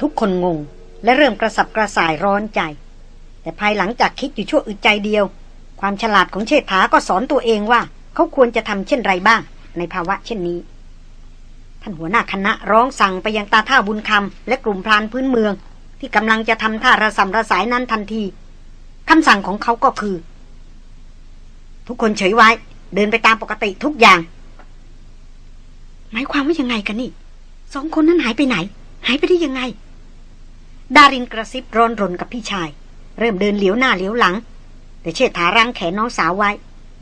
ทุกคนงง และเริ่มกระสับกระส่ายร้อนใจ แต่ภายหลังจากคิดอยู่ชั่วอึดใจเดียว ความฉลาดของเชษฐาก็สอนตัวเองว่า เขาควรจะทำเช่นไรบ้าง ในภาวะเช่นนี้ ท่านหัวหน้าคณะร้องสั่งไปยังตาท่าบุญคำและกลุ่มพรานพื้นเมือง ที่กำลังจะทำท่าระสำระสายนั้นทันทีคำสั่งของเขาก็คือ ทุกคนเฉยไว้ เดินไปตามปกติทุกอย่างหมายความว่ายังไงกันนี่สองคนนั้นหายไปไหน หายไปได้ยังไง ดารินกระซิบร้อนรนกับพี่ชาย เริ่มเดินเหลียวหน้าเหลียวหลัง แต่เชิดถารังแขนน้องสาวไว้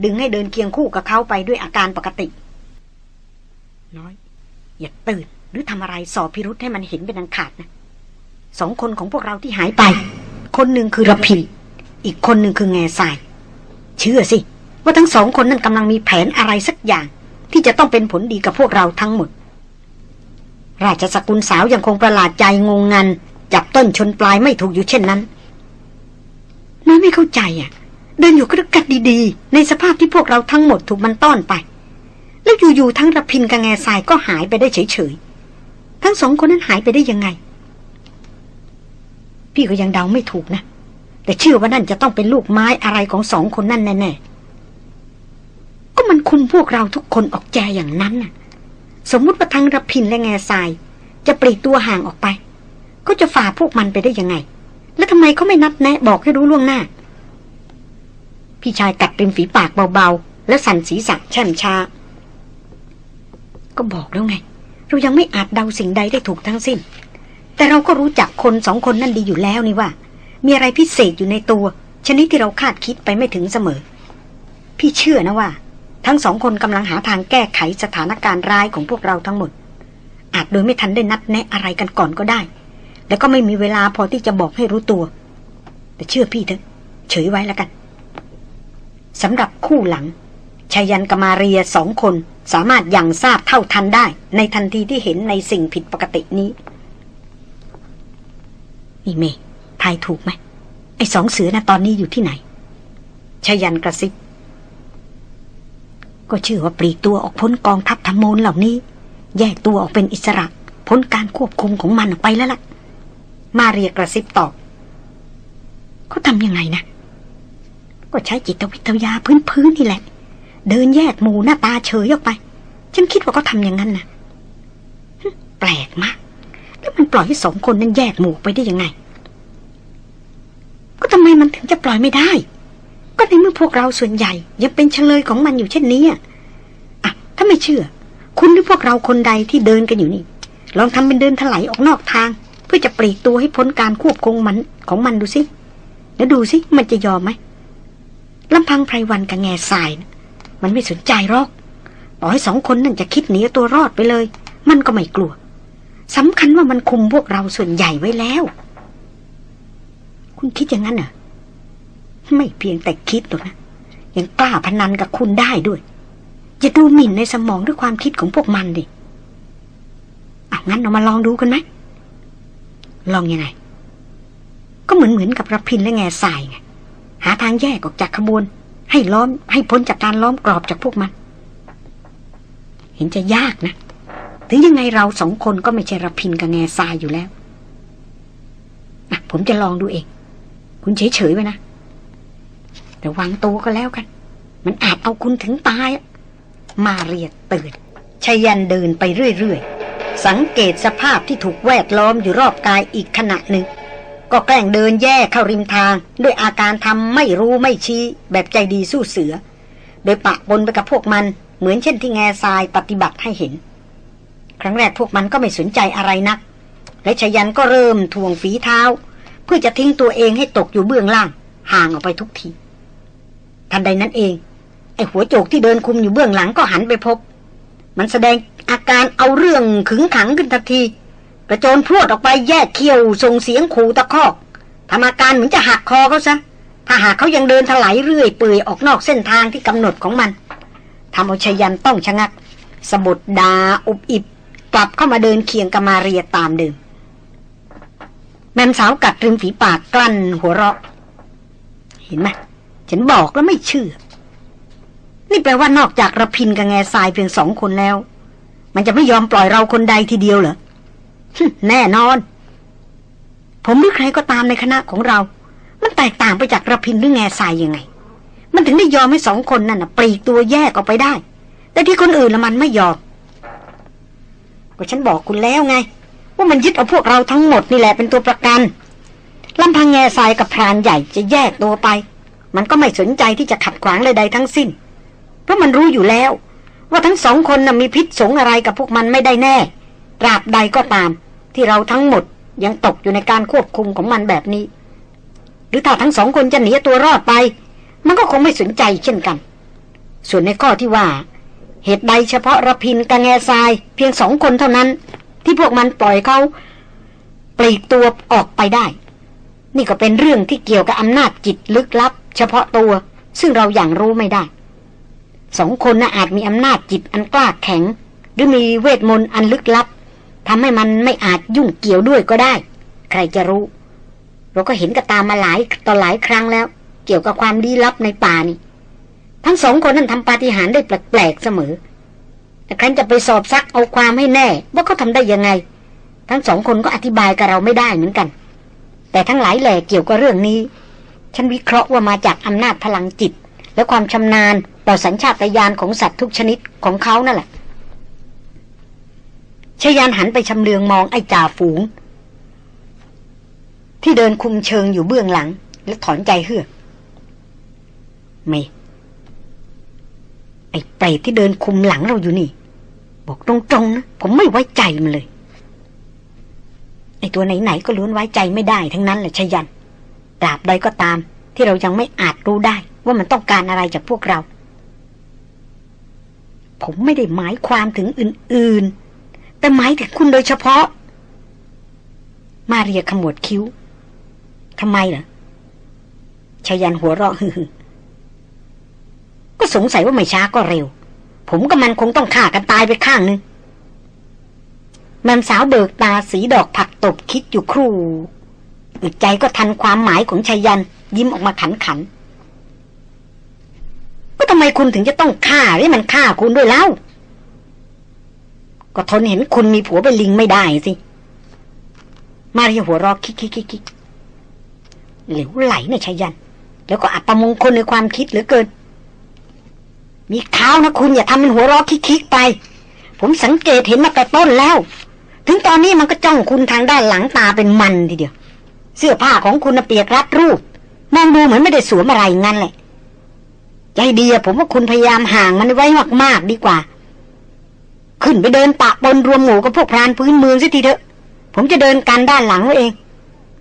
ดึงให้เดินเคียงคู่กับเขาไปด้วยอาการปกติ น้อย อย่าตื่นหรือทำอะไรสอบพิรุษให้มันเห็นเป็นอันขาดนะสองคนของพวกเราที่หายไป คนหนึ่งคือระพินอีกคนหนึ่งคือแง่ทราย เชื่อสิ ว่าทั้งสองคนนั้นกำลังมีแผนอะไรสักอย่าง ที่จะต้องเป็นผลดีกับพวกเราทั้งหมด ราชสกุลสาวยังคงประหลาดใจงงงัน จับต้นชนปลายไม่ถูกอยู่เช่นนั้นน้อยไม่เข้าใจอะ เดินอยู่กระกัดดีๆ ในสภาพที่พวกเราทั้งหมดถูกมันต้อนไป แล้วอยู่ๆทั้งระพินกับแง่ทรายก็หายไปได้เฉยๆ ทั้งสองคนนั้นหายไปได้ยังไง พี่ก็ยังเดาไม่ถูกนะ แต่เชื่อว่านั่นจะต้องเป็นลูกไม้อะไรของสองคนนั่นแน่ๆ ก็มันคุมพวกเราทุกคนออกแจอย่างนั้นน่ะ สมมุติว่าทั้งระพินและแง่ทราย จะปลีกตัวห่างออกไป ก็จะฝ่าพวกมันไปได้ยังไง แล้วทำไมเขาไม่นัดแนะบอกให้รู้ล่วงหน้า พี่ชายกัดริมฝีปากเบาๆ แล้วสั่นศีรษะแช่มช้า ก็บอกแล้วไง เรายังไม่อาจเดาสิ่งใดได้ถูกทั้งสิ้น แต่เราก็รู้จักคนสองคนนั่นดีอยู่แล้วนี่ว่า มีอะไรพิเศษอยู่ในตัว ชนิดที่เราคาดคิดไปไม่ถึงเสมอ พี่เชื่อนะว่า ทั้งสองคนกำลังหาทางแก้ไขสถานการณ์ร้ายของพวกเราทั้งหมดอาจโดยไม่ทันได้นัดแนะอะไรกันก่อนก็ได้ แล้วก็ไม่มีเวลาพอที่จะบอกให้รู้ตัว แต่เชื่อพี่เถอะ เฉยไว้แล้วกันสำหรับคู่หลังชายันกมาเรียสองคนสามารถยังทราบเท่าทันได้ ในทันทีที่เห็นในสิ่งผิดปกตินี้ นี่เมทายถูกไหมไอ้สองเสือนะตอนนี้อยู่ที่ไหนชายันกระซิบ ก็ชื่อว่าปลีกตัวออกพ้นกองทัพธรรมนเหล่านี้ แยกตัวออกเป็นอิสระ พ้นการควบคุมของมันออกไปแล้วล่ะ มาเรียกระซิบตอบเขาทำยังไงนะ ก็ใช้จิตวิทยาพื้นๆนี่แหละ เดินแยกหมู่หน้าตาเฉยออกไป ฉันคิดว่าเขาทำอย่างนั้นนะแปลกมาก แล้วมันปล่อยให้สองคนนั้นแยกหมู่ไปได้ยังไง ก็ทำไมมันถึงจะปล่อยไม่ได้ ก็ในเมื่อพวกเราส่วนใหญ่ ยังเป็นเฉลยของมันอยู่เช่นนี้อะถ้าไม่เชื่อ คุณหรือพวกเราคนใดที่เดินกันอยู่นี่ ลองทำเป็นเดินถลายออกนอกทาง เพื่อจะปลีกตัวให้พ้นการควบคุมมันของมันดูสิ แล้วดูสิมันจะยอมไหมลำพังไพรวันกับแง่ทรายนะมันไม่สนใจหรอกต่อให้สองคนนั่นจะคิดหนีตัวรอดไปเลย มันก็ไม่กลัวสำคัญว่ามันคุมพวกเราส่วนใหญ่ไว้แล้ว คุณคิดอย่างนั้นเหรอไม่เพียงแต่คิดหรอกนะยังกล้าพนันกับคุณได้ด้วยอย่าดูหมิ่นในสมองด้วยความคิดของพวกมันดิเอางั้นเรามาลองดูกันไหม ลองยังไง ก็เหมือนเหมือนกับระพินและแง่สายไง หาทางแยกออกจากขบวน ให้ล้อมให้พ้นจากการล้อมกรอบจากพวกมัน เห็นจะยากนะ ถึงยังไงเราสองคนก็ไม่ใช่ระพินกับแง่ทรายอยู่แล้วผมจะลองดูเอง คุณเฉยๆไว้นะแต่วางตัวก็แล้วกัน มันอาจเอาคุณถึงตาย มาเรียกตื่นชยันเดินไปเรื่อยๆ สังเกตสภาพที่ถูกแวดล้อมอยู่รอบกายอีกขณะหนึ่ง ก็แกล้งเดินแย่เข้าริมทาง ด้วยอาการทำไม่รู้ไม่ชี้ แบบใจดีสู้เสือ โดยปะปนไปกับพวกมันเหมือนเช่นที่แง่ทรายปฏิบัติให้เห็น ครั้งแรกพวกมันก็ไม่สนใจอะไรนัก และชยันก็เริ่มทวงฝีเท้า เพื่อจะทิ้งตัวเองให้ตกอยู่เบื้องล่าง ห่างออกไปทุกทีทันใดนั้นเองไอ้หัวโจกที่เดินคุมอยู่เบื้องหลังก็หันไปพบ มันแสดง อาการเอาเรื่องขึงขังขึ้นทันทีกระโจนพรวดออกไปแยกเขี้ยวส่งเสียงขู่ตะคอกทำอาการเหมือนจะหักคอเขาซะถ้าหากเขายังเดินถลายเรื่อยเปื่อยออกนอกเส้นทางที่กำหนดของมันทำเอาชยันต้องชะงักสบดดาอุบอิบกลับเข้ามาเดินเคียงกับมาเรียตามเดิมแม่สาวกัดริมฝีปากกลั้นหัวเราะ เห็นไหมฉันบอกแล้วไม่เชื่อ นี่แปลว่านอกจากระพินกับแง่ทรายเพียงสองคนแล้ว มันจะไม่ยอมปล่อยเราคนใดทีเดียวเหรอแน่นอน ผมหรือใครก็ตามในคณะของเรา มันแตกต่างไปจากระพินหรือแง่ทรายยังไง มันถึงได้ยอมให้สองคนนั่นนะปลีกตัวแยกออกไปได้ แต่ที่คนอื่นละมันไม่ยอมก็ฉันบอกคุณแล้วไง ว่ามันยึดเอาพวกเราทั้งหมดนี่แหละเป็นตัวประกันลำพังแง่ทรายกับพรานใหญ่จะแยกตัวไป มันก็ไม่สนใจที่จะขัดขวางใดๆทั้งสิ้น เพราะมันรู้อยู่แล้ว ว่าทั้งสองคนน่ะมีพิษสงอะไรกับพวกมันไม่ได้แน่ตราบใดก็ตาม ที่เราทั้งหมดยังตกอยู่ในการควบคุมของมันแบบนี้ หรือถ้าทั้งสองคนจะหนีตัวรอดไป มันก็คงไม่สนใจเช่นกัน ส่วนในข้อที่ว่า เหตุใดเฉพาะระพินกับแง่ทราย เพียงสองคนเท่านั้น ที่พวกมันปล่อยเขาปลีกตัวออกไปได้ นี่ก็เป็นเรื่องที่เกี่ยวกับอำนาจจิตลึกลับ เฉพาะตัวซึ่งเราอย่างรู้ไม่ได้ สองคนน่ะอาจมีอำนาจจิตอันกล้าแข็ง หรือมีเวทมนต์อันลึกลับทำให้มันไม่อาจยุ่งเกี่ยวด้วยก็ได้ ใครจะรู้ เราก็เห็นกับตามมาหลายต่อหลายครั้งแล้ว เกี่ยวกับความลี้ลับในป่านี่ ทั้งสองคนนั้นทำปาฏิหาริย์ได้แปลกๆเสมอแต่ใครจะไปสอบซักเอาความให้แน่ ว่าเขาทาได้ยังไง ทั้งสองคนก็อธิบายกับเราไม่ได้เหมือนกัน แต่ทั้งหลายแหล่เกี่ยวกับเรื่องนี้ ฉันวิเคราะห์ว่ามาจากอำนาจพลังจิต และความชำนาญต่อสัญชาตญาณของสัตว์ทุกชนิดของเขานั่นแหละชยานหันไปชำเลืองมองไอ้จ่าฝูง ที่เดินคุมเชิงอยู่เบื้องหลัง แล้วถอนใจเฮือกไม่ไอ้เปรตที่เดินคุมหลังเราอยู่นี่ บอกตรงๆนะผมไม่ไว้ใจมันเลย ไอ้ตัวไหนๆก็ล้วนไว้ใจไม่ได้ทั้งนั้นแหละชยันตราบใดก็ตามที่เรายังไม่อาจรู้ได้ ว่ามันต้องการอะไรจากพวกเรา ผมไม่ได้หมายความถึงอื่น ๆ แต่หมายถึงคุณโดยเฉพาะ มาเรียขมวดคิ้วทำไมเหรอชายันหัวเราะฮือก็สงสัยว่าไม่ช้าก็เร็ว ผมกับมันคงต้องฆ่ากันตายไปข้างนึงมันสาวเบิกตาสีดอกผักตบคิดอยู่ครู่อึดใจก็ทันความหมายของชายันยิ้มออกมาขันขัน ก็ทำไมคุณถึงจะต้องฆ่าหรือมันฆ่าคุณด้วยเล่า ก็ทนเห็นคุณมีผัวเป็นลิงไม่ได้สิ มาเรียหัวรอคิกคิกคิกเหลวไหลเนี่ยชายัน แล้วก็อัปมงคลในความคิดเหลือเกิน มีข้าวนะคุณอย่าทำเป็นหัวรอคิกคิกไป ผมสังเกตเห็นมาแต่ต้นแล้ว ถึงตอนนี้มันก็จ้องคุณทางด้านหลังตาเป็นมันทีเดียว เสื้อผ้าของคุณเปียกรัดรูป มองดูเหมือนไม่ได้สวมอะไรงั้นแหละ ใจดีผมว่าคุณพยายามห่างมันไว้มากๆดีกว่า ขึ้นไปเดินปะปนรวมหมู่กับพวกพรานพื้นเมืองสิทีเถอะ ผมจะเดินกันด้านหลังไว้เอง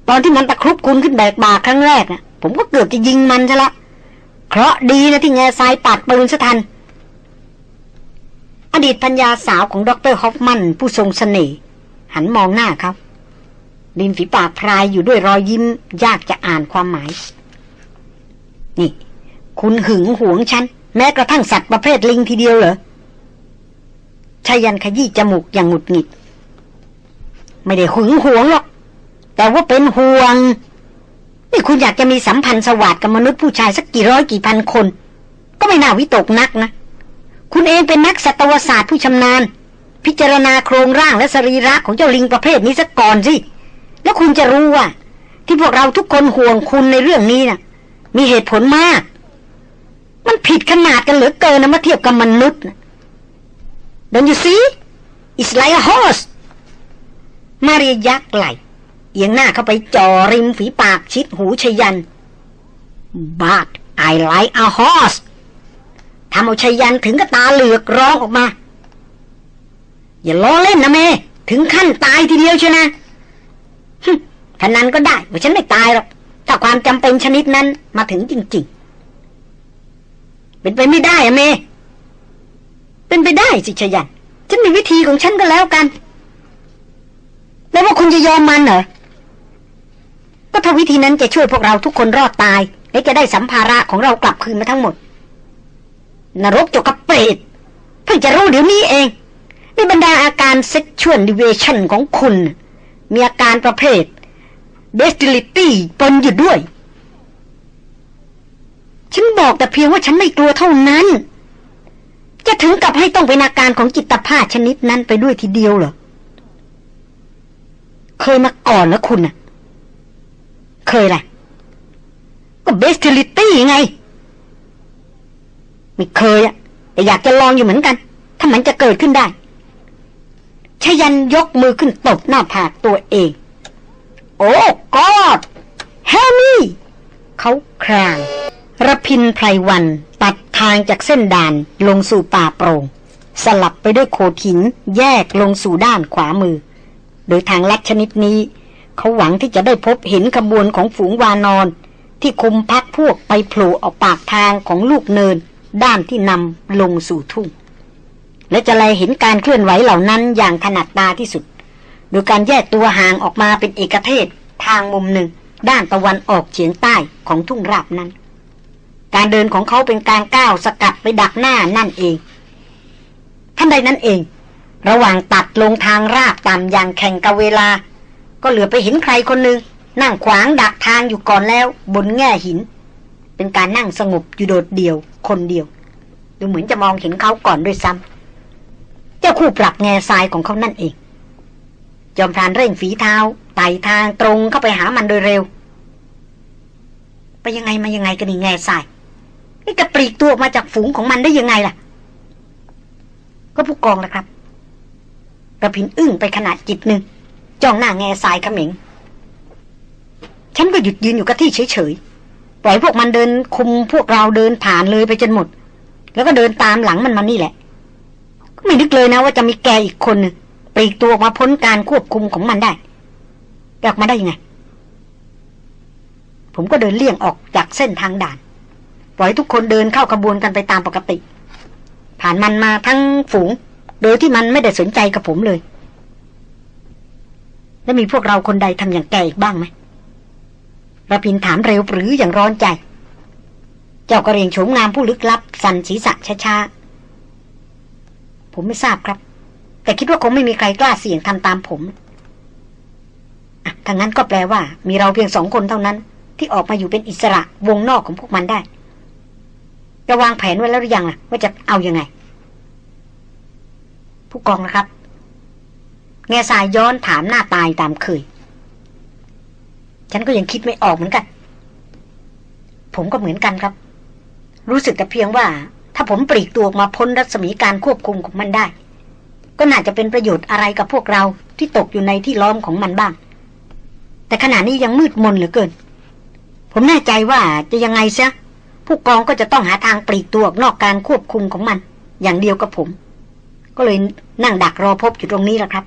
ตอนที่มันตะครุบคุณขึ้นแบกบาครั้งแรกนะ่ะผมก็เกือบจะยิงมันซะละเคราะดีนะที่แง่ทรายปัดปืนซะทัน อดีตพัญญาสาวของดรฮอฟมันผู้ทรงสเสน่ห์หันมองหน้าเขาดินฝีปากพรายอยู่ด้วยรอยยิ้มยากจะอ่านความหมาย นี่ คุณหึงหวงฉัน แม้กระทั่งสัตว์ประเภทลิงทีเดียวเหรอชายันขยี้จมูกอย่างหงุดหงิด ไม่ได้หึงหวงหรอก แต่ว่าเป็นห่วง นี่คุณอยากจะมีสัมพันธ์สวัสดิกับมนุษย์ผู้ชายสักกี่ร้อยกี่พันคน ก็ไม่น่าวิตกนักนะ คุณเองเป็นนักสัตวศาสตร์ผู้ชำนาญ พิจารณาโครงร่างและสรีระของเจ้าลิงประเภทนี้สักก่อนสิ แล้วคุณจะรู้ว่า ที่พวกเราทุกคนห่วงคุณในเรื่องนี้นะ่ะ มีเหตุผลมาก มันผิดขนาดกันเหลือเกินนะเมื่อเทียบกับมนุษย์นะ Don't you see it's like a horse มาเรียยักไหลเอียงหน้าเข้าไปจ่อริมฝีปากชิดหูชยัน but I like a horse ทำเอาชยันถึงกับตาเหลือกร้องออกมา อย่าล้อเล่นนะเม ถึงขั้นตายทีเดียวใช่นะขนานั้นก็ได้ว่าฉันไม่ตายหรอก ถ้าความจำเป็นชนิดนั้นมาถึงจริง เป็นไปไม่ได้อะเม เป็นไปได้สิชยัน ฉันมีวิธีของฉันก็แล้วกัน แล้วว่าคุณจะยอมมันเหรอ ก็ถ้าวิธีนั้นจะช่วยพวกเราทุกคนรอดตาย และจะได้สัมภาระของเรากลับคืนมาทั้งหมด นรกจกกับเปรตเพิ่งจะรู้เดี๋ยวนี้เอง ในบรรดาอาการ sexual deviation ของคุณ มีอาการประเภท bestiality ปนอยู่ด้วย ฉันบอกแต่เพียงว่าฉันไม่กลัวเท่านั้น จะถึงกับให้ต้องเป็นอาการของจิตภาพชนิดนั้นไปด้วยทีเดียวเหรอ เคยมาก่อนแล้วคุณน่ะ เคยแหละก็เบสติลิตี้ไง ไม่เคยอะแต่อยากจะลองอยู่เหมือนกัน ถ้ามันจะเกิดขึ้นได้ชยันยกมือขึ้นตบหน้าผากตัวเอง โอ้กอดเฮมี่เขาคราง ระพินไพรวันตัดทางจากเส้นด่านลงสู่ป่าโปรง่ง สลับไปด้วยโขดหินแยกลงสู่ด้านขวามือ โดยทางลัดชนิดนี้ เขาหวังที่จะได้พบเห็นขบวนของฝูงวานอน ที่คุมพักพวกไปโผล่ออกปากทางของลูกเนิน ด้านที่นำลงสู่ทุ่ง และจะไลเห็นการเคลื่อนไหวเหล่านั้นอย่างถนัดตาที่สุด โดยการแยกตัวห่างออกมาเป็นเอกเทศทางมุมหนึ่ง ด้านตะวันออกเฉียงใต้ของทุ่งราบนั้น การเดินของเขาเป็นการก้าวสกัดไปดักหน้านั่นเอง ท่านใดนั้นเอง ระหว่างตัดลงทางราบต่ำอย่างแข่งกับเวลา ก็เหลือไปเห็นใครคนหนึ่งนั่งขวางดักทางอยู่ก่อนแล้ว บนแง่หิน เป็นการนั่งสงบอยู่โดดเดี่ยว คนเดียว ดูเหมือนจะมองเห็นเขาก่อนด้วยซ้ำเจ้าคู่ปรับแง่ทรายของเขานั่นเอง จอมพรานเร่งฝีเท้าไต่ทางตรงเข้าไปหามันโดยเร็ว ไปยังไงมายังไงกันนี่แง่ทราย นี่กระปลีกตัวออกมาจากฝูงของมันได้ยังไงล่ะ ก็ผู้กองละครับกระพินอึ้งไปขนาดจิตหนึ่งจ้องหน้าแง่ทรายขมิงฉันก็หยุดยืนอยู่กับที่เฉยๆ ปล่อยพวกมันเดินคุมพวกเราเดินผ่านเลยไปจนหมด แล้วก็เดินตามหลังมันมานี่แหละ ก็ไม่นึกเลยนะว่าจะมีแกอีกคนนึงปลีกตัวออกมาพ้นการควบคุมของมันได้อยากมาได้ยังไง ผมก็เดินเลี่ยงออกจากเส้นทางด่าน ปล่อยทุกคนเดินเข้าขบวนกันไปตามปกติ ผ่านมันมาทั้งฝูง โดยที่มันไม่ได้สนใจกับผมเลย แล้วมีพวกเราคนใดทำอย่างแกอีกบ้างไหมระพินถามเร็วปรืออย่างร้อนใจ เจ้ากระเรียงโฉมงามผู้ลึกลับ สันศีษะช้าๆ ผมไม่ทราบครับ แต่คิดว่าคงไม่มีใครกล้าเสี่ยงทำตามผมอะถ้างั้นก็แปลว่า มีเราเพียงสองคนเท่านั้น ที่ออกมาอยู่เป็นอิสระวงนอกของพวกมันได้ จะวางแผนไว้แล้วหรือยังล่ะ ว่าจะเอาอยัางไง ผู้กองนะครับแง่สายย้อนถามหน้าตายตามเคย ฉันก็ยังคิดไม่ออกเหมือนกัน ผมก็เหมือนกันครับ รู้สึกแต่เพียงว่า ถ้าผมปลีกตัวออกมาพ้นรัศมีการควบคุมของมันได้ ก็น่าจะเป็นประโยชน์อะไรกับพวกเราที่ตกอยู่ในที่ล้อมของมันบ้าง แต่ขณะนี้ยังมืดมนเหลือเกิน ผมแน่ใจว่าจะยังไงเสีย ผู้กองก็จะต้องหาทางปลีกตัวออกนอกการควบคุมของมัน อย่างเดียวกับผม ก็เลยนั่งดักรอพบอยู่ตรงนี้แหละครับ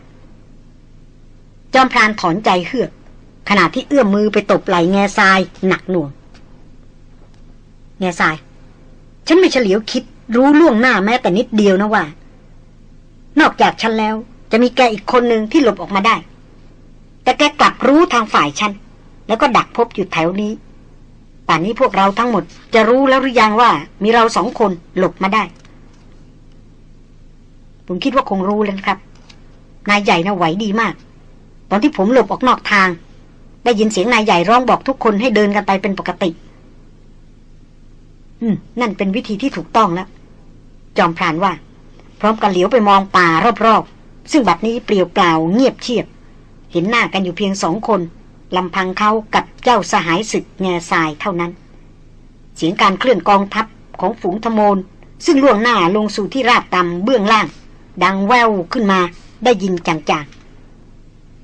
จอมพรานถอนใจเฮือกขณะที่เอื้อมมือไปตบไหล่แง่ทรายหนักหน่วง แง่ทราย ฉันไม่เฉลียวคิดรู้ล่วงหน้าแม้แต่นิดเดียวนะว่า นอกจากฉันแล้ว จะมีแกอีกคนหนึ่งที่หลบออกมาได้ แต่แกกลับรู้ทางฝ่ายฉันแล้วก็ดักพบอยู่แถวนี้ ป่านนี้พวกเราทั้งหมด จะรู้แล้วหรือยังว่ามีเราสองคนหลบมาได้ ผมคิดว่าคงรู้แล้วครับ นายใหญ่น่ะไหวดีมาก ตอนที่ผมหลบออกนอกทาง ได้ยินเสียงนายใหญ่ร้องบอกทุกคนให้เดินกันไปเป็นปกติ อืม นั่นเป็นวิธีที่ถูกต้องแล้วจอมพรานว่า พร้อมกันเหลียวไปมองป่ารอบๆซึ่งบัดนี้เปลี่ยวเปล่าเงียบเชียบ เห็นหน้ากันอยู่เพียงสองคน ลำพังเขากับเจ้าสหายศึกแง่ทรายเท่านั้น เสียงการเคลื่อนกองทัพของฝูงธโมนซึ่งล่วงหน้าลงสู่ที่ราบต่ำเบื้องล่าง ดังแววขึ้นมาได้ยินจาง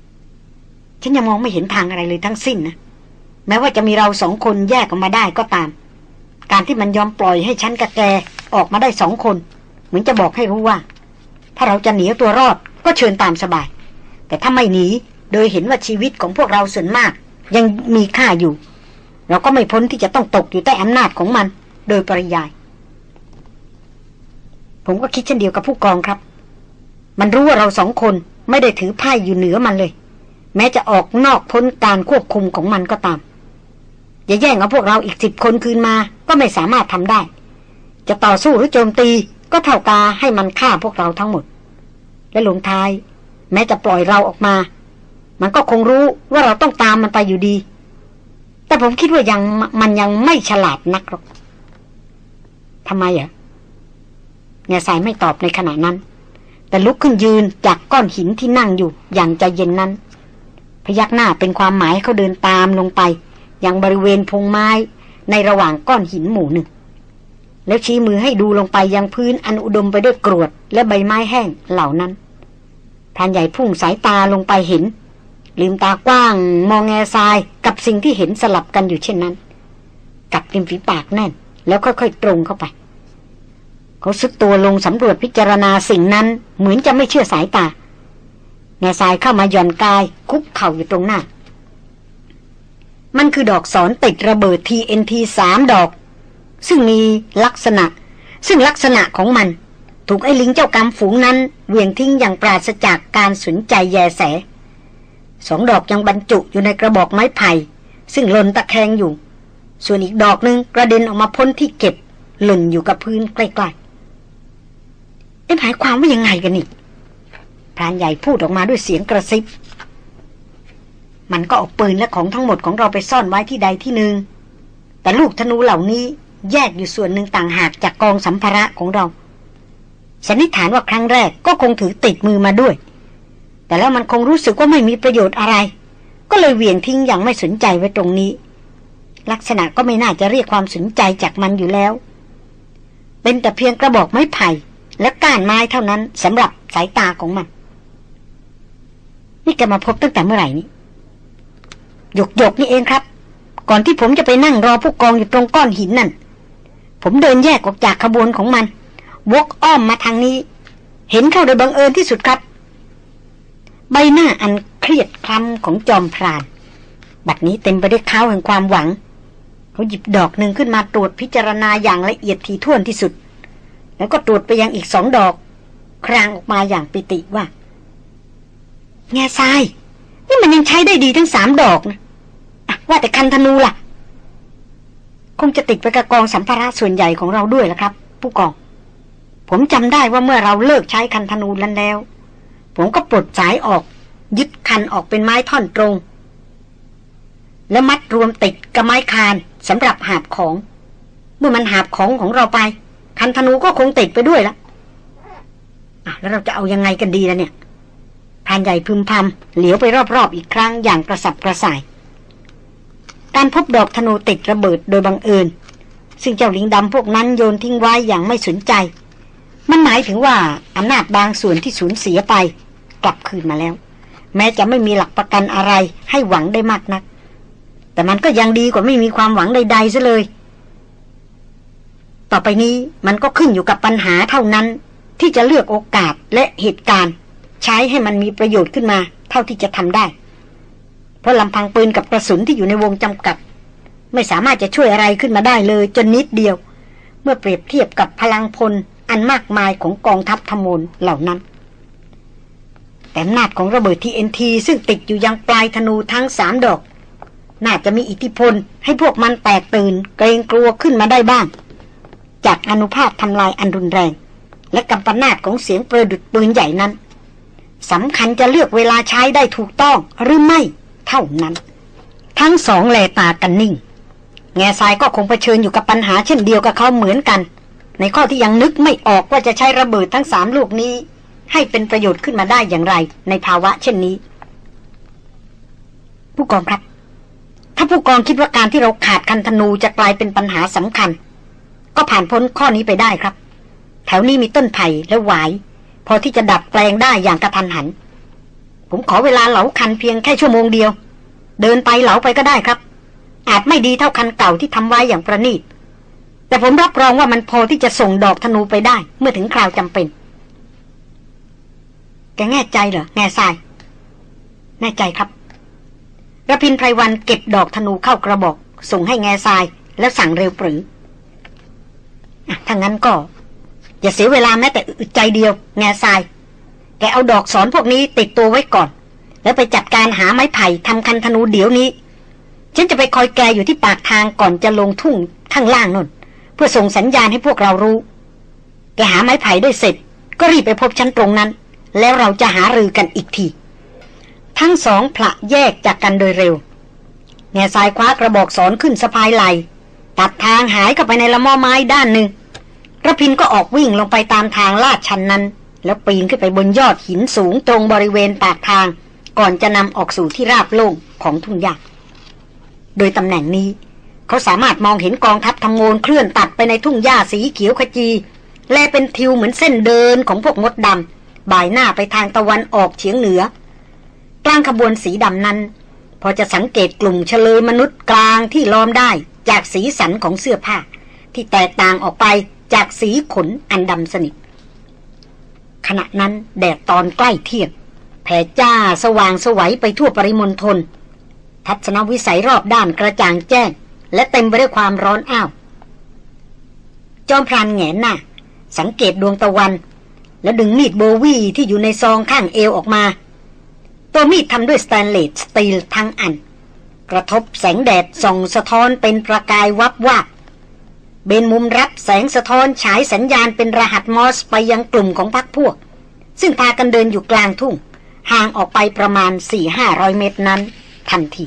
ๆ ฉันยังมองไม่เห็นทางอะไรเลยทั้งสิ้นนะ แม้ว่าจะมีเราสองคนแยกออกมาได้ก็ตาม การที่มันยอมปล่อยให้ฉันกับแกออกมาได้สองคน เหมือนจะบอกให้รู้ว่า ถ้าเราจะหนีตัวรอดก็เชิญตามสบาย แต่ถ้าไม่หนี โดยเห็นว่าชีวิตของพวกเราส่วนมาก ยังมีค่าอยู่ เราก็ไม่พ้นที่จะต้องตกอยู่ใต้อำนาจของมัน โดยปริยาย ผมก็คิดเช่นเดียวกับผู้กองครับ มันรู้ว่าเราสองคนไม่ได้ถือไพ่อยู่เหนือมันเลย แม้จะออกนอกพ้นการควบคุมของมันก็ตามจะแย่งเอาพวกเราอีกสิบคนคืนมา ก็ไม่สามารถทำได้ จะต่อสู้หรือโจมตีก็เท่าตาให้มันฆ่าพวกเราทั้งหมด และลงท้าย แม้จะปล่อยเราออกมา มันก็คงรู้ว่าเราต้องตามมันไปอยู่ดี แต่ผมคิดว่ายังมันยังไม่ฉลาดนักหรอกทำไมอะเงาสายไม่ตอบในขณะนั้น แต่ลุกขึ้นยืนจากก้อนหินที่นั่งอยู่อย่างใจเย็นนั้น พยักหน้าเป็นความหมายเขาเดินตามลงไป ยังบริเวณพงไม้ในระหว่างก้อนหินหมู่หนึ่ง แล้วชี้มือให้ดูลงไปยังพื้นอันอุดมไปด้วยกรวดและใบไม้แห้งเหล่านั้นพรานใหญ่พุ่งสายตาลงไปเห็น ลืมตากว้าง มองแง่ทรายกับสิ่งที่เห็นสลับกันอยู่เช่นนั้น กัดริมฝีปากแน่น แล้วค่อยๆตรงเข้าไป เขาซึกตัวลงสำรวจพิจารณาสิ่งนั้นเหมือนจะไม่เชื่อสายตาแง่ทรายเข้ามาย่อนกาย คุกเข่าอยู่ตรงหน้า มันคือดอกสอนติดระเบิด TNT สามดอก ซึ่งมีลักษณะ ซึ่งลักษณะของมัน ถูกไอ้ลิงเจ้ากรรมฝูงนั้นเวียงทิ้งอย่างปราศจากการสนใจแยแส สองดอกยังบรรจุอยู่ในกระบอกไม้ไผ่ ซึ่งหล่นตะแคงอยู่ ส่วนอีกดอกหนึ่งกระเด็นออกมาพ้นที่เก็บ หล่นอยู่กับพื้นใกล้ๆเอ๊ะหมายความว่ายังไงกันนี่พรานใหญ่พูดออกมาด้วยเสียงกระซิบ มันก็เอาปืนและของทั้งหมดของเราไปซ่อนไว้ที่ใดที่หนึ่ง แต่ลูกธนูเหล่านี้แยกอยู่ส่วนหนึ่งต่างหากจากกองสัมภาระของเราสันนิษฐานว่าครั้งแรกก็คงถือติดมือมาด้วย แต่แล้วมันคงรู้สึกว่าไม่มีประโยชน์อะไร ก็เลยเหวี่ยงทิ้งอย่างไม่สนใจไว้ตรงนี้ ลักษณะก็ไม่น่าจะเรียกความสนใจจากมันอยู่แล้ว เป็นแต่เพียงกระบอกไม้ไผ่และก้านไม้เท่านั้นสำหรับสายตาของมัน นี่แกมาพบตั้งแต่เมื่อไหร่นี้หยกหยกนี่เองครับ ก่อนที่ผมจะไปนั่งรอผู้กองอยู่ตรงก้อนหินนั่น ผมเดินแยกออกจากขบวนของมันวกอ้อมมาทางนี้ เห็นเข้าโดยบังเอิญที่สุดครับ ใบหน้าอันเครียดคล้ำของจอมพราน บัดนี้เต็มไปด้วยข้าวแห่งความหวัง เขาหยิบดอกหนึ่งขึ้นมาตรวจพิจารณาอย่างละเอียดถี่ถ้วนที่สุด แล้วก็ตรวจไปยังอีกสองดอก ครางออกมาอย่างปิติว่า แง่ทราย นี่มันยังใช้ได้ดีทั้งสามดอกนะว่าแต่คันธนูล่ะ คงจะติดไปกับกองสัมภาระส่วนใหญ่ของเราด้วยละครับ ผู้กอง ผมจำได้ว่าเมื่อเราเลิกใช้คันธนูนั้นแล้ว ผมก็ปลดสายออก ยึดคันออกเป็นไม้ท่อนตรง แล้วมัดรวมติดกับไม้คานสำหรับหาบของ เมื่อมันหาบของของเราไป คันธนูก็คงติดไปด้วยละอะแล้วเราจะเอายังไงกันดีล่ะเนี่ยพานใหญ่พึมพำเหลียวไปรอบๆอีกครั้งอย่างกระสับกระส่าย การพบดอกธนูติดระเบิดโดยบังเอิญ ซึ่งเจ้าลิงดำพวกนั้นโยนทิ้งไว้อย่างไม่สนใจ มันหมายถึงว่าอำนาจบางส่วนที่สูญเสียไป กลับคืนมาแล้ว แม้จะไม่มีหลักประกันอะไรให้หวังได้มากนัก แต่มันก็ยังดีกว่าไม่มีความหวังใดๆซะเลย ต่อไปนี้มันก็ขึ้นอยู่กับปัญหาเท่านั้น ที่จะเลือกโอกาสและเหตุการณ์ ใช้ให้มันมีประโยชน์ขึ้นมา เท่าที่จะทำได้ เพราะลำพังปืนกับกระสุนที่อยู่ในวงจำกัด ไม่สามารถจะช่วยอะไรขึ้นมาได้เลย จนนิดเดียว เมื่อเปรียบเทียบกับพลังพลอันมากมายของกองทัพธมลเหล่านั้น แต่อำนาจของระเบิดทีเอ็นทีซึ่งติดอยู่ยังปลายธนูทั้งสามดอก น่าจะมีอิทธิพลให้พวกมันแตกตื่นเกรงกลัวขึ้นมาได้บ้าง จากอนุภาพทำลายอันรุนแรง และกำปนาตของเสียงประดุดปืนใหญ่นั้นสำคัญจะเลือกเวลาใช้ได้ถูกต้องหรือไม่เท่านั้น ทั้งสองแลตากันนิ่ง แง่ทรายก็คงเผชิญอยู่กับปัญหาเช่นเดียวกับเขาเหมือนกัน ในข้อที่ยังนึกไม่ออกว่าจะใช้ระเบิดทั้งสามลูกนี้ ให้เป็นประโยชน์ขึ้นมาได้อย่างไรในภาวะเช่นนี้ ผู้กองครับ ถ้าผู้กองคิดว่าการที่เราขาดคันธนูจะกลายเป็นปัญหาสำคัญ ก็ผ่านพ้นข้อนี้ไปได้ครับ แถวนี้มีต้นไผ่และหวาย พอที่จะดัดแปลงได้อย่างกระทันหัน ผมขอเวลาเหลาคันเพียงแค่ชั่วโมงเดียว เดินไปเหลาไปก็ได้ครับ อาจไม่ดีเท่าคันเก่าที่ทำไว้อย่างประณีตแต่ผมรับรองว่ามันพอที่จะส่งดอกธนูไปได้เมื่อถึงคราวจำเป็น แกแน่ใจเหรอ แง่ทราย แน่ใจครับระพินไพรวันเก็บดอกธนูเข้ากระบอก ส่งให้แง่ทราย แล้วสั่งเร็วปรือถ้างั้นก็ อย่าเสียเวลาแม้แต่อึดใจเดียว แง่ทราย แกเอาดอกสอนพวกนี้ติดตัวไว้ก่อน แล้วไปจัดการหาไม้ไผ่ทำคันธนูเดี๋ยวนี้ ฉันจะไปคอยแกอยู่ที่ปากทางก่อนจะลงทุ่งข้างล่างนนเพื่อส่งสัญญาณให้พวกเรารู้ แกหาไม้ไผ่ได้เสร็จ ก็รีบไปพบฉันตรงนั้น แล้วเราจะหารือกันอีกที ทั้งสองพระแยกจากกันโดยเร็ว แง่ทรายคว้ากระบอกสอนขึ้นสะพายไหล ตัดทางหายเข้าไปในละมอไม้ด้านหนึ่งระพินก็ออกวิ่งลงไปตามทางลาดชันนั้น แล้วปีนขึ้นไปบนยอดหินสูงตรงบริเวณปากทาง ก่อนจะนำออกสู่ที่ราบโล่งของทุ่งหญ้าโดยตำแหน่งนี้ เขาสามารถมองเห็นกองทัพทำโงนเคลื่อนตัดไปในทุ่งหญ้าสีเขียวขจี และเป็นทิวเหมือนเส้นเดินของพวกมดดำ บ่ายหน้าไปทางตะวันออกเฉียงเหนือ กลางขบวนสีดำนั้น พอจะสังเกตกลุ่มเฉลยมนุษย์กลางที่ล้อมได้จากสีสันของเสื้อผ้า ที่แตกต่างออกไปจากสีขนอันดำสนิทขณะนั้นแดดตอนใกล้เที่ยงแผ่จ้าสว่างสวัยไปทั่วปริมณฑลทัศนวิสัยรอบด้านกระจ่างแจ้ง และเต็มไปด้วยความร้อนอ้าว จอมพรานแงนหน้าสังเกตดวงตะวัน แล้วดึงมีดโบวีที่อยู่ในซองข้างเอวออกมา ตัวมีดทำด้วยสแตนเลสสตีลทั้งอัน กระทบแสงแดดส่องสะท้อนเป็นประกายวับวาบเบนมุมรับแสงสะท้อนฉายสัญญาณเป็นรหัสมอสไปยังกลุ่มของพักพวก ซึ่งพากันเดินอยู่กลางทุ่ง ห่างออกไปประมาณสี่ห้าร้อยเมตรนั้น ทันที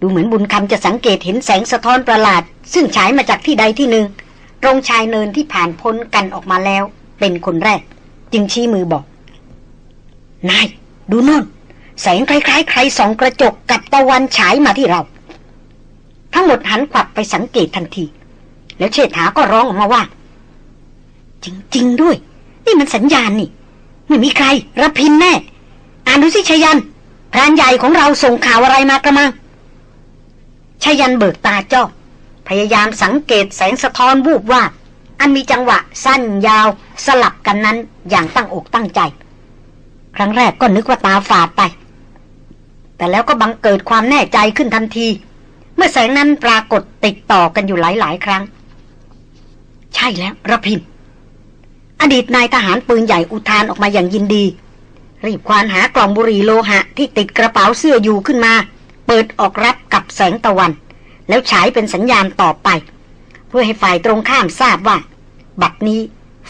ดูเหมือนบุญคำจะสังเกตเห็นแสงสะท้อนประหลาด ซึ่งฉายมาจากที่ใดที่หนึ่งตรงชายเนินที่ผ่านพ้นกันออกมาแล้ว เป็นคนแรก จึงชี้มือบอก นาย ดูโน่น แสงคล้ายๆ ใครสองกระจกกับตะวันฉายมาที่เรา ทั้งหมดหันขวับไปสังเกตทันที แล้วเชษฐาก็ร้องออกมาว่า จริง ๆ ด้วย นี่มันสัญญาณนี่ ไม่มีใครรับพินแน่ อ่านดูสิชยันพรานใหญ่ของเราส่งข่าวอะไรมากระมังชยันเบิกตาจ้อพยายามสังเกตแสงสะท้อนวูบว่าอันมีจังหวะสั้นยาว สลับกันนั้นอย่างตั้งอกตั้งใจ ครั้งแรกก็นึกว่าตาฝาดไป แต่แล้วก็บังเกิดความแน่ใจขึ้นทันที เมื่อแสงนั้นปรากฏติดต่อกันอยู่หลายๆ ครั้ง ใช่แล้วระพินอดีตนายทหารปืนใหญ่อุทานออกมาอย่างยินดี รีบควานหากล่องบุหรี่โลหะที่ติดกระเป๋าเสื้ออยู่ขึ้นมา เปิดออกรับกับแสงตะวัน แล้วฉายเป็นสัญญาณต่อไป เพื่อให้ฝ่ายตรงข้ามทราบว่า บัดนี้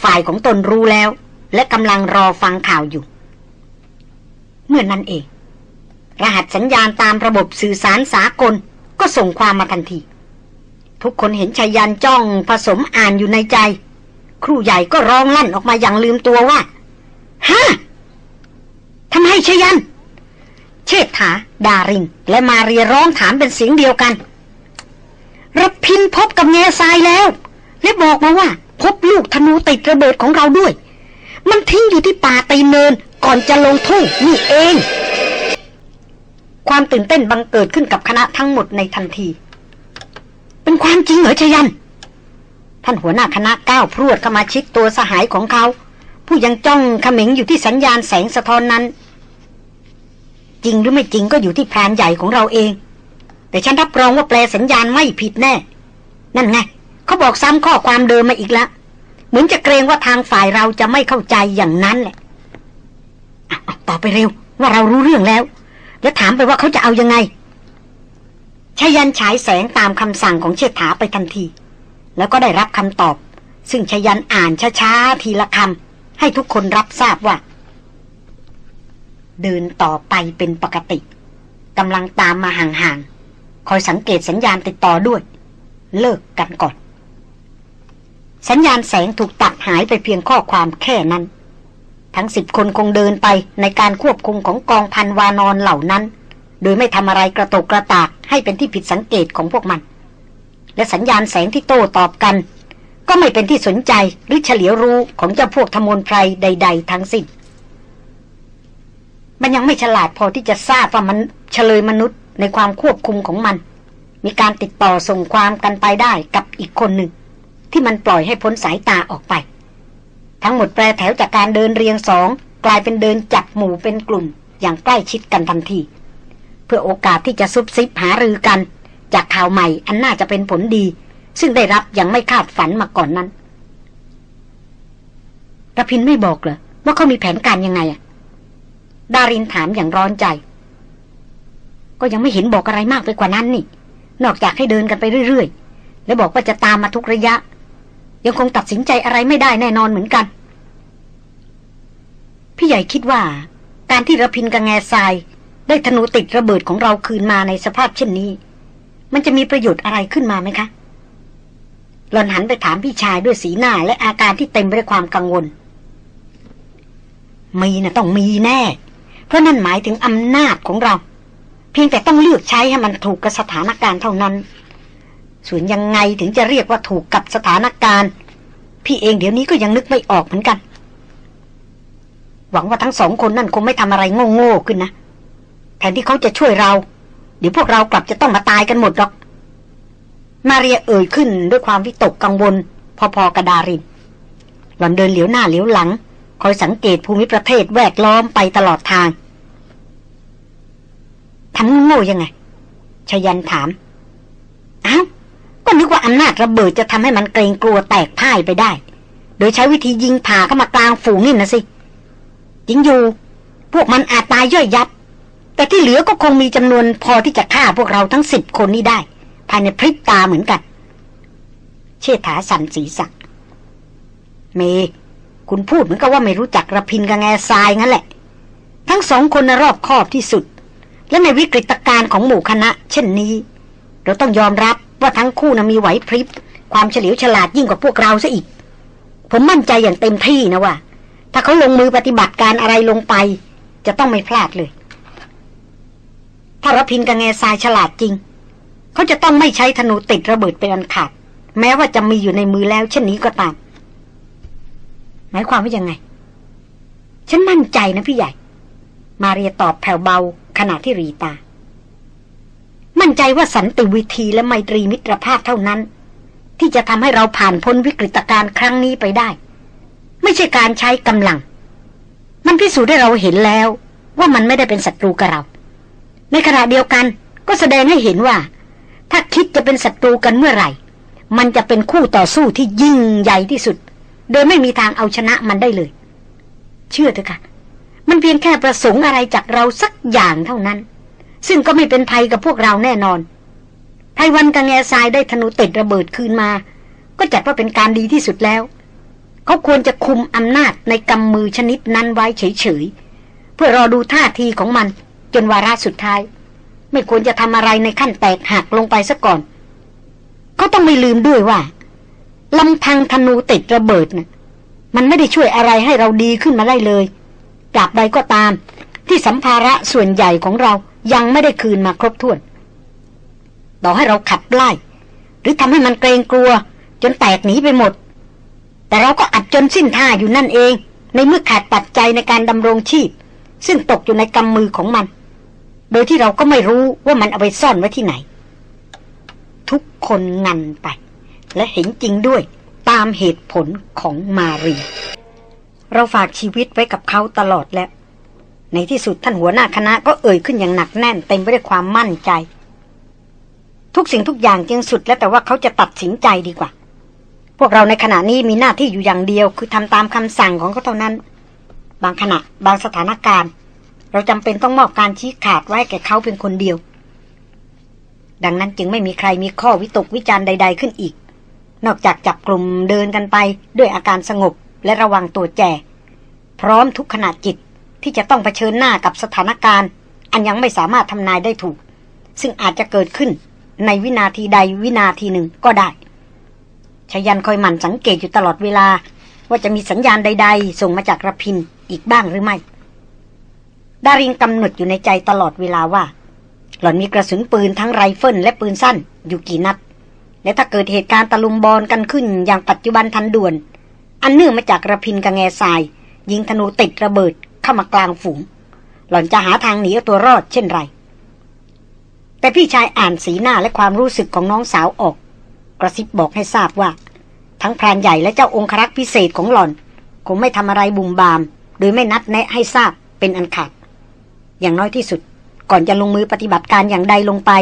ฝ่ายของตนรู้แล้ว และกำลังรอฟังข่าวอยู่ เมื่อนนั้นเอง รหัสสัญญาณตามระบบสื่อสารสากลก็ส่งความมาทันที ทุกคนเห็นชายันจ้องผสมอ่านอยู่ในใจ ครูใหญ่ก็ร้องลั่นออกมาอย่างลืมตัวว่าฮะทำไมชยัน เชษฐา ดาริน และมาเรียร้องถามเป็นเสียงเดียวกันรับพินพบกับแง่ทรายแล้ว และบอกมาว่า พบลูกธนูติดระเบิดของเราด้วย มันทิ้งอยู่ที่ป่าตีเนินก่อนจะลงทุ่งนี่เอง ความตื่นเต้นบังเกิดขึ้นกับคณะทั้งหมดในทันที เป็นความจริงเหรอชยัน ท่านหัวหน้าคณะก้าวพรวดเข้ามาชิดตัวสหายของเขา ผู้ยังจ้องเขม็งอยู่ที่สัญญาณแสงสะท้อนนั้น จริงหรือไม่จริงก็อยู่ที่พรานใหญ่ของเราเอง แต่ฉันรับรองว่าแปลสัญญาณไม่ผิดแน่ นั่นไง เขาบอกซ้ำข้อความเดิมมาอีกแล้วเหมือนจะเกรงว่าทางฝ่ายเราจะไม่เข้าใจอย่างนั้นแหละต่อไปเร็ว ว่าเรารู้เรื่องแล้ว แล้วถามไปว่าเขาจะเอายังไงชายันฉายแสงตามคำสั่งของเชษฐาไปทันที แล้วก็ได้รับคำตอบ ซึ่งชายันอ่านช้าๆทีละคำให้ทุกคนรับทราบว่า เดินต่อไปเป็นปกติกำลังตามมาห่างๆคอยสังเกตสัญญาณติดต่อด้วย เลิกกันก่อน สัญญาณแสงถูกตัดหายไปเพียงข้อความแค่นั้น ทั้งสิบคนคงเดินไปในการควบคุมของกองพันวานอนเหล่านั้น โดยไม่ทำอะไรกระตกกระตากให้เป็นที่ผิดสังเกตของพวกมัน และสัญญาณแสงที่โต้ตอบกัน ก็ไม่เป็นที่สนใจหรือเฉลียวรู้ของเจ้าพวกธมนไพรใด ๆ ทั้งสิ้นมันยังไม่ฉลาดพอที่จะทราบว่ามันเฉลยมนุษย์ในความควบคุมของมัน มีการติดต่อส่งความกันไปได้กับอีกคนหนึ่ง ที่มันปล่อยให้พ้นสายตาออกไป ทั้งหมดแปรแถวจากการเดินเรียงสองกลายเป็นเดินจับหมู่เป็นกลุ่ม อย่างใกล้ชิดกันทันที เพื่อโอกาสที่จะซุบซิบหารือกัน จากข่าวใหม่อันน่าจะเป็นผลดี ซึ่งได้รับอย่างไม่คาดฝันมาก่อนนั้นรพินไม่บอกเหรอว่าเขามีแผนการยังไงอะดารินถามอย่างร้อนใจ ก็ยังไม่เห็นบอกอะไรมากไปกว่านั้นนี่ นอกจากให้เดินกันไปเรื่อย ๆ แล้วบอกว่าจะตามมาทุกระยะ ยังคงตัดสินใจอะไรไม่ได้แน่นอนเหมือนกัน พี่ใหญ่คิดว่า การที่ระพินกับแง่ทราย ได้ธนูติดระเบิดของเราคืนมาในสภาพเช่นนี้ มันจะมีประโยชน์อะไรขึ้นมาไหมคะหลอนหันไปถามพี่ชายด้วยสีหน้าและอาการที่เต็มไปด้วยความกังวล มีนะต้องมีแน่ เพราะนั่นหมายถึงอำนาจของเรา เพียงแต่ต้องเลือกใช้ให้มันถูกกับสถานการณ์เท่านั้น ส่วนยังไงถึงจะเรียกว่าถูกกับสถานการณ์ พี่เองเดี๋ยวนี้ก็ยังนึกไม่ออกเหมือนกัน หวังว่าทั้งสองคนนั่นคงไม่ทำอะไรโง่ๆขึ้นนะแทนที่เขาจะช่วยเรา เดี๋ยวพวกเรากลับจะต้องมาตายกันหมดหรอก มาเรียเอ่ยขึ้นด้วยความวิตกกังวล พอๆกระดารินหล่อนเดินเหลียวหน้าเหลียวหลัง คอยสังเกตภูมิประเทศแวดล้อมไปตลอดทางทำโง่ยังไงชยันถามอ้าว ก็นึกว่าอำนาจระเบิดจะทำให้มันเกรงกลัวแตกพ่ายไปได้ โดยใช้วิธียิงผ่าเข้ามากลางฝูงนี่นะสิจริงอยู่ พวกมันอาจตายย่อยยับ แต่ที่เหลือก็คงมีจำนวนพอที่จะฆ่าพวกเราทั้งสิบคนนี้ได้ ภายในพริบตาเหมือนกัน เชษฐาสันสีสักเม คุณพูดเหมือนกับว่าไม่รู้จักระพินกับแง่ทรายงั้นแหละ ทั้งสองคนนรอบคอบที่สุด และในวิกฤตการณ์ของหมู่คณะ เช่นนี้ เราต้องยอมรับ ว่าทั้งคู่นะมีไหวพริบ ความเฉลียวฉลาดยิ่งกว่าพวกเราซะอีก ผมมั่นใจอย่างเต็มที่นะว่า ถ้าเขาลงมือปฏิบัติการอะไรลงไป จะต้องไม่พลาดเลย ถ้ารพินกับแง่ทรายฉลาดจริง เขาจะต้องไม่ใช้ธนูติดระเบิดเป็นอันขาด แม้ว่าจะมีอยู่ในมือแล้ว เช่นนี้ก็ตาม หมายความว่ายังไง ฉันมั่นใจนะพี่ใหญ่ มาเรียตอบแผ่วเบาขณะที่รีตา มั่นใจว่าสันติวิธีและไมตรีมิตรภาพเท่านั้น ที่จะทำให้เราผ่านพ้นวิกฤตการณ์ครั้งนี้ไปได้ ไม่ใช่การใช้กำลัง มันพิสูจน์ให้เราเห็นแล้วว่ามันไม่ได้เป็นศัตรูกับเรา ในขณะเดียวกันก็แสดงให้เห็นว่า ถ้าคิดจะเป็นศัตรูกันเมื่อไหร่ มันจะเป็นคู่ต่อสู้ที่ยิ่งใหญ่ที่สุด โดยไม่มีทางเอาชนะมันได้เลย เชื่อเถอะค่ะ มันเพียงแค่ประสงค์อะไรจากเราสักอย่างเท่านั้น ซึ่งก็ไม่เป็นภัยกับพวกเราแน่นอนไพวันกังแงทรายได้ธนูติดระเบิดคืนมา ก็จัดว่าเป็นการดีที่สุดแล้ว เขาควรจะคุมอำนาจในกำมือชนิดนั้นไว้เฉยๆ เพื่อรอดูท่าทีของมัน จนวาระสุดท้าย ไม่ควรจะทำอะไรในขั้นแตกหักลงไปซะก่อน เขาต้องไม่ลืมด้วยว่าลำพังธนูติดระเบิดนะ่ะมันไม่ได้ช่วยอะไรให้เราดีขึ้นมาได้เลยตราบใดก็ตาม ที่สัมภาระส่วนใหญ่ของเรา ยังไม่ได้คืนมาครบถ้วน ต่อให้เราขับไล่ หรือทำให้มันเกรงกลัว จนแตกหนีไปหมด แต่เราก็อัดจนสิ้นท่าอยู่นั่นเอง ในเมื่อขาดปัจจัยในการดำรงชีพ ซึ่งตกอยู่ในกำมือของมัน โดยที่เราก็ไม่รู้ว่ามันเอาไปซ่อนไว้ที่ไหน ทุกคนงันไป และเห็นจริงด้วยตามเหตุผลของมารีเราฝากชีวิตไว้กับเขาตลอดแล้ว ในที่สุดท่านหัวหน้าคณะก็เอ่ยขึ้นอย่างหนักแน่นเต็มไปด้วยความมั่นใจ ทุกสิ่งทุกอย่างจึงสุดแล้วแต่ว่าเขาจะตัดสินใจดีกว่า พวกเราในขณะนี้มีหน้าที่อยู่อย่างเดียว คือทำตามคำสั่งของเขาเท่านั้น บางขณะบางสถานการณ์ เราจำเป็นต้องมอบการชี้ขาดไว้แก่เขาเป็นคนเดียว ดังนั้นจึงไม่มีใครมีข้อวิตกวิจารณ์ใด ๆขึ้นอีก นอกจากจับกลุ่มเดินกันไปด้วยอาการสงบและระวังตัวแจพร้อมทุกขณะจิต ที่จะต้องเผชิญหน้ากับสถานการณ์ อันยังไม่สามารถทำนายได้ถูก ซึ่งอาจจะเกิดขึ้นในวินาทีใดวินาทีหนึ่งก็ได้ชยันคอยหมั่นสังเกตอยู่ตลอดเวลา ว่าจะมีสัญญาณใด ๆ ส่งมาจากระพินอีกบ้างหรือไม่ ดารินกำหนดอยู่ในใจตลอดเวลาว่า หล่อนมีกระสุนปืนทั้งไรเฟิลและปืนสั้นอยู่กี่นัด และถ้าเกิดเหตุการณ์ตะลุมบอลกันขึ้นอย่างปัจจุบันทันด่วน อันเนื่องมาจากระพินกับแง่ทราย ยิงธนูติดระเบิด เข้ามากลางฝูง หล่อนจะหาทางหนีเอาตัวรอดเช่นไร แต่พี่ชายอ่านสีหน้าและความรู้สึกของน้องสาวออก กระซิบบอกให้ทราบว่า ทั้งพรานใหญ่และเจ้าองครักษ์พิเศษของหล่อน คงไม่ทำอะไรบุมบาม โดยไม่นัดแนะให้ทราบเป็นอันขาด อย่างน้อยที่สุด ก่อนจะลงมือปฏิบัติการอย่างใดลงไป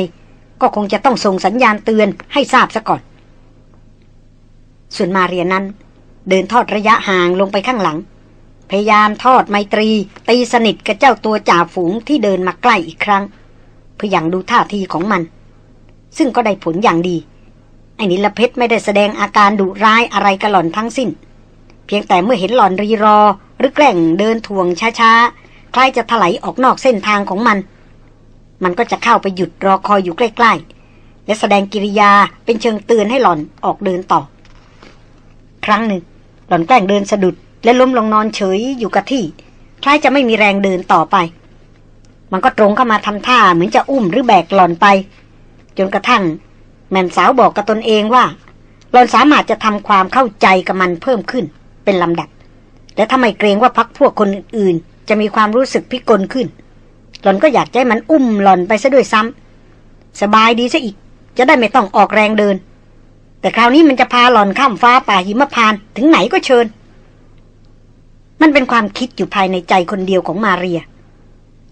ก็คงจะต้องส่งสัญญาณเตือนให้ทราบซะก่อน ส่วนมาเรียนนั้น เดินทอดระยะห่างลงไปข้างหลัง พยายามทอดไมตรี ตีสนิทกับเจ้าตัวจ่าฝูงที่เดินมาใกล้อีกครั้ง เพื่ออย่างดูท่าทีของมัน ซึ่งก็ได้ผลอย่างดี ไอ้นิลเพชรไม่ได้แสดงอาการดุร้ายอะไรกับหล่อนทั้งสิ้น เพียงแต่เมื่อเห็นหล่อนรีรอ หรือแกล้งเดินถ่วงช้าๆ ใคล้ายจะถลายออกนอกเส้นทางของมัน มันก็จะเข้าไปหยุดรอคอยอยู่ใกล้ๆ และแสดงกิริยาเป็นเชิงเตือนให้หล่อนออกเดินต่อ ครั้งหนึ่ง หล่อนแกล้งเดินสะดุด และล้มลงนอนเฉยอยู่กับที่คล้ายจะไม่มีแรงเดินต่อไป มันก็ตรงเข้ามาทำท่าเหมือนจะอุ้มหรือแบกหล่อนไป จนกระทั่ง แม่สาวบอกกับตนเองว่า หล่อนสามารถจะทำความเข้าใจกับมันเพิ่มขึ้นเป็นลำดับ และถ้าไม่เกรงว่าพักพวกคนอื่นจะมีความรู้สึกพิกลขึ้น หล่อนก็อยากให้มันอุ้มหล่อนไปซะด้วยซ้ำสบายดีซะอีก จะได้ไม่ต้องออกแรงเดิน แต่คราวนี้มันจะพาหล่อนข้ามฟ้าป่าหิมพานถึงไหนก็เชิญ มันเป็นความคิดอยู่ภายในใจคนเดียวของมาเรีย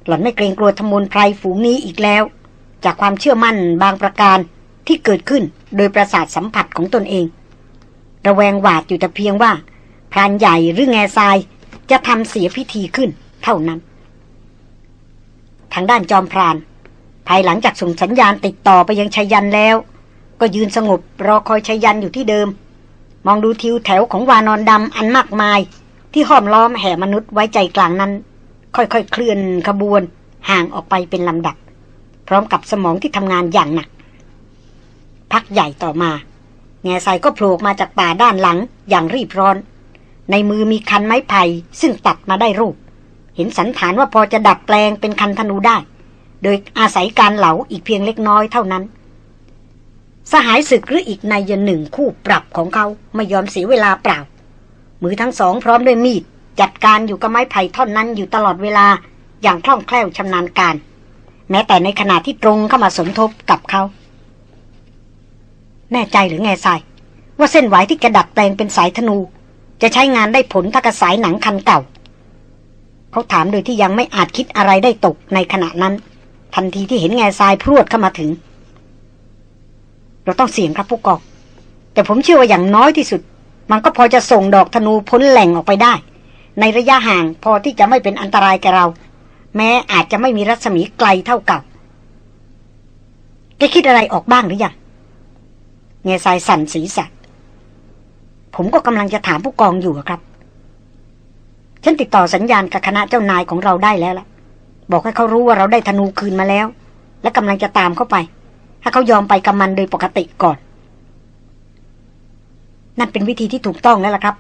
หล่อนไม่เกรงกลัวธมูลไพรฝูงนี้อีกแล้ว จากความเชื่อมั่นบางประการที่เกิดขึ้นโดยประสาทสัมผัสของตนเอง ระแวงหวาดอยู่แต่เพียงว่าพรานใหญ่หรือแง่ทรายจะทำเสียพิธีขึ้นเท่านั้น ทางด้านจอมพราน ภายหลังจากส่งสัญญาณติดต่อไปยังชัยยันแล้ว ก็ยืนสงบรอคอยชัยยันอยู่ที่เดิม มองดูทิวแถวของวานอนดำอันมากมาย ที่ห้อมล้อมแห่มนุษย์ไว้ใจกลางนั้น ค่อยๆเคลื่อนขบวน ห่างออกไปเป็นลำดับ พร้อมกับสมองที่ทำงานอย่างหนัก พักใหญ่ต่อมา แง่ใสก็โผล่มาจากป่าด้านหลังอย่างรีบร้อน ในมือมีคันไม้ไผ่ซึ่งตัดมาได้รูป เห็นสันฐานว่าพอจะดัดแปลงเป็นคันธนูได้ โดยอาศัยการเหลาอีกเพียงเล็กน้อยเท่านั้นสหายศึกหรืออีกนายหนึ่งคู่ปรับของเขาไม่ยอมเสียเวลาเปล่า มือทั้งสองพร้อมด้วยมีด จัดการอยู่กับไม้ไผ่ท่อนนั้นอยู่ตลอดเวลาอย่างคล่องแคล่วชำนาญการ แม้แต่ในขณะที่ตรงเข้ามาสมทบกับเขา แน่ใจหรือไงทราย ว่าเส้นไหวที่กระดัดแปลงเป็นสายธนู จะใช้งานได้ผลถ้ากระสายหนังคันเก่า เขาถามโดยที่ยังไม่อาจคิดอะไรได้ตกในขณะนั้น ทันทีที่เห็นแง่ทรายพรวดเข้ามาถึง เราต้องเสี่ยงครับผู้กองแต่ผมเชื่อว่าอย่างน้อยที่สุด มันก็พอจะส่งดอกธนูพ้นแหล่งออกไปได้ ในระยะห่างพอที่จะไม่เป็นอันตรายแกเรา แม้อาจจะไม่มีรัศมีไกลเท่ากับแกคิดอะไรออกบ้างหรือยังเงยสายสั่นสีสันผมก็กำลังจะถามผู้กองอยู่ครับ ฉันติดต่อสัญญาณกับคณะเจ้านายของเราได้แล้วล่ะ บอกให้เขารู้ว่าเราได้ธนูคืนมาแล้ว และกำลังจะตามเข้าไป ถ้าเขายอมไปกับมันโดยปกติก่อน นั่นเป็นวิธีที่ถูกต้องแล้วล่ะครับ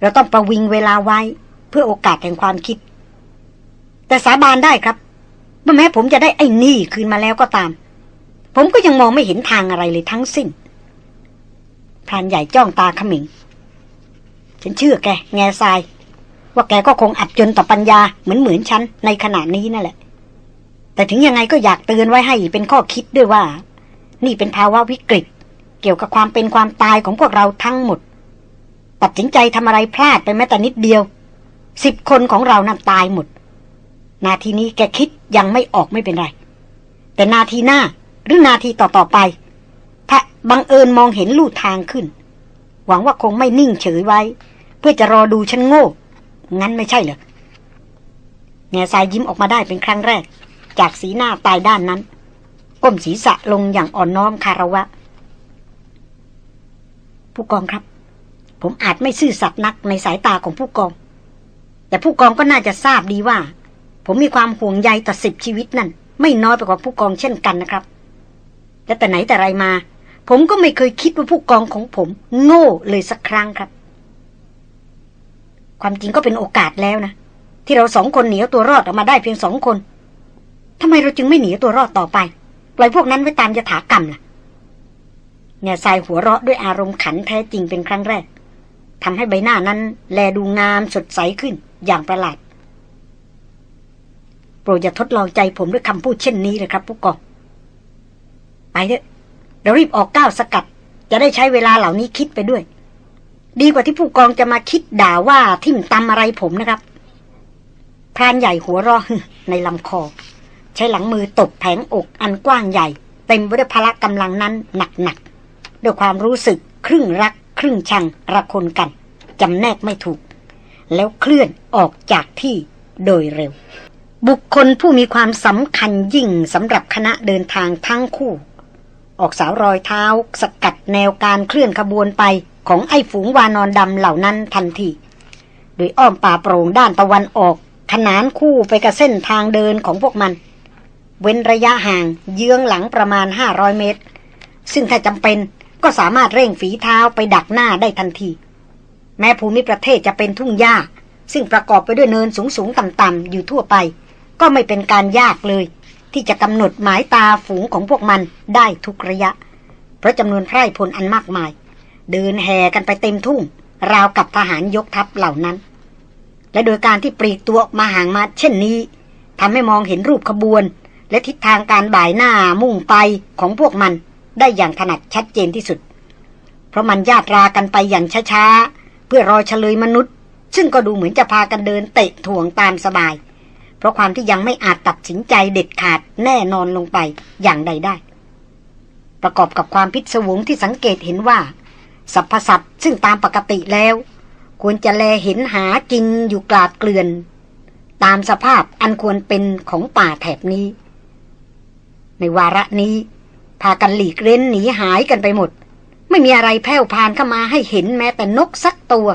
เราต้องประวิงเวลาไว้เพื่อโอกาสแห่งความคิด แต่สาบานได้ครับว่าแม้ผมจะได้ไอ้นี่คืนมาแล้วก็ตาม ผมก็ยังมองไม่เห็นทางอะไรเลยทั้งสิ้นพรานใหญ่จ้องตาขมิงฉันเชื่อแก แง่ทราย ว่าแกก็คงอับจนต่อปัญญาเหมือนเหมือนฉันในขณะนี้นั่นแหละ แต่ถึงยังไงก็อยากเตือนไว้ให้เป็นข้อคิดด้วยว่า นี่เป็นภาวะวิกฤต เกี่ยวกับความเป็นความตายของพวกเราทั้งหมด ตัดสินใจทำอะไรพลาดไปแม้แต่นิดเดียว สิบคนของเรานั้นตายหมด นาทีนี้แกคิดยังไม่ออกไม่เป็นไร แต่นาทีหน้าหรือนาทีต่อๆไป ถ้าบังเอิญมองเห็นลู่ทางขึ้น หวังว่าคงไม่นิ่งเฉยไว้ เพื่อจะรอดูฉันโง่ งั้นไม่ใช่เหรอแง่สายยิ้มออกมาได้เป็นครั้งแรก จากสีหน้าตายด้านนั้น ก้มศีรษะลงอย่างอ่อนน้อมคารวะ ผู้กองครับ ผมอาจไม่ซื่อสัตย์นักในสายตาของผู้กอง แต่ผู้กองก็น่าจะทราบดีว่า ผมมีความห่วงใยต่อสิบชีวิตนั่น ไม่น้อยไปกว่าผู้กองเช่นกันนะครับและแต่ไหนแต่ไรมา ผมก็ไม่เคยคิดว่าผู้กองของผม โง่เลยสักครั้งครับ ความจริงก็เป็นโอกาสแล้วนะ ที่เราสองคนหนีตัวรอดออกมาได้เพียงสองคนทำไมเราจึงไม่หนีตัวรอดต่อไป ปล่อยพวกนั้นไว้ตามยถากรรมล่ะ เงาทรายหัวเราะด้วยอารมณ์ขันแท้จริงเป็นครั้งแรกทำให้ใบหน้านั้น แลดูงามสดใสขึ้นอย่างประหลาด โปรดอย่าทดลองใจผมด้วยคำพูดเช่นนี้เลยครับผู้กองไปเถอะเรารีบออกก้าวสกัด จะได้ใช้เวลาเหล่านี้คิดไปด้วย ดีกว่าที่ผู้กองจะมาคิดด่าว่าทิ่มตำอะไรผมนะครับพรานใหญ่หัวรอในลำคอ ใช้หลังมือตบแผงอกอันกว้างใหญ่ เต็มไปด้วยพละกำลังนั้นหนักๆ ด้วยความรู้สึกครึ่งรัก ครึ่งชังระคนกันจำแนกไม่ถูก แล้วเคลื่อนออกจากที่โดยเร็ว บุคคลผู้มีความสำคัญยิ่งสำหรับคณะเดินทางทั้งคู่ ออกสาวรอยเท้า สกัดแนวการเคลื่อนขบวนไปของไอ้ฝูงวานอนดำเหล่านั้นทันทีโดยอ้อมป่าโปร่งด้านตะวันออก ขนานคู่ไปกับเส้นทางเดินของพวกมัน เว้นระยะห่างเยื้องหลังประมาณ 500 เมตร ซึ่งถ้าจำเป็น ก็สามารถเร่งฝีเท้าไปดักหน้าได้ทันที แม้ภูมิประเทศจะเป็นทุ่งหญ้า ซึ่งประกอบไปด้วยเนินสูงๆต่ำๆอยู่ทั่วไป ก็ไม่เป็นการยากเลย ที่จะกำหนดหมายตาฝูงของพวกมันได้ทุกระยะ เพราะจำนวนไพร่พลอันมากมาย เดินแห่กันไปเต็มทุ่ง ราวกับทหารยกทัพเหล่านั้น และโดยการที่ปลีกตัวออกมาห่างมาเช่นนี้ทำให้มองเห็นรูปขบวน และทิศทางการบ่ายหน้ามุ่งไปของพวกมัน ได้อย่างถนัดชัดเจนที่สุด เพราะมันญาตรากันไปอย่างช้าๆ เพื่อรอเฉลยมนุษย์ ซึ่งก็ดูเหมือนจะพากันเดินเตะถ่วงตามสบาย เพราะความที่ยังไม่อาจตัดสินใจเด็ดขาดแน่นอนลงไปอย่างใดได้ ประกอบกับความพิศวงที่สังเกตเห็นว่าสรรพสัตว์ซึ่งตามปกติแล้ว ควรจะแลเห็นหากินอยู่กลาดเกลื่อน ตามสภาพอันควรเป็นของป่าแถบนี้ ในวาระนี้ พากันหลีกเล้นหนีหายกันไปหมด ไม่มีอะไรแผ่วพานเข้ามาให้เห็นแม้แต่นกสักตัว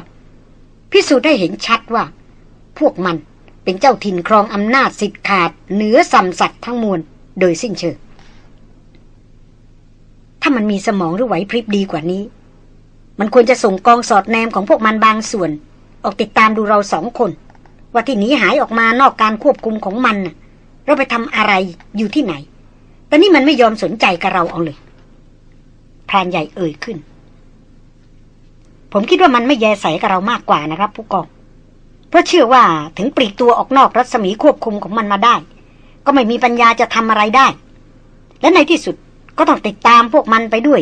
พิสูจน์ได้เห็นชัดว่า พวกมันเป็นเจ้าถิ่นครองอำนาจสิทธิ์ขาดเหนือสัมสัตว์ทั้งมวลโดยสิ้นเชิงถ้ามันมีสมองหรือไหวพริบดีกว่านี้ มันควรจะส่งกองสอดแนมของพวกมันบางส่วน ออกติดตามดูเราสองคน ว่าที่หนีหายออกมานอกการควบคุมของมันเราไปทำอะไรอยู่ที่ไหน แต่นี่มันไม่ยอมสนใจกับเราเอาเลยพรานใหญ่เอ่ยขึ้น ผมคิดว่ามันไม่แยใสกับเรามากกว่านะครับ ผู้กอง เพราะเชื่อว่าถึงปลีกตัวออกนอกรัศมีควบคุมของมันมาได้ ก็ไม่มีปัญญาจะทำอะไรได้ และในที่สุดก็ต้องติดตามพวกมันไปด้วย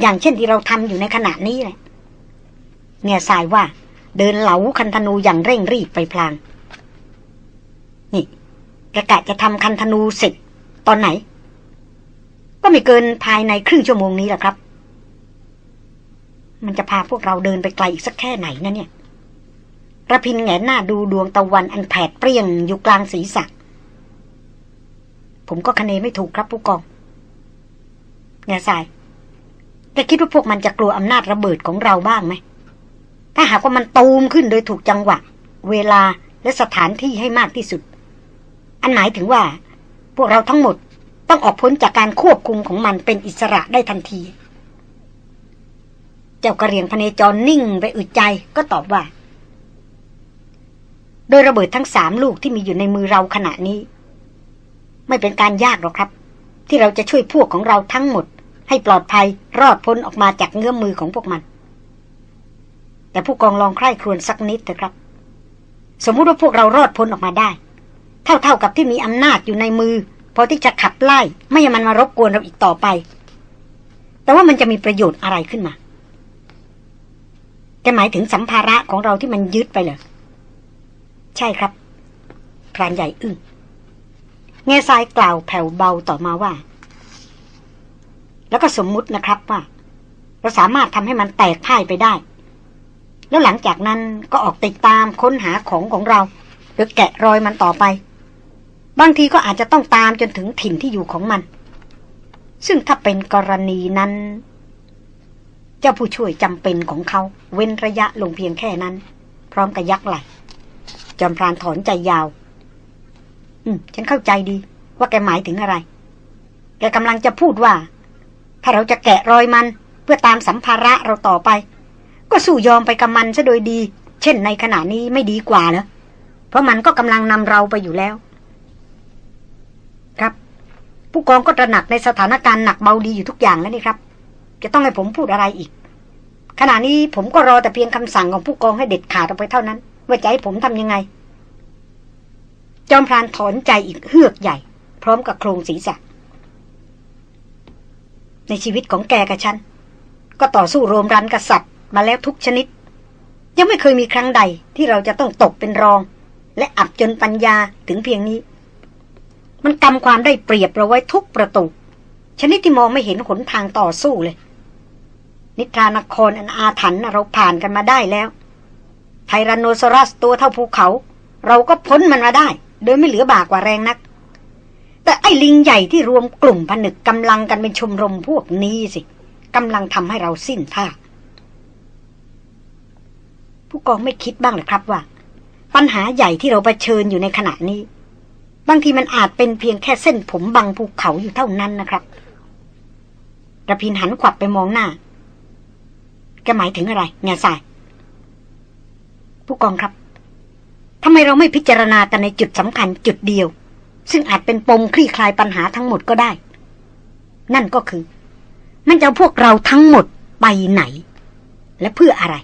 อย่างเช่นที่เราทำอยู่ในขณะนี้แหละเนี่ยสายว่า เดินเหลาคันธนูอย่างเร่งรีบไปพลางนี่กระกะจะทำคันธนูเสร็จตอนไหน ก็ไม่เกินภายในครึ่งชั่วโมงนี้แหละครับ มันจะพาพวกเราเดินไปไกลอีกสักแค่ไหนนะเนี่ยระพินแงนหน้าดูดวงตะวันอันแผดเปรี้ยงอยู่กลางศีรษะ ผมก็คะเนไม่ถูกครับผู้กองแง่ทรายแกคิดว่าพวกมันจะกลัวอำนาจระเบิดของเราบ้างไหม ถ้าหากว่ามันตูมขึ้นโดยถูกจังหวะ เวลาและสถานที่ให้มากที่สุด อันหมายถึงว่า พวกเราทั้งหมด ต้องออกพ้นจากการควบคุมของมันเป็นอิสระได้ทันที เจ้ากระเรียงพเนจรนิ่งไปอึดใจก็ตอบว่า โดยระเบิดทั้งสามลูกที่มีอยู่ในมือเราขณะนี้ ไม่เป็นการยากหรอกครับ ที่เราจะช่วยพวกของเราทั้งหมด ให้ปลอดภัยรอดพ้นออกมาจากเงื้อมมือของพวกมัน แต่ผู้กองลองใคร่ครวญสักนิดเถอะครับ สมมุติว่าพวกเรารอดพ้นออกมาได้ เท่าๆกับที่มีอำนาจอยู่ในมือ พอที่จะขับไล่ไม่ให้มันมารบกวนเราอีกต่อไป แต่ว่ามันจะมีประโยชน์อะไรขึ้นมาแกหมายถึงสัมภาระของเราที่มันยึดไปเหรอใช่ครับพรานใหญ่อึ้งเงซายกล่าวแผ่วเบาต่อมาว่า แล้วก็สมมุตินะครับว่า เราสามารถทำให้มันแตกพ่ายไปได้ แล้วหลังจากนั้นก็ออกติดตามค้นหาของของเรา หรือแกะรอยมันต่อไป บางทีก็อาจจะต้องตามจนถึงถิ่นที่อยู่ของมัน ซึ่งถ้าเป็นกรณีนั้น เจ้าผู้ช่วยจำเป็นของเขา เว้นระยะลงเพียงแค่นั้น พร้อมกับยักไหลจอมพรานถอนใจยาว อืม ฉันเข้าใจดี ว่าแกหมายถึงอะไร แกกำลังจะพูดว่า ถ้าเราจะแกะรอยมัน เพื่อตามสัมภาระเราต่อไป ก็สู้ยอมไปกับมันซะโดยดี เช่นในขณะนี้ไม่ดีกว่าเหรอเพราะมันก็กำลังนำเราไปอยู่แล้ว ครับ ผู้กองก็ตระหนักในสถานการณ์หนักเบาดีอยู่ทุกอย่างแล้วนี่ครับ จะต้องให้ผมพูดอะไรอีก ขณะนี้ผมก็รอแต่เพียงคำสั่งของผู้กองให้เด็ดขาดออกไปเท่านั้น ว่าจะให้ผมทำยังไง จอมพรานถอนใจอีกเฮือกใหญ่ พร้อมกับโครงศีรษะ ในชีวิตของแกกับฉัน ก็ต่อสู้โรมรันกษัตริย์มาแล้วทุกชนิด ยังไม่เคยมีครั้งใดที่เราจะต้องตกเป็นรอง และอับจนปัญญาถึงเพียงนี้ มันกำความได้เปรียบเราไว้ทุกประตู ชนิดที่มองไม่เห็นหนทางต่อสู้เลย นิทรานครอันอาถรรพ์เราผ่านกันมาได้แล้ว ไทรนโนซอรัสตัวเท่าภูเขา เราก็พ้นมันมาได้ โดยไม่เหลือบากว่าแรงนัก แต่ไอ้ลิงใหญ่ที่รวมกลุ่มผนึกกำลังกันเป็นชมรมพวกนี้สิกำลังทำให้เราสิ้นท่าผู้กองไม่คิดบ้างหรือครับว่า ปัญหาใหญ่ที่เราเผชิญอยู่ในขณะนี้ บางทีมันอาจเป็นเพียงแค่เส้นผมบังภูเขาอยู่เท่านั้นนะครับระพินหันขวับไปมองหน้า แกหมายถึงอะไรเงาสาย ผู้กองครับทำไมเราไม่พิจารณากันในจุดสำคัญจุดเดียว ซึ่งอาจเป็นปมคลี่คลายปัญหาทั้งหมดก็ได้ นั่นก็คือ มันจะพวกเราทั้งหมดไปไหน และเพื่ออะไร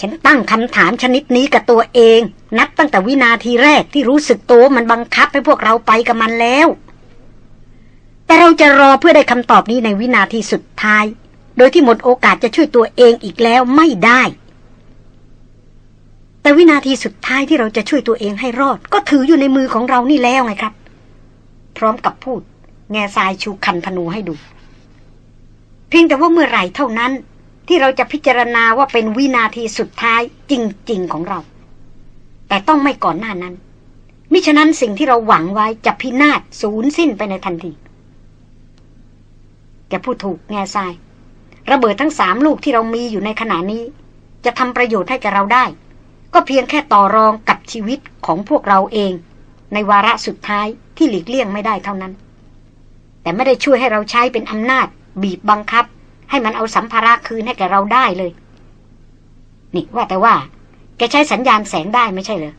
ฉันตั้งคำถามชนิดนี้กับตัวเอง นับตั้งแต่วินาทีแรกที่รู้สึกตัวมันบังคับให้พวกเราไปกับมันแล้ว แต่เราจะรอเพื่อได้คำตอบนี้ในวินาทีสุดท้าย โดยที่หมดโอกาสจะช่วยตัวเองอีกแล้วไม่ได้ แต่วินาทีสุดท้ายที่เราจะช่วยตัวเองให้รอด ก็ถืออยู่ในมือของเรานี่แล้วไงครับ พร้อมกับพูด แง่ทรายชูคันธนูให้ดู เพียงแต่ว่าเมื่อไหร่เท่านั้น ที่เราจะพิจารณาว่าเป็นวินาทีสุดท้ายจริง ๆของเรา แต่ต้องไม่ก่อนหน้านั้น มิฉะนั้นสิ่งที่เราหวังไว้จะพินาศสูญสิ้นไปในทันที แกพูดถูกแง่ทราย ระเบิดทั้งสามลูกที่เรามีอยู่ในขณะนี้ จะทำประโยชน์ให้แกเราได้ ก็เพียงแค่ต่อรองกับชีวิตของพวกเราเอง ในวาระสุดท้ายที่หลีกเลี่ยงไม่ได้เท่านั้น แต่ไม่ได้ช่วยให้เราใช้เป็นอำนาจ บีบบังคับ ให้มันเอาสัมภาระคืนให้แกเราได้เลย นี่ว่าแต่ว่า แกใช้สัญญาณแสงได้ไม่ใช่เหรอ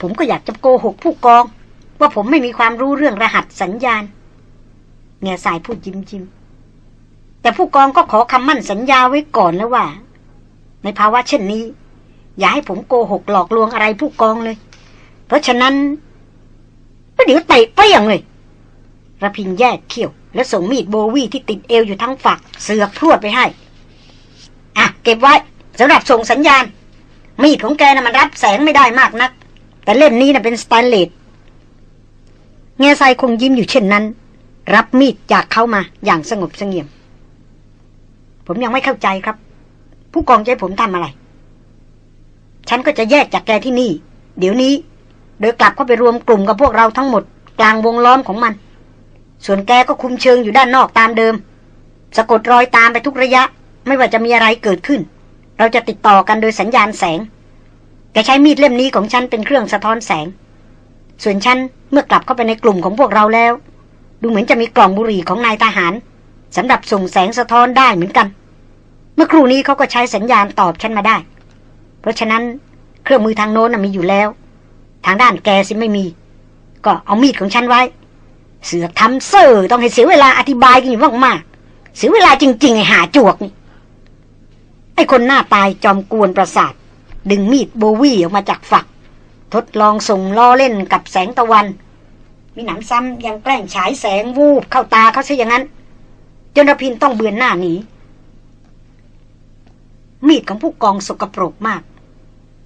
ผมก็อยากจะโกหกผู้กอง ว่าผมไม่มีความรู้เรื่องรหัสสัญญาณเงียสายพูดยิ้มยิ้มแต่ผู้กองก็ขอคำมั่นสัญญาไว้ก่อนแล้วว่า ในภาวะเช่นนี้ อย่าให้ผมโกหกหลอกลวงอะไรผู้กองเลย เพราะฉะนั้นก็เดี๋ยวเตะเปี้ยงเลยระพินแยกเขี้ยว แล้วส่งมีดโบวี่ที่ติดเอวอยู่ทั้งฝัก เสือกพรวดไปให้ อะ เก็บไว้สำหรับส่งสัญญาณ มีดของแกนะ่ะมันรับแสงไม่ได้มากนัก แต่เล่มนี้นะ่ะเป็นสแตนเลสเงยไซคงยิ้มอยู่เช่นนั้น รับมีดจากเขามาอย่างสงบเสงี่ยม ผมยังไม่เข้าใจครับ ผู้กองให้ผมทำอะไร ฉันก็จะแยกจากแกที่นี่ เดี๋ยวนี้ โดยกลับเข้าไปรวมกลุ่มกับพวกเราทั้งหมด กลางวงล้อมของมัน ส่วนแกก็คุมเชิงอยู่ด้านนอกตามเดิม สะกดรอยตามไปทุกระยะ ไม่ว่าจะมีอะไรเกิดขึ้น เราจะติดต่อกันโดยสัญญาณแสง แกใช้มีดเล่มนี้ของฉันเป็นเครื่องสะท้อนแสง ส่วนฉันเมื่อกลับเข้าไปในกลุ่มของพวกเราแล้ว ดูเหมือนจะมีกล่องบุหรี่ของนายทหารสำหรับส่งแสงสะท้อนได้เหมือนกัน เมื่อครู่นี้เขาก็ใช้สัญญาณตอบฉันมาได้ เพราะฉะนั้นเครื่องมือทางโน้นมีอยู่แล้ว ทางด้านแกสิไม่มี ก็เอามีดของฉันไว้ เสือกทำเซอร์ต้องให้เสียเวลาอธิบายกันอยู่มากๆเสียเวลาจริง ๆ ไอ้หาจวกนี่ไอ้คนหน้าตายจอมกวนประสาท ดึงมีดโบวี่ออกมาจากฝัก ทดลองส่งล้อเล่นกับแสงตะวัน มีหนำซ้ำยังแกล้งฉายแสงวูบเข้าตาเขาซะอย่างนั้น จนรพินต้องเบือนหน้าหนีมีดของผู้กองสกปรกมาก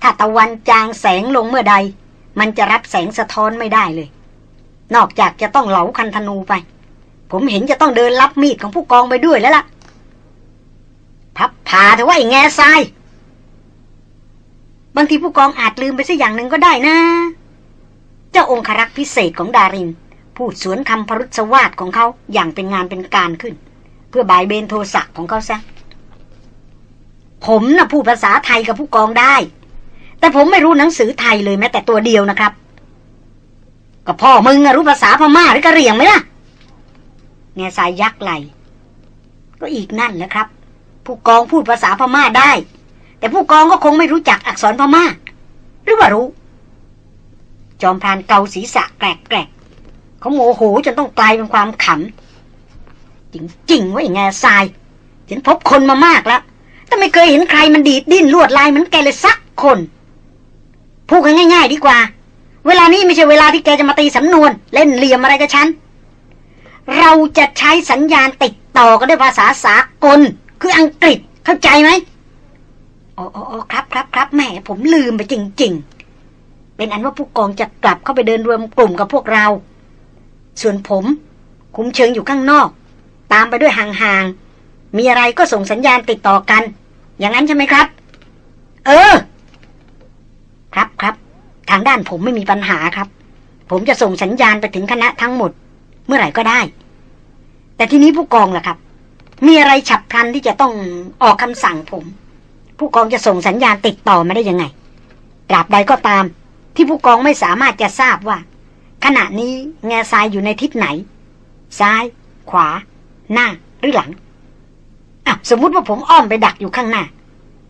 ถ้าตะวันจางแสงลงเมื่อใด มันจะรับแสงสะท้อนไม่ได้เลย นอกจากจะต้องเหลาคันธนูไป ผมเห็นจะต้องเดินรับมีดของผู้กองไปด้วยแล้วล่ะ พับผ่าเถอะว่าไอ้แง่ทราย บางทีผู้กองอาจลืมไปสักอย่างหนึ่งก็ได้นะ เจ้าองครักษ์พิเศษของดาริน พูดสวนคำพรุษวาดของเขาอย่างเป็นงานเป็นการขึ้น เพื่อบายเบนโทสะของเขาซะ ผมนะ่ะพูดภาษาไทยกับผู้กองได้ แต่ผมไม่รู้หนังสือไทยเลยแม้แต่ตัวเดียวนะครับ ก็พ่อมึงรู้ภาษาพม่าหรือกะเหรี่ยงไหมล่ะแง่สายยักไหล ก็อีกนั่นแหละครับ ผู้กองพูดภาษาพม่าได้ แต่ผู้กองก็คงไม่รู้จักอักษรพม่า หรือว่ารู้ จอมพรานเกาศีรษะแกรกแกรกเขาโมโหจนต้องกลายเป็นความขำจริงๆว่าอย่างไงทรายฉันพบคนมามากแล้ว แต่ไม่เคยเห็นใครมันดีดดิ้นลวดลายเหมือนแกเลยสักคนพูดกันง่าย ๆ ดีกว่า เวลานี้ไม่ใช่เวลาที่แกจะมาตีสำนวน เล่นเหลี่ยมอะไรกับฉัน เราจะใช้สัญญาณติดต่อกันด้วยภาษาสากล คืออังกฤษเข้าใจไหมอ๋ออ๋อครับครับครับแม่ผมลืมไปจริง ๆ เป็นอันว่าผู้กองจะกลับเข้าไปเดินรวมกลุ่มกับพวกเรา ส่วนผม คุ้มเชิงอยู่ข้างนอก ตามไปด้วยห่างๆ มีอะไรก็ส่งสัญญาณติดต่อกัน อย่างนั้นใช่ไหมครับ เออ ครับครับ ทางด้านผมไม่มีปัญหาครับ ผมจะส่งสัญญาณไปถึงคณะทั้งหมด เมื่อไหร่ก็ได้ แต่ทีนี้ผู้กองล่ะครับ มีอะไรฉับพลันที่จะต้องออกคำสั่งผม ผู้กองจะส่งสัญญาณติดต่อมาได้ยังไงตราบใดก็ตาม ที่ผู้กองไม่สามารถจะทราบว่า ขณะนี้แง่ทรายอยู่ในทิศไหน ซ้าย ขวา หน้าหรือหลังอะสมมุติว่าผมอ้อมไปดักอยู่ข้างหน้า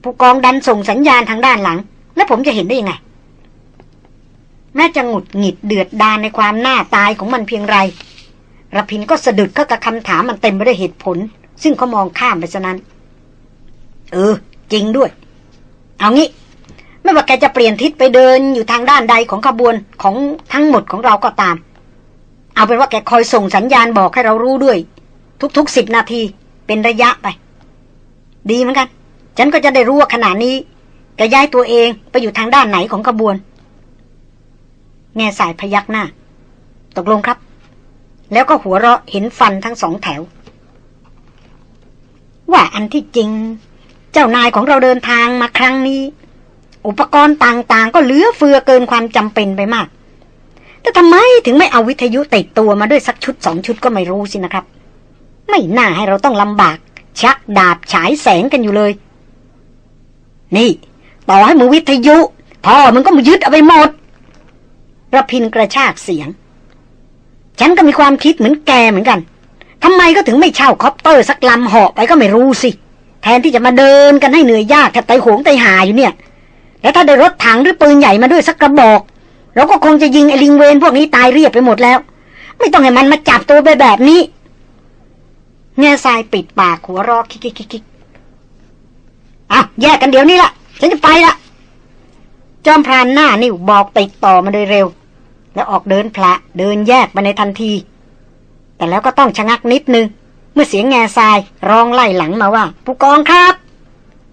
ผู้กองดันส่งสัญญาณทางด้านหลัง แล้วผมจะเห็นได้ยังไง แม้จะหงุดหงิดเดือดดานในความหน้าตายของมันเพียงไรระพินก็สะดุดเข้ากับคำถามมันเต็มไปด้วยเหตุผล ซึ่งเขามองข้ามไปซะนั้น เออ จริงด้วย เอางี้ ไม่ว่าแกจะเปลี่ยนทิศไปเดินอยู่ทางด้านใดของขบวนของทั้งหมดของเราก็ตาม เอาเป็นว่าแกคอยส่งสัญญาณบอกให้เรารู้ด้วย ทุกๆสิบนาทีเป็นระยะไป ดีเหมือนกัน ฉันก็จะได้รู้ว่าขณะนี้แกย้ายตัวเองไปอยู่ทางด้านไหนของขบวน แง่สายพยักหน้า ตกลงครับ แล้วก็หัวเราะเห็นฟันทั้งสองแถว ว่าอันที่จริง เจ้านายของเราเดินทางมาครั้งนี้ อุปกรณ์ต่างๆ ก็เหลือเฟือเกินความจำเป็นไปมาก แต่ทำไมถึงไม่เอาวิทยุติดตัวมาด้วยสักชุดสองชุดก็ไม่รู้สินะครับ ไม่น่าให้เราต้องลำบาก ชักดาบฉายแสงกันอยู่เลย นี่ ต่อให้มือวิทยุพ่อมันก็มายึดเอาไปหมด ระพินกระชากเสียง ฉันก็มีความคิดเหมือนแกเหมือนกันทำไมก็ถึงไม่เช่าคอปเตอร์สักลำเหาะไปก็ไม่รู้สิ แทนที่จะมาเดินกันให้เหนื่อยยากแทบตายโหงตายห่าอยู่เนี่ย แล้วถ้าได้รถถังหรือปืนใหญ่มาด้วยสักกระบอก เราก็คงจะยิงไอ้ลิงเวรพวกนี้ตายเรียบไปหมดแล้ว ไม่ต้องให้มันมาจับตัวไปแบบนี้แงซายปิดปากหัวเราะคิกคิกคิกอะแยกกันเดี๋ยวนี้ละฉันจะไปละจอมพรานหน้านิ่วบอกติดต่อมาโดยเร็ว แล้วออกเดินพละเดินแยกไปในทันที แต่แล้วก็ต้องชะงักนิดนึง เมื่อเสียงแง่ทรายร้องไล่หลังมาว่า ผู้กองครับ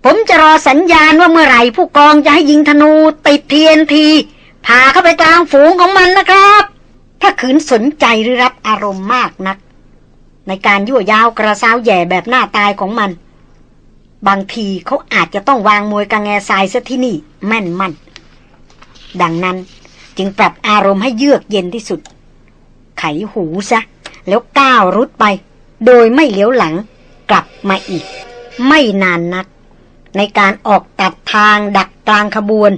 ผมจะรอสัญญาณว่าเมื่อไหร่ ผู้กองจะให้ยิงธนูติดเทียนทีพาเข้าไปกลางฝูงของมันนะครับ ถ้าขืนสนใจหรือรับอารมณ์มากนัก ในการยั่วยาวกระซ้าวแย่แบบหน้าตายของมัน บางทีเขาอาจจะต้องวางมวยกังแงทรายซะที่นี่แม่นมั่นดังนั้น จึงปรับอารมณ์ให้เยือกเย็นที่สุด ไขหูซะ แล้วก้าวรุดไป โดยไม่เลี้ยวหลังกลับมาอีก ไม่นานนัก ในการออกตัดทางดักกลางขบวน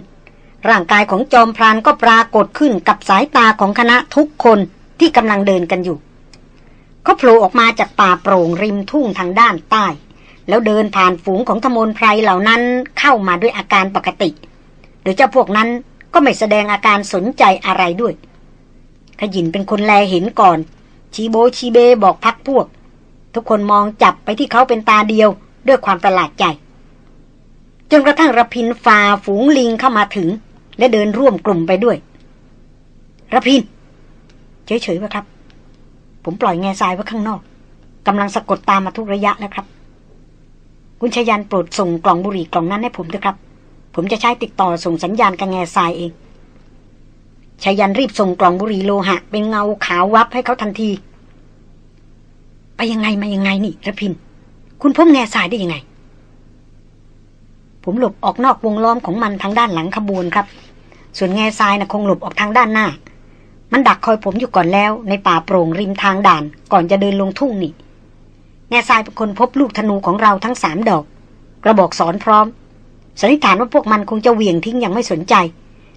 ร่างกายของจอมพรานก็ปรากฏขึ้นกับสายตาของคณะทุกคนที่กำลังเดินกันอยู่เขาโผล่ออกมาจากป่าโปร่งริมทุ่งทางด้านใต้ แล้วเดินผ่านฝูงของธมนไพรเหล่านั้นเข้ามาด้วยอาการปกติ โดยเจ้าพวกนั้น ก็ไม่แสดงอาการสนใจอะไรด้วย ขยินเป็นคนแลเห็นก่อน ชีโบชีเบบอกพักพวก ทุกคนมองจับไปที่เขาเป็นตาเดียวด้วยความประหลาดใจ จนกระทั่งระพินฝ่าฝูงลิงเข้ามาถึง และเดินร่วมกลุ่มไปด้วยระพิน เฉยๆวะครับ ผมปล่อยแง่ทรายไว้ข้างนอกกำลังสะกดตามมาทุกระยะแล้วครับ คุณชยันโปรดส่งกล่องบุหรี่กล่องนั้นให้ผมด้วยครับ ผมจะใช้ติดต่อส่งสัญญาณกับแง่ทรายเองชายันรีบส่งกล่องบุหรี่โลหะ เป็นเงาขาววับให้เขาทันที ไปยังไงมายังไงนี่ระพิน คุณพบแง่ทรายได้ยังไง ผมหลบออกนอกวงล้อมของมันทางด้านหลังขบวนครับ ส่วนแง่ทรายนะ่ะคงหลบออกทางด้านหน้า มันดักคอยผมอยู่ก่อนแล้ว ในป่าโปร่งริมทางด่าน ก่อนจะเดินลงทุ่งนี่แง่ทรายเป็นคนพบลูกธนูของเราทั้งสามดอก กระบอกสอนพร้อม สันนิษฐานว่าพวกมันคงจะเหวี่ยงทิ้งอย่างไม่สนใจ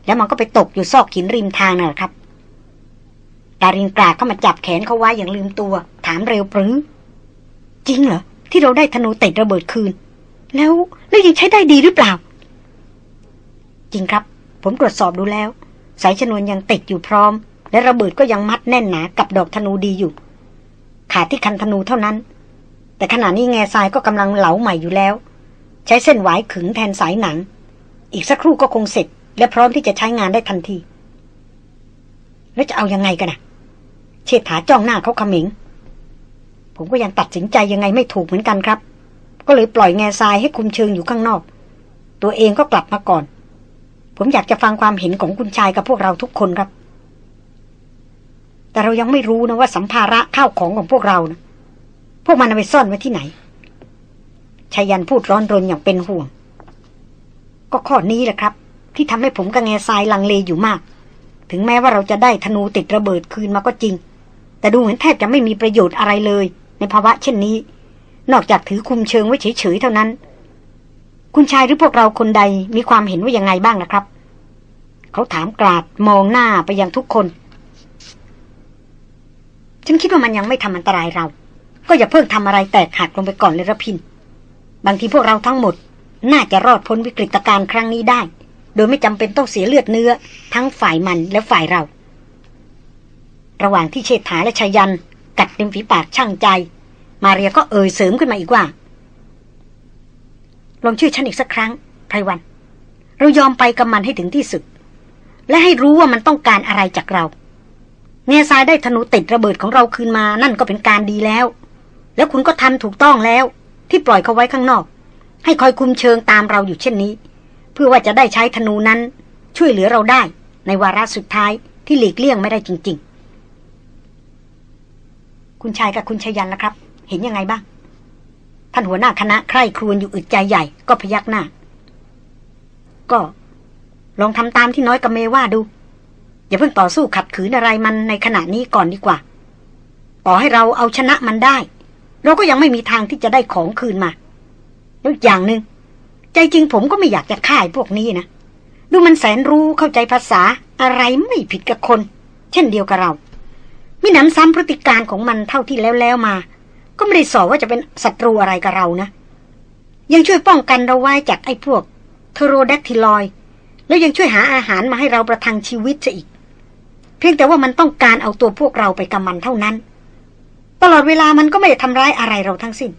แล้วมันก็ไปตกอยู่ซอกหินริมทางน่ะครับ ดารินกราเข้ามาจับแขนเขาไว้อย่างลืมตัว ถามเร็วปรือจริงเหรอ ที่เราได้ธนูติดระเบิดคืน แล้วแล้วยังใช้ได้ดีหรือเปล่า จริงครับ ผมตรวจสอบดูแล้ว สายชนวนยังติดอยู่พร้อม และระเบิดก็ยังมัดแน่นหนากับดอกธนูดีอยู่ ขาดที่คันธนูเท่านั้น แต่ขณะนี้แง่ทรายก็กำลังเหลาใหม่อยู่แล้ว ใช้เส้นหวายขึงแทนสายหนัง อีกสักครู่ก็คงเสร็จ และพร้อมที่จะใช้งานได้ทันที แล้วจะเอายังไงกันนะเชษฐาจ้องหน้าเขาขมิง ผมก็ยังตัดสินใจยังไงไม่ถูกเหมือนกันครับ ก็เลยปล่อยแง่ทรายให้คุมเชิงอยู่ข้างนอก ตัวเองก็กลับมาก่อน ผมอยากจะฟังความเห็นของคุณชายกับพวกเราทุกคนครับ แต่เรายังไม่รู้นะว่าสัมภาระข้าวของของพวกเรานะพวกมันเอาไปซ่อนไว้ที่ไหน ชายันพูดร้อนรนอย่างเป็นห่วง ก็ข้อนี้แหละครับ ที่ทำให้ผมกับแง่ทรายลังเลอยู่มาก ถึงแม้ว่าเราจะได้ธนูติดระเบิดคืนมาก็จริง แต่ดูเหมือนแทบจะไม่มีประโยชน์อะไรเลย ในภาวะเช่นนี้ นอกจากถือคุมเชิงไว้เฉยๆเท่านั้น คุณชายหรือพวกเราคนใดมีความเห็นว่ายังไงบ้างนะครับ เขาถามกราดมองหน้าไปยังทุกคนฉันคิดว่ามันยังไม่ทำอันตรายเรา ก็อย่าเพิ่งทำอะไรแตกหักลงไปก่อนเลยระพิน บางทีพวกเราทั้งหมด น่าจะรอดพ้นวิกฤตการณ์ครั้งนี้ได้ โดยไม่จำเป็นต้องเสียเลือดเนื้อ ทั้งฝ่ายมันและฝ่ายเรา ระหว่างที่เชษฐาและชายัน กัดริมฝีปากช่างใจ มาเรียก็เอ่ยเสริมขึ้นมาอีกว่า ลองชื่อฉันอีกสักครั้งไพรวัน เรายอมไปกับมันให้ถึงที่สุด และให้รู้ว่ามันต้องการอะไรจากเราเงซายได้ธนูติดระเบิดของเราคืนมานั่นก็เป็นการดีแล้ว แล้วคุณก็ทำถูกต้องแล้ว ที่ปล่อยเขาไว้ข้างนอก ให้คอยคุมเชิงตามเราอยู่เช่นนี้ เพื่อว่าจะได้ใช้ธนูนั้น ช่วยเหลือเราได้ ในวาระสุดท้ายที่หลีกเลี่ยงไม่ได้จริง ๆ คุณชายกับคุณชยันละครับ เห็นยังไงบ้าง ท่านหัวหน้าคณะใคร่ครวญอยู่อึดใจใหญ่ก็พยักหน้า ก็ลองทำตามที่น้อยกับเมว่าดู อย่าเพิ่งต่อสู้ขัดขืนอะไรมันในขณะนี้ก่อนดีกว่า ต่อให้เราเอาชนะมันได้ เราก็ยังไม่มีทางที่จะได้ของคืนมาแล้วอย่างหนึง่งใจจริงผมก็ไม่อยากจะฆ่าพวกนี้นะดูมันแสนรู้เข้าใจภาษาอะไรไม่ผิดกับคน เช่นเดียวกับเรามิหนำซ้ำพฤติการของมันเท่าที่แล้วแล้วมา ก็ไม่ได้สอว่าจะเป็นศัตรูอะไรกับเรานะ ยังช่วยป้องกันเราไว้จากไอ้พวกเทโรแดกทิลอย แล้วยังช่วยหาอาหารมาให้เราประทังชีวิตซะอีก เพียงแต่ว่ามันต้องการเอาตัวพวกเราไปกำมันเท่านั้น ตลอดเวลามันก็ไม่ได้ทำร้ายอะไรเราทั้งสิ้น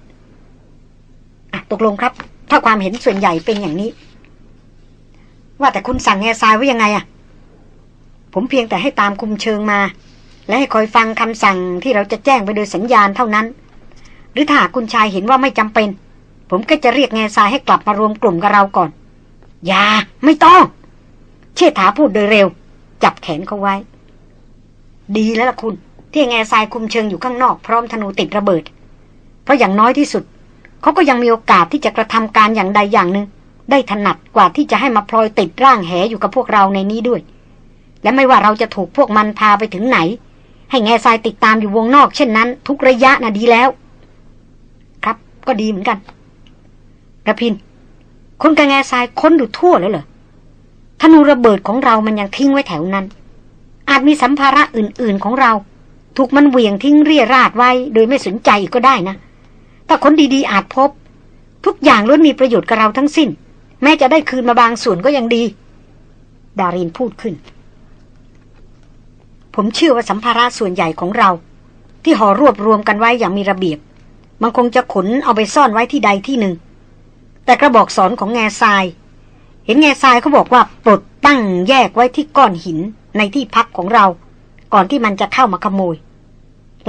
อะตกลงครับ ถ้าความเห็นส่วนใหญ่เป็นอย่างนี้ ว่าแต่คุณสั่งแง่ทรายไว้ยังไงอะผมเพียงแต่ให้ตามคุมเชิงมา และให้คอยฟังคำสั่งที่เราจะแจ้งไปโดยสัญญาณเท่านั้น หรือถ้าคุณชายเห็นว่าไม่จำเป็น ผมก็จะเรียกแง่ทรายให้กลับมารวมกลุ่มกับเราก่อน อย่า ไม่ต้อง เชษฐาพูดโดยเร็ว จับแขนเขาไว้ ดีแล้วล่ะคุณ ที่แง่ทรายคุมเชิงอยู่ข้างนอกพร้อมธนูติดระเบิด เพราะอย่างน้อยที่สุด เขาก็ยังมีโอกาสที่จะกระทำการอย่างใดอย่างหนึ่ง ได้ถนัดกว่าที่จะให้มาพลอยติดร่างแหอยู่กับพวกเราในนี้ด้วย และไม่ว่าเราจะถูกพวกมันพาไปถึงไหน ให้แง่ทรายติดตามอยู่วงนอก เช่นนั้น ทุกระยะน่ะดีแล้ว ครับก็ดีเหมือนกันระพินคนกับแง่ทรายค้นดูทั่วแล้วเหรอธนูระเบิดของเรามันยังทิ้งไว้แถวนั้น อาจมีสัมภาระอื่น ๆของเรา ถูกมันเหวี่ยงทิ้งเรี่ยราดไว้ โดยไม่สนใจก็ได้นะ ถ้าคนดีๆอาจพบ ทุกอย่างล้วนมีประโยชน์กับเราทั้งสิ้น แม้จะได้คืนมาบางส่วนก็ยังดี ดารินพูดขึ้น ผมเชื่อว่าสัมภาระส่วนใหญ่ของเรา ที่ห่อรวบรวมกันไว้อย่างมีระเบียบ มันคงจะขนเอาไปซ่อนไว้ที่ใดที่หนึ่ง แต่กระบอกสอนของแง่ทราย เห็นแง่ทรายเขาบอกว่าปลดตั้งแยกไว้ที่ก้อนหินในที่พักของเรา ก่อนที่มันจะเข้ามาขโมย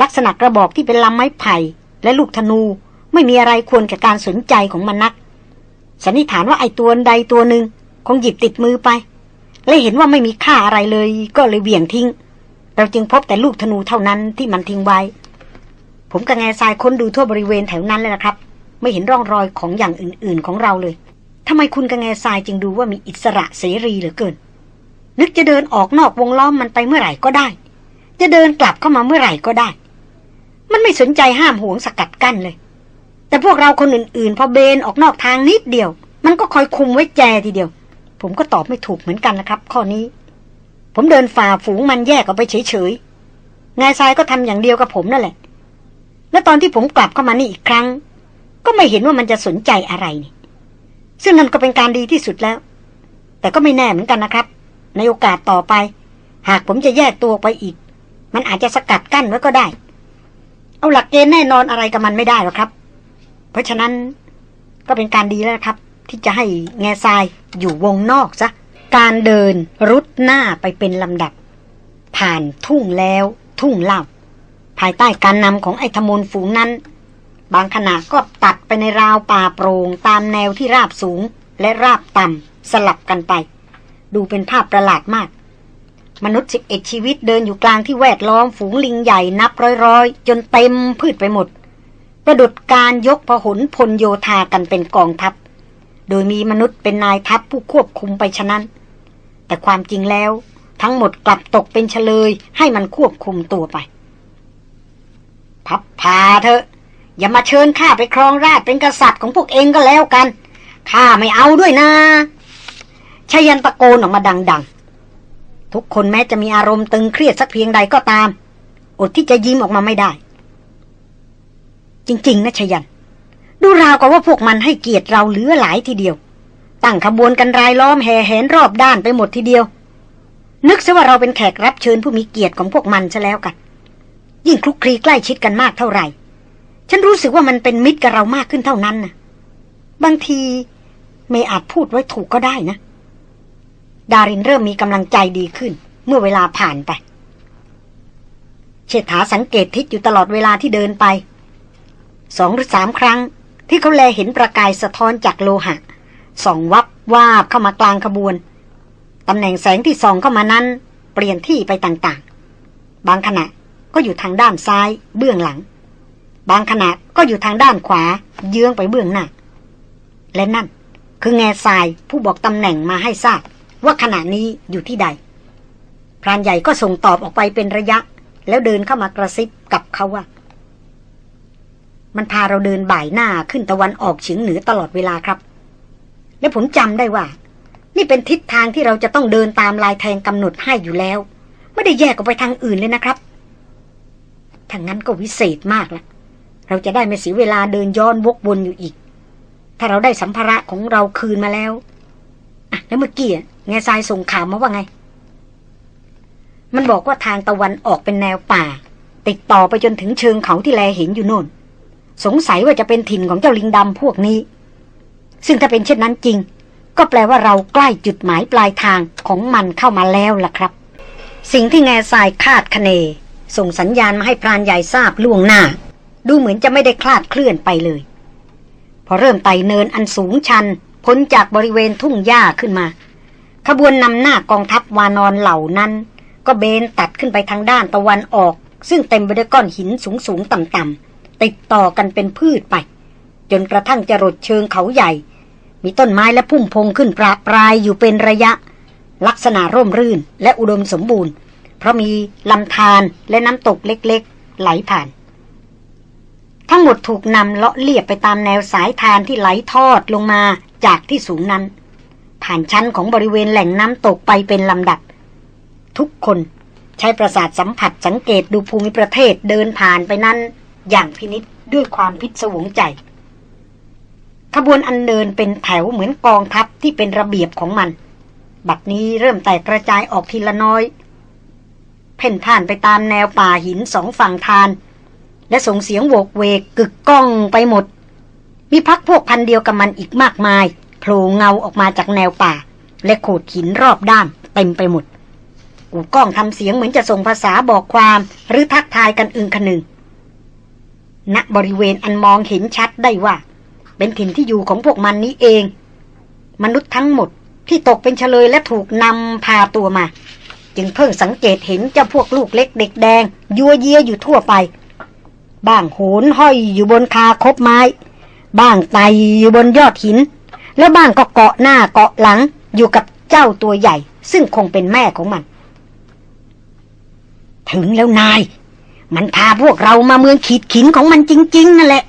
ลักษณะกระบอกที่เป็นลำไม้ไผ่และลูกธนูไม่มีอะไรควรแก่การสนใจของมันนัก สันนิษฐานว่าไอ้ตัวใดตัวหนึ่งคงหยิบติดมือไป และเห็นว่าไม่มีค่าอะไรเลยก็เลยเบี่ยงทิ้ง เราจึงพบแต่ลูกธนูเท่านั้นที่มันทิ้งไว้ ผมกับแง่ทรายค้นดูทั่วบริเวณแถวนั้นเลยนะครับ ไม่เห็นร่องรอยของอย่างอื่น ๆของเราเลยทำไมคุณกับแง่ทรายจึงดูว่ามีอิสระเสรีเหลือเกิน นึกจะเดินออกนอกวงล้อมมันไปเมื่อไหร่ก็ได้ จะเดินกลับเข้ามาเมื่อไหร่ก็ได้ มันไม่สนใจห้ามห่วงสกัดกั้นเลย แต่พวกเราคนอื่นๆ พอเบนออกนอกทางนิดเดียว มันก็คอยคุมไว้แจทีเดียว ผมก็ตอบไม่ถูกเหมือนกันนะครับ ข้อนี้ ผมเดินฝ่าฝูงมันแยกออกไปเฉยๆ นายทรายก็ทำอย่างเดียวกับผมนั่นแหละ และตอนที่ผมกลับเข้ามานี่อีกครั้ง ก็ไม่เห็นว่ามันจะสนใจอะไรนี่ ซึ่งนั่นก็เป็นการดีที่สุดแล้ว แต่ก็ไม่แน่เหมือนกันนะครับ ในโอกาสต่อไป หากผมจะแยกตัวไปอีก มันอาจจะสกัดกั้นไว้ก็ได้ เอาหลักเกณฑ์แน่นอนอะไรกับมันไม่ได้หรอกครับ เพราะฉะนั้นก็เป็นการดีแล้วครับ ที่จะให้แง่ทรายอยู่วงนอกซะการเดินรุดหน้าไปเป็นลำดับ ผ่านทุ่งแล้วทุ่งเล่า ภายใต้การนำของไอ้ธมลฝูงนั้น บางขณะก็ตัดไปในราวป่าโปรง่งตามแนวที่ราบสูงและราบต่ำสลับกันไป ดูเป็นภาพประหลาดมาก มนุษย์สิบเอ็ดชีวิตเดินอยู่กลางที่แวดล้อมฝูงลิงใหญ่นับร้อยๆ จนเต็มพืชไปหมด ประดุดการยกพหลพลโยธากันเป็นกองทัพ โดยมีมนุษย์เป็นนายทัพผู้ควบคุมไปฉะนั้น แต่ความจริงแล้ว ทั้งหมดกลับตกเป็นเฉลยให้มันควบคุมตัวไป พับพาเถอะ อย่ามาเชิญข้าไปครองราชเป็นกษัตริย์ของพวกเองก็แล้วกันข้าไม่เอาด้วยนะชายันตะโกนออกมาดังๆ ทุกคนแม้จะมีอารมณ์ตึงเครียดสักเพียงใดก็ตาม อดที่จะยิ้มออกมาไม่ได้ จริง ๆนะชยัน ดูราวกับว่าพวกมันให้เกียรติเราเหลือหลายทีเดียว ตั้งขบวนกันรายล้อมแห่แหนรอบด้านไปหมดทีเดียว นึกซะว่าเราเป็นแขกรับเชิญผู้มีเกียรติของพวกมันซะแล้วกัน ยิ่งคลุกคลีใกล้ชิดกันมากเท่าไหร่ ฉันรู้สึกว่ามันเป็นมิตรกับเรามากขึ้นเท่านั้นนะบางทีไม่อาจพูดไว้ถูกก็ได้นะ ดารินเริ่มมีกำลังใจดีขึ้น เมื่อเวลาผ่านไป เชษฐาสังเกตทิศอยู่ตลอดเวลาที่เดินไป สองหรือสามครั้ง ที่เขาแลเห็นประกายสะท้อนจากโลหะส่องวับวาบเข้ามากลางขบวนตำแหน่งแสงที่ส่องเข้ามานั้น เปลี่ยนที่ไปต่างๆ บางขณะก็อยู่ทางด้านซ้ายเบื้องหลัง บางขณะก็อยู่ทางด้านขวา เยื้องไปเบื้องหน้า และนั่น คือแง่ทรายผู้บอกตำแหน่งมาให้ทราบ ว่าขณะนี้อยู่ที่ใด พรานใหญ่ก็ส่งตอบออกไปเป็นระยะ แล้วเดินเข้ามากระซิบกับเขาว่า มันพาเราเดินบ่ายหน้าขึ้นตะวันออกเฉียงเหนือตลอดเวลาครับ และผมจำได้ว่า นี่เป็นทิศทางที่เราจะต้องเดินตามลายแทงกำหนดให้อยู่แล้ว ไม่ได้แยกออกไปทางอื่นเลยนะครับทางั้นก็วิเศษมากละเราจะได้ไม่เสียเวลาเดินย้อนวกวนอยู่อีก ถ้าเราได้สัมภาระของเราคืนมาแล้ว แล้วเมื่อกี้แง่ทรายส่งข่าวมาว่าไง มันบอกว่าทางตะวันออกเป็นแนวป่า ติดต่อไปจนถึงเชิงเขาที่แลเห็นอยู่โน่น สงสัยว่าจะเป็นถิ่นของเจ้าลิงดำพวกนี้ ซึ่งถ้าเป็นเช่นนั้นจริง ก็แปลว่าเราใกล้จุดหมายปลายทางของมันเข้ามาแล้วล่ะครับ สิ่งที่แง่ทรายคาดคะเน ส่งสัญญาณมาให้พรานใหญ่ทราบล่วงหน้า ดูเหมือนจะไม่ได้คลาดเคลื่อนไปเลย พอเริ่มไต่เนินอันสูงชัน พ้นจากบริเวณทุ่งหญ้าขึ้นมา ขบวนนำหน้ากองทัพวานอนเหล่านั้น ก็เบนตัดขึ้นไปทางด้านตะวันออก ซึ่งเต็มไปด้วยก้อนหินสูงสูงต่ำต่ำติดต่อกันเป็นพืชไป จนกระทั่งจะรดเชิงเขาใหญ่ มีต้นไม้และพุ่มพงขึ้นปราปรายอยู่เป็นระยะ ลักษณะร่มรื่นและอุดมสมบูรณ์ เพราะมีลำธารและน้ำตกเล็กๆ ไหลผ่าน ทั้งหมดถูกนำเลาะเลียบไปตามแนวสายทานที่ไหลทอดลงมาจากที่สูงนั้น ผ่านชั้นของบริเวณแหล่งน้ำตกไปเป็นลำดับ ทุกคนใช้ประสาทสัมผัสสังเกตดูภูมิประเทศเดินผ่านไปนั้น อย่างพินิษด้วยความพิศวงใจ ขบวนอันเดินเป็นแถวเหมือนกองทัพที่เป็นระเบียบของมัน บัดนี้เริ่มแตกกระจายออกทีละน้อย เพ่นผ่านไปตามแนวป่าหินสองฝั่งทาน และส่งเสียงโวกเวกกึกก้องไปหมด มีพักพวกพันเดียวกับมันอีกมากมายโผล่เงาออกมาจากแนวป่า และโขดหินรอบด้านเต็มไปหมดกูก้องทำเสียงเหมือนจะส่งภาษาบอกความหรือทักทายกันอึงคนึงณบริเวณอันมองเห็นชัดได้ว่า เป็นถิ่นที่อยู่ของพวกมันนี้เอง มนุษย์ทั้งหมดที่ตกเป็นเฉลยและถูกนำพาตัวมา จึงเพิ่งสังเกตเห็นเจ้าพวกลูกเล็กเด็กแดง ยัวเยียอยู่ทั่วไป บ้างโหนห้อยอยู่บนคาคบไม้ บ้างไตอยู่บนยอดหิน แล้วบ้างก็เกาะหน้าเกาะหลังอยู่กับเจ้าตัวใหญ่ ซึ่งคงเป็นแม่ของมัน ถึงแล้วนาย มันพาพวกเรามาเมืองขีดขินของมันจริง ๆ นั่นแหละ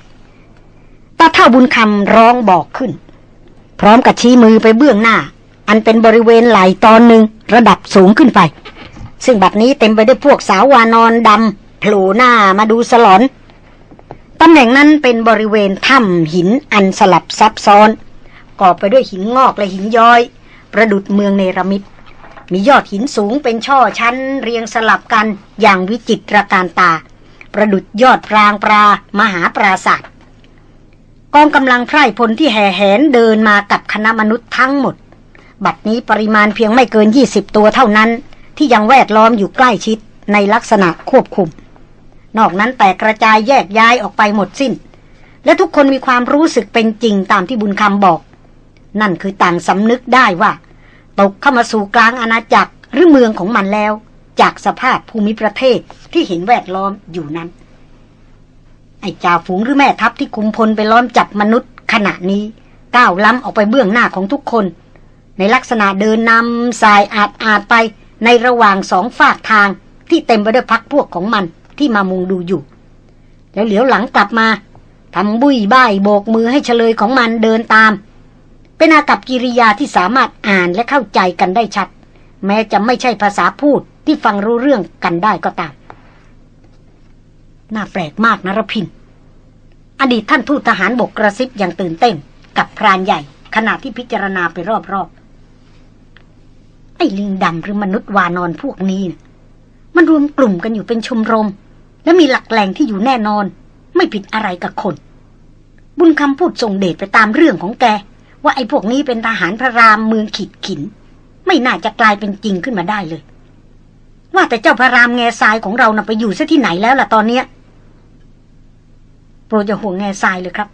ตาเท่าบุญคำร้องบอกขึ้น พร้อมกับชี้มือไปเบื้องหน้า อันเป็นบริเวณไหลตอนหนึ่งระดับสูงขึ้นไป ซึ่งบัดนี้เต็มไปด้วยพวกสาววานอนดำโผล่หน้ามาดูสลอน ตำแหน่งนั้นเป็นบริเวณถ้ำหินอันสลับซับซ้อน ก่อไปด้วยหินงอกและหินย้อย ประดุดเมืองเนรมิต มียอดหินสูงเป็นช่อชั้น เรียงสลับกันอย่างวิจิตรการตา ประดุดยอดพรางปรามหาปราศาสตร์กองกำลังไพร่พลที่แห่แหนเดินมากับคณะมนุษย์ทั้งหมด บัดนี้ปริมาณเพียงไม่เกิน 20 ตัวเท่านั้น ที่ยังแวดล้อมอยู่ใกล้ชิดในลักษณะควบคุม นอกนั้นแต่กระจายแยกย้ายออกไปหมดสิ้น และทุกคนมีความรู้สึกเป็นจริงตามที่บุญคำบอก นั่นคือต่างสำนึกได้ว่า ตกเข้ามาสู่กลางอาณาจักรหรือเมืองของมันแล้ว จากสภาพภูมิประเทศที่เห็นแวดล้อมอยู่นั้น ไอ้จ่าฝูงหรือแม่ทัพที่คุมพลไปล้อมจับมนุษย์ ขณะนี้ก้าวล้ำออกไปเบื้องหน้าของทุกคน ในลักษณะเดินนำสายอาดอาดไปในระหว่างสองฝากทางที่เต็มไปด้วยพักพวกของมัน ที่มามุงดูอยู่ แล้วเหลียวหลังกลับมาทำบุยบ้ายโบกมือให้เฉลยของมันเดินตาม เป็นอากับกิริยาที่สามารถอ่านและเข้าใจกันได้ชัด แม้จะไม่ใช่ภาษาพูดที่ฟังรู้เรื่องกันได้ก็ตาม น่าแปลกมากนะรพิน อดีตท่านทูตทหารบกกระซิบอย่างตื่นเต้น กับพรานใหญ่ ขณะที่พิจารณาไปรอบๆ ไอ้ลิงดำหรือมนุษย์วานอนพวกนี้นะมันรวมกลุ่มกันอยู่เป็นชมรม และมีหลักแหล่งที่อยู่แน่นอน ไม่ผิดอะไรกับคน บุญคำพูดส่งเดชไปตามเรื่องของแก ว่าไอ้พวกนี้เป็นทหารพระรามเมืองขีดขิน ไม่น่าจะกลายเป็นจริงขึ้นมาได้เลย ว่าแต่เจ้าพระรามแง่ทรายของเรานะ่ะไปอยู่ซะที่ไหนแล้วล่ะตอนเนี้ยโปรจะห่วงแง่ทรายเลยครับ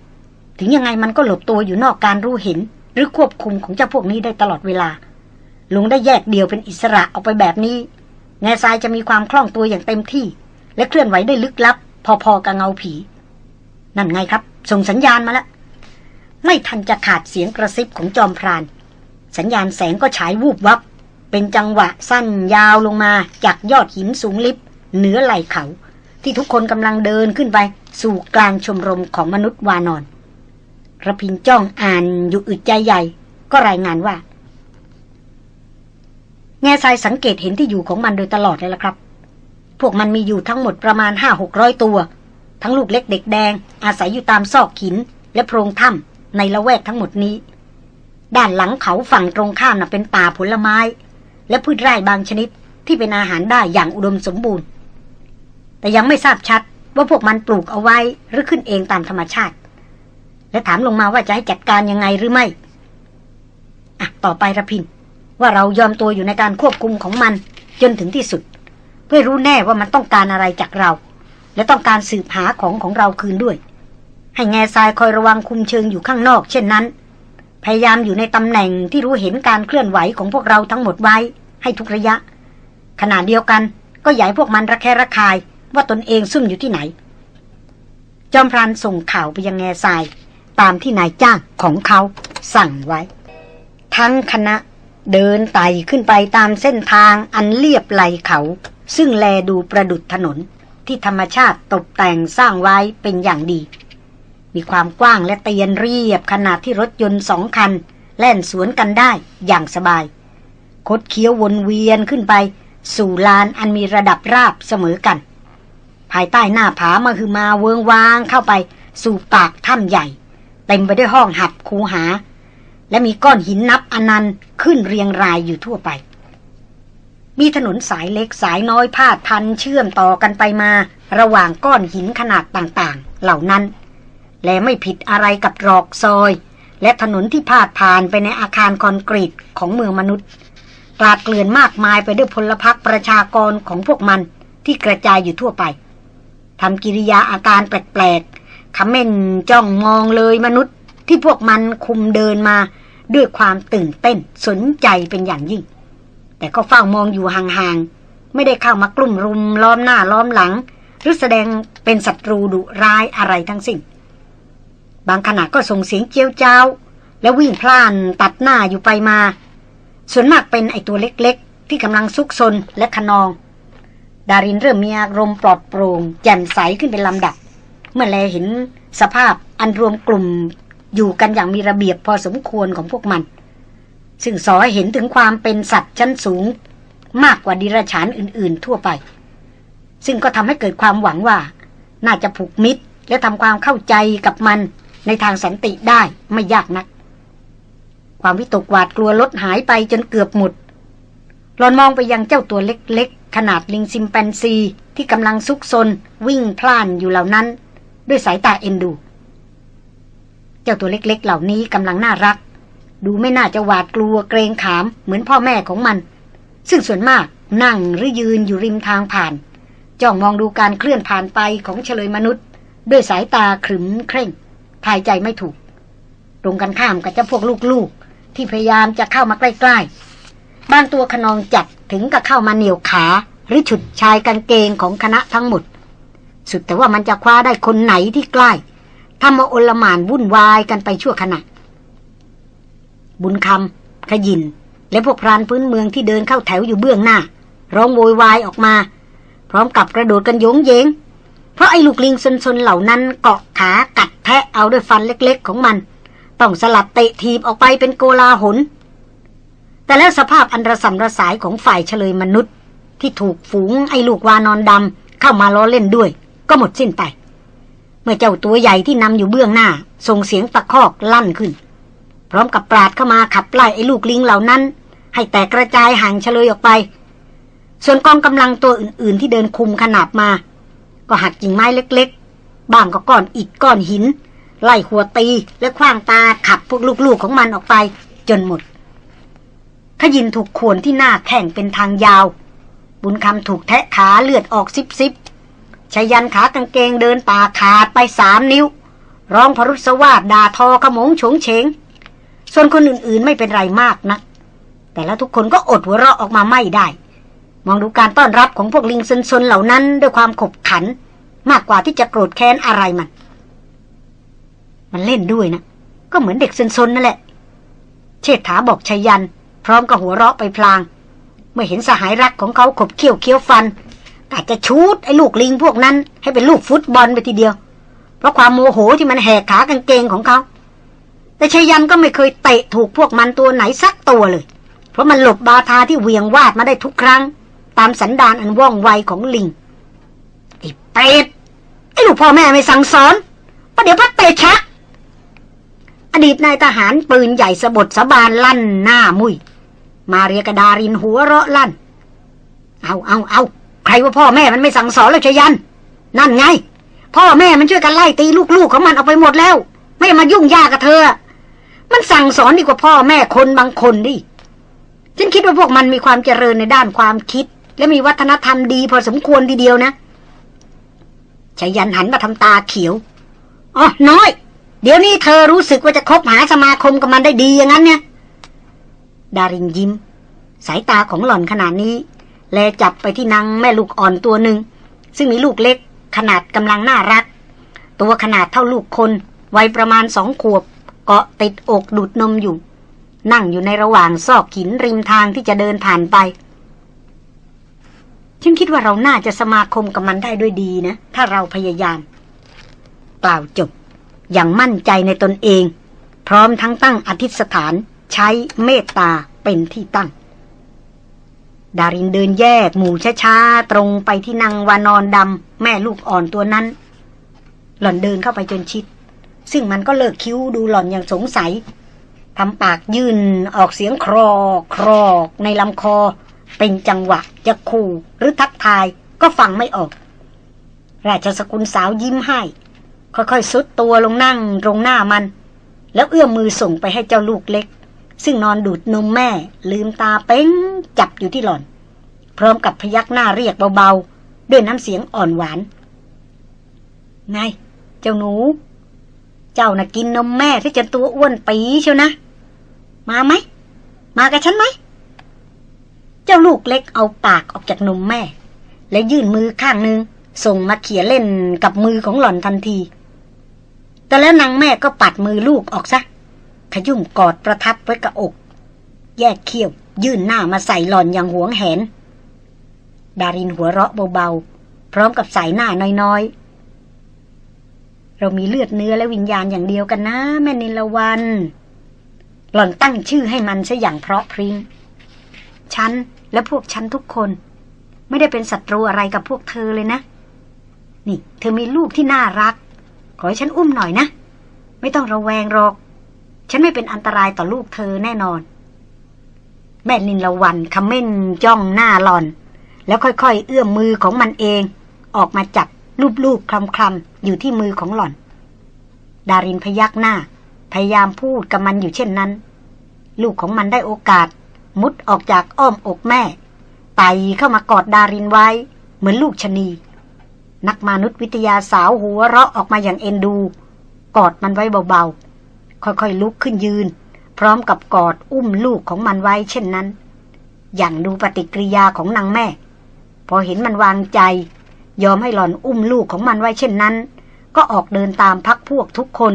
ถึงยังไงมันก็หลบตัวอยู่นอกการรู้เห็น หรือควบคุมของเจ้าพวกนี้ได้ตลอดเวลาลุงได้แยกเดียวเป็นอิสระออกไปแบบนี้ แง่ทรายจะมีความคล่องตัวอย่างเต็มที่ และเคลื่อนไหวได้ลึกลับ พอๆกับเงาผี นั่นไงครับ ส่งสัญญาณมาแล้วไม่ทันจะขาดเสียงกระซิบของจอมพราน สัญญาณแสงก็ฉายวูบวับ เป็นจังหวะสั้นยาวลงมาจากยอดหินสูงลิบเหนือไหล่เขา ที่ทุกคนกำลังเดินขึ้นไป สู่กลางชมรมของมนุษย์วานอนระพินจ้องอ่านอยู่อึดใจใหญ่ ก็รายงานว่า แง่ทรายสังเกตเห็นที่อยู่ของมันโดยตลอดเลยละครับ พวกมันมีอยู่ทั้งหมดประมาณห้าหกร้อยตัว ทั้งลูกเล็กเด็กแดง อาศัยอยู่ตามซอกหิน และโพรงถ้ำในละแวกทั้งหมดนี้ ด้านหลังเขาฝั่งตรงข้ามน่ะเป็นป่าผลไม้ และพืชไร่บางชนิดที่เป็นอาหารได้อย่างอุดมสมบูรณ์ แต่ยังไม่ทราบชัดว่าพวกมันปลูกเอาไว้หรือขึ้นเองตามธรรมชาติ และถามลงมาว่าจะให้จัดการยังไงหรือไม่อะต่อไประพินว่าเรายอมตัวอยู่ในการควบคุมของมันจนถึงที่สุด พื่อรู้แน่ว่ามันต้องการอะไรจากเรา และต้องการสืบหาของของเราคืนด้วย ให้แง่ทรายคอยระวังคุมเชิงอยู่ข้างนอก เช่นนั้น พยายามอยู่ในตำแหน่งที่รู้เห็นการเคลื่อนไหวของพวกเราทั้งหมดไว้ ให้ทุกระยะ ขณะเดียวกันก็อย่าให้พวกมันระแคะระคายว่าตนเองซุ่มอยู่ที่ไหน จอมพรานส่งข่าวไปยังแง่ทรายตามที่นายจ้างของเขาสั่งไว้ ทั้งคณะเดินไต่ขึ้นไปตามเส้นทางอันเรียบไหลเขา ซึ่งแลดูประดุดถนนที่ธรรมชาติตกแต่งสร้างไว้เป็นอย่างดี มีความกว้างและเตียนเรียบขนาดที่รถยนต์สองคัน แล่นสวนกันได้อย่างสบาย คดเคี้ยววนเวียนขึ้นไป สู่ลานอันมีระดับราบเสมอกัน ภายใต้หน้าผามาคือมาเวิงวางเข้าไปสู่ปากถ้ำใหญ่ เต็มไปด้วยห้องหับคูหา และมีก้อนหินนับอนันต์ขึ้นเรียงรายอยู่ทั่วไป มีถนนสายเล็กสายน้อยพาดพันเชื่อมต่อกันไปมา ระหว่างก้อนหินขนาดต่างๆ เหล่านั้น และไม่ผิดอะไรกับรอกซอย และถนนที่พาดผ่านไปในอาคารคอนกรีตของเมืองมนุษย์กลาดเกลื่อนมากมายไปด้วยพลพรรคประชากรของพวกมันที่กระจายอยู่ทั่วไปทำกิริยาอาการแปลกๆคำเม่นจ้องมองเลยมนุษย์ที่พวกมันคุมเดินมาด้วยความตื่นเต้นสนใจเป็นอย่างยิ่ง แต่ก็เฝ้ามองอยู่ห่างๆ ไม่ได้เข้ามากลุ่มรุมล้อมหน้าล้อมหลัง หรือแสดงเป็นศัตรูดุร้ายอะไรทั้งสิ้น บางขณะก็ส่งเสียงเจียวเจ้า แล้ววิ่งพล่านตัดหน้าอยู่ไปมา ส่วนมากเป็นไอตัวเล็กๆ ที่กำลังซุกซนและขนอง ดารินเริ่มมีอารมณ์ปลอดโปร่งแจ่มใสขึ้นเป็นลำดับ เมื่อแลเห็นสภาพอันรวมกลุ่มอยู่กันอย่างมีระเบียบพอสมควรของพวกมัน ซึ่งสอให้เห็นถึงความเป็นสัตว์ชั้นสูง มากกว่าดิรฉานอื่น ๆ ทั่วไป ซึ่งก็ทำให้เกิดความหวังว่า น่าจะผูกมิตร และทำความเข้าใจกับมันในทางสันติได้ไม่ยากนัก ความวิตกหวาดกลัวลดหายไปจนเกือบหมดหลอนมองไปยังเจ้าตัวเล็ก ๆ ขนาดลิงซิมแปนซีที่กำลังซุกซนวิ่งพล่านอยู่เหล่านั้น ด้วยสายตาเอ็นดู เจ้าตัวเล็ก ๆ เหล่านี้กำลังน่ารัก ดูไม่น่าจะหวาดกลัวเกรงขามเหมือนพ่อแม่ของมัน ซึ่งส่วนมากนั่งหรือยืนอยู่ริมทางผ่าน จ้องมองดูการเคลื่อนผ่านไปของเฉลยมนุษย์ ด้วยสายตาขรึมเคร่งทายใจไม่ถูก ตรงกันข้ามกับเจ้าพวกลูกๆ ที่พยายามจะเข้ามาใกล้ๆ บางตัวขนองจัดถึงกับเข้ามาเหนี่ยวขาหรือฉุดชายกางเกงของคณะทั้งหมด สุดแต่ว่ามันจะคว้าได้คนไหนที่ใกล้ทำมาอลหมานวุ่นวายกันไปชั่วขณะ บุญคำขยิน และพวกพรานพื้นเมืองที่เดินเข้าแถวอยู่เบื้องหน้า ร้องโวยวายออกมา พร้อมกับกระโดดกันโยงเยง เพราะไอ้ลูกลิงซนๆเหล่านั้นเกาะขากัดแทะเอาด้วยฟันเล็กๆของมัน ต้องสลับเตะทีบออกไปเป็นโกลาหลแต่แล้วสภาพอันระสำระสายของฝ่ายเฉลยมนุษย์ ที่ถูกฝูงไอ้ลูกวานอนดำเข้ามาล้อเล่นด้วย ก็หมดสิ้นไป เมื่อเจ้าตัวใหญ่ที่นำอยู่เบื้องหน้า ส่งเสียงตะคอกลั่นขึ้น พร้อมกับปราดเข้ามาขับไล่ไอ้ลูกลิงเหล่านั้น ให้แตกกระจายห่างเฉลยออกไป ส่วนกองกำลังตัวอื่น ๆ ที่เดินคุมขนาบมา ก็หักกิ่งไม้เล็ก ๆ บ้างก็ก้อนอิฐก้อนหิน ไล่หัวตีและคว้างตาขับพวกลูก ๆ ของมันออกไป จนหมดขยินถูกขวนที่หน้าแข่งเป็นทางยาว บุญคำถูกแทะขาเลือดออกซิบซิบชายันขากางเกงเดินป่าขาดไปสามนิ้ว ร้องพรุษวาดด่าทอขมงโฉงเฉง ส่วนคนอื่นๆไม่เป็นไรมากนะัก แต่แล้วทุกคนก็อดหัวเราะออกมาไม่ได้ มองดูการต้อนรับของพวกลิงซนๆเหล่านั้นด้วยความขบขัน มากกว่าที่จะโกรธแค้นอะไรมัน มันเล่นด้วยนะ ก็เหมือนเด็กซนๆนั่นแหละ เชษฐาบอกชายัน พร้อมกับหัวเราะไปพลาง เมื่อเห็นสหายรักของเขาขบเคี้ยวเคี้ยวฟันกาจะชูดไอ้ลูกลิงพวกนั้น ให้เป็นลูกฟุตบอลไปทีเดียว เพราะความโมโหที่มันแหกขากางเกงของเขา แต่ชายันก็ไม่เคยเตะถูกพวกมันตัวไหนสักตัวเลย เพราะมันหลบบาทาที่เวียงวาดมาได้ทุกครั้ง ตามสันดานอันว่องไวของลิงไอ้เป็ดไอ้ลูกพ่อแม่ไม่สั่งสอนประเดี๋ยวพัดเตะชักอดีตนายทหารปืนใหญ่สะบดสะบานลั่นหน้ามุย มาเรียกดารินหัวเราะลั่น เอาเอาเอาใครว่าพ่อแม่มันไม่สั่งสอนแล้วชยัน นั่นไง พ่อแม่มันช่วยกันไล่ตีลูกๆของมันเอาไปหมดแล้ว ไม่มายุ่งยากกับเธอ มันสั่งสอนดีกว่าพ่อแม่คนบางคนดิ ฉันคิดว่าพวกมันมีความเจริญในด้านความคิด และมีวัฒนธรรมดีพอสมควรทีเดียวนะชายันหันมาทำตาเขียว อ๋อ น้อย เดี๋ยวนี้เธอรู้สึกว่าจะคบหาสมาคมกับมันได้ดีอย่างนั้นเนี่ย ดารินยิ้ม สายตาของหล่อนขนาดนี้ แลจับไปที่นางแม่ลูกอ่อนตัวหนึ่ง ซึ่งมีลูกเล็ก ขนาดกำลังน่ารัก ตัวขนาดเท่าลูกคน วัยประมาณสองขวบ เกาะติดอกดูดนมอยู่ นั่งอยู่ในระหว่างซอกหินริมทางที่จะเดินผ่านไป ฉันคิดว่าเราน่าจะสมาคมกับมันได้ด้วยดีนะ ถ้าเราพยายาม กล่าวจบ อย่างมั่นใจในตนเอง พร้อมทั้งตั้งอธิษฐานใช้เมตตาเป็นที่ตั้ง ดารินเดินแยก หมู่ช้าๆ ตรงไปที่นางวานอนดำแม่ลูกอ่อนตัวนั้น หล่อนเดินเข้าไปจนชิด ซึ่งมันก็เลิกคิ้วดูหล่อนอย่างสงสัยทำปากยื่นออกเสียงครอครอกในลำคอ เป็นจังหวะจะขู่หรือทักทายก็ฟังไม่ออก ราชสกุลสาวยิ้มให้ ค่อยๆซุดตัวลงนั่งตรงหน้ามัน แล้วเอื้อมมือส่งไปให้เจ้าลูกเล็ก ซึ่งนอนดูดนมแม่ ลืมตาเป้งจับอยู่ที่หล่อน พร้อมกับพยักหน้าเรียกเบาๆ ด้วยน้ำเสียงอ่อนหวาน ไง เจ้าหนู เจ้าน่ะกินนมแม่ที่จะตัวอ้วนปีเชียวนะ มาไหม มากับฉันไหม เจ้าลูกเล็กเอาปากออกจากนมแม่ และยื่นมือข้างหนึ่งส่งมาเขี่ยเล่นกับมือของหล่อนทันที แต่แล้วนางแม่ก็ปัดมือลูกออกซะ ขยุ่มกอดประทับไว้กับอก แยกเขี้ยว ยื่นหน้ามาใส่หล่อนอย่างหวงแหน ดารินหัวเราะเบาๆ พร้อมกับใส่หน้าน้อย เรามีเลือดเนื้อและวิญญาณอย่างเดียวกันนะ แม่นิลวัน หล่อนตั้งชื่อให้มันซะอย่างเพราะพริง้งฉันและพวกฉันทุกคน ไม่ได้เป็นศัตรูอะไรกับพวกเธอเลยนะ นี่ เธอมีลูกที่น่ารัก ขอให้ฉันอุ้มหน่อยนะ ไม่ต้องระแวงหรอก ฉันไม่เป็นอันตรายต่อลูกเธอแน่นอน แม่นินละวันคำเม่นจ้องหน้าหลอน แล้วค่อยๆ เอื้อมมือของมันเอง ออกมาจับ ลูบๆคลำๆอยู่ที่มือของหล่อน ดารินพยักหน้า พยายามพูดกับมันอยู่เช่นนั้น ลูกของมันได้โอกาส มุดออกจากอ้อมอกแม่ไต่เข้ามากอดดารินไว้ เหมือนลูกชนี นักมนุษยวิทยาสาวหัวเราะออกมาอย่างเอ็นดู กอดมันไว้เบาๆ ค่อยๆลุกขึ้นยืน พร้อมกับกอดอุ้มลูกของมันไว้เช่นนั้น อย่างดูปฏิกิริยาของนางแม่ พอเห็นมันวางใจ ยอมให้หล่อนอุ้มลูกของมันไว้เช่นนั้น ก็ออกเดินตามพักพวกทุกคน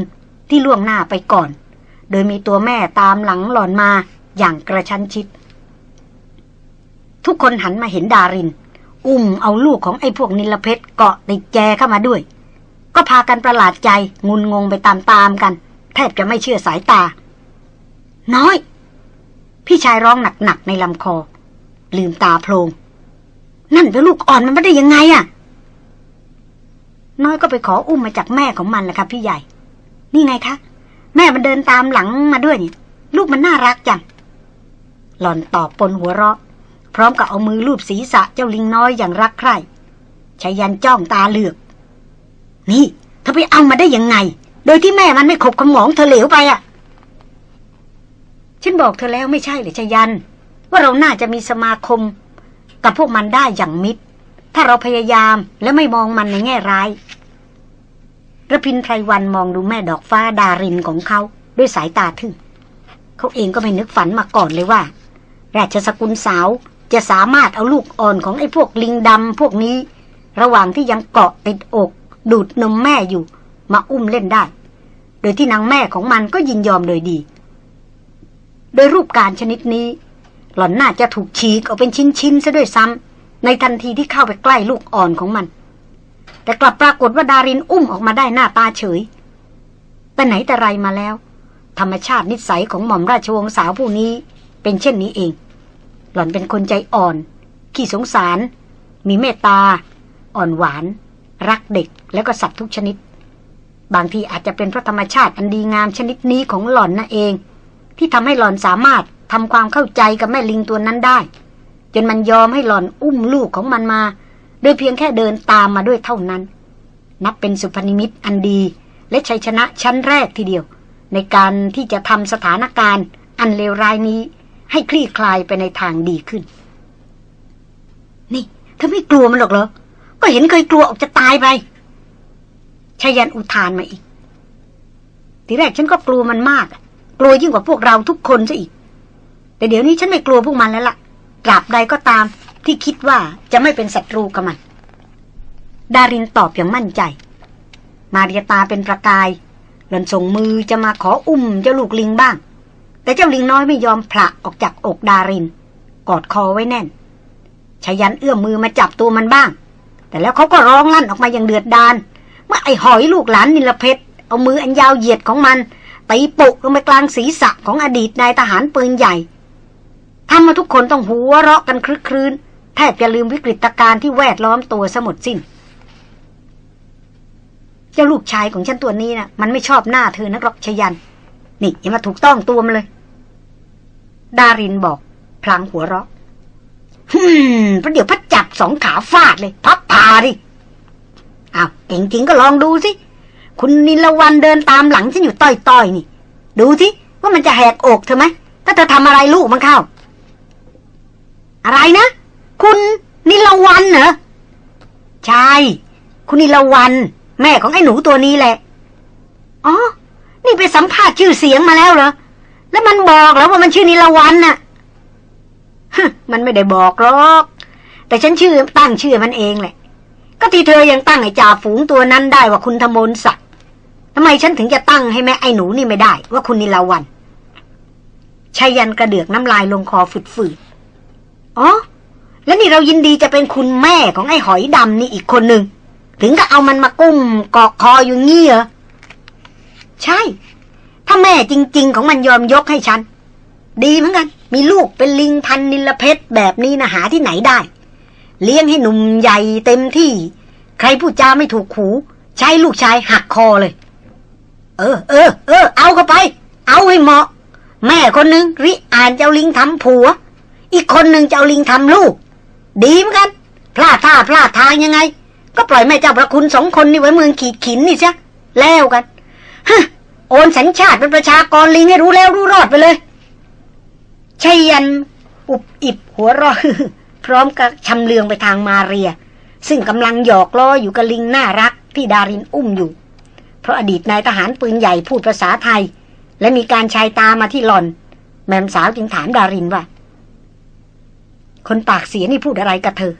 ที่ล่วงหน้าไปก่อน โดยมีตัวแม่ตามหลังหล่อนมาอย่างกระชั้นชิด ทุกคนหันมาเห็นดาริน อุ้มเอาลูกของไอ้พวกนิลเพชรเกาะติดแจเข้ามาด้วย ก็พากันประหลาดใจงุนงงไปตามๆกัน แทบจะไม่เชื่อสายตา น้อย พี่ชายร้องหนักๆในลำคอ ลืมตาโพลงนั่นเป็นลูกอ่อนมันไม่ได้ยังไงอะ น้อยก็ไปขออุ้มมาจากแม่ของมันแหละครับพี่ใหญ่ นี่ไงคะ แม่มันเดินตามหลังมาด้วยนี่ ลูกมันน่ารักจัง หล่อนตอบปนหัวเราะ พร้อมกับเอามือลูบศีรษะเจ้าลิงน้อยอย่างรักใคร่ชายันจ้องตาเหลือก นี่เธอไปเอามาได้ยังไง โดยที่แม่มันไม่ขบขมองเธอเหลวไปอะ่ะ ฉันบอกเธอแล้วไม่ใช่หรือชายัน ว่าเราน่าจะมีสมาคม กับพวกมันได้อย่างมิตร ถ้าเราพยายามและไม่มองมันในแง่ร้ายระพินไพรวันมองดูแม่ดอกฟ้าดารินของเขาด้วยสายตาทึ่ง เขาเองก็ไม่นึกฝันมาก่อนเลยว่า ราชสกุลสาวจะสามารถเอาลูกอ่อนของไอ้พวกลิงดำพวกนี้ ระหว่างที่ยังเกาะติดอก ดูดนมแม่อยู่ มาอุ้มเล่นได้ โดยที่นางแม่ของมันก็ยินยอมโดยดี โดยรูปการชนิดนี้ หล่อนน่าจะถูกฉีกออกเป็นชิ้นๆซะด้วยซ้ำ ในทันทีที่เข้าไปใกล้ลูกอ่อนของมัน แต่กลับปรากฏว่าดารินอุ้มออกมาได้หน้าตาเฉย แต่ไหนแต่ไรมาแล้ว ธรรมชาตินิสัยของหม่อมราชวงศ์สาวผู้นี้ เป็นเช่นนี้เอง หล่อนเป็นคนใจอ่อน ขี้สงสาร มีเมตตา อ่อนหวาน รักเด็กแล้วก็สัตว์ทุกชนิด บางทีอาจจะเป็นเพราะธรรมชาติอันดีงามชนิดนี้ของหล่อนนั่นเอง ที่ทำให้หล่อนสามารถทำความเข้าใจกับแม่ลิงตัวนั้นได้ นมันยอมให้หล่อนอุ้มลูกของมันมา โดยเพียงแค่เดินตามมาด้วยเท่านั้น นับเป็นสุพนิมิตอันดี และชัยชนะชั้นแรกทีเดียว ในการที่จะทำสถานการณ์ อันเลวร้ายนี้ ให้คลี่คลายไปในทางดีขึ้น นี่เธอไม่กลัวมันหรอกเหรอ ก็เห็นเคยกลัวออกจะตายไปชายันอุทานมาอีก ทีแรกฉันก็กลัวมันมาก กลัวยิ่งกว่าพวกเราทุกคนซะอีก แต่เดี๋ยวนี้ฉันไม่กลัวพวกมันแล้วละ่ะ ตราบใดก็ตามที่คิดว่าจะไม่เป็นศัตรูกับมัน ดารินตอบอย่างมั่นใจ มาเรียตาเป็นประกายหล่อนส่งมือจะมาขออุ้มเจ้าลูกลิงบ้าง แต่เจ้าลิงน้อยไม่ยอมผละออกจากอกดาริน กอดคอไว้แน่นชายันเอื้อมมือมาจับตัวมันบ้าง แต่แล้วเขาก็ร้องลั่นออกมาอย่างเดือดดาลเมื่อไอ้หอยลูกหลานนิลเพชรเอามืออันยาวเหยียดของมันตีปุกลงไปกลางศีรษะของอดีตนายทหารปืนใหญ่ ทำมาทุกคนต้องหัวเราะกันคลึกครื้นแทบจะลืมวิกฤตการณ์ที่แวดล้อมตัวสมดสิ้น เจ้าลูกชายของฉันตัวนี้นะ่ะ มันไม่ชอบหน้าเธอนักหรอกชยัน นี่อย่ามาถูกต้องตัวมันเลย ดารินบอก พลางหัวเราะฮึมประเดี๋ยวพัดจับสองขาฟาดเลย พับพาดิอ้าวเก่งจริงก็ลองดูสิ คุณนิลวันเดินตามหลังฉันอยู่ต้อยๆนี่ ดูสิว่ามันจะแหกอกเธอไหมถ้าเธอทำอะไรลูกมันเข้า อะไรนะ คุณนิลวันเหรอใช่คุณนิลวันแม่ของไอ้หนูตัวนี้แหละ อ๋อ นี่ไปสัมภาษณ์ชื่อเสียงมาแล้วเหรอ แล้วมันบอกแล้วว่ามันชื่อนิลวันน่ะมันไม่ได้บอกหรอก แต่ฉันชื่อตั้งชื่อมันเองแหละ ก็ที่เธอยังตั้งไอ้จ่าฝูงตัวนั้นได้ว่าคุณธมนศักดิ์ทำไมฉันถึงจะตั้งให้แม่ไอ้หนูนี่ไม่ได้ ว่าคุณนิลวันชายันกระเดือกน้ำลายลงคอฝืด อ๋อ แล้วนี่เรายินดีจะเป็นคุณแม่ของไอ้หอยดำนี่อีกคนหนึ่ง ถึงก็เอามันมากุ้มเกาะคออยู่งี้เหรอ ใช่ ถ้าแม่จริง ๆ ของมันยอมยกให้ฉัน ดีเหมือนกัน มีลูกเป็นลิงพันนิลเพชรแบบนี้นะหาที่ไหนได้ เลี้ยงให้หนุ่มใหญ่เต็มที่ ใครพูดจาไม่ถูกหูใช้ลูกชายหักคอเลย เออ เออ เออ เอาเข้าไป เอาให้เหมาะ แม่คนหนึ่งริอ่านเจ้าลิงทำผัว อีกคนหนึ่งจเจ้าลิงทำลูก ดีเหมือนกัน พลาดท่าพลาดทางยังไง ก็ปล่อยแม่เจ้าประคุณสองคนนี่ไว้เมืองขีดขินนี่ซะแล้วกันฮะโอนสัญชาติเป็นประชากรลิงให้รู้แล้วรู้รอดไปเลยชัยยันอุบอิบหัวราะพร้อมกับชำเลืองไปทางมาเรีย ซึ่งกำลังหยอกล้ออยู่กับลิงน่ารักที่ดารินอุ้มอยู่ เพราะอดีตนายทหารปืนใหญ่พูดภาษาไทย และมีการชายตามาที่หลอน แม่มสาวจึงถามดารินว่า คนปากเสียนี่พูดอะไรกับเธอ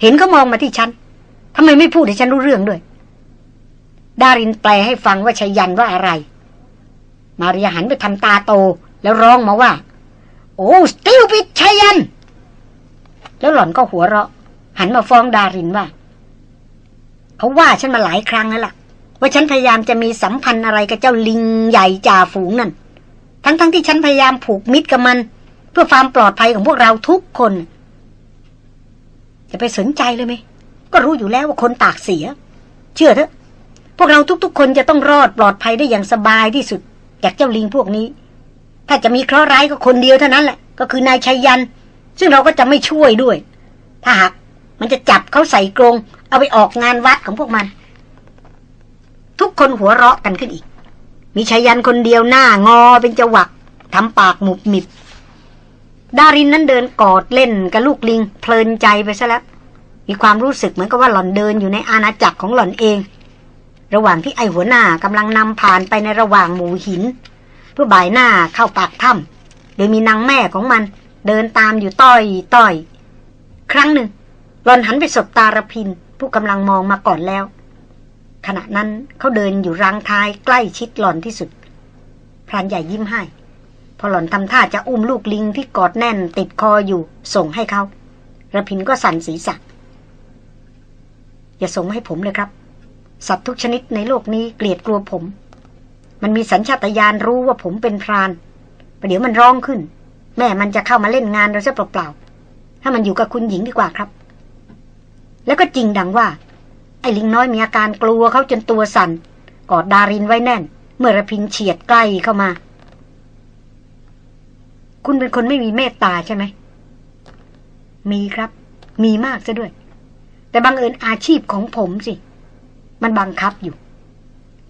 เห็นเขามองมาที่ฉันทำไมไม่พูดให้ฉันรู้เรื่องด้วย ดารินแปลให้ฟังว่าชัยยันว่าอะไร มาเรียหันไปทำตาโต แล้วร้องมาว่า โอ้สติลปิดชัยยัน แล้วหล่อนก็หัวเราะ หันมาฟ้องดารินว่าเขาว่าฉันมาหลายครั้งแล้วล่ะ ว่าฉันพยายามจะมีสัมพันธ์อะไรกับเจ้าลิงใหญ่จ่าฝูงนั่นทั้งๆทที่ฉันพยายามผูกมิตรกับมัน เพื่อความปลอดภัยของพวกเราทุกคน จะไปสนใจเลยไหมก็รู้อยู่แล้วว่าคนปากเสีย เชื่อเถอะ พวกเราทุกๆ คนจะต้องรอดปลอดภัยได้อย่างสบายที่สุด จากเจ้าลิงพวกนี้ ถ้าจะมีเคราะห์ร้ายก็คนเดียวเท่านั้นแหละ ก็คือนายชัยยัน ซึ่งเราก็จะไม่ช่วยด้วย ถ้าหากมันจะจับเขาใส่กรงเอาไปออกงานวัดของพวกมัน ทุกคนหัวเราะกันขึ้นอีก มีชัยยันคนเดียวหน้างอเป็นจวักทำปากหมุบหมิบ ดารินนั้นเดินกอดเล่นกับลูกลิง เพลินใจไปซะแล้ว มีความรู้สึกเหมือนกับว่าหล่อนเดินอยู่ในอาณาจักรของหล่อนเอง ระหว่างที่ไอหัวหน้ากำลังนำผ่านไปในระหว่างหมู่หิน เพื่อบ่ายหน้าเข้าปากถ้ำโดยมีนางแม่ของมัน เดินตามอยู่ต้อยต้อย ครั้งหนึ่ง หล่อนหันไปสบตารพิน ผู้กำลังมองมาก่อนแล้ว ขณะนั้นเขาเดินอยู่รังท้ายใกล้ชิดหล่อนที่สุดพรานใหญ่ยิ้มให้ พอหล่อนทำท่าจะอุ้มลูกลิงที่กอดแน่นติดคออยู่ ส่งให้เขาระพินก็สั่นศีรษะอย่าส่งมาให้ผมเลยครับ สัตว์ทุกชนิดในโลกนี้เกลียดกลัวผม มันมีสัญชาตญาณรู้ว่าผมเป็นพรานประเดี๋ยวมันร้องขึ้น แม่มันจะเข้ามาเล่นงานเราซะเปล่าๆถ้ามันอยู่กับคุณหญิงดีกว่าครับ แล้วก็จริงดังว่า ไอ้ลิงน้อยมีอาการกลัวเขาจนตัวสัน่นกอดดารินไว้แน่น เมื่อระพินเฉียดใกล้เข้ามา คุณเป็นคนไม่มีเมตตาใช่ไหม มีครับ มีมากซะด้วย แต่บังเอิญอาชีพของผมสิ มันบังคับอยู่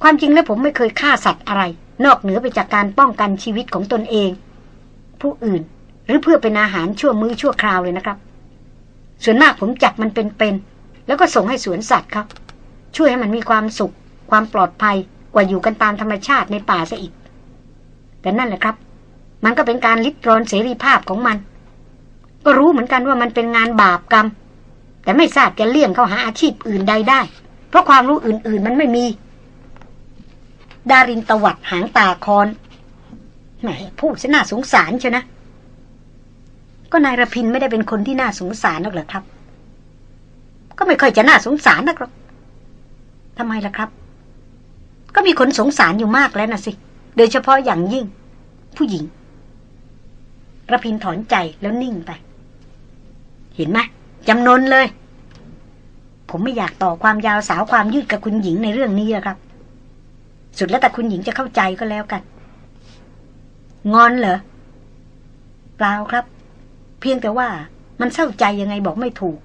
ความจริงแล้วผมไม่เคยฆ่าสัตว์อะไร นอกเหนือไปจากการป้องกันชีวิตของตนเอง ผู้อื่นหรือเพื่อเป็นอาหารชั่วมือชั่วคราวเลยนะครับ ส่วนมากผมจับมันเป็นๆแล้วก็ส่งให้สวนสัตว์ครับ ช่วยให้มันมีความสุข ความปลอดภัยกว่าอยู่กันตามธรรมชาติในป่าซะอีก แต่นั่นแหละครับ มันก็เป็นการลิดรอนเสรีภาพของมัน ก็รู้เหมือนกันว่ามันเป็นงานบาปกรรม แต่ไม่ทราบจะเลี่ยงเข้าหาอาชีพอื่นใดได้ เพราะความรู้อื่น ๆ มันไม่มี ดารินตวัดหางตาคอนแหมพูดซะน่าสงสารเชียวนะ ก็นายระพินไม่ได้เป็นคนที่น่าสงสารนักเหรอครับ ก็ไม่ค่อยจะน่าสงสารนักหรอกทำไมล่ะครับ ก็มีคนสงสารอยู่มากแล้วนะสิ โดยเฉพาะอย่างยิ่ง ผู้หญิง ระพินถอนใจแล้วนิ่งไป เห็นไหมจำนนเลย ผมไม่อยากต่อความยาวสาวความยืดกับคุณหญิงในเรื่องนี้ะครับ สุดแล้วแต่คุณหญิงจะเข้าใจก็แล้วกัน งอนเหรอเปล่าครับ เพียงแต่ว่ามันเศร้าใจยังไงบอกไม่ถูก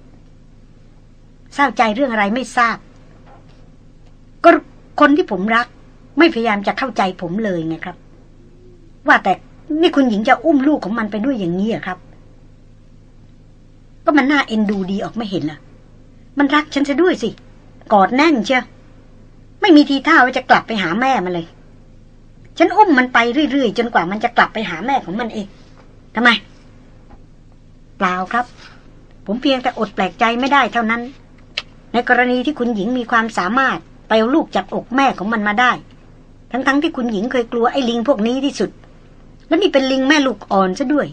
เศร้าใจเรื่องอะไรไม่ทราบ ก็คนที่ผมรัก ไม่พยายามจะเข้าใจผมเลยไงครับ ว่าแต่ นี่คุณหญิงจะอุ้มลูกของมันไปด้วยอย่างนี้อะครับ ก็มันน่าเอ็นดูดีออกไม่เห็นล่ะ มันรักฉันซะด้วยสิ กอดแน่นเชียวไม่มีทีท่าว่าจะกลับไปหาแม่มันเลย ฉันอุ้มมันไปเรื่อยๆจนกว่ามันจะกลับไปหาแม่ของมันเองทำไม เปล่าครับ ผมเพียงแต่อดแปลกใจไม่ได้เท่านั้น ในกรณีที่คุณหญิงมีความสามารถไปเอาลูกจากอกแม่ของมันมาได้ ทั้งๆทที่คุณหญิงเคยกลัวไอ้ลิงพวกนี้ที่สุด และนี่เป็นลิงแม่ลูกอ่อนซะด้วย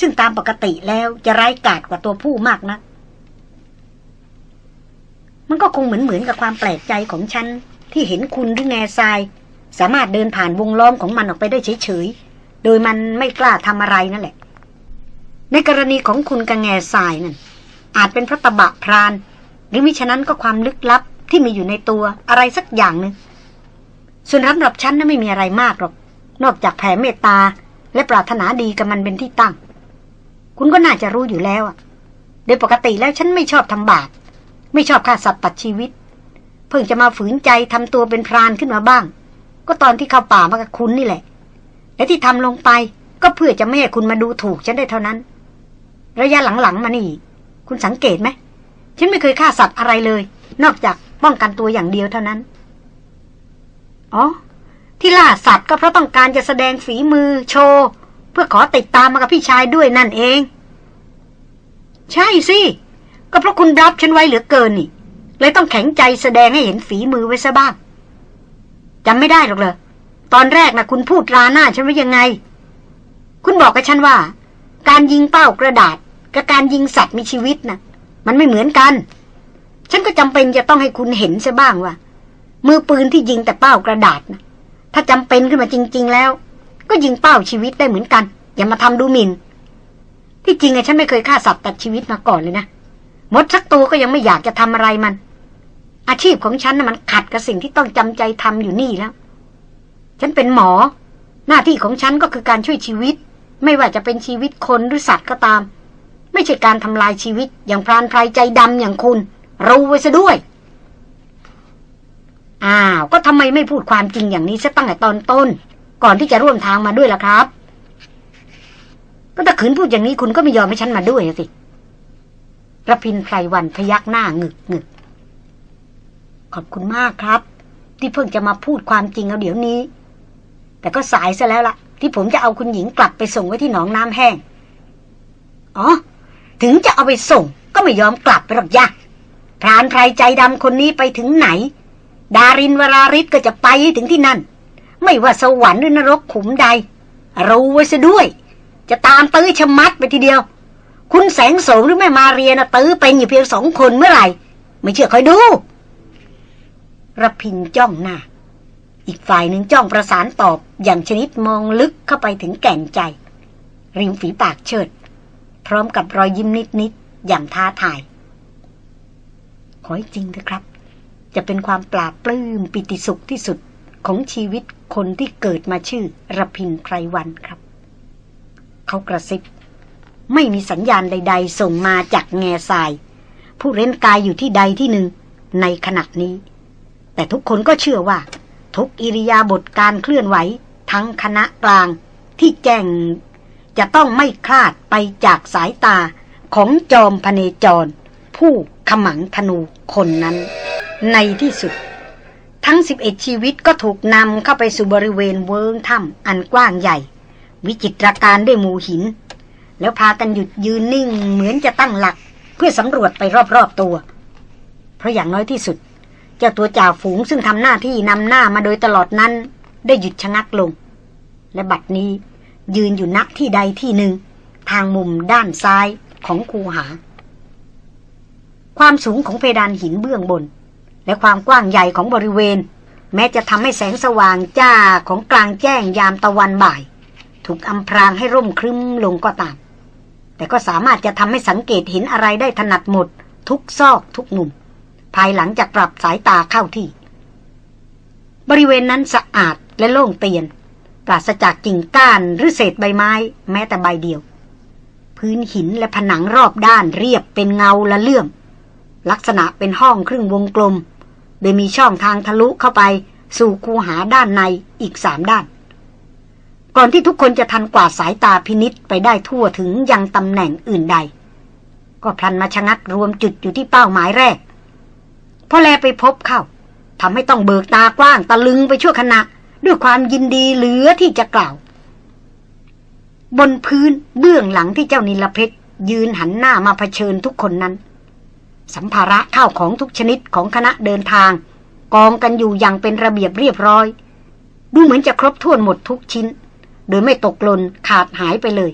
ซึ่งตามปกติแล้วจะร้ายกาจกว่าตัวผู้มากนะัก มันก็คงเหมือนเหมือนกับความแปลกใจของฉัน ที่เห็นคุณหรือแง่ทราย สามารถเดินผ่านวงล้อมของมันออกไปได้เฉยๆ โดยมันไม่กล้าทำอะไรนั่นแหละ ในกรณีของคุณกับแง่ทรายนั่นอาจเป็นพระตบะพราน หรือมิฉะนั้นก็ความลึกลับที่มีอยู่ในตัวอะไรสักอย่างหนึ่งส่วนสำหรับฉันนั้นไม่มีอะไรมากหรอก นอกจากแผ่เมตตา และปรารถนาดีกับมันเป็นที่ตั้ง คุณก็น่าจะรู้อยู่แล้วโดยปกติแล้วฉันไม่ชอบทำบาปไม่ชอบฆ่าสัตว์ตัดชีวิต เพิ่งจะมาฝืนใจทำตัวเป็นพรานขึ้นมาบ้าง ก็ตอนที่เข้าป่ามากับคุณนี่แหละ และที่ทำลงไปก็เพื่อจะไม่ให้คุณมาดูถูกฉันได้เท่านั้น ระยะหลังๆมานี่ คุณสังเกตไหมฉันไม่เคยฆ่าสัตว์อะไรเลย นอกจากป้องกันตัวอย่างเดียวเท่านั้น อ๋อ ที่ล่าสัตว์ก็เพราะต้องการจะแสดงฝีมือโชว์ เพื่อขอติดตามมากับพี่ชายด้วยนั่นเอง ใช่สิ ก็เพราะคุณรับฉันไว้เหลือเกินนี่เลยต้องแข็งใจแสดงให้เห็นฝีมือไว้ซะบ้างจำไม่ได้หรอกเลยตอนแรกนะคุณพูดราหน้าฉันไว้ยังไง คุณบอกกับฉันว่า การยิงเป้ากระดาษ กับการยิงสัตว์มีชีวิตนะมันไม่เหมือนกัน ฉันก็จำเป็นจะต้องให้คุณเห็นซะบ้างว่ามือปืนที่ยิงแต่เป้ากระดาษนะ ถ้าจำเป็นขึ้นมาจริง ๆ แล้ว ก็ยิงเป้าชีวิตได้เหมือนกัน อย่ามาทำดูหมิน่น ที่จริงอะฉันไม่เคยฆ่าสัตว์ตัดชีวิตมาก่อนเลยนะมดสักตัวก็ยังไม่อยากจะทำอะไรมัน อาชีพของฉันนะ่ะมันขัดกับสิ่งที่ต้องจำใจทำอยู่นี่แล้ว ฉันเป็นหมอ หน้าที่ของฉันก็คือการช่วยชีวิต ไม่ว่าจะเป็นชีวิตคนหรือสัตว์ก็ตาม ไม่ใช่การทำลายชีวิตอย่างพรานไพรใจดำอย่างคุณรู้ไว้ซะด้วย อ้าว ก็ทำไมไม่พูดความจริงอย่างนี้ซะตั้งแต่ตอนต้น ก่อนที่จะร่วมทางมาด้วยล่ะครับ ก็ถ้าขืนพูดอย่างนี้คุณก็ไม่ยอมให้ฉันมาด้วยสิระพินไพรวันพยักหน้างึกงึกขอบคุณมากครับ ที่เพิ่งจะมาพูดความจริงเอาเดี๋ยวนี้ แต่ก็สายซะแล้วละ่ะ ที่ผมจะเอาคุณหญิงกลับไปส่งไว้ที่หนองน้ำแห้ง อ๋อ ถึงจะเอาไปส่ง ก็ไม่ยอมกลับไปหรอกยะพรานไพรใจดำคนนี้ไปถึงไหน ดารินวราริศก็จะไปถึงที่นั่น ไม่ว่าสวรรค์หรือนรกขุมใด รู้ไว้ซะด้วย จะตามตื้อชะมัดไปทีเดียว คุณแสงโสมหรือแม่มาเรียนะตื้อเป็นอยู่เพียงสองคนเมื่อไหร่ ไม่เชื่อคอยดูระพินจ้องหน้า อีกฝ่ายหนึ่งจ้องประสานตอบอย่างชนิดมองลึกเข้าไปถึงแก่นใจ ริมฝีปากเชิด พร้อมกับรอยยิ้มนิดๆอย่างท้าทายขอให้จริงเถอะครับ จะเป็นความปราบปลื้มปิติสุขที่สุดของชีวิตคนที่เกิดมาชื่อระพินไพรวันครับ เขากระซิบ ไม่มีสัญญาณใด ๆ ส่งมาจากแง่ทราย ผู้เร้นกายอยู่ที่ใดที่หนึ่งในขณะนี้ แต่ทุกคนก็เชื่อว่า ทุกอิริยาบถการเคลื่อนไหวทั้งคณะกลางที่แจ้งจะต้องไม่คลาดไปจากสายตาของจอมพเนจร ผู้ขมังธนูคนนั้น ในที่สุด ทั้ง 11 ชีวิตก็ถูกนำเข้าไปสู่บริเวณเวิงถ้ำอันกว้างใหญ่ วิจิตรการด้วยหมู่หิน แล้วพากันหยุดยืนนิ่งเหมือนจะตั้งหลัก เพื่อสำรวจไปรอบๆตัว เพราะอย่างน้อยที่สุด เจ้าตัวจ่าฝูงซึ่งทำหน้าที่นำหน้ามาโดยตลอดนั้น ได้หยุดชะงักลง และบัดนี้ยืนอยู่ณที่ใดที่หนึ่ง ทางมุมด้านซ้ายของคูหา ความสูงของเพดานหินเบื้องบน และความกว้างใหญ่ของบริเวณ แม้จะทำให้แสงสว่างจ้าของกลางแจ้งยามตะวันบ่าย ถูกอำพรางให้ร่มครึ้มลงก็ตาม แต่ก็สามารถจะทำให้สังเกตเห็นอะไรได้ถนัดหมด ทุกซอกทุกมุม ภายหลังจากปรับสายตาเข้าที่ บริเวณนั้นสะอาดและโล่งเตียน ปราศจากกิ่งก้านหรือเศษใบไม้ แม้แต่ใบเดียว พื้นหินและผนังรอบด้านเรียบเป็นเงาละเลื่อม ลักษณะเป็นห้องครึ่งวงกลม โดยมีช่องทางทะลุเข้าไปสู่คูหาด้านในอีกสามด้าน ก่อนที่ทุกคนจะทันกว่าสายตาพินิษไปได้ทั่วถึงยังตำแหน่งอื่นใด ก็พลันมาชะงักรวมจุดอยู่ที่เป้าหมายแรกพอแลไปพบเข้าทำให้ต้องเบิกตากว้างตะลึงไปชั่วขณะ ด้วยความยินดีเหลือที่จะกล่าว บนพื้นเบื้องหลังที่เจ้านิลเพชรยืนหันหน้ามาเผชิญทุกคนนั้น สัมภาระข้าวของทุกชนิดของคณะเดินทาง กองกันอยู่อย่างเป็นระเบียบเรียบร้อย ดูเหมือนจะครบถ้วนหมดทุกชิ้น โดยไม่ตกหล่นขาดหายไปเลย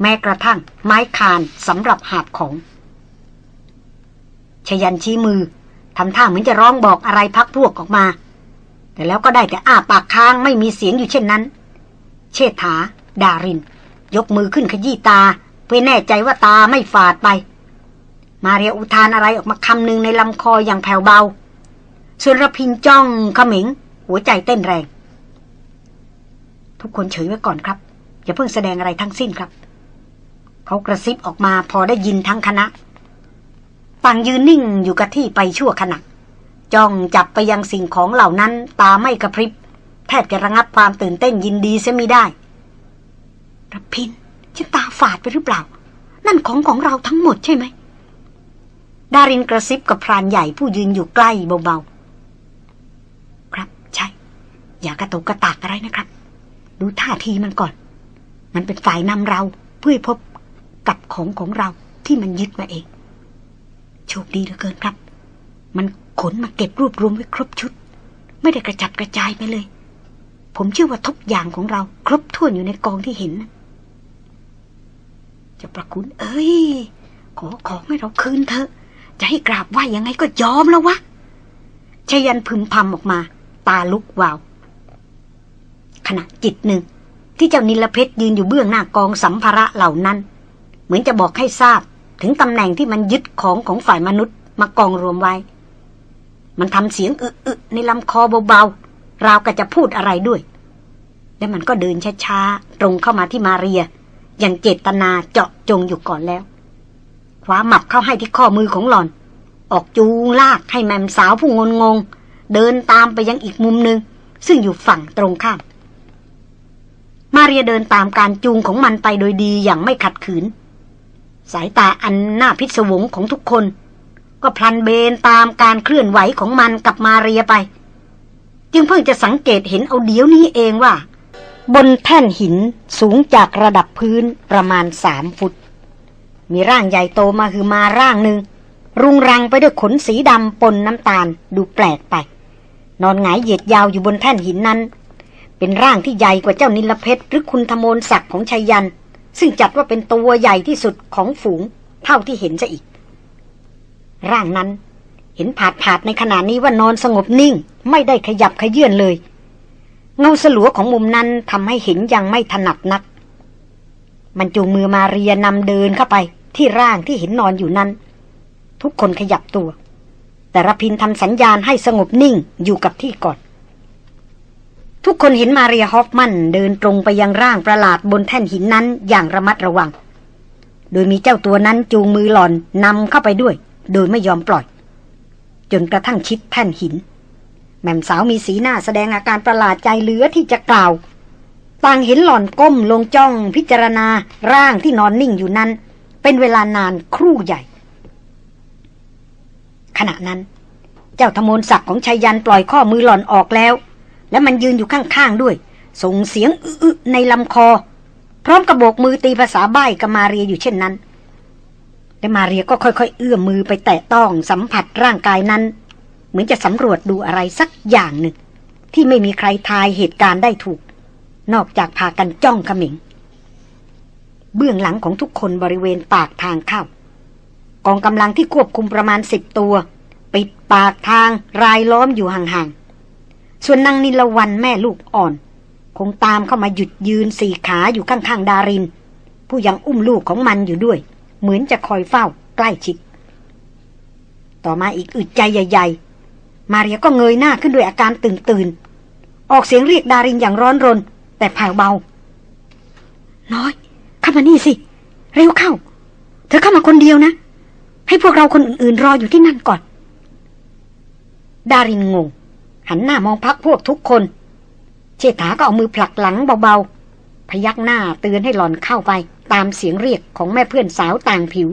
แม้กระทั่งไม้คานสำหรับหาบของชยันชี้มือทำท่าเหมือนจะร้องบอกอะไรพักพวกออกมา แต่แล้วก็ได้แต่อ้าปากค้างไม่มีเสียงอยู่เช่นนั้น เชษฐา ดาริน ยกมือขึ้นขยี้ตา เพื่อแน่ใจว่าตาไม่ฝาดไป มาเรียอุทานอะไรออกมาคำหนึ่งในลำคออย่างแผ่วเบา ส่วนระพินจ้องขมิง หัวใจเต้นแรง ทุกคนเฉยไว้ก่อนครับ อย่าเพิ่งแสดงอะไรทั้งสิ้นครับ เขากระซิบออกมาพอได้ยินทั้งคณะ ต่างยืนนิ่งอยู่กับที่ไปชั่วขณะจ้องจับไปยังสิ่งของเหล่านั้น ตาไม่กระพริบ แทบจะระงับความตื่นเต้นยินดีเสียไม่ได้ระพินฉันตาฝาดไปหรือเปล่า นั่นของของเราทั้งหมดใช่ไหม ดารินกระซิบกับพรานใหญ่ผู้ยืนอยู่ใกล้เบาๆ ครับใช่ อย่ากระตุกกระตากอะไรนะครับ ดูท่าทีมันก่อน มันเป็นฝ่ายนำเราเพื่อพบกับของของเราที่มันยึดมาเอง โชคดีเหลือเกินครับ มันขนมาเก็บรวบรวมไว้ครบชุด ไม่ได้กระจัดกระจายไปเลย ผมเชื่อว่าทุกอย่างของเรา ครบถ้วนอยู่ในกองที่เห็นจะประคุณเอ้ย ขอของให้เราคืนเถอะ จะให้กราบไหวยังไงก็ยอมแล้ววะชยันพึมพำออกมา ตาลุกวาว ขณะจิตหนึ่ง ที่เจ้านิลเพชรยืนอยู่เบื้องหน้ากองสัมภาระเหล่านั้น เหมือนจะบอกให้ทราบ ถึงตำแหน่งที่มันยึดของของฝ่ายมนุษย์มากองรวมไว้ มันทำเสียงอึอึในลำคอเบาๆ ราวกับจะพูดอะไรด้วย และมันก็เดินช้าๆ ตรงเข้ามาที่มาเรีย อย่างเจตนาเจาะจงอยู่ก่อนแล้ว คว้าหมับเข้าให้ที่ข้อมือของหล่อน ออกจูงลากให้แมมสาวผู้งนงง เดินตามไปยังอีกมุมหนึ่งซึ่งอยู่ฝั่งตรงข้าม มาเรียเดินตามการจูงของมันไปโดยดีอย่างไม่ขัดขืน สายตาอันน่าพิศวงของทุกคน ก็พลันเบนตามการเคลื่อนไหวของมันกับมาเรียไป จึงเพิ่งจะสังเกตเห็นเอาเดี๋ยวนี้เองว่า บนแท่นหินสูงจากระดับพื้นประมาณสามฟุต มีร่างใหญ่โตมาคือมาร่างหนึ่งรุงรังไปด้วยขนสีดำปนน้ำตาลดูแปลกไป นอนหงายเหยียดยาวอยู่บนแท่นหินนั้น เป็นร่างที่ใหญ่กว่าเจ้านิลเพชรหรือคุณธมนศักดิ์ของชัยยัน ซึ่งจัดว่าเป็นตัวใหญ่ที่สุดของฝูงเท่าที่เห็นซะอีก ร่างนั้นเห็นผาดผาดในขณะนี้ว่านอนสงบนิ่ง ไม่ได้ขยับขยื่นเลย เงาสลัวของมุมนั้นทำให้เห็นยังไม่ถนัดนัก มันจูงมือมาเรียนำเดินเข้าไปที่ร่างที่เห็นนอนอยู่นั้น ทุกคนขยับตัว แต่รพินทำสัญญาณให้สงบนิ่งอยู่กับที่ก่อน ทุกคนเห็นมาเรียฮอฟมันเดินตรงไปยังร่างประหลาดบนแท่นหินนั้นอย่างระมัดระวัง โดยมีเจ้าตัวนั้นจูงมือหลอนนำเข้าไปด้วย โดยไม่ยอมปล่อย จนกระทั่งชิดแท่นหินแม่มสาวมีสีหน้าแสดงอาการประหลาดใจเหลือที่จะกล่าว ต่างเห็นหล่อนก้มลงจ้องพิจารณาร่างที่นอนนิ่งอยู่นั้น เป็นเวลานานครู่ใหญ่ ขณะนั้น เจ้าธมนศักดิ์ของชายันปล่อยข้อมือหล่อนออกแล้ว และมันยืนอยู่ข้างๆด้วย ส่งเสียงอึๆในลำคอ พร้อมกระโบกมือตีภาษาใบ้กับมาเรียอยู่เช่นนั้นและมาเรียก็ค่อยๆ เอื้อมมือไปแตะต้องสัมผัสร่างกายนั้น เหมือนจะสำรวจดูอะไรสักอย่างหนึ่ง ที่ไม่มีใครทายเหตุการณ์ได้ถูก นอกจากพากันจ้องขมิง เบื้องหลังของทุกคนบริเวณปากทางเข้า กองกำลังที่ควบคุมประมาณสิบตัว ปิดปากทางรายล้อมอยู่ห่างๆ ส่วนนางนิลวันแม่ลูกอ่อน คงตามเข้ามาหยุดยืนสี่ขาอยู่ข้างๆดาริน ผู้ยังอุ้มลูกของมันอยู่ด้วย เหมือนจะคอยเฝ้าใกล้ชิด ต่อมาอีกอึดใจใหญ่ ๆ มาเรียก็เงยหน้าขึ้นด้วยอาการตื่นตื่นออกเสียงเรียกดารินอย่างร้อนรน แต่แผ่วเบา น้อย เข้ามานี่สิ เร็วเข้า เธอเข้ามาคนเดียวนะ ให้พวกเราคนอื่นๆ รออยู่ที่นั่นก่อน ดารินงง หันหน้ามองพักพวกทุกคน เชษฐาก็เอามือผลักหลังเบาๆ พยักหน้าเตือนให้หลอนเข้าไป ตามเสียงเรียกของแม่เพื่อนสาวต่างผิว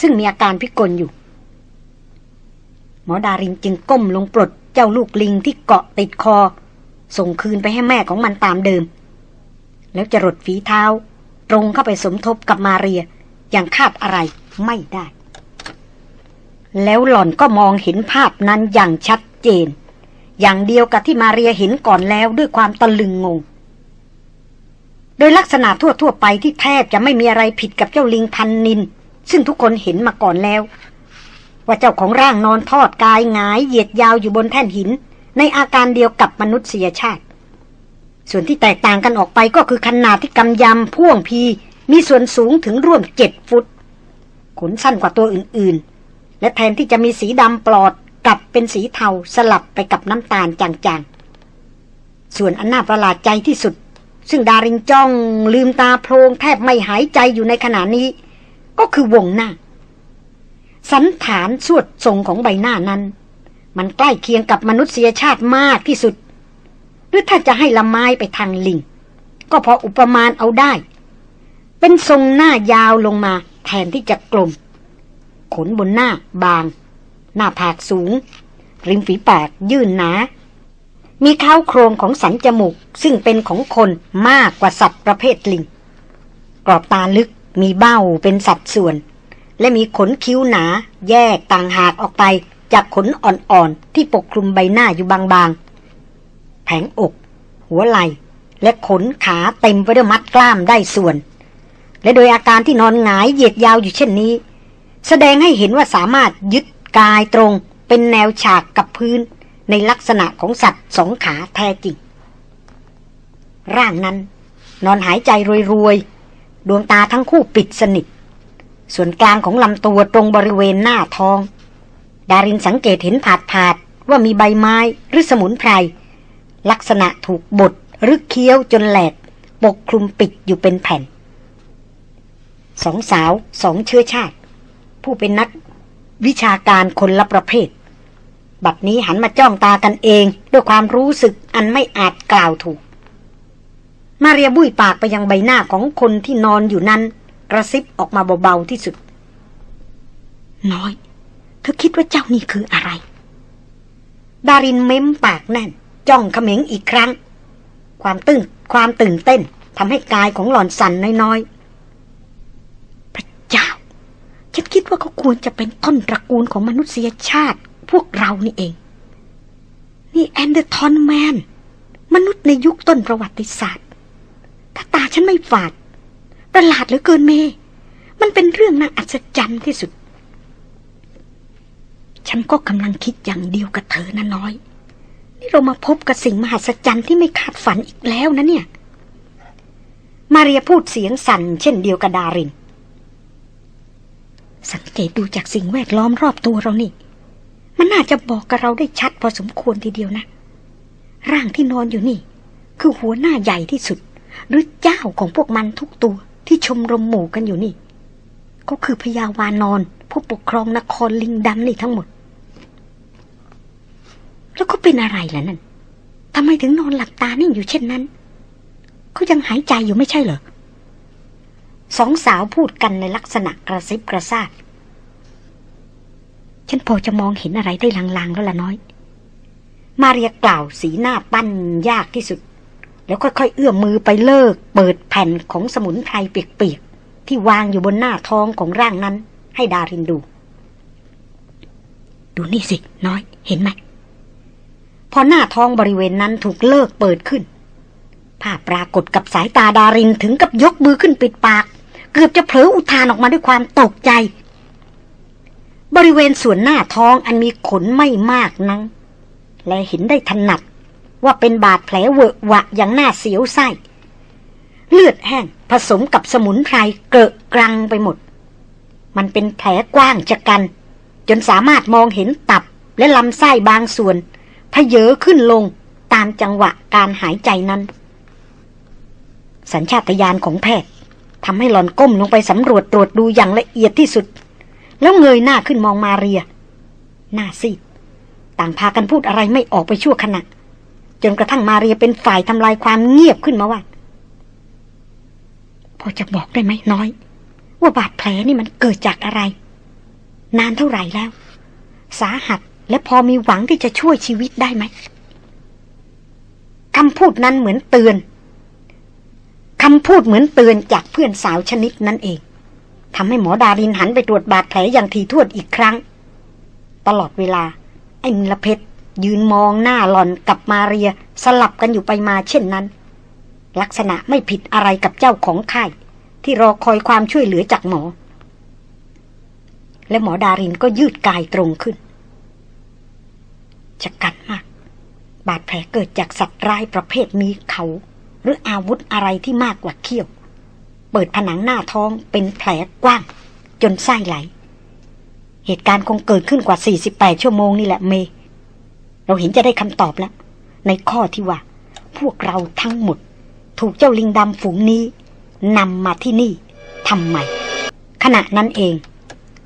ซึ่งมีอาการพิกลอยู่ หมอดารินจึงก้มลงปลดเจ้าลูกลิงที่เกาะติดคอส่งคืนไปให้แม่ของมันตามเดิม แล้วจะรดฝีเท้า ตรงเข้าไปสมทบกับมาเรีย อย่างคาดอะไรไม่ได้ แล้วหล่อนก็มองเห็นภาพนั้นอย่างชัดเจน อย่างเดียวกับที่มาเรียเห็นก่อนแล้วด้วยความตะลึงงง โดยลักษณะทั่วๆไปที่แทบจะไม่มีอะไรผิดกับเจ้าลิงพันนิน ซึ่งทุกคนเห็นมาก่อนแล้ว ว่าเจ้าของร่างนอนทอดกายงายเหยียดยาวอยู่บนแท่นหิน ในอาการเดียวกับมนุษยชาติ ส่วนที่แตกต่างกันออกไปก็คือขนาดที่กำยำพ่วงพี มีส่วนสูงถึงร่วมเจ็ดฟุต ขนสั้นกว่าตัวอื่นๆ และแทนที่จะมีสีดำปลอดกลับเป็นสีเทาสลับไปกับน้ำตาลจางๆ ส่วนอันน่าประหลาดใจที่สุด ซึ่งดาริงจ้องลืมตาโพลงแทบไม่หายใจอยู่ในขณะนี้ ก็คือวงหน้า สันฐานสวดทรงของใบหน้านั้น มันใกล้เคียงกับมนุษยชาติมากที่สุด หรือถ้าจะให้ละไม้ไปทางลิง ก็พออุปมาณเอาได้ เป็นทรงหน้ายาวลงมา แทนที่จะกลม ขนบนหน้าบาง หน้าผากสูง ริมฝีปากยื่นหนา มีเท้าโครงของสันจมูก ซึ่งเป็นของคนมากกว่าสัตว์ประเภทลิง กรอบตาลึกมีเบ้าเป็นสัดส่วน และมีขนคิ้วหนา แยกต่างหากออกไปจากขนอ่อนๆที่ปกคลุมใบหน้าอยู่บางๆ ผงอก หัวไหล่ และขนขาเต็มไปด้วยมัดกล้ามได้ส่วน และโดยอาการที่นอนหงายเหยียดยาวอยู่เช่นนี้ แสดงให้เห็นว่าสามารถยึดกายตรงเป็นแนวฉากกับพื้นในลักษณะของสัตว์สองขาแท้จริง ร่างนั้น นอนหายใจรวยๆ ดวงตาทั้งคู่ปิดสนิท ส่วนกลางของลำตัวตรงบริเวณหน้าท้อง ดารินสังเกตเห็นผาดผาดว่ามีใบไม้หรือสมุนไพร ลักษณะถูกบดหรือเคี้ยวจนแหลกปกคลุมปิดอยู่เป็นแผ่น สองสาวสองเชื้อชาติ ผู้เป็นนักวิชาการคนละประเภท บัดนี้หันมาจ้องตากันเอง ด้วยความรู้สึกอันไม่อาจกล่าวถูก มาเรียบุ้ยปากไปยังใบหน้าของคนที่นอนอยู่นั้น กระซิบออกมาเบาๆที่สุด น้อย เธอคิดว่าเจ้านี่คืออะไร ดารินเม้มปากแน่น จ้องเขม็งอีกครั้ง ความตึงความตื่นเต้นทำให้กายของหล่อนสั่นน้อยๆ พระเจ้า ฉันคิดว่าเขาควรจะเป็นต้นตระกูลของมนุษยชาติ พวกเรานี่เอง Neanderthal man มนุษย์ในยุคต้นประวัติศาสตร์ ถ้าตาฉันไม่ฝาด ประหลาดเหลือเกินเม มันเป็นเรื่องน่าอัศจรรย์ที่สุด ฉันก็กำลังคิดอย่างเดียวกับเธอนะน้อย นี่เรามาพบกับสิ่งมหัศจรรย์ที่ไม่คาดฝันอีกแล้วนะเนี่ย มาเรียพูดเสียงสั่นเช่นเดียวกับดาริน สังเกตดูจากสิ่งแวดล้อมรอบตัวเรานี่ มันน่าจะบอกกับเราได้ชัดพอสมควรทีเดียวนะ ร่างที่นอนอยู่นี่ คือหัวหน้าใหญ่ที่สุด หรือเจ้าของพวกมันทุกตัวที่ชมรมหมู่กันอยู่นี่ ก็คือพญาวานอนผู้ปกครองนครลิงดำนี่ทั้งหมด แล้วก็เป็นอะไรล่ะนั่นทำไมถึงนอนหลับตานิ่งอยู่เช่นนั้น เขายังหายใจอยู่ไม่ใช่เหรอสองสาวพูดกันในลักษณะกระซิบกระซาบฉันพอจะมองเห็นอะไรได้ลางๆแล้วละน้อย มาเรียกล่าวสีหน้าปั้นยากที่สุด แล้วค่อยๆเอื้อมมือไปเลิก เปิดแผ่นของสมุนไพรเปียกๆที่วางอยู่บนหน้าท้องของร่างนั้น ให้ดารินดู ดูนี่สิ น้อยเห็นไหม พอหน้าท้องบริเวณนั้นถูกเลิกเปิดขึ้น ภาพปรากฏกับสายตาดารินถึงกับยกมือขึ้นปิดปาก เกือบจะเผลออุทานออกมาด้วยความตกใจ บริเวณส่วนหน้าท้องอันมีขนไม่มากนังและเห็นได้ถนัดว่าเป็นบาดแผลเวอะหวะอย่างน่าเสียวไส้ เลือดแห้งผสมกับสมุนไพรเกลอะกรังไปหมด มันเป็นแผลกว้างจะกัน จนสามารถมองเห็นตับและลำไส้บางส่วน พเยอขึ้นลงตามจังหวะการหายใจนั้น สัญชาตญาณของแพทย์ทำให้หลอนก้มลงไปสำรวจตรวจดูอย่างละเอียดที่สุด แล้วเงยหน้าขึ้นมองมาเรีย หน้าซีดต่างพากันพูดอะไรไม่ออกไปชั่วขณะ จนกระทั่งมาเรียเป็นฝ่ายทำลายความเงียบขึ้นมาว่าพอจะบอกได้ไหมน้อย ว่าบาดแผลนี่มันเกิดจากอะไร นานเท่าไหร่แล้ว สาหัส และพอมีหวังที่จะช่วยชีวิตได้ไหมคำพูดนั้นเหมือนเตือนคำพูดเหมือนเตือนจากเพื่อนสาวชนิดนั้นเองทำให้หมอดารินหันไปตรวจบาดแผลอย่างทีท่วนอีกครั้ง ตลอดเวลา ไอ้นิลเพชรยืนมองหน้าหลอนกับมาเรียสลับกันอยู่ไปมาเช่นนั้น ลักษณะไม่ผิดอะไรกับเจ้าของค่ายที่รอคอยความช่วยเหลือจากหมอ และหมอดารินก็ยืดกายตรงขึ้น จะกัดมาก บาดแผลเกิดจากสัตว์ร้ายประเภทมีเขา หรืออาวุธอะไรที่มากกว่าเขี้ยว เปิดผนังหน้าท้องเป็นแผลกว้าง จนไส้ไหล เหตุการณ์คงเกิดขึ้นกว่า 48 ชั่วโมงนี่แหละเม เราเห็นจะได้คำตอบแล้ว ในข้อที่ว่า พวกเราทั้งหมด ถูกเจ้าลิงดำฝูงนี้นำมาที่นี่ทำไมขณะนั้นเอง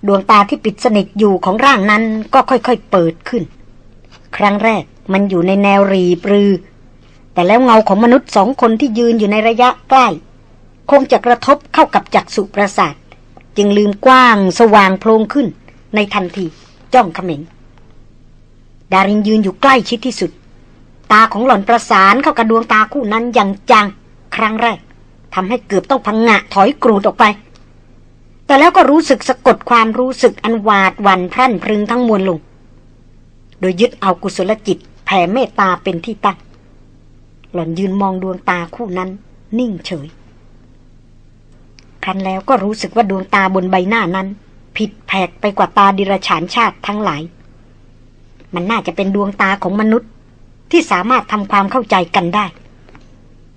ดวงตาที่ปิดสนิทอยู่ของร่างนั้นก็ค่อยๆเปิดขึ้น ครั้งแรกมันอยู่ในแนวรีปรือ แต่แล้วเงาของมนุษย์สองคนที่ยืนอยู่ในระยะใกล้ คงจะกระทบเข้ากับจักษุประสาท จึงลืมกว้างสว่างโพลงขึ้น ในทันทีจ้องเขม็งดารินยืนอยู่ใกล้ชิดที่สุด ตาของหล่อนประสานเข้ากับดวงตาคู่นั้นอย่างจัง ครั้งแรกทำให้เกือบต้องพังงะถอยกรูดออกไป แต่แล้วก็รู้สึกสะกดความรู้สึกอันหวาดวันพรั่นพรึงทั้งมวลลง โดยยึดเอากุศลจิตแผ่เมตตาเป็นที่ตั้ง หล่อนยืนมองดวงตาคู่นั้น นิ่งเฉยครั้นแล้วก็รู้สึกว่าดวงตาบนใบหน้านั้น ผิดแผกไปกว่าตาดิรฉานชาติทั้งหลาย มันน่าจะเป็นดวงตาของมนุษย์ที่สามารถทำความเข้าใจกันได้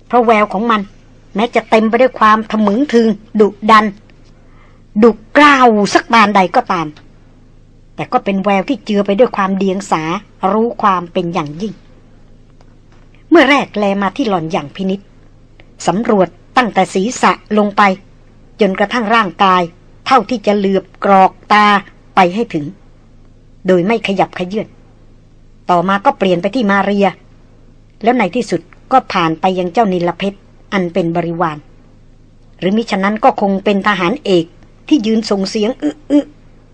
เพราะแววของมัน แม้จะเต็มไปด้วยความทะมึงถึง ดุดัน ดุกล้าวสักบานใดก็ตาม แต่ก็เป็นแววที่เจือไปด้วยความเดียงสา รู้ความเป็นอย่างยิ่ง เมื่อแรกแลมาที่หล่อนอย่างพินิษสำรวจตั้งแต่ศีรษะลงไป จนกระทั่งร่างกาย เท่าที่จะเหลือบกรอกตาไปให้ถึง โดยไม่ขยับขยื่นต่อมาก็เปลี่ยนไปที่มาเรีย แล้วในที่สุดก็ผ่านไปยังเจ้านิลเพชรอันเป็นบริวาร หรือมิฉะนั้นก็คงเป็นทหารเอกที่ยืนส่งเสียงอึอึ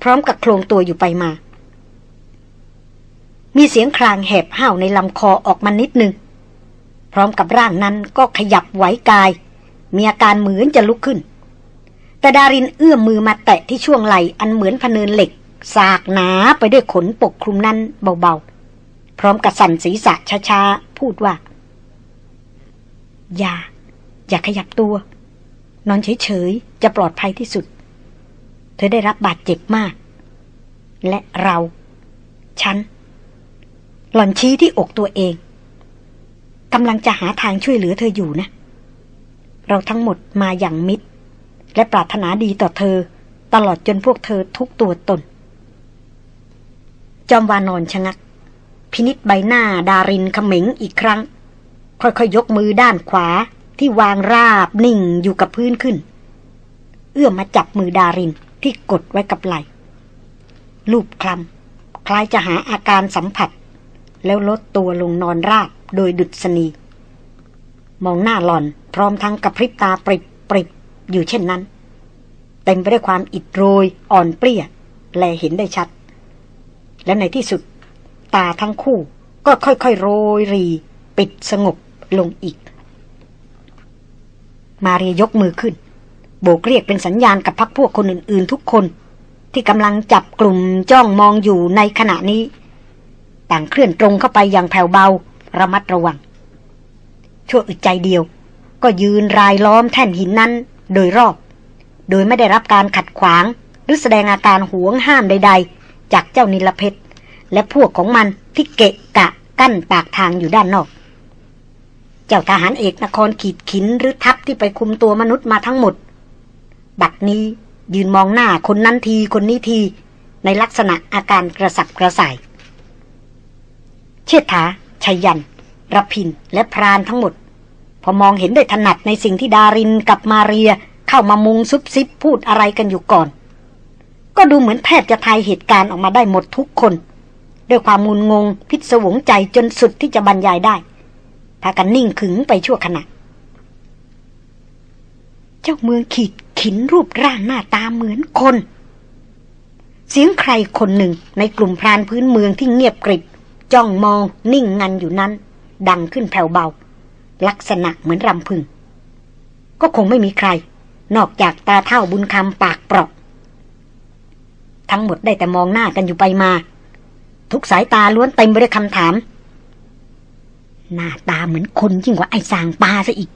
พร้อมกับโครงตัวอยู่ไปมา มีเสียงครางแหบห้าวในลำคอออกมานิดนึง พร้อมกับร่างนั้นก็ขยับไหวกาย มีอาการเหมือนจะลุกขึ้น แต่ดารินเอื้อมมือมาแตะที่ช่วงไหล่อันเหมือนพเนินเหล็ก สากหนาไปด้วยขนปกคลุมนั้นเบาๆ พร้อมกับสั่นศีรษะช้าๆ พูดว่า อย่า อย่าขยับตัว นอนเฉยๆ จะปลอดภัยที่สุด ธอได้รับบาดเจ็บมาก และเรา ฉัน หล่อนชี้ที่อกตัวเองกำลังจะหาทางช่วยเหลือเธออยู่นะ เราทั้งหมดมาอย่างมิตร และปรารถนาดีต่อเธอ ตลอดจนพวกเธอทุกตัวตน จอมวานอนชะงัก พินิษใบหน้าดารินขมิงอีกครั้ง ค่อยๆยยกมือด้านขวาที่วางราบนิ่งอยู่กับพื้นขึ้น เอื้อมมาจับมือดาริน ที่กดไว้กับไหลลูบคลำคล้ายจะหาอาการสัมผัส แล้วลดตัวลงนอนราบโดยดุษณีมองหน้าหลอนพร้อมทั้งกระพริบตาปริบปริบอยู่เช่นนั้น เต็มไปด้วยความอิดโรยอ่อนเปรี้ย แลเห็นได้ชัด และในที่สุด ตาทั้งคู่ก็ค่อยๆโรยรี ปิดสงบลงอีก มาเรียยกมือขึ้น โบกเรียกเป็นสัญญาณกับพักพวกคนอื่นๆ ทุกคน ที่กำลังจับกลุ่มจ้องมองอยู่ในขณะนี้ ต่างเคลื่อนตรงเข้าไปอย่างแผ่วเบาระมัดระวัง ชั่วอึดใจเดียว ก็ยืนรายล้อมแท่นหินนั้นโดยรอบ โดยไม่ได้รับการขัดขวาง หรือแสดงอาการหวงห้ามใด ๆ จากเจ้านิลเพชรและพวกของมันที่เกะกะกั้นปากทางอยู่ด้านนอก เจ้าทหารเอกนครขีดขินหรือทัพที่ไปคุมตัวมนุษย์มาทั้งหมด บัดนี้ยืนมองหน้าคนนั้นทีคนนี้ที ในลักษณะอาการกระสับกระส่าย เชิดถาชัยยันรพินและพรานทั้งหมด พอมองเห็นได้ถนัดในสิ่งที่ดารินกับมาเรียเข้ามามุงซุบซิบพูดอะไรกันอยู่ก่อน ก็ดูเหมือนแทบจะทายเหตุการณ์ออกมาได้หมดทุกคน ด้วยความงุนงงพิศวงใจจนสุดที่จะบรรยายได้พากันนิ่งขึงไปชั่วขณะ เจ้าเมืองขีด ขินรูปร่างหน้าตาเหมือนคน เสียงใครคนหนึ่งในกลุ่มพรานพื้นเมืองที่เงียบกริบ จ้องมองนิ่งงันอยู่นั้น ดังขึ้นแผ่วเบา ลักษณะเหมือนรำพึง ก็คงไม่มีใคร นอกจากตาเท่าบุญคำปากเปราะ ทั้งหมดได้แต่มองหน้ากันอยู่ไปมา ทุกสายตาล้วนเต็มไปด้วยคำถาม หน้าตาเหมือนคนยิ่งกว่าไอ้สางปลาซะอีก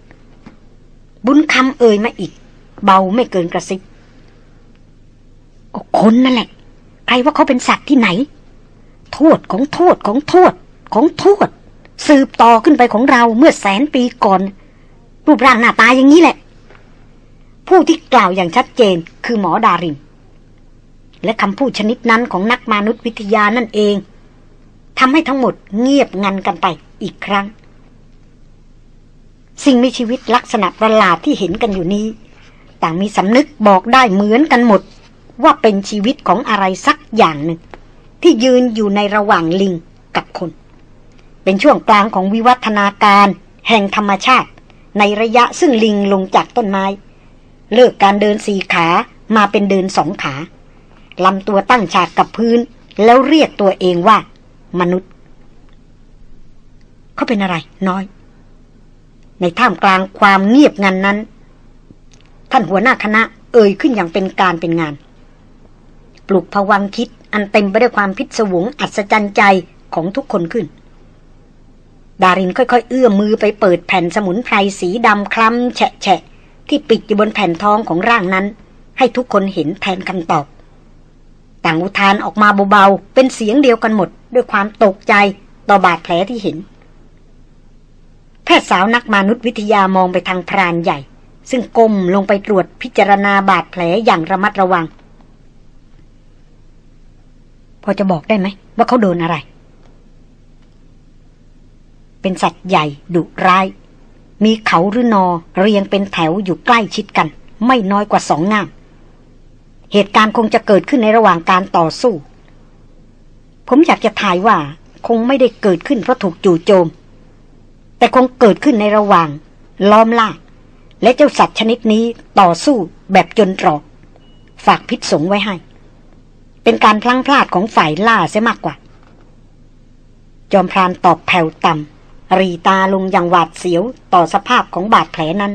บุญคำเอ่ยมาอีก เบาไม่เกินกระซิบก็คนนั่นแหละ ใครว่าเขาเป็นสัตว์ที่ไหน โทษของโทษของโทษของโทษ สืบต่อขึ้นไปของเราเมื่อแสนปีก่อน รูปร่างหน้าตาอย่างนี้แหละ ผู้ที่กล่าวอย่างชัดเจนคือหมอดาริน และคำพูดชนิดนั้นของนักมนุษยวิทยานั่นเองทำให้ทั้งหมดเงียบงันกันไปอีกครั้ง สิ่งมีชีวิตลักษณะประหลาดที่เห็นกันอยู่นี้ ต่างมีสำนึกบอกได้เหมือนกันหมด ว่าเป็นชีวิตของอะไรสักอย่างหนึ่ง ที่ยืนอยู่ในระหว่างลิงกับคน เป็นช่วงกลางของวิวัฒนาการแห่งธรรมชาติ ในระยะซึ่งลิงลงจากต้นไม้ เลิกการเดินสี่ขามาเป็นเดินสองขาลำตัวตั้งฉากกับพื้น แล้วเรียกตัวเองว่า มนุษย์ เขาเป็นอะไรน้อย ในท่ามกลางความเงียบงันนั้น ท่านหัวหน้าคณะ เอ่ยขึ้นอย่างเป็นการเป็นงาน ปลุกผวังคิดอันเต็มไปด้วยความพิศวงอัศจรรย์ใจของทุกคนขึ้น ดารินค่อยๆ เอื้อมมือไปเปิดแผ่นสมุนไพรสีดำคล้ำแฉะแฉะที่ปิดอยู่บนแผ่นทองของร่างนั้น ให้ทุกคนเห็นแทนคำตอบ ต่างอุทานออกมาเบาๆ เป็นเสียงเดียวกันหมด ด้วยความตกใจต่อบาดแผลที่เห็น แพทย์สาวนักมนุษยวิทยามองไปทางพรานใหญ่ ซึ่งก้มลงไปตรวจพิจารณาบาดแผลอย่างระมัดระวัง พอจะบอกได้ไหม ว่าเขาโดนอะไร เป็นสัตว์ใหญ่ดุร้าย มีเขาหรือนอเรียงเป็นแถวอยู่ใกล้ชิดกัน ไม่น้อยกว่าสองง่าม เหตุการณ์คงจะเกิดขึ้นในระหว่างการต่อสู้ ผมอยากจะทายว่า คงไม่ได้เกิดขึ้นเพราะถูกจู่โจม แต่คงเกิดขึ้นในระหว่างล้อมล่า และเจ้าสัตว์ชนิดนี้ต่อสู้แบบจนตรอก ฝากพิษสงไว้ให้ เป็นการพลั้งพลาดของฝ่ายล่าเสียมากกว่า จอมพรานตอบแผ่วต่ำรีตาลงอย่างหวาดเสียวต่อสภาพของบาดแผลนั้น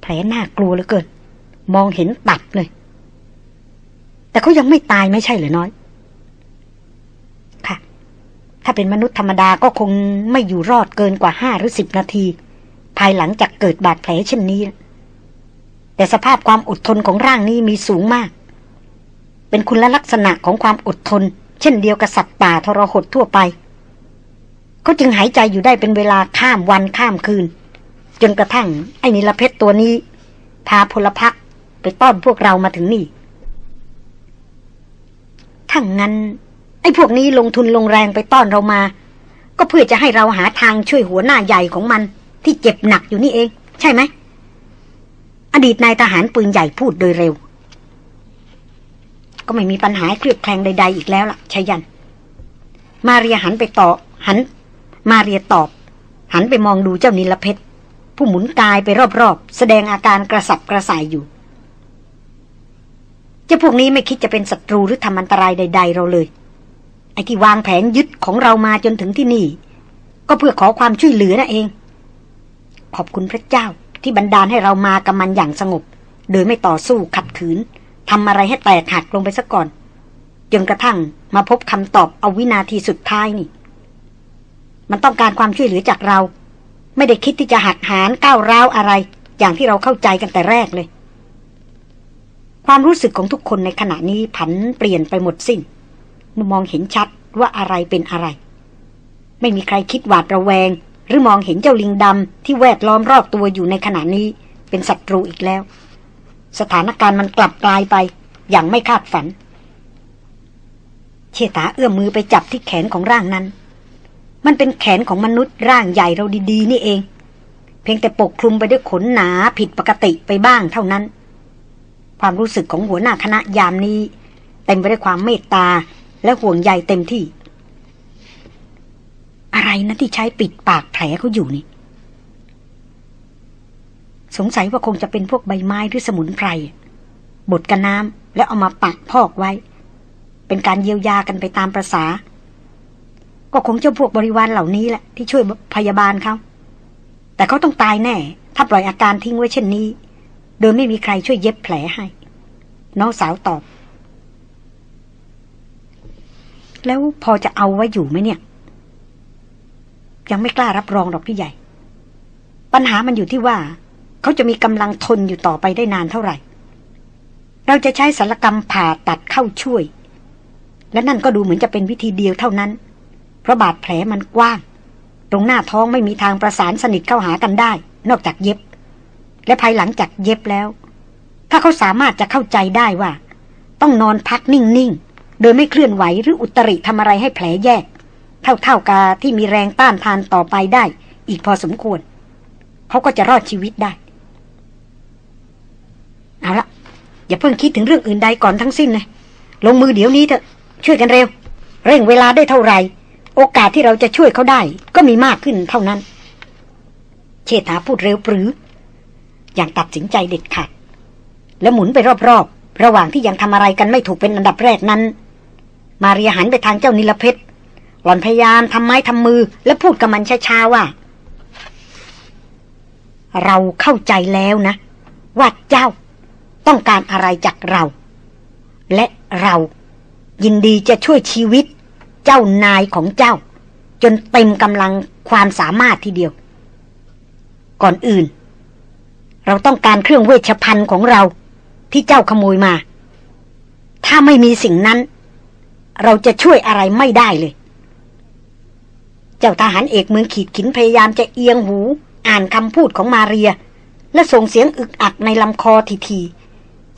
แผลน่ากลัวเหลือเกิน มองเห็นตับเลย แต่เขายังไม่ตายไม่ใช่หรือน้อย ค่ะ ถ้าเป็นมนุษย์ธรรมดาก็คงไม่อยู่รอดเกินกว่าห้าหรือสิบนาที ภายหลังจากเกิดบาดแผลเช่นนี้ แต่สภาพความอดทนของร่างนี้มีสูงมาก เป็นคุณลักษณะของความอดทน เช่นเดียวกับสัตว์ป่าทรหดทั่วไป เขาจึงหายใจอยู่ได้เป็นเวลาข้ามวันข้ามคืน จนกระทั่งไอ้นิลเพชรตัวนี้ พาพลพักไปต้อนพวกเรามาถึงนี่ถ้างั้น ไอ้พวกนี้ลงทุนลงแรงไปต้อนเรามา ก็เพื่อจะให้เราหาทางช่วยหัวหน้าใหญ่ของมัน ที่เจ็บหนักอยู่นี่เอง ใช่ไหม อดีตนายทหารปืนใหญ่พูดโดยเร็ว ก็ไม่มีปัญหาเครือบแคลงใด ๆ อีกแล้วล่ะชายัน มาเรียหันไปต่อหัน มาเรียตอบ หันไปมองดูเจ้านิลเพชรผู้หมุนกายไปรอบๆ แสดงอาการกระสับกระส่ายอยู่เจ้าพวกนี้ไม่คิดจะเป็นศัตรูหรือทำอันตรายใด ๆ เราเลย ไอ้ที่วางแผนยึดของเรามาจนถึงที่นี่ ก็เพื่อขอความช่วยเหลือนั่นเอง ขอบคุณพระเจ้าที่บันดาลให้เรามากับมันอย่างสงบ โดยไม่ต่อสู้ขัดขืนทำอะไรให้แตกหักลงไปซะก่อนจนกระทั่งมาพบคำตอบเอาวินาทีสุดท้ายนี่ มันต้องการความช่วยเหลือจากเรา ไม่ได้คิดที่จะหักหานก้าวร้าวอะไร อย่างที่เราเข้าใจกันแต่แรกเลย ความรู้สึกของทุกคนในขณะนี้ผันเปลี่ยนไปหมดสิน้นมองเห็นชัดว่าอะไรเป็นอะไร ไม่มีใครคิดหวาดระแวง หรือมองเห็นเจ้าลิงดำที่แวดล้อมรอบตัวอยู่ในขณะนี้ เป็นศัตรูอีกแล้ว สถานการณ์มันกลับกลายไป อย่างไม่คาดฝัน เชตาเอื้อมมือไปจับที่แขนของร่างนั้น มันเป็นแขนของมนุษย์ร่างใหญ่เราดีๆ นี่เอง เพียงแต่ปกคลุมไปด้วยขนหนาผิดปกติไปบ้างเท่านั้น ความรู้สึกของหัวหน้าคณะยามนี้ เต็มไปด้วยความเมตตาและห่วงใยเต็มที่ อะไรนะที่ใช้ปิดปากแผลเขาอยู่นี่ สงสัยว่าคงจะเป็นพวกใบไม้หรือสมุนไพรบดกันน้ำแล้วเอามาปักพอกไว้ เป็นการเยียวยากันไปตามประษา ก็คงเจ้าพวกบริวารเหล่านี้แหละที่ช่วยพยาบาลเขาแต่เขาต้องตายแน่ ถ้าปล่อยอาการทิ้งไว้เช่นนี้ โดยไม่มีใครช่วยเย็บแผลให้ น้องสาวตอบ แล้วพอจะเอาไว้อยู่ไหมเนี่ย ยังไม่กล้ารับรองหรอกพี่ใหญ่ ปัญหามันอยู่ที่ว่า เขาจะมีกำลังทนอยู่ต่อไปได้นานเท่าไหร่ เราจะใช้ศัลกรรมผ่าตัดเข้าช่วย และนั่นก็ดูเหมือนจะเป็นวิธีเดียวเท่านั้น เพราะบาดแผลมันกว้าง ตรงหน้าท้องไม่มีทางประสานสนิทเข้าหากันได้ นอกจากเย็บ และภายหลังจากเย็บแล้ว ถ้าเขาสามารถจะเข้าใจได้ว่า ต้องนอนพักนิ่งๆโดยไม่เคลื่อนไหวหรืออุตริทำอะไรให้แผลแยก เท่าๆกาที่มีแรงต้านทานต่อไปได้ อีกพอสมควร เขาก็จะรอดชีวิตได้ เอาละอย่าเพิ่งคิดถึงเรื่องอื่นใดก่อนทั้งสิ้นเลยลงมือเดี๋ยวนี้เถอะ ช่วยกันเร็ว เร่งเวลาได้เท่าไหร่ โอกาสที่เราจะช่วยเขาได้ ก็มีมากขึ้นเท่านั้น เชษฐาพูดเร็วปรือ อย่างตัดสินใจเด็ดขาดแล้วหมุนไปรอบๆ ระหว่างที่ยังทำอะไรกันไม่ถูกเป็นอันดับแรกนั้น มาเรียหันไปทางเจ้านิลเพชร หล่อนพยายามทำไม้ทำมือ และพูดกับมันช้าๆว่า เราเข้าใจแล้วนะ ว่าเจ้าต้องการอะไรจากเรา และเรายินดีจะช่วยชีวิต เจ้านายของเจ้า จนเต็มกำลังความสามารถทีเดียว ก่อนอื่น เราต้องการเครื่องเวชภัณฑ์ของเราที่เจ้าขโมยมา ถ้าไม่มีสิ่งนั้น เราจะช่วยอะไรไม่ได้เลย จ้าทหารเอกเมืองขีดขินพยายามจะเอียงหู อ่านคำพูดของมาเรีย และส่งเสียงอึกอักในลำคอทีที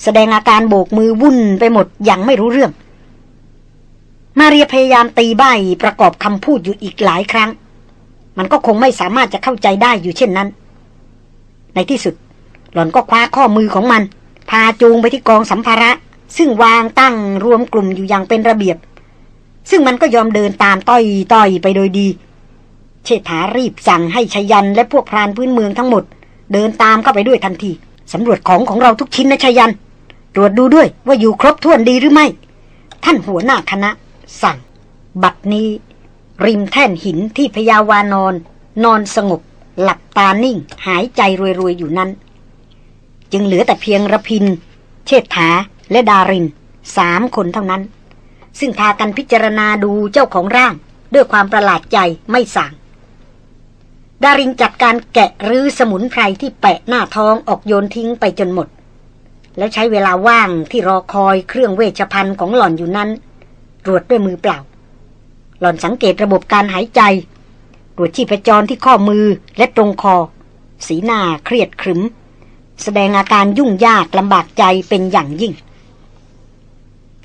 แสดงอาการโบกมือวุ่นไปหมดอย่างไม่รู้เรื่อง มาเรียพยายามตีใบประกอบคำพูดอยู่อีกหลายครั้ง มันก็คงไม่สามารถจะเข้าใจได้อยู่เช่นนั้น ในที่สุด หล่อนก็คว้าข้อมือของมัน พาจูงไปที่กองสัมภาระ ซึ่งวางตั้งรวมกลุ่มอยู่อย่างเป็นระเบียบซึ่งมันก็ยอมเดินตามต้อยต้อยไปโดยดี เชษฐารีบสั่งให้ชยันและพวกพรานพื้นเมืองทั้งหมด เดินตามเข้าไปด้วยทันทีสำรวจของของเราทุกชิ้นนะชยัน ตรวจดูด้วยว่าอยู่ครบถ้วนดีหรือไม่ ท่านหัวหน้าคณะ สั่ง บัดนี้ ริมแท่นหินที่พยาวานอน นอนสงบ หลับตานิ่ง หายใจรวยๆอยู่นั้น จึงเหลือแต่เพียงระพิน เชษฐาและดารินสามคนเท่านั้น ซึ่งพากันพิจารณาดูเจ้าของร่าง ด้วยความประหลาดใจไม่สั่ง ดารินจัดการแกะรื้อสมุนไพรที่แปะหน้าท้องออกโยนทิ้งไปจนหมด แล้วใช้เวลาว่างที่รอคอยเครื่องเวชภัณฑ์ของหล่อนอยู่นั้น ตรวจด้วยมือเปล่า หล่อนสังเกตระบบการหายใจ ตรวจชีพจรที่ข้อมือและตรงคอ สีหน้าเครียดขรึม แสดงอาการยุ่งยากลำบากใจเป็นอย่างยิ่ง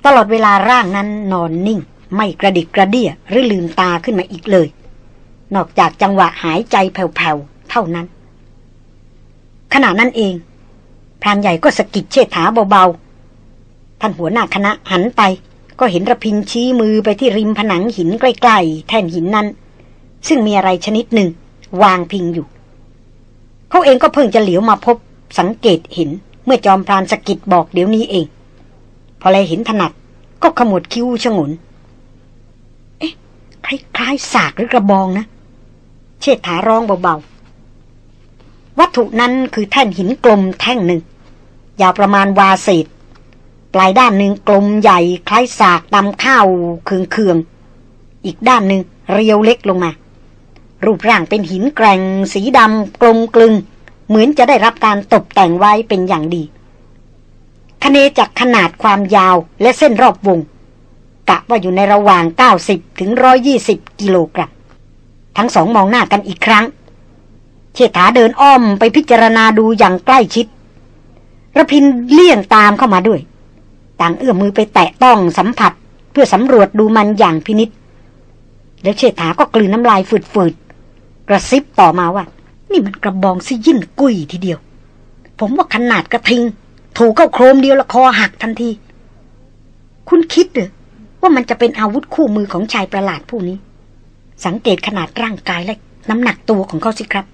ตลอดเวลาร่างนั้นนอนนิ่ง ไม่กระดิกกระเดี้ยหรือลืมตาขึ้นมาอีกเลย นอกจากจังหวะหายใจแผ่วๆ เท่านั้น ขณะนั้นเอง พรานใหญ่ก็สะกิดเชษฐาเบาๆ ท่านหัวหน้าคณะหันไป ก็เห็นระพินชี้มือไปที่ริมผนังหินใกล้ๆ แท่นหินนั้น ซึ่งมีอะไรชนิดหนึ่ง วางพิงอยู่ เขาเองก็เพิ่งจะเหลียวมาพบสังเกตเห็นเมื่อจอมพรานสกิดบอกเดี๋ยวนี้เอง พอเลยเห็นถนัดก็ขมวดคิ้วชงน เอ๊ะ คล้ายๆสากหรือกระบองนะ เชษฐาร้องเบาๆ วัตถุนั้นคือแท่นหินกลมแท่งหนึ่ง ยาวประมาณวาเศษ ปลายด้านหนึ่งกลมใหญ่คล้ายสากดำข้าวเคืองๆ อีกด้านหนึ่งเรียวเล็กลงมา รูปร่างเป็นหินแกร่ง สีดำกลมกลึง เหมือนจะได้รับการตกแต่งไว้เป็นอย่างดีคเนจากขนาดความยาวและเส้นรอบวง กะว่าอยู่ในระหว่าง 90 ถึง 120 กิโลกรัม ทั้งสองมองหน้ากันอีกครั้ง เชษฐาเดินอ้อมไปพิจารณาดูอย่างใกล้ชิดระพินเลี่ยงตามเข้ามาด้วย ต่างเอื้อมมือไปแตะต้องสัมผัส เพื่อสำรวจดูมันอย่างพินิษแล้วเชษฐาก็กลืนน้ำลายฝืดๆกระซิบต่อมาว่า นี่มันกระบองซิยิ่นกุยทีเดียว ผมว่าขนาดกระทิง ถูกเข้าโครมเดียวละคอหักทันที คุณคิดหรือว่ามันจะเป็นอาวุธคู่มือของชายประหลาดผู้นี้ สังเกตขนาดร่างกายและน้ำหนักตัวของเขาสิครับ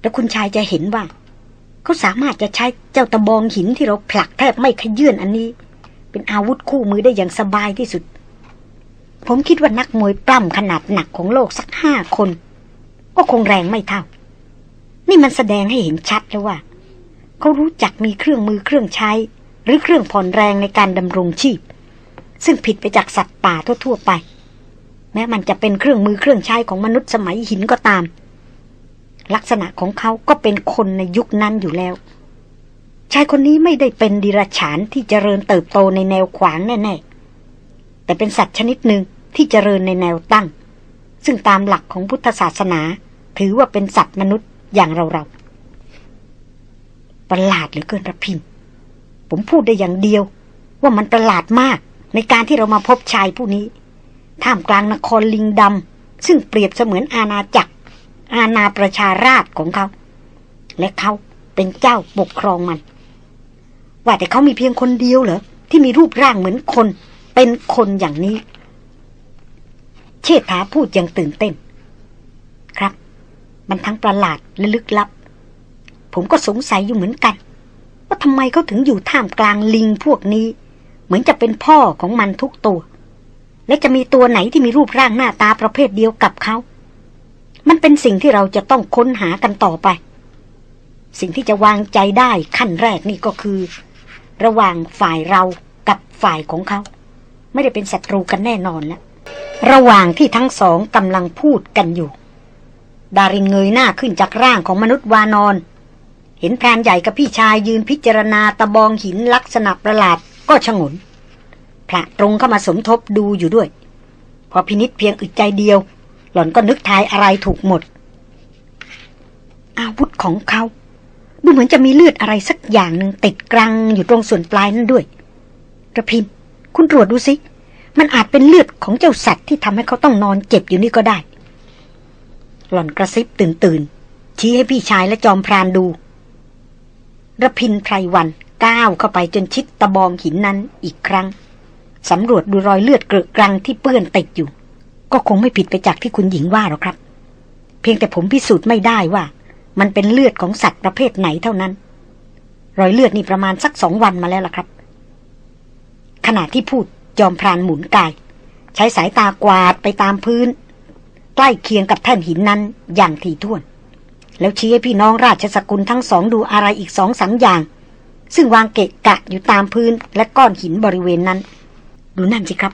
แล้วคุณชายจะเห็นว่า เขาสามารถจะใช้เจ้าตะบองหินที่เราผลักแทบไม่ขยื่นอันนี้ เป็นอาวุธคู่มือได้อย่างสบายที่สุด ผมคิดว่านักมวยปล้ำขนาดหนักของโลกสักห้าคน ก็คงแรงไม่เท่า นี่มันแสดงให้เห็นชัดแล้วว่า เขารู้จักมีเครื่องมือเครื่องใช้ หรือเครื่องผ่อนแรงในการดำรงชีพ ซึ่งผิดไปจากสัตว์ป่าทั่วๆไป แม้มันจะเป็นเครื่องมือเครื่องใช้ของมนุษย์สมัยหินก็ตาม ลักษณะของเขาก็เป็นคนในยุคนั้นอยู่แล้ว ชายคนนี้ไม่ได้เป็นดิรัจฉานที่เจริญเติบโตในแนวขวางแน่ๆ แต่เป็นสัตว์ชนิดหนึ่งที่เจริญในแนวตั้ง ซึ่งตามหลักของพุทธศาสนา ถือว่าเป็นสัตว์มนุษย์อย่างเราๆประหลาดเหลือเกินระพินผมพูดได้อย่างเดียว ว่ามันประหลาดมากในการที่เรามาพบชายผู้นี้ ท่ามกลางนครลิงดำซึ่งเปรียบเสมือนอาณาจักร อาณาประชาราชของเขา และเขาเป็นเจ้าปกครองมัน ว่าแต่เขามีเพียงคนเดียวเหรอ ที่มีรูปร่างเหมือนคน เป็นคนอย่างนี้ เชษฐาพูดอย่างตื่นเต้น ครับ มันทั้งประหลาดและลึกลับ ผมก็สงสัยอยู่เหมือนกัน ว่าทำไมเขาถึงอยู่ท่ามกลางลิงพวกนี้ เหมือนจะเป็นพ่อของมันทุกตัว และจะมีตัวไหนที่มีรูปร่างหน้าตาประเภทเดียวกับเขา มันเป็นสิ่งที่เราจะต้องค้นหากันต่อไป สิ่งที่จะวางใจได้ขั้นแรกนี่ก็คือ ระหว่างฝ่ายเรากับฝ่ายของเขา ไม่ได้เป็นศัตรูกันแน่นอนแล้วระหว่างที่ทั้งสองกำลังพูดกันอยู่ ดารินเงยหน้าขึ้นจากร่างของมนุษย์วานอน เห็นพรานใหญ่กับพี่ชายยืนพิจารณาตะบองหินลักษณะประหลาดก็ชงน พระตรงเข้ามาสมทบดูอยู่ด้วย พอพินิษเพียงอึดใจเดียว หล่อนก็นึกทายอะไรถูกหมด อาวุธของเขา ดูเหมือนจะมีเลือดอะไรสักอย่างหนึ่งติดกรังอยู่ตรงส่วนปลายนั่นด้วยกระพินคุณตรวจดูสิมันอาจเป็นเลือดของเจ้าสัตว์ที่ทำให้เขาต้องนอนเจ็บอยู่นี่ก็ได้ หล่อนกระซิบตื่นตื่นชี้ให้พี่ชายและจอมพรานดูระพินไพรวันก้าวเข้าไปจนชิดตะบองหินนั้นอีกครั้ง สำรวจดูรอยเลือดเกลอกรังที่เปื้อนติดอยู่ ก็คงไม่ผิดไปจากที่คุณหญิงว่าหรอกครับ เพียงแต่ผมพิสูจน์ไม่ได้ว่า มันเป็นเลือดของสัตว์ประเภทไหนเท่านั้น รอยเลือดนี่ประมาณสักสองวันมาแล้วล่ะครับ ขณะที่พูดจอมพรานหมุนกาย ใช้สายตากวาดไปตามพื้น ใกล้เคียงกับแท่นหินนั้นอย่างถี่ถ้วน แล้วชี้ให้พี่น้องราชสกุลทั้งสองดูอะไรอีกสองสามอย่าง ซึ่งวางเกะกะอยู่ตามพื้นและก้อนหินบริเวณนั้น ดูนั่นสิครับ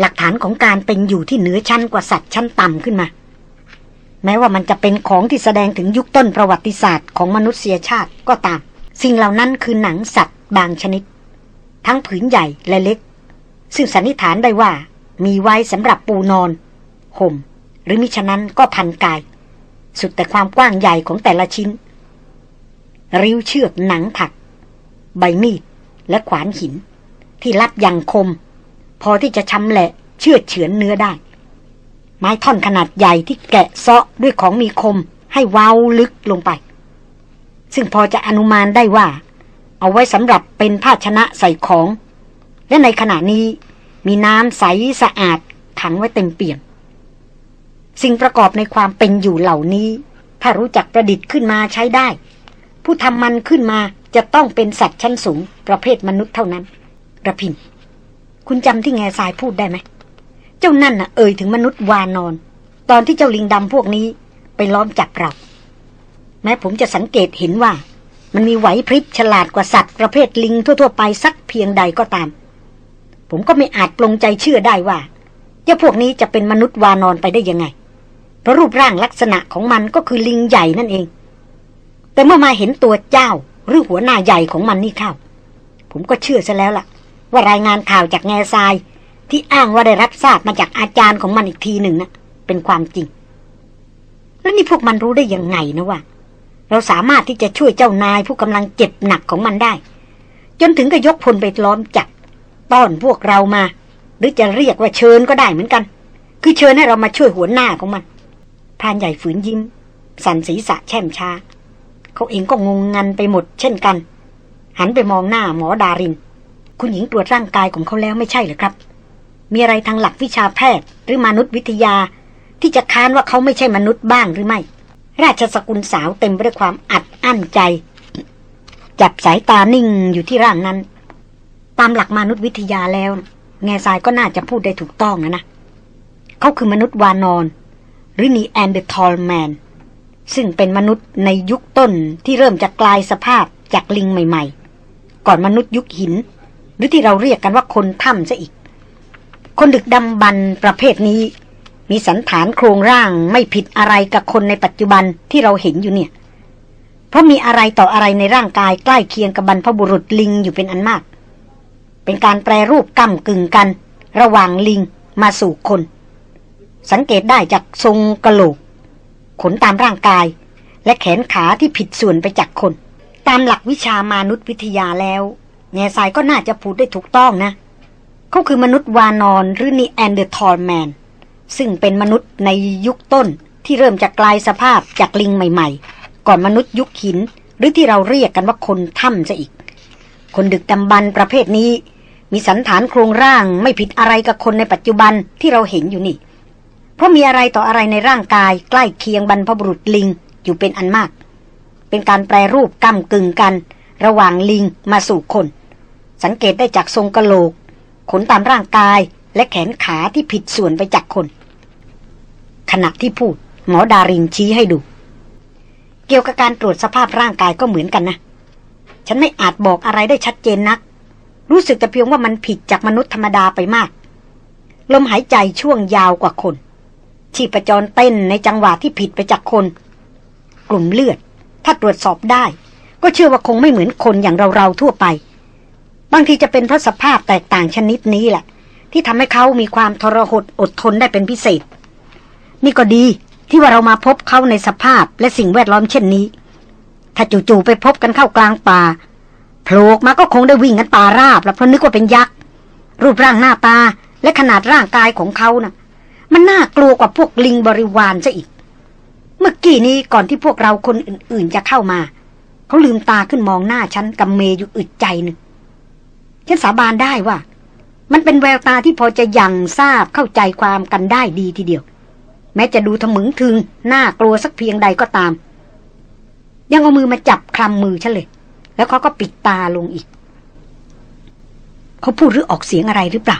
หลักฐานของการเป็นอยู่ที่เหนือชั้นกว่าสัตว์ชั้นต่ำขึ้นมา แม้ว่ามันจะเป็นของที่แสดงถึงยุคต้นประวัติศาสตร์ของมนุษยชาติก็ตาม สิ่งเหล่านั้นคือหนังสัตว์บางชนิด ทั้งผืนใหญ่และเล็ก ซึ่งสันนิษฐานได้ว่า มีไว้สำหรับปูนอนห่มหรือมิฉะนั้นก็พันกาย สุดแต่ความกว้างใหญ่ของแต่ละชิ้น ริ้วเชือกหนังถัก ใบมีดและขวานหิน ที่รับอย่างคม พอที่จะช้ำแหละ เชื่อเฉือนเนื้อได้ ไม้ท่อนขนาดใหญ่ที่แกะเซาะด้วยของมีคม ให้เว้าลึกลงไป ซึ่งพอจะอนุมานได้ว่า เอาไว้สำหรับเป็นภาชนะใส่ของ และในขณะนี้มีน้ำใสสะอาดขังไว้เต็มเปี่ยมสิ่งประกอบในความเป็นอยู่เหล่านี้ ถ้ารู้จักประดิษฐ์ขึ้นมาใช้ได้ ผู้ทำมันขึ้นมาจะต้องเป็นสัตว์ชั้นสูง ประเภทมนุษย์เท่านั้นระพิน คุณจำที่แง่ทรายพูดได้ไหม เจ้านั่นน่ะเอ่ยถึงมนุษย์วานอน ตอนที่เจ้าลิงดำพวกนี้ไปล้อมจับเรา แม้ผมจะสังเกตเห็นว่า มันมีไหวพริบฉลาดกว่าสัตว์ประเภทลิงทั่ว ๆ ไปสักเพียงใดก็ตาม ผมก็ไม่อาจปลงใจเชื่อได้ว่าเจ้าพวกนี้จะเป็นมนุษย์วานอนไปได้ยังไง เพราะรูปร่างลักษณะของมันก็คือลิงใหญ่นั่นเอง แต่เมื่อมาเห็นตัวเจ้าหรือหัวหน้าใหญ่ของมันนี่เข้า ผมก็เชื่อซะแล้วล่ะ ว่ารายงานข่าวจากแง่ทราย ที่อ้างว่าได้รับทราบมาจากอาจารย์ของมันอีกทีหนึ่งนะ่ะเป็นความจริง แล้วนี่พวกมันรู้ได้ยังไงนะว่า เราสามารถที่จะช่วยเจ้านายผู้กำลังเจ็บหนักของมันได้ จนถึงกับยกพลไปล้อมจับต้อนพวกเรามา หรือจะเรียกว่าเชิญก็ได้เหมือนกัน คือเชิญให้เรามาช่วยหัวหน้าของมันพรานใหญ่ฝืนยิ้ม สันศีรษะแช่มช้า เขาเองก็งงงันไปหมดเช่นกัน หันไปมองหน้าหมอดาริน คุณหญิงตรวจร่างกายของเขาแล้วไม่ใช่หรือครับ มีอะไรทางหลักวิชาแพทย์ หรือมนุษยวิทยา ที่จะค้านว่าเขาไม่ใช่มนุษย์บ้างหรือไม่ ราชสกุลสาวเต็มไปด้วยความอัดอั้นใจ จับสายตานิ่งอยู่ที่ร่างนั้น ตามหลักมนุษยวิทยาแล้ว แง่ทรายก็น่าจะพูดได้ถูกต้องนะนะเขาคือมนุษย์วานร หรือ Neanderthal manซึ่งเป็นมนุษย์ในยุคต้นที่เริ่มจะกลายสภาพจากลิงใหม่ ๆ ก่อนมนุษย์ยุคหิน หรือที่เราเรียกกันว่าคนถ้ำซะอีก คนดึกดำบรรประเภทนี้ มีสันฐานโครงร่างไม่ผิดอะไรกับคนในปัจจุบันที่เราเห็นอยู่เนี่ย เพราะมีอะไรต่ออะไรในร่างกายใกล้เคียงกับบรรพบุรุษลิงอยู่เป็นอันมาก เป็นการแปรรูปก้ากึ่งกัน ระหว่างลิงมาสู่คน สังเกตได้จากทรงกะโหลก ขนตามร่างกาย และแขนขาที่ผิดส่วนไปจากคน ตามหลักวิชามนุษยวิทยาแล้ว แง่ทรายก็น่าจะพูดได้ถูกต้องนะ เขาคือมนุษย์วานรหรือ Neanderthal man ซึ่งเป็นมนุษย์ในยุคต้นที่เริ่มจากกลายสภาพจากลิงใหม่ๆ ก่อนมนุษย์ยุคหิน หรือที่เราเรียกกันว่าคนถ้ำซะอีก คนดึกดำบรรพ์ประเภทนี้ มีสันฐานโครงร่างไม่ผิดอะไรกับคนในปัจจุบันที่เราเห็นอยู่นี่ เพราะมีอะไรต่ออะไรในร่างกายใกล้เคียงบรรพบุรุษลิงอยู่เป็นอันมาก เป็นการแปรรูปก้ากึ่งกัน ระหว่างลิงมาสู่คน สังเกตได้จากทรงกะโหลก ขนตามร่างกายและแขนขาที่ผิดส่วนไปจากคน ขณะที่พูด หมอดารินชี้ให้ดู เกี่ยวกับการตรวจสภาพร่างกายก็เหมือนกันนะ ฉันไม่อาจบอกอะไรได้ชัดเจนนัก รู้สึกแต่เพียงว่ามันผิดจากมนุษย์ธรรมดาไปมาก ลมหายใจช่วงยาวกว่าคน ชีพจรเต้นในจังหวะที่ผิดไปจากคน กลุ่มเลือด ถ้าตรวจสอบได้ ก็เชื่อว่าคงไม่เหมือนคนอย่างเราๆทั่วไป บางทีจะเป็นเพราะสภาพแตกต่างชนิดนี้แหละ ที่ทำให้เขามีความทรหดอดทนได้เป็นพิเศษ นี่ก็ดีที่ว่าเรามาพบเขาในสภาพและสิ่งแวดล้อมเช่นนี้ ถ้าจู่ๆไปพบกันเข้ากลางป่าโผล่มาก็คงได้วิ่งกันป่าราบแล้วเพราะนึกว่าเป็นยักษ์รูปร่างหน้าตาและขนาดร่างกายของเขานะ่ะ มันน่ากลัวกว่าพวกลิงบริวารซะอีก เมื่อกี้นี้ก่อนที่พวกเราคนอื่นๆจะเข้ามา เขาลืมตาขึ้นมองหน้าฉันกับเมย์อยู่อึดใจหนึ่ง ฉันสาบานได้ว่า มันเป็นแววตาที่พอจะยังทราบเข้าใจความกันได้ดีทีเดียว แม้จะดูทะมึงถึงน่ากลัวสักเพียงใดก็ตาม ยังเอามือมาจับคลำมือฉันเลย แล้วเขาก็ปิดตาลงอีก เขาพูดหรือออกเสียงอะไรหรือเปล่า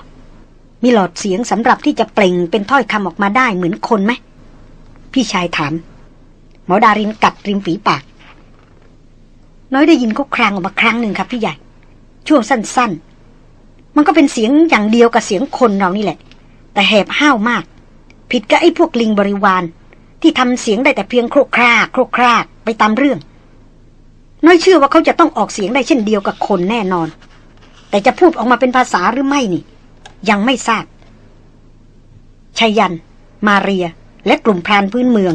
มีหลอดเสียงสำหรับที่จะเปล่งเป็นถ้อยคำออกมาได้เหมือนคนไหมพี่ชายถามหมอดารินกัดริมฝีปาก น้อยได้ยินเขาครางออกมาครั้งหนึ่งครับพี่ใหญ่ ช่วงสั้นๆ มันก็เป็นเสียงอย่างเดียวกับเสียงคนเรานี่แหละ แต่แหบห้าวมาก ผิดกับไอ้พวกลิงบริวาร ที่ทำเสียงได้แต่เพียงโครกครากโครกครากไปตามเรื่อง น้อยเชื่อว่าเขาจะต้องออกเสียงได้เช่นเดียวกับคนแน่นอน แต่จะพูดออกมาเป็นภาษาหรือไม่นี่ ยังไม่ทราบชายัน มาเรีย และกลุ่มพรานพื้นเมือง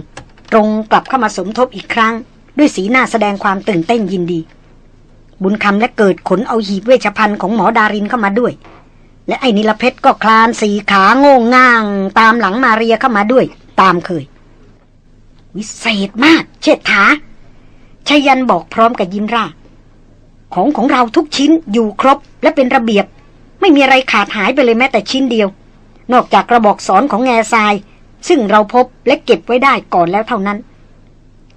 ตรงกลับเข้ามาสมทบอีกครั้ง ด้วยสีหน้าแสดงความตื่นเต้นยินดี บุญคำและเกิดขนเอาหีบเวชภัณฑ์ของหมอดารินเข้ามาด้วย และไอ้นิลเพชรก็คลานสีขาโง่งง่าง ตามหลังมาเรียเข้ามาด้วย ตามเคย วิเศษมาก เชิดถาชายันบอกพร้อมกับยิ้มร่า ของของเราทุกชิ้นอยู่ครบและเป็นระเบียบ ไม่มีอะไรขาดหายไปเลยแม้แต่ชิ้นเดียว นอกจากกระบอกสอนของแง่ทราย ซึ่งเราพบและเก็บไว้ได้ก่อนแล้วเท่านั้น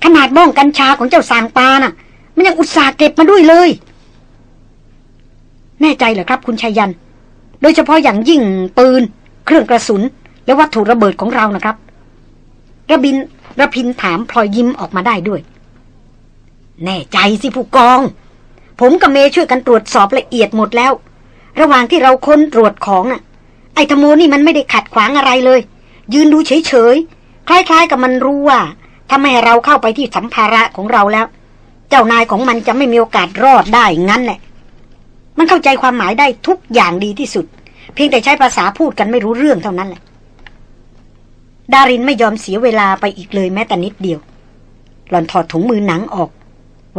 ขนาดบ้องกัญชาของเจ้าสางปาน่ะ มันยังอุตส่าห์เก็บมาด้วยเลย แน่ใจเหรอครับ คุณชายัน โดยเฉพาะอย่างยิ่งปืน เครื่องกระสุน และวัตถุระเบิดของเรานะครับ ระบินระพินถามพลอยยิ้มออกมาได้ด้วย แน่ใจสิผู้กอง ผมกับเมย์ช่วยกันตรวจสอบละเอียดหมดแล้ว ระหว่างที่เราค้นตรวจของน่ะ ไอ้ธโมนี่มันไม่ได้ขัดขวางอะไรเลย ยืนดูเฉยๆคล้ายๆกับมันรู้ว่าถ้าไม่ให้เราเข้าไปที่สัมภาระของเราแล้ว เจ้านายของมันจะไม่มีโอกาสรอดได้งั้นแหละ มันเข้าใจความหมายได้ทุกอย่างดีที่สุด เพียงแต่ใช้ภาษาพูดกันไม่รู้เรื่องเท่านั้นแหละ ดารินไม่ยอมเสียเวลาไปอีกเลยแม้แต่นิดเดียว หล่อนถอดถุงมือหนังออก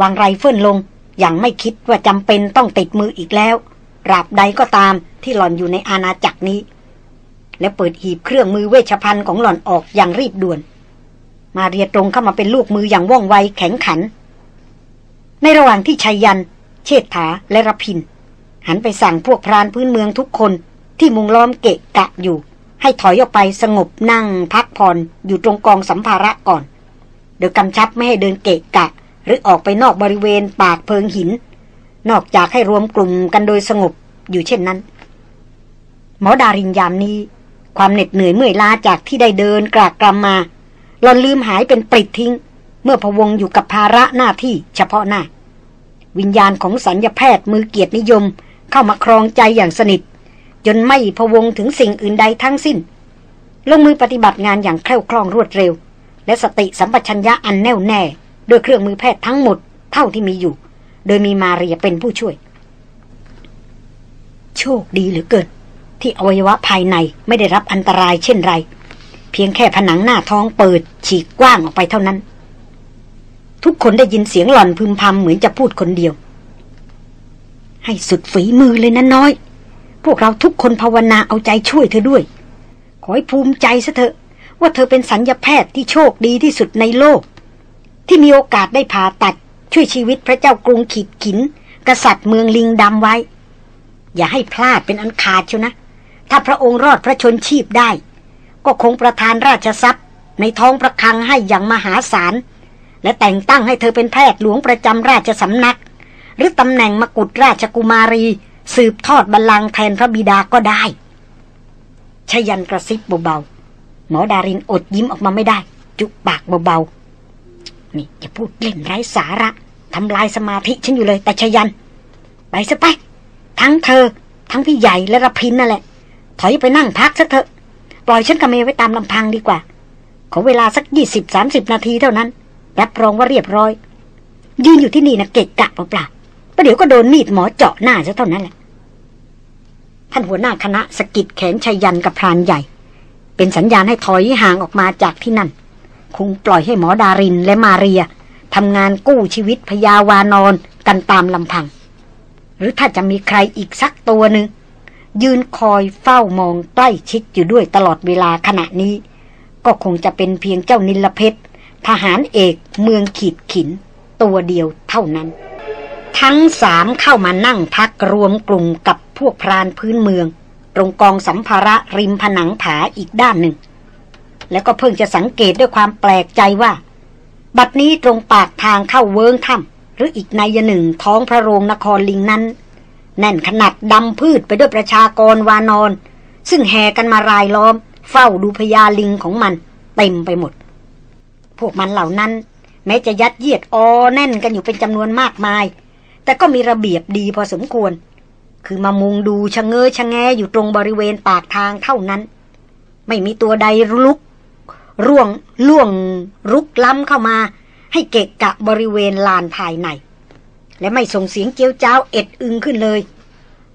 วางไรเฟิลลง อย่างไม่คิดว่าจำเป็นต้องติดมืออีกแล้วราบใดก็ตามที่หล่อนอยู่ในอาณาจักรนี้ และเปิดหีบเครื่องมือเวชภัณฑ์ของหล่อนออกอย่างรีบด่วน มาเรียตรงเข้ามาเป็นลูกมืออย่างว่องไวแข็งขัน ในระหว่างที่ชัยยัน เชษฐาและรพิน หันไปสั่งพวกพรานพื้นเมืองทุกคนที่มุงล้อมเกะกะอยู่ ให้ถอยออกไปสงบนั่งพักผ่อนอยู่ตรงกองสัมภาระก่อน โดยกำชับไม่ให้เดินเกะกะ หรือออกไปนอกบริเวณปากเพิงหิน นอกจากให้รวมกลุ่มกันโดยสงบอยู่เช่นนั้น หมอดารินยามนี้ ความเหน็ดเหนื่อยเมื่อยล้าจากที่ได้เดินกรากกรำมาหลอนลืมหายเป็นปริดทิ้ง เมื่อพวงอยู่กับภาระหน้าที่เฉพาะหน้า วิญญาณของสัญญาแพทย์มือเกียรตินิยม เข้ามาครองใจอย่างสนิท จนไม่พวงถึงสิ่งอื่นใดทั้งสิ้น ลงมือปฏิบัติงานอย่างแคล่วคล่องรวดเร็ว และสติสัมปชัญญะอันแน่วแน่ด้วยเครื่องมือแพทย์ทั้งหมดเท่าที่มีอยู่ โดยมีมาเรียเป็นผู้ช่วย โชคดีเหลือเกิน ที่อวัยวะภายในไม่ได้รับอันตรายเช่นไร เพียงแค่ผนังหน้าท้องเปิด ฉีกกว้างออกไปเท่านั้น ทุกคนได้ยินเสียงหล่อนพึมพำเหมือนจะพูดคนเดียว ให้สุดฝีมือเลยนะน้อย พวกเราทุกคนภาวนาเอาใจช่วยเธอด้วย ขอให้ภูมิใจซะเถอะว่าเธอเป็นสัญญาแพทย์ที่โชคดีที่สุดในโลก ที่มีโอกาสได้ผ่าตัด ช่วยชีวิตพระเจ้ากรุงขีดขิน กษัตริย์เมืองลิงดำไว้ อย่าให้พลาดเป็นอันขาดเชียวนะ ถ้าพระองค์รอดพระชนชีพได้ ก็คงประทานราชทรัพย์ ในท้องพระคลังให้อย่างมหาศาล และแต่งตั้งให้เธอเป็นแพทย์หลวงประจำราชสำนัก หรือตำแหน่งมกุฎราชกุมารี สืบทอดบัลลังก์แทนพระบิดาก็ได้ ชยันกระซิบเบาๆหมอดารินอดยิ้มออกมาไม่ได้ จุปากเบาๆนี่อย่าพูดเล่นไร้สาระทำลายสมาธิฉันอยู่เลย แต่ชยัน ไปซะไป ทั้งเธอ ทั้งพี่ใหญ่และรพินนั่นแหละ ถอยไปนั่งพักสักเถอะ ปล่อยฉันกับเมย์ไว้ตามลำพังดีกว่า ขอเวลาสักยี่สิบสามสิบนาทีเท่านั้น รับรองว่าเรียบร้อย ยืนอยู่ที่นี่นะเกะกะเปล่าๆประเดี๋ยวก็โดนมีดหมอเจาะหน้าซะเท่านั้นแหละ ท่านหัวหน้าคณะสกิดแขนชัยยันกับพรานใหญ่ เป็นสัญญาณให้ถอยห่างออกมาจากที่นั่น คงปล่อยให้หมอดารินและมาเรียทำงานกู้ชีวิตพยาวานอนกันตามลำพัง หรือถ้าจะมีใครอีกสักตัวหนึ่งยืนคอยเฝ้ามองใกล้ชิดอยู่ด้วยตลอดเวลาขณะนี้ ก็คงจะเป็นเพียงเจ้านิลเพชร ทหารเอกเมืองขีดขิน ตัวเดียวเท่านั้น ทั้งสามเข้ามานั่งพักรวมกลุ่มกับพวกพรานพื้นเมือง ตรงกองสัมภาระริมผนังผาอีกด้านหนึ่ง แล้วก็เพิ่งจะสังเกตด้วยความแปลกใจว่า บัดนี้ตรงปากทางเข้าเวิงถ้ำหรืออีกในยหนึ่งท้องพระโรงนครลิงนั้น แน่นขนาดดำพืชไปด้วยประชากรวานอน ซึ่งแห่กันมารายล้อม เฝ้าดูพญาลิงของมันเต็มไปหมด พวกมันเหล่านั้น แม้จะยัดเยียดออแน่นกันอยู่เป็นจำนวนมากมาย แต่ก็มีระเบียบดีพอสมควร คือมามุงดูชะเง้อชะแงอยู่ตรงบริเวณปากทางเท่านั้น ไม่มีตัวใดลุก ร่วงล่วงรุกล้ำเข้ามา ให้เกะกะบริเวณลานภายใน และไม่ส่งเสียงเจียวจ้าวเอ็ดอึงขึ้นเลย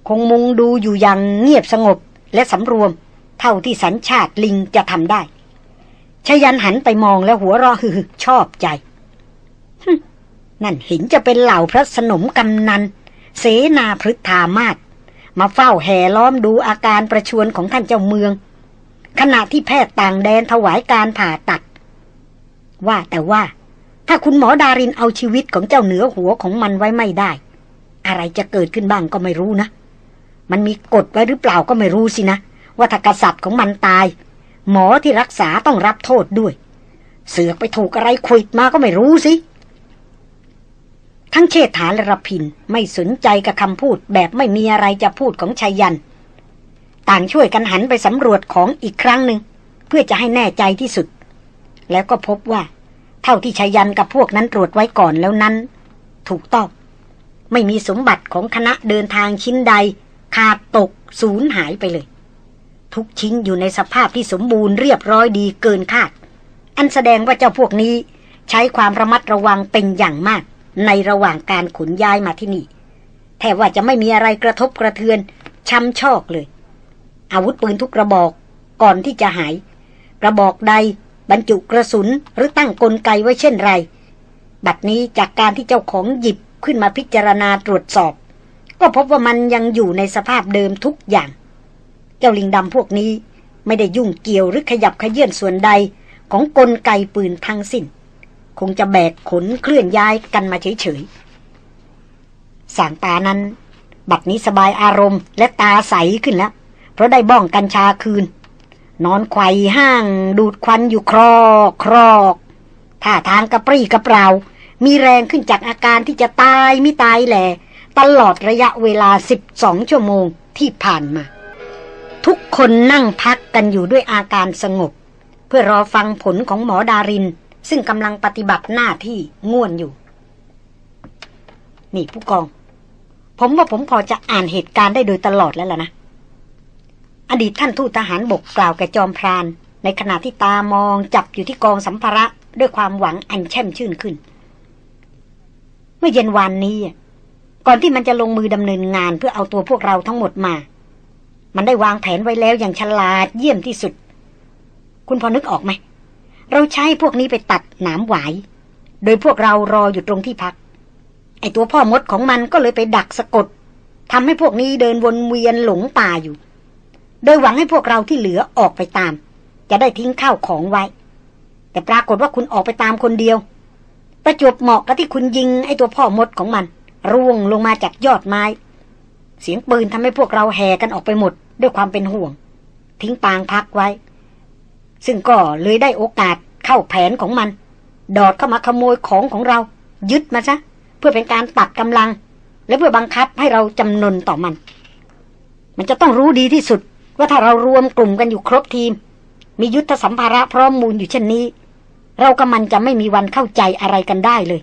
คงมุงดูอยู่อย่างเงียบสงบและสำรวม เท่าที่สัญชาติลิงจะทำได้ ชยันหันไปมองแล้วหัวเราะฮือชอบใจ นั่นเห็นจะเป็นเหล่าพระสนมกำนัน เสนาพฤทธามาศมาเฝ้าแห่ล้อมดูอาการประชวนของท่านเจ้าเมือง ขณะที่แพทย์ต่างแดนถวายการผ่าตัด ว่าแต่ว่า ถ้าคุณหมอดารินเอาชีวิตของเจ้าเหนือหัวของมันไว้ไม่ได้ อะไรจะเกิดขึ้นบ้างก็ไม่รู้นะ มันมีกฎไว้หรือเปล่าก็ไม่รู้สินะ ว่าถ้ากษัตริย์ของมันตาย หมอที่รักษาต้องรับโทษด้วย เสือกไปถูกอะไรขวิดมาก็ไม่รู้สิ ทั้งเชษฐาและรพินไม่สนใจกับคำพูดแบบไม่มีอะไรจะพูดของชายัน ต่างช่วยกันหันไปสำรวจของอีกครั้งหนึ่ง เพื่อจะให้แน่ใจที่สุด แล้วก็พบว่า เท่าที่ชายันกับพวกนั้นตรวจไว้ก่อนแล้วนั้น ถูกต้องไม่มีสมบัติของคณะเดินทางชิ้นใด ขาดตกสูญหายไปเลย ทุกชิ้นอยู่ในสภาพที่สมบูรณ์เรียบร้อยดีเกินคาด อันแสดงว่าเจ้าพวกนี้ใช้ความระมัดระวังเป็นอย่างมาก ในระหว่างการขนย้ายมาที่นี่ แทบว่าจะไม่มีอะไรกระทบกระเทือนช้ำชอกเลย อาวุธปืนทุกกระบอกก่อนที่จะหาย กระบอกใดบรรจุกระสุนหรือตั้งกลไกไว้เช่นไร บัดนี้จากการที่เจ้าของหยิบขึ้นมาพิจารณาตรวจสอบ ก็พบว่ามันยังอยู่ในสภาพเดิมทุกอย่าง เจ้าลิงดำพวกนี้ ไม่ได้ยุ่งเกี่ยวหรือขยับขยื่นส่วนใดของกลไกปืนทั้งสิ้น คงจะแบกขนเคลื่อนย้ายกันมาเฉยๆสางตานั้น บัดนี้สบายอารมณ์และตาใสขึ้นแล้ว เพราะได้บ้องกัญชาคืน นอนไขว่ห้าง ดูดควันอยู่ครอครอกท่าทางกระปรี้กระเปร่ามีแรงขึ้นจากอาการที่จะตายไม่ตายแหล่ตลอดระยะเวลา 12 ชั่วโมงที่ผ่านมา ทุกคนนั่งพักกันอยู่ด้วยอาการสงบ เพื่อรอฟังผลของหมอดาริน ซึ่งกำลังปฏิบัติหน้าที่ง่วนอยู่ นี่ผู้กอง ผมว่าผมพอจะอ่านเหตุการณ์ได้โดยตลอดแล้วล่ะนะ อดีตท่านทูตทหารบกกล่าวแก่จอมพราน ในขณะที่ตามองจับอยู่ที่กองสัมภาระด้วยความหวังอันแช่มชื่นขึ้น เมื่อเย็นวานนี้ก่อนที่มันจะลงมือดำเนินงานเพื่อเอาตัวพวกเราทั้งหมดมา มันได้วางแผนไว้แล้วอย่างฉลาดเยี่ยมที่สุด คุณพอนึกออกไหม เราใช้พวกนี้ไปตัดหนามหวาย โดยพวกเรารออยู่ตรงที่พัก ไอตัวพ่อมดของมันก็เลยไปดักสะกดทำให้พวกนี้เดินวนเวียนหลงป่าอยู่ โดยหวังให้พวกเราที่เหลือออกไปตาม จะได้ทิ้งข้าวของไว้ แต่ปรากฏว่าคุณออกไปตามคนเดียว ประจวบเหมาะกับที่คุณยิงไอตัวพ่อมดของมัน ร่วงลงมาจากยอดไม้ เสียงปืนทำให้พวกเราแห่กันออกไปหมด ด้วยความเป็นห่วง ทิ้งปางพักไว้ ซึ่งก็เลยได้โอกาสเข้าแผนของมัน ดอดเข้ามาขโมยของของเรา ยึดมาซะ เพื่อเป็นการตัดกำลัง และเพื่อบังคับให้เราจำนนต่อมัน มันจะต้องรู้ดีที่สุด ว่าถ้าเรารวมกลุ่มกันอยู่ครบทีม มียุทธสัมภาระพร้อมมูลอยู่เช่นนี้ เรากับมันจะไม่มีวันเข้าใจอะไรกันได้เลย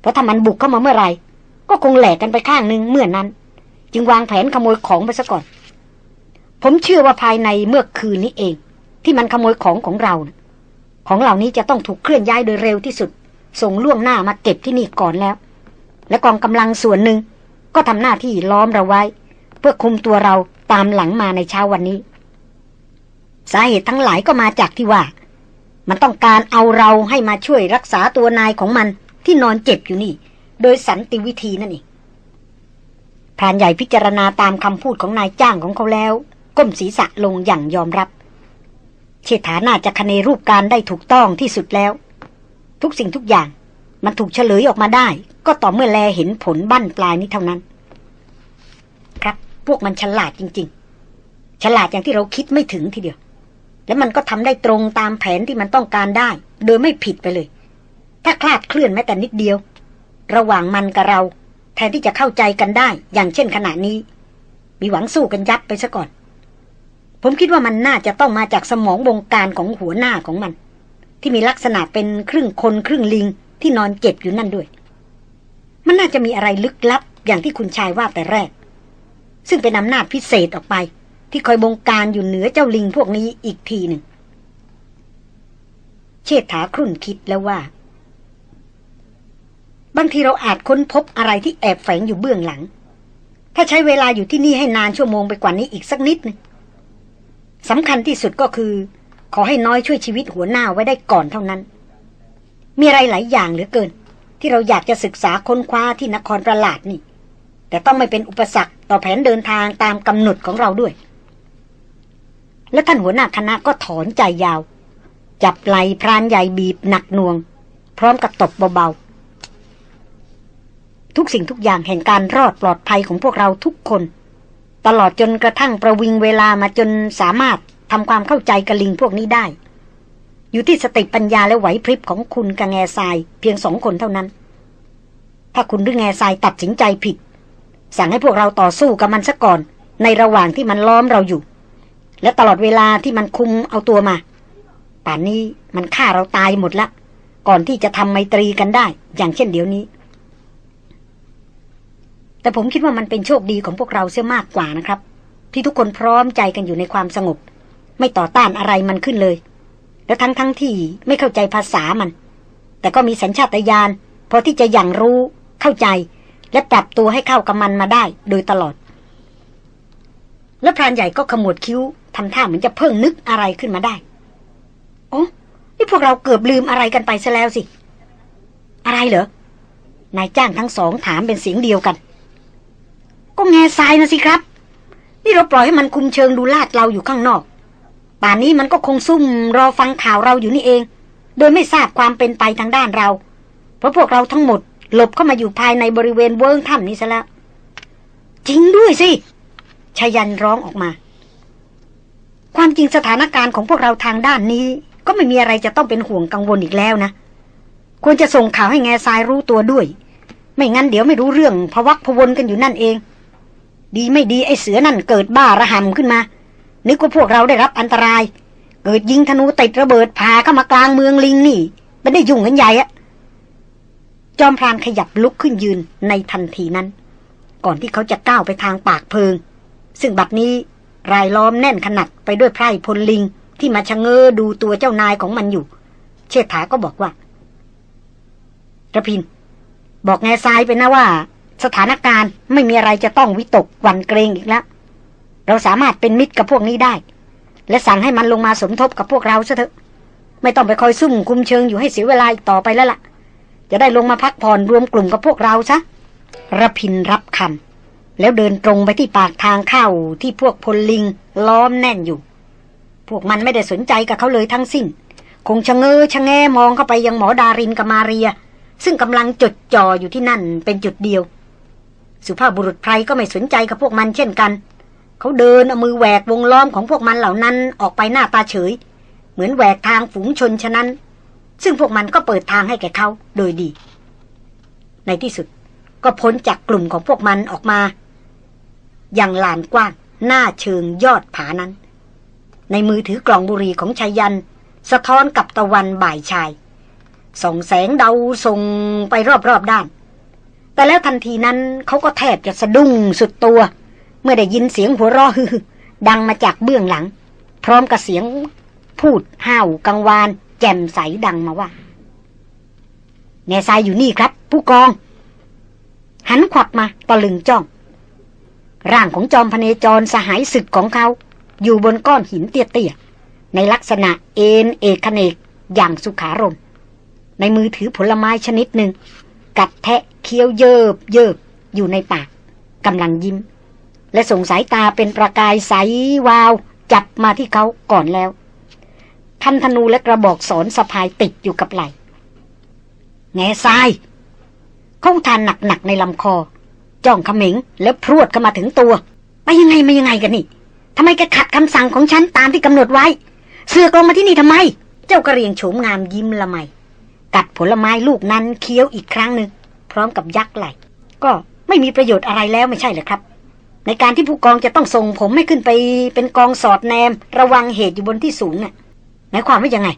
เพราะถ้ามันบุกเข้ามาเมื่อไหร่ก็คงแหลกกันไปข้างหนึ่งเมื่อนนั้น จึงวางแผนขโมยของไปซะก่อน ผมเชื่อว่าภายในเมื่อคืนนี้เอง ที่มันขโมยของของเรา ของเหล่านี้จะต้องถูกเคลื่อนย้ายโดยเร็วที่สุด ส่งล่วงหน้ามาเก็บที่นี่ก่อนแล้ว และกองกำลังส่วนหนึ่งก็ทำหน้าที่ล้อมเราไว้ เพื่อคุมตัวเราตามหลังมาในเช้าวันนี้ สาเหตุทั้งหลายก็มาจากที่ว่า มันต้องการเอาเราให้มาช่วยรักษาตัวนายของมันที่นอนเจ็บอยู่นี่ โดยสันติวิธีนั่นเองพรานใหญ่พิจารณาตามคำพูดของนายจ้างของเขาแล้ว ก้มศีรษะลงอย่างยอมรับ เชษฐาน่าจะคเนรูปการได้ถูกต้องที่สุดแล้ว ทุกสิ่งทุกอย่างมันถูกเฉลยออกมาได้ ก็ต่อเมื่อแลเห็นผลบั้นปลายนี้เท่านั้น ครับพวกมันฉลาดจริง ๆ ฉลาดอย่างที่เราคิดไม่ถึงทีเดียว และมันก็ทำได้ตรงตามแผนที่มันต้องการได้ โดยไม่ผิดไปเลย ถ้าคลาดเคลื่อนแม้แต่นิดเดียว ระหว่างมันกับเรา แทนที่จะเข้าใจกันได้ อย่างเช่นขณะนี้ มีหวังสู้กันยับไปซะก่อน ผมคิดว่ามันน่าจะต้องมาจากสมองบงการของหัวหน้าของมัน ที่มีลักษณะเป็นครึ่งคนครึ่งลิงที่นอนเจ็บอยู่นั่นด้วย มันน่าจะมีอะไรลึกลับอย่างที่คุณชายว่าแต่แรก ซึ่งเป็นอำนาจพิเศษออกไป ที่คอยบงการอยู่เหนือเจ้าลิงพวกนี้อีกทีหนึ่ง เชษฐาครุ่นคิดแล้วว่า บางทีเราอาจค้นพบอะไรที่แอบแฝงอยู่เบื้องหลัง ถ้าใช้เวลาอยู่ที่นี่ให้นานชั่วโมงไปกว่านี้อีกสักนิดนึง สำคัญที่สุดก็คือ ขอให้น้อยช่วยชีวิตหัวหน้าไว้ได้ก่อนเท่านั้น มีอะไรหลายอย่างเหลือเกิน ที่เราอยากจะศึกษาค้นคว้าที่นครประหลาดนี่ แต่ต้องไม่เป็นอุปสรรคต่อแผนเดินทางตามกำหนดของเราด้วย และท่านหัวหน้าคณะก็ถอนใจยาว จับไหลพรานใหญ่บีบหนักหน่วง พร้อมกับตบเบาๆทุกสิ่งทุกอย่างแห่งการรอดปลอดภัยของพวกเราทุกคน ตลอดจนกระทั่งประวิงเวลามาจนสามารถทำความเข้าใจกระลิงพวกนี้ได้ อยู่ที่สติปัญญาและไหวพริบของคุณกับแง่ทรายเพียงสองคนเท่านั้น ถ้าคุณหรือแง่ทรายตัดสินใจผิด สั่งให้พวกเราต่อสู้กับมันซะก่อน ในระหว่างที่มันล้อมเราอยู่ และตลอดเวลาที่มันคุมเอาตัวมา ป่านนี้มันฆ่าเราตายหมดละก่อนที่จะทำไมตรีกันได้ อย่างเช่นเดี๋ยวนี้ แต่ผมคิดว่ามันเป็นโชคดีของพวกเราเสียมากกว่านะครับ ที่ทุกคนพร้อมใจกันอยู่ในความสงบ ไม่ต่อต้านอะไรมันขึ้นเลย และทั้งทั้งที่ไม่เข้าใจภาษามัน แต่ก็มีสัญชาตญาณพอที่จะอย่างรู้เข้าใจ และปรับตัวให้เข้ากับมันมาได้ โดยตลอด แล้วพรานใหญ่ก็ขมวดคิ้วทำท่าเหมือนจะเพิ่งนึกอะไรขึ้นมาได้โอ้นี่พวกเราเกือบลืมอะไรกันไปซะแล้วสิ อะไรเหรอนายจ้างทั้งสองถามเป็นเสียงเดียวกัน ก็แง่ทรายนะสิครับ นี่เราปล่อยให้มันคุมเชิงดูลาดเราอยู่ข้างนอก ป่านนี้มันก็คงซุ่มรอฟังข่าวเราอยู่นี่เอง โดยไม่ทราบความเป็นไปทางด้านเรา เพราะพวกเราทั้งหมด หลบเข้ามาอยู่ภายในบริเวณเวิ้งถ้ำนี้ซะแล้วจริงด้วยสิชายันร้องออกมา ความจริงสถานการณ์ของพวกเราทางด้านนี้ ก็ไม่มีอะไรจะต้องเป็นห่วงกังวลอีกแล้วนะ ควรจะส่งข่าวให้แง่ทรายรู้ตัวด้วย ไม่งั้นเดี๋ยวไม่รู้เรื่องพวักพวนกันอยู่นั่นเอง ดีไม่ดีไอ้เสือนั่นเกิดบ้าระห่ำขึ้นมา นึกว่าพวกเราได้รับอันตราย เกิดยิงธนูติดระเบิดพาเข้ามากลางเมืองลิงนี่ไม่ได้ยุ่งกันใหญ่อะจอมพรานขยับลุกขึ้นยืนในทันทีนั้น ก่อนที่เขาจะก้าวไปทางปากเพิง ซึ่งบัดนี้รายล้อมแน่นขนาดไปด้วยไพร่พลลิงที่มาชะเง้อดูตัวเจ้านายของมันอยู่ เชษฐาก็บอกว่าระพิน บอกแง่ทรายไปนะว่า สถานการณ์ไม่มีอะไรจะต้องวิตกหวั่นเกรงอีกแล้ว เราสามารถเป็นมิตรกับพวกนี้ได้ และสั่งให้มันลงมาสมทบกับพวกเราซะเถอะ ไม่ต้องไปคอยซุ่มคุมเชิงอยู่ให้เสียเวลาอีกต่อไปแล้วละ่ะ จะได้ลงมาพักผ่อนรวมกลุ่มกับพวกเราซะระพินรับคำแล้วเดินตรงไปที่ปากทางเข้าที่พวกพลลิงล้อมแน่นอยู่ พวกมันไม่ได้สนใจกับเขาเลยทั้งสิ้น คงชะเง้อชะแงมองเข้าไปยังหมอดารินกับมาเรีย ซึ่งกำลังจดจ่ออยู่ที่นั่นเป็นจุดเดียว สุภาพบุรุษไพรก็ไม่สนใจกับพวกมันเช่นกัน เขาเดินเอามือแหวกวงล้อมของพวกมันเหล่านั้นออกไปหน้าตาเฉย เหมือนแหวกทางฝูงชนฉะนั้น ซึ่งพวกมันก็เปิดทางให้แก่เขาโดยดี ในที่สุดก็พ้นจากกลุ่มของพวกมันออกมา อย่างลานกว้างหน้าเชิงยอดผานั้น ในมือถือกล่องบุหรี่ของชายัน สะท้อนกับตะวันบ่ายชายส่องแสงเดาส่งไปรอบๆด้าน แต่แล้วทันทีนั้นเขาก็แทบจะสะดุ้งสุดตัว เมื่อได้ยินเสียงหัวเราะฮือดังมาจากเบื้องหลัง พร้อมกับเสียงพูดห้าวกังวาน แจ่มใสดังมาว่าแง่ทรายอยู่นี่ครับ ผู้กอง หันขวับมาตะลึงจ้อง ร่างของจอมพเนจรสหายศึกของเขา อยู่บนก้อนหินเตี้ยๆ ในลักษณะเอ็นเอกเนกอย่างสุขารม ในมือถือผลไม้ชนิดหนึ่ง กัดแทะเคี้ยวเยิบเยิบอยู่ในปากกำลังยิ้ม และส่งสายตาเป็นประกายใสวาว จับมาที่เขาก่อนแล้วท่านธนูและกระบอกสอนสะพายติดอยู่กับไหลแง่ทรายเขาทานหนักๆในลำคอ จ้องขมิงแล้วพรวดเข้ามาถึงตัวไปยังไงมายังไงกันนี่ทำไมแกขัดคำสั่งของฉันตามที่กำหนดไว้ เสือกลงมาที่นี่ทำไม เจ้ากระเรียงโฉมงามยิ้มละไม กัดผลไม้ลูกนั้นเคี้ยวอีกครั้งหนึ่งพร้อมกับยักไหลก็ไม่มีประโยชน์อะไรแล้วไม่ใช่เหรอครับ ในการที่ผู้กองจะต้องส่งผมให้ขึ้นไปเป็นกองสอดแนม ระวังเหตุอยู่บนที่สูงน่ะหมายความว่ายังไง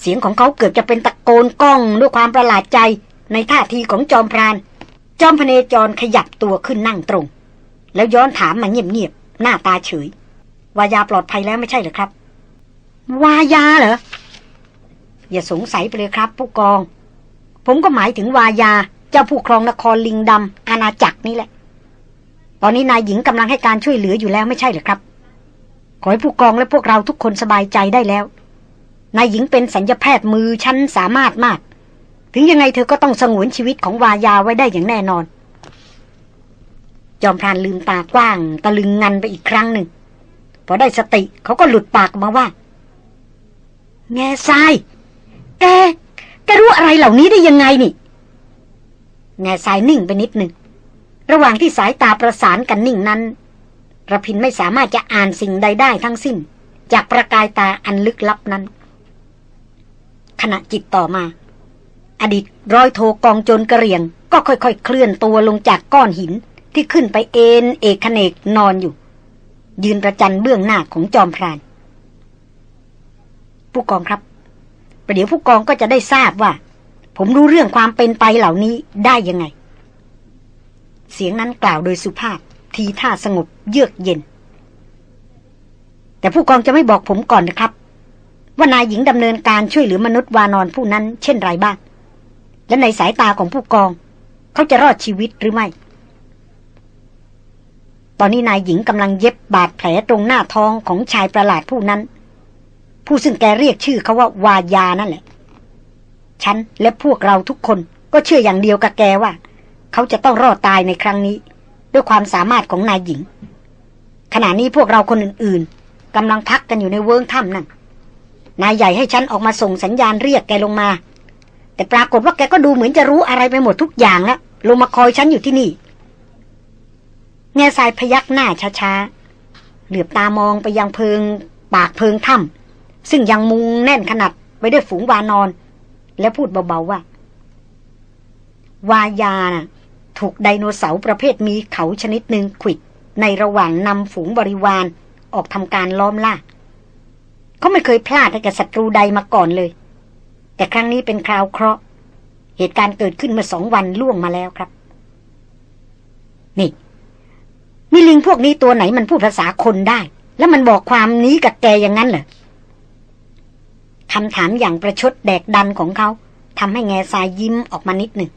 เสียงของเขาเกือบจะเป็นตะโกนก้องด้วยความประหลาดใจในท่าทีของจอมพราน จอมพเนจรขยับตัวขึ้นนั่งตรง แล้วย้อนถามมาเงียบๆหน้าตาเฉย วายาปลอดภัยแล้วไม่ใช่เหรอครับ วายาเหรอ อย่าสงสัยไปเลยครับ ผู้กอง ผมก็หมายถึงวายา เจ้าผู้ครองนครลิงดำอาณาจักรนี่แหละ ตอนนี้นายหญิงกำลังให้การช่วยเหลืออยู่แล้วไม่ใช่หรือครับ ขอให้ผู้กองและพวกเราทุกคนสบายใจได้แล้ว นายหญิงเป็นสัญญาแพทย์มือชั้นสามารถมาก ถึงยังไงเธอก็ต้องสงวนชีวิตของวายาไว้ได้อย่างแน่นอน จอมพรานลืมตากว้าง ตะลึงงันไปอีกครั้งหนึ่งพอได้สติเขาก็หลุดปากมาว่า แง่ทราย แก แกรู้อะไรเหล่านี้ได้ยังไงนี่ แง่ทรายนิ่งไปนิดหนึ่ง ระหว่างที่สายตาประสานกันนิ่งนั้นระพินไม่สามารถจะอ่านสิ่งใดได้ทั้งสิ้น จากประกายตาอันลึกลับนั้น ขณะจิตต่อมา อดีตร้อยโทกองโจรกระเรียง ก็ค่อยๆ เคลื่อนตัวลงจากก้อนหินที่ขึ้นไปเอ็นเอกเนกนอนอยู่ ยืนประจันเบื้องหน้าของจอมพราน ผู้กองครับ ประเดี๋ยวผู้กองก็จะได้ทราบว่า ผมรู้เรื่องความเป็นไปเหล่านี้ได้ยังไง เสียงนั้นกล่าวโดยสุภาพ ทีท่าสงบเยือกเย็น แต่ผู้กองจะไม่บอกผมก่อนนะครับ ว่านายหญิงดำเนินการช่วยเหลือมนุษย์วานอนผู้นั้น เช่นไรบ้าง และในสายตาของผู้กอง เขาจะรอดชีวิตหรือไม่ ตอนนี้นายหญิงกำลังเย็บบาดแผลตรงหน้าท้องของชายประหลาดผู้นั้น ผู้ซึ่งแกเรียกชื่อเขาว่าวายานั่นแหละ ฉันและพวกเราทุกคนก็เชื่ออย่างเดียวกับแกว่า เขาจะต้องรอดตายในครั้งนี้ ด้วยความสามารถของนายหญิง ขณะนี้พวกเราคนอื่นๆกำลังพักกันอยู่ในเวิ้งถ้ำนั่นนายใหญ่ให้ฉันออกมาส่งสัญญาณเรียกแกลงมา แต่ปรากฏว่าแกก็ดูเหมือนจะรู้อะไรไปหมดทุกอย่างแล้วลงมาคอยฉันอยู่ที่นี่แง่ทรายพยักหน้าช้าๆเหลือบตามองไปยังเพิง ปากเพิงถ้ำ ซึ่งยังมุงแน่นขนาดไปด้วยฝูงวานอน แล้วพูดเบาๆว่า วายานะถูกไดโนเสาร์ประเภทมีเขาชนิดหนึ่งขิด ในระหว่างนำฝูงบริวารออกทำการล้อมล่าเขาไม่เคยพลาดให้กับศัตรูใดมาก่อนเลย แต่ครั้งนี้เป็นคราวเคราะห์เหตุการณ์เกิดขึ้นเมื่อสองวันล่วงมาแล้วครับ นี่มีลิงพวกนี้ตัวไหนมันพูดภาษาคนได้ แล้วมันบอกความนี้กับแกอย่างนั้นเหรอ คำถามอย่างประชดแดกดันของเขาทำให้แง่ทรายยิ้มออกมานิดหนึ่ง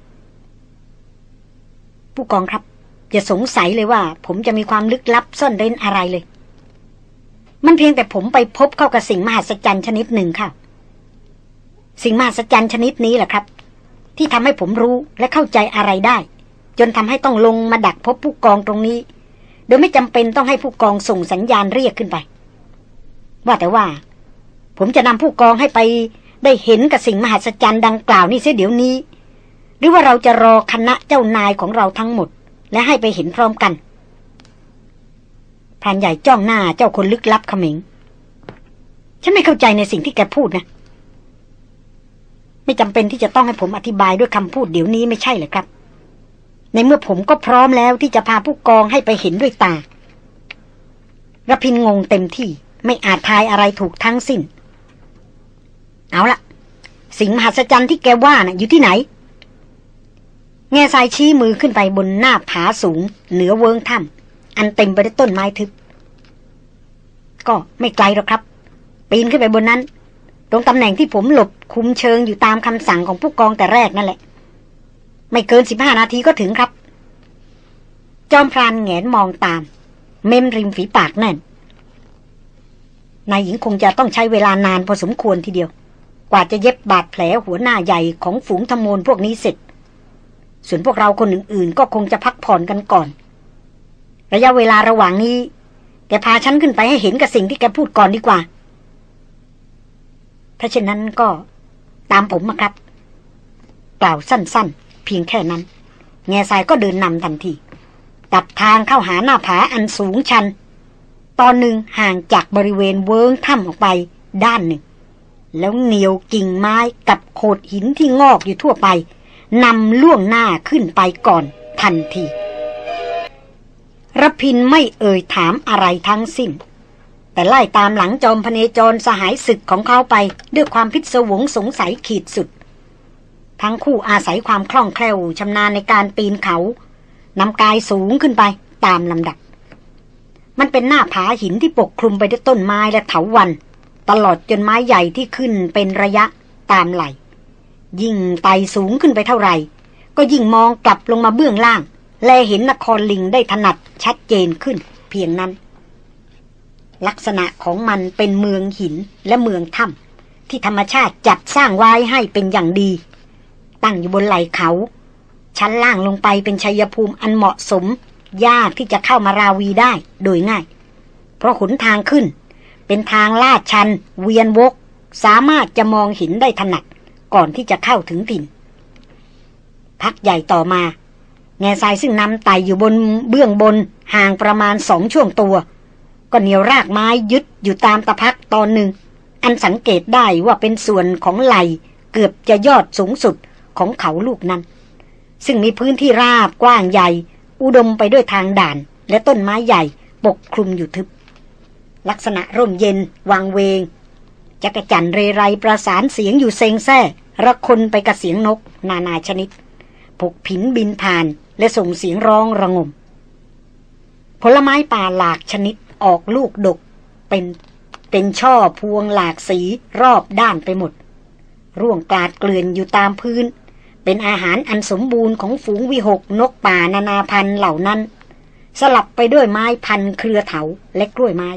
ผู้กองครับ อย่าสงสัยเลยว่า ผมจะมีความลึกลับซ่อนเร้นอะไรเลย มันเพียงแต่ผมไปพบเข้ากับสิ่งมหัศจรรย์ชนิดหนึ่งค่ะ สิ่งมหัศจรรย์ชนิดนี้แหละครับ ที่ทำให้ผมรู้และเข้าใจอะไรได้ จนทำให้ต้องลงมาดักพบผู้กองตรงนี้ โดยไม่จำเป็นต้องให้ผู้กองส่งสัญญาณเรียกขึ้นไป ว่าแต่ว่า ผมจะนำผู้กองให้ไปได้เห็นกับสิ่งมหัศจรรย์ดังกล่าวนี่เสียเดี๋ยวนี้ หรือว่าเราจะรอคณะเจ้านายของเราทั้งหมด และให้ไปเห็นพร้อมกันพรานใหญ่จ้องหน้าเจ้าคนลึกลับขมิง ฉันไม่เข้าใจในสิ่งที่แกพูดนะ ไม่จำเป็นที่จะต้องให้ผมอธิบายด้วยคำพูดเดี๋ยวนี้ไม่ใช่เหรอครับ ในเมื่อผมก็พร้อมแล้วที่จะพาผู้กองให้ไปเห็นด้วยตาระพินงงเต็มที่ไม่อาจทายอะไรถูกทั้งสิ้น เอาละสิ่งมหัศจรรย์ที่แกว่านะ่ะ อยู่ที่ไหน แง่ทรายชี้มือขึ้นไปบนหน้าผาสูง เหนือเวิงถ้ำอันเต็มไปด้วยต้นไม้ทึบ ก็ไม่ไกลหรอกครับ ปีนขึ้นไปบนนั้น ตรงตำแหน่งที่ผมหลบคุมเชิงอยู่ตามคำสั่งของผู้กองแต่แรกนั่นแหละ ไม่เกินสิบห้านาทีก็ถึงครับ จอมพรานแงนมองตาม เม้มริมฝีปากแน่นนายหญิงคงจะต้องใช้เวลานานพอสมควรทีเดียว กว่าจะเย็บบาดแผลหัวหน้าใหญ่ของฝูงธมลพวกนี้เสร็จ ส่วนพวกเราคนอื่นๆ ก็คงจะพักผ่อนกันก่อน ระยะเวลาระหว่างนี้ แกพาฉันขึ้นไปให้เห็นกับสิ่งที่แกพูดก่อนดีกว่า ถ้าเช่นนั้นก็ตามผมมาครับ กล่าวสั้นๆ เพียงแค่นั้น แง่ทรายก็เดินนำทันทีตัดทางเข้าหาหน้าผาอันสูงชัน ตอนหนึ่งห่างจากบริเวณเวิงถ้ำออกไปด้านหนึ่ง แล้วเหนียวกิ่งไม้กับโขดหินที่งอกอยู่ทั่วไปนำล่วงหน้าขึ้นไปก่อนทันทีรพินไม่เอ่ยถามอะไรทั้งสิ้น แต่ไล่ตามหลังจอมพเนจรสหายศึกของเขาไปด้วยความพิศวงสงสัยขีดสุด ทั้งคู่อาศัยความคล่องแคล่วชำนาญในการปีนเขานำกายสูงขึ้นไปตามลำดับ มันเป็นหน้าผาหินที่ปกคลุมไปด้วยต้นไม้และเถาวัน ตลอดจนไม้ใหญ่ที่ขึ้นเป็นระยะตามไหล ยิ่งไต่สูงขึ้นไปเท่าไหร่ ก็ยิ่งมองกลับลงมาเบื้องล่าง แลเห็นนครลิงได้ถนัดชัดเจนขึ้น เพียงนั้น ลักษณะของมันเป็นเมืองหินและเมืองถ้ำที่ธรรมชาติจัดสร้างไว้ให้เป็นอย่างดี ตั้งอยู่บนไหล่เขา ชั้นล่างลงไปเป็นชัยภูมิอันเหมาะสม ยากที่จะเข้ามาราวีได้โดยง่าย เพราะขนทางขึ้น เป็นทางลาดชัน เวียนวก สามารถจะมองเห็นได้ถนัดก่อนที่จะเข้าถึงถิ่น พักใหญ่ต่อมาแง่ทรายซึ่งนำไต่อยู่บนเบื้องบนห่างประมาณสองช่วงตัว ก็เหนียวรากไม้ยึดอยู่ตามตะพักตอนหนึ่ง อันสังเกตได้ว่าเป็นส่วนของไหลเกือบจะยอดสูงสุดของเขาลูกนั้น ซึ่งมีพื้นที่ราบกว้างใหญ่ อุดมไปด้วยทางด่าน และต้นไม้ใหญ่ปกคลุมอยู่ทึบ ลักษณะร่มเย็นวางเวงจักจั่นเรไรประสานเสียงอยู่เซงแซ่ระคนไปกับเสียงนก นานาชนิดผกผินบินผ่านและส่งเสียงร้องระงม ผลไม้ป่าหลากชนิดออกลูกดก เป็นเป็นช่อพวงหลากสีรอบด้านไปหมด ร่วงกลาดเกลื่อนอยู่ตามพื้น เป็นอาหารอันสมบูรณ์ของฝูงวิหกนกป่านานาพันธุ์เหล่านั้น สลับไปด้วยไม้พันเครือเถาและกล้วยไม้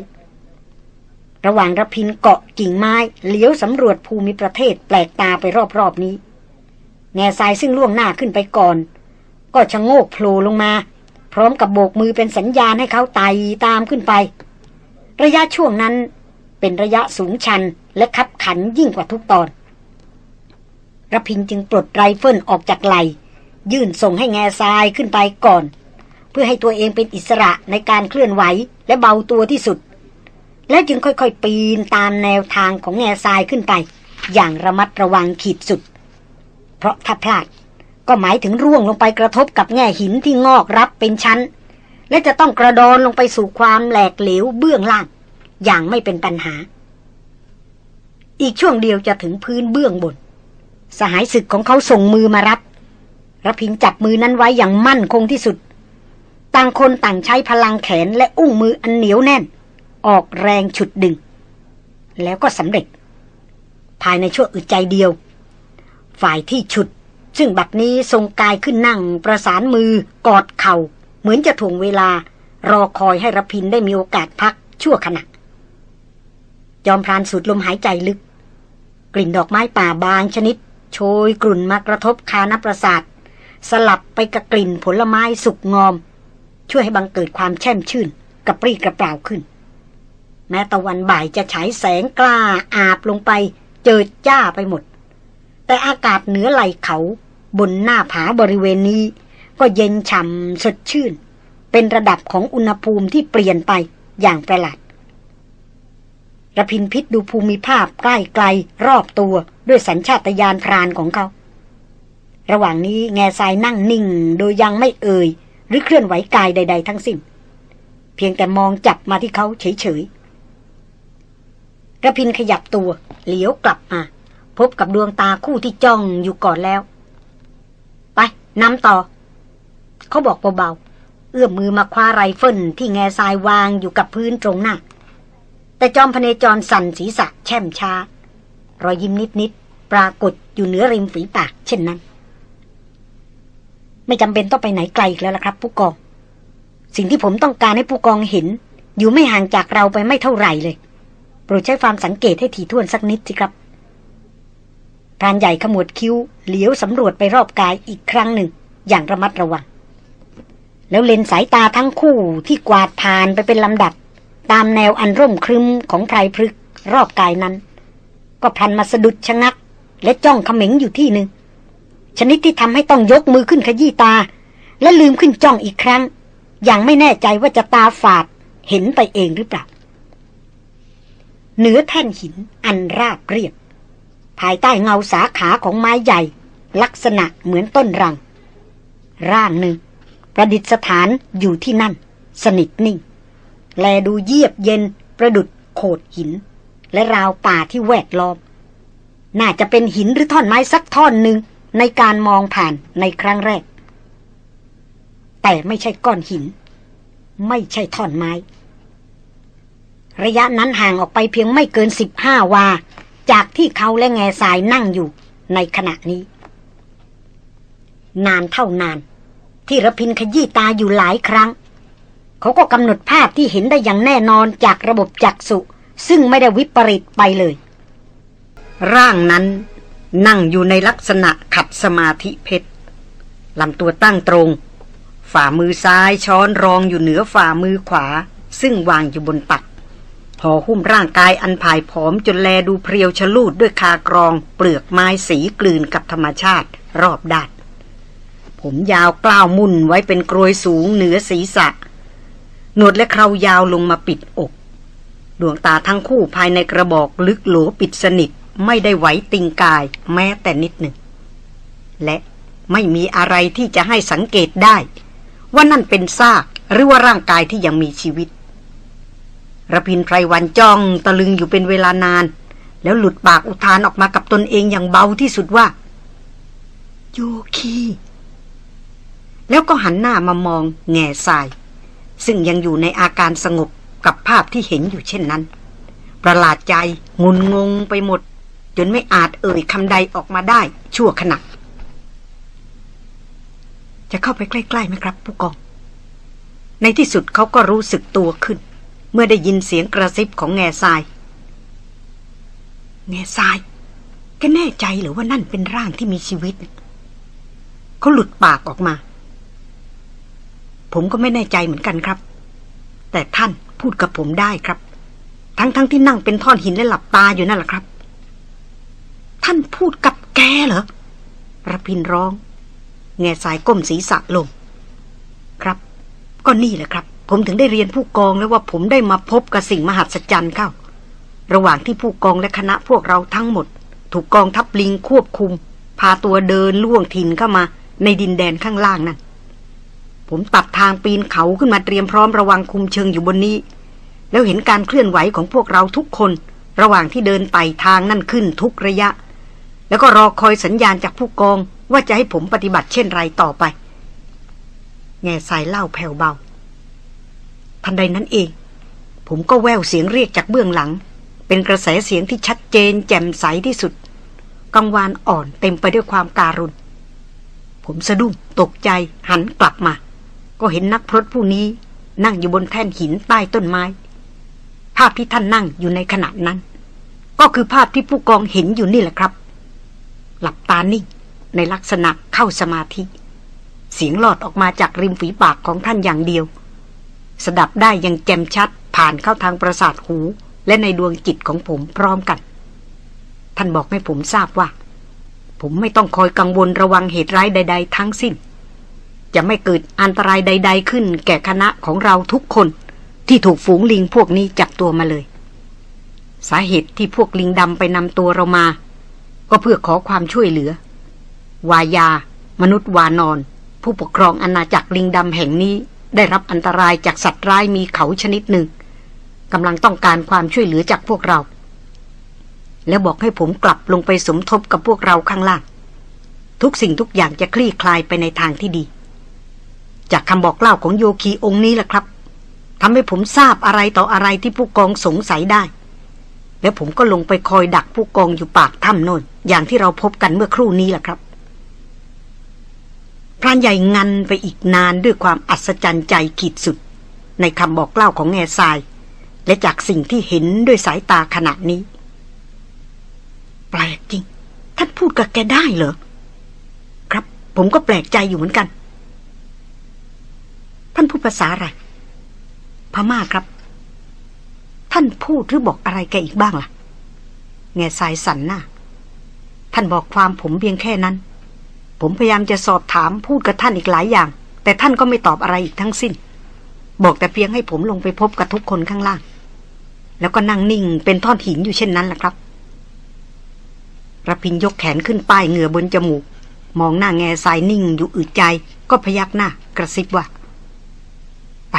ระหว่างระพินเกาะกิ่งไม้เลี้ยวสำรวจภูมิประเทศแปลกตาไปรอบๆนี้ แง่ทรายซึ่งล่วงหน้าขึ้นไปก่อน ก็ชะโงกโผล่ลงมา พร้อมกับโบกมือเป็นสัญญาณให้เขาไต่ตามขึ้นไป ระยะช่วงนั้นเป็นระยะสูงชันและคับขันยิ่งกว่าทุกตอนรพินทร์จึงปลดไรเฟิลออกจากไหล่ยื่นส่งให้แง่ทรายขึ้นไปก่อน เพื่อให้ตัวเองเป็นอิสระในการเคลื่อนไหวและเบาตัวที่สุด แล้วจึงค่อยๆ ปีนตามแนวทางของแง่ทรายขึ้นไป อย่างระมัดระวังขีดสุด เพราะถ้าพลาดก็หมายถึงร่วงลงไปกระทบกับแง่หินที่งอกรับเป็นชั้น และจะต้องกระดอนลงไปสู่ความแหลกเหลวเบื้องล่าง อย่างไม่เป็นปัญหา อีกช่วงเดียวจะถึงพื้นเบื้องบน สหายศึกของเขาส่งมือมารับระพินจับมือนั้นไว้อย่างมั่นคงที่สุด ต่างคนต่างใช้พลังแขนและอุ้งมืออันเหนียวแน่น ออกแรงฉุดดึง แล้วก็สำเร็จ ภายในชั่วอึดใจเดียว ฝ่ายที่ฉุด ซึ่งบัดนี้ทรงกายขึ้นนั่งประสานมือกอดเขา่า เหมือนจะถ่วงเวลา รอคอยให้รพินได้มีโอกาสพักชั่วขณะยอมพรานสูดลมหายใจลึก กลิ่นดอกไม้ป่าบางชนิด โชยกลุ่นมากระทบคานประสาท สลับไปกับกลิ่นผลไม้สุกงอม ช่วยให้บังเกิดความแช่มชื่น กระปรี้กระเปร่าขึ้น แม้ตะวันบ่ายจะฉายแสงกล้าอาบลงไปเจิดจ้าไปหมด แต่อากาศเหนือไหลเขาบนหน้าผาบริเวณนี้ ก็เย็นฉ่ำสดชื่น เป็นระดับของอุณหภูมิที่เปลี่ยนไปอย่างประหลาดระพินพิษดูภูมิภาพใกล้ไกลรอบตัวด้วยสัญชาตญาณพรานของเขา ระหว่างนี้แง่ทรายนั่งนิ่งโดยยังไม่เอ่ย หรือเคลื่อนไหวกายใด ๆ ทั้งสิ้น เพียงแต่มองจับมาที่เขาเฉยๆ ระพินขยับตัว เหลียวกลับมา พบกับดวงตาคู่ที่จ้องอยู่ก่อนแล้ว ไปนำต่อ เขาบอกเบาๆ เอื้อมมือมาคว้าไรเฟิลที่แง่ทรายวางอยู่กับพื้นตรงหน้า แต่จอมพเนจรสั่นศีรษะแช่มช้า รอยยิ้มนิดๆ ปรากฏอยู่เหนือริมฝีปาก เช่นนั้น ไม่จำเป็นต้องไปไหนไกลอีกแล้วละครับ ผู้กอง สิ่งที่ผมต้องการให้ผู้กองเห็น อยู่ไม่ห่างจากเราไปไม่เท่าไหร่เลย ปรดใช้ความสังเกตให้ถี่ถ้วนสักนิดสิครับพรานใหญ่ขมวดคิ้วเหลียวสำรวจไปรอบกายอีกครั้งหนึ่ง อย่างระมัดระวัง แล้วเลนสายตาทั้งคู่ที่กวาดผ่านไปเป็นลำดับ ตามแนวอันร่มครึมของไพรพฤกรอบกายนั้น ก็พันมาสะดุดชะงัก และจ้องเขม็งอยู่ที่หนึ่ง ชนิดที่ทำให้ต้องยกมือขึ้นขยี้ตา และลืมขึ้นจ้องอีกครั้ง อย่างไม่แน่ใจว่าจะตาฝาดเห็นไปเองหรือเปล่า เหนือแท่นหินอันราบเรียบ ภายใต้เงาสาขาของไม้ใหญ่ ลักษณะเหมือนต้นรัง ร่างหนึ่ง ประดิษฐานอยู่ที่นั่น สนิทนิ่ง แลดูเยียบเย็นประดุดโขดหิน และราวป่าที่แวดล้อม น่าจะเป็นหินหรือท่อนไม้สักท่อนหนึ่งในการมองผ่านในครั้งแรก แต่ไม่ใช่ก้อนหิน ไม่ใช่ท่อนไม้ ระยะนั้นห่างออกไปเพียงไม่เกินสิบห้าวา จากที่เขาและแง่สายนั่งอยู่ในขณะนี้ นานเท่านาน ที่ระพินขยี้ตาอยู่หลายครั้ง เขาก็กำหนดภาพที่เห็นได้อย่างแน่นอนจากระบบจักษุ ซึ่งไม่ได้วิปริตไปเลย ร่างนั้นนั่งอยู่ในลักษณะขัดสมาธิเพชรลำตัวตั้งตรง ฝ่ามือซ้ายช้อนรองอยู่เหนือฝ่ามือขวา ซึ่งวางอยู่บนตัก พอหุ้มร่างกายอันผายผอมจนแลดูเพรียวชลูดด้วยคากรอง เปลือกไม้สีกลืนกับธรรมชาติ รอบด้านผมยาวกล้าวมุ่นไว้เป็นกรวยสูงเหนือศีรษะ หนวดและเครายาวลงมาปิดอก ดวงตาทั้งคู่ภายในกระบอกลึกหลวปิดสนิท ไม่ได้ไหวติงกายแม้แต่นิดหนึ่ง และไม่มีอะไรที่จะให้สังเกตได้ ว่านั่นเป็นซากหรือว่าร่างกายที่ยังมีชีวิต ระพินไพรวันจ้องตะลึงอยู่เป็นเวลานาน แล้วหลุดปากอุทานออกมากับตนเองอย่างเบาที่สุดว่า โยคีแล้วก็หันหน้ามามองแง่ทราย ซึ่งยังอยู่ในอาการสงบกับภาพที่เห็นอยู่เช่นนั้น ประหลาดใจงุนงงไปหมด จนไม่อาจเอ่ยคำใดออกมาได้ชั่วขณะจะเข้าไปใกล้ๆไหมครับ ผู้กอง ในที่สุดเขาก็รู้สึกตัวขึ้น เมื่อได้ยินเสียงกระซิบของแง่ทราย แง่ทรายแกแน่ใจหรือว่านั่นเป็นร่างที่มีชีวิต เขาหลุดปากออกมา ผมก็ไม่แน่ใจเหมือนกันครับ แต่ท่านพูดกับผมได้ครับ ทั้งๆทที่นั่งเป็นท่อนหินและหลับตาอยู่นั่นแหละครับ ท่านพูดกับแกเหรอระพินร้อง แง่สายก้มศีรษะลง ครับ ก็นี่แหละครับ ผมถึงได้เรียนผู้กองแล้วว่าผมได้มาพบกับสิ่งมหัศจรรย์เข้า ระหว่างที่ผู้กองและคณะพวกเราทั้งหมด ถูกกองทัพลิงควบคุม พาตัวเดินล่วงถิ่นเข้ามา ในดินแดนข้างล่างนั่นผมตัดทางปีนเขาขึ้นมาเตรียมพร้อมระวังคุมเชิงอยู่บนนี้ แล้วเห็นการเคลื่อนไหวของพวกเราทุกคน ระหว่างที่เดินไต่ทางนั่นขึ้นทุกระยะ แล้วก็รอคอยสัญญาณจากผู้กองว่าจะให้ผมปฏิบัติเช่นไรต่อไป แง่สายเล่าแผ่วเบา ทันใดนั้นเอง ผมก็แววเสียงเรียกจากเบื้องหลัง เป็นกระแสเสียงที่ชัดเจนแจ่มใสที่สุดกังวานอ่อนเต็มไปด้วยความการุณ ผมสะดุ้งตกใจหันกลับมา ก็เห็นนักพรตผู้นี้นั่งอยู่บนแท่นหินใต้ต้นไม้ ภาพที่ท่านนั่งอยู่ในขณะนั้น ก็คือภาพที่ผู้กองเห็นอยู่นี่แหละครับ หลับตานิ่งในลักษณะเข้าสมาธิ เสียงหลอดออกมาจากริมฝีปากของท่านอย่างเดียว สดับได้ยังแจ่มชัดผ่านเข้าทางประสาทหู และในดวงจิตของผมพร้อมกัน ท่านบอกให้ผมทราบว่า ผมไม่ต้องคอยกังวลระวังเหตุร้ายใด ๆ ทั้งสิ้น จะไม่เกิดอันตรายใด ๆ ขึ้น แก่คณะของเราทุกคน ที่ถูกฝูงลิงพวกนี้จับตัวมาเลย สาเหตุที่พวกลิงดำไปนำตัวเรามา ก็เพื่อขอความช่วยเหลือ วายา มนุษย์วานอน ผู้ปกครองอาณาจักรลิงดำแห่งนี้ ได้รับอันตรายจากสัตว์ร้ายมีเขาชนิดหนึ่งกำลังต้องการความช่วยเหลือจากพวกเรา แล้วบอกให้ผมกลับลงไปสมทบกับพวกเราข้างล่าง ทุกสิ่งทุกอย่างจะคลี่คลายไปในทางที่ดี จากคำบอกเล่าของโยคีองค์นี้แหละครับทำให้ผมทราบอะไรต่ออะไรที่ผู้กองสงสัยได้ แล้วผมก็ลงไปคอยดักผู้กองอยู่ปากถ้ำโน่นอย่างที่เราพบกันเมื่อครู่นี้แหละครับ พรานใหญ่งันไปอีกนานด้วยความอัศจรรย์ใจขีดสุด ในคำบอกเล่าของแง่ทราย และจากสิ่งที่เห็นด้วยสายตาขณะนี้ แปลกจริง ท่านพูดกับแกได้เหรอ ครับ ผมก็แปลกใจอยู่เหมือนกัน ท่านพูดภาษาอะไร พม่าครับ ท่านพูดหรือบอกอะไรแกอีกบ้างล่ะ แง่สายสันหน้าท่านบอกความผมเพียงแค่นั้น ผมพยายามจะสอบถามพูดกับท่านอีกหลายอย่าง แต่ท่านก็ไม่ตอบอะไรอีกทั้งสิ้น บอกแต่เพียงให้ผมลงไปพบกับทุกคนข้างล่าง แล้วก็นั่งนิ่งเป็นท่อนหินอยู่เช่นนั้นแหละครับระพินยกแขนขึ้นป้ายเหงื่อบนจมูก มองหน้าแง่สายนิ่งอยู่อึดใจ ก็พยักหน้ากระซิบว่า ไป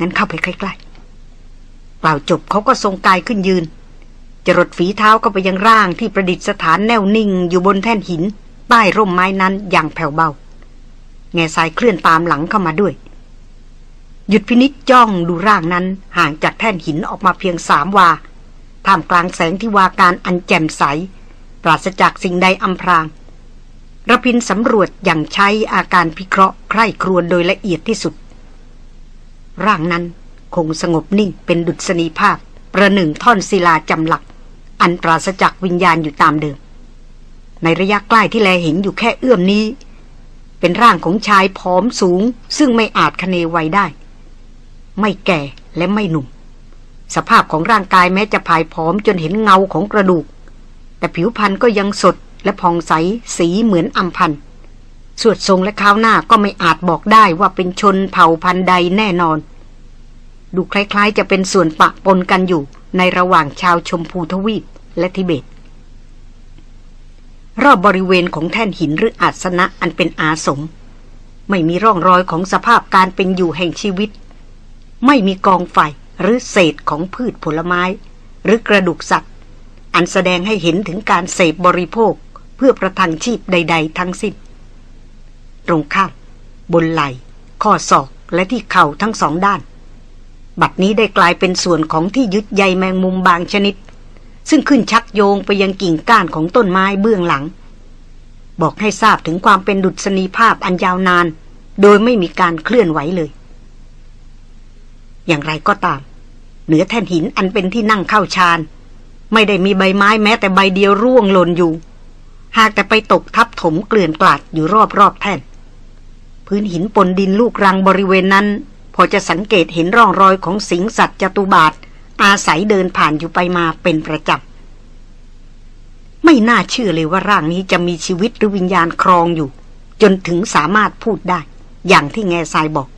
งั้นเข้าไปใกล้ๆเปล่าจบเขาก็ทรงกายขึ้นยืนจรดฝีเท้าก็ไปยังร่างที่ประดิษฐานแน่วนิ่งอยู่บนแท่นหิน ใต้ร่มไม้นั้นอย่างแผ่วเบา แง่สายเคลื่อนตามหลังเข้ามาด้วย หยุดพินิจจ้องดูร่างนั้นห่างจากแท่นหินออกมาเพียงสามวา ท่ามกลางแสงที่วาการอันแจ่มใส ปราศจากสิ่งใดอำพรางระพินสำรวจอย่างใช้อาการพิเคราะห์ใคร่ครวญโดยละเอียดที่สุด ร่างนั้นคงสงบนิ่งเป็นดุษณีภาพ ประหนึ่งท่อนศิลาจำหลัก อันปราศจากวิญญาณอยู่ตามเดิม ในระยะใกล้ที่แลเห็นอยู่แค่เอื้อมนี้ เป็นร่างของชายผอมสูง ซึ่งไม่อาจคเนไวได้ ไม่แก่และไม่หนุ่ม สภาพของร่างกายแม้จะผายผอมจนเห็นเงาของกระดูก แต่ผิวพรรณก็ยังสดและผ่องใสสีเหมือนอัมพันสวดทรงและข้าวหน้าก็ไม่อาจบอกได้ว่าเป็นชนเผ่าพันธุ์ใดแน่นอน ดูคล้ายๆ จะเป็นส่วนปะปนกันอยู่ในระหว่างชาวชมพูทวีปและทิเบต รอบบริเวณของแท่นหินหรืออาสนะอันเป็นอาสม ไม่มีร่องรอยของสภาพการเป็นอยู่แห่งชีวิต ไม่มีกองไฟหรือเศษของพืชผลไม้ หรือกระดูกสัตว์ อันแสดงให้เห็นถึงการเสพบริโภคเพื่อประทังชีพใด ๆ ทั้งสิ้นตรงข้ามบนไหล่ ข้อศอกและที่เข่าทั้งสองด้าน บัดนี้ได้กลายเป็นส่วนของที่ยึดใยแมงมุมบางชนิด ซึ่งขึ้นชักโยงไปยังกิ่งก้านของต้นไม้เบื้องหลัง บอกให้ทราบถึงความเป็นดุษณีภาพอันยาวนาน โดยไม่มีการเคลื่อนไหวเลย อย่างไรก็ตาม เหนือแท่นหินอันเป็นที่นั่งเข้าฌาน ไม่ได้มีใบไม้แม้แต่ใบเดียวร่วงหล่นอยู่ หากแต่ไปตกทับถมเกลื่อนกลาดอยู่รอบๆแท่น พื้นหินปนดินลูกรังบริเวณนั้น พอจะสังเกตเห็นร่องรอยของสิงสัตว์จตุบาท อาศัยเดินผ่านอยู่ไปมาเป็นประจำ ไม่น่าเชื่อเลยว่าร่างนี้จะมีชีวิตหรือวิญญาณครองอยู่ จนถึงสามารถพูดได้ อย่างที่แง่ทรายบอก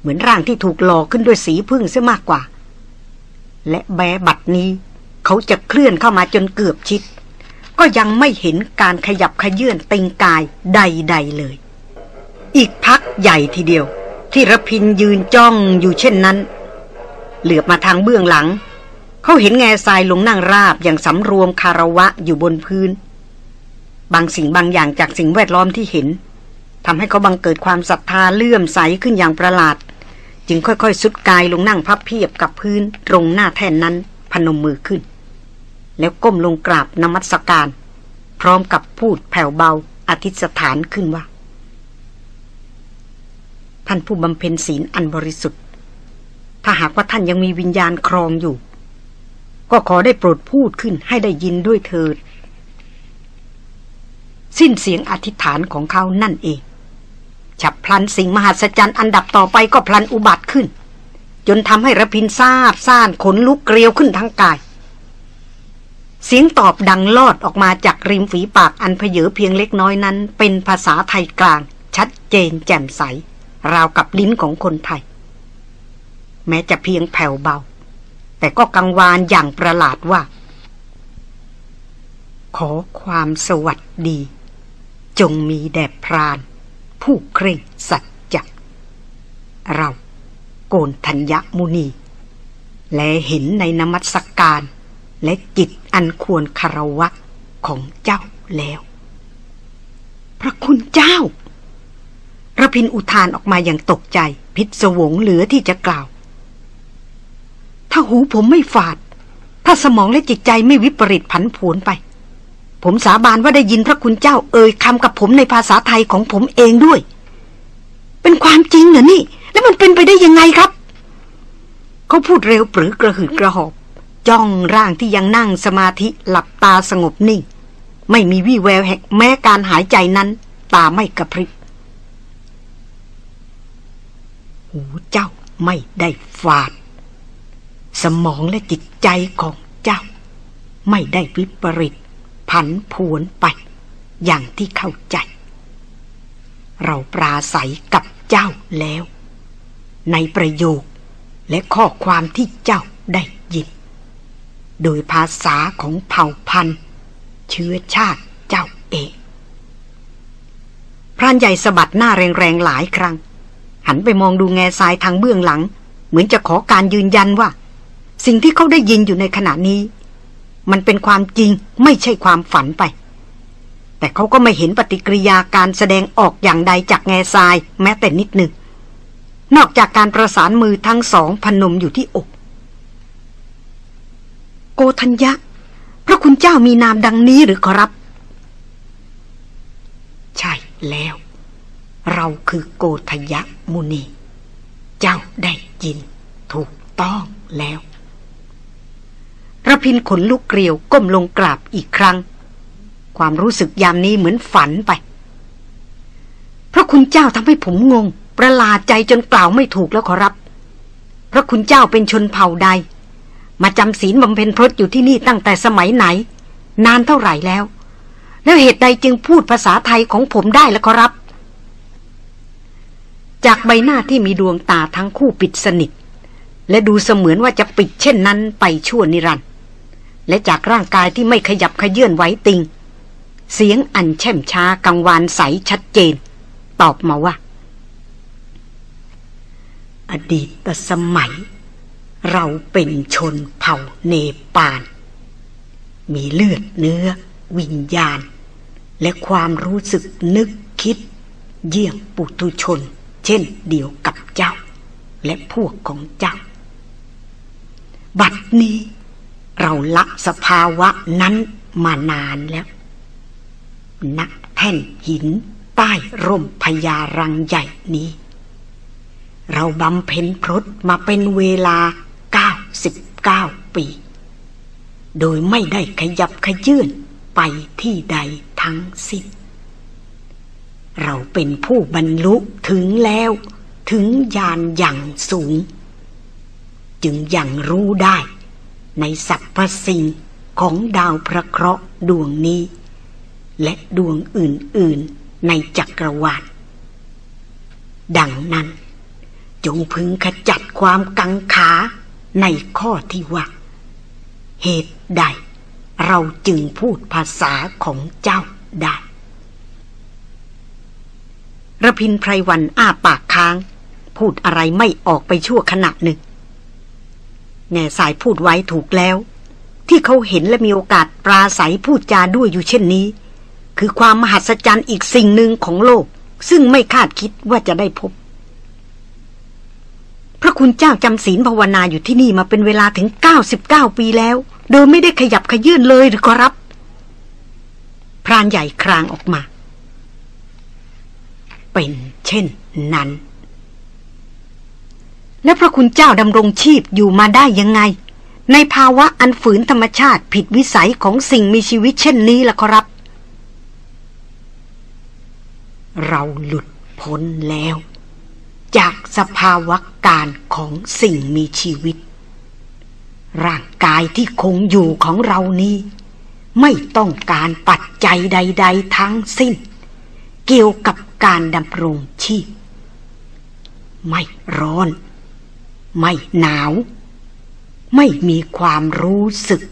เหมือนร่างที่ถูกหลอกขึ้นด้วยสีพึ่งซะมากกว่า และแบบัดนี้ เขาจะเคลื่อนเข้ามาจนเกือบชิด ก็ยังไม่เห็นการขยับขยื่นติงกายใด ๆ เลย อีกพักใหญ่ทีเดียว ที่รพินยืนจ้องอยู่เช่นนั้น เหลือบมาทางเบื้องหลัง เขาเห็นแง่ทรายลงนั่งราบอย่างสำรวมคารวะอยู่บนพื้น บางสิ่งบางอย่างจากสิ่งแวดล้อมที่เห็นทำให้เขาบังเกิดความศรัทธาเลื่อมใสขึ้นอย่างประหลาด จึงค่อยๆสุดกายลงนั่งพับเพียบกับพื้น ตรงหน้าแท่นนั้นพนมมือขึ้น แล้วก้มลงกราบนมัสการ พร้อมกับพูดแผ่วเบาอธิษฐานขึ้นว่า ท่านผู้บำเพ็ญศีลอันบริสุทธิ์ ถ้าหากว่าท่านยังมีวิญญาณครองอยู่ ก็ขอได้โปรดพูดขึ้นให้ได้ยินด้วยเถิด สิ้นเสียงอธิษฐานของเขานั่นเอง ฉับพลันสิ่งมหัศจรรย์อันดับต่อไปก็พลันอุบัติขึ้น จนทำให้ระพินทราบซ่านขนลุกเกลียวขึ้นทั้งกาย เสียงตอบดังลอดออกมาจากริมฝีปากอันเพเยอเพียงเล็กน้อยนั้น เป็นภาษาไทยกลาง ชัดเจนแจ่มใส ราวกับลิ้นของคนไทย แม้จะเพียงแผ่วเบา แต่ก็กังวานอย่างประหลาดว่า ขอความสวัสดี จงมีแด่พราน ผู้เคร่งสัจจะเราโกนธัญญมุนี และเห็นในนมัสกการ และจิตอันควรคารวะของเจ้าแล้ว พระคุณเจ้าระพินอุทานออกมาอย่างตกใจ พิศวงเหลือที่จะกล่าว ถ้าหูผมไม่ฝาด ถ้าสมองและจิตใจไม่วิปริตผันผวนไป ผมสาบานว่าได้ยินพระคุณเจ้าเอ่ยคำกับผมในภาษาไทยของผมเองด้วย เป็นความจริงเหรอนี่ แล้วมันเป็นไปได้ยังไงครับ เขาพูดเร็วปรือกระหืดกระหอบ จ้องร่างที่ยังนั่งสมาธิหลับตาสงบนิ่ง ไม่มีวี่แววแหกแม้การหายใจนั้น ตาไม่กระพริบหูเจ้าไม่ได้ฝาด สมองและจิตใจของเจ้า ไม่ได้วิปริต ผันผวนไป อย่างที่เข้าใจ เราปราศัยกับเจ้าแล้ว ในประโยคและข้อความที่เจ้าได้ยิน โดยภาษาของเผ่าพันธุ์ เชื้อชาติเจ้าเองพรานใหญ่สะบัดหน้าแรงๆหลายครั้ง หันไปมองดูแง่ทรายทางเบื้องหลัง เหมือนจะขอการยืนยันว่า สิ่งที่เขาได้ยินอยู่ในขณะนี้ มันเป็นความจริงไม่ใช่ความฝันไป แต่เขาก็ไม่เห็นปฏิกิริยาการแสดงออกอย่างใดจากแง่ทรายแม้แต่นิดหนึ่ง นอกจากการประสานมือทั้งสองพนมอยู่ที่อก โกธัญญะ พระคุณเจ้ามีนามดังนี้หรือขอรับ ใช่แล้ว เราคือโกธยะมุนี เจ้าได้ยินถูกต้องแล้ว ระพินขนลุกเกลียวก้มลงกราบอีกครั้ง ความรู้สึกยามนี้เหมือนฝันไป พระคุณเจ้าทำให้ผมงง ประหลาดใจจนกล่าวไม่ถูกแล้วขอรับ พระคุณเจ้าเป็นชนเผ่าใด มาจำศีลบำเพ็ญพรตอยู่ที่นี่ตั้งแต่สมัยไหน นานเท่าไหร่แล้ว แล้วเหตุใดจึงพูดภาษาไทยของผมได้แล่ะครับ จากใบหน้าที่มีดวงตาทั้งคู่ปิดสนิทและดูเสมือนว่าจะปิดเช่นนั้นไปชั่วนิรันดร์ และจากร่างกายที่ไม่ขยับขยื่นไหวติง เสียงอันแช่มช้ากังวานใสชัดเจน ตอบมาว่า อดีตสมัย เราเป็นชนเผ่าเนปาล มีเลือดเนื้อ วิญญาณ และความรู้สึกนึกคิด เยี่ยงปุถุชน เช่นเดียวกับเจ้า และพวกของเจ้า บัดนี้ เราละสภาวะนั้นมานานแล้วนักแท่นหินใต้ร่มพญารังใหญ่นี้ เราบำเพ็ญพรตมาเป็นเวลา 99 ปี โดยไม่ได้ขยับขยื่นไปที่ใดทั้งสิ้น เราเป็นผู้บรรลุถึงแล้วถึงญาณอย่างสูง จึงยังรู้ได้ ในสรรพสิ่งของดาวพระเคราะห์ดวงนี้ และดวงอื่นๆในจักรวาลดังนั้น จงพึงขจัดความกังขาในข้อที่ว่า เหตุใด เราจึงพูดภาษาของเจ้าได้ระพินไพรวันอ้าปากค้าง พูดอะไรไม่ออกไปชั่วขณะหนึ่ง แง่สายพูดไว้ถูกแล้ว ที่เขาเห็นและมีโอกาสปราศัยพูดจาด้วยอยู่เช่นนี้ คือความมหัศจรรย์อีกสิ่งหนึ่งของโลก ซึ่งไม่คาดคิดว่าจะได้พบ พระคุณเจ้าจำศีลภาวนาอยู่ที่นี่มาเป็นเวลาถึง 99 ปีแล้ว โดยไม่ได้ขยับขยื่นเลยหรือครับ พรานใหญ่ครางออกมา เป็นเช่นนั้น และพระคุณเจ้าดำรงชีพอยู่มาได้ยังไง ในภาวะอันฝืนธรรมชาติผิดวิสัยของสิ่งมีชีวิตเช่นนี้ล่ะครับ เราหลุดพ้นแล้ว จากสภาวะการของสิ่งมีชีวิต ร่างกายที่คงอยู่ของเรานี้ ไม่ต้องการปัจจัยใด ๆ ทั้งสิ้น เกี่ยวกับการดำรงชีพ ไม่ร้อน ไม่หนาว ไม่มีความรู้สึก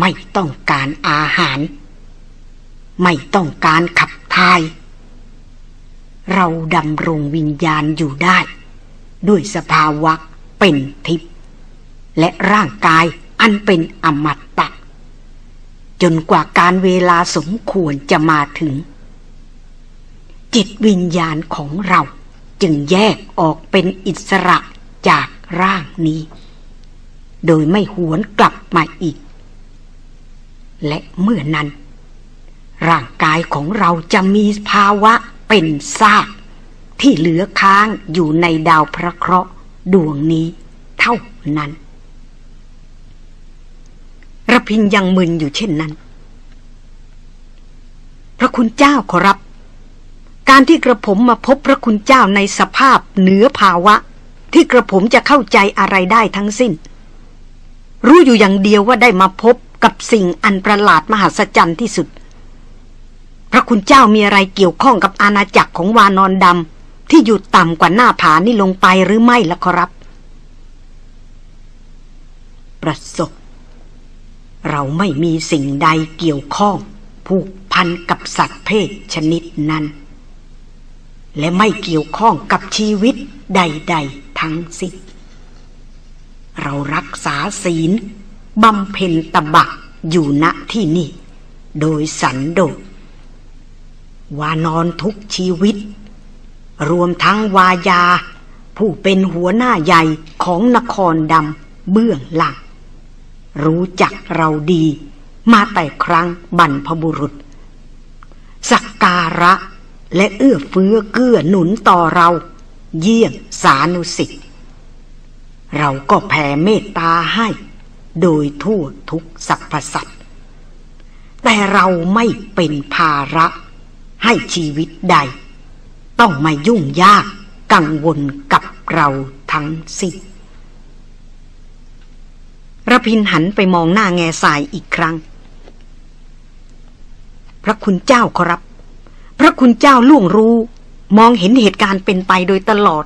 ไม่ต้องการอาหาร ไม่ต้องการขับทาย เราดำรงวิญญาณอยู่ได้ ด้วยสภาวะเป็นทิพย์และร่างกายอันเป็นอมตะ จนกว่าการเวลาสมควรจะมาถึง จิตวิญญาณของเราจึงแยกออกเป็นอิสระ จากร่างนี้ โดยไม่หวนกลับมาอีก และเมื่อนั้น ร่างกายของเราจะมีภาวะเป็นซาก ที่เหลือค้างอยู่ในดาวพระเคราะห์ดวงนี้เท่านั้นระพินยังมึนอยู่เช่นนั้น พระคุณเจ้าขอรับ การที่กระผมมาพบพระคุณเจ้าในสภาพเหนือภาวะ ที่กระผมจะเข้าใจอะไรได้ทั้งสิ้น รู้อยู่อย่างเดียวว่าได้มาพบกับสิ่งอันประหลาดมหัศจรรย์ที่สุด พระคุณเจ้ามีอะไรเกี่ยวข้องกับอาณาจักรของวานอนดำที่อยู่ต่ำกว่าหน้าผานี่ลงไปหรือไม่ล่ะครับ ประสบ เราไม่มีสิ่งใดเกี่ยวข้องผูกพันกับสัตว์เพศชนิดนั้น และไม่เกี่ยวข้องกับชีวิตใด ๆ ทั้งสิ้นเรารักษาศีลบำเพ็ญตบะอยู่ณที่นี่ โดยสันโดษวานอนทุกชีวิต รวมทั้งวายา ผู้เป็นหัวหน้าใหญ่ของนครดำเบื้องหลัง รู้จักเราดีมาแต่ครั้งบรรพบุรุษ สักการะ และเอื้อเฟื้อเกื้อหนุนต่อเรา เยี่ยงสานุสิทธิ์เราก็แผ่เมตตาให้ โดยทั่วทุกสรรพสัตว์แต่เราไม่เป็นภาระให้ชีวิตใด ต้องมายุ่งยากกังวลกับเราทั้งสิ้นระพินหันไปมองหน้าแง่สายอีกครั้ง พระคุณเจ้าครับ ระคุณเจ้าล่วงรู้ มองเห็นเหตุการณ์เป็นไปโดยตลอด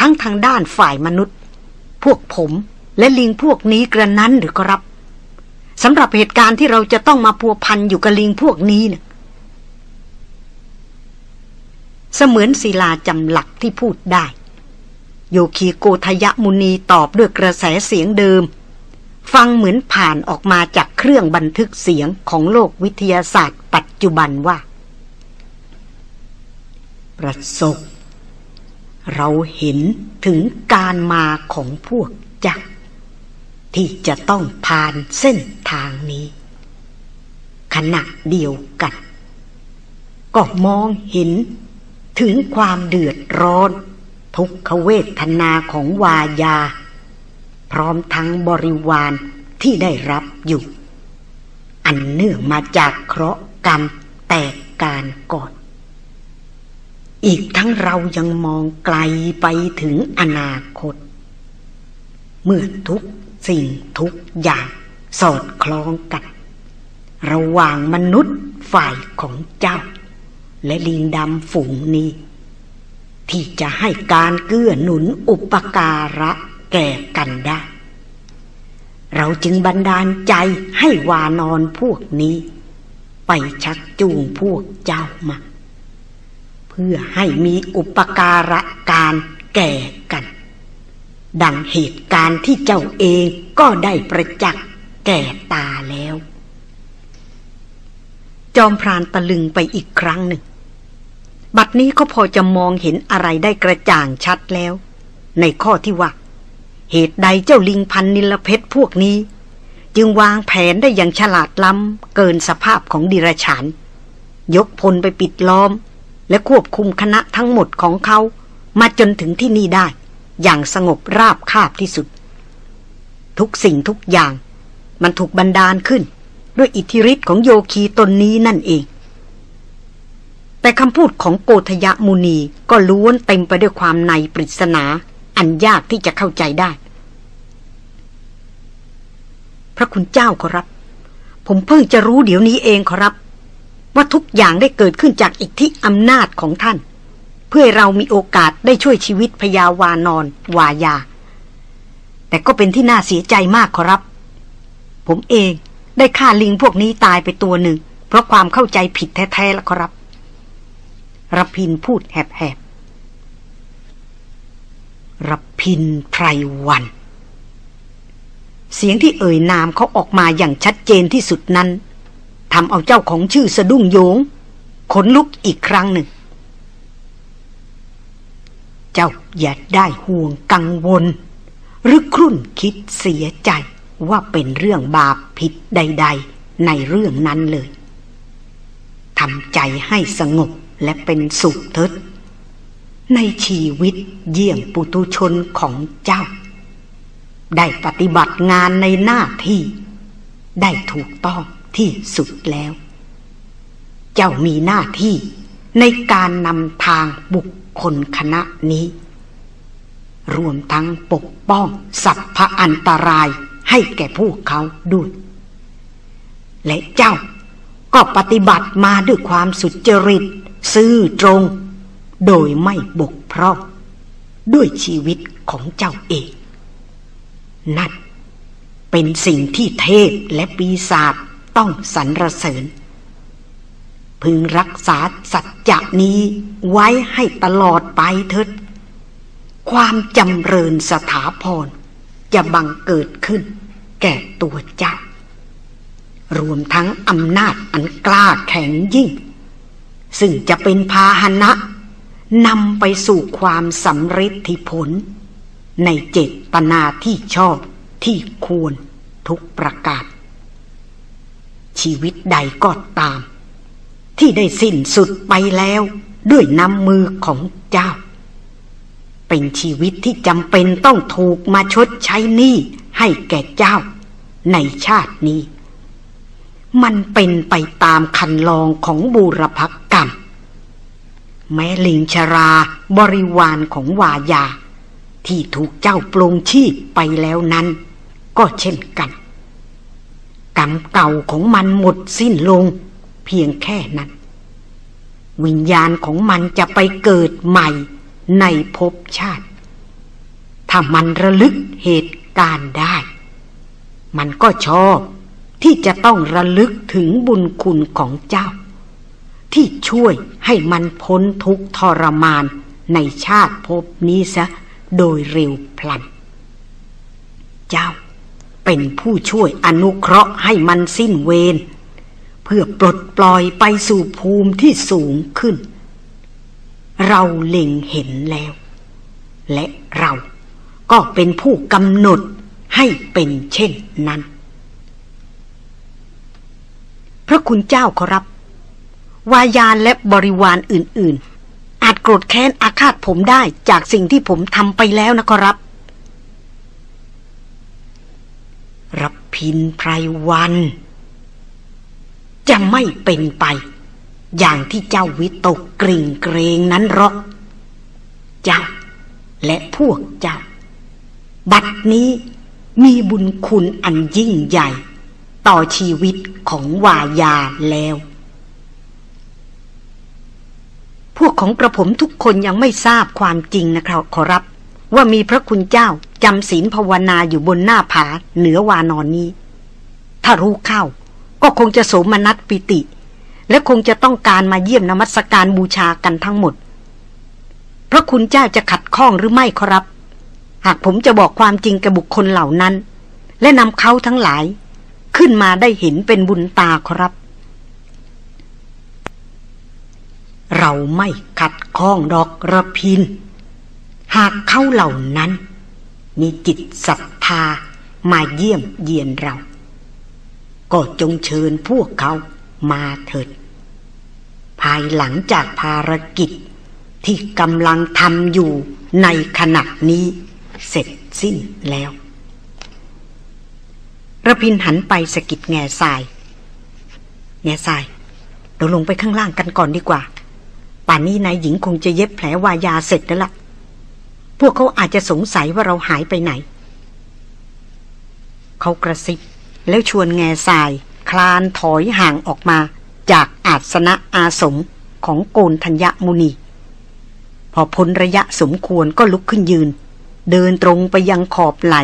ทั้งทางด้านฝ่ายมนุษย์ พวกผมและลิงพวกนี้กระนั้นหรือครับสำหรับเหตุการณ์ที่เราจะต้องมาพัวพันอยู่กับลิงพวกนี้เนะี่ยเสมือนศิลาจำหลักที่พูดได้ โยคีโกทยมุนีตอบด้วยกระแสเสียงเดิม ฟังเหมือนผ่านออกมาจากเครื่องบันทึกเสียงของโลกวิทยาศาสตร์ปัจจุบันว่า ประสบ เราเห็นถึงการมาของพวกจักที่จะต้องผ่านเส้นทางนี้ ขณะเดียวกัน ก็มองเห็นถึงความเดือดร้อน ทุกขเวทนาของวายา พร้อมทั้งบริวารที่ได้รับอยู่ อันเนื่องมาจากเคราะห์กรรมแตกการก่อน อีกทั้งเรายังมองไกลไปถึงอนาคต เมื่อทุกสิ่งทุกอย่างสอดคล้องกัน ระหว่างมนุษย์ฝ่ายของเจ้า และลิงดำฝูงนี้ ที่จะให้การเกื้อหนุนอุปการะแก่กันได้ เราจึงบันดาลใจให้วานอนพวกนี้ ไปชักจูงพวกเจ้ามา เพื่อให้มีอุปการะการแก่กัน ดังเหตุการณ์ที่เจ้าเองก็ได้ประจักษ์แก่ตาแล้ว จอมพรานตะลึงไปอีกครั้งหนึ่ง บัดนี้ก็พอจะมองเห็นอะไรได้กระจ่างชัดแล้ว ในข้อที่ว่า เหตุใดเจ้าลิงพันนิลเพชรพวกนี้ จึงวางแผนได้อย่างฉลาดล้ำเกินสภาพของดิรชานยกพลไปปิดล้อม และควบคุมคณะทั้งหมดของเขา มาจนถึงที่นี่ได้ อย่างสงบราบคาบที่สุด ทุกสิ่งทุกอย่าง มันถูกบันดาลขึ้น ด้วยอิทธิฤทธิ์ของโยคีตนนี้นั่นเอง แต่คำพูดของโกธยมุนีก็ล้วนเต็มไปด้วยความในปริศนา อันยากที่จะเข้าใจได้ พระคุณเจ้าขอรับ ผมเพิ่งจะรู้เดี๋ยวนี้เองขอรับ ว่าทุกอย่างได้เกิดขึ้นจากอิทธิอำนาจของท่าน เพื่อเรามีโอกาสได้ช่วยชีวิตพยาวานอนวายา แต่ก็เป็นที่น่าเสียใจมากขอรับ ผมเองได้ฆ่าลิงพวกนี้ตายไปตัวหนึ่ง เพราะความเข้าใจผิดแท้ๆแล้วขอรับรพินพูดแหบๆรพินไพรวัน เสียงที่เอ่ยนามเขาออกมาอย่างชัดเจนที่สุดนั้น ทำเอาเจ้าของชื่อสะดุ้งโยง ขนลุกอีกครั้งหนึ่ง เจ้าอย่าได้ห่วงกังวล หรือครุ่นคิดเสียใจว่าเป็นเรื่องบาปผิดใด ๆ ในเรื่องนั้นเลยทำใจให้สงบและเป็นสุขเถิดในชีวิตเยี่ยงปุตุชนของเจ้า ได้ปฏิบัติงานในหน้าที่ ได้ถูกต้อง ที่สุดแล้ว เจ้ามีหน้าที่ในการนำทางบุคคลคณะนี้ รวมทั้งปกป้องสัพพะอันตรายให้แก่พวกเขาด้วย และเจ้าก็ปฏิบัติมาด้วยความสุจริต ซื่อตรง โดยไม่บกพร่องด้วยชีวิตของเจ้าเอง นั่นเป็นสิ่งที่เทพและปีศาจ ต้องสรรเสริญ พึงรักษาสัจจะนี้ไว้ให้ตลอดไปเถิดความจำเริญสถาพรจะบังเกิดขึ้น แก่ตัวเจ้ารวมทั้งอำนาจอันกล้าแข็งยิ่ง ซึ่งจะเป็นพาหนะนำไปสู่ความสำฤทธิผล ในเจตนาที่ชอบที่ควรทุกประกาศ ชีวิตใดก็ตาม ที่ได้สิ้นสุดไปแล้ว ด้วยน้ำมือของเจ้า เป็นชีวิตที่จำเป็นต้องถูกมาชดใช้หนี้ให้แก่เจ้า ในชาตินี้ มันเป็นไปตามคันลองของบูรพกรรม แม้ลิงชราบริวารของวายา ที่ถูกเจ้าปลงชีพไปแล้วนั้น ก็เช่นกัน กรรมเก่าของมันหมดสิ้นลง เพียงแค่นั้น วิญญาณของมันจะไปเกิดใหม่ในภพชาติ ถ้ามันระลึกเหตุการณ์ได้ มันก็ชอบที่จะต้องระลึกถึงบุญคุณของเจ้า ที่ช่วยให้มันพ้นทุกทรมานในชาติภพนี้ซะโดยเร็วพลัน เจ้า เป็นผู้ช่วยอนุเคราะห์ให้มันสิ้นเวรเพื่อปลดปล่อยไปสู่ภูมิที่สูงขึ้น เราเล็งเห็นแล้ว และเราก็เป็นผู้กำหนดให้เป็นเช่นนั้น พระคุณเจ้าขอรับ วายานและบริวารอื่น ๆ อาจโกรธแค้นอาฆาตผมได้จากสิ่งที่ผมทำไปแล้วนะขอรับ รับพินไพรวัน จะไม่เป็นไป อย่างที่เจ้าวิตกกริ่งเกรงนั้นหรอก เจ้า และพวกเจ้า บัดนี้มีบุญคุณอันยิ่งใหญ่ ต่อชีวิตของวายาแล้ว พวกของกระผมทุกคนยังไม่ทราบความจริงนะครับขอรับ ว่ามีพระคุณเจ้าจำศีลภาวนาอยู่บนหน้าผาเหนือวานอนนี้ ถ้ารู้เข้า ก็คงจะโสมนัสปิติ และคงจะต้องการมาเยี่ยมนมัสการบูชากันทั้งหมด พระคุณเจ้าจะขัดข้องหรือไม่ขอรับ หากผมจะบอกความจริงกับบุคคลเหล่านั้น และนำเขาทั้งหลาย ขึ้นมาได้เห็นเป็นบุญตาขอรับ เราไม่ขัดข้องดอกระพิน หากเขาเหล่านั้น มีจิตศรัทธามาเยี่ยมเยียนเรา ก็จงเชิญพวกเขามาเถิด ภายหลังจากภารกิจที่กำลังทำอยู่ในขณะนี้เสร็จสิ้นแล้วระพินหันไปสกิดแง่ทราย แง่ทราย เราลงไปข้างล่างกันก่อนดีกว่า ป่านนี้นายหญิงคงจะเย็บแผลวายาเสร็จแล้วละ่ะ พวกเขาอาจจะสงสัยว่าเราหายไปไหน เขากระซิบแล้วชวนแง่ทราย คลานถอยห่างออกมา จากอาสนะอาสมของโกนธัญญมุนี พอพ้นระยะสมควรก็ลุกขึ้นยืน เดินตรงไปยังขอบไหล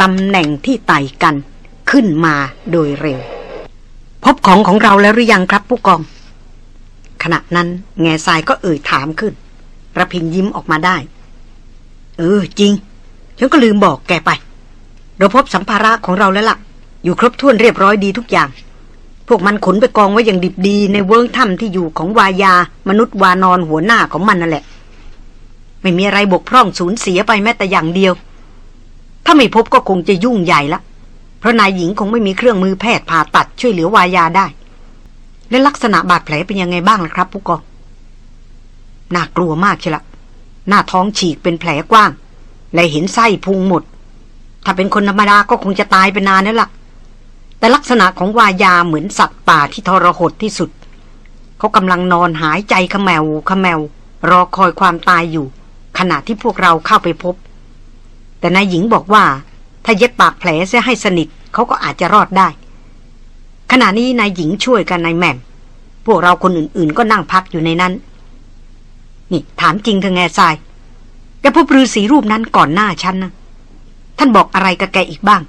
ตำแหน่งที่ไต่กันขึ้นมาโดยเร็ว พบของของเราแล้วหรือยังครับผู้กอง ขณะนั้นแง่ทรายก็เอ่ยถามขึ้นระพินยิ้มออกมาได้ เออ จริง ฉันก็ลืมบอกแกไป เราพบสัมภาระของเราแล้วละ่ะ อยู่ครบถ้วนเรียบร้อยดีทุกอย่าง พวกมันขนไปกองไว้อย่างดิบดีในเวิ้งถ้ำที่อยู่ของวายามนุษย์วานอนหัวหน้าของมันนั่นแหละ ไม่มีอะไรบกพร่องสูญเสียไปแม้แต่อย่างเดียว ถ้าไม่พบก็คงจะยุ่งใหญ่ละเพราะนายหญิงคงไม่มีเครื่องมือแพทย์ผ่าตัดช่วยเหลือวายาได้ และลักษณะบาดแผลเป็นยังไงบ้างล่ะครับผู้กองน่ากลัวมากใช่ละ หน้าท้องฉีกเป็นแผลกว้าง และเห็นไส้พุงหมด ถ้าเป็นคนธรรมดาก็คงจะตายไปนานแล้วล่ะ แต่ลักษณะของวายาเหมือนสัตว์ป่าที่ทรหดที่สุด เขากำลังนอนหายใจขมแมวขมแมวรอคอยความตายอยู่ ขณะที่พวกเราเข้าไปพบ แต่นายหญิงบอกว่า ถ้าเย็บปากแผลเสียให้สนิทเขาก็อาจจะรอดได้ ขณะนี้นายหญิงช่วยกันนายแม่ม พวกเราคนอื่นๆ ก็นั่งพักอยู่ในนั้น นี่ถามจริงเธอแง่ทรายแกพบฤาษีรูปนั้นก่อนหน้าฉันนะท่านบอกอะไรกับแกอีกบ้าง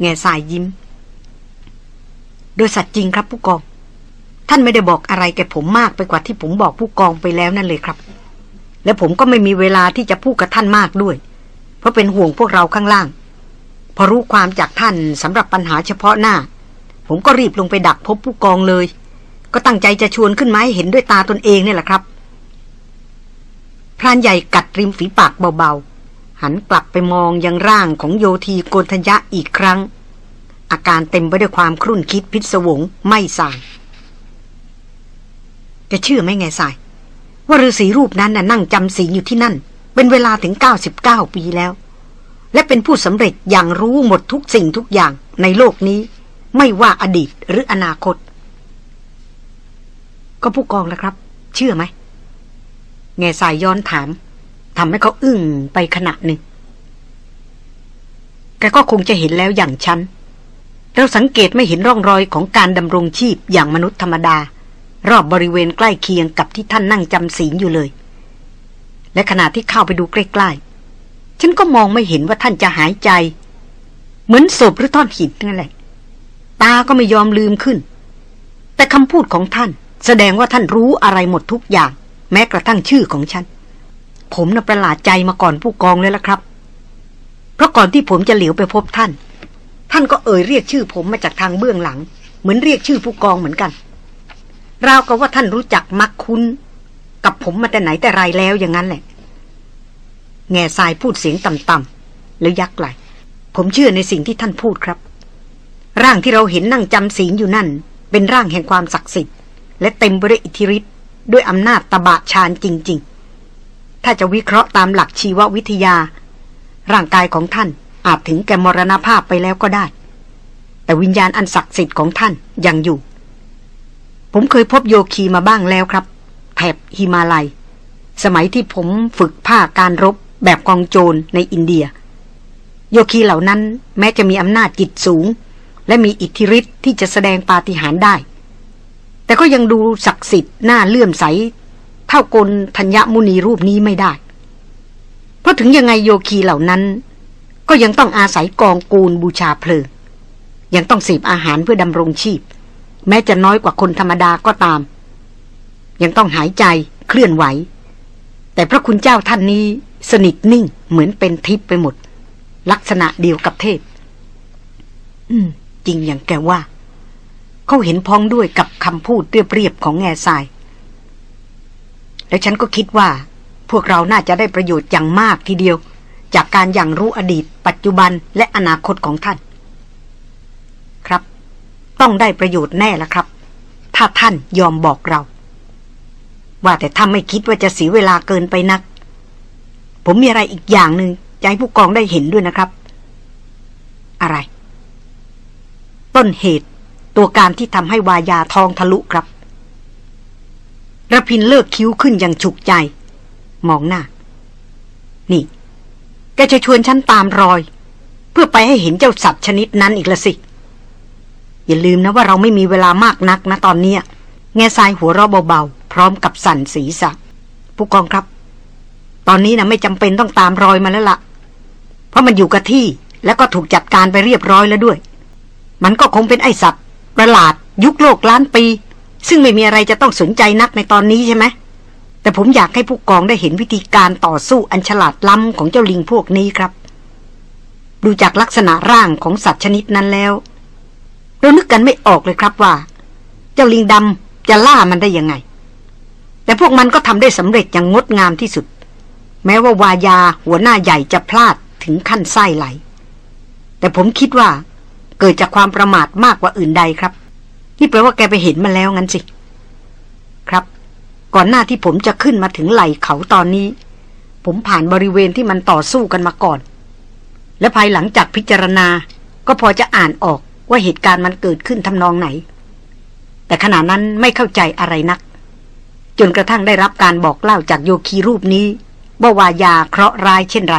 แง่ทรายยิ้ม โดยสัตว์จริงครับผู้กอง ท่านไม่ได้บอกอะไรแกผมมากไปกว่าที่ผมบอกผู้กองไปแล้วนั่นเลยครับ และผมก็ไม่มีเวลาที่จะพูดกับท่านมากด้วย เพราะเป็นห่วงพวกเราข้างล่าง พอรู้ความจากท่านสำหรับปัญหาเฉพาะหน้า ผมก็รีบลงไปดักพบผู้กองเลย ก็ตั้งใจจะชวนขึ้นมาให้เห็นด้วยตาตนเองเนี่ยแหละครับ พรานใหญ่กัดริมฝีปากเบาๆ หันกลับไปมองยังร่างของโยธีโกนทยะอีกครั้ง อาการเต็มไปด้วยความครุ่นคิดพิศวงไม่ส่างจะเชื่อไหมไงสาย ว่าฤาษีรูปนั้นน่ะนั่งจำศีลอยู่ที่นั่น เป็นเวลาถึง 99 ปีแล้ว และเป็นผู้สำเร็จอย่างรู้หมดทุกสิ่งทุกอย่างในโลกนี้ ไม่ว่าอดีตหรืออนาคต ก็ผู้กองแล้วครับ เชื่อไหม แง่สายย้อนถามทำให้เขาอึ้งไปขณะหนึ่งแกก็คงจะเห็นแล้วอย่างฉัน เราสังเกตไม่เห็นร่องรอยของการดำรงชีพอย่างมนุษย์ธรรมดา รอบบริเวณใกล้เคียงกับที่ท่านนั่งจำศีลอยู่เลย และขณะที่เข้าไปดูใกล้ๆ ฉันก็มองไม่เห็นว่าท่านจะหายใจ เหมือนศพหรือท่อนหินนั่นแหละ ตาก็ไม่ยอมลืมขึ้น แต่คำพูดของท่าน แสดงว่าท่านรู้อะไรหมดทุกอย่าง แม้กระทั่งชื่อของฉัน ผมน่ะประหลาดใจมาก่อนผู้กองเลยละครับ เพราะก่อนที่ผมจะเหลียวไปพบท่าน ท่านก็เอ่ยเรียกชื่อผมมาจากทางเบื้องหลัง เหมือนเรียกชื่อผู้กองเหมือนกันราวกับว่าท่านรู้จักมักคุ้น กับผมมาแต่ไหนแต่ไรแล้วอย่างนั้นแหละ แง่ทรายพูดเสียงต่ำๆแล้วยักไหลผมเชื่อในสิ่งที่ท่านพูดครับ ร่างที่เราเห็นนั่งจำศีลอยู่นั่น เป็นร่างแห่งความศักดิ์สิทธิ์ และเต็มไปด้วยอิทธิฤทธิ์ด้วยอำนาจตบะชานจริง ๆ ถ้าจะวิเคราะห์ตามหลักชีววิทยา ร่างกายของท่านอาจถึงแก่มรณภาพไปแล้วก็ได้ แต่วิญญาณอันศักดิ์สิทธิ์ของท่านยังอยู่ ผมเคยพบโยคีมาบ้างแล้วครับ แถบฮิมาลัย สมัยที่ผมฝึกผ้าการรบแบบกองโจรในอินเดีย โยคีเหล่านั้นแม้จะมีอำนาจจิตสูง และมีอิทธิฤทธิ์ที่จะแสดงปาฏิหาริย์ได้ แต่ก็ยังดูศักดิ์สิทธิ์หน่าเลื่อมใส เท่ากลธัญญมุนีรูปนี้ไม่ได้ เพราะถึงยังไงโยคีเหล่านั้น ก็ยังต้องอาศัยกองกูลบูชาเพลิง ยังต้องสีบอาหารเพื่อดำรงชีพ แม้จะน้อยกว่าคนธรรมดาก็ตาม ยังต้องหายใจเคลื่อนไหว แต่พระคุณเจ้าท่านนี้สนิทนิ่งเหมือนเป็นทิพย์ไปหมด ลักษณะเดียวกับเทพอืม จริงอย่างแกว่า เขาเห็นพ้องด้วยกับคำพูดเรียบๆของแง่ทราย แล้วฉันก็คิดว่า พวกเราน่าจะได้ประโยชน์อย่างมากทีเดียว จากการอย่างรู้อดีต ปัจจุบันและอนาคตของท่าน ครับ ต้องได้ประโยชน์แน่ละครับ ถ้าท่านยอมบอกเรา ว่าแต่ถ้าไม่คิดว่าจะเสียเวลาเกินไปนัก ผมมีอะไรอีกอย่างหนึ่งจะให้ผู้กองได้เห็นด้วยนะครับ อะไร ต้นเหตุ ตัวการที่ทำให้วายาทองทะลุครับระพินเลิกคิ้วขึ้นอย่างฉุกใจ มองหน้า นี่แกจะชวนฉันตามรอย เพื่อไปให้เห็นเจ้าสัตว์ชนิดนั้นอีกละสิ อย่าลืมนะว่าเราไม่มีเวลามากนักนะตอนเนี้ยแง่ทรายหัวเราะเบาๆ พร้อมกับสั่นศีรษะผู้กองครับ ตอนนี้นะไม่จำเป็นต้องตามรอยมาแล้วละ่ะ เพราะมันอยู่กับที่แล้วก็ถูกจัดการไปเรียบร้อยแล้วด้วย มันก็คงเป็นไอสัตว์ ประหลาด ยุคโลกล้านปี ซึ่งไม่มีอะไรจะต้องสนใจนักในตอนนี้ใช่ไหมแต่ผมอยากให้ผู้กองได้เห็นวิธีการต่อสู้อันฉลาดล้ำของเจ้าลิงพวกนี้ครับ ดูจากลักษณะร่างของสัตว์ชนิดนั้นแล้ว เรานึกกันไม่ออกเลยครับว่า เจ้าลิงดำจะล่ามันได้ยังไง แต่พวกมันก็ทำได้สำเร็จอย่างงดงามที่สุด แม้ว่าวายาหัวหน้าใหญ่จะพลาดถึงขั้นไส้ไหล แต่ผมคิดว่า เกิดจากความประมาทมากกว่าอื่นใดครับ นี่แปลว่าแกไปเห็นมาแล้วงั้นสิ ครับ ก่อนหน้าที่ผมจะขึ้นมาถึงไหล่เขาตอนนี้ ผมผ่านบริเวณที่มันต่อสู้กันมาก่อน และภายหลังจากพิจารณา ก็พอจะอ่านออกว่าเหตุการณ์มันเกิดขึ้นทำนองไหน แต่ขณะนั้นไม่เข้าใจอะไรนัก จนกระทั่งได้รับการบอกเล่าจากโยคีรูปนี้ว่าวายาเคราะห์ร้ายเช่นไร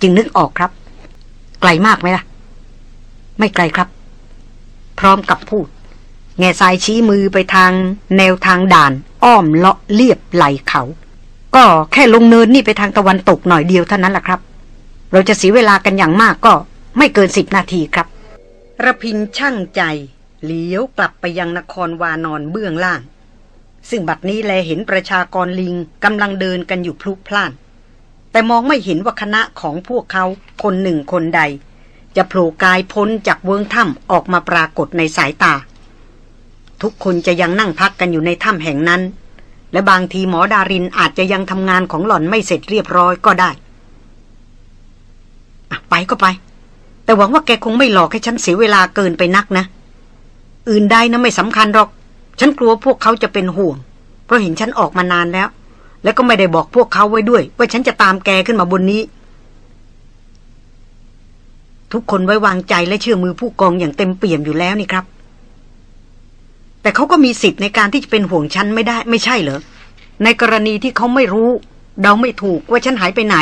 จึงนึกออกครับ ไกลมากไหมล่ะ ไม่ไกลครับ พร้อมกับพูด แง่ทรายชี้มือไปทางแนวทางด่าน อ้อมเลาะเลียบไหลเขา ก็แค่ลงเนินนี่ไปทางตะวันตกหน่อยเดียวเท่านั้นแหละครับ เราจะเสียเวลากันอย่างมากก็ไม่เกินสิบนาทีครับระพินช่างใจเลี้ยวกลับไปยังนครวานอนเบื้องล่าง ซึ่งบัดนี้แลเห็นประชากรลิงกำลังเดินกันอยู่พลุกพล่าน แต่มองไม่เห็นว่าคณะของพวกเขาคนหนึ่งคนใด จะโผล่กายพ้นจากเวิงถ้ำออกมาปรากฏในสายตา ทุกคนจะยังนั่งพักกันอยู่ในถ้ำแห่งนั้น และบางทีหมอดารินอาจจะยังทำงานของหล่อนไม่เสร็จเรียบร้อยก็ได้อะไปก็ไป แต่หวังว่าแกคงไม่หลอกให้ฉันเสียเวลาเกินไปนักนะ อื่นใดนะไม่สำคัญหรอก ฉันกลัวพวกเขาจะเป็นห่วง เพราะเห็นฉันออกมานานแล้ว แล้วก็ไม่ได้บอกพวกเขาไว้ด้วย ว่าฉันจะตามแกขึ้นมาบนนี้ ทุกคนไว้วางใจและเชื่อมือผู้กองอย่างเต็มเปี่ยมอยู่แล้วนี่ครับ แต่เขาก็มีสิทธิ์ในการที่จะเป็นห่วงฉันไม่ได้ ไม่ใช่เหรอ ในกรณีที่เขาไม่รู้ เดาไม่ถูกว่าฉันหายไปไหน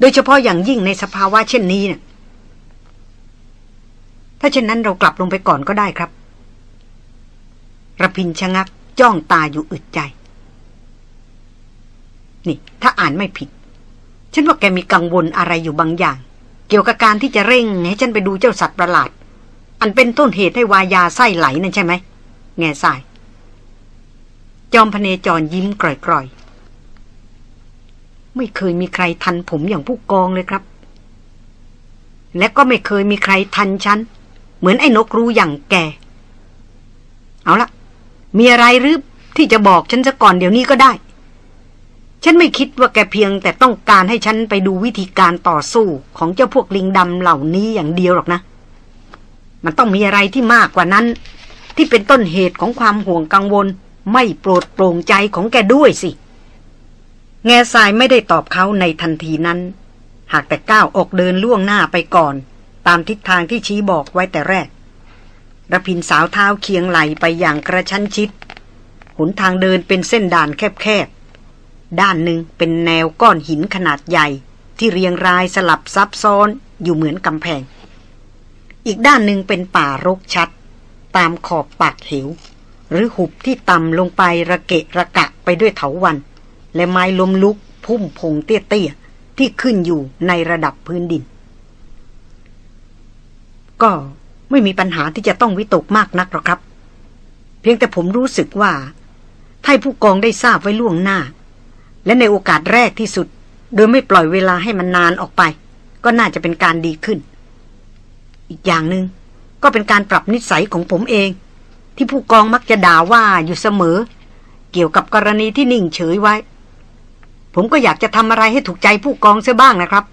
โดยเฉพาะอย่างยิ่งในสภาวะเช่นนี้เนี่ยถ้าเช่นนั้นเรากลับลงไปก่อนก็ได้ครับระพินชะงักจ้องตาอยู่อึดใจ นี่ ถ้าอ่านไม่ผิด ฉันว่าแกมีกังวลอะไรอยู่บางอย่าง เกี่ยวกับการที่จะเร่งให้ฉันไปดูเจ้าสัตว์ประหลาด อันเป็นต้นเหตุให้วายาไส้ไหลนั่นใช่ไหม แง่สาย จอมพเนจรยิ้มกร่อยๆ ไม่เคยมีใครทันผมอย่างผู้กองเลยครับ และก็ไม่เคยมีใครทันฉัน เหมือนไอ้นกรู้อย่างแก เอาละมีอะไรหรือที่จะบอกฉันซะก่อนเดี๋ยวนี้ก็ได้ ฉันไม่คิดว่าแกเพียงแต่ต้องการให้ฉันไปดูวิธีการต่อสู้ของเจ้าพวกลิงดำเหล่านี้อย่างเดียวหรอกนะ มันต้องมีอะไรที่มากกว่านั้น ที่เป็นต้นเหตุของความห่วงกังวล ไม่โปรดโปร่งใจของแกด้วยสิ แง่ทรายไม่ได้ตอบเขาในทันทีนั้น หากแต่ก้าวออกเดินล่วงหน้าไปก่อน ตามทิศทางที่ชี้บอกไว้แต่แรกระพินสาวเท้าเคียงไหลไปอย่างกระชั้นชิด หนทางเดินเป็นเส้นด่านแคบๆ ด้านหนึ่งเป็นแนวก้อนหินขนาดใหญ่ ที่เรียงรายสลับซับซ้อนอยู่เหมือนกำแพง อีกด้านหนึ่งเป็นป่ารกชัด ตามขอบปากเหว หรือหุบที่ต่ำลงไประเกะระกะไปด้วยเถาวัน และไม้ลมลุกพุ่มพงเตี้ยๆ ที่ขึ้นอยู่ในระดับพื้นดิน ก็ไม่มีปัญหาที่จะต้องวิตกมากนักหรอกครับ เพียงแต่ผมรู้สึกว่าถ้าผู้กองได้ทราบไว้ล่วงหน้า และในโอกาสแรกที่สุด โดยไม่ปล่อยเวลาให้มันนานออกไป ก็น่าจะเป็นการดีขึ้น อีกอย่างหนึง่งก็เป็นการปรับนิสัยของผมเอง ที่ผู้กองมักจะด่าว่าอยู่เสมอ เกี่ยวกับกรณีที่นิ่งเฉยไว้ ผมก็อยากจะทำอะไรให้ถูกใจผู้กองเสียบ้างนะครับ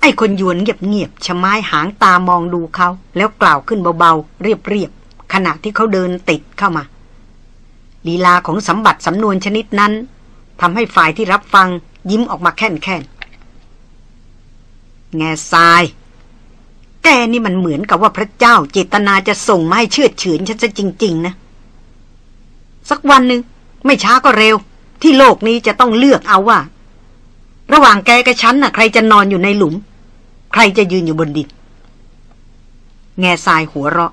ไอ้คนยวนเงียบๆชะไม้หางตามองดูเขา แล้วกล่าวขึ้นเบาๆ เรียบๆขณะที่เขาเดินติดเข้ามา ลีลาของสมบัติสำนวนชนิดนั้นทำให้ฝ่ายที่รับฟังยิ้มออกมาแค่นแค่นแง่ทราย แกนี่มันเหมือนกับว่าพระเจ้าเจตนาจะส่งมาให้เชื่อเฉือนฉันซะจริง ๆ นะ สักวันหนึ่งไม่ช้าก็เร็ว ที่โลกนี้จะต้องเลือกเอาว่า ระหว่างแกกับฉันน่ะ ใครจะนอนอยู่ในหลุม ใครจะยืนอยู่บนดิน แง่ทรายหัวเราะ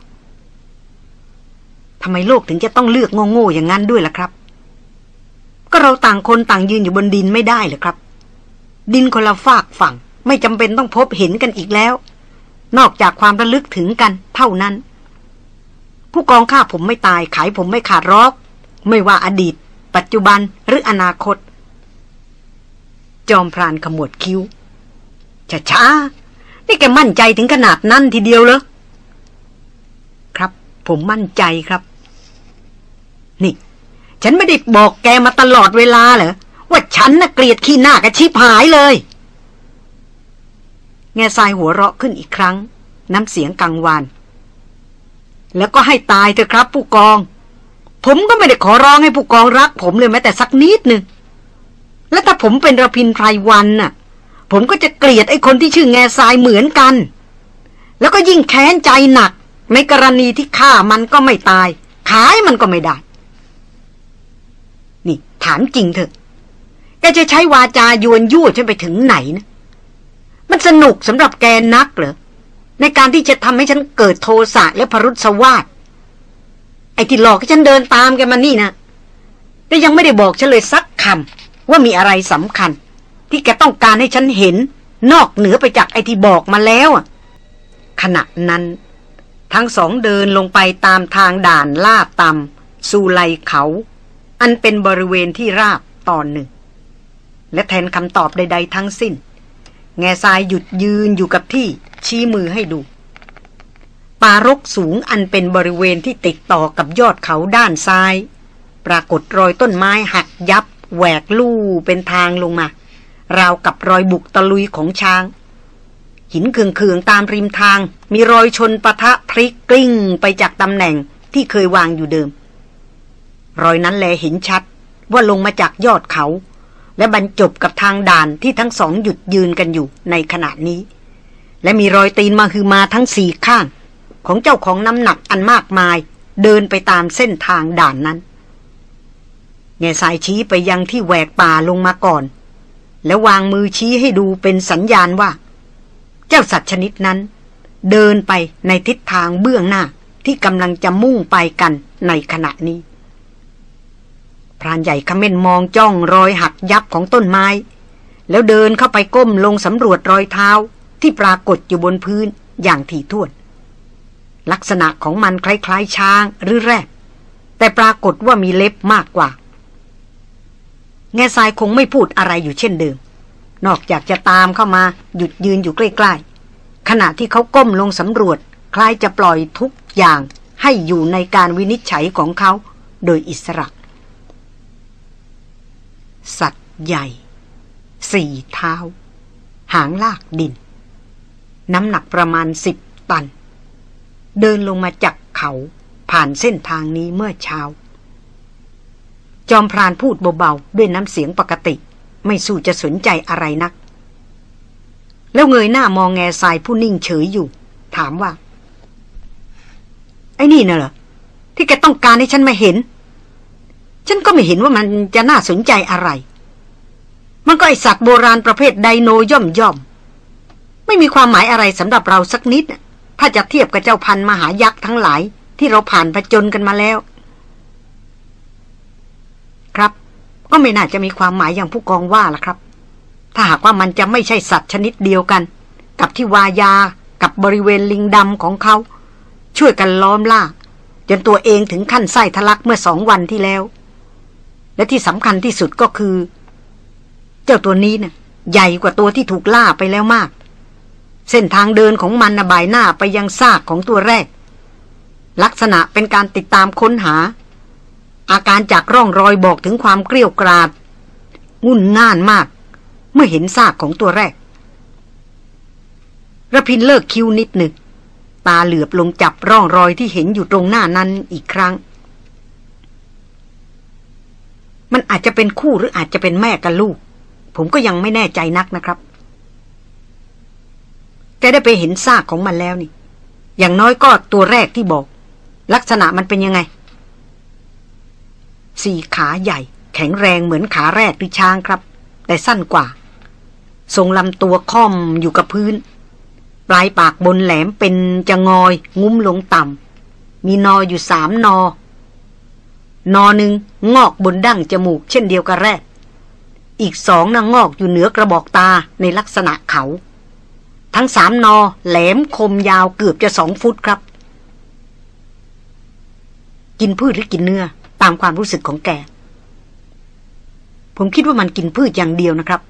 ทำไมโลกถึงจะต้องเลือกโง่ๆอย่างนั้นด้วยล่ะครับ ก็เราต่างคนต่างยืนอยู่บนดินไม่ได้เลยครับ ดินคนละฝากฝั่ง ไม่จำเป็นต้องพบเห็นกันอีกแล้ว นอกจากความระลึกถึงกัน เท่านั้น ผู้กองข้าผมไม่ตาย ขายผมไม่ขาดรอก ไม่ว่าอดีต ปัจจุบันหรืออนาคต จอมพรานขมวดคิ้วช้านี่แกมั่นใจถึงขนาดนั้นทีเดียวเหรอครับ ผมมั่นใจครับ นี่ ฉันไม่ได้บอกแกมาตลอดเวลาเหรอ ว่าฉันน่ะเกลียดขี้หน้ากระชิบหายเลย แง่ทรายหัวเราะขึ้นอีกครั้ง น้ำเสียงกังวาน แล้วก็ให้ตายเถอะครับ ผู้กอง ผมก็ไม่ได้ขอร้องให้ผู้กองรัก ผมเลยแม้แต่สักนิดหนึ่งแล้วถ้าผมเป็นระพินไพรวันน่ะ ผมก็จะเกลียดไอ้คนที่ชื่อแง่ทรายเหมือนกัน แล้วก็ยิ่งแค้นใจหนักในกรณีที่ฆ่ามันก็ไม่ตาย ขายมันก็ไม่ได้ ถามจริงเถอะแกจะใช้วาจายวนยั่วฉันไปถึงไหนนะ มันสนุกสำหรับแกนักเหรอ ในการที่จะทำให้ฉันเกิดโทสะและพรุษสวาสไอ้ที่หลอกให้ฉันเดินตามแกมานี่นะแต่ยังไม่ได้บอกฉันเลยสักคำว่ามีอะไรสำคัญ ที่แกต้องการให้ฉันเห็น นอกเหนือไปจากไอ้ที่บอกมาแล้วขณะนั้น ทั้งสองเดินลงไปตามทางด่านลาดต่ำสู่ไลเขา อันเป็นบริเวณที่ราบตอนหนึ่ง และแทนคำตอบใด ๆ ทั้งสิ้น แง่ทรายหยุดยืนอยู่กับที่ชี้มือให้ดู ป่ารกสูงอันเป็นบริเวณที่ติดต่อกับยอดเขาด้านซ้าย ปรากฏรอยต้นไม้หักยับ แหวกลู่เป็นทางลงมา ราวกับรอยบุกตะลุยของช้าง หินเคืองๆตามริมทาง มีรอยชนปะทะพลิกกลิ้งไปจากตำแหน่งที่เคยวางอยู่เดิม รอยนั้นแลเห็นชัดว่าลงมาจากยอดเขา และบรรจบกับทางด่านที่ทั้งสองหยุดยืนกันอยู่ในขณะนี้ และมีรอยตีนมาคือมาทั้งสี่ข้าง ของเจ้าของน้ำหนักอันมากมาย เดินไปตามเส้นทางด่านนั้นแง่สายชี้ไปยังที่แหวกป่าลงมาก่อน แล้ววางมือชี้ให้ดูเป็นสัญญาณว่า เจ้าสัตว์ชนิดนั้น เดินไปในทิศทางเบื้องหน้าที่กำลังจะมุ่งไปกันในขณะนี้ พรานใหญ่ขม้นมองจ้องรอยหักยับของต้นไม้ แล้วเดินเข้าไปก้มลงสำรวจรอยเท้าที่ปรากฏอยู่บนพื้นอย่างถี่ถ้วน ลักษณะของมันคล้ายๆ ช้างหรือแรดแต่ปรากฏว่ามีเล็บมากกว่า แง่ทรายคงไม่พูดอะไรอยู่เช่นเดิม นอกจากจะตามเข้ามาหยุดยืนอยู่ใกล้ๆ ขณะที่เขาก้มลงสำรวจ คล้ายจะปล่อยทุกอย่างให้อยู่ในการวินิจฉัยของเขาโดยอิสระ สัตว์ใหญ่ สี่เท้า หางลากดิน น้ำหนักประมาณสิบตัน เดินลงมาจากเขาผ่านเส้นทางนี้เมื่อเช้า จอมพรานพูดเบาๆ ด้วยน้ำเสียงปกติ ไม่สู้จะสนใจอะไรนัก แล้วเงยหน้ามองแง่ทรายผู้นิ่งเฉยอยู่ ถามว่า ไอ้นี่น่ะเหรอ ที่แกต้องการให้ฉันมาเห็น ฉันก็ไม่เห็นว่ามันจะน่าสนใจอะไร มันก็ไอสัตว์โบราณประเภทไดโนย่อมย่อม ไม่มีความหมายอะไรสำหรับเราสักนิด ถ้าจะเทียบกับเจ้าพันมหายักษ์ทั้งหลาย ที่เราผ่านผจญกันมาแล้ว ครับ ก็ไม่น่าจะมีความหมายอย่างผู้กองว่าล่ะครับ ถ้าหากว่ามันจะไม่ใช่สัตว์ชนิดเดียวกัน กับที่วายากับบริเวณลิงดำของเขา ช่วยกันล้อมล่าจนตัวเองถึงขั้นไส้ทะลักเมื่อสองวันที่แล้ว และที่สำคัญที่สุดก็คือ เจ้าตัวนี้นะ่ะ ใหญ่กว่าตัวที่ถูกล่าไปแล้วมาก เส้นทางเดินของมันนะบายหน้าไปยังซากของตัวแรก ลักษณะเป็นการติดตามค้นหา อาการจากร่องรอยบอกถึงความเกลี้ยวกราดงุ่นง่านมาก เมื่อเห็นซากของตัวแรกระพินเลิกคิ้วนิดหนึ่งตาเหลือบลงจับร่องรอยที่เห็นอยู่ตรงหน้านั้นอีกครั้ง มันอาจจะเป็นคู่หรืออาจจะเป็นแม่กับลูก ผมก็ยังไม่แน่ใจนักนะครับแต่ได้ไปเห็นซากของมันแล้วนี่ อย่างน้อยก็ตัวแรกที่บอก ลักษณะมันเป็นยังไง สี่ขาใหญ่ แข็งแรงเหมือนขาแรกหรือช้างครับ แต่สั้นกว่า ทรงลำตัวค่อมอยู่กับพื้น ปลายปากบนแหลมเป็นจะงอย งุ้มลงต่ำมีนออยู่สามนอ นอหนึ่งงอกบนดั้งจมูกเช่นเดียวกับแรก อีกสองนางงอกอยู่เหนือกระบอกตาในลักษณะเขา ทั้งสามนอแหลมคมยาวเกือบจะสองฟุตครับ กินพืชหรือกินเนื้อตามความรู้สึกของแก ผมคิดว่ามันกินพืชอย่างเดียวนะครับ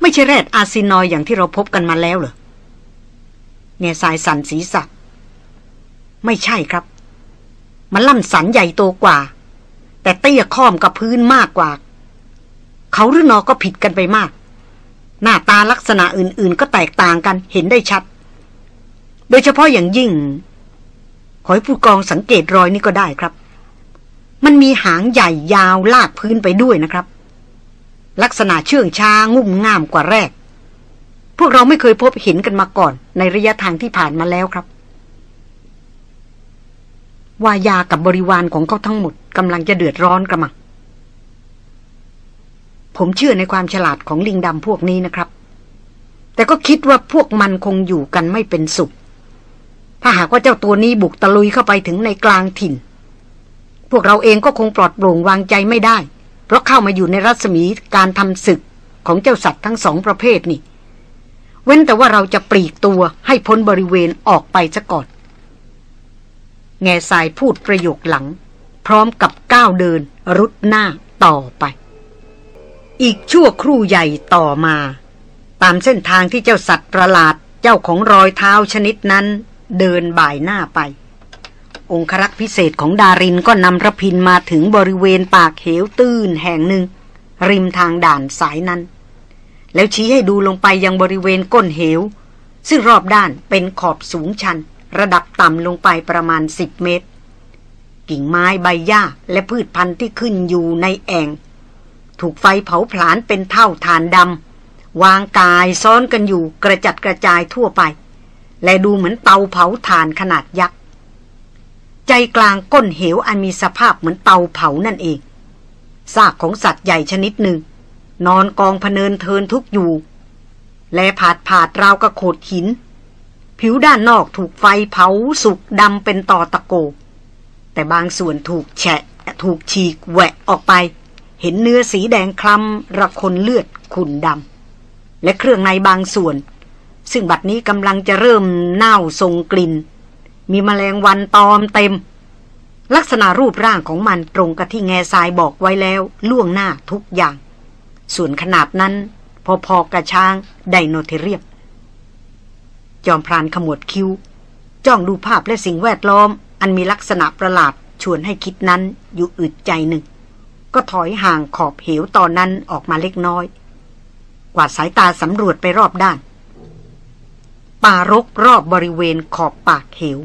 ไม่ใช่แรดอาซินอยอย่างที่เราพบกันมาแล้วเหรอเงสายสันศีรษะ ไม่ใช่ครับ มันล่ำสันใหญ่โตกว่า แต่เตี้ยค่อมกับพื้นมากกว่า เขาหรือนอก็ผิดกันไปมาก หน้าตาลักษณะอื่น ๆ ก็แตกต่างกันเห็นได้ชัด โดยเฉพาะอย่างยิ่ง ขอให้ผู้กองสังเกตรอยนี้ก็ได้ครับ มันมีหางใหญ่ยาวลากพื้นไปด้วยนะครับ ลักษณะเชื่องช้างุ่มง่ามกว่าแรก พวกเราไม่เคยพบเห็นกันมาก่อน ในระยะทางที่ผ่านมาแล้วครับ วายากับบริวารของเขาทั้งหมดกำลังจะเดือดร้อนกระมังผมเชื่อในความฉลาดของลิงดำพวกนี้นะครับ แต่ก็คิดว่าพวกมันคงอยู่กันไม่เป็นสุข ถ้าหากว่าเจ้าตัวนี้บุกตะลุยเข้าไปถึงในกลางถิ่น พวกเราเองก็คงปลอดโปร่งวางใจไม่ได้ เพราะเข้ามาอยู่ในรัศมีการทำศึกของเจ้าสัตว์ทั้งสองประเภทนี่ เว้นแต่ว่าเราจะปลีกตัวให้พ้นบริเวณออกไปซะก่อน แง่สายพูดประโยคหลัง พร้อมกับก้าวเดินรุดหน้าต่อไป อีกชั่วครู่ใหญ่ต่อมา ตามเส้นทางที่เจ้าสัตว์ประหลาดเจ้าของรอยเท้าชนิดนั้นเดินบ่ายหน้าไป องครักษ์พิเศษของดารินก็นำระพินมาถึงบริเวณปากเหวตื้นแห่งหนึ่ง ริมทางด่านสายนั้น แล้วชี้ให้ดูลงไปยังบริเวณก้นเหว ซึ่งรอบด้านเป็นขอบสูงชัน ระดับต่ำลงไปประมาณสิบเมตร กิ่งไม้ใบหญ้าและพืชพันธุ์ที่ขึ้นอยู่ในแอ่ง ถูกไฟเผาผลาญเป็นเท่าฐานดำวางกายซ้อนกันอยู่กระจัดกระจายทั่วไป และดูเหมือนเตาเผาถ่านขนาดยักษ์ใจกลางก้นเหวอันมีสภาพเหมือนเตาเผานั่นเองซากของสัตว์ใหญ่ชนิดหนึ่ง นอนกองพเนินเทินทุกอยู่ และผาดผาดราวกระโขดหิน ผิวด้านนอกถูกไฟเผาสุกดำเป็นต่อตะโก แต่บางส่วนถูกแฉะถูกฉีกแหวะออกไป เห็นเนื้อสีแดงคล้ำระคนเลือดขุ่นดำและเครื่องในบางส่วน ซึ่งบัดนี้กำลังจะเริ่มเน่าทรงกลิ่น มีแมลงวันตอมเต็ม ลักษณะรูปร่างของมันตรงกับที่แง่ทรายบอกไว้แล้วล่วงหน้าทุกอย่าง ส่วนขนาดนั้น พอๆกระช้างไดโนเทเรียบ จอมพรานขมวดคิ้ว จ้องดูภาพและสิ่งแวดล้อม อันมีลักษณะประหลาดชวนให้คิดนั้นอยู่อึดใจหนึ่ง ก็ถอยห่างขอบเหวตอนนั้นออกมาเล็กน้อย กว่าสายตาสำรวจไปรอบด้าน ป่ารกรอบบริเวณขอบปากเหว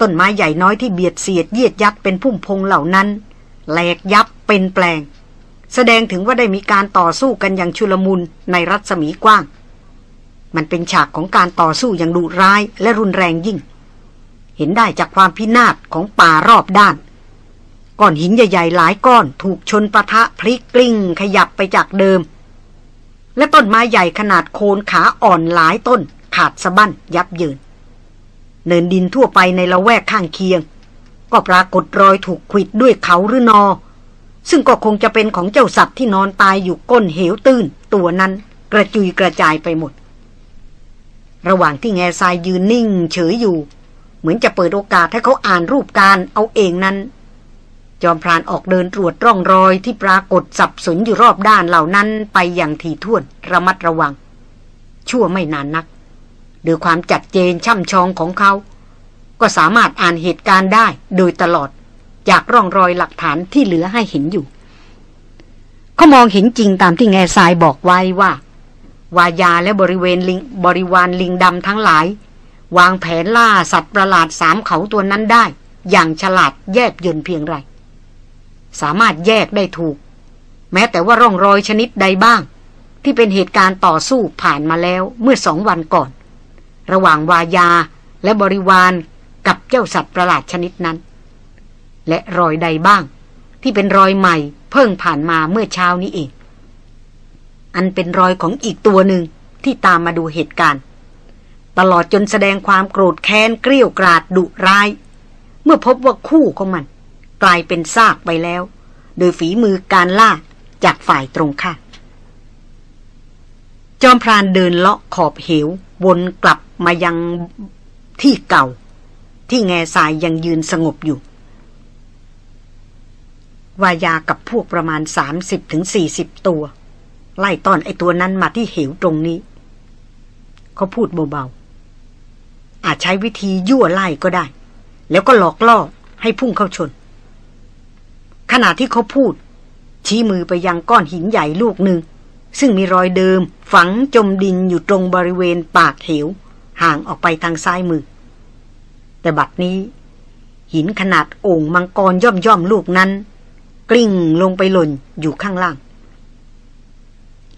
ต้นไม้ใหญ่น้อยที่เบียดเสียดเยียดยัดเป็นพุ่มพงเหล่านั้นแหลกยับเป็นแปลง แสดงถึงว่าได้มีการต่อสู้กันอย่างชุลมุนในรัศมีกว้าง มันเป็นฉากของการต่อสู้อย่างดุร้ายและรุนแรงยิ่ง เห็นได้จากความพินาศของป่ารอบด้าน ก้อนหินใหญ่ๆหลายก้อนถูกชนปะทะพลิกกลิ้งขยับไปจากเดิม และต้นไม้ใหญ่ขนาดโคนขาอ่อนหลายต้นขาดสะบั้นยับเยิน เนินดินทั่วไปในละแวกข้างเคียง ก็ปรากฏรอยถูกขิดด้วยเขาหรือนอ ซึ่งก็คงจะเป็นของเจ้าสัตว์ที่นอนตายอยู่ก้นเหวตื้น ตัวนั้นกระจุยกระจายไปหมด ระหว่างที่แง่ทรายยืนนิ่ง เฉยอยู่ เหมือนจะเปิดโอกาสให้เขาอ่านรูปการเอาเองนั้น จอมพรานออกเดินตรวจร่องรอยที่ปรากฏสับสนอยู่รอบด้านเหล่านั้นไปอย่างถี่ถ้วนระมัดระวัง ชั่วไม่นานนักด้วยความจัดเจนช่ำชองของเขา ก็สามารถอ่านเหตุการณ์ได้โดยตลอดจากร่องรอยหลักฐานที่เหลือให้เห็นอยู่ เขามองเห็นจริงตามที่แง่ทรายบอกไว้ว่า วายาและบริเวณลิงบริวารลิงดำทั้งหลาย วางแผนล่าสัตว์ประหลาดสามเขาตัวนั้นได้ อย่างฉลาดแยบยนเพียงไร สามารถแยกได้ถูก แม้แต่ว่าร่องรอยชนิดใดบ้าง ที่เป็นเหตุการณ์ต่อสู้ผ่านมาแล้วเมื่อสองวันก่อน ระหว่างวายาและบริวารกับเจ้าสัตว์ประหลาดชนิดนั้น และรอยใดบ้าง ที่เป็นรอยใหม่เพิ่งผ่านมาเมื่อเช้านี้เอง อันเป็นรอยของอีกตัวหนึ่งที่ตามมาดูเหตุการณ์ ตลอดจนแสดงความโกรธแค้นเกลี้ยวกราดดุร้าย เมื่อพบว่าคู่ของมัน กลายเป็นซากไปแล้ว โดยฝีมือการล่าจากฝ่ายตรงข้ามจอมพรานเดินเลาะขอบเหว วนกลับมายังที่เก่า ที่แง่สายยังยืนสงบอยู่ วายากับพวกประมาณ 30-40ถึงตัว ไล่ต้อนไอตัวนั้นมาที่เหวตรงนี้ เขาพูดเบาๆ อาจใช้วิธียั่วไล่ก็ได้ แล้วก็หลอกล่อให้พุ่งเข้าชน ขณะที่เขาพูด ชี้มือไปยังก้อนหินใหญ่ลูกหนึ่ง ซึ่งมีรอยเดิมฝังจมดินอยู่ตรงบริเวณปากเหว ห่างออกไปทางซ้ายมือ แต่บัดนี้ หินขนาดโอ่งมังกรย่อมย่อมลูกนั้น กลิ้งลงไปหล่นอยู่ข้างล่าง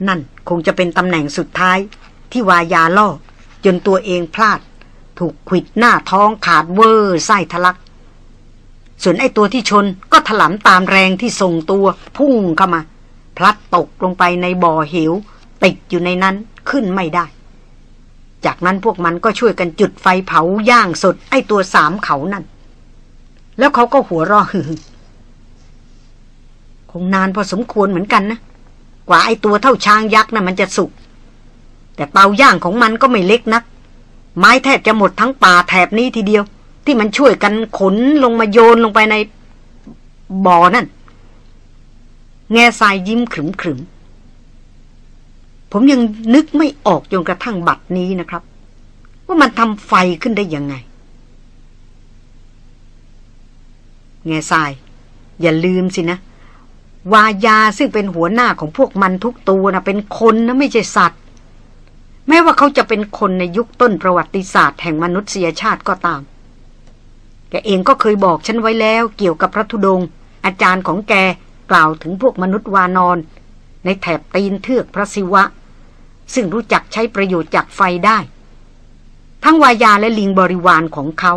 นั่นคงจะเป็นตำแหน่งสุดท้าย ที่วายาล่อ จนตัวเองพลาด ถูกขิดหน้าท้องขาดเวอร์ไส้ทะลัก ส่วนไอ้ตัวที่ชนก็ถลำตามแรงที่ส่งตัวพุ่งเข้ามา พลัดตกลงไปในบ่อเหว ติดอยู่ในนั้นขึ้นไม่ได้ จากนั้นพวกมันก็ช่วยกันจุดไฟเผาย่างสดไอ้ตัวสามเขานั่น แล้วเขาก็หัวราะฮึคงนานพอสมควรเหมือนกันนะ กว่าไอตัวเท่าช้างยักษ์นะ่ะมันจะสุก แต่เตาย่างของมันก็ไม่เล็กนัก ไม้แทบจะหมดทั้งป่าแถบนี้ทีเดียว ที่มันช่วยกันขนลงมาโยนลงไปในบ่อนั่น แง่ทรายยิ้มขรึมขรึมผมยังนึกไม่ออกจนกระทั่งบัดนี้นะครับ ว่ามันทำไฟขึ้นได้ยังไง แง่ทราย อย่าลืมสินะ วายาซึ่งเป็นหัวหน้าของพวกมันทุกตัวนะเป็นคนนะไม่ใช่สัตว์ แม้ว่าเขาจะเป็นคนในยุคต้นประวัติศาสตร์แห่งมนุษยชาติก็ตาม แกเองก็เคยบอกฉันไว้แล้วเกี่ยวกับพระธุดงค์อาจารย์ของแกกล่าวถึงพวกมนุษย์วานอน ในแถบตีนเทือกพระศิวะ ซึ่งรู้จักใช้ประโยชน์จากไฟได้ ทั้งวายาและลิงบริวารของเขา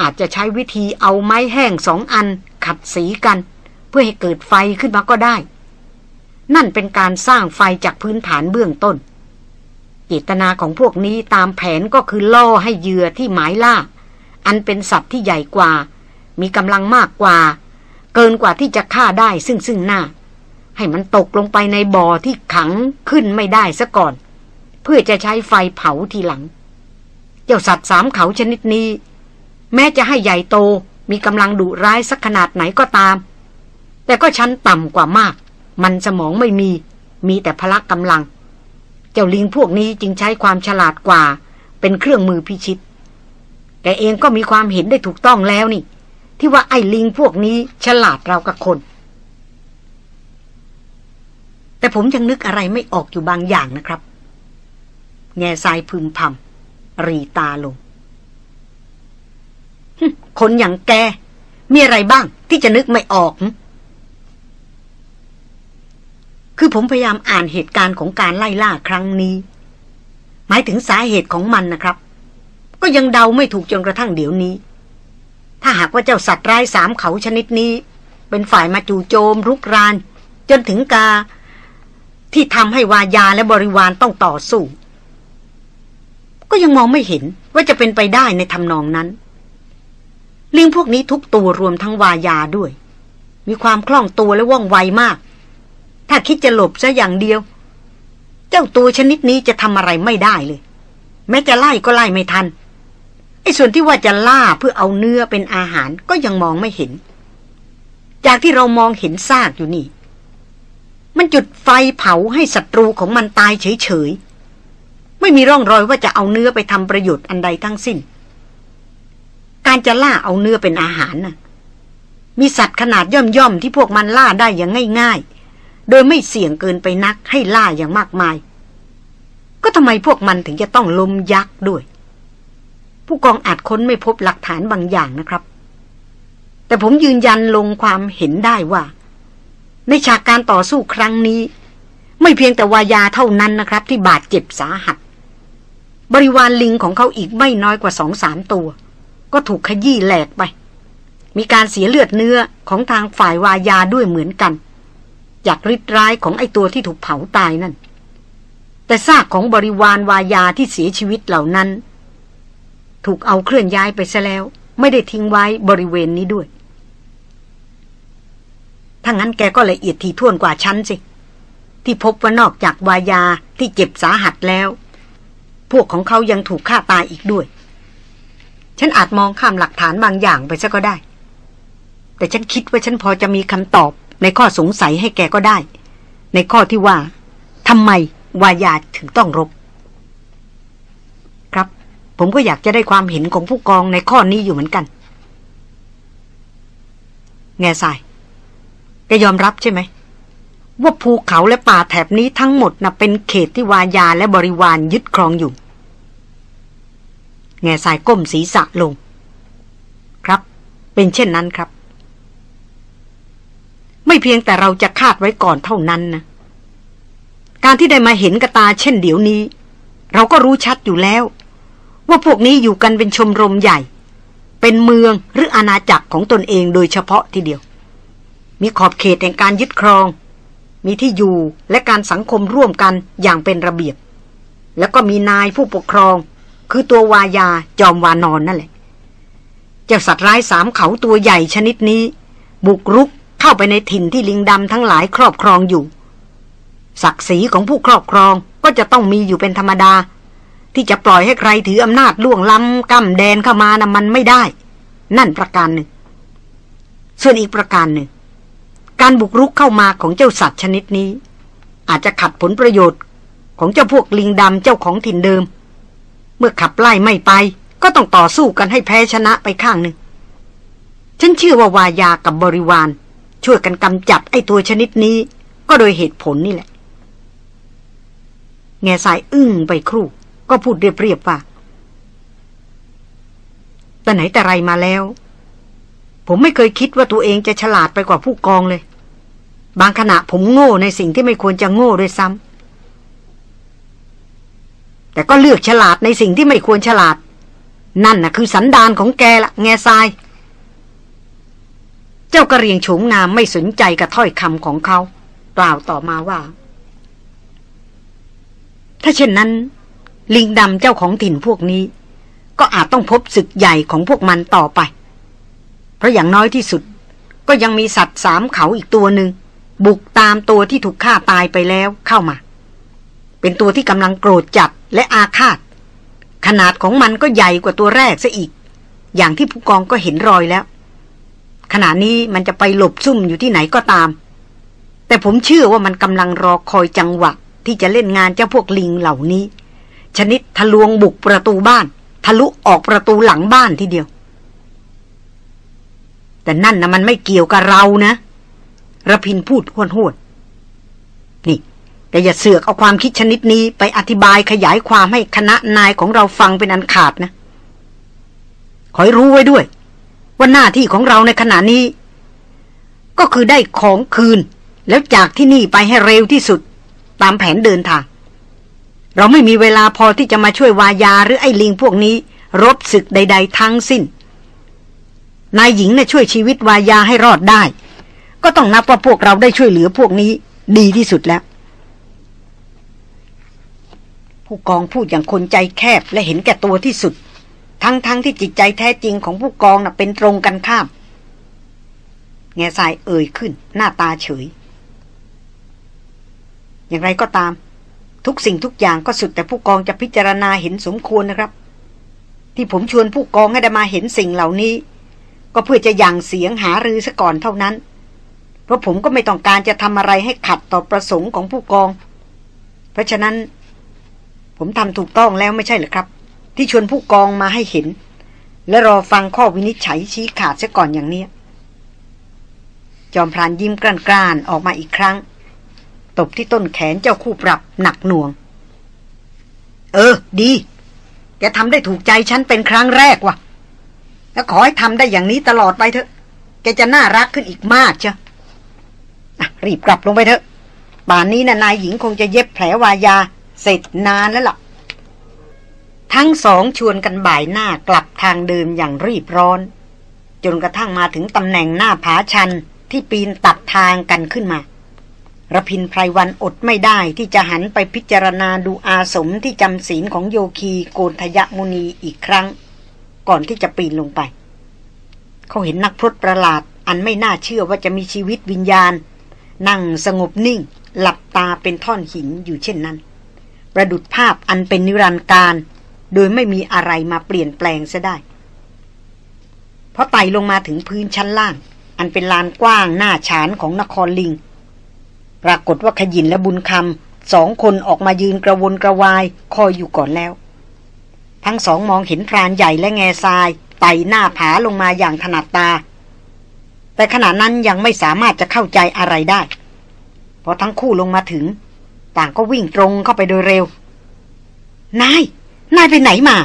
อาจจะใช้วิธีเอาไม้แห้งสองอันขัดสีกัน เพื่อให้เกิดไฟขึ้นมาก็ได้ นั่นเป็นการสร้างไฟจากพื้นฐานเบื้องต้น เจตนาของพวกนี้ตามแผนก็คือล่อให้เหยื่อที่หมายล่า อันเป็นสัตว์ที่ใหญ่กว่า มีกำลังมากกว่า เกินกว่าที่จะฆ่าได้ซึ่งซึ่งหน้า ให้มันตกลงไปในบ่อที่ขังขึ้นไม่ได้ซะก่อน เพื่อจะใช้ไฟเผาทีหลัง เจ้าสัตว์สามเขาชนิดนี้ แม้จะให้ใหญ่โตมีกำลังดุร้ายสักขนาดไหนก็ตาม แต่ก็ชั้นต่ำกว่ามาก มันสมองไม่มี มีแต่พละกำลัง เจ้าลิงพวกนี้จึงใช้ความฉลาดกว่า เป็นเครื่องมือพิชิตแต่เองก็มีความเห็นได้ถูกต้องแล้วนี่ ที่ว่าไอ้ลิงพวกนี้ฉลาดเรากับคน แต่ผมยังนึกอะไรไม่ออกอยู่บางอย่างนะครับ แง่ทรายพึมพำรีตาลงคนอย่างแก มีอะไรบ้างที่จะนึกไม่ออก คือผมพยายามอ่านเหตุการณ์ของการไล่ล่าครั้งนี้ หมายถึงสาเหตุของมันนะครับ ก็ยังเดาไม่ถูกจนกระทั่งเดี๋ยวนี้ ถ้าหากว่าเจ้าสัตว์ร้ายสามเขาชนิดนี้ เป็นฝ่ายมาจู่โจมรุกราน จนถึงกา ที่ทำให้วายาและบริวารต้องต่อสู้ ก็ยังมองไม่เห็นว่าจะเป็นไปได้ในทำนองนั้นลิงพวกนี้ทุกตัวรวมทั้งวายาด้วย มีความคล่องตัวและว่องไวมาก ถ้าคิดจะหลบซะอย่างเดียว เจ้าตัวชนิดนี้จะทำอะไรไม่ได้เลย แม้จะไล่ก็ไล่ไม่ทันไอ้ส่วนที่ว่าจะล่าเพื่อเอาเนื้อเป็นอาหารก็ยังมองไม่เห็น จากที่เรามองเห็นซากอยู่นี่ มันจุดไฟเผาให้ศัตรูของมันตายเฉยๆ ไม่มีร่องรอยว่าจะเอาเนื้อไปทำประโยชน์อันใดทั้งสิ้น การจะล่าเอาเนื้อเป็นอาหารน่ะมีสัตว์ขนาดย่อมๆที่พวกมันล่าได้อย่างง่ายๆ โดยไม่เสี่ยงเกินไปนักให้ล่าอย่างมากมาย ก็ทำไมพวกมันถึงจะต้องลมยักษ์ด้วย ผู้กองอาจค้นไม่พบหลักฐานบางอย่างนะครับ แต่ผมยืนยันลงความเห็นได้ว่า ในฉากการต่อสู้ครั้งนี้ ไม่เพียงแต่วายาเท่านั้นนะครับ ที่บาดเจ็บสาหัส บริวารลิงของเขาอีกไม่น้อยกว่าสองสามตัว ก็ถูกขยี้แหลกไป มีการเสียเลือดเนื้อของทางฝ่ายวายาด้วยเหมือนกัน จากฤทธิ์ร้ายของไอตัวที่ถูกเผาตายนั่น แต่ซากของบริวารวายาที่เสียชีวิตเหล่านั้น ถูกเอาเคลื่อนย้ายไปซะแล้ว ไม่ได้ทิ้งไว้บริเวณนี้ด้วยถ้างั้นแกก็ละเอียดถี่ถ้วนกว่าฉันสิที่พบว่านอกจากวายาที่เจ็บสาหัสแล้ว พวกของเขายังถูกฆ่าตายอีกด้วย ฉันอาจมองข้ามหลักฐานบางอย่างไปซะก็ได้ แต่ฉันคิดว่าฉันพอจะมีคำตอบ ในข้อสงสัยให้แกก็ได้ ในข้อที่ว่าทำไมวายาถึงต้องรบ ครับ ผมก็อยากจะได้ความเห็นของผู้กองในข้อนี้อยู่เหมือนกัน แง่ทรายแกยอมรับใช่ไหม ว่าภูเขาและป่าแถบนี้ทั้งหมดนะ่ะเป็นเขตที่วายาและบริวารยึดครองอยู่ แง่ทรายก้มศีรษะลง ครับ เป็นเช่นนั้นครับ ไม่เพียงแต่เราจะคาดไว้ก่อนเท่านั้นนะการที่ได้มาเห็นกระตาเช่นเดี๋ยวนี้ เราก็รู้ชัดอยู่แล้ว ว่าพวกนี้อยู่กันเป็นชมรมใหญ่ เป็นเมืองหรืออาณาจักรของตนเองโดยเฉพาะทีเดียว มีขอบเขตแห่งการยึดครอง มีที่อยู่และการสังคมร่วมกันอย่างเป็นระเบียบ แล้วก็มีนายผู้ปกครอง คือตัววายาจอมวานอนนั่นแหละ เจ้าสัตว์ร้ายสามเขาตัวใหญ่ชนิดนี้ บุกรุก เข้าไปในถิ่นที่ลิงดำทั้งหลายครอบครองอยู่ ศักดิ์ศรีของผู้ครอบครองก็จะต้องมีอยู่เป็นธรรมดา ที่จะปล่อยให้ใครถืออำนาจล่วงล้ำกำแดนเข้ามานะ่ะมันไม่ได้ นั่นประการหนึ่ง ส่วนอีกประการหนึ่ง การบุกรุกเข้ามาของเจ้าสัตว์ชนิดนี้ อาจจะขัดผลประโยชน์ของเจ้าพวกลิงดำเจ้าของถิ่นเดิม เมื่อขับไล่ไม่ไป ก็ต้องต่อสู้กันให้แพ้ชนะไปข้างหนึ่งฉันเชื่อว่าวายากับบริวาร ช่วยกันกำจัดไอ้ตัวชนิดนี้ ก็โดยเหตุผลนี่แหละ แง่สายอึ้งไปครู่ ก็พูดเรียบๆว่าแต่ไหนแต่ไรมาแล้ว ผมไม่เคยคิดว่าตัวเองจะฉลาดไปกว่าผู้กองเลย บางขณะผมโง่ในสิ่งที่ไม่ควรจะโง่ด้วยซ้ำแต่ก็เลือกฉลาดในสิ่งที่ไม่ควรฉลาด นั่นน่ะคือสันดานของแกละแง่ทราย เจ้ากระเรียงโฉมงามไม่สนใจกับถ้อยคำของเขากล่าวต่อมาว่า ถ้าเช่นนั้น ลิงดำเจ้าของถิ่นพวกนี้ ก็อาจต้องพบศึกใหญ่ของพวกมันต่อไป เพราะอย่างน้อยที่สุด ก็ยังมีสัตว์สามเขาอีกตัวหนึ่งบุกตามตัวที่ถูกฆ่าตายไปแล้วเข้ามา เป็นตัวที่กำลังโกรธจัดและอาฆาต ขนาดของมันก็ใหญ่กว่าตัวแรกซะอีก อย่างที่ผู้กองก็เห็นรอยแล้ว ขณะนี้มันจะไปหลบซุ่มอยู่ที่ไหนก็ตาม แต่ผมเชื่อว่ามันกำลังรอคอยจังหวะ ที่จะเล่นงานเจ้าพวกลิงเหล่านี้ ชนิดทะลวงบุกประตูบ้าน ทะลุออกประตูหลังบ้านทีเดียว แต่นั่นนะมันไม่เกี่ยวกับเรานะระพินพูดห้วนห้วนนี่ แต่อย่าเสือกเอาความคิดชนิดนี้ไปอธิบายขยายความให้คณะนายของเราฟังเป็นอันขาดนะ ขอให้รู้ไว้ด้วย ว่าหน้าที่ของเราในขณะนี้ ก็คือได้ของคืน แล้วจากที่นี่ไปให้เร็วที่สุด ตามแผนเดินทาง เราไม่มีเวลาพอที่จะมาช่วยวายาหรือไอ้ลิงพวกนี้ รบศึกใด ๆ ทั้งสิ้น นายหญิงเนี่ยช่วยชีวิตวายาให้รอดได้ ก็ต้องนับว่าพวกเราได้ช่วยเหลือพวกนี้ ดีที่สุดแล้วผู้กองพูดอย่างคนใจแคบและเห็นแก่ตัวที่สุด ทั้งๆทที่จิตใจแท้จริงของผู้กองน่ะเป็นตรงกันข้าม แง่ทรายเอ่ยขึ้น หน้าตาเฉย อย่างไรก็ตาม ทุกสิ่งทุกอย่างก็สุดแต่ผู้กองจะพิจารณาเห็นสมควรนะครับ ที่ผมชวนผู้กองให้ได้มาเห็นสิ่งเหล่านี้ ก็เพื่อจะยังเสียงหารือซะก่อนเท่านั้น เพราะผมก็ไม่ต้องการจะทำอะไรให้ขัดต่อประสงค์ของผู้กอง เพราะฉะนั้น ผมทำถูกต้องแล้วไม่ใช่หรือครับ ที่ชวนผู้กองมาให้เห็น และรอฟังข้อวินิจฉัยชี้ขาดซะก่อนอย่างเนี้ยจอมพรานยิ้มกรานๆออกมาอีกครั้ง ตบที่ต้นแขนเจ้าคู่ปรับหนักหน่วง เออ ดี แกทำได้ถูกใจฉันเป็นครั้งแรกว่ะ แล้วขอให้ทำได้อย่างนี้ตลอดไปเถอะ แกจะน่ารักขึ้นอีกมากเชียวอะรีบกลับลงไปเถอะป่านนี้นะ่ะนายหญิงคงจะเย็บแผลวายา เสร็จนานแล้วล่ะ ทั้งสองชวนกันบ่ายหน้ากลับทางเดิมอย่างรีบร้อน จนกระทั่งมาถึงตำแหน่งหน้าผาชันที่ปีนตัดทางกันขึ้นมาระพินไพรวันอดไม่ได้ที่จะหันไปพิจารณาดูอาสมที่จำศีลของโยคีโกนทยมุนีอีกครั้ง ก่อนที่จะปีนลงไป เขาเห็นนักพรตประหลาด อันไม่น่าเชื่อว่าจะมีชีวิตวิญญาณ นั่งสงบนิ่ง หลับตาเป็นท่อนหินอยู่เช่นนั้น ประดุดภาพอันเป็นนิรันดร์การ โดยไม่มีอะไรมาเปลี่ยนแปลงซะได้ เพราะไต่ลงมาถึงพื้นชั้นล่าง อันเป็นลานกว้างหน้าฉานของนครลิง ปรากฏว่าขยินและบุญคำสองคนออกมายืนกระวนกระวายคอยอยู่ก่อนแล้ว ทั้งสองมองเห็นพรานใหญ่และแง่ทรายไต่หน้าผาลงมาอย่างถนัดตา แต่ขณะนั้นยังไม่สามารถจะเข้าใจอะไรได้พอทั้งคู่ลงมาถึง ต่างก็วิ่งตรงเข้าไปโดยเร็ว นาย นายไปไหนมา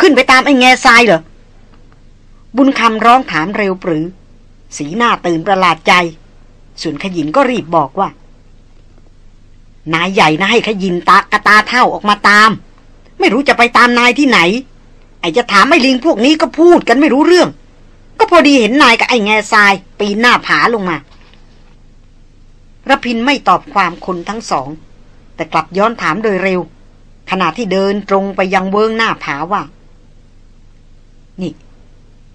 ขึ้นไปตามไอ้แง่ทรายเหรอ บุญคำร้องถามเร็วปรือ สีหน้าตื่นประหลาดใจ ส่วนขยินก็รีบบอกว่า นายใหญ่นะให้ขยินตากระตาเท่าออกมาตาม ไม่รู้จะไปตามนายที่ไหน ไอ้จะถามไอ้ลิงพวกนี้ก็พูดกันไม่รู้เรื่อง ก็พอดีเห็นนายกับไอ้แง่ทราย ปีนหน้าผาลงมาระพินไม่ตอบความคนทั้งสอง แต่กลับย้อนถามโดยเร็ว ขณะที่เดินตรงไปยังเวิงหน้าผาว่า นี่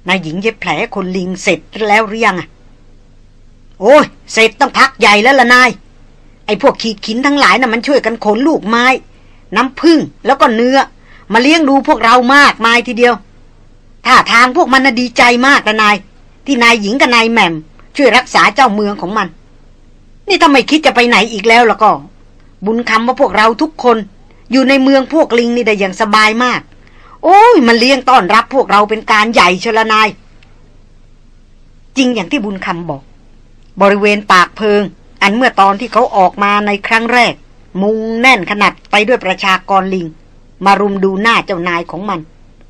นายหญิงเย็บแผลคนลิงเสร็จแล้วหรือยังอะโอ้ยเสร็จต้องพักใหญ่แล้วล่ะนาย ไอ้พวกขีดขินทั้งหลายนะ่ะมันช่วยกันขนลูกไม้ น้ำพึ่งแล้วก็เนื้อ มาเลี้ยงดูพวกเรามากมายทีเดียวท่าทางพวกมันน่ะดีใจมากนะนาย ที่นายหญิงกับนายแหม่ม ช่วยรักษาเจ้าเมืองของมัน นี่ถ้าไมคิดจะไปไหนอีกแล้วล้วก็ บุญคำว่าพวกเราทุกคน อยู่ในเมืองพวกลิงนี่ได้อย่างสบายมาก โอ้ย มันเลี้ยงต้อนรับพวกเราเป็นการใหญ่เชลนาย จริงอย่างที่บุญคำบอก บริเวณปากเพิง อันเมื่อตอนที่เขาออกมาในครั้งแรก มุงแน่นขนาดไปด้วยประชากรลิง มารุมดูหน้าเจ้านายของมัน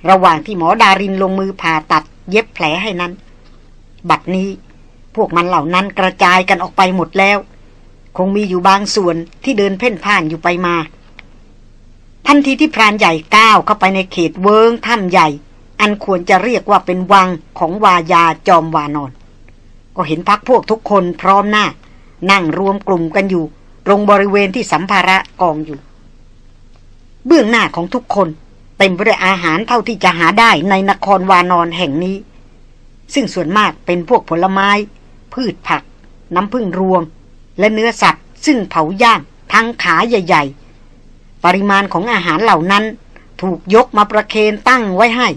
ระหว่างที่หมอดารินลงมือผ่าตัดเย็บแผลให้นั้น บัดนี้พวกมันเหล่านั้นกระจายกันออกไปหมดแล้ว คงมีอยู่บางส่วนที่เดินเพ่นพ่านอยู่ไปมา ทันทีที่พรานใหญ่ก้าวเข้าไปในเขตเวิงถ้ำใหญ่ อันควรจะเรียกว่าเป็นวังของวายาจอมวานอน ก็เห็นพักพวกทุกคนพร้อมหน้า นั่งรวมกลุ่มกันอยู่ ตรงบริเวณที่สัมภาระกองอยู่ เบื้องหน้าของทุกคน เต็มไปด้วยอาหารเท่าที่จะหาได้ในนครวานอนแห่งนี้ ซึ่งส่วนมากเป็นพวกผลไม้ พืชผัก น้ำพึ่งรวง และเนื้อสัตว์ ซึ่งเผาย่างทั้งขาใหญ่ๆ ปริมาณของอาหารเหล่านั้น ถูกยกมาประเคนตั้งไว้ให้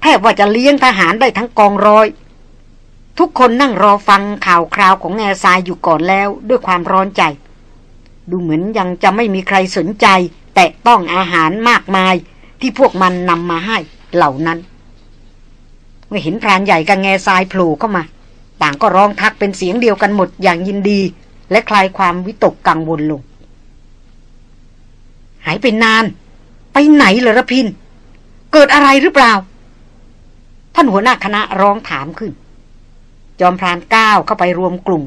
แทบว่าจะเลี้ยงทหารได้ทั้งกองร้อย ทุกคนนั่งรอฟังข่าวคราวของแง่ทรายอยู่ก่อนแล้วด้วยความร้อนใจ ดูเหมือนยังจะไม่มีใครสนใจ แตะต้องอาหารมากมายที่พวกมันนำมาให้เหล่านั้น เมื่อเห็นพรานใหญ่กับแง่ทรายโผล่เข้ามา ต่างก็ร้องทักเป็นเสียงเดียวกันหมดอย่างยินดี และคลายความวิตกกังวลลง หายไปนาน ไปไหนเหรอระพิน เกิดอะไรหรือเปล่า ท่านหัวหน้าคณะร้องถามขึ้น จอมพรานก้าวเข้าไปรวมกลุ่ม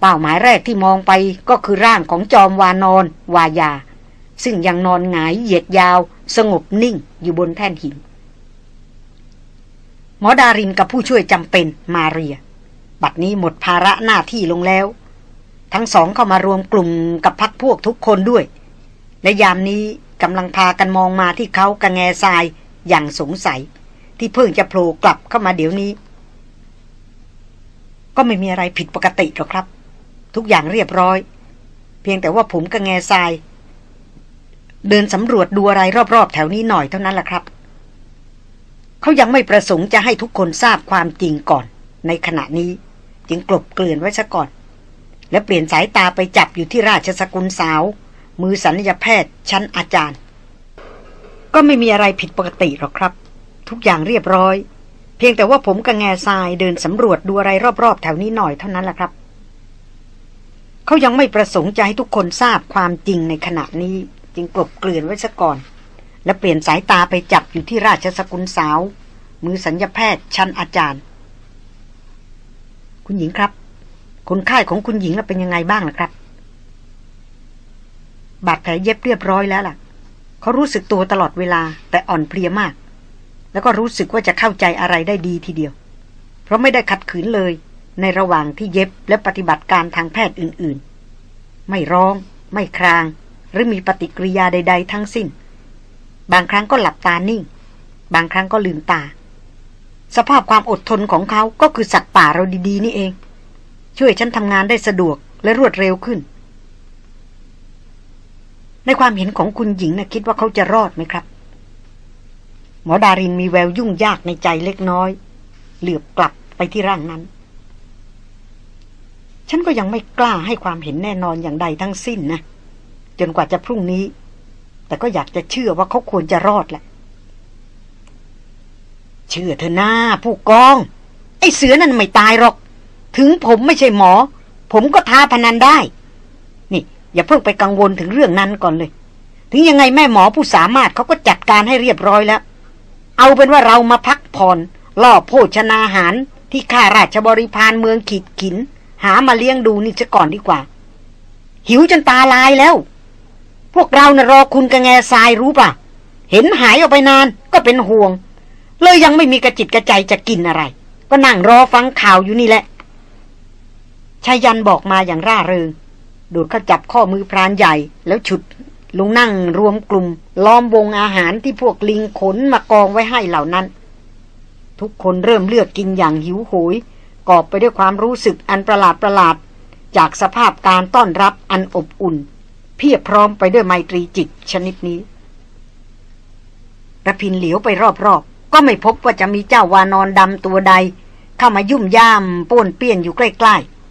เป้าหมายแรกที่มองไปก็คือร่างของจอมวานอน วายา ซึ่งยังนอนหงายเหยียดยาว สงบนิ่งอยู่บนแท่นหินหมอดารินกับผู้ช่วยจำเป็นมาเรีย บัดนี้หมดภาระหน้าที่ลงแล้ว ทั้งสองเข้ามารวมกลุ่มกับพักพวกทุกคนด้วย และยามนี้กำลังพากันมองมาที่เขากระแงทรายอย่างสงสัย ที่เพิ่งจะโผล่กลับเข้ามาเดี๋ยวนี้ ก็ไม่มีอะไรผิดปกติหรอกครับ ทุกอย่างเรียบร้อย เพียงแต่ว่าผมกระแงทราย เดินสำรวจดูอะไรรอบๆ แถวนี้หน่อยเท่านั้นแหละครับเขายังไม่ประสงค์จะให้ทุกคนทราบความจริงก่อน ในขณะนี้จึงกลบเกลื่อนไว้ซะก่อน และเปลี่ยนสายตาไปจับอยู่ที่ราชสกุลสาว มือสัญญาแพทย์ชั้นอาจารย์ ก็ไม่มีอะไรผิดปกติหรอกครับ ทุกอย่างเรียบร้อย เพียงแต่ว่าผมกับแง่ทรายเดินสำรวจดูอะไรรอบๆ แถวนี้หน่อยเท่านั้นแหละครับ เขายังไม่ประสงค์จะให้ทุกคนทราบความจริงในขณะนี้ จึงกลบเกลื่อนไว้ซะก่อน และเปลี่ยนสายตาไปจับอยู่ที่ราชสกุลสาว มือสัญญาแพทย์ชั้นอาจารย์ คุณหญิงครับ คนไข้ของคุณหญิงเป็นยังไงบ้างล่ะครับ บาดแผลเย็บเรียบร้อยแล้วล่ะ เขารู้สึกตัวตลอดเวลาแต่อ่อนเพลียมาก แล้วก็รู้สึกว่าจะเข้าใจอะไรได้ดีทีเดียว เพราะไม่ได้ขัดขืนเลย ในระหว่างที่เย็บและปฏิบัติการทางแพทย์อื่นๆ ไม่ร้อง ไม่คราง หรือมีปฏิกิริยาใด ๆ ทั้งสิ้น บางครั้งก็หลับตานิ่ง บางครั้งก็ลืมตา สภาพความอดทนของเขาก็คือสัตว์ป่าเราดีๆ นี่เอง ช่วยฉันทำงานได้สะดวกและรวดเร็วขึ้น ในความเห็นของคุณหญิงนะคิดว่าเขาจะรอดไหมครับ หมอดารินมีแววยุ่งยากในใจเล็กน้อย เหลือบกลับไปที่ร่างนั้น ฉันก็ยังไม่กล้าให้ความเห็นแน่นอนอย่างใดทั้งสิ้นนะ จนกว่าจะพรุ่งนี้ แต่ก็อยากจะเชื่อว่าเขาควรจะรอดแหละ เชื่อเธอหน้าผู้กอง ไอ้เสือนั่นไม่ตายหรอก ถึงผมไม่ใช่หมอ ผมก็ท้าพนันได้ อย่าเพิ่งไปกังวลถึงเรื่องนั้นก่อนเลย ถึงยังไงแม่หมอผู้สามารถเขาก็จัดการให้เรียบร้อยแล้ว เอาเป็นว่าเรามาพักผ่อนล่อโภชนาหารที่ข้าราชบริพารเมืองขีดขิน หามาเลี้ยงดูนี่ซะก่อนดีกว่า หิวจนตาลายแล้ว พวกเรานะ่ะรอคุณกระแงทรายรู้ป่ะเห็นหายออกไปนานก็เป็นห่วง เลยยังไม่มีกระจิตกระใจจะกินอะไร ก็นั่งรอฟังข่าวอยู่นี่แหละชายันบอกมาอย่างร่าเริง ดูดเข้าจับข้อมือพรานใหญ่ แล้วฉุดลงนั่งรวมกลุ่ม ล้อมวงอาหารที่พวกลิงขนมากองไว้ให้เหล่านั้น ทุกคนเริ่มเลือกกินอย่างหิวโหย กอบไปด้วยความรู้สึกอันประหลาดประหลาด จากสภาพการต้อนรับอันอบอุ่น เพียบพร้อมไปด้วยไมตรีจิตชนิดนี้ระพินเหลียวไปรอบๆ ก็ไม่พบว่าจะมีเจ้าวานอนดำตัวใด เข้ามายุ่มย่ามป้วนเปี้ยนอยู่ใกล้ๆ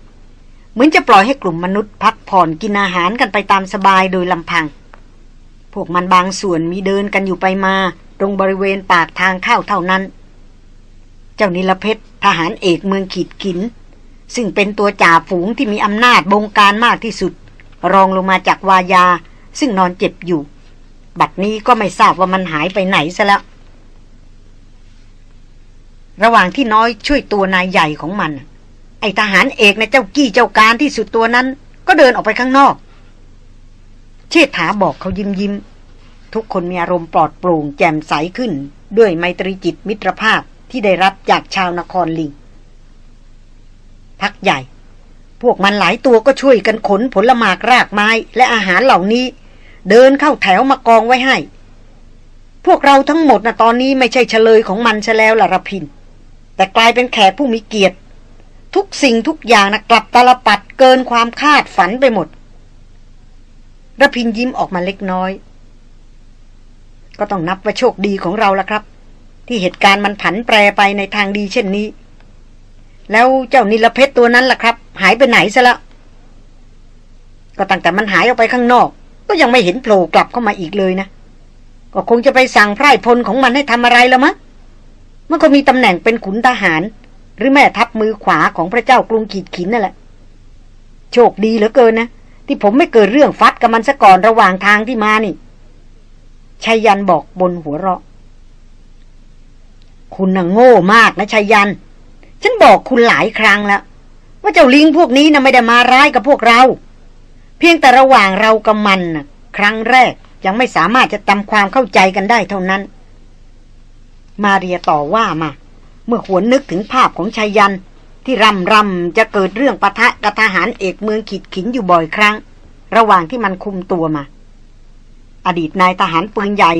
เหมือนจะปล่อยให้กลุ่มมนุษย์พักผ่อนกินอาหารกันไปตามสบายโดยลำพัง พวกมันบางส่วนมีเดินกันอยู่ไปมา ตรงบริเวณปากทางเข้าเท่านั้น เจ้านิลเพชรทหารเอกเมืองขีดกิน ซึ่งเป็นตัวจ่าฝูงที่มีอำนาจบงการมากที่สุด รองลงมาจากวายา ซึ่งนอนเจ็บอยู่ บัดนี้ก็ไม่ทราบว่ามันหายไปไหนซะแล้วระหว่างที่น้อยช่วยตัวนายใหญ่ของมัน ไอทหารเอกในเจ้ากี้เจ้าการที่สุดตัวนั้น ก็เดินออกไปข้างนอก เชษฐาบอกเขายิ้มยิ้ม ทุกคนมีอารมณ์ปลอดโปร่งแจ่มใสขึ้น ด้วยไมตรีจิตมิตรภาพที่ได้รับจากชาวนครลิง พักใหญ่ พวกมันหลายตัวก็ช่วยกันขนผลหมากรากไม้และอาหารเหล่านี้ เดินเข้าแถวมากองไว้ให้ พวกเราทั้งหมดนะตอนนี้ไม่ใช่เฉลยของมันซะแล้วล่ะรพินแต่กลายเป็นแขกผู้มีเกียรติ ทุกสิ่งทุกอย่างนะกลับตาลปัดเกินความคาดฝันไปหมดระพินยิ้มออกมาเล็กน้อย ก็ต้องนับว่าโชคดีของเราละครับ ที่เหตุการณ์มันผันแปรไปในทางดีเช่นนี้ แล้วเจ้านิลเพชรตัวนั้นล่ะครับ หายไปไหนซะล้วก็ตั้งแต่มันหายออกไปข้างนอก ก็ยังไม่เห็นโผล่กลับเข้ามาอีกเลยนะก็คงจะไปสั่งไพร่พลของมันให้ทำอะไรแล้วมั้งมันก็มีตำแหน่งเป็นขุนทหาร หรือแม่ทัพมือขวาของพระเจ้ากรุงขีดขินนั่นแหละ โชคดีเหลือเกินนะ ที่ผมไม่เกิดเรื่องฟัดกับมันซะก่อนระหว่างทางที่มานี่ชัยยันบอกบนหัวเราะ คุณน่ะโง่มากนะชัยยัน ฉันบอกคุณหลายครั้งแล้ว ว่าเจ้าลิงพวกนี้น่ะไม่ได้มาร้ายกับพวกเรา เพียงแต่ระหว่างเรากับมันนะครั้งแรกยังไม่สามารถจะทำความเข้าใจกันได้เท่านั้น มาเรียต่อว่ามา มื่อหวนนึกถึงภาพของชัยยัน ที่รำรำจะเกิดเรื่องปะทะกับทหารเอกเมืองขีดขินอยู่บ่อยครั้ง ระหว่างที่มันคุมตัวมา อดีตนายทหารปืนใหญ่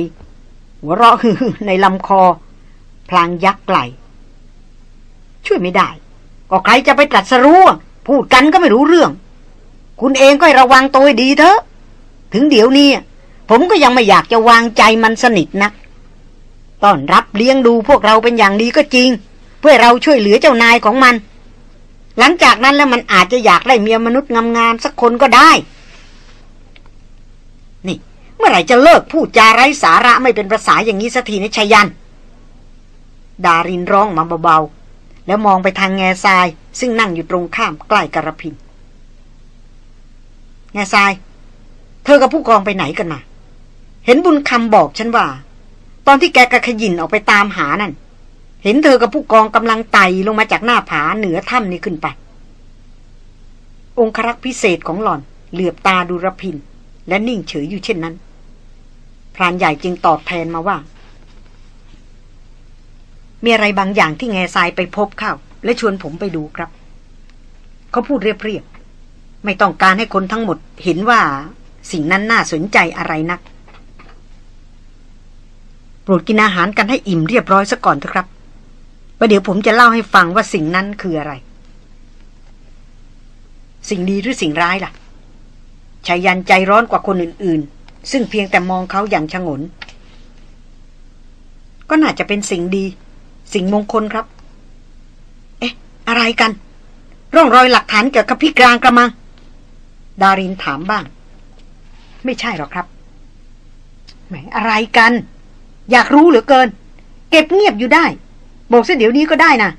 หัวเราะฮือในลำคอ พลางยักไหลช่วยไม่ได้ ก็ใครจะไปตรัสรู้พูดกันก็ไม่รู้เรื่อง คุณเองก็ระวังตัวดีเถอะ ถึงเดี๋ยวนี้ผมก็ยังไม่อยากจะวางใจมันสนิทนะ ต้อนรับเลี้ยงดูพวกเราเป็นอย่างดีก็จริง เพื่อเราช่วยเหลือเจ้านายของมัน หลังจากนั้นแล้วมันอาจจะอยากได้เมียมนุษย์งามๆสักคนก็ได้ นี่ เมื่อไหร่จะเลิกพูดจาไร้สาระไม่เป็นภาษาอย่างนี้สักทีนะชยัน ดารินร้องมาเบาๆแล้วมองไปทางแง่ทราย ซึ่งนั่งอยู่ตรงข้ามใกล้กระพินแง่ทราย เธอกับผู้กองไปไหนกันมา เห็นบุญคำบอกฉันว่า ตอนที่แกกระขยินออกไปตามหานั่น เห็นเธอกับผู้กองกำลังไต่ลงมาจากหน้าผาเหนือถ้ำนี้ขึ้นไป องครักษ์พิเศษของหล่อน เหลือบตาดูรพิน และนิ่งเฉยอยู่เช่นนั้น พรานใหญ่จึงตอบแทนมาว่า มีอะไรบางอย่างที่แง่ทรายไปพบเข้า และชวนผมไปดูครับ เขาพูดเรียบๆไม่ต้องการให้คนทั้งหมดเห็นว่าสิ่งนั้นน่าสนใจอะไรนัก โปรดกินอาหารกันให้อิ่มเรียบร้อยซะก่อนเถอะครับประเดี๋ยวผมจะเล่าให้ฟังว่าสิ่งนั้นคืออะไร สิ่งดีหรือสิ่งร้ายล่ะชายันใจร้อนกว่าคนอื่น ๆ ซึ่งเพียงแต่มองเขาอย่างชงน ก็น่าจะเป็นสิ่งดี สิ่งมงคลครับ เอ๊ะ อะไรกัน ร่องรอยหลักฐานเกี่ยวกับพี่กลางกระมัง ดารินถามบ้าง ไม่ใช่หรอกครับแหมอะไรกัน อยากรู้เหลือเกิน เก็บเงียบอยู่ได้ บอกซะเดี๋ยวนี้ก็ได้นะ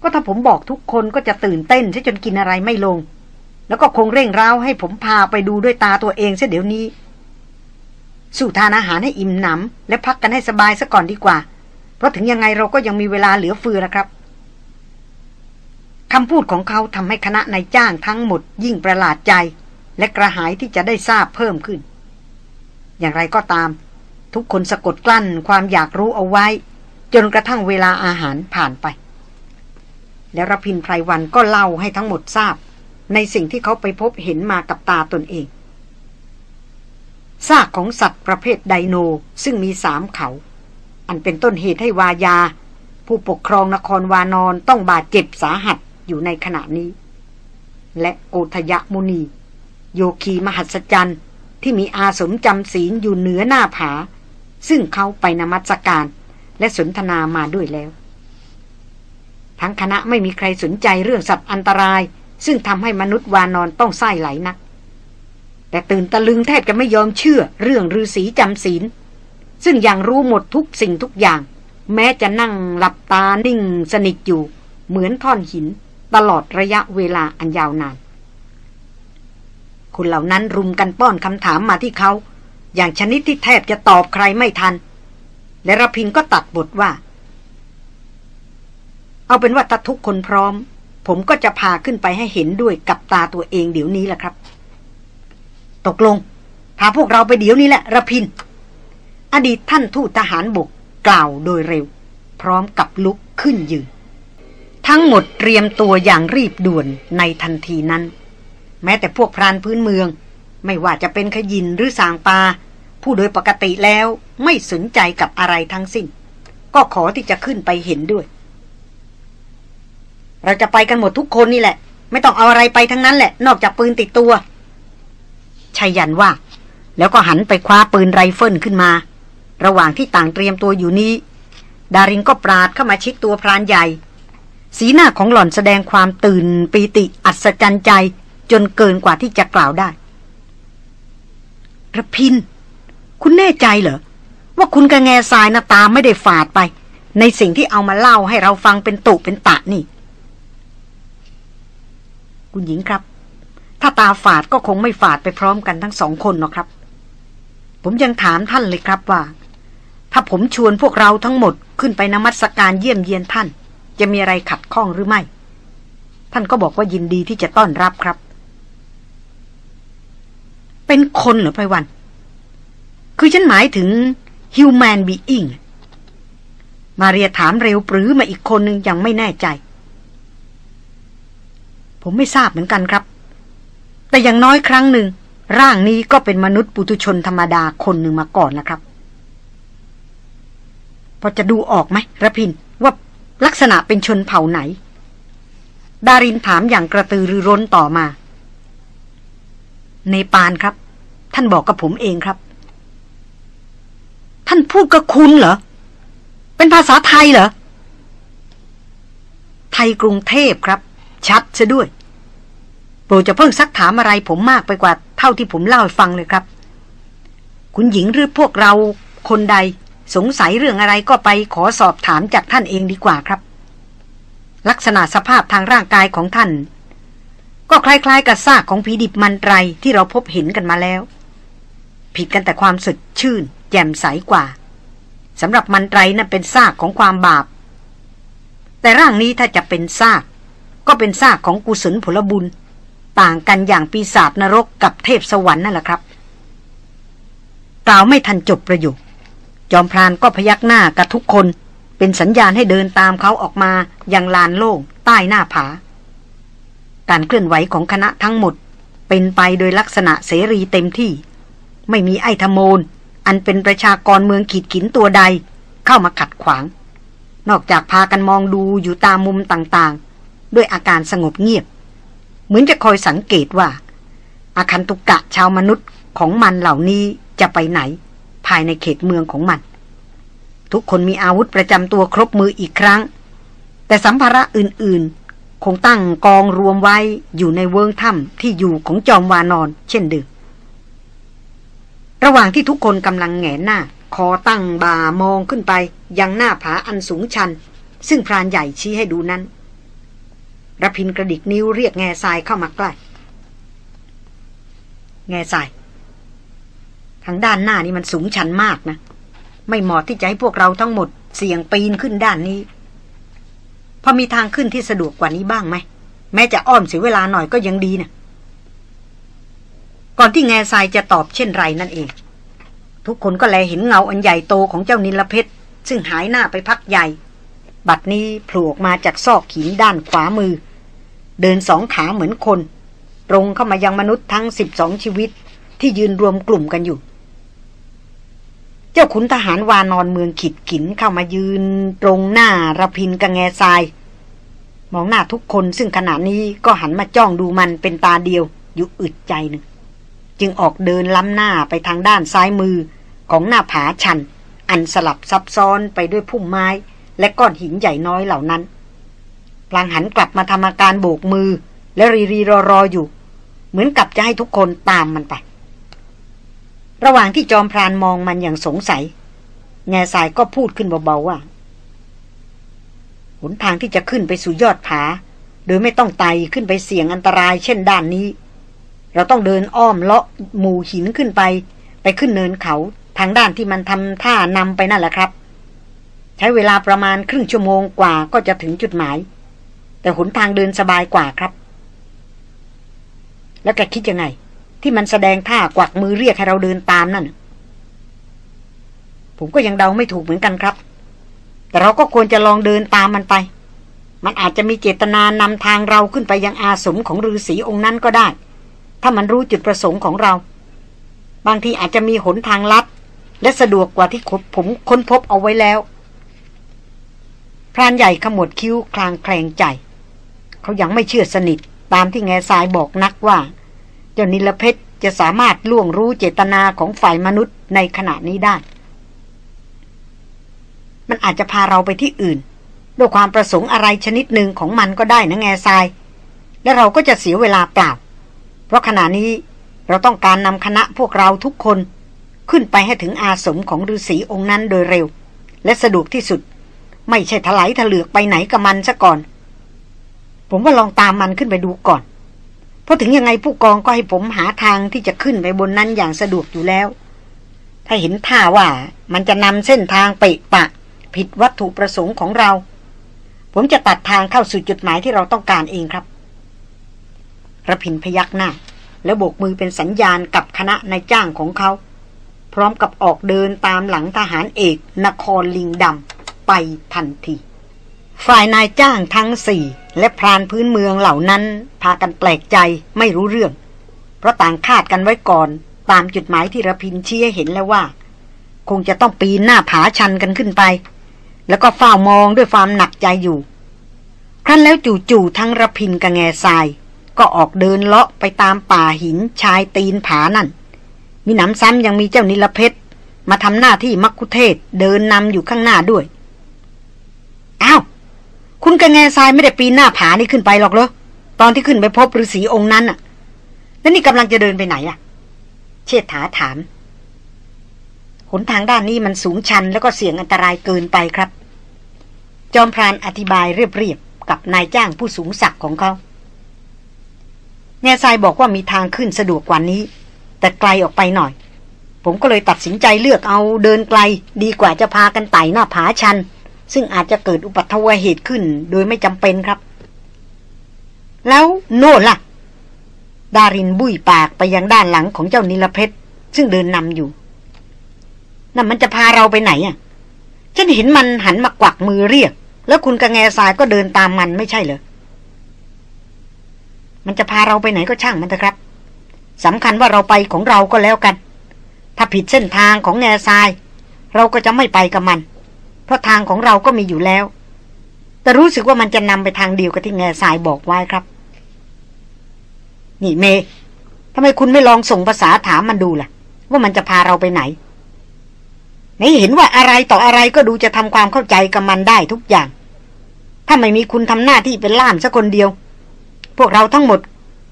ก็ถ้าผมบอกทุกคนก็จะตื่นเต้นซะจนกินอะไรไม่ลง แล้วก็คงเร่งร้าวให้ผมพาไปดูด้วยตาตัวเองซะเดี๋ยวนี้ สู่ทานอาหารให้อิ่มหนำและพักกันให้สบายซะก่อนดีกว่า เพราะถึงยังไงเราก็ยังมีเวลาเหลือเฟือนะครับคำพูดของเขาทำให้คณะนายจ้างทั้งหมดยิ่งประหลาดใจ และกระหายที่จะได้ทราบเพิ่มขึ้น อย่างไรก็ตาม ทุกคนสะกดกลั้นความอยากรู้เอาไว้ จนกระทั่งเวลาอาหารผ่านไป แล้วรพินไพรวันก็เล่าให้ทั้งหมดทราบ ในสิ่งที่เขาไปพบเห็นมากับตาตนเองซากของสัตว์ประเภทไดโนซึ่งมีสามเขา อันเป็นต้นเหตุให้วายา ผู้ปกครองนครวานอนต้องบาดเจ็บสาหัสอยู่ในขณะนี้ และโกธยมุนี โยคีมหัศจรรย์ที่มีอาสมจำศีลอยู่เหนือหน้าผา ซึ่งเขาไปนมัสการ และสนทนามาด้วยแล้ว ทั้งคณะไม่มีใครสนใจเรื่องสัตว์อันตราย ซึ่งทำให้มนุษย์วานอนต้องไส้ไหลนัก แต่ตื่นตะลึงแทบจะไม่ยอมเชื่อเรื่องฤาษีจำศีล ซึ่งยังรู้หมดทุกสิ่งทุกอย่าง แม้จะนั่งหลับตานิ่งสนิทอยู่ เหมือนท่อนหิน ตลอดระยะเวลาอันยาวนานคนเหล่านั้นรุมกันป้อนคำถามมาที่เขา อย่างชนิดที่แทบจะตอบใครไม่ทัน และรพินก็ตัดบทว่า เอาเป็นว่าถ้าทุกคนพร้อม ผมก็จะพาขึ้นไปให้เห็นด้วยกับตาตัวเองเดี๋ยวนี้แหละครับ ตกลง พาพวกเราไปเดี๋ยวนี้แหละรพิน อดีตท่านทูตทหารบกกล่าวโดยเร็ว พร้อมกับลุกขึ้นยืนทั้งหมดเตรียมตัวอย่างรีบด่วนในทันทีนั้น แม้แต่พวกพรานพื้นเมือง ไม่ว่าจะเป็นขยินหรือสางปา ผู้โดยปกติแล้วไม่สนใจกับอะไรทั้งสิ้น ก็ขอที่จะขึ้นไปเห็นด้วย เราจะไปกันหมดทุกคนนี่แหละ ไม่ต้องเอาอะไรไปทั้งนั้นแหละ นอกจากปืนติดตัวชัยยันว่า แล้วก็หันไปคว้าปืนไรเฟิลขึ้นมา ระหว่างที่ต่างเตรียมตัวอยู่นี้ ดารินก็ปราดเข้ามาชิดตัวพรานใหญ่ สีหน้าของหล่อนแสดงความตื่นปีติอัศจรรย์ใจจนเกินกว่าที่จะกล่าวได้ ระพิน คุณแน่ใจเหรอ ว่าคุณกระแงทรายนาตาไม่ได้ฝาดไป ในสิ่งที่เอามาเล่าให้เราฟังเป็นตุเป็นตะนี่ คุณหญิงครับ ถ้าตาฝาดก็คงไม่ฝาดไปพร้อมกันทั้งสองคนหรอกครับ ผมยังถามท่านเลยครับว่า ถ้าผมชวนพวกเราทั้งหมดขึ้นไปนมัสการเยี่ยมเยียนท่าน จะมีอะไรขัดข้องหรือไม่ ท่านก็บอกว่ายินดีที่จะต้อนรับครับ เป็นคนเหรอไพวัน คือฉันหมายถึง human being มาเรียถามเร็วปรือมาอีกคนหนึ่งยังไม่แน่ใจ ผมไม่ทราบเหมือนกันครับ แต่อย่างน้อยครั้งหนึ่ง ร่างนี้ก็เป็นมนุษย์ปุถุชนธรรมดาคนหนึ่งมาก่อนนะครับ พอจะดูออกไหมระพินว่าลักษณะเป็นชนเผ่าไหน ดารินถามอย่างกระตือรือร้นต่อมา ในปานครับ ท่านบอกกับผมเองครับ ท่านพูดกับคุณเหรอ เป็นภาษาไทยเหรอ ไทยกรุงเทพครับ ชัดซะด้วย โปรดจะเพิ่งซักถามอะไรผมมากไปกว่า เท่าที่ผมเล่าให้ฟังเลยครับ คุณหญิงหรือพวกเราคนใดสงสัยเรื่องอะไรก็ไปขอสอบถามจากท่านเองดีกว่าครับ ลักษณะสภาพทางร่างกายของท่าน ก็คล้ายๆกับซากของผีดิบมันไรที่เราพบเห็นกันมาแล้ว ผิดกันแต่ความสดชื่น แจ่มใสกว่าสำหรับมันไรนั้นเป็นซากของความบาป แต่ร่างนี้ถ้าจะเป็นซาก ก็เป็นซากของกุศลผลบุญ ต่างกันอย่างปีศาจนรกกับเทพสวรรค์นั่นแหละครับกล่าวไม่ทันจบประโยค จอมพรานก็พยักหน้ากับทุกคน เป็นสัญญาณให้เดินตามเขาออกมายังลานโล่งใต้หน้าผา การเคลื่อนไหวของคณะทั้งหมด เป็นไปโดยลักษณะเสรีเต็มที่ ไม่มีไอธโมนอันเป็นประชากรเมืองขีดขินตัวใด เข้ามาขัดขวาง นอกจากพากันมองดูอยู่ตามมุมต่างๆ ด้วยอาการสงบเงียบ เหมือนจะคอยสังเกตว่า อาคันตุกกะชาวมนุษย์ของมันเหล่านี้จะไปไหน ภายในเขตเมืองของมัน ทุกคนมีอาวุธประจำตัวครบมืออีกครั้ง แต่สัมภาระอื่น คงตั้งกองรวมไว้อยู่ในเวิงถ้ำที่อยู่ของจอมวานอน เช่นเดิมระหว่างที่ทุกคนกำลังแงนหน้า คอตั้งบ่ามองขึ้นไป ยังหน้าผาอันสูงชัน ซึ่งพรานใหญ่ชี้ให้ดูนั้นรพินกระดิกนิ้วเรียกแง่ทรายเข้ามาใกล้ แง่ทราย ทางด้านหน้านี่มันสูงชันมากนะ ไม่เหมาะที่จะให้พวกเราทั้งหมด เสี่ยงปีนขึ้นด้านนี้ พอมีทางขึ้นที่สะดวกกว่านี้บ้างไหม แม้จะอ้อมเสียเวลาหน่อยก็ยังดีนะก่อนที่แง่ทรายจะตอบเช่นไรนั่นเอง ทุกคนก็แลเห็นเงาอันใหญ่โตของเจ้านิลเพชรซึ่งหายหน้าไปพักใหญ่ บัดนี้โผล่ออกมาจากซอกหินด้านขวามือ เดินสองขาเหมือนคน ตรงเข้ามายังมนุษย์ทั้งสิบสองชีวิตที่ยืนรวมกลุ่มกันอยู่ เจ้าขุนทหารวานอนเมืองขิดขินเข้ามายืน ตรงหน้าระพินกังแงทราย มองหน้าทุกคนซึ่งขณะนี้ก็หันมาจ้องดูมันเป็นตาเดียว อยู่อึดใจหนึ่ง จึงออกเดินล้ำหน้าไปทางด้านซ้ายมือของหน้าผาชัน อันสลับซับซ้อนไปด้วยพุ่มไม้ และก้อนหินใหญ่น้อยเหล่านั้นพลางหันกลับมาทำอาการโบกมือ และรีรีรอรออยู่ เหมือนกับจะให้ทุกคนตามมันไป ระหว่างที่จอมพรานมองมันอย่างสงสัย แง่สายก็พูดขึ้นเบาๆว่าหนทางที่จะขึ้นไปสู่ยอดผา โดยไม่ต้องไต่ขึ้นไปเสี่ยงอันตราย เช่นด้านนี้ เราต้องเดินอ้อมเลาะหมู่หินขึ้นไป ไปขึ้นเนินเขาทางด้านที่มันทำท่านำไปนั่นแหละครับ ใช้เวลาประมาณครึ่งชั่วโมงกว่าก็จะถึงจุดหมาย แต่หนทางเดินสบายกว่าครับ แล้วแกคิดยังไง ที่มันแสดงท่ากวักมือเรียกให้เราเดินตามนั่น ผมก็ยังเดาไม่ถูกเหมือนกันครับ แต่เราก็ควรจะลองเดินตามมันไป มันอาจจะมีเจตนานำทางเราขึ้นไปยังอาสมของฤาษีองค์นั้นก็ได้ ถ้ามันรู้จุดประสงค์ของเรา บางทีอาจจะมีหนทางลัด และสะดวกกว่าที่ผมค้นพบเอาไว้แล้วพรานใหญ่ขมวดคิ้วคลางแคลงใจ เขายังไม่เชื่อสนิทตามที่แง่ทรายบอกนักว่า จ้านิลเพชรจะสามารถล่วงรู้เจตนาของฝ่ายมนุษย์ในขณะนี้ได้ มันอาจจะพาเราไปที่อื่น ด้วยความประสงค์อะไรชนิดหนึ่งของมันก็ได้นะแง่ทราย และเราก็จะเสียเวลาเปล่า เพราะขณะนี้เราต้องการนำคณะพวกเราทุกคนขึ้นไปให้ถึงอาสมของฤาษีองค์นั้นโดยเร็ว และสะดวกที่สุด ไม่ใช่ถลายถลือกไปไหนกับมันซะก่อน ผมว่าลองตามมันขึ้นไปดูก่อน เพราะถึงยังไงผู้กองก็ให้ผมหาทางที่จะขึ้นไปบนนั้นอย่างสะดวกอยู่แล้ว ถ้าเห็นท่าว่ามันจะนำเส้นทางเปปะ ผิดวัตถุประสงค์ของเรา ผมจะตัดทางเข้าสู่จุดหมายที่เราต้องการเองครับระพินพยักหน้า แล้วโบกมือเป็นสัญญาณกับคณะนายจ้างของเขา พร้อมกับออกเดินตามหลังทหารเอกนครลิงดำไปทันที ฝ่ายนายจ้างทั้งสี่ และพรานพื้นเมืองเหล่านั้น พากันแปลกใจไม่รู้เรื่อง เพราะต่างคาดกันไว้ก่อน ตามจุดหมายที่ระพินชี้ให้เห็นแล้วว่า คงจะต้องปีนหน้าผาชันกันขึ้นไป แล้วก็เฝ้ามองด้วยความหนักใจอยู่ ครั้นแล้วจู่ๆทั้งระพินกับแง่ทราย ก็ออกเดินเลาะไปตามป่าหินชายตีนผานั่น มีหนำซ้ำยังมีเจ้านิลเพชรมาทำหน้าที่มักคุเทศเดินนำอยู่ข้างหน้าด้วยอ้าว คุณกระแงทรายไม่ได้ปีนหน้าผานี่ขึ้นไปหรอกเหรอ ตอนที่ขึ้นไปพบฤาษีองค์นั้นน่ะ แล้วนี่กำลังจะเดินไปไหนอะเชษฐาถาม หนทางด้านนี้มันสูงชันแล้วก็เสี่ยงอันตรายเกินไปครับ จอมพรานอธิบายเรียบๆกับนายจ้างผู้สูงศักดิ์ของเขาแง่ทรายบอกว่ามีทางขึ้นสะดวกกว่านี้ แต่ไกลออกไปหน่อย ผมก็เลยตัดสินใจเลือกเอาเดินไกล ดีกว่าจะพากันไต่หน้าผาชัน ซึ่งอาจจะเกิดอุบัติเหตุขึ้นโดยไม่จำเป็นครับ แล้วโน่นล่ะ ดารินบุยปากไปยังด้านหลังของเจ้านิลเพชรซึ่งเดินนำอยู่นั่นมันจะพาเราไปไหนอะ ฉันเห็นมันหันมากวักมือเรียก แล้วคุณกระแงสายก็เดินตามมันไม่ใช่เหรอ มันจะพาเราไปไหนก็ช่างมันเถอะครับสำคัญว่าเราไปของเราก็แล้วกัน ถ้าผิดเส้นทางของแง่ทราย เราก็จะไม่ไปกับมัน เพราะทางของเราก็มีอยู่แล้ว แต่รู้สึกว่ามันจะนำไปทางเดียวกับที่แง่ทรายบอกไว้ครับ นี่เมทำไมคุณไม่ลองส่งภาษาถามมันดูล่ะ ว่ามันจะพาเราไปไหนไหนเห็นว่าอะไรต่ออะไรก็ดูจะทำความเข้าใจกับมันได้ทุกอย่าง ถ้าไม่มีคุณทำหน้าที่เป็นล่ามสักคนเดียว พวกเราทั้งหมด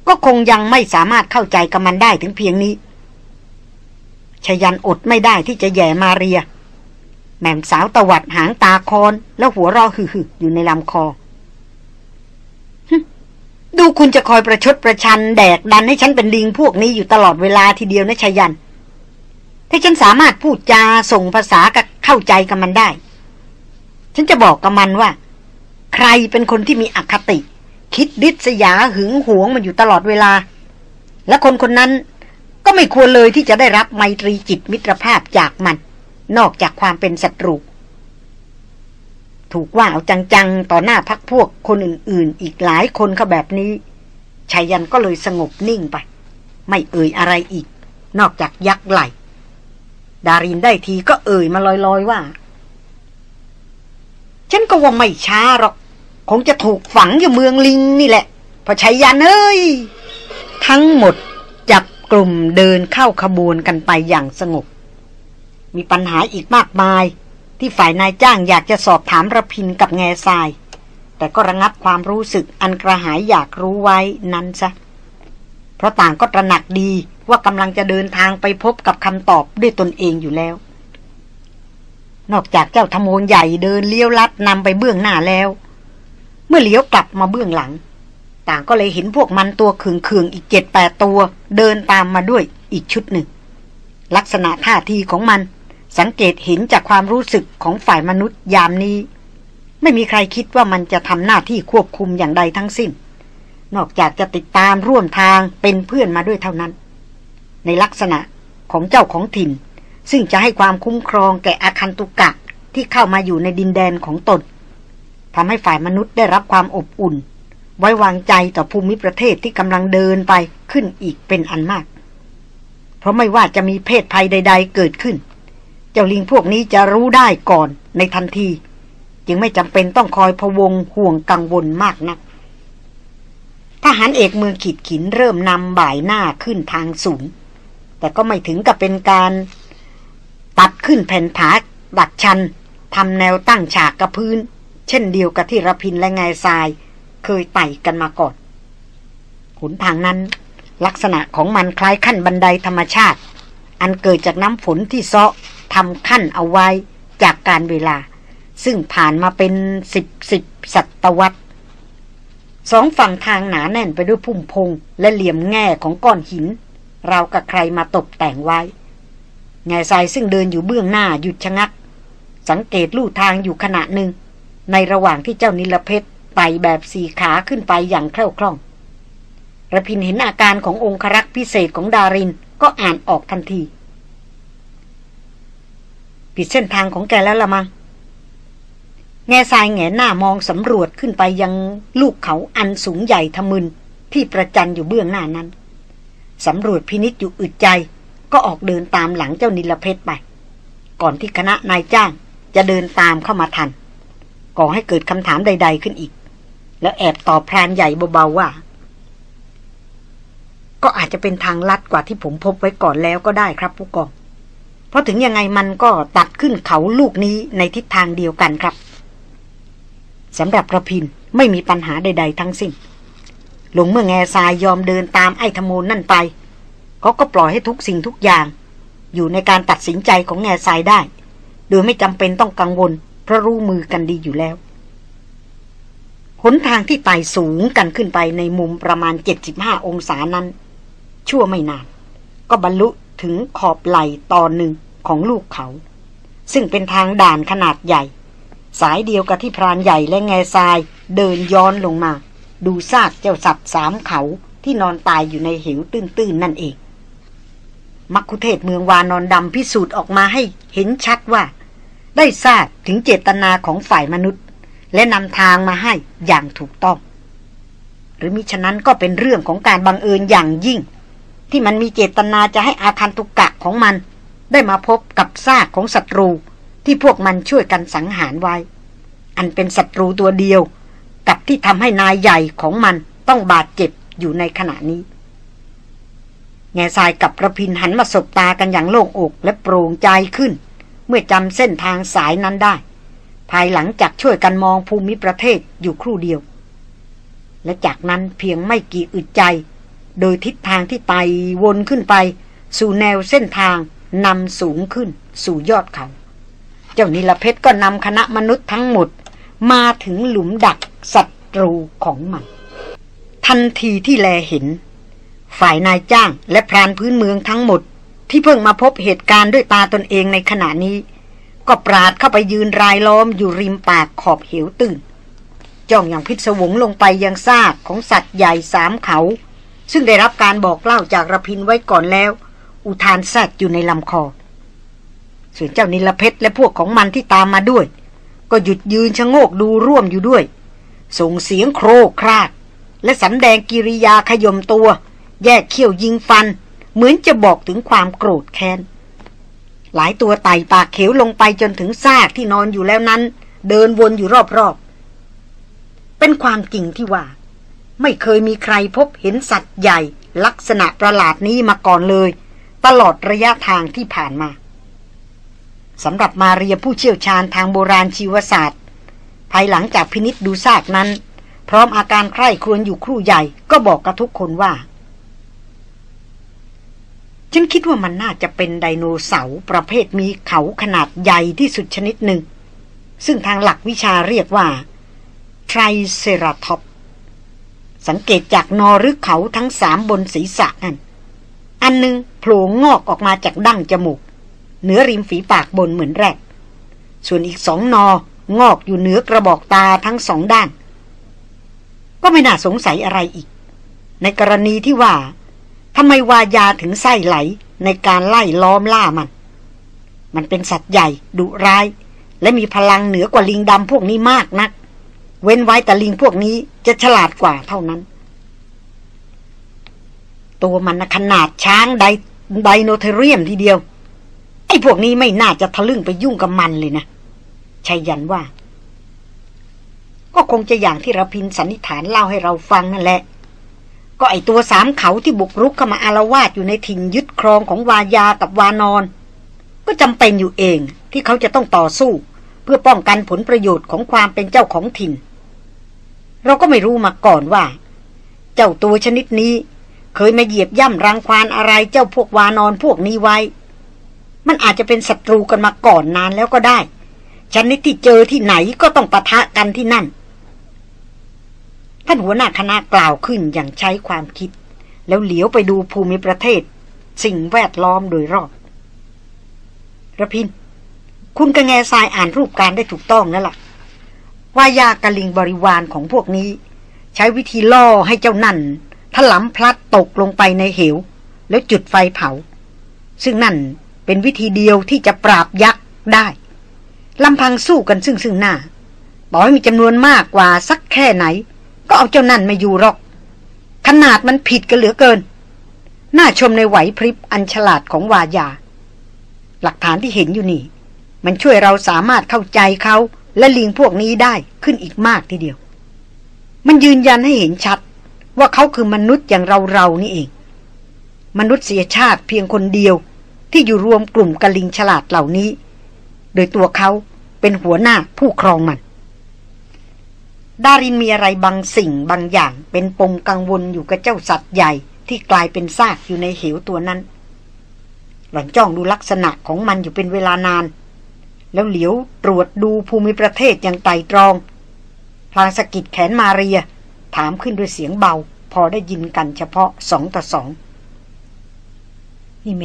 ก็คงยังไม่สามารถเข้าใจกับมันได้ถึงเพียงนี้ชยันอดไม่ได้ที่จะแย่มาเรีย แม่มสาวตวัดหางตาคอนแล้วหัวรอหึ่อยู่ในลำคอ ดูคุณจะคอยประชดประชันแดกดันให้ฉันเป็นลิงพวกนี้อยู่ตลอดเวลาทีเดียวนะชยัน ถ้าฉันสามารถพูดจาส่งภาษากับเข้าใจกับมันได้ ฉันจะบอกกับมันว่า ใครเป็นคนที่มีอคติ คิดดิษยาหึงหวงมันอยู่ตลอดเวลา และคนคนนั้นก็ไม่ควรเลยที่จะได้รับไมตรีจิตมิตรภาพจากมัน นอกจากความเป็นศัตรู ถูกว่าเอาจังๆ ต่อหน้าพักพวกคนอื่นๆ อีกหลายคนเขาแบบนี้ชายันก็เลยสงบนิ่งไป ไม่เอ่ยอะไรอีก นอกจากยักไหลดารินได้ทีก็เอ่ยมาลอยๆว่า ฉันก็ว่าไม่ช้าหรอก คงจะถูกฝังอยู่เมืองลิงนี่แหละพอชัยยันเอ้ย ทั้งหมดจับกลุ่มเดินเข้าขบวนกันไปอย่างสงบ มีปัญหาอีกมากมาย ที่ฝ่ายนายจ้างอยากจะสอบถามระพินกับแง่ทราย แต่ก็ระงับความรู้สึกอันกระหายอยากรู้ไว้นั้นซะ เพราะต่างก็ตระหนักดีว่ากำลังจะเดินทางไปพบกับคำตอบด้วยตนเองอยู่แล้ว นอกจากเจ้าธโมนใหญ่เดินเลี้ยวลัดนำไปเบื้องหน้าแล้ว เมื่อเลี้ยวกลับมาเบื้องหลัง ต่างก็เลยเห็นพวกมันตัวเคืองๆอีกเจ็ดแปดตัว เดินตามมาด้วยอีกชุดหนึ่ง ลักษณะท่าทีของมัน สังเกตเห็นจากความรู้สึกของฝ่ายมนุษย์ยามนี้ ไม่มีใครคิดว่ามันจะทำหน้าที่ควบคุมอย่างใดทั้งสิ้น นอกจากจะติดตามร่วมทางเป็นเพื่อนมาด้วยเท่านั้น ในลักษณะของเจ้าของถิ่น ซึ่งจะให้ความคุ้มครองแก่อาคันตุกะที่เข้ามาอยู่ในดินแดนของตนทำให้ฝ่ายมนุษย์ได้รับความอบอุ่น ไว้วางใจต่อภูมิประเทศที่กำลังเดินไปขึ้นอีกเป็นอันมาก เพราะไม่ว่าจะมีเพศภัยใด ๆ เกิดขึ้น เจ้าลิงพวกนี้จะรู้ได้ก่อนในทันที จึงไม่จำเป็นต้องคอยพะวงห่วงกังวลมากนักทหารเอกเมืองขีดขินเริ่มนำบ่ายหน้าขึ้นทางสูง แต่ก็ไม่ถึงกับเป็นการตัดขึ้นแผ่นผาดัดชันทำแนวตั้งฉากกับพื้น เช่นเดียวกับที่รพินและไงทราย เคยไต่กันมาก่อนหนทางนั้น ลักษณะของมันคล้ายขั้นบันไดธรรมชาติ อันเกิดจากน้ำฝนที่เซาะทำขั้นเอาไว้จากการเวลา ซึ่งผ่านมาเป็นสิบสิบศตวรรษสองฝั่งทางหนาแน่นไปด้วยพุ่มพงและเหลี่ยมแง่ของก้อนหิน เรากับใครมาตกแต่งไว้ไงทรายซึ่งเดินอยู่เบื้องหน้าหยุดชะงัก สังเกตลู่ทางอยู่ขณะหนึ่ง ในระหว่างที่เจ้านิลเพชรไต่แบบสี่ขาขึ้นไปอย่างแคล่วคล่องระพินเห็นอาการขององครักษ์พิเศษของดาริน ก็อ่านออกทันที ผิดเส้นทางของแกแล้วละมังแง่ทรายแง่หน้ามองสำรวจขึ้นไปยังลูกเขาอันสูงใหญ่ทะมึนที่ประจันอยู่เบื้องหน้านั้นสำรวจพินิษอยู่อึดใจ ก็ออกเดินตามหลังเจ้านิลเพชรไป ก่อนที่คณะนายจ้างจะเดินตามเข้ามาทัน ก่อให้เกิดคำถามใด ๆขึ้นอีก แล้วแอบตอบพรานใหญ่เบาๆว่า ก็อาจจะเป็นทางลัดกว่าที่ผมพบไว้ก่อนแล้วก็ได้ครับผู้กอง เพราะถึงยังไงมันก็ตัดขึ้นเขาลูกนี้ในทิศทางเดียวกันครับสำหรับระพินไม่มีปัญหาใด ๆ ทั้งสิ้น หลงเมื่อแง่ทรายยอมเดินตามไอ้ธมูลนั่นไป เขาก็ปล่อยให้ทุกสิ่งทุกอย่าง อยู่ในการตัดสินใจของแง่ทรายได้ โดยไม่จำเป็นต้องกังวล เพราะรู้มือกันดีอยู่แล้วหนทางที่ไต่สูงกันขึ้นไปในมุมประมาณ 75 องศานั้น ชั่วไม่นาน ก็บรรลุถึงขอบไหล่ตอนหนึ่งของลูกเขา ซึ่งเป็นทางด่านขนาดใหญ่ สายเดียวกับที่พรานใหญ่และแง่ทรายเดินย้อนลงมา ดูซากเจ้าสัตว์สามเขาที่นอนตายอยู่ในเหวตื้นๆนั่นเองมักคุเทศเมืองวานอนดำพิสูจน์ออกมาให้เห็นชัดว่า ได้ทราบถึงเจตนาของฝ่ายมนุษย์ และนำทางมาให้อย่างถูกต้อง หรือมิฉะนั้นก็เป็นเรื่องของการบังเอิญอย่างยิ่ง ที่มันมีเจตนาจะให้อาคันตุกะของมัน ได้มาพบกับซากของศัตรูที่พวกมันช่วยกันสังหารไว้ อันเป็นศัตรูตัวเดียว กับที่ทำให้นายใหญ่ของมันต้องบาดเจ็บอยู่ในขณะนี้ แง่ทรายกับระพินหันมาสบตากันอย่างโล่งอกและโปร่งใจขึ้น เมื่อจำเส้นทางสายนั้นได้ ภายหลังจากช่วยกันมองภูมิประเทศอยู่ครู่เดียว และจากนั้นเพียงไม่กี่อึดใจ โดยทิศทางที่ไต่วนขึ้นไป สู่แนวเส้นทางนำสูงขึ้นสู่ยอดเขา เจ้านิลเพชรก็นำคณะมนุษย์ทั้งหมด มาถึงหลุมดักศัตรูของมัน ทันทีที่แลเห็น ฝ่ายนายจ้างและพรานพื้นเมืองทั้งหมด ที่เพิ่งมาพบเหตุการณ์ด้วยตาตนเองในขณะนี้ ก็ปราดเข้าไปยืนรายล้อมอยู่ริมปากขอบเหวตื่นจ้องอย่างพิศวงลงไปยังซากของสัตว์ใหญ่สามเขา ซึ่งได้รับการบอกเล่าจากระพินไว้ก่อนแล้ว อุทานแซดอยู่ในลำคอ ส่วนเจ้านิลเพชรและพวกของมันที่ตามมาด้วย ก็หยุดยืนชะโงกดูร่วมอยู่ด้วย ส่งเสียงโครกคราก และสำแดงกิริยาขยมตัว แยกเขี้ยวยิงฟัน เหมือนจะบอกถึงความโกรธแค้นหลายตัวไต่ปากเขวลงไปจนถึงซากที่นอนอยู่แล้วนั้น เดินวนอยู่รอบๆ เป็นความจริงที่ว่า ไม่เคยมีใครพบเห็นสัตว์ใหญ่ ลักษณะประหลาดนี้มาก่อนเลย ตลอดระยะทางที่ผ่านมาสำหรับมาเรียผู้เชี่ยวชาญทางโบราณชีวศาสตร์ ภายหลังจากพินิษดูซากนั้น พร้อมอาการใคร่ครวญอยู่ครู่ใหญ่ก็บอกกับทุกคนว่า ฉันคิดว่ามันน่าจะเป็นไดโนเสาร์ประเภทมีเขาขนาดใหญ่ที่สุดชนิดหนึ่ง ซึ่งทางหลักวิชาเรียกว่า ไทรเซราทอป สังเกตจากนอหรือเขาทั้งสามบนศีรษะนั่นอันหนึงโผล่งอกออกมาจากดั้งจมูก เหนือริมฝีปากบนเหมือนแรก ส่วนอีกสองนองอกอยู่เหนือกระบอกตาทั้งสองด้าน ก็ไม่น่าสงสัยอะไรอีก ในกรณีที่ว่าทำไมวายาถึงไส้ไหลในการไล่ล้อมล่ามัน มันเป็นสัตว์ใหญ่ดุร้าย และมีพลังเหนือกว่าลิงดำพวกนี้มากนัก เว้นไว้แต่ลิงพวกนี้จะฉลาดกว่าเท่านั้น ตัวมันนะขนาดช้างไดไดโนเทเรียมทีเดียว ไอ้พวกนี้ไม่น่าจะทะลึ่งไปยุ่งกับมันเลยนะชัยยันว่า ก็คงจะอย่างที่ระพินสันนิษฐานเล่าให้เราฟังนั่นแหละ ก็ไอตัวสามเขาที่บุกรุกเข้ามาอารวาสอยู่ในถิ่นยึดครองของวายากับวานอน ก็จำเป็นอยู่เองที่เขาจะต้องต่อสู้ เพื่อป้องกันผลประโยชน์ของความเป็นเจ้าของถิ่น เราก็ไม่รู้มาก่อนว่า เจ้าตัวชนิดนี้ เคยมาเหยียบย่ำรังควานอะไรเจ้าพวกวานอนพวกนี้ไว้ มันอาจจะเป็นศัตรูกันมาก่อนนานแล้วก็ได้ ชนิดที่เจอที่ไหนก็ต้องปะทะกันที่นั่น ท่านหัวหน้าคณะกล่าวขึ้นอย่างใช้ความคิด แล้วเหลียวไปดูภูมิประเทศ สิ่งแวดล้อมโดยรอบระพิน คุณกระแงทรายอ่านรูปการได้ถูกต้องแล้วล่ะ ว่ายากระลิงบริวารของพวกนี้ ใช้วิธีล่อให้เจ้านั่นถลำพลัดตกลงไปในเหว แล้วจุดไฟเผา ซึ่งนั่นเป็นวิธีเดียวที่จะปราบยักษ์ได้ลำพังสู้กันซึ่งซึ่งหน้าต่อให้มีจำนวนมากกว่าสักแค่ไหน ก็เอาเจ้านั่นไม่อยู่หรอก ขนาดมันผิดกันเหลือเกิน น่าชมในไหวพริบอันฉลาดของวายา หลักฐานที่เห็นอยู่นี่ มันช่วยเราสามารถเข้าใจเขา และลิงพวกนี้ได้ขึ้นอีกมากทีเดียว มันยืนยันให้เห็นชัด ว่าเขาคือมนุษย์อย่างเราเรานี่เอง มนุษยชาติเพียงคนเดียวที่อยู่รวมกลุ่มกะลิงฉลาดเหล่านี้ โดยตัวเขาเป็นหัวหน้าผู้ครองมัน ดารินมีอะไรบางสิ่งบางอย่าง เป็นปมกังวลอยู่กับเจ้าสัตว์ใหญ่ที่กลายเป็นซากอยู่ในเหวตัวนั้นหลังจ้องดูลักษณะของมันอยู่เป็นเวลานาน แล้วเหลียวตรวจดูภูมิประเทศอย่างไต่ตรอง พลางสกิดแขนมาเรีย ถามขึ้นด้วยเสียงเบา พอได้ยินกันเฉพาะสองต่อสอง นี่เม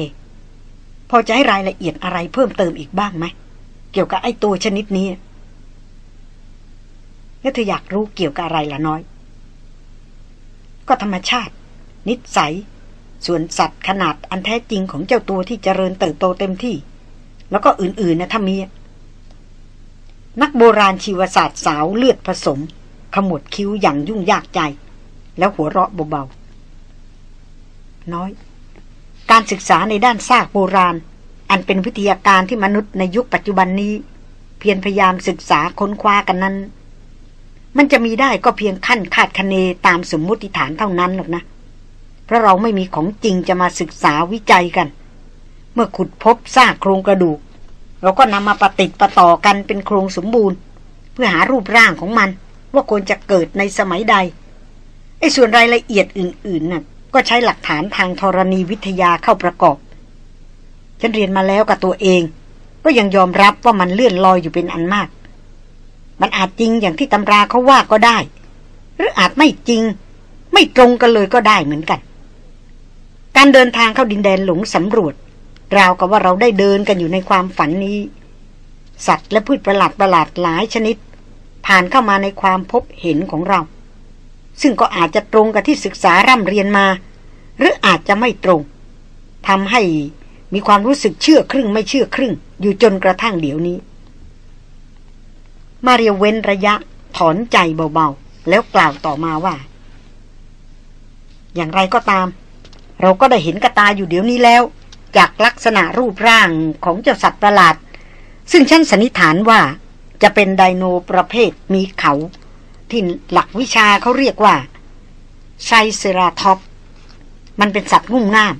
พอจะให้รายละเอียดอะไรเพิ่มเติมอีกบ้างไหม เกี่ยวกับไอ้ตัวชนิดนี้ แล้วเธออยากรู้เกี่ยวกับอะไรล่ะน้อย ก็ธรรมชาติ นิสัย ส่วนสัตว์ขนาดอันแท้จริงของเจ้าตัวที่เจริญเติบโตเต็มที่แล้วก็อื่นๆนะถ้ามี นักโบราณชีวศาสตร์สาวเลือดผสม ขมวดคิ้วอย่างยุ่งยากใจ แล้วหัวเราะเบาๆ น้อย การศึกษาในด้านซากโบราณ อันเป็นวิทยาการที่มนุษย์ในยุคปัจจุบันนี้ เพียรพยายามศึกษาค้นคว้ากันนั้น มันจะมีได้ก็เพียงขั้นคาดคะเนตามสมมุติฐานเท่านั้นหรอกนะ เพราะเราไม่มีของจริงจะมาศึกษาวิจัยกัน เมื่อขุดพบซากโครงกระดูก เราก็นำมาปฏิติดประต่อกันเป็นโครงสมบูรณ์ เพื่อหารูปร่างของมัน ว่าควรจะเกิดในสมัยใดไอ้ส่วนรายละเอียดอื่นๆน่ะก็ใช้หลักฐานทางธรณีวิทยาเข้าประกอบ ฉันเรียนมาแล้วกับตัวเอง ก็ยังยอมรับว่ามันเลื่อนลอยอยู่เป็นอันมาก มันอาจจริงอย่างที่ตำราเขาว่าก็ได้ หรืออาจไม่จริง ไม่ตรงกันเลยก็ได้เหมือนกัน การเดินทางเข้าดินแดนหลงสำรวจ ราวกับว่าเราได้เดินกันอยู่ในความฝันนี้ สัตว์และพืชประหลาดประหลาดหลายชนิด ผ่านเข้ามาในความพบเห็นของเรา ซึ่งก็อาจจะตรงกับที่ศึกษาร่ำเรียนมา หรืออาจจะไม่ตรงทำให้มีความรู้สึกเชื่อครึ่งไม่เชื่อครึ่ง อยู่จนกระทั่งเดี๋ยวนี้ มาเรียเว้นระยะถอนใจเบาๆ แล้วกล่าวต่อมาว่า อย่างไรก็ตาม เราก็ได้เห็นกระตาอยู่เดี๋ยวนี้แล้ว จากลักษณะรูปร่างของเจ้าสัตว์ประหลาด ซึ่งฉันสันนิษฐานว่าจะเป็นไดโนประเภทมีเขา ที่หลักวิชาเขาเรียกว่าไซเซราท็อป มันเป็นสัตว์งุ่มง่าม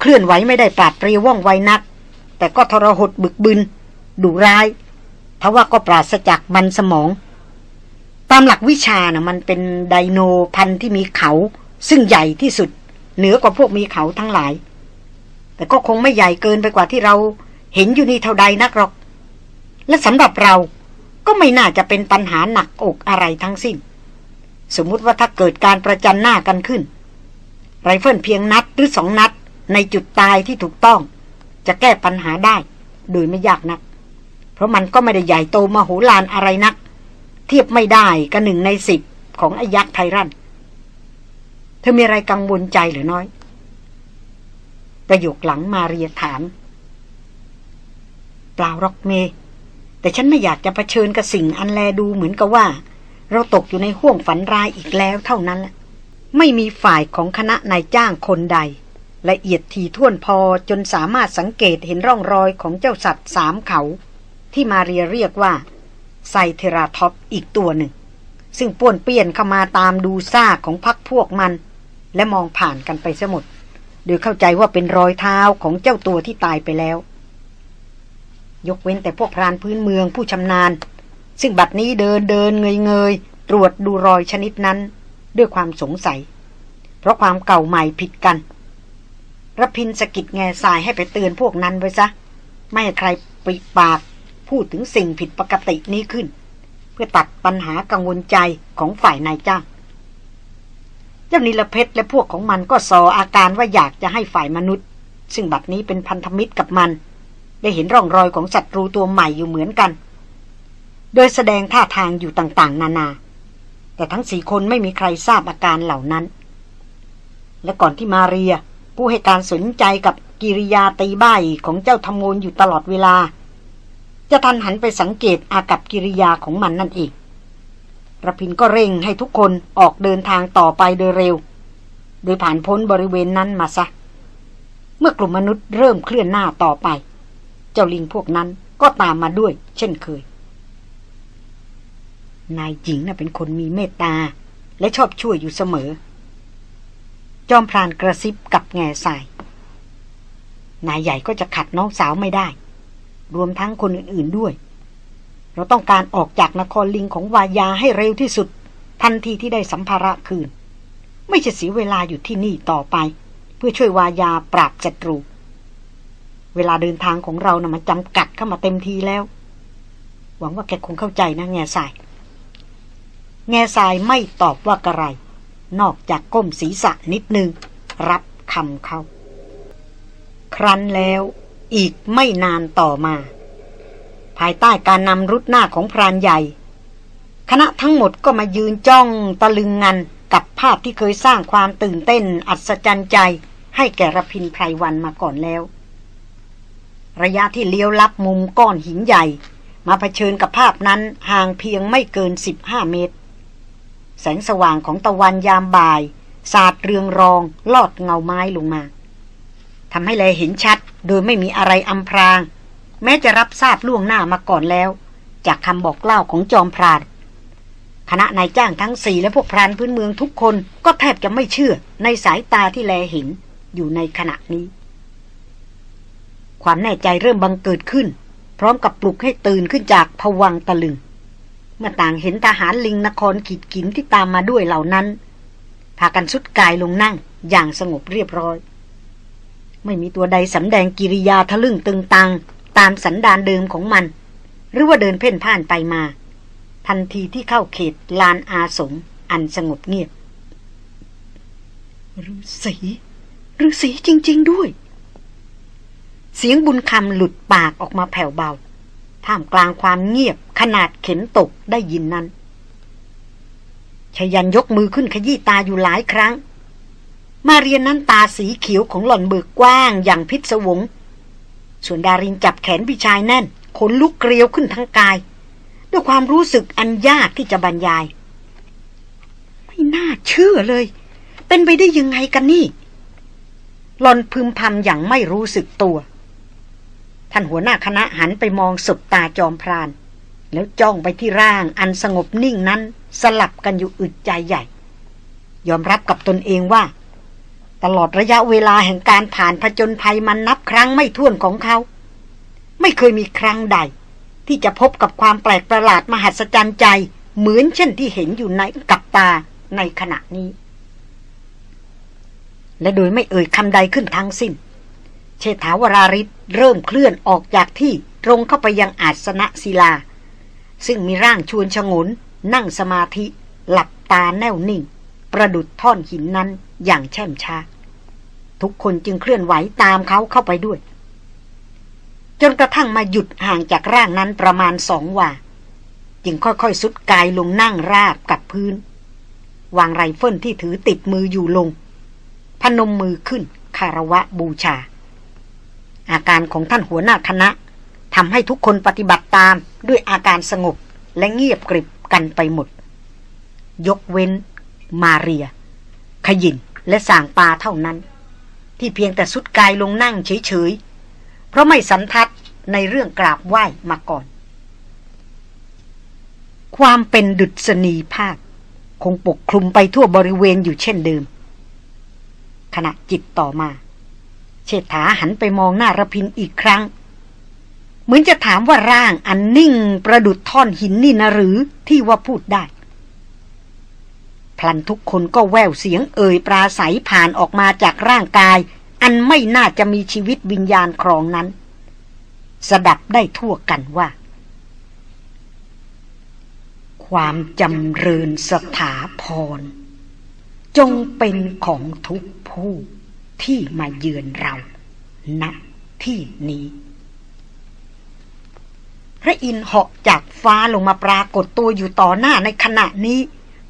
เคลื่อนไหวไม่ได้ปราดเปรียวว่องไวนัก แต่ก็ทรหดบึกบึน ดุร้ายทว่าก็ปราศจากมันสมอง ตามหลักวิชานะ่ะมันเป็นไดโนพันธุ์ที่มีเขา ซึ่งใหญ่ที่สุด เหนือกว่าพวกมีเขาทั้งหลาย แต่ก็คงไม่ใหญ่เกินไปกว่าที่เราเห็นอยู่นี่เท่าใดนักหรอก และสำหรับเราก็ไม่น่าจะเป็นปัญหาหนักอกอะไรทั้งสิ้น สมมุติว่าถ้าเกิดการประจันหน้ากันขึ้น ไรเฟิลเพียงนัดหรือสองนัดในจุดตายที่ถูกต้อง จะแก้ปัญหาได้โดยไม่ยากนัก เพราะมันก็ไม่ได้ใหญ่โตมโหฬารอะไรนัก เทียบไม่ได้กับหนึ่งในสิบของไอ้ยักษ์ไทรันเธอมีอะไรกังวลใจหรือน้อย ประโยคหลังมาเรียถาม เปล่าหรอกเม แต่ฉันไม่อยากจะะเผชิญกับสิ่งอันแลดูเหมือนกับว่า เราตกอยู่ในห่วงฝันร้ายอีกแล้วเท่านั้นแหละไม่มีฝ่ายของคณะนายจ้างคนใด ละเอียดทีท่วนพอจนสามารถสังเกตเห็นร่องรอยของเจ้าสัตว์สามเขา ที่มาเรียเรียกว่าไซเทราท็อปอีกตัวหนึ่ง ซึ่งป้วนเปี้ยนเข้ามาตามดูซ่าของพักพวกมัน และมองผ่านกันไปสมด โดยเข้าใจว่าเป็นรอยเท้าของเจ้าตัวที่ตายไปแล้ว ยกเว้นแต่พวกพรานพื้นเมืองผู้ชำนาญ ซึ่งบัดนี้เดินเดินเงยเงยตรวจดูรอยชนิดนั้น ด้วยความสงสัย เพราะความเก่าใหม่ผิดกันรพินสกิดแง่สายให้ไปเตือนพวกนั้นไว้ซะ ไม่ให้ใครปิปาก พูดถึงสิ่งผิดปกตินี้ขึ้น เพื่อตัดปัญหากังวลใจของฝ่ายนายจ้าง เจ้านิลเพชรและพวกของมันก็สออาการว่าอยากจะให้ฝ่ายมนุษย์ ซึ่งบัดนี้เป็นพันธมิตรกับมัน ได้เห็นร่องรอยของศัตรูตัวใหม่อยู่เหมือนกัน โดยแสดงท่าทางอยู่ต่างๆ นานา แต่ทั้งสี่คนไม่มีใครทราบอาการเหล่านั้น และก่อนที่มาเรีย ผู้ให้การสนใจกับกิริยาตีบ้ายของเจ้าธรรมโนอยู่ตลอดเวลา จะทันหันไปสังเกตอากับกิริยาของมันนั่นเอง ระพินก็เร่งให้ทุกคนออกเดินทางต่อไปโดยเร็ว โดยผ่านพ้นบริเวณนั้นมาซะ เมื่อกลุ่มมนุษย์เริ่มเคลื่อนหน้าต่อไป เจ้าลิงพวกนั้นก็ตามมาด้วย เช่นเคย นายหญิงน่ะเป็นคนมีเมตตา และชอบช่วยอยู่เสมอ จอมพรานกระซิบกับแง่สาย นายใหญ่ก็จะขัดน้องสาวไม่ได้ รวมทั้งคนอื่นๆด้วย เราต้องการออกจากนครลิงของวายาให้เร็วที่สุด ทันทีที่ได้สัมภาระคืน ไม่จะเสียเวลาอยู่ที่นี่ต่อไป เพื่อช่วยวายาปราบศัตรู เวลาเดินทางของเรานะ่ะมันจำกัดเข้ามาเต็มทีแล้ว หวังว่าแกคงเข้าใจนะแง่ทราย แง่ทรายไม่ตอบว่ากระไร นอกจากก้มศีรษะนิดนึง รับคำเขา ครั้นแล้วอีกไม่นานต่อมา ภายใต้การนำรุดหน้าของพรานใหญ่ คณะทั้งหมดก็มายืนจ้องตะลึงงันกับภาพที่เคยสร้างความตื่นเต้น อัศจรรย์ใจ ให้แก่รพินไพรวันมาก่อนแล้ว ระยะที่เลี้ยวลับมุมก้อนหินใหญ่ มาเผชิญกับภาพนั้นห่างเพียงไม่เกินสิบห้าเมตร แสงสว่างของตะวันยามบ่าย สาดเรืองรองลอดเงาไม้ลงมาทำให้แลเห็นชัดโดยไม่มีอะไรอำพราง แม้จะรับทราบล่วงหน้ามาก่อนแล้ว จากคำบอกเล่าของจอมพรานคณะนายจ้างทั้งสี่และพวกพรานพื้นเมืองทุกคนก็แทบจะไม่เชื่อในสายตาที่แลเห็นอยู่ในขณะนี้ ความแน่ใจเริ่มบังเกิดขึ้น พร้อมกับปลุกให้ตื่นขึ้นจากผวังตะลึง เมื่อต่างเห็นทหารลิงนครขีดขินที่ตามมาด้วยเหล่านั้น พากันสุดกายลงนั่งอย่างสงบเรียบร้อย ไม่มีตัวใดสำแดงกิริยาทะลึ่งตึงตัง ตามสันดานเดิมของมัน หรือว่าเดินเพ่นพ่านไปมา ทันทีที่เข้าเขตลานอาสมอันสงบเงียบฤาษีฤาษีจริง ๆด้วย เสียงบุญคำหลุดปากออกมาแผ่วเบา ท่ามกลางความเงียบขนาดเข็นตกได้ยินนั้นชยันยกมือขึ้นขยี้ตาอยู่หลายครั้ง มาเรียนนั้นตาสีเขียวของหล่อนเบิกกว้างอย่างพิศวง ส่วนดารินจับแขนพี่ชายแน่น ขนลุกเกลียวขึ้นทั้งกาย ด้วยความรู้สึกอันยากที่จะบรรยาย ไม่น่าเชื่อเลย เป็นไปได้ยังไงกันนี่หลอนพึมพำอย่างไม่รู้สึกตัว ท่านหัวหน้าคณะหันไปมองสบตาจอมพราน แล้วจ้องไปที่ร่างอันสงบนิ่งนั้นสลับกันอยู่อึดใจใหญ่ ยอมรับกับตนเองว่า ตลอดระยะเวลาแห่งการผ่านผจญภัยมันนับครั้งไม่ถ้วนของเขา ไม่เคยมีครั้งใด ที่จะพบกับความแปลกประหลาดมหัศจรรย์ใจเหมือนเช่นที่เห็นอยู่ในกับตาในขณะนี้ และโดยไม่เอ่ยคำใดขึ้นทั้งสิ้น เชษฐาวราริศเริ่มเคลื่อนออกจากที่ตรงเข้าไปยังอาสนะศิลา ซึ่งมีร่างชวนชงน นั่งสมาธิ หลับตาแน่วนิ่ง ประดุดท่อนหินนั้นอย่างแช่มช้า ทุกคนจึงเคลื่อนไหวตามเขาเข้าไปด้วย จนกระทั่งมาหยุดห่างจากร่างนั้นประมาณสองว่า จึงค่อยๆสุดกายลงนั่งราบกับพื้น วางไรเฟิลที่ถือติดมืออยู่ลง พนมมือขึ้นคารวะบูชา อาการของท่านหัวหน้าคณะทำให้ทุกคนปฏิบัติตามด้วยอาการสงบและเงียบกริบกันไปหมด ยกเว้น มาเรีย ขยินและสางปาเท่านั้น ที่เพียงแต่สุดกายลงนั่งเฉยๆ เพราะไม่สันทัดในเรื่องกราบไหว้มาก่อน ความเป็นดุษณีภาค คงปกคลุมไปทั่วบริเวณอยู่เช่นเดิม ขณะจิตต่อมา เชษฐาหันไปมองหน้าระพินอีกครั้ง เหมือนจะถามว่าร่างอันนิ่งประดุดท่อนหินนี่นะหรือที่ว่าพูดได้ พลันทุกคนก็แววเสียงเอ่ยปราศัยผ่านออกมาจากร่างกาย อันไม่น่าจะมีชีวิตวิญญาณครองนั้น สดับได้ทั่วกันว่า ความจำเริญสถาพร จงเป็นของทุกผู้ที่มาเยือนเราณที่นี้พระอินทร์เหาะจากฟ้าลงมาปรากฏตัวอยู่ต่อหน้าในขณะนี้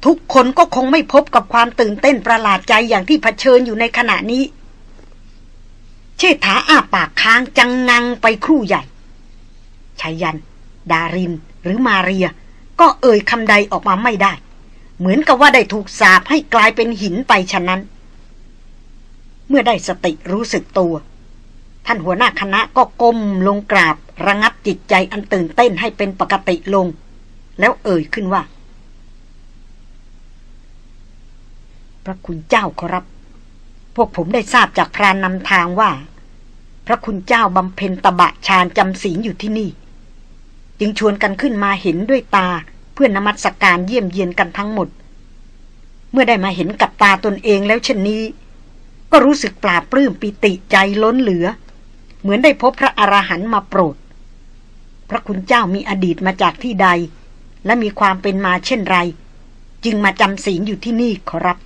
ทุกคนก็คงไม่พบกับความตื่นเต้นประหลาดใจอย่างที่เผชิญอยู่ในขณะนี้ เชษฐาอ้าปากค้างจังงังไปครู่ใหญ่ชายัน ดาริน หรือมาเรีย ก็เอ่ยคำใดออกมาไม่ได้ เหมือนกับว่าได้ถูกสาบให้กลายเป็นหินไปฉะนั้น เมื่อได้สติรู้สึกตัว ท่านหัวหน้าคณะก็ก้มลงกราบ ระงับจิตใจอันตื่นเต้นให้เป็นปกติลง แล้วเอ่ยขึ้นว่า พระคุณเจ้าขอรับ พวกผมได้ทราบจากพรานนำทางว่า พระคุณเจ้าบำเพ็ญตบะชาญจำศีลอยู่ที่นี่ จึงชวนกันขึ้นมาเห็นด้วยตาเพื่อนมัสการเยี่ยมเยียนกันทั้งหมด เมื่อได้มาเห็นกับตาตนเองแล้วเช่นนี้ ก็รู้สึกปลาปลื้มปิติใจล้นเหลือ เหมือนได้พบพระอรหันต์มาโปรด พระคุณเจ้ามีอดีตมาจากที่ใด และมีความเป็นมาเช่นไร จึงมาจำศีลอยู่ที่นี่ขอรับ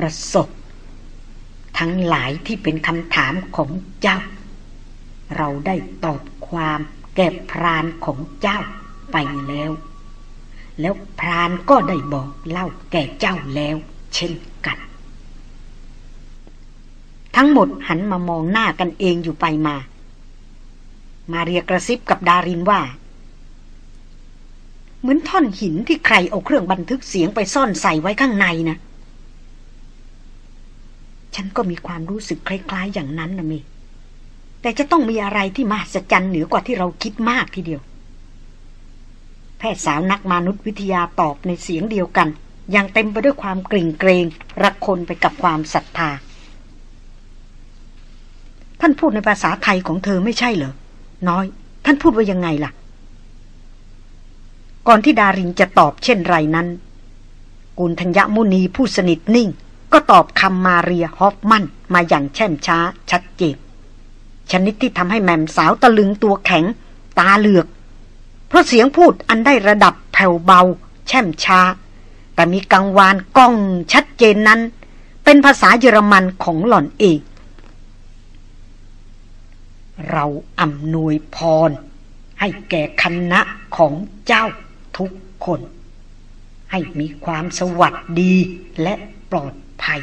ประสบ ทั้งหลายที่เป็นคำถามของเจ้า เราได้ตอบความแก่พรานของเจ้าไปแล้ว แล้วพรานก็ได้บอกเล่าแก่เจ้าแล้ว เช่นกัน ทั้งหมดหันมามองหน้ากันเองอยู่ไปมา มาเรียกระซิบกับดารินว่าเหมือนท่อนหินที่ใครเอาเครื่องบันทึกเสียงไปซ่อนใส่ไว้ข้างในนะ ฉันก็มีความรู้สึกคล้าย ๆ อย่างนั้นนะเมแต่จะต้องมีอะไรที่มหัศจรรย์เหนือกว่าที่เราคิดมากทีเดียว แพทย์สาวนักมนุษยวิทยาตอบในเสียงเดียวกัน ยังเต็มไปด้วยความกริ่งเกรงระคนไปกับความศรัทธา ท่านพูดในภาษาไทยของเธอไม่ใช่เหรอ น้อย ท่านพูดว่ายังไงล่ะ ก่อนที่ดารินจะตอบเช่นไรนั้น กุลธัญญมุนีผู้สนิทนิ่ง ก็ตอบคำมาเรียฮอฟมันมาอย่างแช่มช้าชัดเจนชนิดที่ทำให้แม่มสาวตะลึงตัวแข็ง ตาเหลือก เพราะเสียงพูดอันได้ระดับแผ่วเบา แช่มช้า แต่มีกังวานก้องชัดเจนนั้น เป็นภาษาเยอรมันของหล่อนเอง เราอำนวยพร ให้แก่คณะของเจ้าทุกคน ให้มีความสวัสดีและปลอด ภัย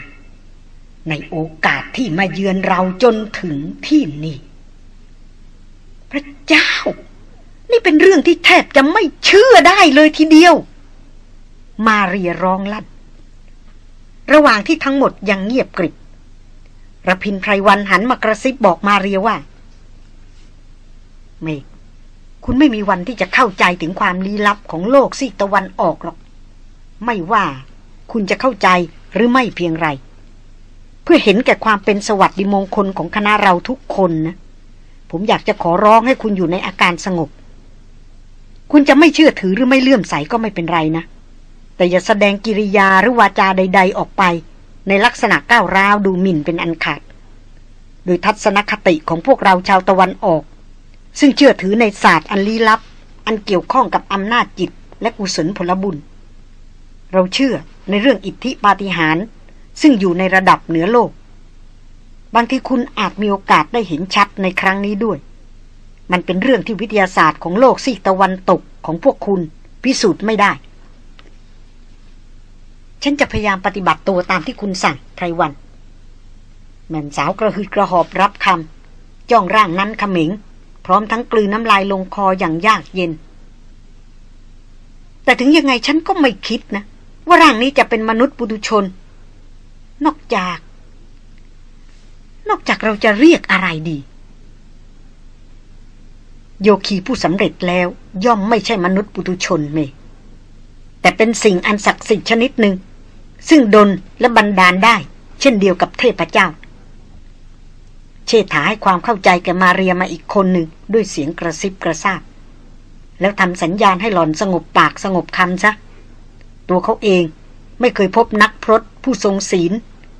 ในโอกาสที่มาเยือนเราจนถึงที่นี่ พระเจ้า นี่เป็นเรื่องที่แทบจะไม่เชื่อได้เลยทีเดียว มาเรียร้องลั่น ระหว่างที่ทั้งหมดยังเงียบกริบระพินไพรวันหันมากระซิบบอกมาเรียว่า เมกคุณไม่มีวันที่จะเข้าใจถึงความลี้ลับของโลกซีตะวันออกหรอก ไม่ว่าคุณจะเข้าใจ หรือไม่เพียงไร เพื่อเห็นแก่ความเป็นสวัสดิมงคลของคณะเราทุกคนนะ ผมอยากจะขอร้องให้คุณอยู่ในอาการสงบ คุณจะไม่เชื่อถือหรือไม่เลื่อมใสก็ไม่เป็นไรนะ แต่อย่าแสดงกิริยาหรือวาจาใด ๆ ออกไป ในลักษณะก้าวร้าวดูหมิ่นเป็นอันขาด โดยทัศนคติของพวกเราชาวตะวันออก ซึ่งเชื่อถือในศาสตร์อันลี้ลับ อันเกี่ยวข้องกับอำนาจจิตและกุศลผลบุญ เราเชื่อในเรื่องอิทธิปาฏิหาริย์ซึ่งอยู่ในระดับเหนือโลก บางทีคุณอาจมีโอกาสได้เห็นชัดในครั้งนี้ด้วย มันเป็นเรื่องที่วิทยาศาสตร์ของโลกซีกตะวันตกของพวกคุณพิสูจน์ไม่ได้ ฉันจะพยายามปฏิบัติตัวตามที่คุณสั่งไพรวัน แม่นสาวกระหืดกระหอบรับคำจ้องร่างนั้นขมิง พร้อมทั้งกลืนน้ำลายลงคออย่างยากเย็น แต่ถึงยังไงฉันก็ไม่คิดนะ ว่าร่างนี้จะเป็นมนุษย์ปุถุชน นอกจาก นอกจากเราจะเรียกอะไรดี โยคีผู้สำเร็จแล้ว ย่อมไม่ใช่มนุษย์ปุถุชนเม แต่เป็นสิ่งอันศักดิ์สิทธิ์ชนิดหนึ่ง ซึ่งดนและบันดาลได้ เช่นเดียวกับเทพเจ้า เชษฐาให้ความเข้าใจแกมาเรียมาอีกคนหนึ่งด้วยเสียงกระซิบกระซาบแล้วทำสัญญาณให้หล่อนสงบปากสงบคำซะ ตัวเขาเองไม่เคยพบนักพรตผู้ทรงศีล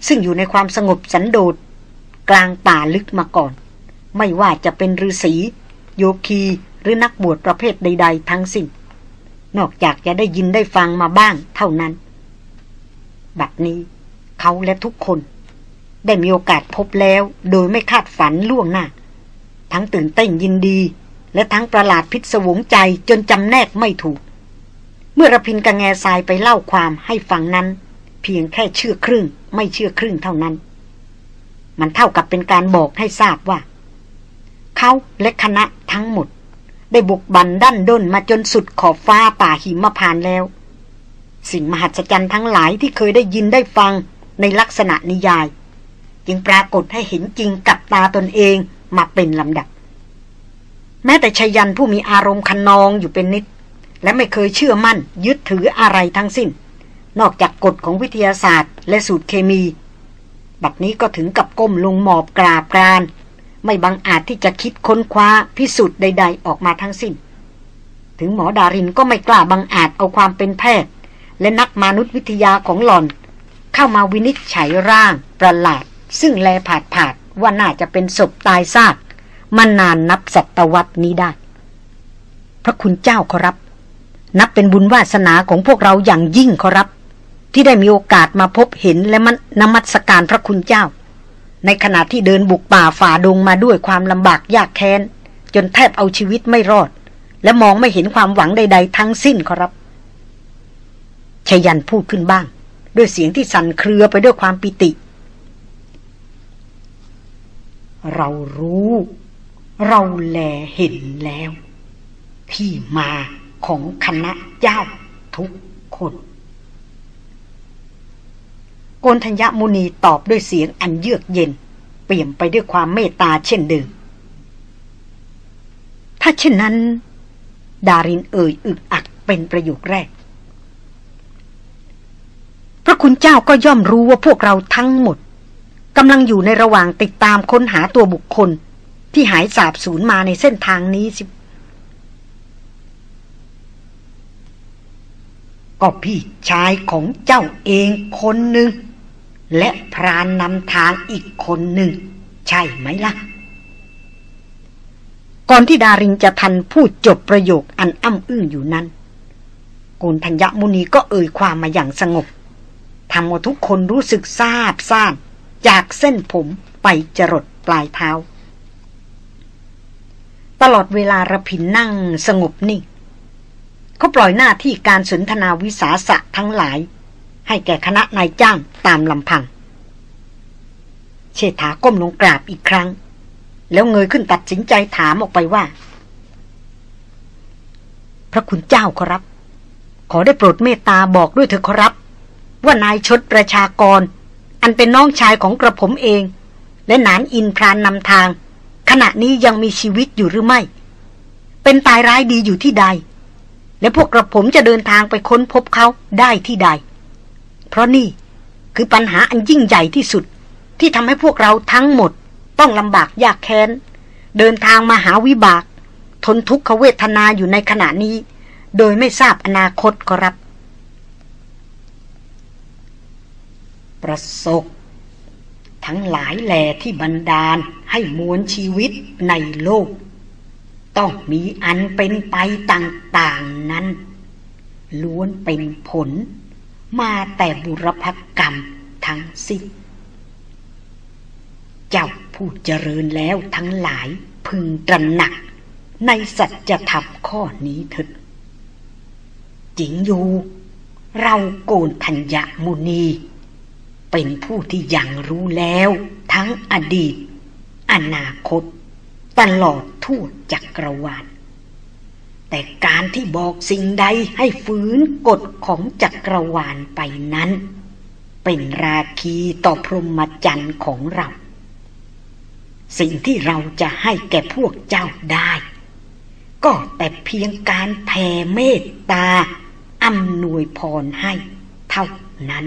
ซึ่งอยู่ในความสงบสันโดษกลางป่าลึกมาก่อน ไม่ว่าจะเป็นฤาษีโยคีหรือนักบวชประเภทใด ๆ ทั้งสิ้นนอกจากจะได้ยินได้ฟังมาบ้างเท่านั้น บัดนี้เขาและทุกคน ได้มีโอกาสพบแล้วโดยไม่คาดฝันล่วงหน้า ทั้งตื่นเต้นยินดี และทั้งประหลาดพิศวงใจจนจำแนกไม่ถูก เมื่อระพินกังแง่ทรายไปเล่าความให้ฟังนั้น เพียงแค่เชื่อครึ่ง ไม่เชื่อครึ่งเท่านั้น มันเท่ากับเป็นการบอกให้ทราบว่า เขาและคณะทั้งหมด ได้บุกบันดั้นด้นมาจนสุดขอบฟ้าป่าหิมพานแล้ว สิ่งมหัศจรรย์ทั้งหลายที่เคยได้ยินได้ฟังในลักษณะนิยาย จึงปรากฏให้เห็นจริงกับตาตนเองมาเป็นลำดับ แม้แต่ชยันผู้มีอารมณ์คันนองอยู่เป็นนิด และไม่เคยเชื่อมั่นยึดถืออะไรทั้งสิ้น นอกจากกฎของวิทยาศาสตร์ และสูตรเคมี บัดนี้ก็ถึงกับก้มลงหมอบกราบกราน ไม่บังอาจที่จะคิดค้นคว้าพิสูจน์ใด ๆ ออกมาทั้งสิ้น ถึงหมอดารินก็ไม่กล้าบังอาจเอาความเป็นแพทย์ และนักมนุษยวิทยาของหล่อน เข้ามาวินิจฉัยร่างประหลาด ซึ่งแลผาดผาดว่าน่าจะเป็นศพตายซากมานานนับศตวรรษนี้ได้ พระคุณเจ้าขอรับ นับเป็นบุญวาสนาของพวกเราอย่างยิ่งขอรับ ที่ได้มีโอกาสมาพบเห็นและมันนมัสการพระคุณเจ้า ในขณะที่เดินบุกป่าฝ่าดงมาด้วยความลำบากยากแค้น จนแทบเอาชีวิตไม่รอด และมองไม่เห็นความหวังใด ๆ ทั้งสิ้นขอรับชยันพูดขึ้นบ้าง ด้วยเสียงที่สั่นเครือไปด้วยความปิติ เรารู้ เราแลเห็นแล้ว ที่มา ของคณะเจ้าทุกคนโกนธัญญมุนีตอบด้วยเสียงอันเยือกเย็น เปี่ยมไปด้วยความเมตตาเช่นเดิม ถ้าเช่นนั้น ดารินเอ่ยอึกอักเป็นประโยคแรก พระคุณเจ้าก็ย่อมรู้ว่าพวกเราทั้งหมดกำลังอยู่ในระหว่างติดตามค้นหาตัวบุคคลที่หายสาบสูญมาในเส้นทางนี้สิ ก็พี่ชายของเจ้าเองคนหนึ่ง และพรานนำทางอีกคนหนึ่ง ใช่ไหมล่ะ ก่อนที่ดารินจะทันพูดจบประโยคอันอ้ำอึ้งอยู่นั้นโกนธัญญมุนีก็เอ่ยความมาอย่างสงบทำให้ทุกคนรู้สึกซาบซ่านจากเส้นผมไปจรดปลายเท้า ตลอดเวลาระพินนั่งสงบนิ่ง เขาปล่อยหน้าที่การสนทนาวิสาสะทั้งหลาย ให้แก่คณะนายจ้างตามลำพัง เชษฐาก้มลงกราบอีกครั้ง แล้วเงยขึ้นตัดสินใจถามออกไปว่า พระคุณเจ้าขอรับ ขอได้โปรดเมตตาบอกด้วยเถอะขอรับ ว่านายชดประชากร อันเป็นน้องชายของกระผมเอง และนานอินพรานนำทาง ขณะนี้ยังมีชีวิตอยู่หรือไม่ เป็นตายร้ายดีอยู่ที่ใด และพวกกระผมจะเดินทางไปค้นพบเขาได้ที่ใด เพราะนี่คือปัญหาอันยิ่งใหญ่ที่สุด ที่ทำให้พวกเราทั้งหมด ต้องลำบากยากแค้น เดินทางมาหาวิบาก ทนทุกขเวทนาอยู่ในขณะนี้ โดยไม่ทราบอนาคตขอรับ ประสบทั้งหลายแหล่ที่บันดาลให้มวลชีวิตในโลก ต้องมีอันเป็นไปต่างๆนั้น ล้วนเป็นผล มาแต่บุรพกรรมทั้งสิ้นเจ้าผู้เจริญแล้วทั้งหลายพึงตระหนัก ในสัจธรรมข้อนี้เถิดจริงอยู่ เราโกนธัญญมุนี เป็นผู้ที่ยังรู้แล้ว ทั้งอดีต อนาคต ตลอดทั่วจักรวาล แต่การที่บอกสิ่งใดให้ฝืนกฎของจักรวาลไปนั้น เป็นราคีต่อพรหมจรรย์ของเรา สิ่งที่เราจะให้แก่พวกเจ้าได้ ก็แต่เพียงการแผ่เมตตาอำนวยพรให้เท่านั้น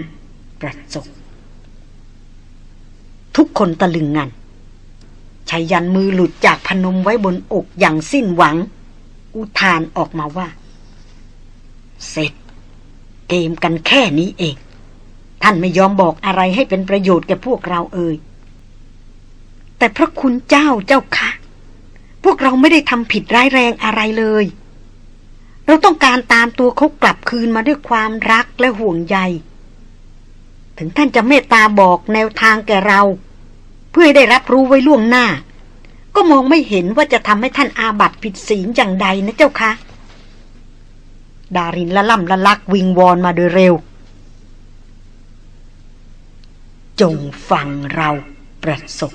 ประจบทุกคนตะลึงงัน ชายันมือหลุดจากพนมไว้บนอกอย่างสิ้นหวัง อุทานออกมาว่า เสร็จ เกมกันแค่นี้เอง ท่านไม่ยอมบอกอะไรให้เป็นประโยชน์แก่พวกเราเอ่ย แต่พระคุณเจ้าเจ้าค่ะพวกเราไม่ได้ทำผิดร้ายแรงอะไรเลย เราต้องการตามตัวเขากลับคืนมาด้วยความรักและห่วงใย ถึงท่านจะเมตตาบอกแนวทางแก่เรา เพื่อได้รับรู้ไว้ล่วงหน้า ก็มองไม่เห็นว่าจะทำให้ท่านอาบัติผิดศีลอย่างใดนะเจ้าคะดารินละล่ำละลักวิงวอนมาโดยเร็ว จงฟังเราประสบ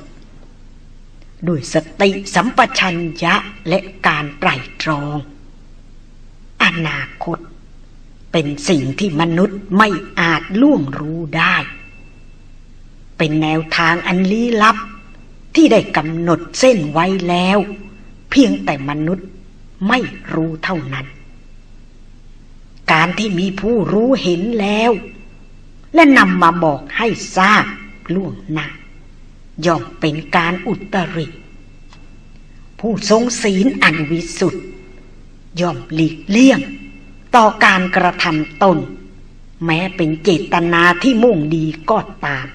ด้วยสติสัมปชัญญะและการไตรตรอง อนาคตเป็นสิ่งที่มนุษย์ไม่อาจล่วงรู้ได้ เป็นแนวทางอันลี้ลับ ที่ได้กำหนดเส้นไว้แล้ว เพียงแต่มนุษย์ไม่รู้เท่านั้น การที่มีผู้รู้เห็นแล้ว และนำมาบอกให้ทราบล่วงหน้าย่อมเป็นการอุตริผู้ทรงศีลอันวิสุทธิ์ย่อมหลีกเลี่ยง ต่อการกระทำตน แม้เป็นเจตนาที่มุ่งดีก็ตาม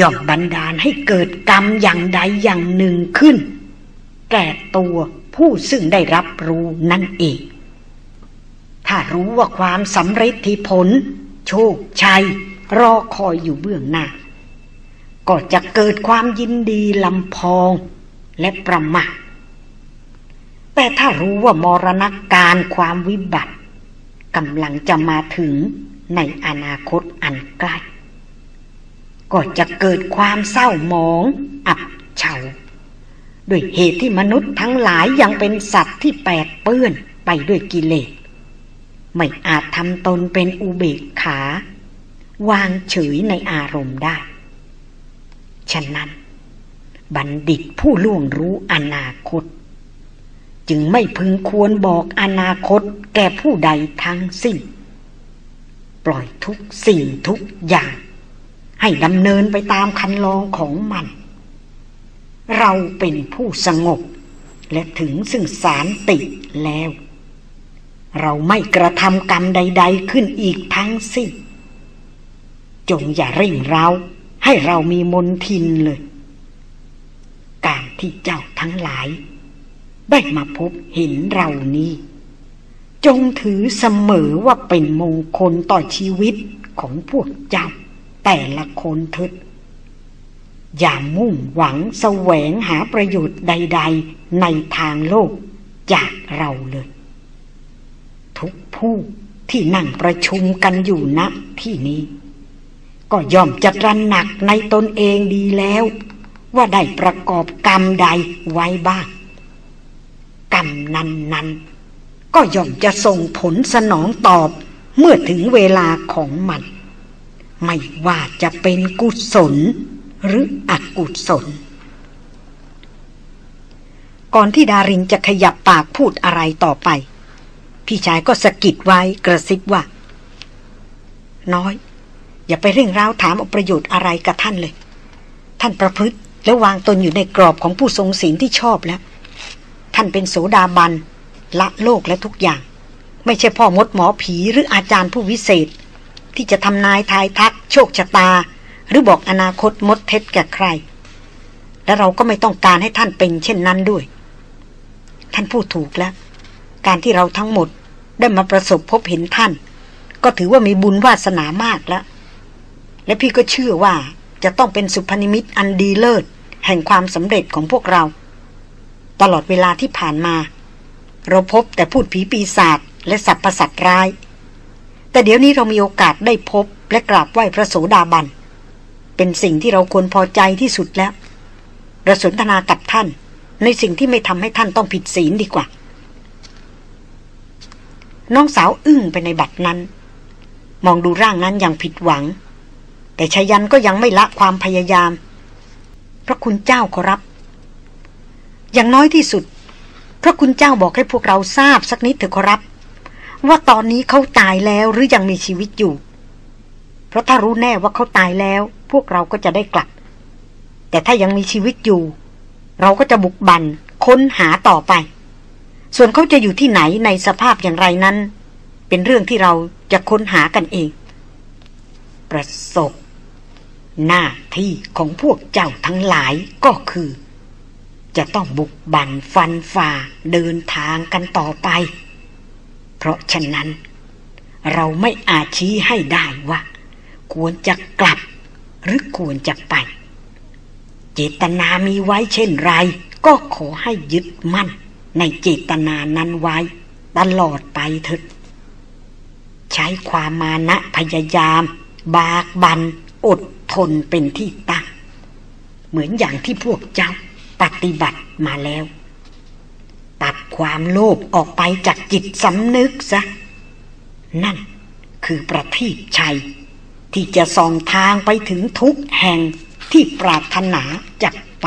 ย่อมบันดาลให้เกิดกรรมอย่างใดอย่างหนึ่งขึ้น แก่ตัวผู้ซึ่งได้รับรู้นั่นเอง ถ้ารู้ว่าความสำเร็จที่ผล โชคชัย รอคอยอยู่เบื้องหน้า ก็จะเกิดความยินดีลำพองและประมาทแต่ถ้ารู้ว่ามรณะการความวิบัติกำลังจะมาถึงในอนาคตอันใกล้ ก็จะเกิดความเศร้าหมอง อับเฉาด้วยเหตุที่มนุษย์ทั้งหลายยังเป็นสัตว์ที่แปดเปื้อนไปด้วยกิเลส ไม่อาจทำตนเป็นอุเบกขา วางเฉยในอารมณ์ได้ ฉะนั้น บัณฑิตผู้ล่วงรู้อนาคต จึงไม่พึงควรบอกอนาคตแก่ผู้ใดทั้งสิ้น ปล่อยทุกสิ่งทุกอย่าง ให้ดำเนินไปตามคันลองของมัน เราเป็นผู้สงบ และถึงซึ่งสารติแล้ว เราไม่กระทำกรรมใด ๆ ขึ้นอีกทั้งสิ้นจงอย่าเร่งเราให้เรามีมนทินเลย การที่เจ้าทั้งหลาย ได้มาพบเห็นเรานี้ จงถือเสมอว่าเป็นมงคลต่อชีวิตของพวกเจ้า แต่ละคนเถิดอย่ามุ่งหวังแสวงหาประโยชน์ใด ๆ ในทางโลกจากเราเลย ทุกผู้ที่นั่งประชุมกันอยู่ณที่นี้ ก็ย่อมจะรันหนักในตนเองดีแล้ว ว่าได้ประกอบกรรมใดไว้บ้าง กรรมนั้นนั้นก็ย่อมจะส่งผลสนองตอบเมื่อถึงเวลาของมัน ไม่ว่าจะเป็นกุศลหรืออกุศล ก่อนที่ดารินจะขยับปากพูดอะไรต่อไป พี่ชายก็สะกิดไว้กระซิบว่า น้อย อย่าไปเร่งร้าวถามเอาประโยชน์อะไรกับท่านเลย ท่านประพฤติและวางตนอยู่ในกรอบของผู้ทรงศีลที่ชอบแล้ว ท่านเป็นโสดาบันละโลกและทุกอย่าง ไม่ใช่พ่อมดหมอผีหรืออาจารย์ผู้วิเศษ ที่จะทำนายทายทัก โชคชะตา หรือบอกอนาคตมดเท็จแก่ใคร และเราก็ไม่ต้องการให้ท่านเป็นเช่นนั้นด้วย ท่านพูดถูกแล้ว การที่เราทั้งหมดได้มาประสบพบเห็นท่าน ก็ถือว่ามีบุญวาสนามากแล้ว และพี่ก็เชื่อว่าจะต้องเป็นสุพนิมิตอันดีเลิศ แห่งความสำเร็จของพวกเรา ตลอดเวลาที่ผ่านมา เราพบแต่พูดผีปีศาจและสัตว์ประสัตร้าย แต่เดี๋ยวนี้เรามีโอกาสได้พบและกราบไหว้พระโสดาบัน เป็นสิ่งที่เราควรพอใจที่สุดแล้วเราสนทนากับท่าน ในสิ่งที่ไม่ทำให้ท่านต้องผิดศีลดีกว่า น้องสาวอึ้งไปในบัดนั้น มองดูร่างนั้นอย่างผิดหวัง แต่ชายันก็ยังไม่ละความพยายาม พระคุณเจ้าขอรับ อย่างน้อยที่สุด พระคุณเจ้าบอกให้พวกเราทราบสักนิดเถอะขอรับ ว่าตอนนี้เขาตายแล้วหรือยังมีชีวิตอยู่ เพราะถ้ารู้แน่ว่าเขาตายแล้ว พวกเราก็จะได้กลับ แต่ถ้ายังมีชีวิตอยู่ เราก็จะบุกบันค้นหาต่อไป ส่วนเขาจะอยู่ที่ไหนในสภาพอย่างไรนั้น เป็นเรื่องที่เราจะค้นหากันเอง ประสบ หน้าที่ของพวกเจ้าทั้งหลายก็คือ จะต้องบุกบันฟันฝ่าเดินทางกันต่อไป เพราะฉะนั้น เราไม่อาจชี้ให้ได้ว่า ควรจะกลับ หรือควรจะไป เจตนามีไว้เช่นไร ก็ขอให้ยึดมั่น ในเจตนานั้นไว้ ตลอดไปเถิดใช้ความมานะพยายาม บากบัน อดทนเป็นที่ตั้ง เหมือนอย่างที่พวกเจ้าปฏิบัติมาแล้ว ตัดความโลภออกไปจากจิตสำนึกซะ นั่นคือประทีปชัย ที่จะส่องทางไปถึงทุกแห่งที่ปรารถนาจะไป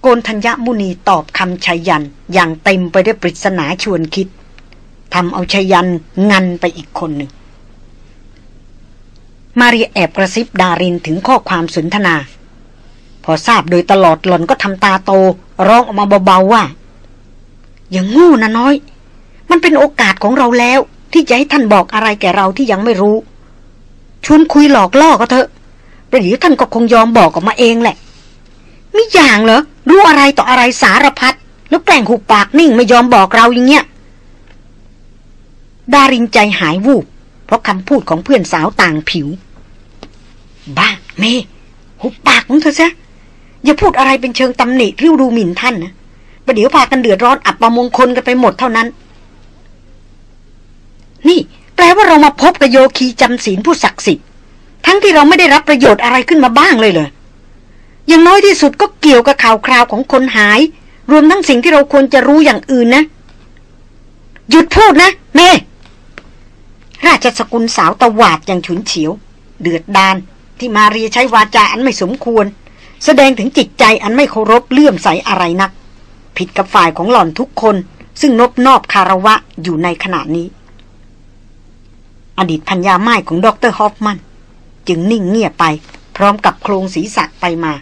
โกนธัญญมุนีตอบคำชัยยันอย่างเต็มไปด้วยปริศนาชวนคิดทำเอาชัยยันงันไปอีกคนหนึ่ง มาเรียแอบกระซิบดารินถึงข้อความสนทนา พอทราบโดยตลอดหล่อนก็ทำตาโต ร้องออกมาเบาๆว่า อย่างงูนะน้อย มันเป็นโอกาสของเราแล้ว ที่จะให้ท่านบอกอะไรแก่เราที่ยังไม่รู้ ชวนคุยหลอกล่อก็เถอะประเดี๋ยวท่านก็คงยอมบอกออกมาเองแหละมิอย่างเหรอรู้อะไรต่ออะไรสารพัดแล้วแกล้งหุบปากนิ่งไม่ยอมบอกเราอย่างเงี้ยดารินใจหายวูบเพราะคำพูดของเพื่อนสาวต่างผิว บ้าเมหุบปากของเธอซะ อย่าพูดอะไรเป็นเชิงตำหนิหรือดูหมิ่นท่านนะประเดี๋ยวพากันเดือดร้อนอับประมงคลกันไปหมดเท่านั้น นี่ แปลว่าเรามาพบกับโยคีจำศีลผู้ศักดิ์สิทธิ์ทั้งที่เราไม่ได้รับประโยชน์อะไรขึ้นมาบ้างเลยเลยอย่างน้อยที่สุดก็เกี่ยวกับข่าวคราวของคนหาย รวมทั้งสิ่งที่เราควรจะรู้อย่างอื่นนะ หยุดพูดนะ เมราชสกุลสาวตวาดอย่างฉุนเฉียว เดือดดานที่มาเรียใช้วาจาอันไม่สมควร แสดงถึงจิตใจอันไม่เคารพเลื่อมใสอะไรนัก ผิดกับฝ่ายของหล่อนทุกคน ซึ่งนบนอบคารวะอยู่ในขณะนี้ อดีตพัญญาไม้ของดรฮอฟมัน จึงนิ่งเงียบไป พร้อมกับโครงศีรษะไปมา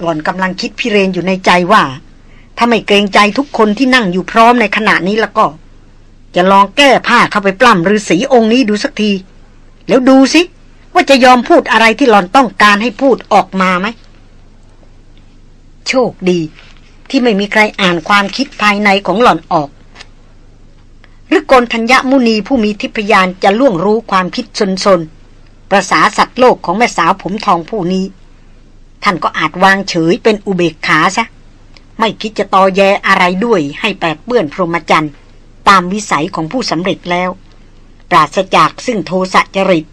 หล่อนกำลังคิดพิเรนอยู่ในใจว่า ถ้าไม่เกรงใจทุกคนที่นั่งอยู่พร้อมในขณะนี้แล้วก็ จะลองแก้ผ้าเข้าไปปล้ำฤาษีองค์นี้ดูสักที แล้วดูสิ ว่าจะยอมพูดอะไรที่หลอนต้องการให้พูดออกมาไหม โชคดี ที่ไม่มีใครอ่านความคิดภายในของหล่อนออก หรือกลธัญญมุนีผู้มีทิพยานจะล่วงรู้ความคิดสนๆประสาสัตว์โลกของแม่สาวผมทองผู้นี้ ท่านก็อาจวางเฉยเป็นอุเบกขาซะ ไม่คิดจะตอแยอะไรด้วยให้แปดเปื้อนพรหมจรรย์ตามวิสัยของผู้สำเร็จแล้ว ปราศจากซึ่งโทสะจริต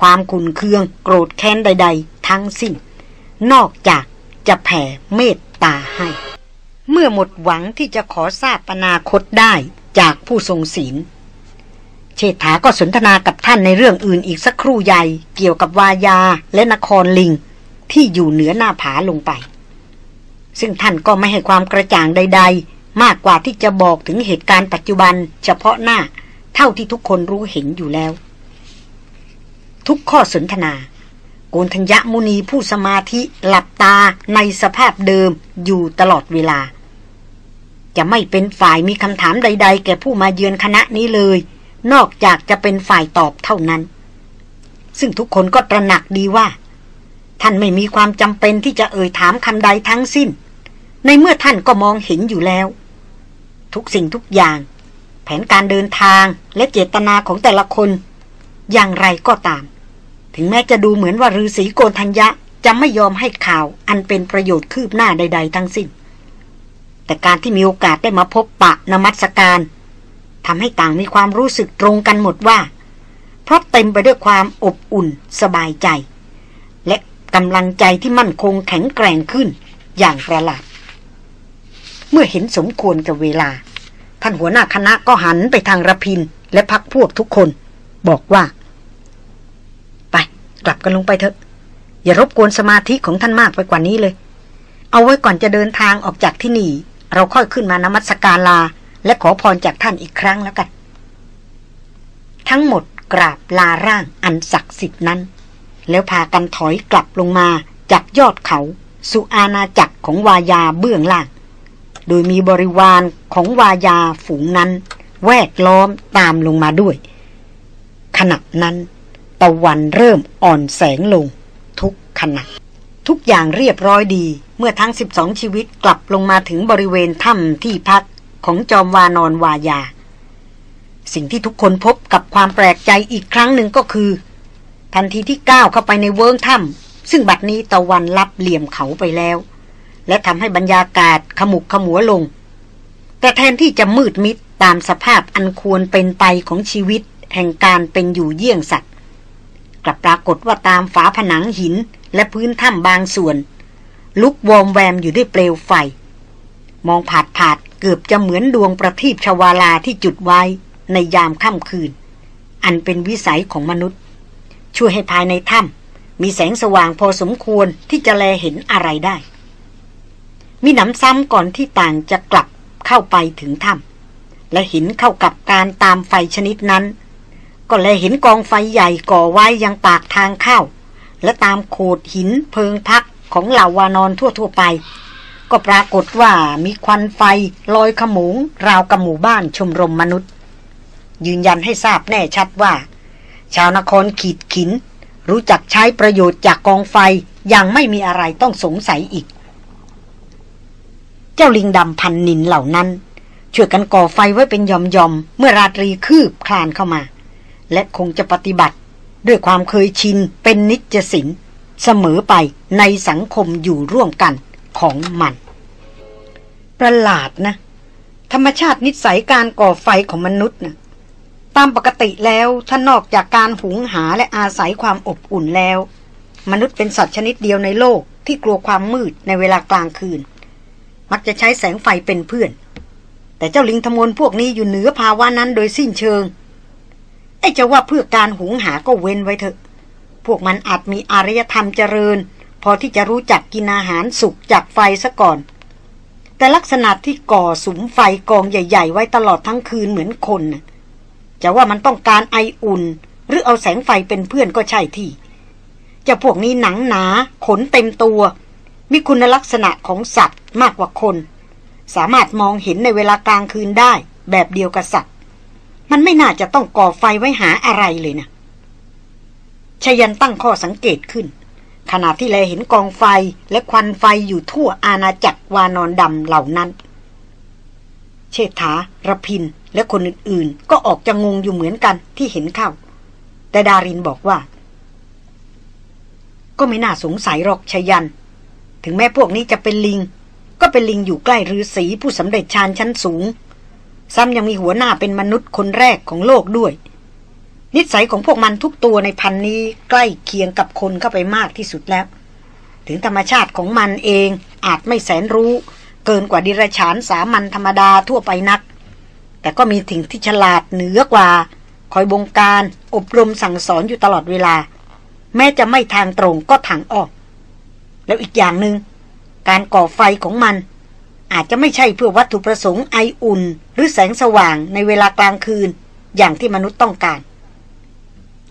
ความขุนเคือง โกรธแค้นใด ๆ ทั้งสิ้น นอกจากจะแผ่เมตตาให้ เมื่อหมดหวังที่จะขอทราบอนาคตได้จากผู้ทรงศีล เชษฐาก็สนทนากับท่านในเรื่องอื่นอีกสักครู่ใหญ่เกี่ยวกับวายาและนครลิง ที่อยู่เหนือหน้าผาลงไป ซึ่งท่านก็ไม่ให้ความกระจ่างใด ๆ มากกว่าที่จะบอกถึงเหตุการณ์ปัจจุบันเฉพาะหน้า เท่าที่ทุกคนรู้เห็นอยู่แล้ว ทุกข้อสนทนา โกนธัญญมุนีผู้สมาธิหลับตาในสภาพเดิมอยู่ตลอดเวลา จะไม่เป็นฝ่ายมีคำถามใด ๆ แก่ผู้มาเยือนคณะนี้เลย นอกจากจะเป็นฝ่ายตอบเท่านั้น ซึ่งทุกคนก็ตระหนักดีว่า ท่านไม่มีความจำเป็นที่จะเอ่ยถามคำใดทั้งสิ้น ในเมื่อท่านก็มองเห็นอยู่แล้ว ทุกสิ่งทุกอย่างแผนการเดินทางและเจตนาของแต่ละคน อย่างไรก็ตาม ถึงแม้จะดูเหมือนว่าฤาษีโกนทัญญะ จะไม่ยอมให้ข่าวอันเป็นประโยชน์คืบหน้าใด ๆ ทั้งสิ้น แต่การที่มีโอกาสได้มาพบปะนมัสการทำให้ต่างมีความรู้สึกตรงกันหมดว่า เพราะเต็มไปด้วยความอบอุ่นสบายใจ และกำลังใจที่มั่นคงแข็งแกร่งขึ้นอย่างประหลาด เมื่อเห็นสมควรกับเวลา ท่านหัวหน้าคณะก็หันไปทางระพินและพักพวกทุกคน บอกว่า กลับกันลงไปเถอะ อย่ารบกวนสมาธิของท่านมากไปกว่านี้เลย เอาไว้ก่อนจะเดินทางออกจากที่นี่ เราค่อยขึ้นมานมัสการลา และขอพรจากท่านอีกครั้งแล้วกัน ทั้งหมดกราบลาร่างอันศักดิ์สิทธิ์นั้น แล้วพากันถอยกลับลงมาจากยอดเขาสุอาณาจักรของวายาเบื้องล่าง โดยมีบริวารของวายาฝูงนั้น แวดล้อมตามลงมาด้วย ขณะนั้นะวันเริ่มอ่อนแสงลง ทุกขณะทุกอย่างเรียบร้อยดี เมื่อทั้ง 12 ชีวิตกลับลงมาถึงบริเวณถ้ำที่พักของจอมวานอนวายา สิ่งที่ทุกคนพบกับความแปลกใจอีกครั้งหนึ่งก็คือ ทันทีที่ก้าวเข้าไปในเวิ้งถ้ำซึ่งบัดนี้ตะวันลับเหลี่ยมเขาไปแล้ว และทำให้บรรยากาศขมุกขมัวลง แต่แทนที่จะมืดมิดตามสภาพอันควรเป็นไปของชีวิต แห่งการเป็นอยู่เยี่ยงสัตว์ กลับปรากฏว่าตามฝาผนังหินและพื้นถ้ำบางส่วน ลุกวอมแวมอยู่ด้วยเปลวไฟ มองผาดผาดเกือบจะเหมือนดวงประทีปชวาลาที่จุดไว้ในยามค่ำคืน อันเป็นวิสัยของมนุษย์ ช่วยให้ภายในถ้ำมีแสงสว่างพอสมควรที่จะแลเห็นอะไรได้ มีหนำซ้ำก่อนที่ต่างจะกลับเข้าไปถึงถ้ำและห็นเข้ากับการตามไฟชนิดนั้น ก็แลเห็นกองไฟใหญ่ก่อไว้ยังปากทางเข้า และตามโขดหินเพิงพักของเหล่าวานอนทั่วๆไป ก็ปรากฏว่ามีควันไฟลอยขโมงราวกับหมู่บ้านชมรมมนุษย์ ยืนยันให้ทราบแน่ชัดว่า ชาวนครขีดขิน รู้จักใช้ประโยชน์จากกองไฟอย่างไม่มีอะไรต้องสงสัยอีก เจ้าลิงดำพันนินเหล่านั้นช่วยกันก่อไฟไว้เป็นยอมๆเมื่อราตรีคืบคลานเข้ามา และคงจะปฏิบัติ ด้วยความเคยชินเป็นนิจสินเสมอไปในสังคมอยู่ร่วมกันของมัน ประหลาดนะ ธรรมชาตินิสัยการก่อไฟของมนุษย์นะตามปกติแล้วถ้านอกจากการหุงหาและอาศัยความอบอุ่นแล้ว มนุษย์เป็นสัตว์ชนิดเดียวในโลกที่กลัวความมืดในเวลากลางคืน มักจะใช้แสงไฟเป็นเพื่อน แต่เจ้าลิงทมนพวกนี้อยู่เหนือภาวะนั้นโดยสิ้นเชิง อ้จะว่าเพื่อการหุงหาก็เว้นไว้เถอะ พวกมันอาจมีอารยธรรมเจริญ พอที่จะรู้จักกินอาหารสุกจากไฟซะก่อน แต่ลักษณะที่ก่อสุมไฟกองใหญ่ ๆ ไว้ตลอดทั้งคืนเหมือนคนจะว่ามันต้องการไออุ่น หรือเอาแสงไฟเป็นเพื่อนก็ใช่ที่จะพวกนี้หนังหนา ขนเต็มตัว มีคุณลักษณะของสัตว์มากกว่าคน สามารถมองเห็นในเวลากลางคืนได้ แบบเดียวกับสัตว์ มันไม่น่าจะต้องก่อไฟไว้หาอะไรเลยนะชยันตั้งข้อสังเกตขึ้น ขณะที่แลเห็นกองไฟและควันไฟอยู่ทั่วอาณาจักรวานอนดำเหล่านั้น เชษฐาระพิน และคนอื่นๆ ก็ออกจะงงอยู่เหมือนกันที่เห็นเข้า แต่ดารินบอกว่า ก็ไม่น่าสงสัยหรอกชยัน ถึงแม้พวกนี้จะเป็นลิง ก็ก็เป็นลิงอยู่ใกล้ฤาษีผู้สำเร็จฌานชั้นสูง ซ้ำยังมีหัวหน้าเป็นมนุษย์คนแรกของโลกด้วย นิสัยของพวกมันทุกตัวในพันนี้ใกล้เคียงกับคนเข้าไปมากที่สุดแล้ว ถึงธรรมชาติของมันเองอาจไม่แสนรู้ เกินกว่าดิรฉานสามัญธรรมดาทั่วไปนัก แต่ก็มีถึงที่ฉลาดเหนือกว่า คอยบงการ อบรมสั่งสอนอยู่ตลอดเวลา แม้จะไม่ทางตรงก็ทางออก แล้วอีกอย่างหนึง่งการก่อไฟของมัน อาจจะไม่ใช่เพื่อวัตถุประสงค์ไออุ่น หรือแสงสว่างในเวลากลางคืน อย่างที่มนุษย์ต้องการ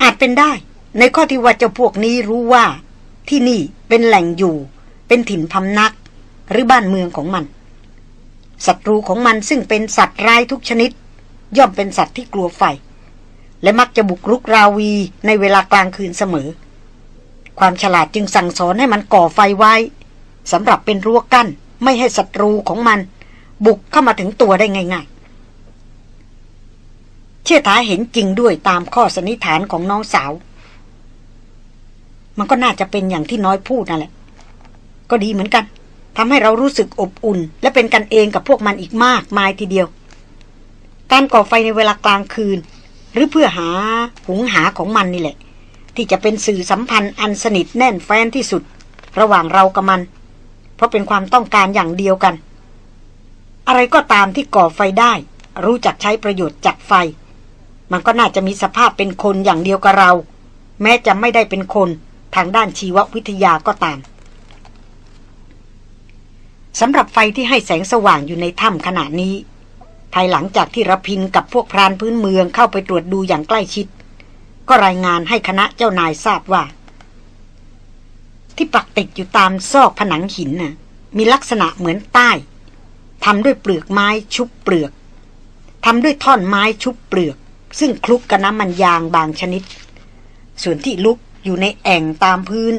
อาจเป็นได้ ในข้อที่ว่าเจ้าพวกนี้รู้ว่า ที่นี่เป็นแหล่งอยู่ เป็นถิ่นพำนัก หรือบ้านเมืองของมันศัตรูของมันซึ่งเป็นสัตว์ร้ายทุกชนิด ย่อมเป็นสัตว์ที่กลัวไฟ และมักจะบุกรุกราวีในเวลากลางคืนเสมอ ความฉลาดจึงสั่งสอนให้มันก่อไฟไว้สำหรับเป็นรั้วกั้น ไม่ให้ศัตรูของมัน บุกเข้ามาถึงตัวได้ง่ายๆ เชื่อท้าเห็นจริงด้วยตามข้อสันนิษฐานของน้องสาว มันก็น่าจะเป็นอย่างที่น้อยพูดนั่นแหละ ก็ดีเหมือนกันทำให้เรารู้สึกอบอุ่น และเป็นกันเองกับพวกมันอีกมากมายทีเดียว การก่อไฟในเวลากลางคืน หรือเพื่อหาหุงหาของมันนี่แหละ ที่จะเป็นสื่อสัมพันธ์อันสนิทแน่นแฟ้นที่สุด ระหว่างเรากับมัน ราะเป็นความต้องการอย่างเดียวกัน อะไรก็ตามที่ก่อไฟได้ รู้จักใช้ประโยชน์จากไฟ มันก็น่าจะมีสภาพเป็นคนอย่างเดียวกับเรา แม้จะไม่ได้เป็นคนทางด้านชีววิทยาก็ตามสำหรับไฟที่ให้แสงสว่างอยู่ในถ้ำขณะนี้ ภายหลังจากที่รพินกับพวกพรานพื้นเมืองเข้าไปตรวจดูอย่างใกล้ชิด ก็รายงานให้คณะเจ้านายทราบว่า ที่ปักติดอยู่ตามซอกผนังหินน่ะ มีลักษณะเหมือนใต้ทำด้วยเปลือกไม้ชุบเปลือกทำด้วยท่อนไม้ชุบเปลือก ซึ่งคลุกกับน้ำมันยางบางชนิด ส่วนที่ลุกอยู่ในแอ่งตามพื้น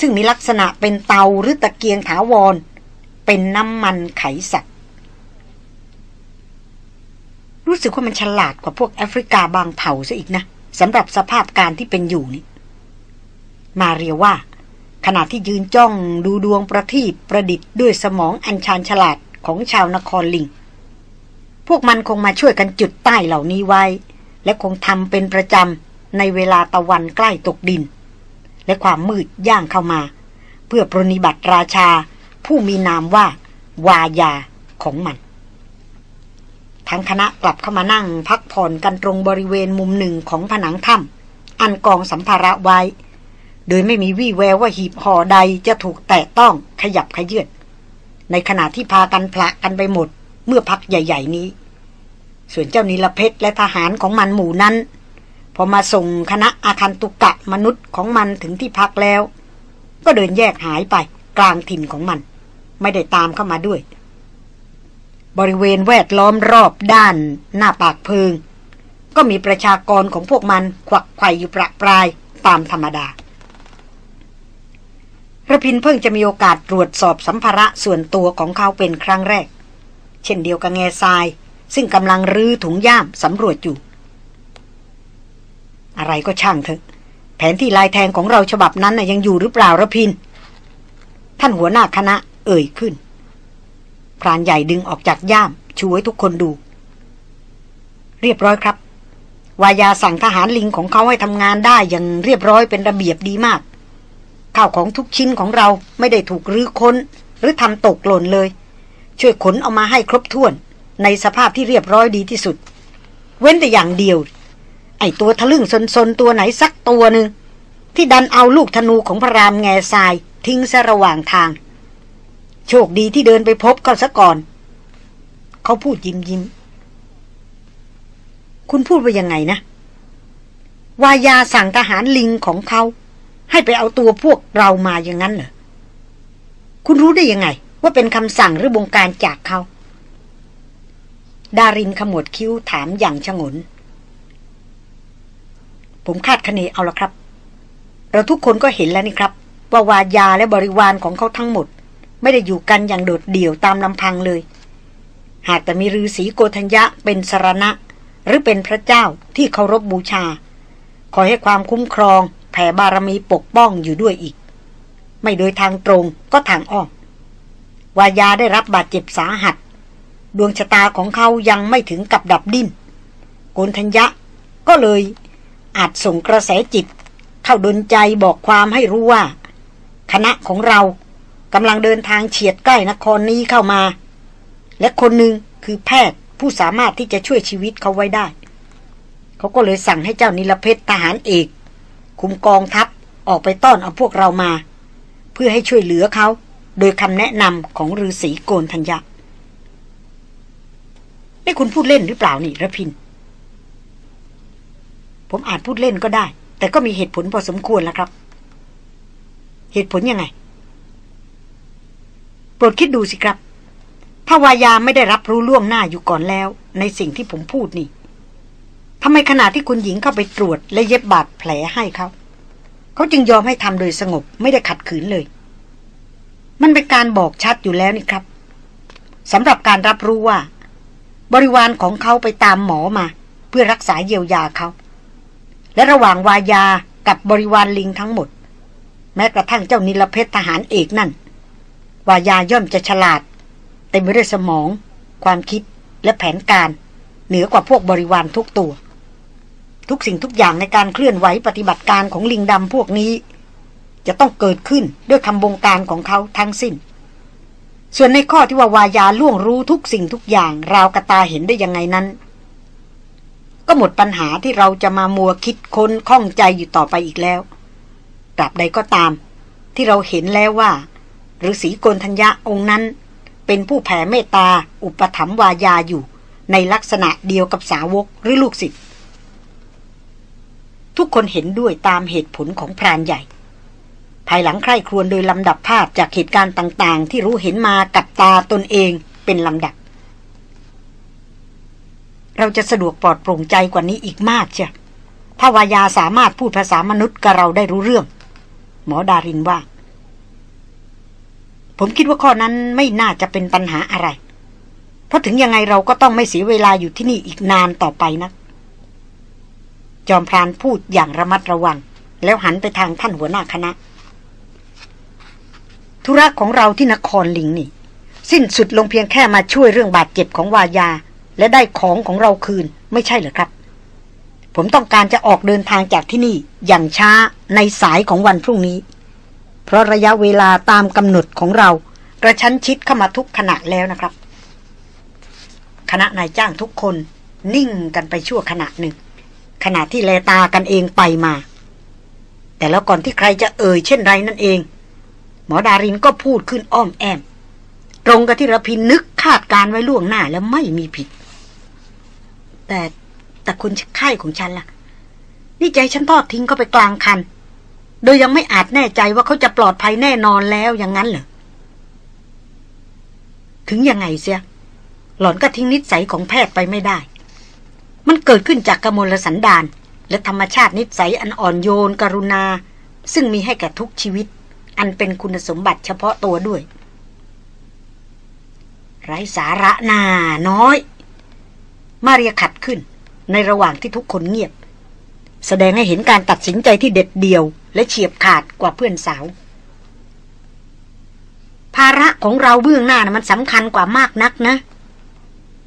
ซึ่งมีลักษณะเป็นเตาหรือตะเกียงถาวร เป็นน้ำมันไขสัตว์รู้สึกว่ามันฉลาดกว่าพวกแอฟริกาบางเผ่าซะอีกนะสำหรับสภาพการที่เป็นอยู่นี่มาเรียว่า ขณะที่ยืนจ้องดูดวงประทีปประดิษฐ์ด้วยสมองอันชาญฉลาดของชาวนครลิง พวกมันคงมาช่วยกันจุดใต้เหล่านี้ไว้ และคงทำเป็นประจำในเวลาตะวันใกล้ตกดิน และความมืดย่างเข้ามา เพื่อปรนิบัติราชา ผู้มีนามว่า วายาของมัน ทั้งคณะกลับเข้ามานั่งพักผ่อนกันตรงบริเวณมุมหนึ่งของผนังถ้ำอันกองสัมภาระไว้ โดยไม่มีวี่แววว่าหีบห่อใดจะถูกแตะต้องขยับขยื่นในขณะที่พากันพละกันไปหมด เมื่อพักใหญ่ ๆ นี้ ส่วนเจ้านิลเพชรและทหารของมันหมู่นั้น พอมาส่งคณะอาคันตุกะมนุษย์ของมันถึงที่พักแล้ว ก็เดินแยกหายไปกลางถิ่นของมัน ไม่ได้ตามเข้ามาด้วย บริเวณแวดล้อมรอบด้านหน้าปากเพิง ก็มีประชากรของพวกมันควักไข่อยู่ประปรายตามธรรมดา ระพินเพิ่งจะมีโอกาสตรวจสอบสัมภาระส่วนตัวของเขาเป็นครั้งแรก เช่นเดียวกับแง่ทราย ซึ่งกำลังรื้อถุงย่ามสำรวจอยู่ อะไรก็ช่างเถอะ แผนที่ลายแทงของเราฉบับนั้นนะยังอยู่หรือเปล่าระพิน ท่านหัวหน้าคณะเอ่ยขึ้นพรานใหญ่ดึงออกจากย่ามชูให้ทุกคนดู เรียบร้อยครับ วายาสั่งทหารลิงของเขาให้ทำงานได้อย่างเรียบร้อยเป็นระเบียบดีมาก ข้าวของทุกชิ้นของเราไม่ได้ถูกรื้อค้น หรือทำตกหล่นเลย ช่วยขนเอามาให้ครบถ้วน ในสภาพที่เรียบร้อยดีที่สุด เว้นแต่อย่างเดียว ไอ้ตัวทะลึ่งซนๆตัวไหนสักตัวหนึ่งที่ดันเอาลูกธนูของพระรามแง่ทรายทิ้งซะระหว่างทาง โชคดีที่เดินไปพบเขาซะก่อน เขาพูดยิ้มยิ้มคุณพูดว่ายังไงนะ วายาสั่งทหารลิงของเขา ให้ไปเอาตัวพวกเรามาอย่างนั้นเหรอ คุณรู้ได้ยังไง ว่าเป็นคำสั่งหรือบงการจากเขา ดารินขมวดคิ้วถามอย่างชงน ผมคาดคะเนเอาละครับ เราทุกคนก็เห็นแล้วนี่ครับ ว่าวายาและบริวารของเขาทั้งหมด ไม่ได้อยู่กันอย่างโดดเดี่ยวตามลำพังเลย หากแต่มีฤาษีโกธัญญะเป็นสรณะ หรือเป็นพระเจ้าที่เคารพบบูชา ขอให้ความคุ้มครอง ผ่บารมีปกป้องอยู่ด้วยอีก ไม่โดยทางตรงก็ทางอ้อมวายาได้รับบาดเจ็บสาหัส ดวงชะตาของเขายังไม่ถึงกับดับดิ้นโกนทัญญะก็เลยอาจส่งกระแสจิต เข้าดนใจบอกความให้รู้ว่า คณะของเรากำลังเดินทางเฉียดใกล้นครนี้เข้ามา และคนหนึ่งคือแพทย์ผู้สามารถที่จะช่วยชีวิตเขาไว้ได้ เขาก็เลยสั่งให้เจ้านิลเพชรทหารเอก คุมกองทัพออกไปต้อนเอาพวกเรามา เพื่อให้ช่วยเหลือเขา โดยคำแนะนำของฤาษีโกนธัญญะนี่คุณพูดเล่นหรือเปล่านี่ระพิน ผมอาจพูดเล่นก็ได้ แต่ก็มีเหตุผลพอสมควรแล้วครับ เหตุผลยังไง โปรดคิดดูสิครับ ถ้าวายาไม่ได้รับรู้ล่วงหน้าอยู่ก่อนแล้ว ในสิ่งที่ผมพูดนี่ ทำไมขณะที่คุณหญิงเข้าไปตรวจและเย็บบาดแผลให้เขา เขาจึงยอมให้ทำโดยสงบไม่ได้ขัดขืนเลย มันเป็นการบอกชัดอยู่แล้วนี่ครับสำหรับการรับรู้ว่า บริวารของเขาไปตามหมอมา เพื่อรักษาเยียวยาเขา และระหว่างวายากับบริวารลิงทั้งหมด แม้กระทั่งเจ้านิลเพชทหารเอกนั่น วายาย่อมจะฉลาดเต็มไปด้วยสมอง ความคิดและแผนการ เหนือกว่าพวกบริวารทุกตัว ทุกสิ่งทุกอย่างในการเคลื่อนไหวปฏิบัติการของลิงดำพวกนี้ จะต้องเกิดขึ้นด้วยคำบงการของเขาทั้งสิ้น ส่วนในข้อที่ว่าวายาล่วงรู้ทุกสิ่งทุกอย่างราวกระตาเห็นได้ยังไงนั้น ก็หมดปัญหาที่เราจะมามัวคิดค้นข้องใจอยู่ต่อไปอีกแล้วตราบใดก็ตาม ที่เราเห็นแล้วว่าฤาษีโกนทัญญะองค์นั้น เป็นผู้แผ่เมตตาอุปถัมภ์วายาอยู่ ในลักษณะเดียวกับสาวกหรือลูกศิษย์ ทุกคนเห็นด้วยตามเหตุผลของพรานใหญ่ ภายหลังใคร่ครวญโดยลำดับภาพจากเหตุการณ์ต่างๆ ที่รู้เห็นมากับตาตนเองเป็นลำดับ เราจะสะดวกปลอดโปร่งใจกว่านี้อีกมากเชียถ้าวายาสามารถพูดภาษามนุษย์กับเราได้รู้เรื่อง หมอดารินว่า ผมคิดว่าข้อนั้นไม่น่าจะเป็นปัญหาอะไร เพราะถึงยังไงเราก็ต้องไม่เสียเวลาอยู่ที่นี่อีกนานต่อไปนะ จอมพรานพูดอย่างระมัดระวัง แล้วหันไปทางท่านหัวหน้าคณะ ธุระของเราที่นครลิงนี่ สิ้นสุดลงเพียงแค่มาช่วยเรื่องบาดเจ็บของวายา และได้ของของเราคืนไม่ใช่เหรอครับ ผมต้องการจะออกเดินทางจากที่นี่อย่างช้าในสายของวันพรุ่งนี้ เพราะระยะเวลาตามกำหนดของเรากระชั้นชิดเข้ามาทุกขณะแล้วนะครับ คณะนายจ้างทุกคนนิ่งกันไปชั่วขณะหนึ่ง ขณะที่แลตากันเองไปมา แต่แล้วก่อนที่ใครจะเอ่ยเช่นไรนั่นเอง หมอดารินก็พูดขึ้นอ้อมแอม ตรงกับที่ระพินนึกคาดการไว้ล่วงหน้าแล้วไม่มีผิด แต่แต่คุณไข้ของฉันล่ะ นี่ใจฉันทอดทิ้งเขาไปกลางคัน โดยยังไม่อาจแน่ใจว่าเขาจะปลอดภัยแน่นอนแล้วอย่างนั้นเหรอถึงยังไงเสีย หล่อนก็ทิ้งนิสัยของแพทย์ไปไม่ได้ มันเกิดขึ้นจากกมลสันดานและธรรมชาตินิสัยอันอ่อนโยนกรุณา ซึ่งมีให้แก่ทุกชีวิต อันเป็นคุณสมบัติเฉพาะตัวด้วย ไร้สาระนาน้อย มาเรียขัดขึ้น ในระหว่างที่ทุกคนเงียบ แสดงให้เห็นการตัดสินใจที่เด็ดเดี่ยว และเฉียบขาดกว่าเพื่อนสาว ภาระของเราเบื้องหน้านะมันสำคัญกว่ามากนักนะ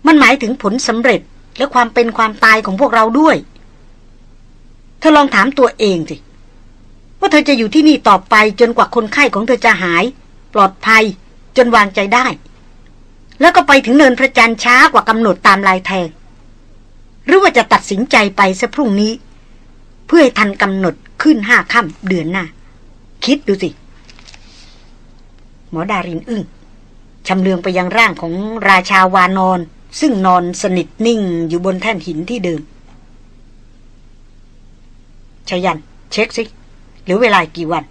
มันหมายถึงผลสำเร็จ และความเป็นความตายของพวกเราด้วย เธอลองถามตัวเองสิ ว่าเธอจะอยู่ที่นี่ต่อไปจนกว่าคนไข้ของเธอจะหาย ปลอดภัย จนวางใจได้ แล้วก็ไปถึงเนินพระจันทร์ช้ากว่ากำหนดตามลายแทง หรือว่าจะตัดสินใจไปซะพรุ่งนี้ เพื่อให้ทันกำหนดขึ้นห้าค่ำเดือนหน้า คิดดูสิ หมอดารินอึ้งชำเลืองไปยังร่างของราชาวานอน ซึ่งนอนสนิทนิ่งอยู่บนแท่นหินที่เดิมชยัน เช็คสิหรือเวลากี่วัน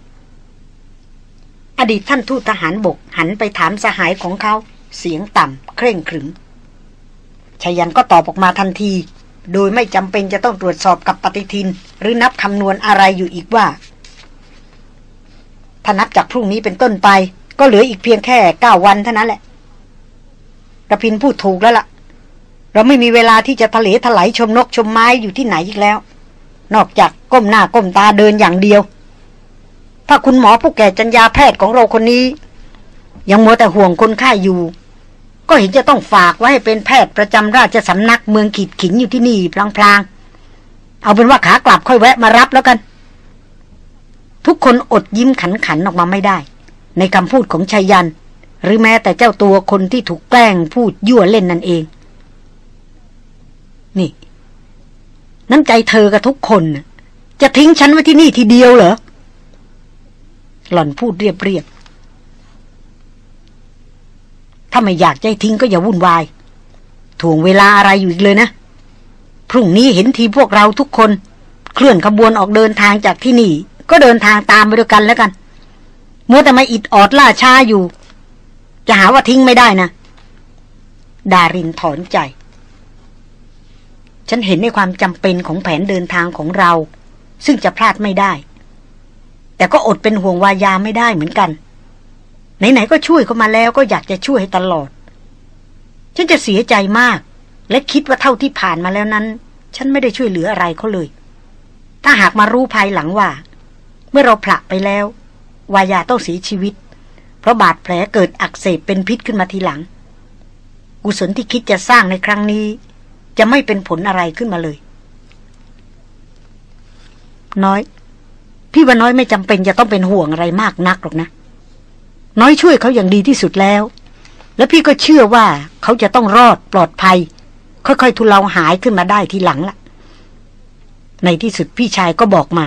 อดีตท่านทูตทหารบกหันไปถามสหายของเขาเสียงต่ำเคร่งขรึมชยันก็ตอบออกมาทันที โดยไม่จำเป็นจะต้องตรวจสอบกับปฏิทิน หรือนับคำนวณอะไรอยู่อีกว่า ถ้านับจากพรุ่งนี้เป็นต้นไป ก็เหลืออีกเพียงแค่เก้าวันเท่านั้นแหละระพินพูดถูกแล้วล่ะ เราไม่มีเวลาที่จะทะเลถลายชมนกชมไม้อยู่ที่ไหนอีกแล้ว นอกจากก้มหน้าก้มตาเดินอย่างเดียว ถ้าคุณหมอผู้แก่จัญญาแพทย์ของเราคนนี้ ยังมัวแต่ห่วงคนไข้อยู่ ก็เห็นจะต้องฝากไว้ให้เป็นแพทย์ประจำราชสำนักเมืองขีดขินอยู่ที่นี่พลางๆ เอาเป็นว่าขากลับค่อยแวะมารับแล้วกัน ทุกคนอดยิ้มขันขันออกมาไม่ได้ ในคำพูดของชายัน หรือแม้แต่เจ้าตัวคนที่ถูกแกล้งพูดยั่วเล่นนั่นเอง นี่ น้ำใจเธอกับทุกคน จะทิ้งฉันไว้ที่นี่ทีเดียวเหรอ หล่อนพูดเรียบเรียบถ้าไม่อยากใจทิ้งก็อย่าวุ่นวาย ถ่วงเวลาอะไรอยู่อีกเลยนะ พรุ่งนี้เห็นทีพวกเราทุกคน เคลื่อนขบวนออกเดินทางจากที่นี่ ก็เดินทางตามไปด้วยกันแล้วกันมัวแต่มาอิดออดล่าช้าอยู่ จะหาว่าทิ้งไม่ได้นะ ดารินถอนใจ ฉันเห็นในความจำเป็นของแผนเดินทางของเรา ซึ่งจะพลาดไม่ได้ แต่ก็อดเป็นห่วงวายาไม่ได้เหมือนกัน ไหนๆก็ช่วยเขามาแล้วก็อยากจะช่วยให้ตลอด ฉันจะเสียใจมาก และคิดว่าเท่าที่ผ่านมาแล้วนั้น ฉันไม่ได้ช่วยเหลืออะไรเขาเลย ถ้าหากมารู้ภายหลังว่า เมื่อเราผละไปแล้ว วายาต้องเสียชีวิต เพราะบาดแผลเกิดอักเสบเป็นพิษขึ้นมาทีหลัง กุศลที่คิดจะสร้างในครั้งนี้ จะไม่เป็นผลอะไรขึ้นมาเลย น้อย พี่ว่าน้อยไม่จำเป็นจะต้องเป็นห่วงอะไรมากนักหรอกนะ น้อยช่วยเขาอย่างดีที่สุดแล้ว แล้วพี่ก็เชื่อว่าเขาจะต้องรอดปลอดภัย ค่อยๆ ทุเลาหายขึ้นมาได้ทีหลังละในที่สุดพี่ชายก็บอกมา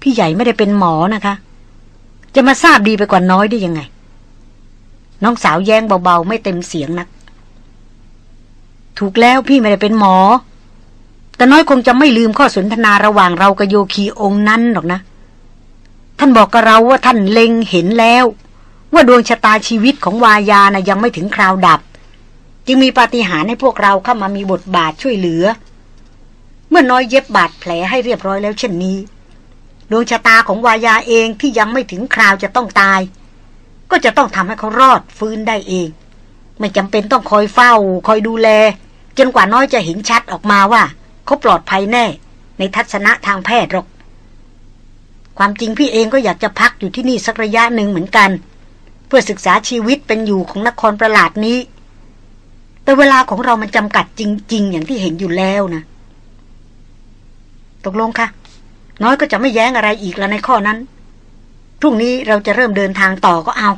พี่ใหญ่ไม่ได้เป็นหมอนะคะ จะมาทราบดีไปกว่าน้อยได้ยังไง น้องสาวแย้งเบาๆ ไม่เต็มเสียงนัก ถูกแล้วพี่ไม่ได้เป็นหมอ แต่น้อยคงจะไม่ลืมข้อสนทนาระหว่างเรากับโยคีองค์นั้นหรอกนะ ท่านบอกกับเราว่าท่านเล็งเห็นแล้ว ว่าดวงชะตาชีวิตของวายานะ่ะยังไม่ถึงคราวดับ จึงมีปาฏิหาริย์ให้พวกเราเข้ามามีบทบาทช่วยเหลือ เมื่อน้อยเย็บบาดแผลให้เรียบร้อยแล้วเช่นนี้ดวงชะตาของวายาเองที่ยังไม่ถึงคราวจะต้องตาย ก็จะต้องทำให้เขารอดฟื้นได้เอง ไม่จำเป็นต้องคอยเฝ้า คอยดูแล จนกว่าน้อยจะเห็นชัดออกมาว่าเขาปลอดภัยแน่ ในทัศนะทางแพทย์หรอก ความจริงพี่เองก็อยากจะพักอยู่ที่นี่สักระยะหนึ่งเหมือนกัน เพื่อศึกษาชีวิตเป็นอยู่ของนครประหลาดนี้ แต่เวลาของเรามันจำกัดจริง ๆ อย่างที่เห็นอยู่แล้วนะ ตกลงค่ะ น้อยก็จะไม่แย้งอะไรอีกแล้วในข้อนั้นพรุ่งนี้เราจะเริ่มเดินทางต่อก็เอา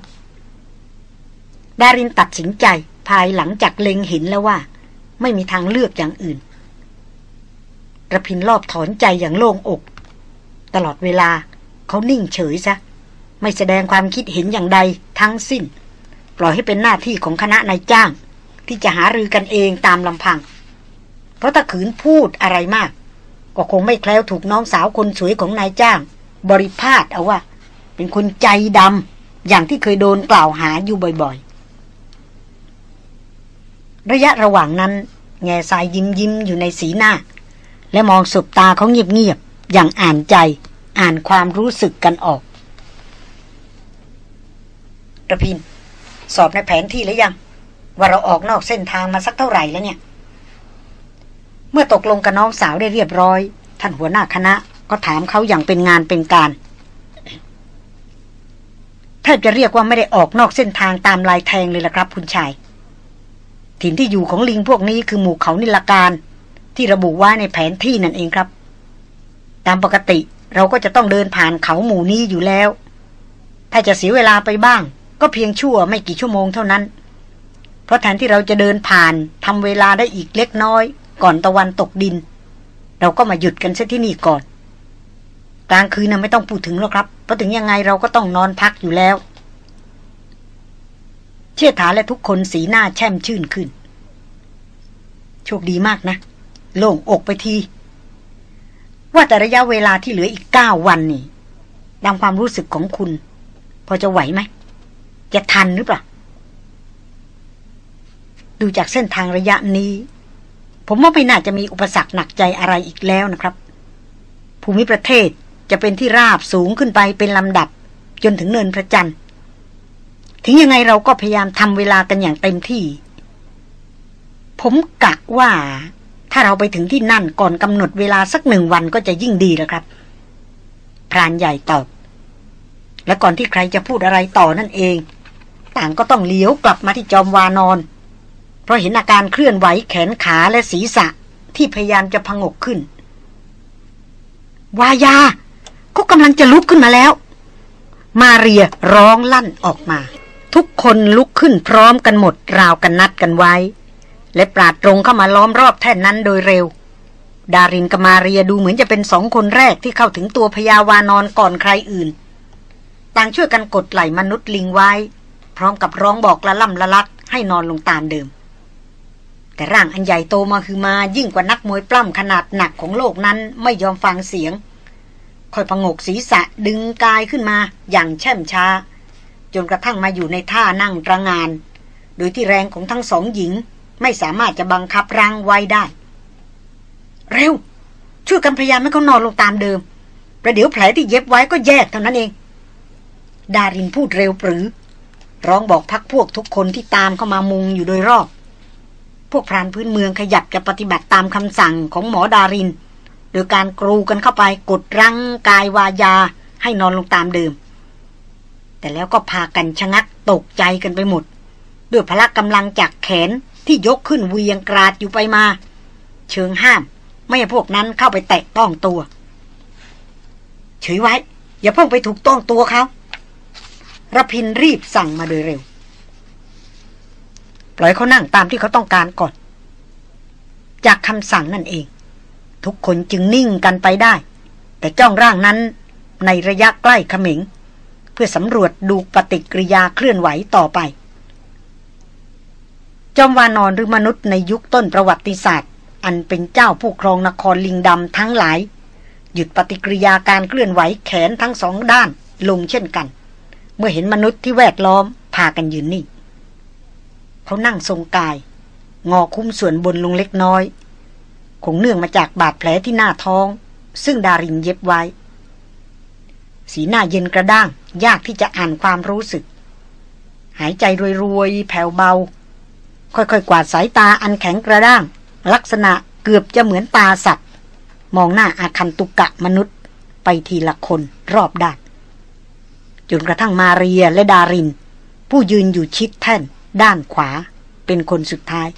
ดารินตัดสินใจภายหลังจากเล็งเห็นแล้วว่า ไม่มีทางเลือกอย่างอื่นระพินรอบถอนใจอย่างโล่งอก ตลอดเวลาเขานิ่งเฉยซะ ไม่แสดงความคิดเห็นอย่างใดทั้งสิ้น ปล่อยให้เป็นหน้าที่ของคณะนายจ้าง ที่จะหารือกันเองตามลำพัง เพราะถ้าขืนพูดอะไรมาก ก็คงไม่แคล้วถูกน้องสาวคนสวยของนายจ้าง บริพาทเอาว่า เป็นคนใจดำอย่างที่เคยโดนกล่าวหาอยู่บ่อย ระยะระหว่างนั้น แง่ทรายยิ้มยิ้มอยู่ในสีหน้า และมองสบตาเขาเงียบอย่างอ่านใจอ่านความรู้สึกกันออกระพิน สอบในแผนที่แล้วยัง ว่าเราออกนอกเส้นทางมาสักเท่าไหร่แล้วเนี่ย เมื่อตกลงกับน้องสาวได้เรียบร้อย ท่านหัวหน้าคณะก็ถามเขาอย่างเป็นงานเป็นการแทบจะเรียกว่าไม่ได้ออกนอกเส้นทางตามลายแทงเลยละครับ คุณชาย ถิ่นที่อยู่ของลิงพวกนี้คือหมู่เขานิลการ ที่ระบุไว้ในแผนที่นั่นเองครับ ตามปกติเราก็จะต้องเดินผ่านเขาหมู่นี้อยู่แล้ว ถ้าจะเสียเวลาไปบ้าง ก็เพียงชั่วไม่กี่ชั่วโมงเท่านั้น เพราะแทนที่เราจะเดินผ่านทำเวลาได้อีกเล็กน้อย ก่อนตะวันตกดิน เราก็มาหยุดกันซะที่นี่ก่อน กลางคืนน่ะไม่ต้องพูดถึงแล้วครับเพราะถึงยังไงเราก็ต้องนอนพักอยู่แล้ว เชื่อถาและทุกคนสีหน้าแช่มชื่นขึ้น โชคดีมากนะ โล่งอกไปที ว่าแต่ระยะเวลาที่เหลืออีกเก้าวันนี่ดังความรู้สึกของคุณ พอจะไหวไหม จะทันหรือเปล่า ดูจากเส้นทางระยะนี้ ผมว่าไม่น่าจะมีอุปสรรคหนักใจอะไรอีกแล้วนะครับ ภูมิประเทศจะเป็นที่ราบสูงขึ้นไปเป็นลำดับ จนถึงเนินพระจันทร์ ถึงยังไงเราก็พยายามทำเวลากันอย่างเต็มที่ ผมกะว่า ถ้าเราไปถึงที่นั่นก่อนกำหนดเวลาสักหนึ่งวันก็จะยิ่งดีแล้วครับพรานใหญ่ตอบ และก่อนที่ใครจะพูดอะไรต่อนั่นเอง ต่างก็ต้องเลี้ยวกลับมาที่จอมวานอน เพราะเห็นอาการเคลื่อนไหวแขนขาและศีรษะที่พยายามจะพงกขึ้น วายาก็กำลังจะลุกขึ้นมาแล้ว มาเรียร้องลั่นออกมา ทุกคนลุกขึ้นพร้อมกันหมดราวกันนัดกันไว้ และปราดตรงเข้ามาล้อมรอบแท่นนั้นโดยเร็ว ดารินกมาเรียดูเหมือนจะเป็นสองคนแรกที่เข้าถึงตัวพญาวานอนก่อนใครอื่น ต่างช่วยกันกดไหลมนุษย์ลิงไว้ พร้อมกับร้องบอกละล่ำละลักให้นอนลงตามเดิม แต่ร่างอันใหญ่โตมาคือมายิ่งกว่านักมวยปล้ำขนาดหนักของโลกนั้นไม่ยอมฟังเสียงคอยพงกศีรษะดึงกายขึ้นมาอย่างแช่มช้า จนกระทั่งมาอยู่ในท่านั่งระงาน โดยที่แรงของทั้งสองหญิง ไม่สามารถจะบังคับร่างไว้ได้ เร็ว ช่วยกันพยายามให้เขานอนลงตามเดิม ประเดี๋ยวแผลที่เย็บไว้ก็แยกเท่านั้นเอง ดารินพูดเร็วปรือ ร้องบอกพักพวกทุกคนที่ตามเข้ามามุงอยู่โดยรอบ พวกพรานพื้นเมืองขยับจะปฏิบัติตามคำสั่งของหมอดาริน โดยการกรูกันเข้าไปกดรั้งกายวายาให้นอนลงตามเดิม แต่แล้วก็พากันชะงักตกใจกันไปหมด ด้วยพละกำลังจากแขนที่ยกขึ้นเวียงกราดอยู่ไปมา เชิงห้าม ไม่ให้พวกนั้นเข้าไปแตะต้องตัวเฉยไว้ อย่าเพิ่งไปถูกต้องตัวเขาระพินรีบสั่งมาโดยเร็ว ปล่อยเขานั่งตามที่เขาต้องการก่อน จากคำสั่งนั่นเอง ทุกคนจึงนิ่งกันไปได้ แต่จ้องร่างนั้นในระยะใกล้ขมิง เพื่อสำรวจดูปฏิกิริยาเคลื่อนไหวต่อไป จอมวานอนหรือมนุษย์ในยุคต้นประวัติศาสตร์ อันเป็นเจ้าผู้ครองนครลิงดำทั้งหลาย หยุดปฏิกิริยาการเคลื่อนไหวแขนทั้งสองด้านลงเช่นกัน เมื่อเห็นมนุษย์ที่แวดล้อมพากันยืนนิ่งเขานั่งทรงกาย งอคุ้มส่วนบนลงเล็กน้อย คงเนื่องมาจากบาดแผลที่หน้าท้อง ซึ่งดารินเย็บไว้ สีหน้าเย็นกระด้าง ยากที่จะอ่านความรู้สึก หายใจรวยๆ แผ่วเบา ค่อยๆ กวาดสายตาอันแข็งกระด้าง ลักษณะเกือบจะเหมือนตาสัตว์ มองหน้าอาคันตุกะมนุษย์ ไปทีละคนรอบด้านจนกระทั่งมาเรียและดาริน ผู้ยืนอยู่ชิดแท่น ด้านขวา เป็นคนสุดท้าย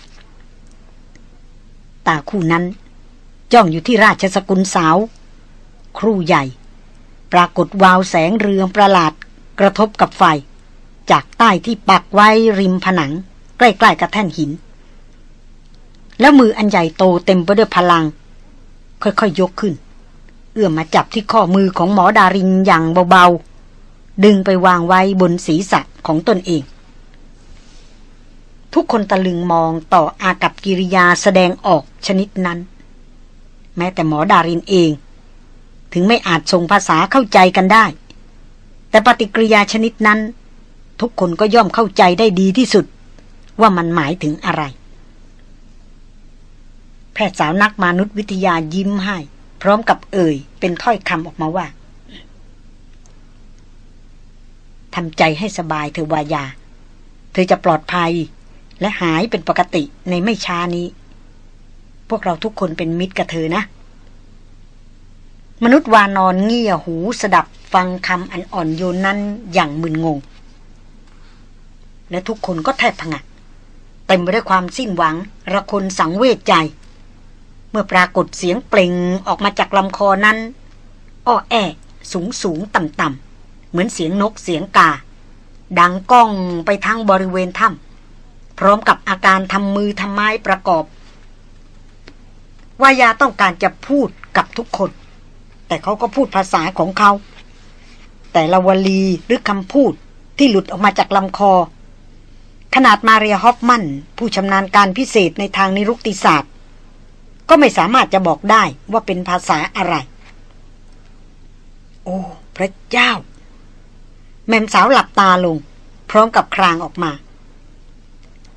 ตาคู่นั้น จ้องอยู่ที่ราชสกุลสาว ครู่ใหญ่ ปรากฏวาวแสงเรืองประหลาดกระทบกับไฟ จากใต้ที่ปักไว้ริมผนัง ใกล้ๆกับแท่นหิน แล้วมืออันใหญ่โตเต็มไปด้วยพลัง ค่อยๆยยกขึ้น เอื้อมมาจับที่ข้อมือของหมอดารินอย่างเบาๆ ดึงไปวางไว้บนศีรษะของตนเอง ทุกคนตะลึงมองต่ออากับกิริยาแสดงออกชนิดนั้น แม้แต่หมอดารินเอง ถึงไม่อาจส่งภาษาเข้าใจกันได้ แต่ปฏิกิริยาชนิดนั้น ทุกคนก็ย่อมเข้าใจได้ดีที่สุด ว่ามันหมายถึงอะไร แพทย์สาวนักมนุษยวิทยายิ้มให้ พร้อมกับเอ่ย เป็นถ้อยคำออกมาว่าทำใจให้สบายเธอวายา เธอจะปลอดภัยและหายเป็นปกติในไม่ช้านี้ พวกเราทุกคนเป็นมิตรกับเธอนะ มนุษย์วานอนเงี่ยหูสดับฟังคำอันอ่อนโยนนั้นอย่างมึนงง และทุกคนก็แทบพังะเต็มไปด้วยความสิ้นหวัง ระคนสังเวชใจ เมื่อปรากฏเสียงเปล่งออกมาจากลำคอนั้นอ้อแอสูงสูงต่ำต่ำเหมือนเสียงนกเสียงกา ดังก้องไปทั้งบริเวณถ้ำพร้อมกับอาการทำมือทำไม้ประกอบ วายาต้องการจะพูดกับทุกคน แต่เขาก็พูดภาษาของเขา แต่ละวลีหรือคำพูดที่หลุดออกมาจากลำคอ ขนาดมาเรียฮอฟมัน ผู้ชำนาญการพิเศษในทางนิรุกติศาสตร์ ก็ไม่สามารถจะบอกได้ว่าเป็นภาษาอะไร โอ้ พระเจ้า แม่มสาวหลับตาลง พร้อมกับครางออกมา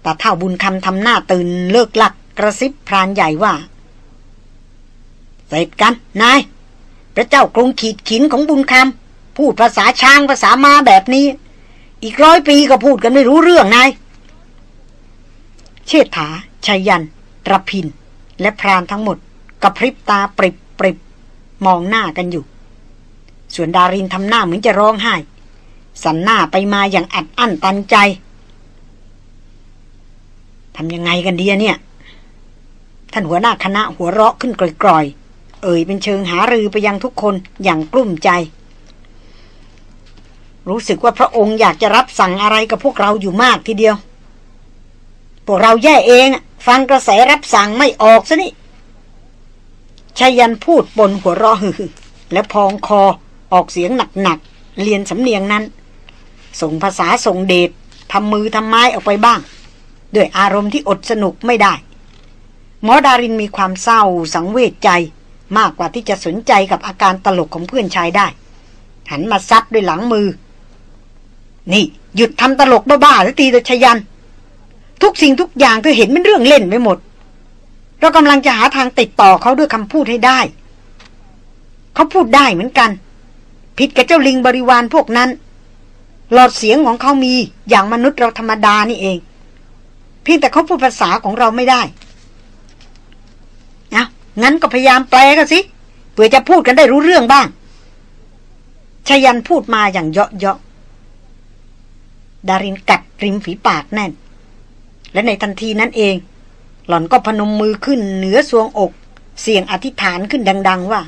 แต่เท่าบุญคำทำหน้าตื่นเลิกลักกระซิบพรานใหญ่ว่า เสร็จกัน นาย พระเจ้ากรุงขีดขินของบุญคำพูดภาษาช้างภาษามาแบบนี้ อีกร้อยปีก็พูดกันไม่รู้เรื่องนายเชษฐาชัยยันรพิน และพรานทั้งหมดกระพริบตาปริบปริบมองหน้ากันอยู่ ส่วนดารินทำหน้าเหมือนจะร้องไห้ สันหน้าไปมาอย่างอัดอั้นตันใจทำยังไงกันดีเนี่ย ท่านหัวหน้าคณะหัวเราะขึ้นกร่อย เอ่ยเป็นเชิงหารือไปยังทุกคนอย่างกลุ้มใจ รู้สึกว่าพระองค์อยากจะรับสั่งอะไรกับพวกเราอยู่มากทีเดียว พวกเราแย่เอง ฟังกระแสรับสั่งไม่ออกซะนี่ชายันพูดบนหัวเราะฮือและพองคอออกเสียงหนักๆเรียนสำเนียงนั้น ส่งภาษาส่งเดชทำมือทำไม้ออกไปบ้าง ด้วยอารมณ์ที่อดสนุกไม่ได้หมอดารินมีความเศร้าสังเวชใจ มากกว่าที่จะสนใจกับอาการตลกของเพื่อนชายได้ หันมาซัดด้วยหลังมือ นี่ หยุดทำตลกบ้าๆสักทีเถอะชยัน ทุกสิ่งทุกอย่างเธอเห็นเป็นเรื่องเล่นไปหมด เรากำลังจะหาทางติดต่อเขาด้วยคำพูดให้ได้ เขาพูดได้เหมือนกัน ผิดกับเจ้าลิงบริวารพวกนั้น หลอดเสียงของเขามีอย่างมนุษย์เราธรรมดานี่เอง เพียงแต่เขาพูดภาษาของเราไม่ได้ งั้นก็พยายามแปลกันสิเพื่อจะพูดกันได้รู้เรื่องบ้างชยันพูดมาอย่างเยาะเยาะดารินกัดริมฝีปากแน่น และในทันทีนั้นเอง หล่อนก็พนมมือขึ้นเหนือสวงอก เสียงอธิษฐานขึ้นดัง ๆ ว่า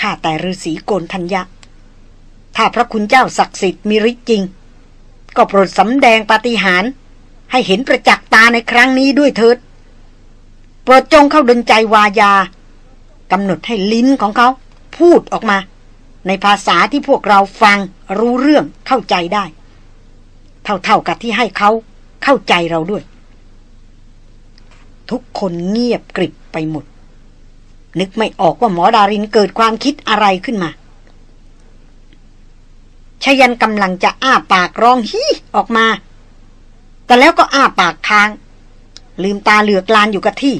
ข้าแต่ฤาษีโกนทัญญะ ถ้าพระคุณเจ้าศักดิ์สิทธิ์มีฤทธิ์จริง ก็โปรดสำแดงปาฏิหาริย์ให้เห็นประจักษ์ตาในครั้งนี้ด้วยเถิด โปรดจงเข้าดนใจวายากำหนดให้ลิ้นของเขา พูดออกมา ในภาษาที่พวกเราฟังรู้เรื่องเข้าใจได้ เท่าๆกับที่ให้เขาเข้าใจเราด้วย ทุกคนเงียบกริบไปหมด นึกไม่ออกว่าหมอดารินเกิดความคิดอะไรขึ้นมาชยันกำลังจะอ้าปากร้องฮีออกมา แต่แล้วก็อ้าปากค้าง ลืมตาเหลือกลานอยู่กับที่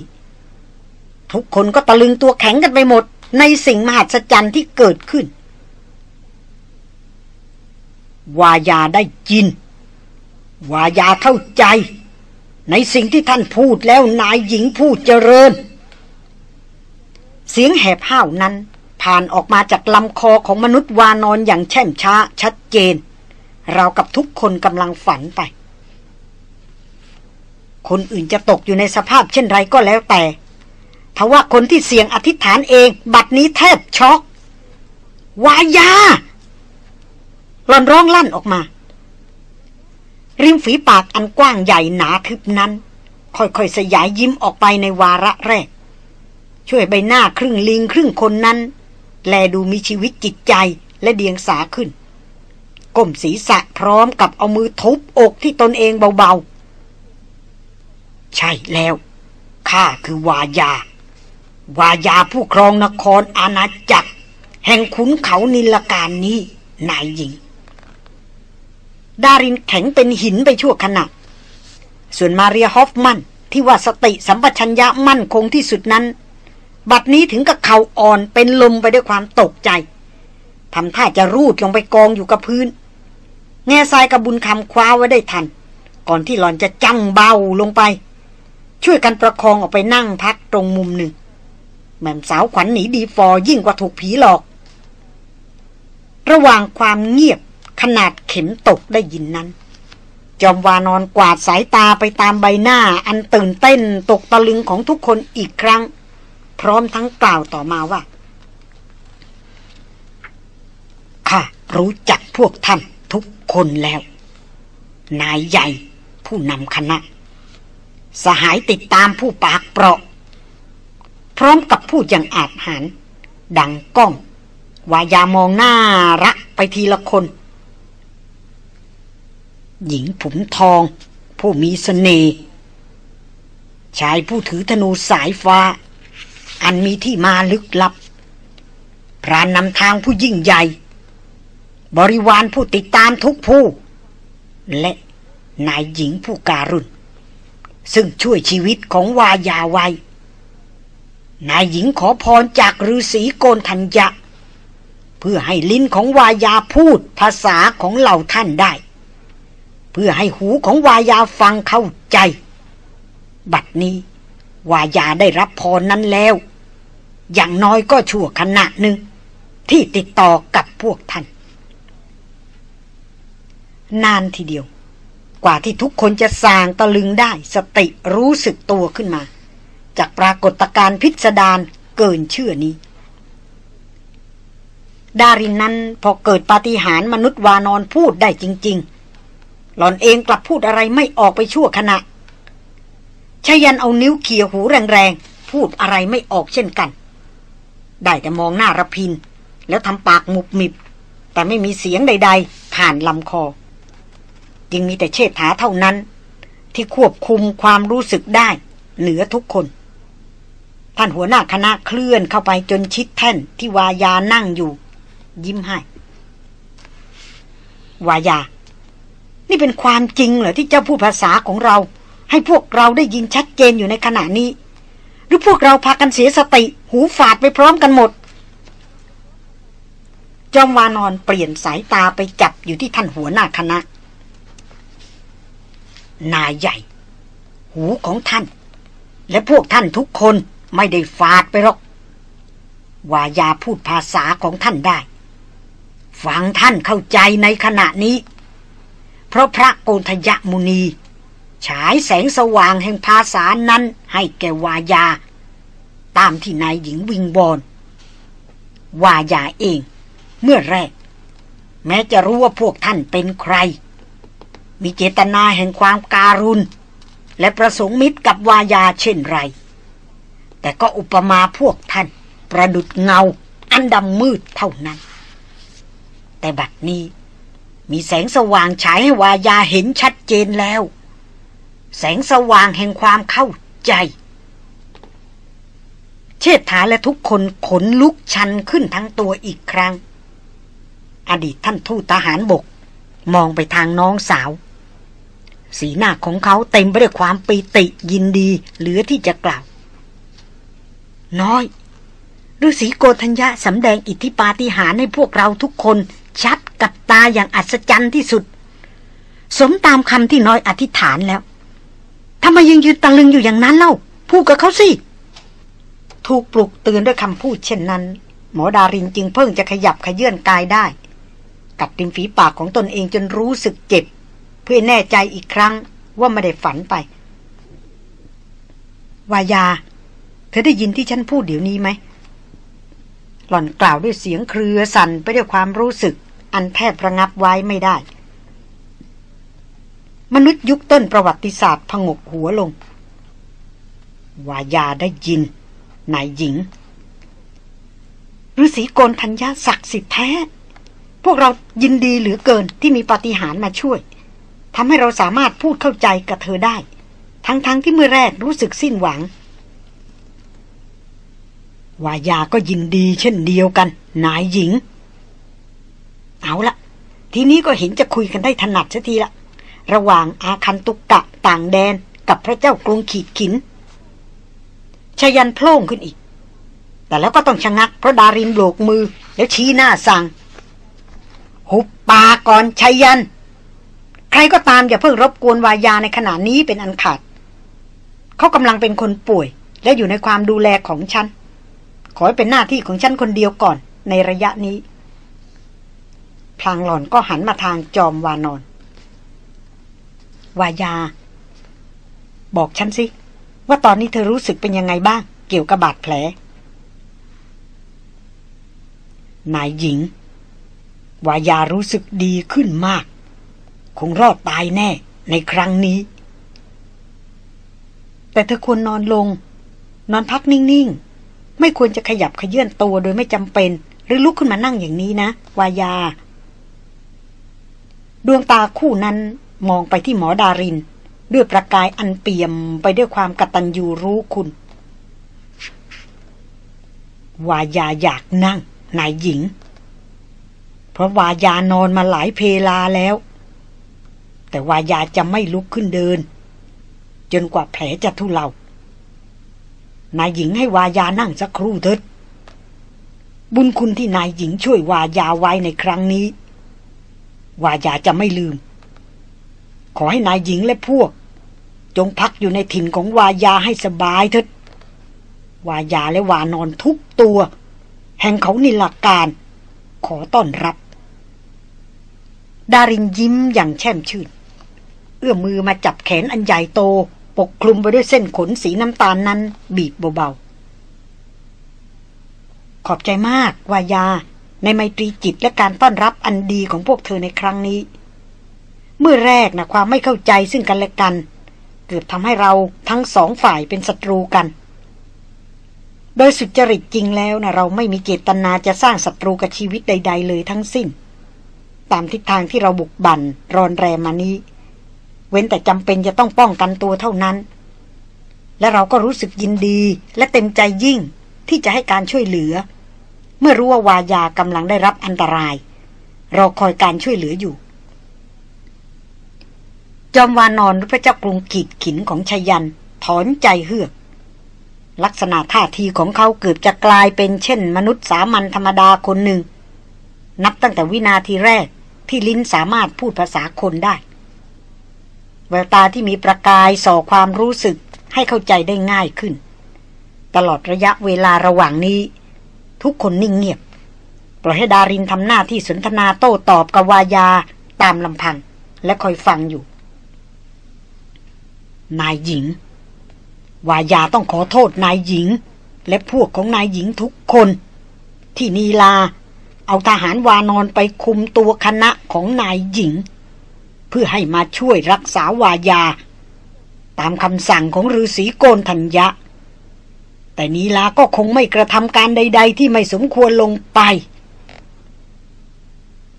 ทุกคนก็ตะลึงตัวแข็งกันไปหมด ในสิ่งมหัศจรรย์ที่เกิดขึ้น วายาได้ยิน วายาเข้าใจ ในสิ่งที่ท่านพูดแล้วนายหญิงพูดเจริญ เสียงแหบห้าวนั้น ผ่านออกมาจากลำคอของมนุษย์วานอนอย่างแช่มช้าชัดเจน เรากับทุกคนกำลังฝันไปคนอื่นจะตกอยู่ในสภาพเช่นไรก็แล้วแต่ ทว่าคนที่เสี่ยงอธิษฐานเอง บัดนี้แทบช็อก วายาหลอนร้องลั่นออกมา ริมฝีปากอันกว้างใหญ่หนาทึบนั้น ค่อยๆ สยายยิ้มออกไปในวาระแรก ช่วยใบหน้าครึ่งลิงครึ่งคนนั้น แลดูมีชีวิตจิตใจและเดียงสาขึ้นก้มศีรษะพร้อมกับเอามือทุบอกที่ตนเองเบาๆ ใช่แล้ว ข้าคือวายา วายาผู้ครองนครอาณาจักร แห่งขุนเขานิลการนี้นายหญิง ดารินแข็งเป็นหินไปชั่วขณะ ส่วนมาเรียฮอฟมันที่ว่าสติสัมปชัญญะมั่นคงที่สุดนั้น บัดนี้ถึงกับเข่าอ่อนเป็นลมไปด้วยความตกใจทำท่าจะรูดลงไปกองอยู่กับพื้น แง่ทรายกับบุญคำคว้าไว้ได้ทัน ก่อนที่หลอนจะจังเบาลงไป ช่วยกันประคองออกไปนั่งพักตรงมุมหนึ่ง แม่มสาวขวัญหนีดีฟอยิ่งกว่าถูกผีหลอก ระหว่างความเงียบขนาดเข็มตกได้ยินนั้น จอมวานอนกวาดสายตาไปตามใบหน้าอันตื่นเต้นตกตะลึงของทุกคนอีกครั้ง พร้อมทั้งกล่าวต่อมาว่าข้ารู้จักพวกท่านทุกคนแล้ว นายใหญ่ผู้นำคณะ สหายติดตามผู้ปากเปราะ พร้อมกับพูดอย่างอาจหารดังก้องวายามองหน้าระไปทีละคน หญิงผมทอง ผู้มีสเสน่ห์ชายผู้ถือธนูสายฟ้า อันมีที่มาลึกลับ พรานนำทางผู้ยิ่งใหญ่ บริวารผู้ติดตามทุกผู้ และนายหญิงผู้การุณ ซึ่งช่วยชีวิตของวายาไว้ นายหญิงขอพรจากฤาษีโกนทัญญะ เพื่อให้ลิ้นของวายาพูดภาษาของเหล่าท่านได้ เพื่อให้หูของวายาฟังเข้าใจ บัดนี้ วายาได้รับพรนั้นแล้ว อย่างน้อยก็ชั่วขณะหนึ่ง ที่ติดต่อกับพวกท่าน นานทีเดียว กว่าที่ทุกคนจะสางตะลึงได้สติรู้สึกตัวขึ้นมา จากปรากฏการณ์พิสดารเกินเชื่อนี้ ดารินนั้นพอเกิดปาฏิหาริย์มนุษย์วานอนพูดได้จริง ๆ หล่อนเองกลับพูดอะไรไม่ออกไปชั่วขณะชายันเอานิ้วเขี่ยหูแรงๆ พูดอะไรไม่ออกเช่นกัน ได้แต่มองหน้าระพิน แล้วทำปากมุบมิบ แต่ไม่มีเสียงใด ๆ ผ่านลำคอยังมีแต่เชษฐาเท่านั้น ที่ควบคุมความรู้สึกได้ เหนือทุกคน ท่านหัวหน้าคณะเคลื่อนเข้าไปจนชิดแท่นที่วายานั่งอยู่ ยิ้มให้ วายา นี่เป็นความจริงเหรอที่เจ้าพูดภาษาของเรา ให้พวกเราได้ยินชัดเจนอยู่ในขณะนี้ หรือพวกเราพากันเสียสติ หูฝาดไปพร้อมกันหมด จอมวานอนเปลี่ยนสายตาไปจับอยู่ที่ท่านหัวหน้าคณะ นายใหญ่ หูของท่าน และพวกท่านทุกคน ไม่ได้ฟาดไปหรอกวายาพูดภาษาของท่านได้ ฟังท่านเข้าใจในขณะนี้ เพราะพระโกนทยมุนี ฉายแสงสว่างแห่งภาษานั้นให้แก่วายา ตามที่นายหญิงวิงบอลวายาเอง เมื่อแรก แม้จะรู้ว่าพวกท่านเป็นใคร มีเจตนาแห่งความการุณ และประสงค์มิตรกับวายาเช่นไร แต่ก็อุปมาพวกท่าน ประดุดเงา อันดำมืดเท่านั้น แต่บัดนี้ มีแสงสว่างฉายให้วายาเห็นชัดเจนแล้ว แสงสว่างแห่งความเข้าใจ เชษฐาและทุกคนขนลุกชันขึ้นทั้งตัวอีกครั้ง อดีตท่านทูตทหารบก มองไปทางน้องสาวสีหน้าของเขาเต็มไปด้วยความปีติยินดีเหลือที่จะกล่าว น้อยฤาษีโกธัญญะสำแดงอิทธิปาฏิหาริย์ให้พวกเราทุกคนชัดกับตาอย่างอัศจรรย์ที่สุด สมตามคำที่น้อยอธิษฐานแล้วทำไมยังยืนตะลึงอยู่อย่างนั้นเล่า พูดกับเขาสิ ถูกปลุกเตือนด้วยคำพูดเช่นนั้น หมอดารินจึงเพิ่งจะขยับขยื่นกายได้ กัดริมฝีปากของตนเองจนรู้สึกเจ็บ เพื่อแน่ใจอีกครั้งว่าไม่ได้ฝันไป วายา ธอได้ยินที่ฉันพูดเดี๋ยวนี้ไหม หล่อนกล่าวด้วยเสียงเครือสั่นไปด้วยความรู้สึก อันแทบระงับไว้ไม่ได้ มนุษย์ยุคต้นประวัติศาสตร์พงกหัวลง วายาได้ยิน นายหญิงฤาษีโกนธัญญาศักดิ์สิทธิ์แท้ พวกเรายินดีเหลือเกินที่มีปฏิหารมาช่วยทำให้เราสามารถพูดเข้าใจกับเธอได้ ทั้งๆทที่เมื่อแรกรู้สึกสิ้นหวัง วายาก็ยินดีเช่นเดียวกัน นายหญิง เอาละทีนี้ก็เห็นจะคุยกันได้ถนัดสัทีละ ระหว่างอาคันตุกกะต่างแดนกับพระเจ้ากรุงขีดขินชยันโพล่งขึ้นอีก แต่แล้วก็ต้องชะงักเพราะดารินโบกมือ แล้วชี้หน้าสั่ง หุบปากก่อนชัยยัน ใครก็ตามอย่าเพิ่งรบกวนวายาในขณะนี้เป็นอันขาด เขากำลังเป็นคนป่วย และอยู่ในความดูแลของฉัน ขอให้เป็นหน้าที่ของฉันคนเดียวก่อน ในระยะนี้ พลางหล่อนก็หันมาทางจอมวานอน วายา บอกฉันสิ ว่าตอนนี้เธอรู้สึกเป็นยังไงบ้าง เกี่ยวกับบาดแผล นายหญิง วายารู้สึกดีขึ้นมาก คงรอดตายแน่ในครั้งนี้ แต่เธอควรนอนลง นอนพักนิ่ง ๆ ไม่ควรจะขยับขยื่นตัวโดยไม่จำเป็น หรือลุกขึ้นมานั่งอย่างนี้นะ วายา ดวงตาคู่นั้นมองไปที่หมอดาริน ด้วยประกายอันเปี่ยมไปด้วยความกตัญญูรู้คุณ วายาอยากนั่ง นายหญิง เพราะวายานอนมาหลายเพลาแล้ว แต่วายาจะไม่ลุกขึ้นเดิน จนกว่าแผลจะทุเลา นายหญิงให้วายานั่งสักครู่เถิด บุญคุณที่นายหญิงช่วยวายาไว้ในครั้งนี้ วายาจะไม่ลืม ขอให้นายหญิงและพวก จงพักอยู่ในถิ่นของวายาให้สบายเถิด วายาและวานอนทุกตัว แห่งเขานิลการ ขอต้อนรับ ดารินยิ้มอย่างแช่มชื่น เอื้อมมือมาจับแขนอันใหญ่โต ปกคลุมไปด้วยเส้นขนสีน้ำตาลนั้น บีบเบาๆ ขอบใจมากวายา ในไมตรีจิตและการต้อนรับอันดีของพวกเธอในครั้งนี้ เมื่อแรกนะความไม่เข้าใจซึ่งกันและกัน เกือบทำให้เราทั้งสองฝ่ายเป็นศัตรูกัน โดยสุจริตจริงแล้วนะเราไม่มีเจตนาจะสร้างศัตรูกับชีวิตใด ๆ เลยทั้งสิ้น ตามทิศทางที่เราบุกบั่นรอนแรมมานี้ เว้นแต่จำเป็นจะต้องป้องกันตัวเท่านั้น และเราก็รู้สึกยินดีและเต็มใจยิ่งที่จะให้การช่วยเหลือ เมื่อรู้ว่าวายากำลังได้รับอันตราย รอคอยการช่วยเหลืออยู่ จอมวานอนพระเจ้ากรุงกีดขินของชยัน ถอนใจเฮือก ลักษณะท่าทีของเขาเกือบจะกลายเป็นเช่น มนุษย์สามัญธรรมดาคนหนึ่ง นับตั้งแต่วินาทีแรกที่ลิ้นสามารถพูดภาษาคนได้ แววตาที่มีประกายส่อความรู้สึกให้เข้าใจได้ง่ายขึ้น ตลอดระยะเวลาระหว่างนี้ ทุกคนนิ่งเงียบปล่อยให้ดารินทำหน้าที่สนทนาโต้ตอบกับวายาตามลำพัง และคอยฟังอยู่ นายหญิง วายาต้องขอโทษนายหญิง และพวกของนายหญิงทุกคน ที่นีลา เอาทหารวานอนไปคุมตัวคณะของนายหญิง เพื่อให้มาช่วยรักษาวายา ตามคำสั่งของฤาษีโกนธัญญะ แต่นีลาก็คงไม่กระทำการใด ๆ ที่ไม่สมควรลงไป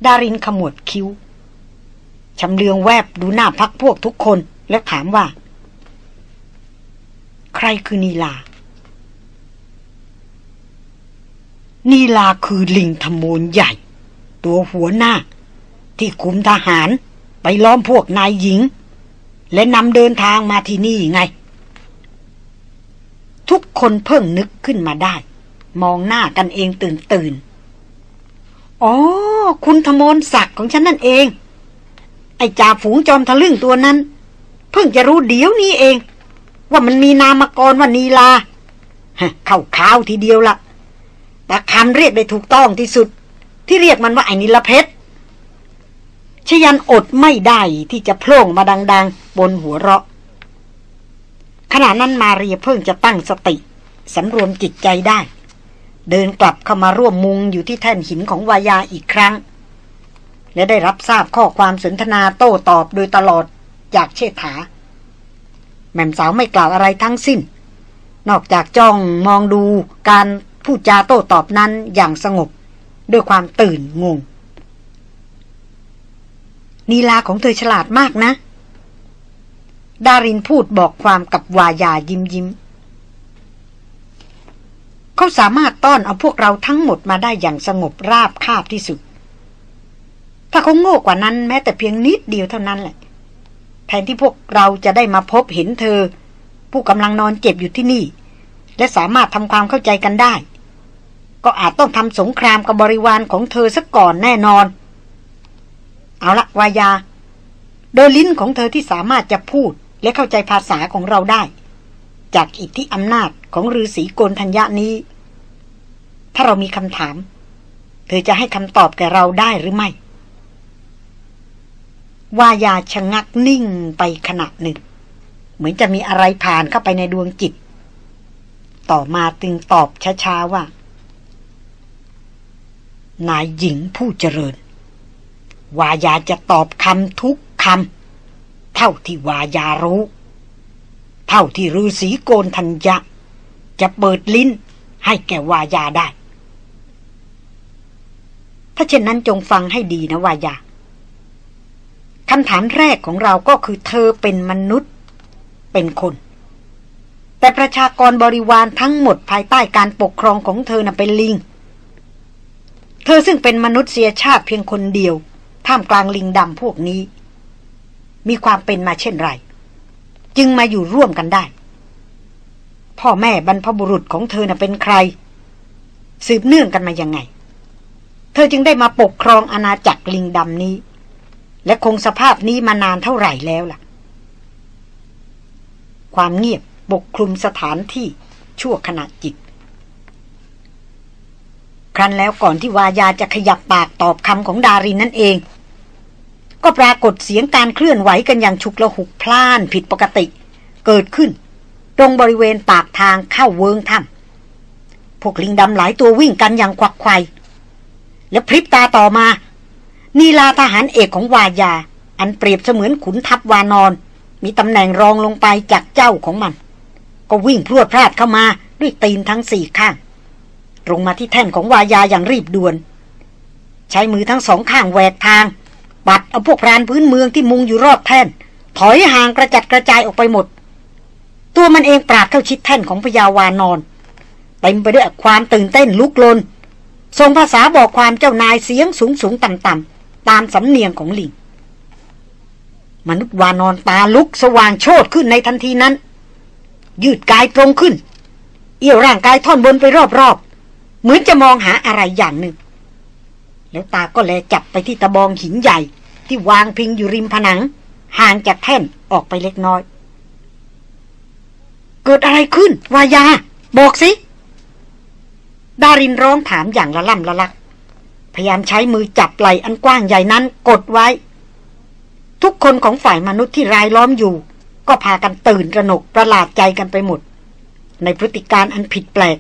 ดารินขมวดคิ้วชำเลืองแวบดูหน้าพักพวกทุกคนแล้วถามว่า ใครคือนีลา นีลาคือลิงธมูลใหญ่ ตัวหัวหน้า ที่คุมทหาร ไปล้อมพวกนายหญิง และนำเดินทางมาที่นี่ไง ทุกคนเพิ่งนึกขึ้นมาได้ มองหน้ากันเองตื่นตื่นอ๋อ คุณธมนศักดิ์ของฉันนั่นเอง ไอ้จ่าฝูงจอมทะลึ่งตัวนั้น เพิ่งจะรู้เดี๋ยวนี้เอง ว่ามันมีนามกรว่านีลาเข้าข้าวทีเดียวละแต่คำเรียกได้ถูกต้องที่สุด ที่เรียกมันว่าไอ้นิลเพชร ชยันอดไม่ได้ที่จะโพล่งมาดัง ๆ บนหัวเราะ ขณะนั้นมาเรียเพิ่งจะตั้งสติสำรวมจิตใจได้ เดินกลับเข้ามาร่วมมุงอยู่ที่แท่นหินของวายาอีกครั้ง และได้รับทราบข้อความสนทนาโต้ตอบโดยตลอดจากเชษฐา แม่มสาวไม่กล่าวอะไรทั้งสิ้น นอกจากจ้องมองดูการพูดจาโต้ตอบนั้นอย่างสงบ ด้วยความตื่นงง นีลาของเธอฉลาดมากนะ ดารินพูดบอกความกับวายายิ้มยิ้ม เขาสามารถต้อนเอาพวกเราทั้งหมดมาได้อย่างสงบราบคาบที่สุด ถ้าเขาโง่กว่านั้นแม้แต่เพียงนิดเดียวเท่านั้นแหละ แทนที่พวกเราจะได้มาพบเห็นเธอ ผู้กำลังนอนเจ็บอยู่ที่นี่ และสามารถทำความเข้าใจกันได้ ก็อาจต้องทำสงครามกับบริวารของเธอซะก่อนแน่นอน เอาละวายา โดยลิ้นของเธอที่สามารถจะพูดและเข้าใจภาษาของเราได้ จากอิทธิอำนาจของฤาษีโกนธัญญานี้ ถ้าเรามีคำถาม เธอจะให้คำตอบแก่เราได้หรือไม่ วายาชะงักนิ่งไปขณะหนึ่ง เหมือนจะมีอะไรผ่านเข้าไปในดวงจิต ต่อมาตึงตอบช้าๆว่า นายหญิงผู้เจริญ วายาจะตอบคำทุกคำเท่าที่วายารู้ เท่าที่ฤาษีโกนทัญญะ จะเปิดลิ้นให้แก่วายาได้ ถ้าเช่นนั้นจงฟังให้ดีนะวายาคำถามแรกของเราก็คือเธอเป็นมนุษย์ เป็นคน แต่ประชากรบริวารทั้งหมดภายใต้การปกครองของเธอน่ะเป็นลิง เธอซึ่งเป็นมนุษยชาติเพียงคนเดียว ท่ามกลางลิงดำพวกนี้ มีความเป็นมาเช่นไร จึงมาอยู่ร่วมกันได้ พ่อแม่บรรพบุรุษของเธอน่ะเป็นใคร สืบเนื่องกันมายังไง เธอจึงได้มาปกครองอาณาจักรลิงดำนี้ และคงสภาพนี้มานานเท่าไหร่แล้วล่ะ ความเงียบปกคลุมสถานที่ชั่วขณะจิต ครั้นแล้วก่อนที่วายาจะขยับปากตอบคำของดารินนั่นเอง ก็ปรากฏเสียงการเคลื่อนไหวกันอย่างฉุกละหุกพล่านผิดปกติ เกิดขึ้น ตรงบริเวณปากทางเข้าเวิงถ้ำพวกลิงดำหลายตัววิ่งกันอย่างควักไขวแล้วพริบตาต่อมานีลาทหารเอกของวายา อันเปรียบเสมือนขุนทัพวานอน มีตำแหน่งรองลงไปจากเจ้าของมัน ก็วิ่งพรวดพลาดเข้ามาด้วยตีนทั้งสี่ข้าง ตรงมาที่แท่นของวายาอย่างรีบด่วน ใช้มือทั้งสองข้างแหวกทาง ปัดเอาพวกพรานพื้นเมืองที่มุงอยู่รอบแท่น ถอยห่างกระจัดกระจายออกไปหมด ตัวมันเองปราดเข้าชิดแท่นของพญาวานอนเต็มไปด้วยความตื่นเต้นลุกลนทรงภาษาบอกความเจ้านายเสียงสูงสูงต่ำต่ำตามสำเนียงของลิงมนุษย์วานอนตาลุกสว่างโชดขึ้นในทันทีนั้น ยืดกายตรงขึ้น เอี่ยวร่างกายท่อนบนไปรอบ เหมือนจะมองหาอะไรอย่างหนึ่ง แล้วตาก็แลจับไปที่ตะบองหินใหญ่ ที่วางพิงอยู่ริมผนัง ห่างจากแท่นออกไปเล็กน้อย เกิดอะไรขึ้น วายา บอกสิ ดารินร้องถามอย่างละล่ำละลัก พยายามใช้มือจับไหลอันกว้างใหญ่นั้นกดไว้ ทุกคนของฝ่ายมนุษย์ที่รายล้อมอยู่ ก็พากันตื่นระหนกประหลาดใจกันไปหมด ในพฤติการอันผิดแปลก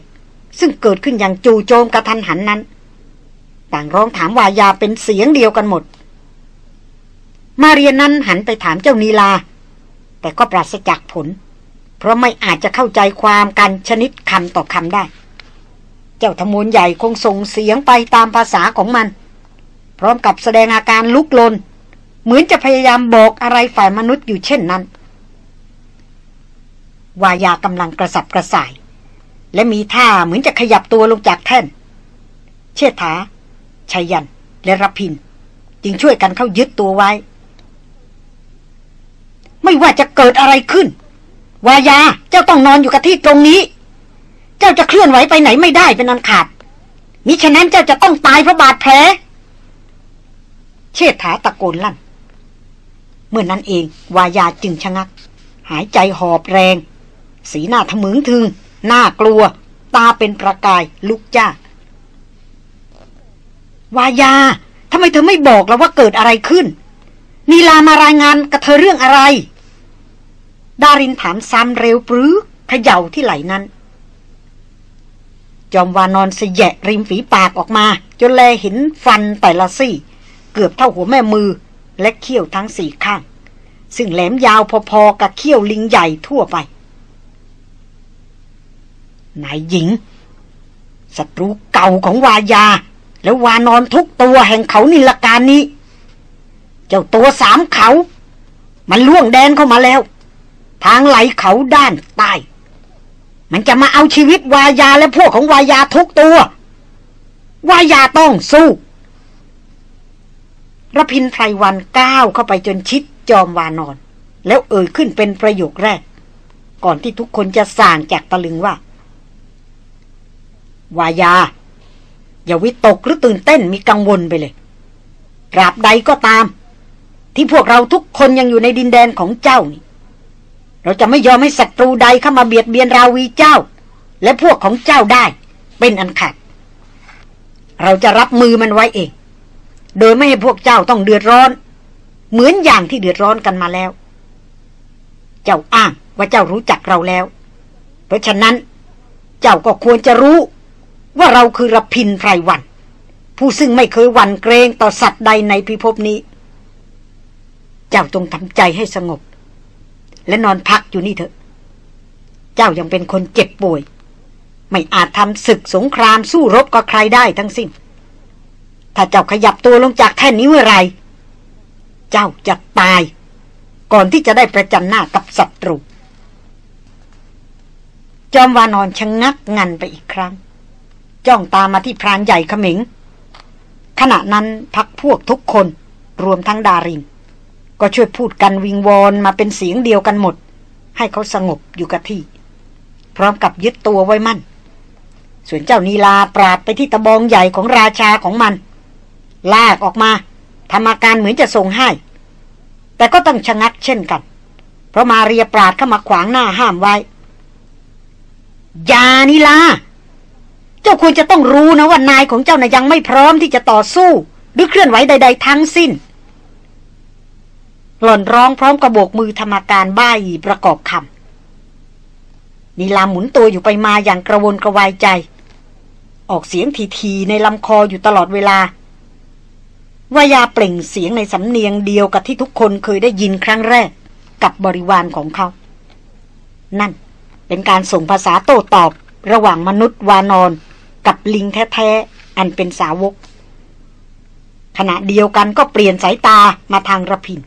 ซึ่งเกิดขึ้นอย่างจู่โจมกระทันหันนั้น ต่างร้องถามวายาเป็นเสียงเดียวกันหมด มาเรียนนั้นหันไปถามเจ้านีลา แต่ก็ปราศจากผล เพราะไม่อาจจะเข้าใจความกันชนิดคำต่อคำได้ เจ้าธมูลใหญ่คงส่งเสียงไปตามภาษาของมัน พร้อมกับแสดงอาการลุกลน เหมือนจะพยายามบอกอะไรฝ่ายมนุษย์อยู่เช่นนั้นวายากำลังกระสับกระส่าย และมีท่าเหมือนจะขยับตัวลงจากแท่น เชษฐาชัยยัน และรพิน จึงช่วยกันเข้ายึดตัวไว้ ไม่ว่าจะเกิดอะไรขึ้น วายาเจ้าต้องนอนอยู่กับที่ตรงนี้ เจ้าจะเคลื่อนไหวไปไหนไม่ได้เป็นอันขาดมิฉะนั้นเจ้าจะต้องตายเพราะบาดแผลเชษฐาตะโกนลั่น เมื่อนนั้นเองวายาจึงชะงัก หายใจหอบแรง สีหน้าทะมึงถึง หน้ากลัว ตาเป็นประกายลุกจ้าวายาทำไมเธอไม่บอกแล้วว่าเกิดอะไรขึ้น นีลามารายงานกับเธอเรื่องอะไร ดารินถามซ้ำเร็วปรือเขย่าที่ไหลนั้น จอมวานอนเสยะริมฝีปากออกมา จนแลเห็นฟันแต่ละซี่ เกือบเท่าหัวแม่มือ และเขี้ยวทั้งสี่ข้าง ซึ่งแหลมยาวพอๆกับเขี้ยวลิงใหญ่ทั่วไป นายหญิงศัตรูเก่าของวายา แล้ววานอนทุกตัวแห่งเขานิลการนี้ เจ้าตัวสามเขา มันล่วงแดนเข้ามาแล้ว ทางไหลเขาด้านใต้มันจะมาเอาชีวิตวายาและพวกของวายาทุกตัว วายาต้องสู้ระพินไพรวันก้าวเข้าไปจนชิดจอมวานอน แล้วเอ่ยขึ้นเป็นประโยคแรก ก่อนที่ทุกคนจะส่างจากตะลึงว่า วายา อย่าวิตกหรือตื่นเต้นมีกังวลไปเลยตราบใดก็ตาม ที่พวกเราทุกคนยังอยู่ในดินแดนของเจ้านี่ เราจะไม่ยอมให้ศัตรูใดเข้ามาเบียดเบียนราวีเจ้า และพวกของเจ้าได้ เป็นอันขาดเราจะรับมือมันไว้เอง โดยไม่ให้พวกเจ้าต้องเดือดร้อน เหมือนอย่างที่เดือดร้อนกันมาแล้ว เจ้าอ้างว่าเจ้ารู้จักเราแล้ว เพราะฉะนั้น เจ้าก็ควรจะรู้ ว่าเราคือรพินไพรวัน ผู้ซึ่งไม่เคยหวั่นเกรงต่อสัตว์ใดในพิภพนี้ เจ้าจงทำใจให้สงบ และนอนพักอยู่นี่เถอะ เจ้ายังเป็นคนเจ็บป่วย ไม่อาจทำศึกสงครามสู้รบกับใครได้ทั้งสิ้น ถ้าเจ้าขยับตัวลงจากแท่นนี้เมื่อไร เจ้าจะตาย ก่อนที่จะได้ประจันหน้ากับศัตรูจอมวานอนชะงงักงันไปอีกครั้ง จ้องตามมาที่พรานใหญ่ขมิง ขณะนั้นพักพวกทุกคนรวมทั้งดาริน ก็ช่วยพูดกันวิงวอนมาเป็นเสียงเดียวกันหมด ให้เขาสงบอยู่กับที่ พร้อมกับยึดตัวไว้มั่น ส่วนเจ้านีลาปราดไปที่ตะบองใหญ่ของราชาของมัน ลากออกมาทำอาการเหมือนจะส่งให้ แต่ก็ต้องชะงักเช่นกัน เพราะมาเรียปราดเข้ามาขวางหน้าห้ามไว้ยานีลา เจ้าควรจะต้องรู้นะว่านายของเจ้านะ่ะยังไม่พร้อมที่จะต่อสู้ หรือเคลื่อนไหวใด ๆ ทั้งสิ้น หล่อนร้องพร้อมกระโบกมือธรรมการบ้าประกอบคำนีลาหมุนตัวอยู่ไปมาอย่างกระวนกระวายใจ ออกเสียงทีๆในลำคออยู่ตลอดเวลาวายาเปล่งเสียงในสำเนียงเดียวกับที่ทุกคนเคยได้ยินครั้งแรกกับบริวารของเขา นั่นเป็นการส่งภาษาโต้ตอบระหว่างมนุษย์วานอน กับลิงแท้ๆ อันเป็นสาวก ขณะเดียวกันก็เปลี่ยนสายตามาทางระพิน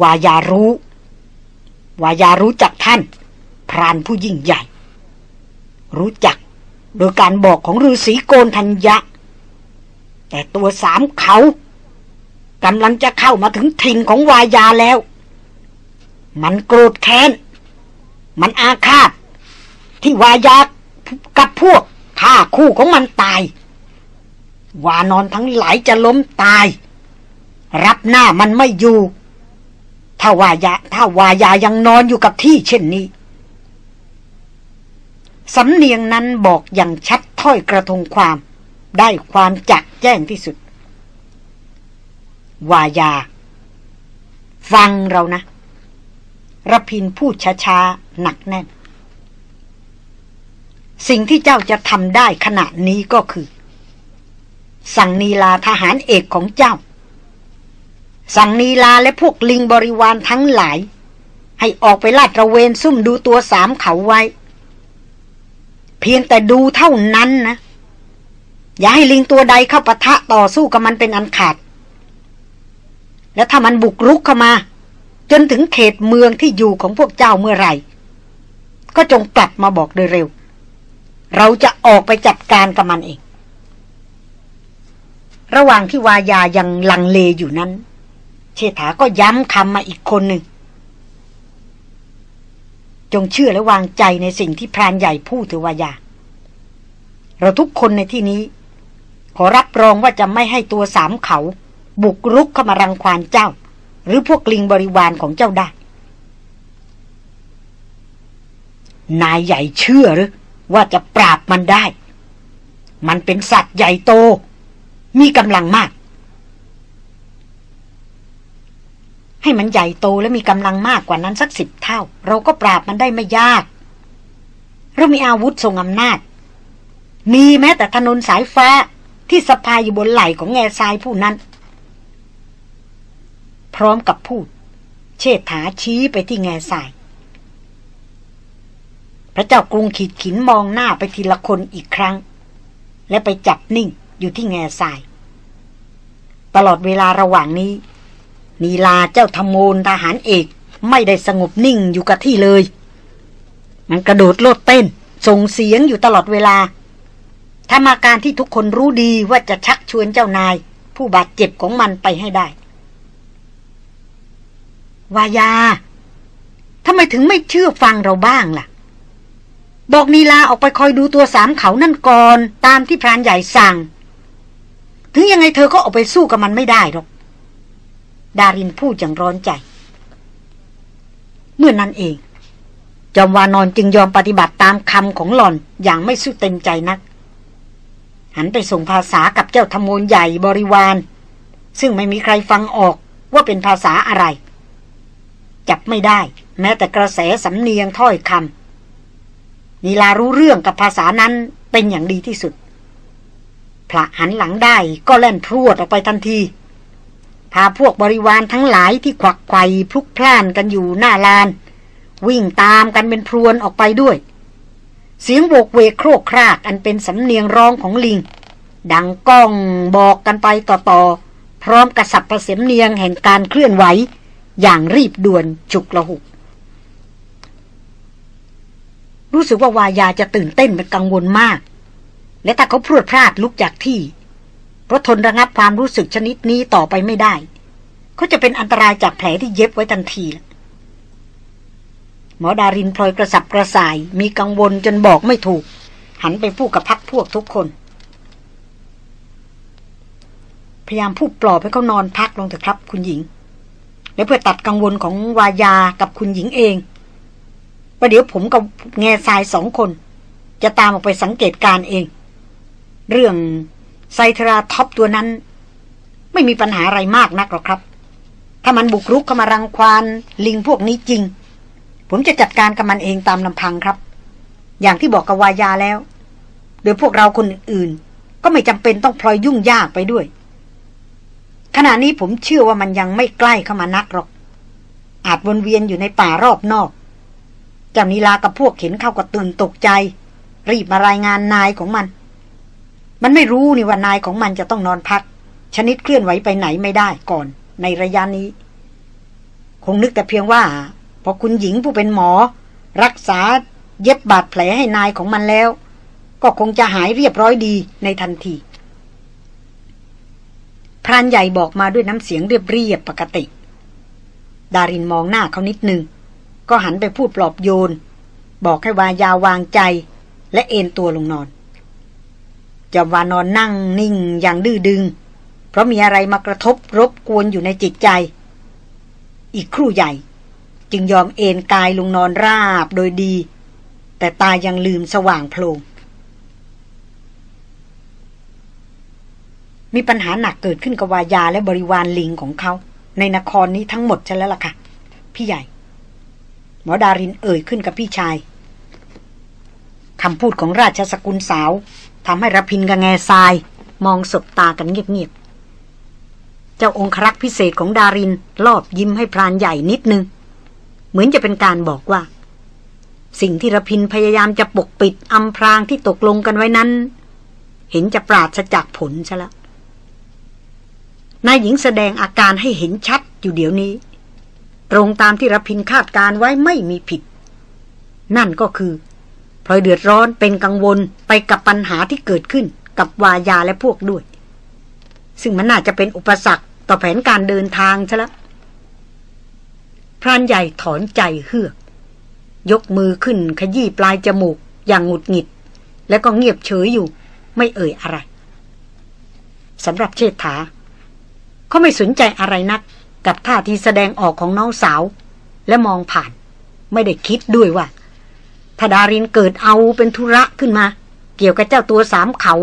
วายารู้วายารู้จักท่าน พรานผู้ยิ่งใหญ่ รู้จักโดยการบอกของฤาษีโกนทัญญะ แต่ตัวสามเขากำลังจะเข้ามาถึงถิ่นของวายาแล้ว มันโกรธแค้น มันอาฆาต ที่วายากับพวกฆ่าคู่ของมันตาย วานอนทั้งหลายจะล้มตาย รับหน้ามันไม่อยู่ ถ้าวายาถ้าวายายังนอนอยู่กับที่เช่นนี้สำเนียงนั้นบอกอย่างชัดถ้อยกระทงความ ได้ความจักแจ้งที่สุด วายา ฟังเรานะระพินพูดช้าๆ หนักแน่น สิ่งที่เจ้าจะทำได้ขณะนี้ก็คือ สั่งนีลาทหารเอกของเจ้า สั่งนีลาและพวกลิงบริวารทั้งหลาย ให้ออกไปลาดระเวนซุ่มดูตัวสามเขาไว้ เพียงแต่ดูเท่านั้นนะ อย่าให้ลิงตัวใดเข้าปะทะต่อสู้กับมันเป็นอันขาด แล้วถ้ามันบุกรุกเข้ามา จนถึงเขตเมืองที่อยู่ของพวกเจ้าเมื่อไหร่ ก็จงกลับมาบอกโดยเร็ว เราจะออกไปจัดการกับมันเอง ระหว่างที่วายายังลังเลอยู่นั้น เชษฐาก็ย้ำคำมาอีกคนหนึ่ง จงเชื่อและวางใจในสิ่งที่พรานใหญ่พูดถือวายา เราทุกคนในที่นี้ ขอรับรองว่าจะไม่ให้ตัวสามเขา บุกรุกเข้ามารังควานเจ้า หรือพวกลิงบริวารของเจ้าได้ นายใหญ่เชื่อหรือ ว่าจะปราบมันได้ มันเป็นสัตว์ใหญ่โต มีกำลังมาก ให้มันใหญ่โตและมีกำลังมากกว่านั้นสักสิบเท่า เราก็ปราบมันได้ไม่ยาก เรามีอาวุธทรงอำนาจ มีแม้แต่ถนนสายฟ้าที่สะพายอยู่บนไหล่ของแง่ทรายผู้นั้น พร้อมกับพูด เชิดถาชี้ไปที่แง่ทราย พระเจ้ากรุงขีดขินมองหน้าไปทีละคนอีกครั้ง และไปจับนิ่งอยู่ที่แง่ทราย ตลอดเวลาระหว่างนี้ นีลาเจ้าธรรมูลทหารเอกไม่ได้สงบนิ่งอยู่กับที่เลย มันกระโดดโลดเต้น ส่งเสียงอยู่ตลอดเวลาทำอาการที่ทุกคนรู้ดีว่าจะชักชวนเจ้านาย ผู้บาดเจ็บของมันไปให้ได้ วายาทำไมถึงไม่เชื่อฟังเราบ้างล่ะ บอกนีลาออกไปคอยดูตัวสามเขานั่นก่อน ตามที่พรานใหญ่สั่ง ถึงยังไงเธอก็ออกไปสู้กับมันไม่ได้หรอก ดารินพูดอย่างร้อนใจ เมื่อนนั้นเอง จอมวานอนจึงยอมปฏิบัติตามคำของหล่อนอย่างไม่สู้เต็มใจนัก หันไปส่งภาษากับเจ้าธรรมนใหญ่บริวาร ซึ่งไม่มีใครฟังออกว่าเป็นภาษาอะไร จับไม่ได้ แม้แต่กระแสสำเนียงถ้อยคำ นีลารู้เรื่องกับภาษานั้นเป็นอย่างดีที่สุดพระหันหลังได้ก็แล่นพรวดออกไปทันที พาพวกบริวารทั้งหลายที่ขวักไขว่พลุกพล่านกันอยู่หน้าลาน วิ่งตามกันเป็นพรวนออกไปด้วย เสียงโวกเวกโครกครากอันเป็นสำเนียงร้องของลิง ดังก้องบอกกันไปต่อๆ พร้อมกระสับกระเสียมเนียงแห่งการเคลื่อนไหว อย่างรีบด่วนฉุกละหุก รู้สึกว่าวายาจะตื่นเต้นเป็นกังวลมาก และถ้าเขาพรวดพลาดลุกจากที่ เพราะทนระงับความรู้สึกชนิดนี้ต่อไปไม่ได้ เขาจะเป็นอันตรายจากแผลที่เย็บไว้ทันที หมอดารินพลอยกระสับกระส่าย มีกังวลจนบอกไม่ถูก หันไปพูดกับพักพวกทุกคน พยายามพูดปลอบให้เขานอนพักลงเถอะครับ คุณหญิง และเพื่อตัดกังวลของวายากับคุณหญิงเอง ประเดี๋ยวผมกับแง่ทรายสองคน จะตามออกไปสังเกตการเอง เรื่องไซทราท็อปตัวนั้น ไม่มีปัญหาอะไรมากนักหรอกครับ ถ้ามันบุกรุกเข้ามารังควานลิงพวกนี้จริง ผมจะจัดการกับมันเองตามลำพังครับ อย่างที่บอกกับวายาแล้ว โดยพวกเราคนอื่นก็ไม่จำเป็นต้องพลอยยุ่งยากไปด้วย ขณะนี้ผมเชื่อว่ามันยังไม่ใกล้เข้ามานักหรอก อาจวนเวียนอยู่ในป่ารอบนอก จ้านีลากับพวกเห็นเข้าก็ตื่นตกใจ รีบมารายงานนายของมัน มันไม่รู้นี่ว่านายของมันจะต้องนอนพัก ชนิดเคลื่อนไหวไปไหนไม่ได้ก่อนในระยะนี้ คงนึกแต่เพียงว่า พอคุณหญิงผู้เป็นหมอ รักษาเย็บบาดแผลให้นายของมันแล้ว ก็คงจะหายเรียบร้อยดีในทันทีพรานใหญ่บอกมาด้วยน้ำเสียงเรียบเรียบปกติ ดารินมองหน้าเขานิดนึง ก็หันไปพูดปลอบโยน บอกให้วายาวางใจ และเอนตัวลงนอนจะวานอนนั่งนิ่งอย่างดื้อดึง เพราะมีอะไรมากระทบรบกวนอยู่ในจิตใจ อีกครู่ใหญ่ จึงยอมเอนกายลงนอนราบโดยดี แต่ตายังลืมสว่างโพลงมีปัญหาหนักเกิดขึ้นกับวายาและบริวารลิงของเขา ในนครนี้ทั้งหมดใช่แล้วล่ะค่ะ พี่ใหญ่ หมอดารินเอ่ยขึ้นกับพี่ชายคำพูดของราชสกุลสาวทำให้ระพินกับแง่ทราย มองสบตากันเงียบๆ เจ้าองครักษ์พิเศษของดารินรอบยิ้มให้พรานใหญ่นิดนึง เหมือนจะเป็นการบอกว่า สิ่งที่ระพินพยายามจะปกปิดอำพรางที่ตกลงกันไว้นั้น เห็นจะปราศจากผลซะแล้วนายหญิงแสดงอาการให้เห็นชัดอยู่เดี๋ยวนี้ ตรงตามที่รพินคาดการไว้ไม่มีผิด นั่นก็คือพลอยเดือดร้อนเป็นกังวลไปกับปัญหาที่เกิดขึ้นกับวายาและพวกด้วย ซึ่งมันน่าจะเป็นอุปสรรคต่อแผนการเดินทางซะแล้วพรานใหญ่ถอนใจเฮือก ยกมือขึ้นขยี้ปลายจมูกอย่างหงุดหงิด แล้วก็เงียบเฉยอยู่ ไม่เอ่ยอะไรสำหรับเชษฐาเขาไม่สนใจอะไรนัก กับท่าทีแสดงออกของน้องสาว และมองผ่าน ไม่ได้คิดด้วยว่าถ้าดารินเกิดเอาเป็นธุระขึ้นมา เกี่ยวกับเจ้าตัวสามเขา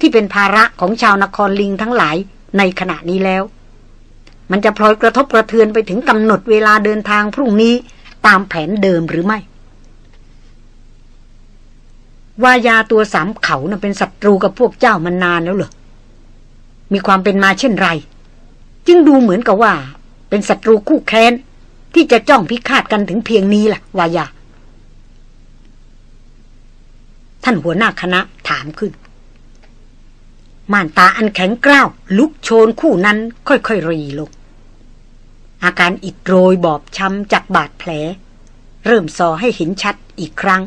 ที่เป็นภาระของชาวนครลิงทั้งหลายในขณะนี้แล้ว มันจะพลอยกระทบกระเทือนไปถึงกำหนดเวลาเดินทางพรุ่งนี้ตามแผนเดิมหรือไม่วายาตัวสามเขานะ่ะเป็นศัตรูกับพวกเจ้ามานนานแล้วเหรอ มีความเป็นมาเช่นไร จึงดูเหมือนกับว่า เป็นศัตรูคู่แค้น ที่จะจ้องพิฆาตกันถึงเพียงนี้ล่ะวายา ท่านหัวหน้าคณะถามขึ้น ม่านตาอันแข็งกร้าว ลุกโชนคู่นั้นค่อยๆรีลง อาการอิดโรยบอบช้ำจากบาดแผล เริ่มซอให้เห็นชัดอีกครั้ง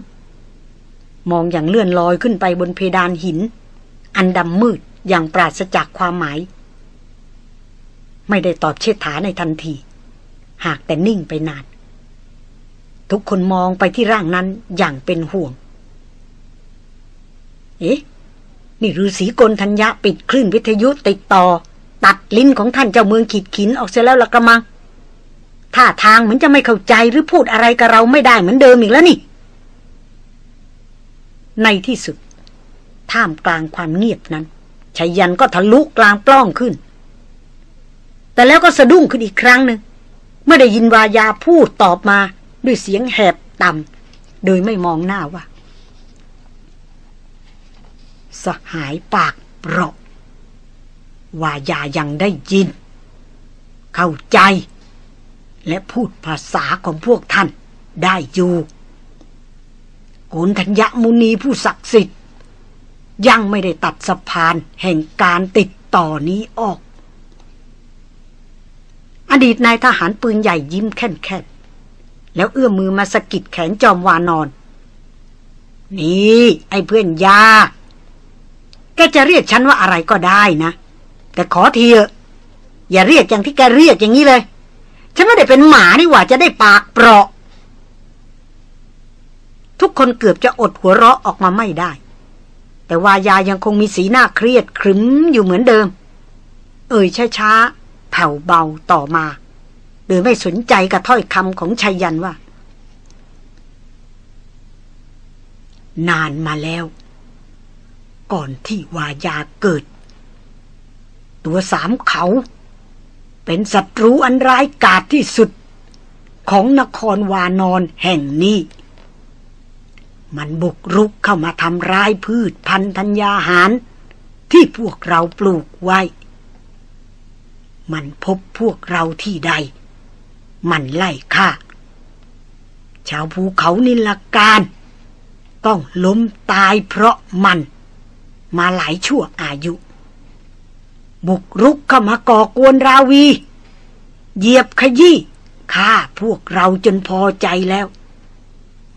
มองอย่างเลื่อนลอยขึ้นไปบนเพดานหิน อันดำมืดอย่างปราศจากความหมาย ไม่ได้ตอบเชิดฐาในทันที หากแต่นิ่งไปนาน ทุกคนมองไปที่ร่างนั้นอย่างเป็นห่วง เอ๊ะ นี่ฤาษีกลทัญญะปิดคลื่นวิทยุติดต่อ ตัดลิ้นของท่านเจ้าเมืองขีดขินออกเสียแล้วละกระมังท่าทางเหมือนจะไม่เข้าใจหรือพูดอะไรกับเราไม่ได้เหมือนเดิมอีกแล้วนี่ ในที่สุด ท่ามกลางความเงียบนั้นชายันก็ทะลุกลางปล้องขึ้น แต่แล้วก็สะดุ้งขึ้นอีกครั้งหนึ่งเมื่อได้ยินวายาพูดตอบมาด้วยเสียงแหบต่ำโดยไม่มองหน้าว่า สหายปากเปราะวายายังได้ยิน เข้าใจ และพูดภาษาของพวกท่านได้อยู่โกนธัญญมุนีผู้ศักดิ์สิทธิ์ ยังไม่ได้ตัดสะพานแห่งการติดต่อนี้ออก อดีตนายทหารปืนใหญ่ยิ้มแค่นๆแล้วเอื้อมมือมาสะกิดแขนจอมวานอน นี่ ไอ้เพื่อนยาแกจะเรียกฉันว่าอะไรก็ได้นะ แต่ขอทีเถอะอย่าเรียกอย่างที่แกเรียกอย่างนี้เลย ฉันไม่ได้เป็นหมานี่หว่าจะได้ปากเปราะ ทุกคนเกือบจะอดหัวเราะออกมาไม่ได้ แต่วายายังคงมีสีหน้าเครียดครึ้มอยู่เหมือนเดิม เอ่ยช้าๆ แผ่วเบาต่อมา โดยไม่สนใจกับถ้อยคำของชัยยันว่า นานมาแล้ว ก่อนที่วายาเกิด ตัวสามเขา เป็นศัตรูอันร้ายกาจที่สุด ของนครวานอนแห่งนี้ มันบุกรุกเข้ามาทำร้ายพืชพันธัญญาหาร ที่พวกเราปลูกไว้ มันพบพวกเราที่ใด มันไล่ฆ่า ชาวภูเขานิลการ ต้องล้มตายเพราะมัน มาหลายชั่วอายุ บุกรุกเข้ามาก่อกวนราวี เหยียบขยี้ฆ่าพวกเราจนพอใจแล้ว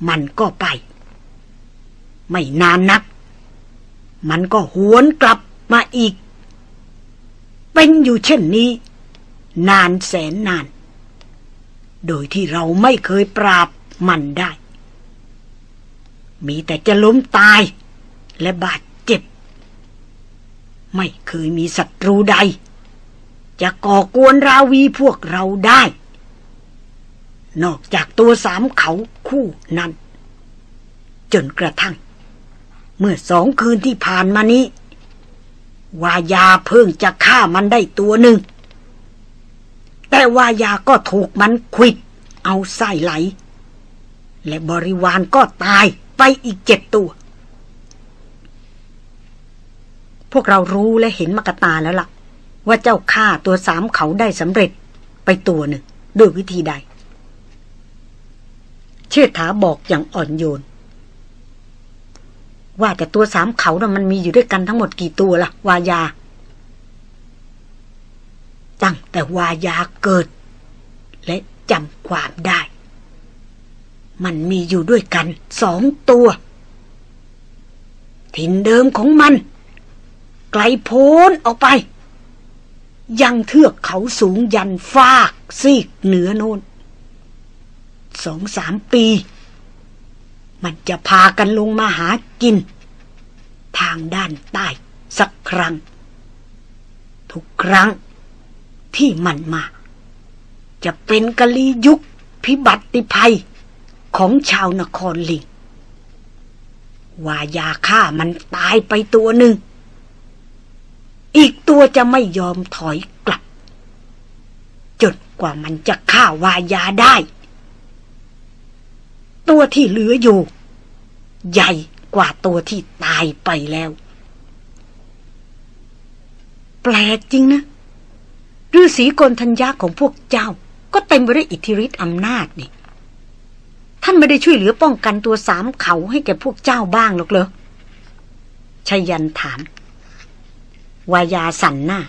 มันก็ไป ไม่นานนัก มันก็หวนกลับมาอีก เป็นอยู่เช่นนี้ นานแสนนาน โดยที่เราไม่เคยปราบมันได้ มีแต่จะล้มตายและบาดเจ็บ ไม่เคยมีศัตรูใด จะก่อกวนราวีพวกเราได้ นอกจากตัวสามเขาคู่นั้น จนกระทั่ง เมื่อสองคืนที่ผ่านมานี้ วายาเพิ่งจะฆ่ามันได้ตัวหนึ่ง แต่วายาก็ถูกมันควิด เอาไส้ไหล และบริวารก็ตายไปอีกเจ็ดตัว พวกเรารู้และเห็นมกตาแล้วล่ะ ว่าเจ้าฆ่าตัวสามเขาได้สำเร็จไปตัวหนึ่ง ด้วยวิธีใด เชษฐาบอกอย่างอ่อนโยน ว่าแต่ตัวสามเขานะ่ะมันมีอยู่ด้วยกันทั้งหมดกี่ตัวละ่ะ วายา ตั้งแต่วายาเกิด และจำความได้ มันมีอยู่ด้วยกันสองตัว ถิ่นเดิมของมัน ไกลโพ้นออกไป ยังเทือกเขาสูงยันฟากซีกเหนือโนนสองสามปี มันจะพากันลงมาหากิน ทางด้านใต้สักครั้ง ทุกครั้งที่มันมา จะเป็นกะลียุคพิบัติภัยของชาวนครลิงวายาฆ่ามันตายไปตัวหนึ่ง อีกตัวจะไม่ยอมถอยกลับ จนกว่ามันจะฆ่าวายาได้ ตัวที่เหลืออยู่ ใหญ่กว่าตัวที่ตายไปแล้ว แปลกจริงนะฤาษีกนทัญญาของพวกเจ้า ก็เต็มไปด้วยอิทธิฤทธิ์อำนาจนี่ท่านไม่ได้ช่วยเหลือป้องกันตัวสามเขาให้แก่พวกเจ้าบ้างหรอกเหรอชยันถาม วายาสันหน้า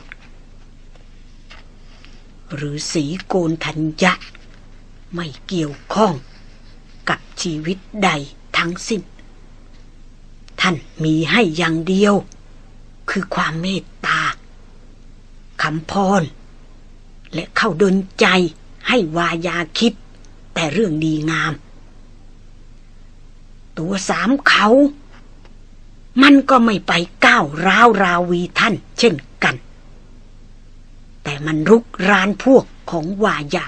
หรือสีโกนทัญญะ ไม่เกี่ยวข้อง ชีวิตใดทั้งสิ้น ท่านมีให้อย่างเดียว คือความเมตตาคำพร และเข้าดนใจให้วายาคิด แต่เรื่องดีงาม ตัวสามเขา มันก็ไม่ไปก้าวร้าวราวีท่านเช่นกัน แต่มันรุกรานพวกของวายา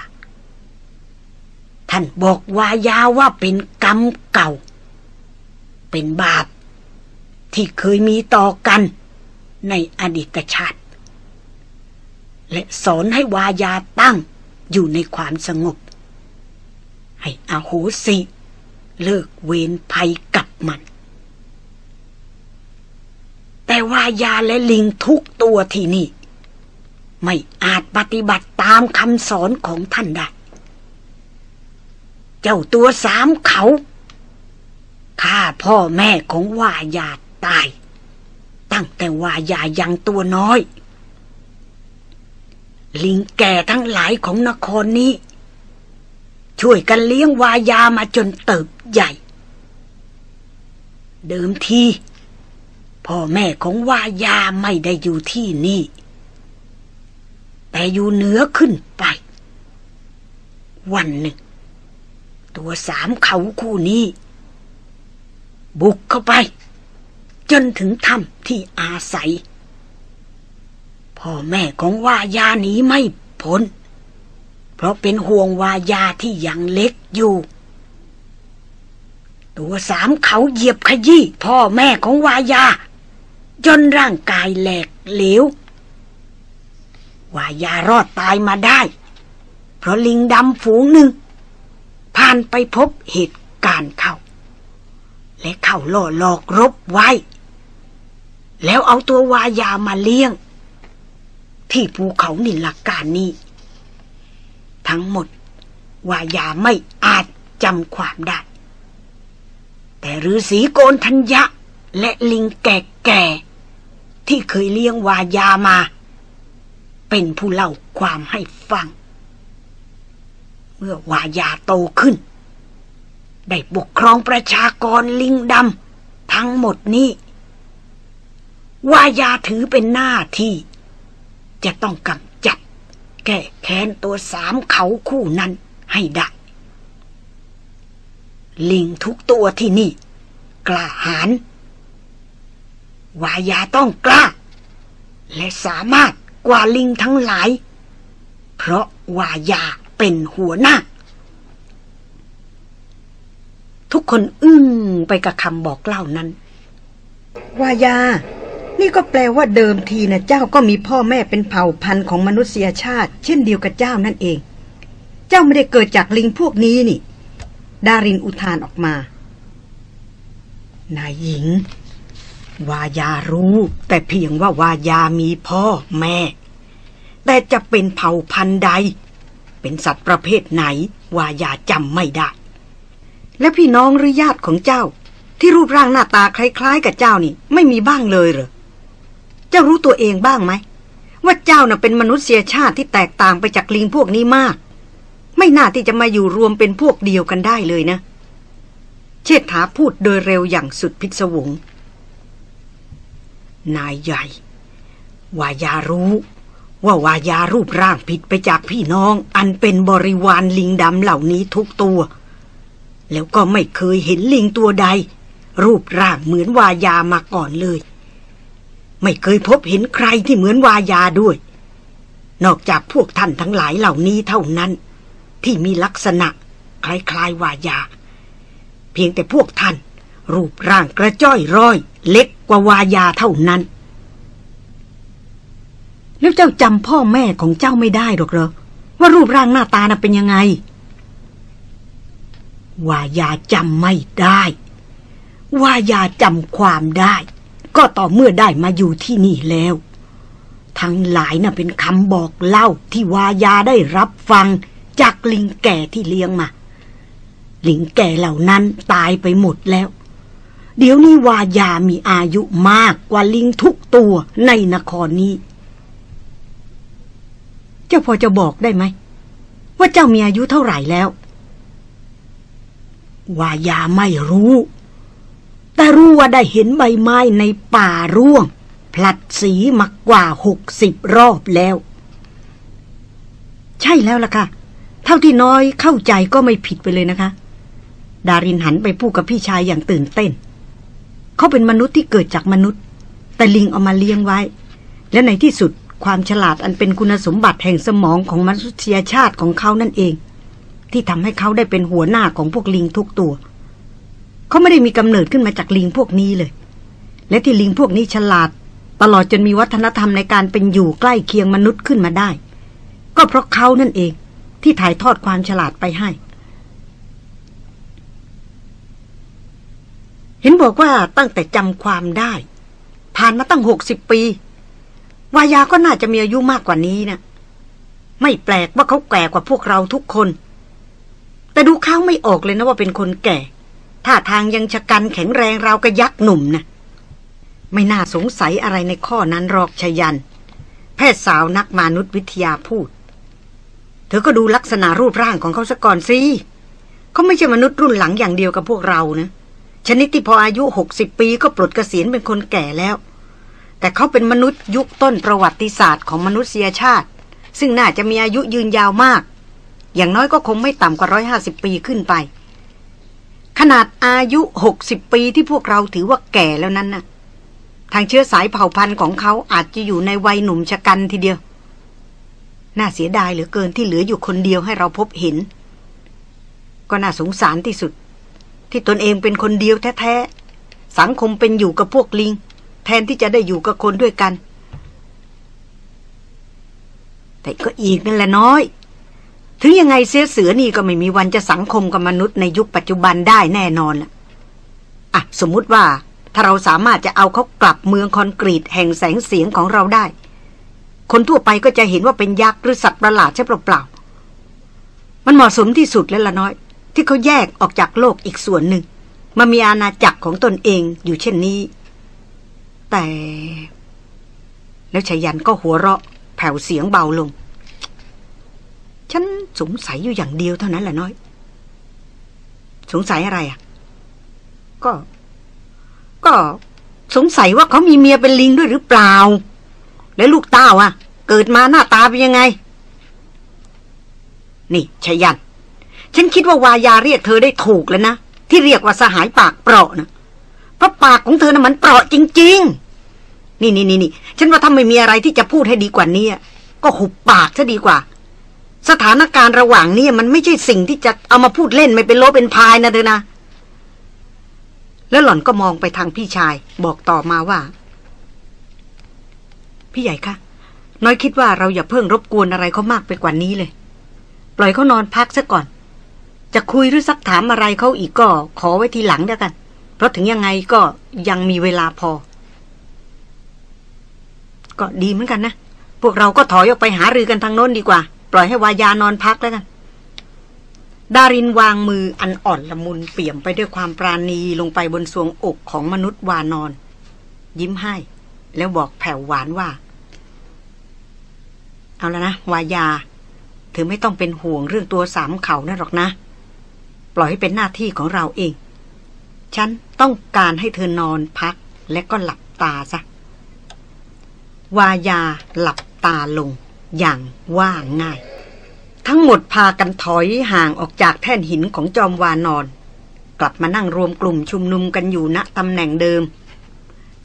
ท่านบอกวายาว่าเป็นกรรมเก่า เป็นบาป ที่เคยมีต่อกันในอดีตชาติ และสอนให้วายาตั้งอยู่ในความสงบ ให้อาโหสิ เลิกเวรภัยกับมัน แต่วายาและลิงทุกตัวที่นี่ ไม่อาจปฏิบัติตามคำสอนของท่านได้ เจ้าตัวสามเขาฆ่าพ่อแม่ของวายาตาย ตั้งแต่วายายังตัวน้อย ลิงแก่ทั้งหลายของนครนี้ ช่วยกันเลี้ยงวายามาจนเติบใหญ่ เดิมทีพ่อแม่ของวายาไม่ได้อยู่ที่นี่ แต่อยู่เหนือขึ้นไป วันหนึ่ง ตัวสามเขาคู่นี้ บุกเข้าไป จนถึงถ้ำที่อาศัย พ่อแม่ของวายาหนีไม่พ้น เพราะเป็นห่วงวายาที่ยังเล็กอยู่ ตัวสามเขาเหยียบขยี้พ่อแม่ของวายา จนร่างกายแหลกเหลววายารอดตายมาได้ เพราะลิงดำฝูงหนึ่ง ผ่านไปพบเหตุการณ์เข้า และเข้าล่อหลอกรบไว้ แล้วเอาตัววายามาเลี้ยง ที่ภูเขานิลการนี้ ทั้งหมดวายาไม่อาจจำความได้ แต่ฤาษีโกนทัญญะและลิงแก่ๆที่เคยเลี้ยงวายามา เป็นผู้เล่าความให้ฟัง เมื่อวายาโตขึ้น ได้ปกครองประชากรลิงดำทั้งหมดนี้ วายาถือเป็นหน้าที่ จะต้องกำจัด แก้แค้นตัวสามเขาคู่นั้นให้ได้ ลิงทุกตัวที่นี่ กล้าหาญวายาต้องกล้า และสามารถกว่าลิงทั้งหลาย เพราะวายา เป็นหัวหน้า ทุกคนอึ้งไปกับคำบอกเล่านั้น วายา นี่ก็แปลว่าเดิมทีนะเจ้าก็มีพ่อแม่เป็นเผ่าพันธุ์ของมนุษยชาติ เช่นเดียวกับเจ้านั่นเอง เจ้าไม่ได้เกิดจากลิงพวกนี้นี่ ดารินอุทานออกมา นายหญิง วายารู้ แต่เพียงว่าวายามีพ่อแม่แต่จะเป็นเผ่าพันธุ์ใด เป็นสัตว์ประเภทไหนวายาจำไม่ได้ และพี่น้องหรือญาติของเจ้า ที่รูปร่างหน้าตาคล้าย ๆ กับเจ้านี่ไม่มีบ้างเลยเหรอเจ้ารู้ตัวเองบ้างไหมว่าเจ้าน่ะเป็นมนุษยชาติที่แตกต่างไปจากลิงพวกนี้มาก ไม่น่าที่จะมาอยู่รวมเป็นพวกเดียวกันได้เลยนะ เชษฐาพูดโดยเร็วอย่างสุดพิศวงนายใหญ่ วายารู้ ว่าวายารูปร่างผิดไปจากพี่น้อง อันเป็นบริวารลิงดำเหล่านี้ทุกตัว แล้วก็ไม่เคยเห็นลิงตัวใด รูปร่างเหมือนวายามาก่อนเลย ไม่เคยพบเห็นใครที่เหมือนวายาด้วย นอกจากพวกท่านทั้งหลายเหล่านี้เท่านั้น ที่มีลักษณะ คล้ายๆวายา เพียงแต่พวกท่าน รูปร่างกระจ้อยร้อย เล็กกว่าวายาเท่านั้น แล้วเจ้าจำพ่อแม่ของเจ้าไม่ได้หรอกเหรอ ว่ารูปร่างหน้าตาน่ะเป็นยังไง วายาจำไม่ได้ วายาจำความได้ ก็ต่อเมื่อได้มาอยู่ที่นี่แล้ว ทั้งหลายน่ะเป็นคำบอกเล่าที่วายาได้รับฟังจากลิงแก่ที่เลี้ยงมา ลิงแก่เหล่านั้นตายไปหมดแล้ว เดี๋ยวนี้วายามีอายุมากกว่าลิงทุกตัวในนครนี้ จ้าพอจะบอกได้ไหม ว่าเจ้ามีอายุเท่าไหร่แล้ววายาไม่รู้ แต่รู้ว่าได้เห็นใบไม้ในป่าร่วงพลัดสีมากกว่าหกสิบรอบแล้ว ใช่แล้วล่ะค่ะ เท่าที่น้อยเข้าใจก็ไม่ผิดไปเลยนะคะ ดารินหันไปพูดกับพี่ชายอย่างตื่นเต้น เขาเป็นมนุษย์ที่เกิดจากมนุษย์ แต่ลิงเอามาเลี้ยงไว้ และในที่สุด ความฉลาดอันเป็นคุณสมบัติแห่งสมองของมนุษยชาติของเขานั่นเอง ที่ทำให้เขาได้เป็นหัวหน้าของพวกลิงทุกตัว เขาไม่ได้มีกำเนิดขึ้นมาจากลิงพวกนี้เลย และที่ลิงพวกนี้ฉลาด ตลอดจนมีวัฒนธรรมในการเป็นอยู่ใกล้เคียงมนุษย์ขึ้นมาได้ ก็เพราะเขานั่นเองที่ถ่ายทอดความฉลาดไปให้ เห็นบอกว่าตั้งแต่จำความได้ ผ่านมาตั้งหกสิบปี วายาก็น่าจะมีอายุมากกว่านี้นะไม่แปลกว่าเขาแก่กว่าพวกเราทุกคน แต่ดูเขาไม่ออกเลยนะว่าเป็นคนแก่ท่าทางยังชะกันแข็งแรงเราวกับยักษ์หนุ่มนะไม่น่าสงสัยอะไรในข้อนั้นหรอกชยัน แพทย์สาวนักมนุษยวิทยาพูด เธอก็ดูลักษณะรูปร่างของเขาซะก่อนสิเขาไม่ใช่มนุษย์รุ่นหลังอย่างเดียวกับพวกเรานะชนิดที่พออายุหกสิบปีก็ปลดเกษียณเป็นคนแก่แล้ว แต่เขาเป็นมนุษย์ยุคต้นประวัติศาสตร์ของมนุษยชาติ ซึ่งน่าจะมีอายุยืนยาวมาก อย่างน้อยก็คงไม่ต่ำกว่าร้อยห้าสิบปีขึ้นไป ขนาดอายุหกสิบปีที่พวกเราถือว่าแก่แล้วนั้นน่ะ ทางเชื้อสายเผ่าพันธุ์ของเขาอาจจะอยู่ในวัยหนุ่มชะกันทีเดียว น่าเสียดายเหลือเกินที่เหลืออยู่คนเดียวให้เราพบเห็น ก็น่าสงสารที่สุด ที่ตนเองเป็นคนเดียวแท้ๆสังคมเป็นอยู่กับพวกลิง แทนที่จะได้อยู่กับคนด้วยกัน แต่ก็อีกนั่นแหละน้อย ถึงยังไงเสียเสือนี่ก็ไม่มีวันจะสังคมกับมนุษย์ในยุคปัจจุบันได้แน่นอนล่ะอะสมมุติว่าถ้าเราสามารถจะเอาเขากลับเมืองคอนกรีตแห่งแสงเสียงของเราได้ คนทั่วไปก็จะเห็นว่าเป็นยักษ์หรือสัตว์ประหลาดใช่เปล่าๆมันเหมาะสมที่สุดแล้วละน้อย ที่เขาแยกออกจากโลกอีกส่วนหนึ่งมามีอาณาจักรของตนเองอยู่เช่นนี้ แต่ แล้วชายันก็หัวเราะ แผ่วเสียงเบาลง ฉันสงสัยอยู่อย่างเดียวเท่านั้นแหละน้อย สงสัยอะไรอะ ก็ ก็สงสัยว่าเขามีเมียเป็นลิงด้วยหรือเปล่า แล้วลูกเต้าอะ เกิดมาหน้าตาเป็นยังไง นี่ชายัน ฉันคิดว่าวายาเรียกเธอได้ถูกแล้วนะ ที่เรียกว่าสหายปากเปราะนะเพราะปากของเธอนะ่ะมันเปราะจริง ๆ นี่นี่นี่นี่ฉันว่าถ้าไม่มีอะไรที่จะพูดให้ดีกว่านี้ก็หุบปากซะดีกว่า สถานการณ์ระหว่างนี้มันไม่ใช่สิ่งที่จะเอามาพูดเล่นไม่เป็นโลเป็นพายนะเธอนะ แล้วหล่อนก็มองไปทางพี่ชาย บอกต่อมาว่า พี่ใหญ่คะน้อยคิดว่าเราอย่าเพิ่งรบกวนอะไรเขามากไปกว่านี้เลย ปล่อยเขานอนพักซะก่อน จะคุยหรือซักถามอะไรเขาอีกก็ขอไว้ทีหลังแล้วกัน เพราะถึงยังไงก็ยังมีเวลาพอ ก็ดีเหมือนกันนะ พวกเราก็ถอยออกไปหารือกันทางโน้นดีกว่า ปล่อยให้วายานอนพักแล้วกันดารินวางมืออันอ่อนละมุนเปี่ยมไปด้วยความปราณีลงไปบนสวงอกของมนุษย์วานอน ยิ้มให้ แล้วบอกแผ่วหวานว่า เอาแล้วนะ วายา เธอไม่ต้องเป็นห่วงเรื่องตัวสามเขานะหรอกนะ ปล่อยให้เป็นหน้าที่ของเราเอง ฉันต้องการให้เธอนอนพักและก็หลับตาซะ วายาหลับตาลง อย่างว่าง่าย ทั้งหมดพากันถอยห่างออกจากแท่นหินของจอมวานอน กลับมานั่งรวมกลุ่มชุมนุมกันอยู่ณตำแหน่งเดิม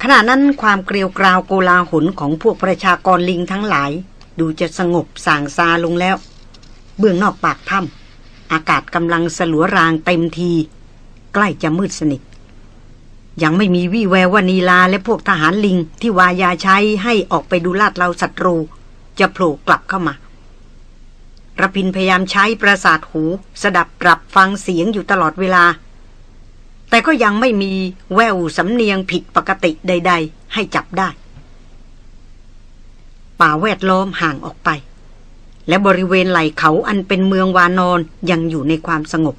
ขณะนั้นความเกลียวกราวโกลาหลของพวกประชากรลิงทั้งหลาย ดูจะสงบสางซาลงแล้ว เบื้องนอกปากถ้ำอากาศกำลังสลัวรางเต็มที ใกล้จะมืดสนิท ยังไม่มีวี่แววว่านีลาและพวกทหารลิงที่วายาใช้ให้ออกไปดูลาดเราศัตรู จะโผล่กลับเข้ามาระพินพยายามใช้ประสาทหู สดับปรับฟังเสียงอยู่ตลอดเวลา แต่ก็ยังไม่มีแววสำเนียงผิดปกติใด ๆ ให้จับได้ ป่าแวดล้อมห่างออกไป และบริเวณไหล่เขาอันเป็นเมืองวานอนยังอยู่ในความสงบ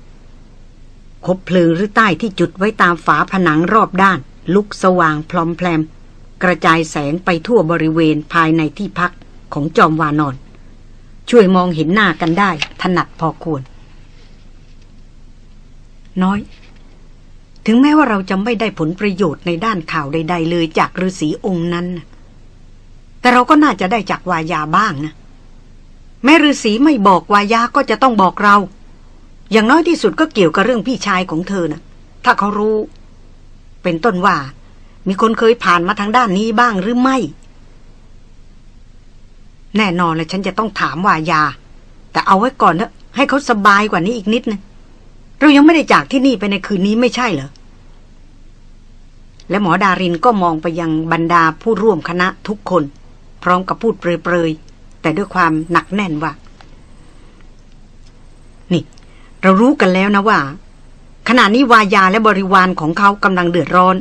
คบเพลิงหรือใต้ที่จุดไว้ตามฝาผนังรอบด้าน ลุกสว่างพลอมแพลม กระจายแสงไปทั่วบริเวณภายในที่พักของจอมวานอน ช่วยมองเห็นหน้ากันได้ ถนัดพอควร น้อย ถึงแม้ว่าเราจะไม่ได้ผลประโยชน์ในด้านข่าวใด ๆ เลยจากฤาษีองค์นั้น แต่เราก็น่าจะได้จากวายาบ้างนะ แม่ฤาษีไม่บอกวายาก็จะต้องบอกเรา อย่างน้อยที่สุดก็เกี่ยวกับเรื่องพี่ชายของเธอนะถ้าเขารู้ เป็นต้นว่า มีคนเคยผ่านมาทางด้านนี้บ้างหรือไม่ แน่นอนเลยฉันจะต้องถามวายา แต่เอาไว้ก่อนเถอะให้เขาสบายกว่านี้อีกนิดนึงเรายังไม่ได้จากที่นี่ไปในคืนนี้ไม่ใช่เหรอและหมอดารินก็มองไปยังบรรดาผู้ร่วมคณะทุกคน พร้อมกับพูดเปรยๆแต่ด้วยความหนักแน่นว่า เรารู้กันแล้วนะว่า ขณะนี้วายาและบริวารของเขากำลังเดือดร้อน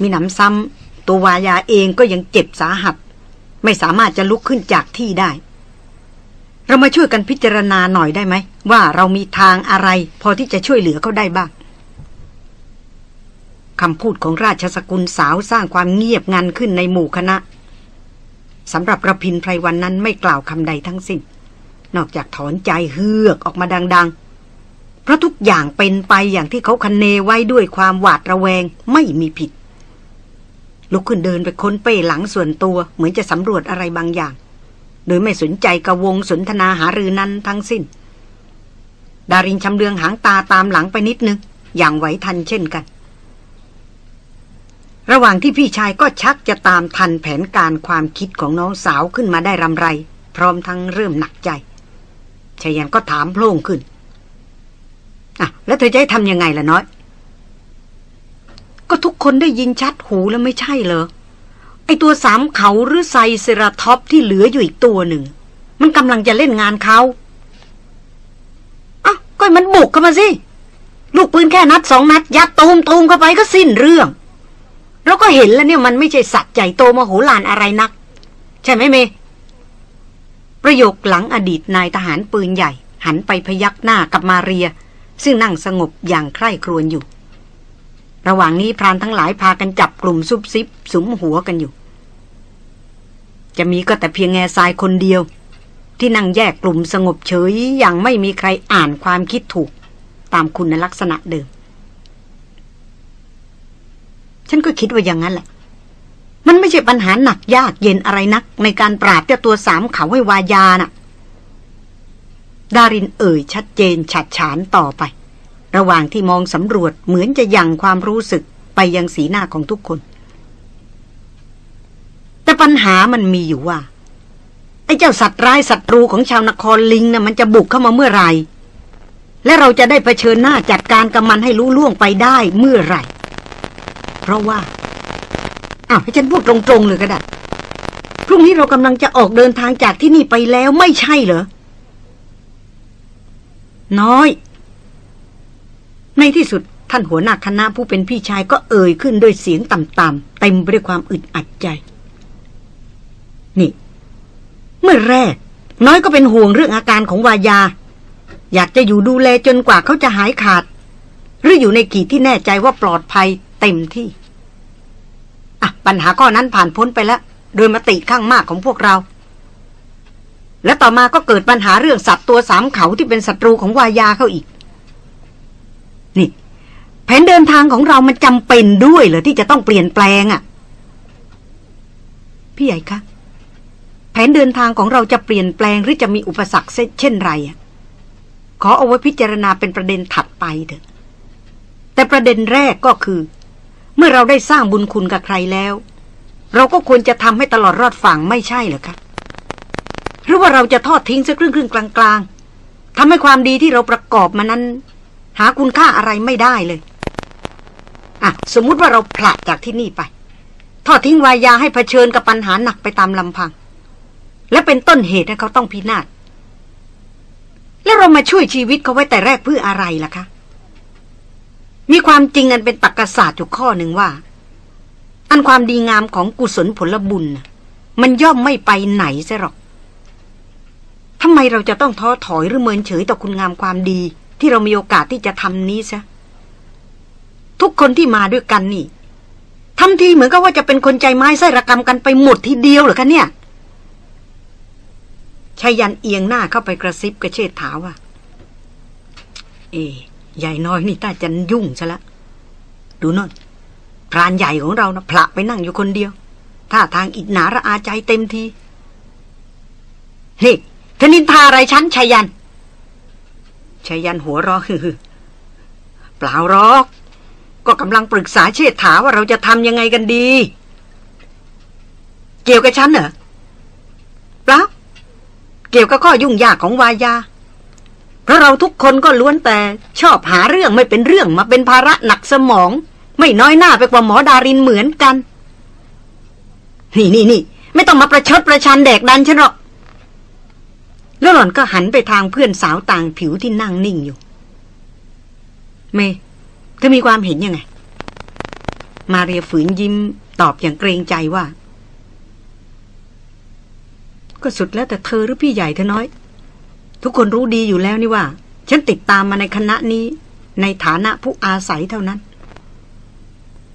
มีหนำซ้ำตัววายาเองก็ยังเจ็บสาหัส ไม่สามารถจะลุกขึ้นจากที่ได้ เรามาช่วยกันพิจารณาหน่อยได้ไหม ว่าเรามีทางอะไร พอที่จะช่วยเหลือเขาได้บ้างคำพูดของราชสกุลสาวสร้างความเงียบงันขึ้นในหมู่คณะสำหรับระพินไพรวันนั้นไม่กล่าวคำใดทั้งสิ้น นอกจากถอนใจเฮือกออกมาดัง ๆ เพราะทุกอย่างเป็นไปอย่างที่เขาคันเนไว้ด้วยความหวาดระแวงไม่มีผิด ลุกขึ้นเดินไปค้นเป้หลังส่วนตัวเหมือนจะสำรวจอะไรบางอย่าง โดยไม่สนใจกระวงสนทนาหารือนั้นทั้งสิ้น ดารินชำเลืองหางตาตามหลังไปนิดนึง อย่างไหวทันเช่นกัน ระหว่างที่พี่ชายก็ชักจะตามทันแผนการความคิดของน้องสาวขึ้นมาได้รำไร พร้อมทั้งเริ่มหนักใจชายันก็ถามโพล่งขึ้น อะ แล้วเธอจะให้ทำยังไงล่ะน้อย ก็ทุกคนได้ยินชัดหูแล้วไม่ใช่เหรอ ไอตัวสามเขาหรือไซเซราท็อปที่เหลืออยู่อีกตัวหนึ่ง มันกำลังจะเล่นงานเขาอะก็มันบุกเข้ามาสิ ลูกปืนแค่นัดสองนัด ยัดตูมตูมเข้าไปก็สิ้นเรื่องเราก็เห็นแล้วเนี่ยมันไม่ใช่สัตว์ใหญ่โตมโหฬารอะไรนัก ใช่ไหมเม ประโยคหลังอดีตนายทหารปืนใหญ่ หันไปพยักหน้ากับมาเรีย ซึ่งนั่งสงบอย่างใคร่ครวญอยู่ ระหว่างนี้พรานทั้งหลายพากันจับกลุ่มซุบซิบสุมหัวกันอยู่ จะมีก็แต่เพียงแง่ทรายคนเดียว ที่นั่งแยกกลุ่มสงบเฉยอย่างไม่มีใครอ่านความคิดถูก ตามคุณลักษณะเดิม ฉันก็คิดว่าอย่างนั้นแหละมันไม่ใช่ปัญหาหนักยากเย็นอะไรนัก ในการปราบเจ้าตัวสามเขาให้วายาน่ะ ดารินเอ่ยชัดเจนฉัดฉานต่อไป ระหว่างที่มองสำรวจเหมือนจะยังความรู้สึกไปยังสีหน้าของทุกคน แต่ปัญหามันมีอยู่ว่า ไอ้เจ้าสัตว์ร้ายศัตรูของชาวนครลิงนะ่ะมันจะบุกเข้ามาเมื่อไหร่และเราจะได้เผชิญหน้าจัดการกับมันให้รู้ล่วงไปได้เมื่อไหร่ เพราะว่าอ้าวให้ฉันพูดตรงๆเลยก็ได้พรุ่งนี้เรากำลังจะออกเดินทางจากที่นี่ไปแล้วไม่ใช่เหรอ น้อย ในที่สุดท่านหัวหน้าคณะผู้เป็นพี่ชายก็เอ่ยขึ้นด้วยเสียงต่ำๆเต็มไปด้วยความอึดอัดใจ นี่ เมื่อแรก น้อยก็เป็นห่วงเรื่องอาการของวายา อยากจะอยู่ดูแลจนกว่าเขาจะหายขาด หรืออยู่ในขีดที่แน่ใจว่าปลอดภัยเต็มที่อะปัญหาข้อนั้นผ่านพ้นไปแล้ว โดยมติข้างมากของพวกเรา และต่อมาก็เกิดปัญหาเรื่องสัตว์ตัวสามเขาที่เป็นศัตรูของวายาเขาอีก นี่ แผนเดินทางของเรามันจำเป็นด้วยเหรอที่จะต้องเปลี่ยนแปลงอะ่ะ พี่ใหญ่คะแผนเดินทางของเราจะเปลี่ยนแปลงหรือจะมีอุปสรรคเช่นไรอะขอเอาไว้พิจารณาเป็นประเด็นถัดไปเถอะ แต่ประเด็นแรกก็คือ เมื่อเราได้สร้างบุญคุณกับใครแล้ว เราก็ควรจะทำให้ตลอดรอดฝั่งไม่ใช่เหรอคะ หรือว่าเราจะทอดทิ้งสักครึ่งครึ่งกลางกลางทำให้ความดีที่เราประกอบมานั้น หาคุณค่าอะไรไม่ได้เลยอะสมมุติว่าเราผลัดจากที่นี่ไป ทอดทิ้งวายาให้เผชิญกับปัญหาหนักไปตามลำพัง และเป็นต้นเหตุให้เขาต้องพินาศแล้วเรามาช่วยชีวิตเขาไว้แต่แรกเพื่ออะไรล่ะคะ มีความจริงอันเป็นตรรกศาสตร์อยู่ข้อหนึ่งว่า อันความดีงามของกุศลผลบุญ มันย่อมไม่ไปไหนเสียหรอก ทำไมเราจะต้องท้อถอยหรือเมินเฉยต่อคุณงามความดี ที่เรามีโอกาสที่จะทำนี้ซะทุกคนที่มาด้วยกันนี่ทำทีเหมือนกับว่าจะเป็นคนใจไม้ไส้ระกรรมกันไปหมดทีเดียวเหรอคะเนี่ยชายันเอียงหน้าเข้าไปกระซิบกระเชษฐาว่า เอ๋ใหญ่น้อยนี่ตาจันยุ่งซะละ ดูนนพรานใหญ่ของเรานะพละไปนั่งอยู่คนเดียวท่าทางอิจหนาระอาใจเต็มทีเฮ้ทนินทาอะไรฉันชายันชายันหัวเรอฮือเปล่าหรอก ก็กำลังปรึกษาเชษฐาว่าเราจะทำยังไงกันดี เกี่ยวกับฉันเหรอเปล่าเกี่ยวกับข้อยุ่งยากของวายา เพราะเราทุกคนก็ล้วนแต่ชอบหาเรื่องไม่เป็นเรื่องมาเป็นภาระหนักสมอง ไม่น้อยหน้าไปกว่าหมอดารินเหมือนกัน นี่นี่นี่ไม่ต้องมาประชดประชันแดกดันฉันหรอก แล้วหล่อนก็หันไปทางเพื่อนสาวต่างผิวที่นั่งนิ่งอยู่ เมเธอมีความเห็นยังไง มาเรียฝืนยิ้มตอบอย่างเกรงใจว่า ก็สุดแล้วแต่เธอหรือพี่ใหญ่เธอน้อย ทุกคนรู้ดีอยู่แล้วนี่ว่า ฉันติดตามมาในคณะนี้ ในฐานะผู้อาศัยเท่านั้น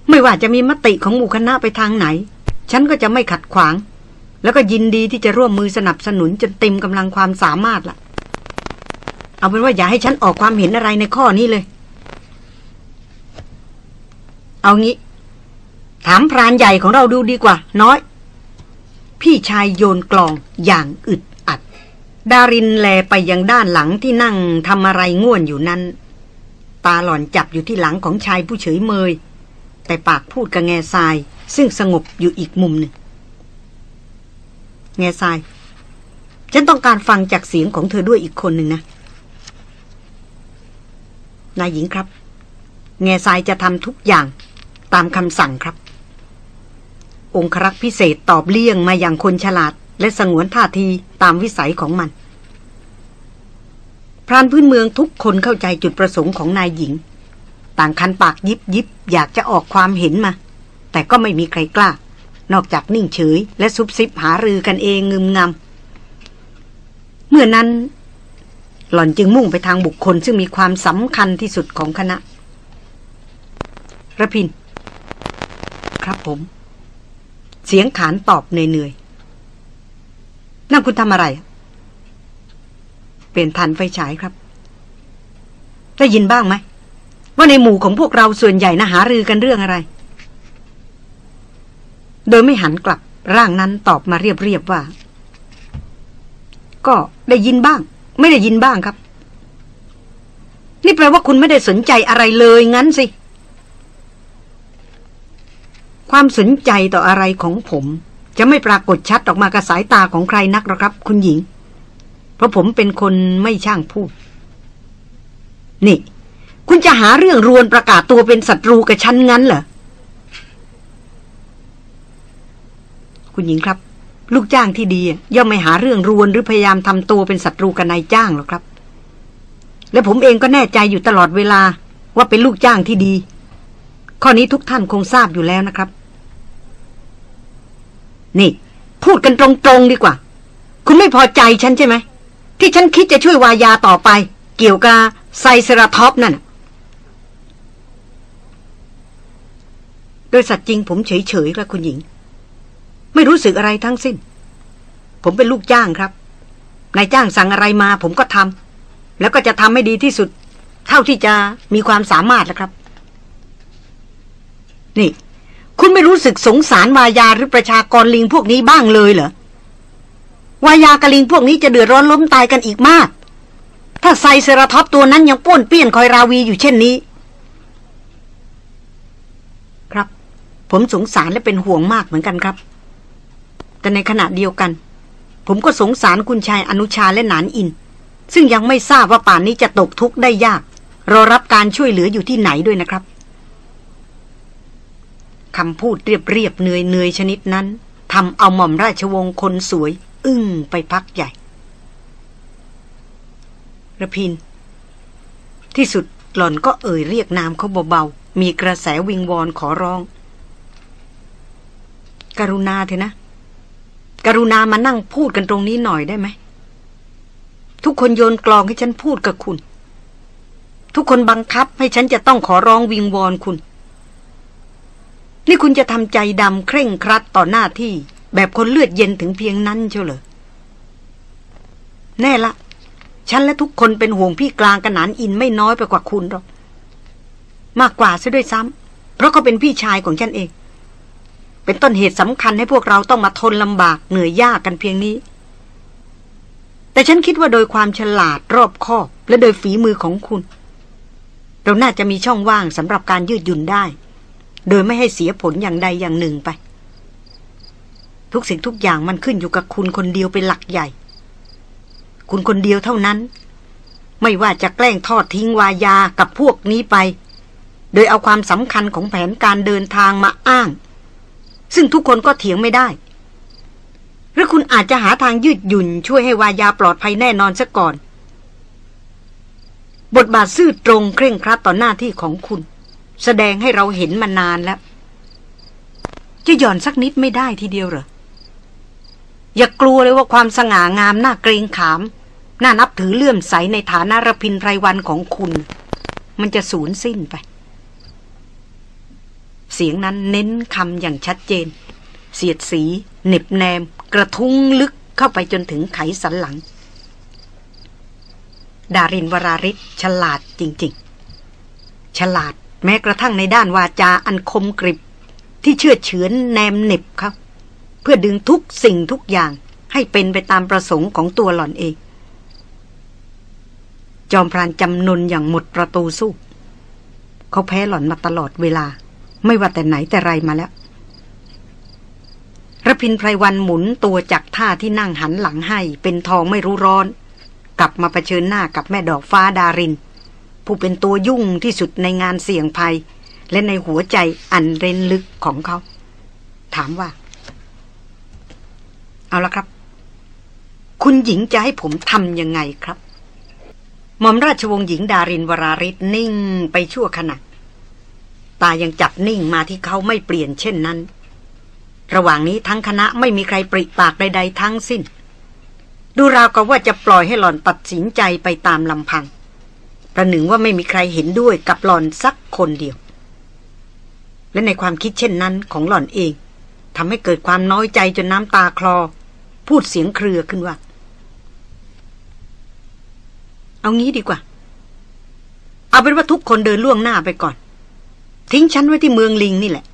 ไม่ว่าจะมีมติของหมู่คณะไปทางไหน ฉันก็จะไม่ขัดขวาง แล้วก็ยินดีที่จะร่วมมือสนับสนุนจนเต็มกำลังความสามารถล่ะ เอาเป็นว่าอย่าให้ฉันออกความเห็นอะไรในข้อนี้เลย เอางี้ ถามพรานใหญ่ของเราดูดีกว่า น้อย พี่ชายโยนกลองอย่างอึดอัด ดารินแลไปยังด้านหลังที่นั่งทำอะไรง่วนอยู่นั้น ตาหล่อนจับอยู่ที่หลังของชายผู้เฉยเมย แต่ปากพูดกับแง่ทราย ซึ่งสงบอยู่อีกมุมหนึ่ง แง่ทราย ฉันต้องการฟังจากเสียงของเธอด้วยอีกคนหนึ่งนะ นายหญิงครับ แง่ทรายจะทำทุกอย่างตามคำสั่งครับ องครักษ์พิเศษตอบเลี่ยงมาอย่างคนฉลาด และสงวนท่าทีตามวิสัยของมันพรานพื้นเมืองทุกคนเข้าใจจุดประสงค์ของนายหญิง ต่างคันปากยิบยิบอยากจะออกความเห็นมา แต่ก็ไม่มีใครกล้า นอกจากนิ่งเฉย และซุบซิบหารือกันเองงึมงำ เมื่อนั้น หล่อนจึงมุ่งไปทางบุคคลซึ่งมีความสำคัญที่สุดของคณะระพิน ครับผม เสียงขานตอบเหนื่อยๆนั่นคุณทำอะไร เปลี่ยนทันไฟฉายครับ ได้ยินบ้างไหมว่าในหมู่ของพวกเราส่วนใหญ่นะหารือกันเรื่องอะไร โดยไม่หันกลับร่างนั้นตอบมาเรียบๆว่า ก็ได้ยินบ้าง ไม่ได้ยินบ้างครับ นี่แปลว่าคุณไม่ได้สนใจอะไรเลยงั้นสิ ความสนใจต่ออะไรของผม จะไม่ปรากฏชัดออกมากับสายตาของใครนักหรอกครับ คุณหญิง เพราะผมเป็นคนไม่ช่างพูด นี่ คุณจะหาเรื่องรวนประกาศตัวเป็นศัตรูกับฉันงั้นเหรอ คุณหญิงครับ ลูกจ้างที่ดีย่อมไม่หาเรื่องรวนหรือพยายามทำตัวเป็นศัตรูกับนายจ้างหรอกครับ และผมเองก็แน่ใจอยู่ตลอดเวลาว่าเป็นลูกจ้างที่ดี ข้อนี้ทุกท่านคงทราบอยู่แล้วนะครับ นี่ พูดกันตรงๆดีกว่า คุณไม่พอใจฉันใช่ไหม ที่ฉันคิดจะช่วยวายาต่อไป เกี่ยวกับไซเซราท็อปนั่นโดยสัตว์จริงผมเฉยๆครับคุณหญิง ไม่รู้สึกอะไรทั้งสิ้น ผมเป็นลูกจ้างครับ นายจ้างสั่งอะไรมาผมก็ทำแล้วก็จะทำให้ดีที่สุด เท่าที่จะมีความสามารถแล้วครับ นี่ คุณไม่รู้สึกสงสารวายาหรือประชากรลิงพวกนี้บ้างเลยเหรอวายากระลิงพวกนี้จะเดือดร้อนล้มตายกันอีกมาก ถ้าไซเซราท็อปตัวนั้นยังป้วนเปี้ยนคอยราวีอยู่เช่นนี้ ครับ ผมสงสารและเป็นห่วงมากเหมือนกันครับ แต่ในขณะเดียวกัน ผมก็สงสารคุณชายอนุชาและหนานอิน ซึ่งยังไม่ทราบว่าป่านนี้จะตกทุกข์ได้ยาก รอรับการช่วยเหลืออยู่ที่ไหนด้วยนะครับคำพูดเรียบๆเนื่อยชนิดนั้นทำเอาหม่อมราชวงศ์คนสวย อึ้งไปพักใหญ่ระพิน ที่สุดหล่อนก็เอ่ยเรียกนามเขาเบาๆ มีกระแสวิงวอนขอร้อง กรุณาเถอะนะ กรุณามานั่งพูดกันตรงนี้หน่อยได้ไหม ทุกคนโยนกลองให้ฉันพูดกับคุณ ทุกคนบังคับให้ฉันจะต้องขอร้องวิงวอนคุณ นี่คุณจะทำใจดำเคร่งครัดต่อหน้าที่ แบบคนเลือดเย็นถึงเพียงนั้นเชียวเหรอแน่ละ ฉันและทุกคนเป็นห่วงพี่กลางกระหนานอินไม่น้อยไปกว่าคุณหรอก มากกว่าซะด้วยซ้ำเพราะเขาเป็นพี่ชายของฉันเอง เป็นต้นเหตุสำคัญให้พวกเราต้องมาทนลำบากเหนื่อยยากกันเพียงนี้ แต่ฉันคิดว่าโดยความฉลาดรอบคอบ และโดยฝีมือของคุณ เราน่าจะมีช่องว่างสำหรับการยืดหยุ่นได้ โดยไม่ให้เสียผลอย่างใดอย่างหนึ่งไป ทุกสิ่งทุกอย่างมันขึ้นอยู่กับคุณคนเดียวเป็นหลักใหญ่ คุณคนเดียวเท่านั้น ไม่ว่าจะแกล้งทอดทิ้งวายากับพวกนี้ไป โดยเอาความสำคัญของแผนการเดินทางมาอ้าง ซึ่งทุกคนก็เถียงไม่ได้ หรือคุณอาจจะหาทางยืดหยุ่น ช่วยให้วายาปลอดภัยแน่นอนซะก่อน บทบาทซื่อตรงเคร่งครัดต่อหน้าที่ของคุณ แสดงให้เราเห็นมานานแล้ว จะหย่อนสักนิดไม่ได้ทีเดียวเหรอ อย่ากลัวเลยว่าความสง่างามน่าเกรงขาม น่านับถือเลื่อมใสในฐานะรพินไพรวันของคุณ มันจะสูญสิ้นไป เสียงนั้นเน้นคำอย่างชัดเจน เสียดสีเหน็บแนม กระทุ้งลึกเข้าไปจนถึงไขสันหลัง ดารินวราริศฉลาดจริง ๆ ฉลาดแม้กระทั่งในด้านวาจาอันคมกริบ ที่เชื่อเฉือนแนมเหน็บเขาเพื่อดึงทุกสิ่งทุกอย่างให้เป็นไปตามประสงค์ของตัวหล่อนเอง จอมพรานจำนนอย่างหมดประตูสู้ เขาแพ้หล่อนมาตลอดเวลา ไม่ว่าแต่ไหนแต่ไรมาแล้วระพินไพรวันหมุนตัวจากท่าที่นั่งหันหลังให้ เป็นทองไม่รู้ร้อน กลับมาเผชิญหน้ากับแม่ดอกฟ้าดาริน ผู้เป็นตัวยุ่งที่สุดในงานเสี่ยงภัย และในหัวใจอันเร้นลึกของเขา ถามว่า เอาละครับ คุณหญิงจะให้ผมทำยังไงครับหม่อมราชวงศ์หญิงดารินวราริศนิ่งไปชั่วขณะ ตายังจับนิ่งมาที่เขาไม่เปลี่ยนเช่นนั้น ระหว่างนี้ทั้งคณะไม่มีใครปริปากใด ๆ ทั้งสิ้น ดูราวกับว่าจะปล่อยให้หล่อนตัดสินใจไปตามลำพัง ประหนึ่งว่าไม่มีใครเห็นด้วยกับหล่อนสักคนเดียว และในความคิดเช่นนั้นของหล่อนเองทำให้เกิดความน้อยใจจนน้ำตาคลอ พูดเสียงเครือขึ้นว่า เอางี้ดีกว่า เอาเป็นว่าทุกคนเดินล่วงหน้าไปก่อน ทิ้งฉันไว้ที่เมืองลิงนี่แหละ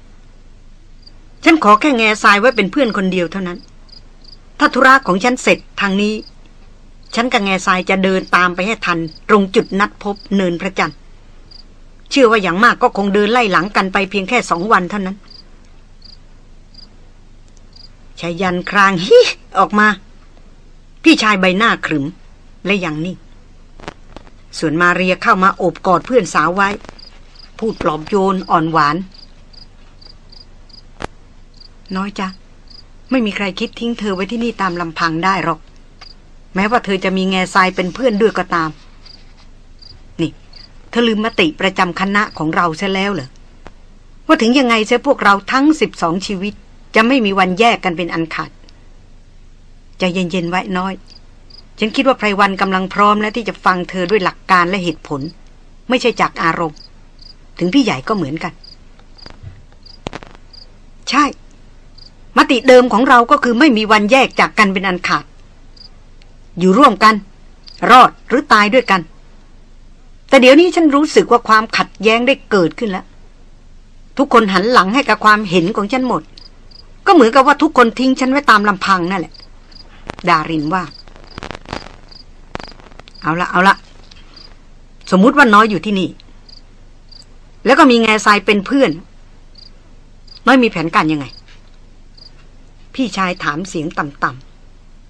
ฉันขอแค่แง่ทรายไว้เป็นเพื่อนคนเดียวเท่านั้น ถ้าธุระของฉันเสร็จทางนี้ ฉันกับแง่ทรายจะเดินตามไปให้ทัน ตรงจุดนัดพบเนินพระจันทร์เชื่อว่าอย่างมากก็คงเดินไล่หลังกันไปเพียงแค่สองวันเท่านั้นชายันครางฮิออกมา พี่ชายใบหน้าขรึม และอย่างนิ่งส่วนมาเรียเข้ามาโอบกอดเพื่อนสาวไว้ พูดปลอบโยนอ่อนหวาน น้อยจ้ะไม่มีใครคิดทิ้งเธอไว้ที่นี่ตามลำพังได้หรอก แม้ว่าเธอจะมีแง่ทรายเป็นเพื่อนด้วยก็ตาม นี่ เธอลืมมติประจำคณะของเราใช่แล้วเหรอว่าถึงยังไงเสียพวกเราทั้งสิบสองชีวิต จะไม่มีวันแยกกันเป็นอันขาดใจเย็นๆไว้น้อย ฉันคิดว่าไพรวันกำลังพร้อมแล้วที่จะฟังเธอด้วยหลักการและเหตุผล ไม่ใช่จากอารมณ์ ถึงพี่ใหญ่ก็เหมือนกัน ใช่ มติเดิมของเราก็คือไม่มีวันแยกจากกันเป็นอันขาด อยู่ร่วมกัน รอดหรือตายด้วยกัน แต่เดี๋ยวนี้ฉันรู้สึกว่าความขัดแย้งได้เกิดขึ้นแล้ว ทุกคนหันหลังให้กับความเห็นของฉันหมด ก็เหมือนกับว่าทุกคนทิ้งฉันไว้ตามลำพังนั่นแหละ ดารินว่า เอาละเอาละสมมุติว่าน้อยอยู่ที่นี่ แล้วก็มีแง่ทรายเป็นเพื่อน น้อยมีแผนการยังไง พี่ชายถามเสียงต่ำ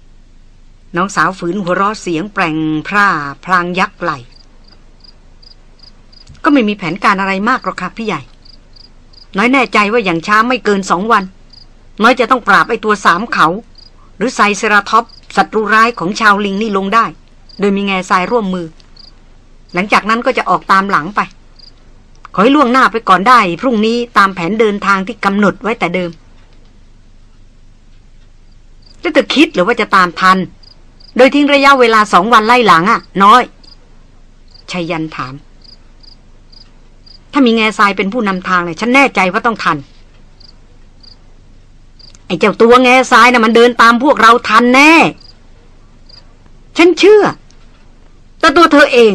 ๆน้องสาวฝืนหัวเราะเสียงแปลงพร่าพลางยักไหลก็ไม่มีแผนการอะไรมากหรอกครับพี่ใหญ่ น้อยแน่ใจว่าอย่างช้าไม่เกินสองวัน น้อยจะต้องปราบไอตัวสามเขา หรือไซเซราท็อปศัตรูร้ายของชาวลิงนี่ลงได้ โดยมีแง่ทรายร่วมมือ หลังจากนั้นก็จะออกตามหลังไป ขอให้ล่วงหน้าไปก่อนได้ พรุ่งนี้ตามแผนเดินทางที่กำหนดไว้แต่เดิม แล้วเธอคิดหรือว่าจะตามทัน โดยทิ้งระยะเวลาสองวันไล่หลังอะ่ะน้อยชัยยันถาม ถ้ามีแง่ทรายเป็นผู้นำทางเนี่ยฉันแน่ใจว่าต้องทัน ไอ้เจ้าตัวแง่ทรายนะ่ะมันเดินตามพวกเราทันแน่ ฉันเชื่อ แต่ตัวเธอเอง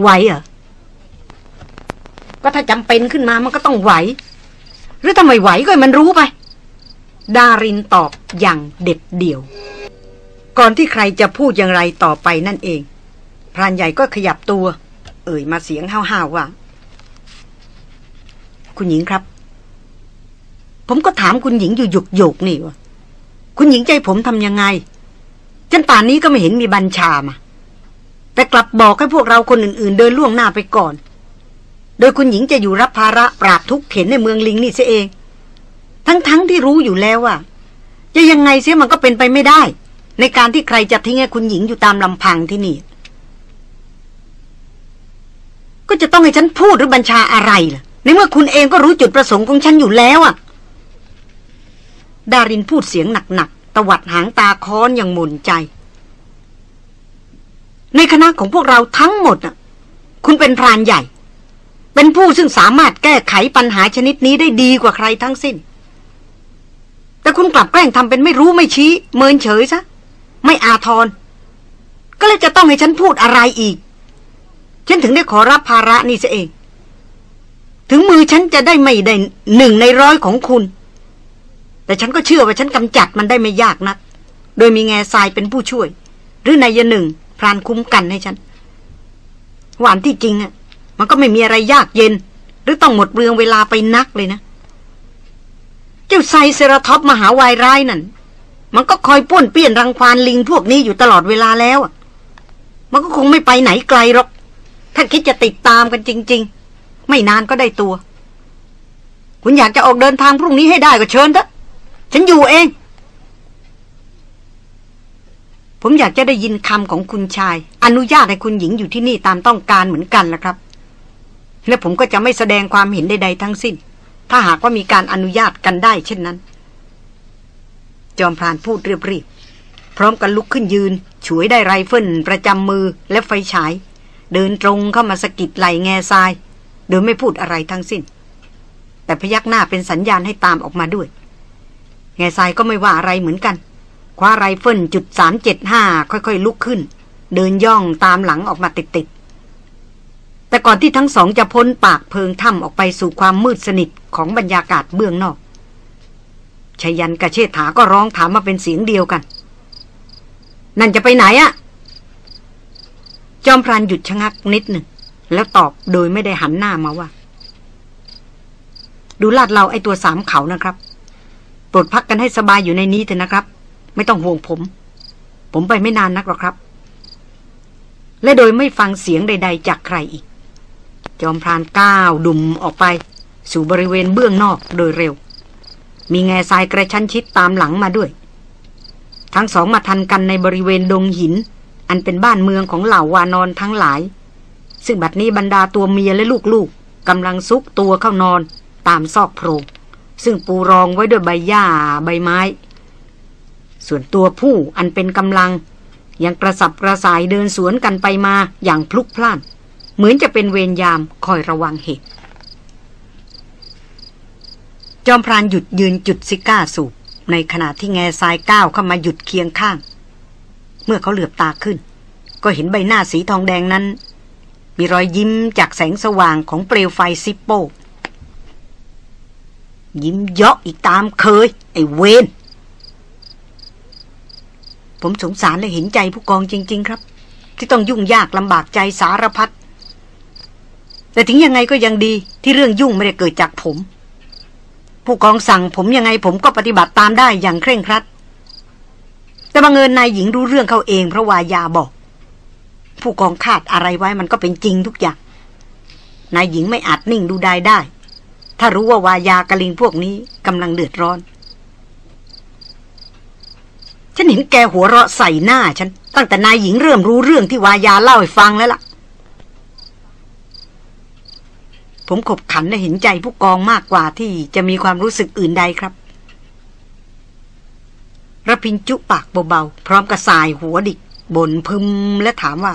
ไหวเหรอ ก็ถ้าจำเป็นขึ้นมามันก็ต้องไหว หรือทำไมไหวก็ให้มันรู้ไป ดารินตอบอย่างเด็ดเดี่ยว ก่อนที่ใครจะพูดอย่างไรต่อไปนั่นเอง พรานใหญ่ก็ขยับตัว เอ่ยมาเสียงห้าวๆว่าคุณหญิงครับ ผมก็ถามคุณหญิงอยู่หยกหยกนี่ว่าคุณหญิงใจผมทำยังไงจนป่านนี้ก็ไม่เห็นมีบัญชามา แต่กลับบอกให้พวกเราคนอื่น ๆ เดินล่วงหน้าไปก่อน โดยคุณหญิงจะอยู่รับภาระปราบทุกเข็นในเมืองลิงนี่เสียเอง ทั้งๆทที่รู้อยู่แล้วว่าจะยังไงเสียมันก็เป็นไปไม่ได้ ในการที่ใครจะทิ้งให้คุณหญิงอยู่ตามลำพังที่นี่ ก็จะต้องให้ฉันพูดหรือบัญชาอะไรล่ะในเมื่อคุณเองก็รู้จุดประสงค์ของฉันอยู่แล้วอะ ดารินพูดเสียงหนักๆตวัดหางตาค้อนอย่างหมุนใจ ในคณะของพวกเราทั้งหมดอะ คุณเป็นพรานใหญ่ เป็นผู้ซึ่งสามารถแก้ไขปัญหาชนิดนี้ได้ดีกว่าใครทั้งสิ้น แต่คุณกลับแกล้งทำเป็นไม่รู้ไม่ชี้ เมินเฉยซะ ไม่อาทร ก็เลยจะต้องให้ฉันพูดอะไรอีก ฉันถึงได้ขอรับภาระนี่ซะเอง ถึงมือฉันจะได้ไม่ได้หนึ่งในร้อยของคุณ แต่ฉันก็เชื่อว่าฉันกำจัดมันได้ไม่ยากนัก โดยมีแง่ทรายเป็นผู้ช่วย หรือนายหนึ่งพรานคุ้มกันให้ฉันหวานที่จริงอะ มันก็ไม่มีอะไรยากเย็น หรือต้องหมดเรืองเวลาไปนักเลยนะ เจ้าไซเซราท็อปมหาวายร้ายนั่น มันก็คอยป้วนเปี้ยนรังควานลิงพวกนี้อยู่ตลอดเวลาแล้วมันก็คงไม่ไปไหนไกลหรอก ถ้าคิดจะติดตามกันจริง ๆ ไม่นานก็ได้ตัว คุณอยากจะออกเดินทางพรุ่งนี้ให้ได้ก็เชิญเถอะ ฉันอยู่เอง ผมอยากจะได้ยินคำของคุณชาย อนุญาตให้คุณหญิงอยู่ที่นี่ตามต้องการเหมือนกันละครับ และผมก็จะไม่แสดงความเห็นใดๆทั้งสิ้น ถ้าหากว่ามีการอนุญาตกันได้เช่นนั้น จอมพรานพูดเรียบๆพร้อมกันลุกขึ้นยืน ฉวยได้ไรเฟิลประจำมือและไฟฉาย เดินตรงเข้ามาสกิดไหลแง่ทราย โดยไม่พูดอะไรทั้งสิ้น แต่พยักหน้าเป็นสัญญาณให้ตามออกมาด้วย แง่ทรายก็ไม่ว่าอะไรเหมือนกัน คว้าไรเฟิลจุดสามเจ็ดห้าค่อยๆ ลุกขึ้น เดินย่องตามหลังออกมาติดๆ แต่ก่อนที่ทั้งสองจะพ้นปากเพิงถ้ำออกไปสู่ความมืดสนิทของบรรยากาศเบื้องนอกชายันกับเชษฐาก็ร้องถามมาเป็นเสียงเดียวกัน นั่นจะไปไหนอะจอมพรานหยุดชะงักนิดหนึ่ง แล้วตอบโดยไม่ได้หันหน้ามาว่า ดูลาดเราไอตัวสามเขานะครับปรดพักกันให้สบายอยู่ในนี้เถอะนะครับ ไม่ต้องห่วงผม ผมไปไม่นานนักหรอกครับ และโดยไม่ฟังเสียงใด ๆ จากใครอีก จอมพรานก้าวดุมออกไป สู่บริเวณเบื้องนอกโดยเร็ว มีแง่ทรายกระชั้นชิดตามหลังมาด้วย ทั้งสองมาทันกันในบริเวณดงหิน อันเป็นบ้านเมืองของเหล่าวานอนทั้งหลาย ซึ่งบัดนี้บรรดาตัวเมียและลูกๆกำลังซุกตัวเข้านอนตามซอกโพรงซึ่งปูรองไว้ด้วยใบหญ้าใบไม้ ส่วนตัวผู้อันเป็นกำลัง ยังกระสับกระส่ายเดินสวนกันไปมาอย่างพลุกพล่าน เหมือนจะเป็นเวรยามคอยระวังเหตุ จอมพรานหยุดยืนจุดซิก้าสูบ ในขณะที่แง่ทรายก้าวเข้ามาหยุดเคียงข้าง เมื่อเขาเหลือบตาขึ้น ก็เห็นใบหน้าสีทองแดงนั้น มีรอยยิ้มจากแสงสว่างของเปลวไฟซิปโป้ยิ้มเยาะอีกตามเคย ไอ้เวนผมสงสารและเห็นใจผู้กองจริง ๆ ครับ ที่ต้องยุ่งยากลำบากใจสารพัด แต่ถึงยังไงก็ยังดีที่เรื่องยุ่งไม่ได้เกิดจากผม ผู้กองสั่งผมยังไงผมก็ปฏิบัติตามได้อย่างเคร่งครัด แต่บังเอิญนายหญิงรู้เรื่องเขาเองเพราะวายาบอก ผู้กองคาดอะไรไว้มันก็เป็นจริงทุกอย่าง นายหญิงไม่อาจนิ่งดูได้ได้ ถ้ารู้ว่าวายากระลิงพวกนี้กำลังเดือดร้อนฉันเห็นแกหัวเราะใส่หน้าฉัน ตั้งแต่นายหญิงเริ่มรู้เรื่องที่วายาเล่าให้ฟังแล้วล่ะ ผมขบขันและเห็นใจผู้กองมากกว่าที่จะมีความรู้สึกอื่นใดครับระพินจุปากเบาๆ พร้อมกับสายหัวดิกบ่นพึมและถามว่า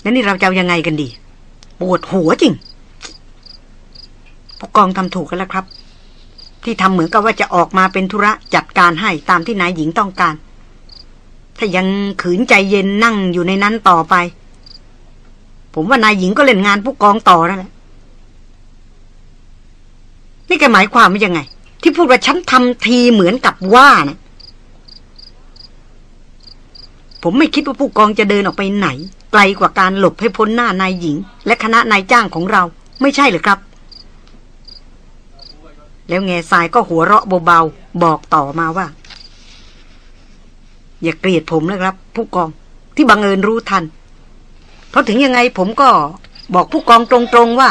แล้วนี่เราจะเอายังไงกันดี ปวดหัวจริง ผู้กองทำถูกกันแล้วครับ ที่ทำเหมือนกับว่าจะออกมาเป็นธุระจัดการให้ตามที่นายหญิงต้องการ ถ้ายังขืนใจเย็นนั่งอยู่ในนั้นต่อไป ผมว่านายหญิงก็เล่นงานผู้กองต่อนั่นแหละนี่แกหมายความว่ายังไง ที่พูดว่าฉันทำทีเหมือนกับว่านะผมไม่คิดว่าผู้กองจะเดินออกไปไหน ไกลกว่าการหลบให้พ้นหน้านายหญิง และคณะนายจ้างของเรา ไม่ใช่หรือครับ แล้วแง่ทรายก็หัวเราะเบาๆบอกต่อมาว่า อย่าเกลียดผมเลยครับ ผู้กองที่บังเอิญรู้ทัน เพราะถึงยังไงผมก็บอกผู้กองตรงๆว่า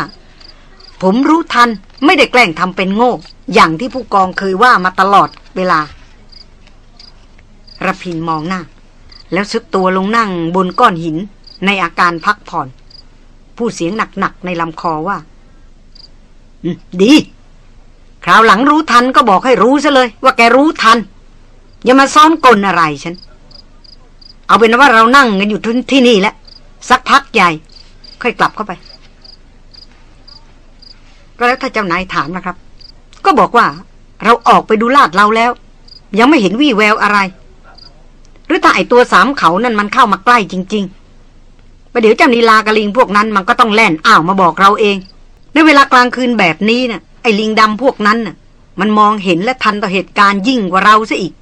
ผมรู้ทันไม่ได้แกล้งทำเป็นโง่ อย่างที่ผู้กองเคยว่ามาตลอดเวลาระพินมองหน้า แล้วซึกตัวลงนั่งบนก้อนหินในอาการพักผ่อน ผู้เสียงหนักๆในลำคอว่าดี คราวหลังรู้ทันก็บอกให้รู้ซะเลย ว่าแกรู้ทัน อย่ามาซ้อนกลอะไรฉัน เอาเป็นว่าเรานั่งกันอยู่ที่นี่แล้ว สักพักใหญ่ ค่อยกลับเข้าไป ก็แล้วถ้าเจ้านายถามนะครับ ก็บอกว่าเราออกไปดูลาดเราแล้ว ยังไม่เห็นวี่แววอะไร หรือถ้าไอตัวสามเขานั่นมันเข้ามาใกล้จริง ๆ ประเดี๋ยวเจ้านีลากระลิงพวกนั้นมันก็ต้องแล่นอ้าวมาบอกเราเอง ในเวลากลางคืนแบบนี้น่ะ ไอลิงดำพวกนั้นน่ะ มันมองเห็นและทันต่อเหตุการณ์ยิ่งกว่าเราซะอีก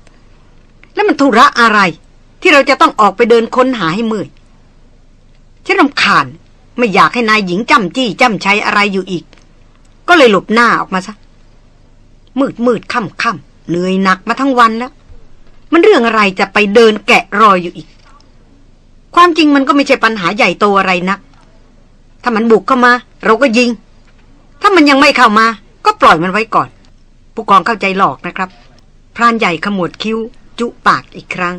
แล้วมันธุระอะไร ที่เราจะต้องออกไปเดินค้นหาให้มืด ฉันรำคาญ ไม่อยากให้นายหญิงจ้ำจี้จ้ำชัยอะไรอยู่อีก ก็เลยหลบหน้าออกมาซะ มืดมืดค่ำค่ำเหนื่อยหนักมาทั้งวันแล้ว มันเรื่องอะไรจะไปเดินแกะรอยอยู่อีก ความจริงมันก็ไม่ใช่ปัญหาใหญ่โตอะไรนัก ถ้ามันบุกเข้ามา เราก็ยิง ถ้ามันยังไม่เข้ามา ก็ปล่อยมันไว้ก่อน ผู้กองเข้าใจหลอกนะครับพรานใหญ่ขมวดคิ้ว จุปากอีกครั้ง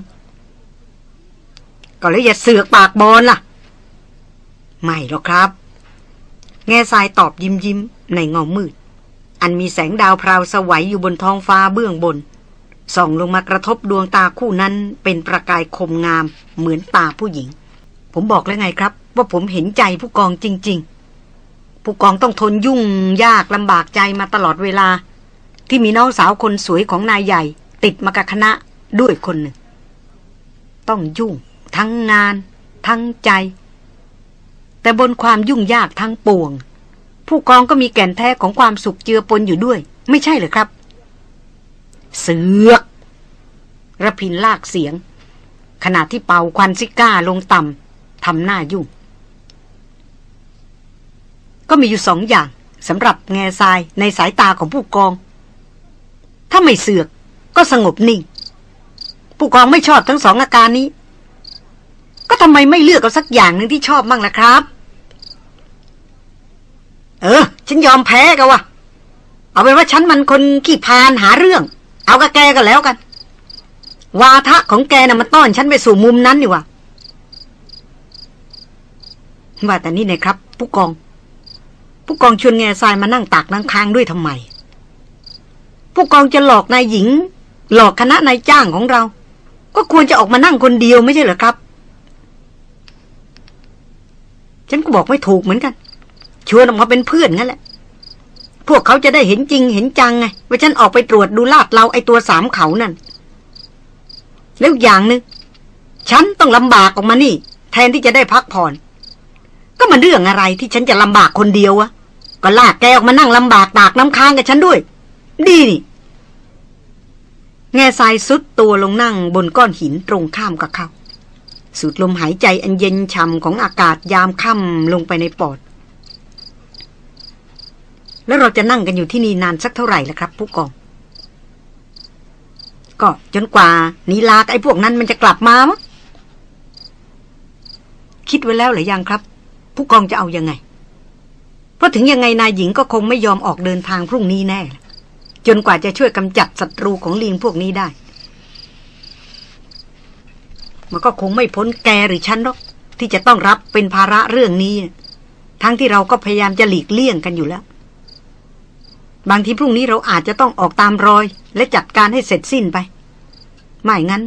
ก็เลยอย่าเสือกปากบอลล่ะ ไม่หรอกครับ แง่ทรายตอบยิ้มยิ้มในเงามืด อันมีแสงดาวพราวสวัยอยู่บนท้องฟ้าเบื้องบน ส่องลงมากระทบดวงตาคู่นั้นเป็นประกายคมงามเหมือนตาผู้หญิง ผมบอกแล้วไงครับ ว่าผมเห็นใจผู้กองจริง ๆ ผู้กองต้องทนยุ่งยากลำบากใจมาตลอดเวลา ที่มีน้องสาวคนสวยของนายใหญ่ ติดมากับคณะด้วยคนหนึ่ง ต้องยุ่ง ทั้งงาน ทั้งใจ แต่บนความยุ่งยากทั้งปวง ผู้กองก็มีแก่นแท้ของความสุขเจือปนอยู่ด้วย ไม่ใช่เหรอครับ เสือกระพินลากเสียง ขณะที่เป่าควันซิก้าลงต่ำทำหน้ายุ่ง ก็มีอยู่สองอย่างสำหรับแง่ทรายในสายตาของผู้กอง ถ้าไม่เสือกก็สงบนิ่ง ผู้กองไม่ชอบทั้งสองอาการนี้ ก็ทำไมไม่เลือกเอาสักอย่างหนึ่งที่ชอบมั่งล่ะครับ เออ ฉันยอมแพ้กันวะเอาเป็นว่าฉันมันคนขี้พานหาเรื่อง เอากับแกก็แล้วกัน วาทะของแกน่ะมันต้อนฉันไปสู่มุมนั้นนี่วะว่าแต่นี่นะครับ ผู้กอง ผู้กองชวนแง่ทรายมานั่งตักนั่งค้างด้วยทำไม ผู้กองจะหลอกนายหญิง หลอกคณะนายจ้างของเรา ก็ควรจะออกมานั่งคนเดียวไม่ใช่เหรอครับ ฉันก็บอกไม่ถูกเหมือนกัน ชวนออกมาเป็นเพื่อนงั้นแหละ พวกเขาจะได้เห็นจริงเห็นจังไงว่าฉันออกไปตรวจดูลาดเราไอตัวสามเขานั่น แล้วอย่างหนึง่งฉันต้องลำบากออกมานี่ แทนที่จะได้พักผ่อน ก็มันเรื่องอะไรที่ฉันจะลำบากคนเดียววะก็ลากแกออกมานั่งลำบากตากน้ำค้างกับฉันด้วย ดีนี่แง่ทรายสุดตัวลงนั่งบนก้อนหินตรงข้ามกับเขา สูดลมหายใจอันเย็นช่ำของอากาศยามค่ำลงไปในปอด แล้วเราจะนั่งกันอยู่ที่นี่นานสักเท่าไหร่ล่ะครับ ผู้กอง ก็จนกว่านีลากไอ้พวกนั้นมันจะกลับมามะคิดไว้แล้วหรือยังครับ ผู้กองจะเอายังไง เพราะถึงยังไงนายหญิงก็คงไม่ยอมออกเดินทางพรุ่งนี้แน่ จนกว่าจะช่วยกำจัดศัตรูของลิงพวกนี้ได้ มันก็คงไม่พ้นแกหรือฉันหรอกที่จะต้องรับเป็นภาระเรื่องนี้ ทั้งที่เราก็พยายามจะหลีกเลี่ยงกันอยู่แล้ว บางทีพรุ่งนี้เราอาจจะต้องออกตามรอย และจัดการให้เสร็จสิ้นไปไม่งั้น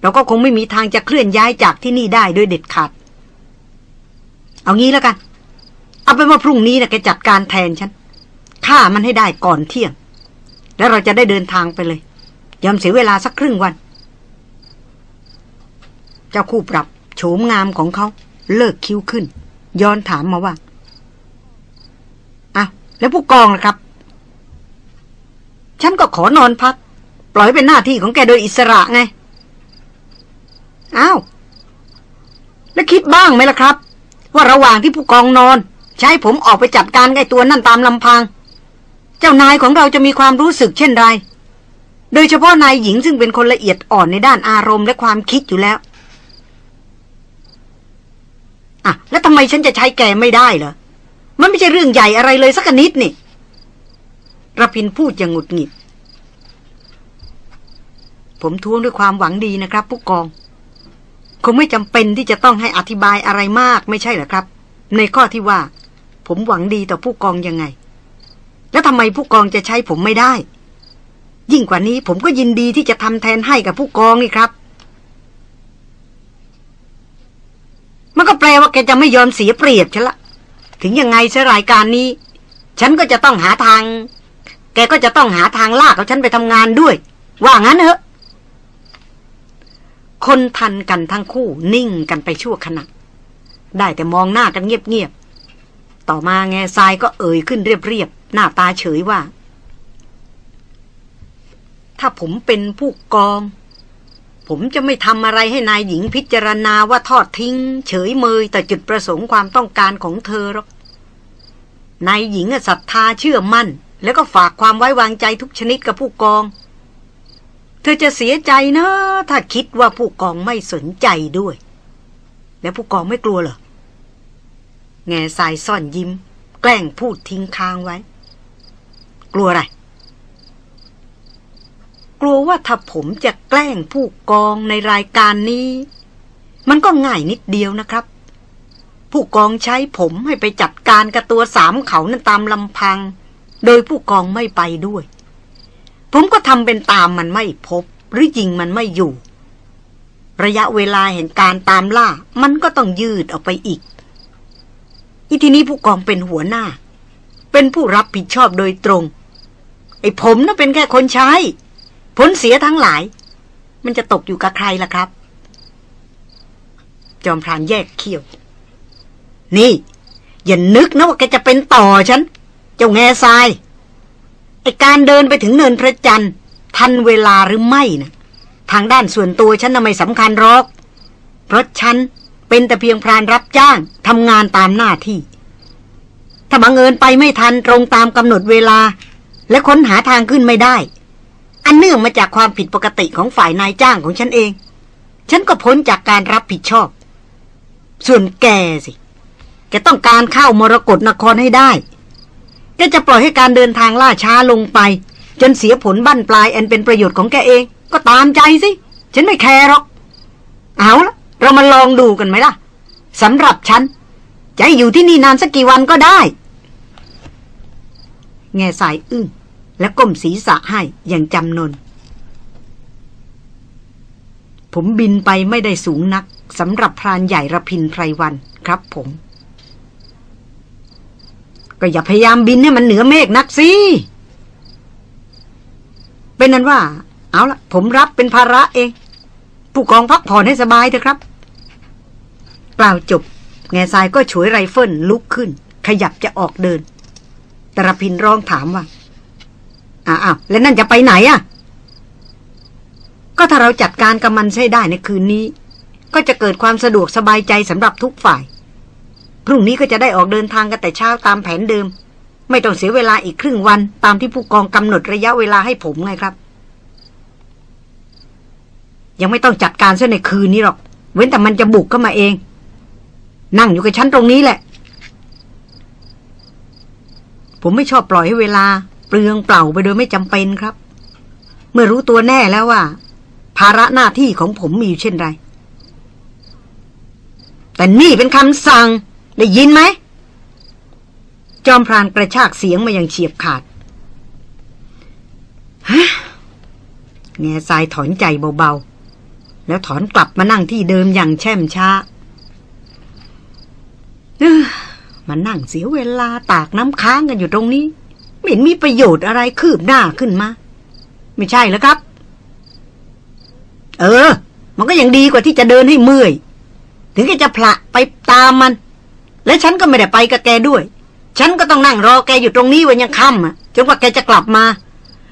เราก็คงไม่มีทางจะเคลื่อนย้ายจากที่นี่ได้โดยเด็ดขาด เอางี้แล้วกัน เอาเป็นว่าพรุ่งนี้นะแกจัดการแทนฉันฆ่ามันให้ได้ก่อนเที่ยง แล้วเราจะได้เดินทางไปเลย ยอมเสียเวลาสักครึ่งวัน เจ้าคู่ปรับโฉมงามของเขาเลิกคิ้วขึ้น ย้อนถามมาว่าอ้าวแล้วผู้กองล่ะครับ ฉันก็ขอนอนพัก ปล่อยเป็นหน้าที่ของแกโดยอิสระไง อ้าว แล้วคิดบ้างไหมล่ะครับ ว่าระหว่างที่ผู้กองนอน ใช้ผมออกไปจัดการไอ้ตัวนั่นตามลำพัง เจ้านายของเราจะมีความรู้สึกเช่นไร โดยเฉพาะนายหญิงซึ่งเป็นคนละเอียดอ่อนในด้านอารมณ์และความคิดอยู่แล้วอะแล้วทำไมฉันจะใช้แกไม่ได้เหรอ มันไม่ใช่เรื่องใหญ่อะไรเลยสักนิดนี่ ระพินพูดอย่างหงุดหงิด ผมท้วงด้วยความหวังดีนะครับ ผู้กอง คงไม่จำเป็นที่จะต้องให้อธิบายอะไรมากไม่ใช่เหรอครับ ในข้อที่ว่า ผมหวังดีต่อผู้กองยังไง แล้วทำไมผู้กองจะใช้ผมไม่ได้ ยิ่งกว่านี้ผมก็ยินดีที่จะทำแทนให้กับผู้กองนี่ครับมันก็แปลว่าแกจะไม่ยอมเสียเปรียบฉันละ ถึงยังไงเสรายการนี้ ฉันก็จะต้องหาทาง แกก็จะต้องหาทางลากเอาฉันไปทำงานด้วย ว่างั้นเหรอคนทันกันทั้งคู่นิ่งกันไปชั่วขณะ ได้แต่มองหน้ากันเงียบๆ ต่อมาแง่ทรายก็เอ่ยขึ้นเรียบๆ หน้าตาเฉยว่า ถ้าผมเป็นผู้กอง ผมจะไม่ทำอะไรให้นายหญิงพิจารณาว่าทอดทิ้ง เฉยเมยแต่จุดประสงค์ความต้องการของเธอหรอกนายหญิงศรัทธาเชื่อมั่น แล้วก็ฝากความไว้วางใจทุกชนิดกับผู้กอง เธอจะเสียใจนะ ถ้าคิดว่าผู้กองไม่สนใจด้วย แล้วผู้กองไม่กลัวเหรอแง่สายซ่อนยิ้ม แกล้งพูดทิ้งค้างไว้ กลัวอะไร กลัวว่าถ้าผมจะแกล้งผู้กองในรายการนี้ มันก็ง่ายนิดเดียวนะครับ ผู้กองใช้ผมให้ไปจัดการกับตัวสามเขานั้นตามลำพัง โดยผู้กองไม่ไปด้วย ผมก็ทำเป็นตามมันไม่พบ หรือยิงมันไม่อยู่ ระยะเวลาเห็นการตามล่า มันก็ต้องยืดออกไปอีก อีทีนี้ผู้กองเป็นหัวหน้า เป็นผู้รับผิดชอบโดยตรง ไอ้ผมน่ะเป็นแค่คนใช้ ผลเสียทั้งหลาย มันจะตกอยู่กับใครล่ะครับ จอมพรานแยกเขี้ยว นี่ อย่านึกนะว่าแกจะเป็นต่อฉัน เจ้าแง่ทรายไอการเดินไปถึงเนินพระจันทร์ทันเวลาหรือไม่นะทางด้านส่วนตัวฉันน่ะไม่สำคัญหรอก เพราะฉันเป็นแต่เพียงพรานรับจ้างทำงานตามหน้าที่ ถ้าบังเอิญไปไม่ทันตรงตามกำหนดเวลา และค้นหาทางขึ้นไม่ได้ อันเนื่องมาจากความผิดปกติของฝ่ายนายจ้างของฉันเอง ฉันก็พ้นจากการรับผิดชอบ ส่วนแกสิแกต้องการเข้ามรกรนครให้ได้ กจะปล่อยให้การเดินทางล่าช้าลงไป จนเสียผลบั้นปลายอันเป็นประโยชน์ของแกเอง ก็ตามใจสิ ฉันไม่แคร์หรอก เอาละเรามาลองดูกันไหมล่ะสำหรับฉันจะให้อยู่ที่นี่นานสักกี่วันก็ได้ แง่สายอึ้งและก้มศีรษะให้อย่างจำนน ผมบินไปไม่ได้สูงนักสำหรับพรานใหญ่รพินทร์ไพรวัลย์ครับผม ก็อย่าพยายามบินให้มันเหนือเมฆนักสิ เป็นอันว่า เอาละผมรับเป็นภาระเอง ผู้กองพักผ่อนให้สบายเถอะครับ กล่าวจบ แง่ทรายก็ฉวยไรเฟิลลุกขึ้น ขยับจะออกเดินแต่รพินร้องถามว่าอ้าวแล้วนั่นจะไปไหนอะ ก็ถ้าเราจัดการกับมันใช้ได้ในคืนนี้ ก็จะเกิดความสะดวกสบายใจสำหรับทุกฝ่าย พรุ่งนี้ก็จะได้ออกเดินทางกันแต่เช้าตามแผนเดิม ไม่ต้องเสียเวลาอีกครึ่งวัน ตามที่ผู้กองกำหนดระยะเวลาให้ผมไงครับ ยังไม่ต้องจัดการซะในคืนนี้หรอก เว้นแต่มันจะบุกเข้ามาเอง นั่งอยู่กับฉันตรงนี้แหละ ผมไม่ชอบปล่อยให้เวลา เปลืองเปล่าไปโดยไม่จำเป็นครับ เมื่อรู้ตัวแน่แล้วว่า ภาระหน้าที่ของผมมีอยู่เช่นไร แต่นี่เป็นคำสั่ง ได้ยินไหม จอมพรานกระชากเสียงมาอย่างเฉียบขาดฮะแง่ทรายถอนใจเบาๆ แล้วถอนกลับมานั่งที่เดิมอย่างแช่มช้ามานั่งเสียเวลาตากน้ำค้างกันอยู่ตรงนี้ ไม่เห็นมีประโยชน์อะไรคืบหน้าขึ้นมา ไม่ใช่แล้วครับ เออ มันก็ยังดีกว่าที่จะเดินให้เมื่อย ถึงแกจะพละไปตามมัน และฉันก็ไม่ได้ไปกับแกด้วย ฉันก็ต้องนั่งรอแกอยู่ตรงนี้วันยังค่ำอะจนกว่าแกจะกลับมา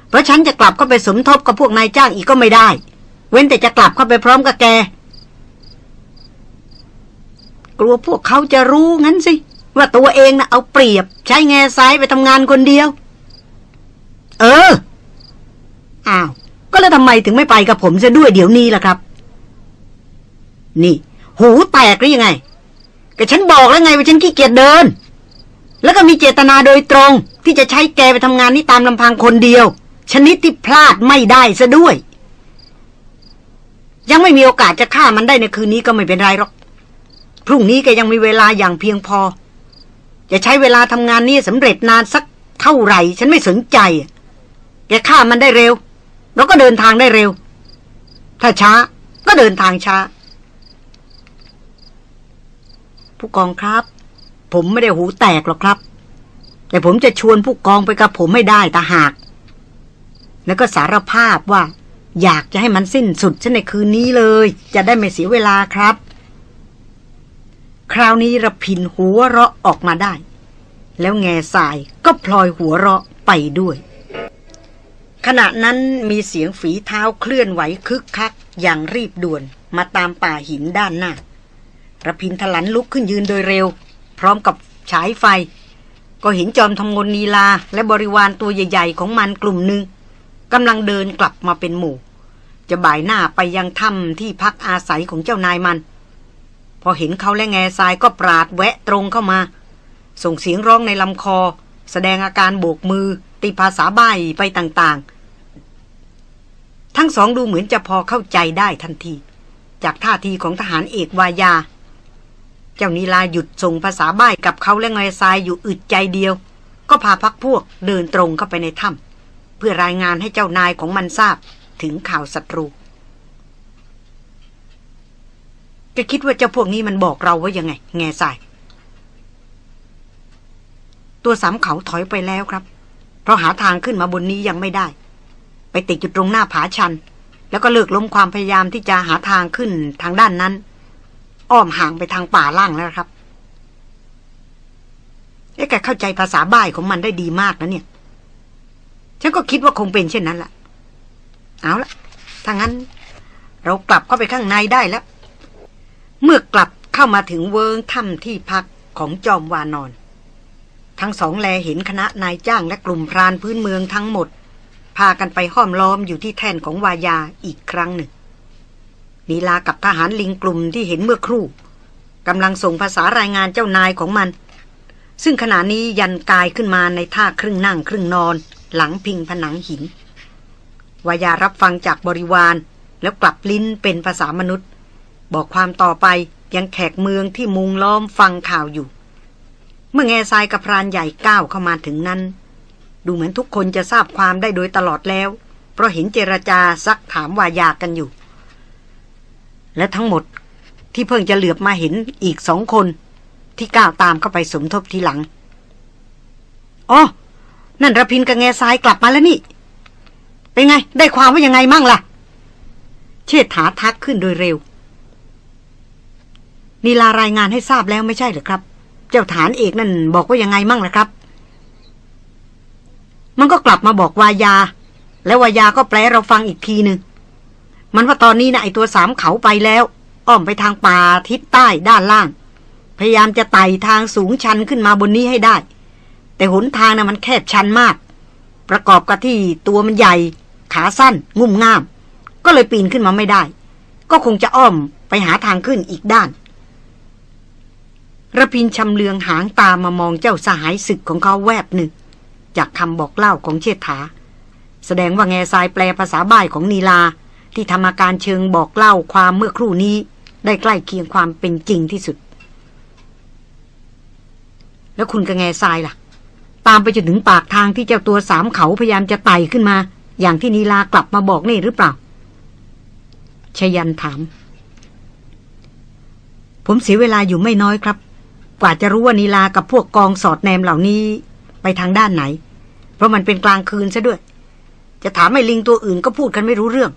เพราะฉันจะกลับเข้าไปสมทบกับพวกนายจ้างอีกก็ไม่ได้ เว้นแต่จะกลับเข้าไปพร้อมกับแก กลัวพวกเขาจะรู้งั้นสิ ว่าตัวเองนะเอาเปรียบ ใช้แง่ซ้ายไปทำงานคนเดียว เออ อ้าว ก็แล้วทำไมถึงไม่ไปกับผมจะด้วยเดี๋ยวนี้ล่ะครับ นี่ หูแตกหรือยังไง ก็ฉันบอกแล้วไงว่าฉันขี้เกียจเดิน แล้วก็มีเจตนาโดยตรง ที่จะใช้แกไปทำงานนี่ตามลำพังคนเดียว ชนิดที่พลาดไม่ได้ซะด้วย ยังไม่มีโอกาสจะฆ่ามันได้ในคืนนี้ก็ไม่เป็นไรหรอก พรุ่งนี้แกยังมีเวลาอย่างเพียงพอ จะใช้เวลาทำงานนี้สำเร็จนานสักเท่าไหร่ ฉันไม่สนใจ แกฆ่ามันได้เร็ว แล้วก็เดินทางได้เร็ว ถ้าช้าก็เดินทางช้า ผู้กองครับ ผมไม่ได้หูแตกหรอกครับ แต่ผมจะชวนผู้กองไปกับผมไม่ได้ตาหาก แล้วก็สารภาพว่า อยากจะให้มันสิ้นสุดฉันในคืนนี้เลย จะได้ไม่เสียเวลาครับ คราวนี้ระพินหัวเราะออกมาได้ แล้วแง่สายก็พลอยหัวเราะไปด้วยขณะนั้นมีเสียงฝีเท้าเคลื่อนไหวคึกคักอย่างรีบด่วนมาตามป่าหินด้านหน้า ระพินทลันลุกขึ้นยืนโดยเร็ว พร้อมกับฉายไฟ ก็เห็นจอมทำงนนีลา และบริวารตัวใหญ่ ๆ ของมันกลุ่มหนึ่งกำลังเดินกลับมาเป็นหมู่ จะบ่ายหน้าไปยังถ้ำที่พักอาศัยของเจ้านายมัน พอเห็นเขาและแง่ทรายก็ปราดแวะตรงเข้ามา ส่งเสียงร้องในลำคอ แสดงอาการโบกมือติภาษาใบไปต่างๆ ทั้งสองดูเหมือนจะพอเข้าใจได้ทันที จากท่าทีของทหารเอกวายา จ้านีลาหยุดส่งภาษาใบ้ากับเขาและงอยทรายอยู่อึดใจเดียว ก็พาพักพวกเดินตรงเข้าไปในถ้ำเพื่อรายงานให้เจ้านายของมันทราบถึงข่าวศัตรูแกคิดว่าเจ้าพวกนี้มันบอกเราว่ายังไง แง่ทรายตัวสามเขาถอยไปแล้วครับ เพราะหาทางขึ้นมาบนนี้ยังไม่ได้ ไปติดอยู่ตรงหน้าผาชัน แล้วก็เลิกล้มความพยายามที่จะหาทางขึ้นทางด้านนั้น อ้อมห่างไปทางป่าล่างแล้วครับไอ้แกเข้าใจภาษาบ้ายของมันได้ดีมากนะเนี่ย ฉันก็คิดว่าคงเป็นเช่นนั้นแหละเอาละถ้างั้น เรากลับเข้าไปข้างในได้แล้ว เมื่อกลับเข้ามาถึงเวิงถ้ำที่พักของจอมวานอน ทั้งสองแลเห็นคณะนายจ้างและกลุ่มพรานพื้นเมืองทั้งหมด พากันไปห้อมล้อมอยู่ที่แท่นของวายาอีกครั้งหนึ่ง นีลากับทหารลิงกลุ่มที่เห็นเมื่อครู่กำลังส่งภาษารายงานเจ้านายของมัน ซึ่งขณะนี้ยันกายขึ้นมาในท่าครึ่งนั่งครึ่งนอน หลังพิงผนังหินวายารับฟังจากบริวารแล้วกลับลิ้นเป็นภาษามนุษย์ บอกความต่อไปยังแขกเมืองที่มุงล้อมฟังข่าวอยู่ เมื่อแง่ทรายกับพรานใหญ่ก้าวเข้ามาถึงนั้น ดูเหมือนทุกคนจะทราบความได้โดยตลอดแล้ว เพราะเห็นเจรจาซักถามวายากันอยู่ และทั้งหมดที่เพิ่งจะเหลือบมาเห็นอีกสองคน ที่ก้าวตามเข้าไปสมทบทีหลังอ๋อนั่นระพินกับแง่ทรายกลับมาแล้วนี่ เป็นไง ได้ความว่ายังไงมั่งล่ะ เชิดถาทักขึ้นโดยเร็ว นีลารายงานให้ทราบแล้วไม่ใช่หรือครับ เจ้าฐานเอกนั่นบอกว่ายังไงมั่งนะครับ มันก็กลับมาบอกวายา แล้ววายาก็แปลเราฟังอีกทีหนึ่ง มันว่าตอนนี้นะไอตัวสามเขาไปแล้ว อ้อมไปทางป่าทิศใต้ด้านล่าง พยายามจะไต่ทางสูงชันขึ้นมาบนนี้ให้ได้ แต่หนทางนะ่ะมันแคบชันมาก ประกอบกับที่ตัวมันใหญ่ ขาสั้น งุ่มง่าม ก็เลยปีนขึ้นมาไม่ได้ ก็คงจะอ้อมไปหาทางขึ้นอีกด้านระพินชำเลืองหางตามามองเจ้าสหายศึกของเขาแวบหนึ่ง จากคำบอกเล่าของเชษฐา แสดงว่าแง่ทรายแปลภาษาบ้ายของนีลา ที่ทำอาการเชิงบอกเล่าความเมื่อครู่นี้ ได้ใกล้เคียงความเป็นจริงที่สุด แล้วคุณกับแง่ทรายล่ะ ตามไปจนถึงปากทางที่เจ้าตัวสามเขาพยายามจะไต่ขึ้นมา อย่างที่นีลากลับมาบอกนี่หรือเปล่าชยันถาม ผมเสียเวลาอยู่ไม่น้อยครับ กว่าจะรู้ว่านีลากับพวกกองสอดแนมเหล่านี้ไปทางด้านไหน เพราะมันเป็นกลางคืนซะด้วย จะถามไอ้ลิงตัวอื่นก็พูดกันไม่รู้เรื่อง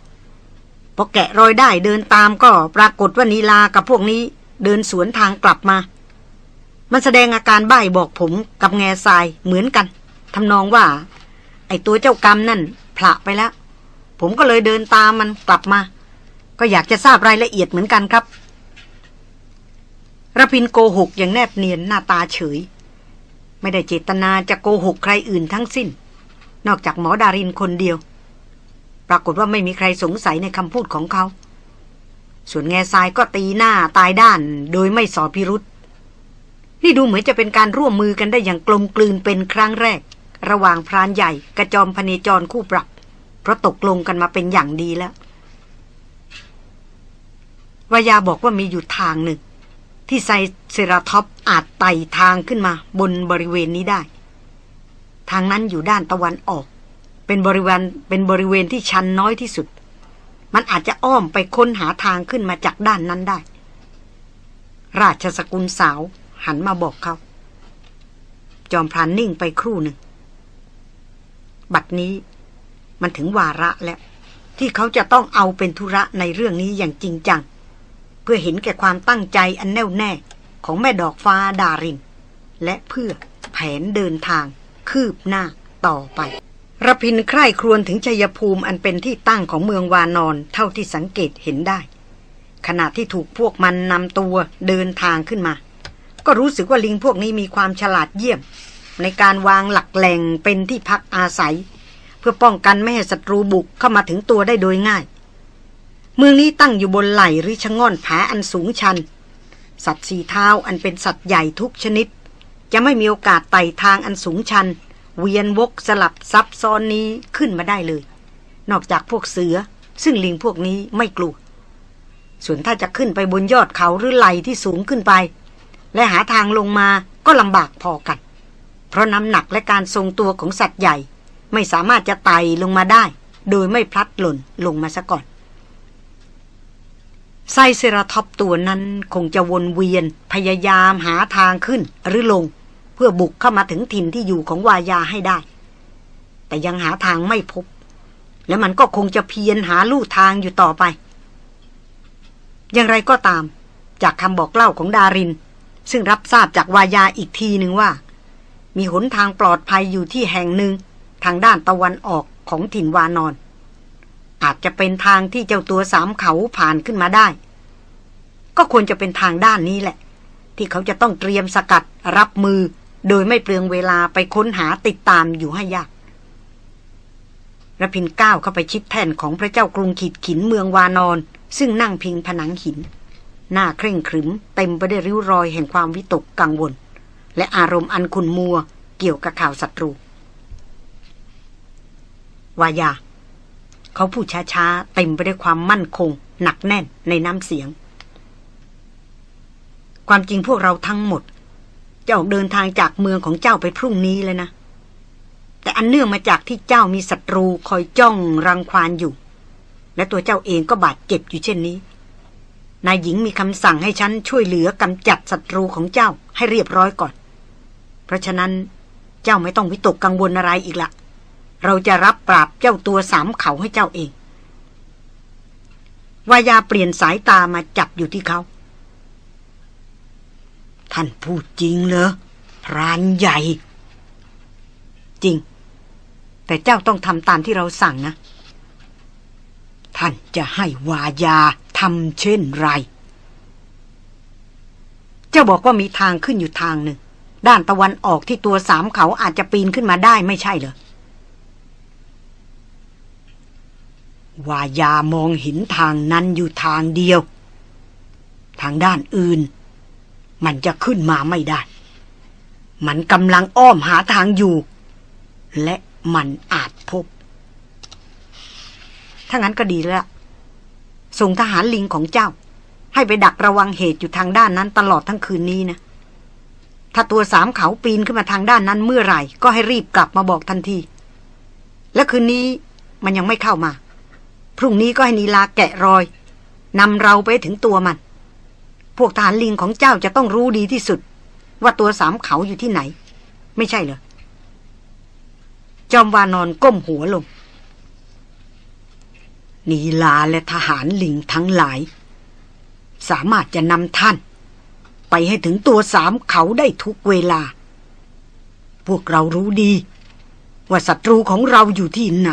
พอแกะรอยได้เดินตามก็ปรากฏว่านีลากับพวกนี้ เดินสวนทางกลับมา มันแสดงอาการใบ้บอกผมกับแง่ทรายเหมือนกันทำนองว่า ไอตัวเจ้ากรรมนั่นผละไปแล้ว ผมก็เลยเดินตามมันกลับมา ก็อยากจะทราบรายละเอียดเหมือนกันครับระพินโกหกอย่างแนบเนียนหน้าตาเฉย ไม่ได้เจตนาจะโกหกใครอื่นทั้งสิ้น นอกจากหมอดารินคนเดียว ปรากฏว่าไม่มีใครสงสัยในคำพูดของเขา ส่วนแง่ทรายก็ตีหน้าตายด้าน โดยไม่สอพิรุษนี่ดูเหมือนจะเป็นการร่วมมือกันได้อย่างกลมกลืนเป็นครั้งแรก ระหว่างพรานใหญ่กระจอมพเนจรคู่ปรับ เพราะตกลงกันมาเป็นอย่างดีแล้ววายาบอกว่ามีอยู่ทางหนึ่ง ที่ไซเซราท็อปอาจไต่ทางขึ้นมา บนบริเวณนี้ได้ ทางนั้นอยู่ด้านตะวันออก เป็นบริเวณเป็นบริเวณที่ชันน้อยที่สุด มันอาจจะอ้อมไปค้นหาทางขึ้นมาจากด้านนั้นได้ ราชสกุลสาวหันมาบอกเขา จอมพรานนิ่งไปครู่หนึ่ง บัดนี้มันถึงวาระแล้ว ที่เขาจะต้องเอาเป็นธุระในเรื่องนี้อย่างจริงจัง เพื่อเห็นแก่ความตั้งใจอันแน่วแน่ของแม่ดอกฟ้าดาริน และเพื่อแผนเดินทางคืบหน้าต่อไป ระพินใคร่ครวญถึงชัยภูมิอันเป็นที่ตั้งของเมืองวานอนเท่าที่สังเกตเห็นได้ ขณะที่ถูกพวกมันนำตัวเดินทางขึ้นมา ก็รู้สึกว่าลิงพวกนี้มีความฉลาดเยี่ยม ในการวางหลักแหล่งเป็นที่พักอาศัย เพื่อป้องกันไม่ให้ศัตรูบุกเข้ามาถึงตัวได้โดยง่าย เมืองนี้ตั้งอยู่บนไหลหรือชะง่อนผาอันสูงชัน สัตว์สีเท้าอันเป็นสัตว์ใหญ่ทุกชนิด จะไม่มีโอกาสไต่ทางอันสูงชัน เวียนวกสลับซับซ้อนนี้ขึ้นมาได้เลย นอกจากพวกเสือ ซึ่งลิงพวกนี้ไม่กลัว ส่วนถ้าจะขึ้นไปบนยอดเขาหรือไหลที่สูงขึ้นไป และหาทางลงมาก็ลำบากพอกัน เพราะน้ำหนักและการทรงตัวของสัตว์ใหญ่ ไม่สามารถจะไต่ลงมาได้ โดยไม่พลัดหล่นลงมาซะก่อนไซเซราท็อปตัวนั้นคงจะวนเวียนพยายามหาทางขึ้นหรือลง เพื่อบุกเข้ามาถึงถิ่นที่อยู่ของวายาให้ได้ แต่ยังหาทางไม่พบ และมันก็คงจะเพียรหาลู่ทางอยู่ต่อไป อย่างไรก็ตาม จากคำบอกเล่าของดาริน ซึ่งรับทราบจากวายาอีกทีหนึ่งว่า มีหนทางปลอดภัยอยู่ที่แห่งหนึ่งทางด้านตะวันออกของถิ่นวานอน อาจจะเป็นทางที่เจ้าตัวสามเขาผ่านขึ้นมาได้ ก็ควรจะเป็นทางด้านนี้แหละ ที่เขาจะต้องเตรียมสกัดรับมือ โดยไม่เปลืองเวลาไปค้นหาติดตามอยู่ให้ยากระพินก้าวเข้าไปชิดแท่นของพระเจ้ากรุงขีดขินเมืองวานอน ซึ่งนั่งพิงผนังหิน หน้าเคร่งครึม เต็มไปด้วยริ้วรอยแห่งความวิตกกังวล และอารมณ์อันขุนมัวเกี่ยวกับข่าวศัตรูวายา เขาพูดช้าๆ เต็มไปด้วยความมั่นคง หนักแน่นในน้ำเสียง ความจริงพวกเราทั้งหมด จะออกเดินทางจากเมืองของเจ้าไปพรุ่งนี้เลยนะ แต่อันเนื่องมาจากที่เจ้ามีศัตรูคอยจ้องรังควานอยู่ และตัวเจ้าเองก็บาดเจ็บอยู่เช่นนี้ นายหญิงมีคำสั่งให้ฉันช่วยเหลือกำจัดศัตรูของเจ้าให้เรียบร้อยก่อน เพราะฉะนั้นเจ้าไม่ต้องวิตกกังวลอะไรอีกละเราจะรับปราบเจ้าตัวสามเขาให้เจ้าเองวายาเปลี่ยนสายตามาจับอยู่ที่เขา ท่านพูดจริงเหรอพรานใหญ่ จริง แต่เจ้าต้องทำตามที่เราสั่งนะ ท่านจะให้วายาทำเช่นไร เจ้าบอกว่ามีทางขึ้นอยู่ทางหนึ่ง ด้านตะวันออกที่ตัวสามเขาอาจจะปีนขึ้นมาได้ไม่ใช่เหรอวายามองเห็นทางนั้นอยู่ทางเดียว ทางด้านอื่น มันจะขึ้นมาไม่ได้ มันกำลังอ้อมหาทางอยู่ และมันอาจพบ ถ้างั้นก็ดีแล้ว ส่งทหารลิงของเจ้า ให้ไปดักระวังเหตุอยู่ทางด้านนั้นตลอดทั้งคืนนี้นะ ถ้าตัวสามเขาปีนขึ้นมาทางด้านนั้นเมื่อไหร่ ก็ให้รีบกลับมาบอกทันที และคืนนี้มันยังไม่เข้ามา พรุ่งนี้ก็ให้นีลาแกะรอยนำเราไปถึงตัวมัน พวกทหารลิงของเจ้าจะต้องรู้ดีที่สุด ว่าตัวสามเขาอยู่ที่ไหน ไม่ใช่เหรอ จอมวานอนก้มหัวลง นีลาและทหารลิงทั้งหลาย สามารถจะนำท่าน ไปให้ถึงตัวสามเขาได้ทุกเวลา พวกเรารู้ดี ว่าศัตรูของเราอยู่ที่ไหน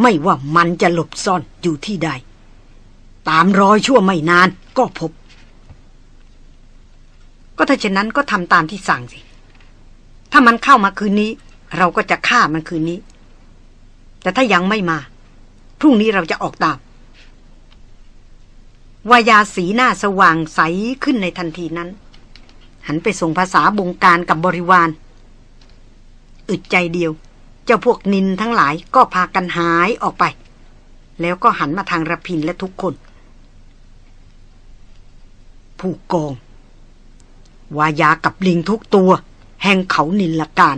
ไม่ว่ามันจะหลบซ่อนอยู่ที่ใด ตามรอยชั่วไม่นานก็พบ ก็ถ้าเช่นนั้นก็ทำตามที่สั่งสิ ถ้ามันเข้ามาคืนนี้ เราก็จะฆ่ามันคืนนี้ แต่ถ้ายังไม่มา พรุ่งนี้เราจะออกตามวายาสีหน้าสว่างใสขึ้นในทันทีนั้น หันไปส่งภาษาบงการกับบริวาร อึดใจเดียว เจ้าพวกนินทั้งหลายก็พากันหายออกไป แล้วก็หันมาทางระพินและทุกคน ผู้กอง วายากับลิงทุกตัว แห่งเขานินละการ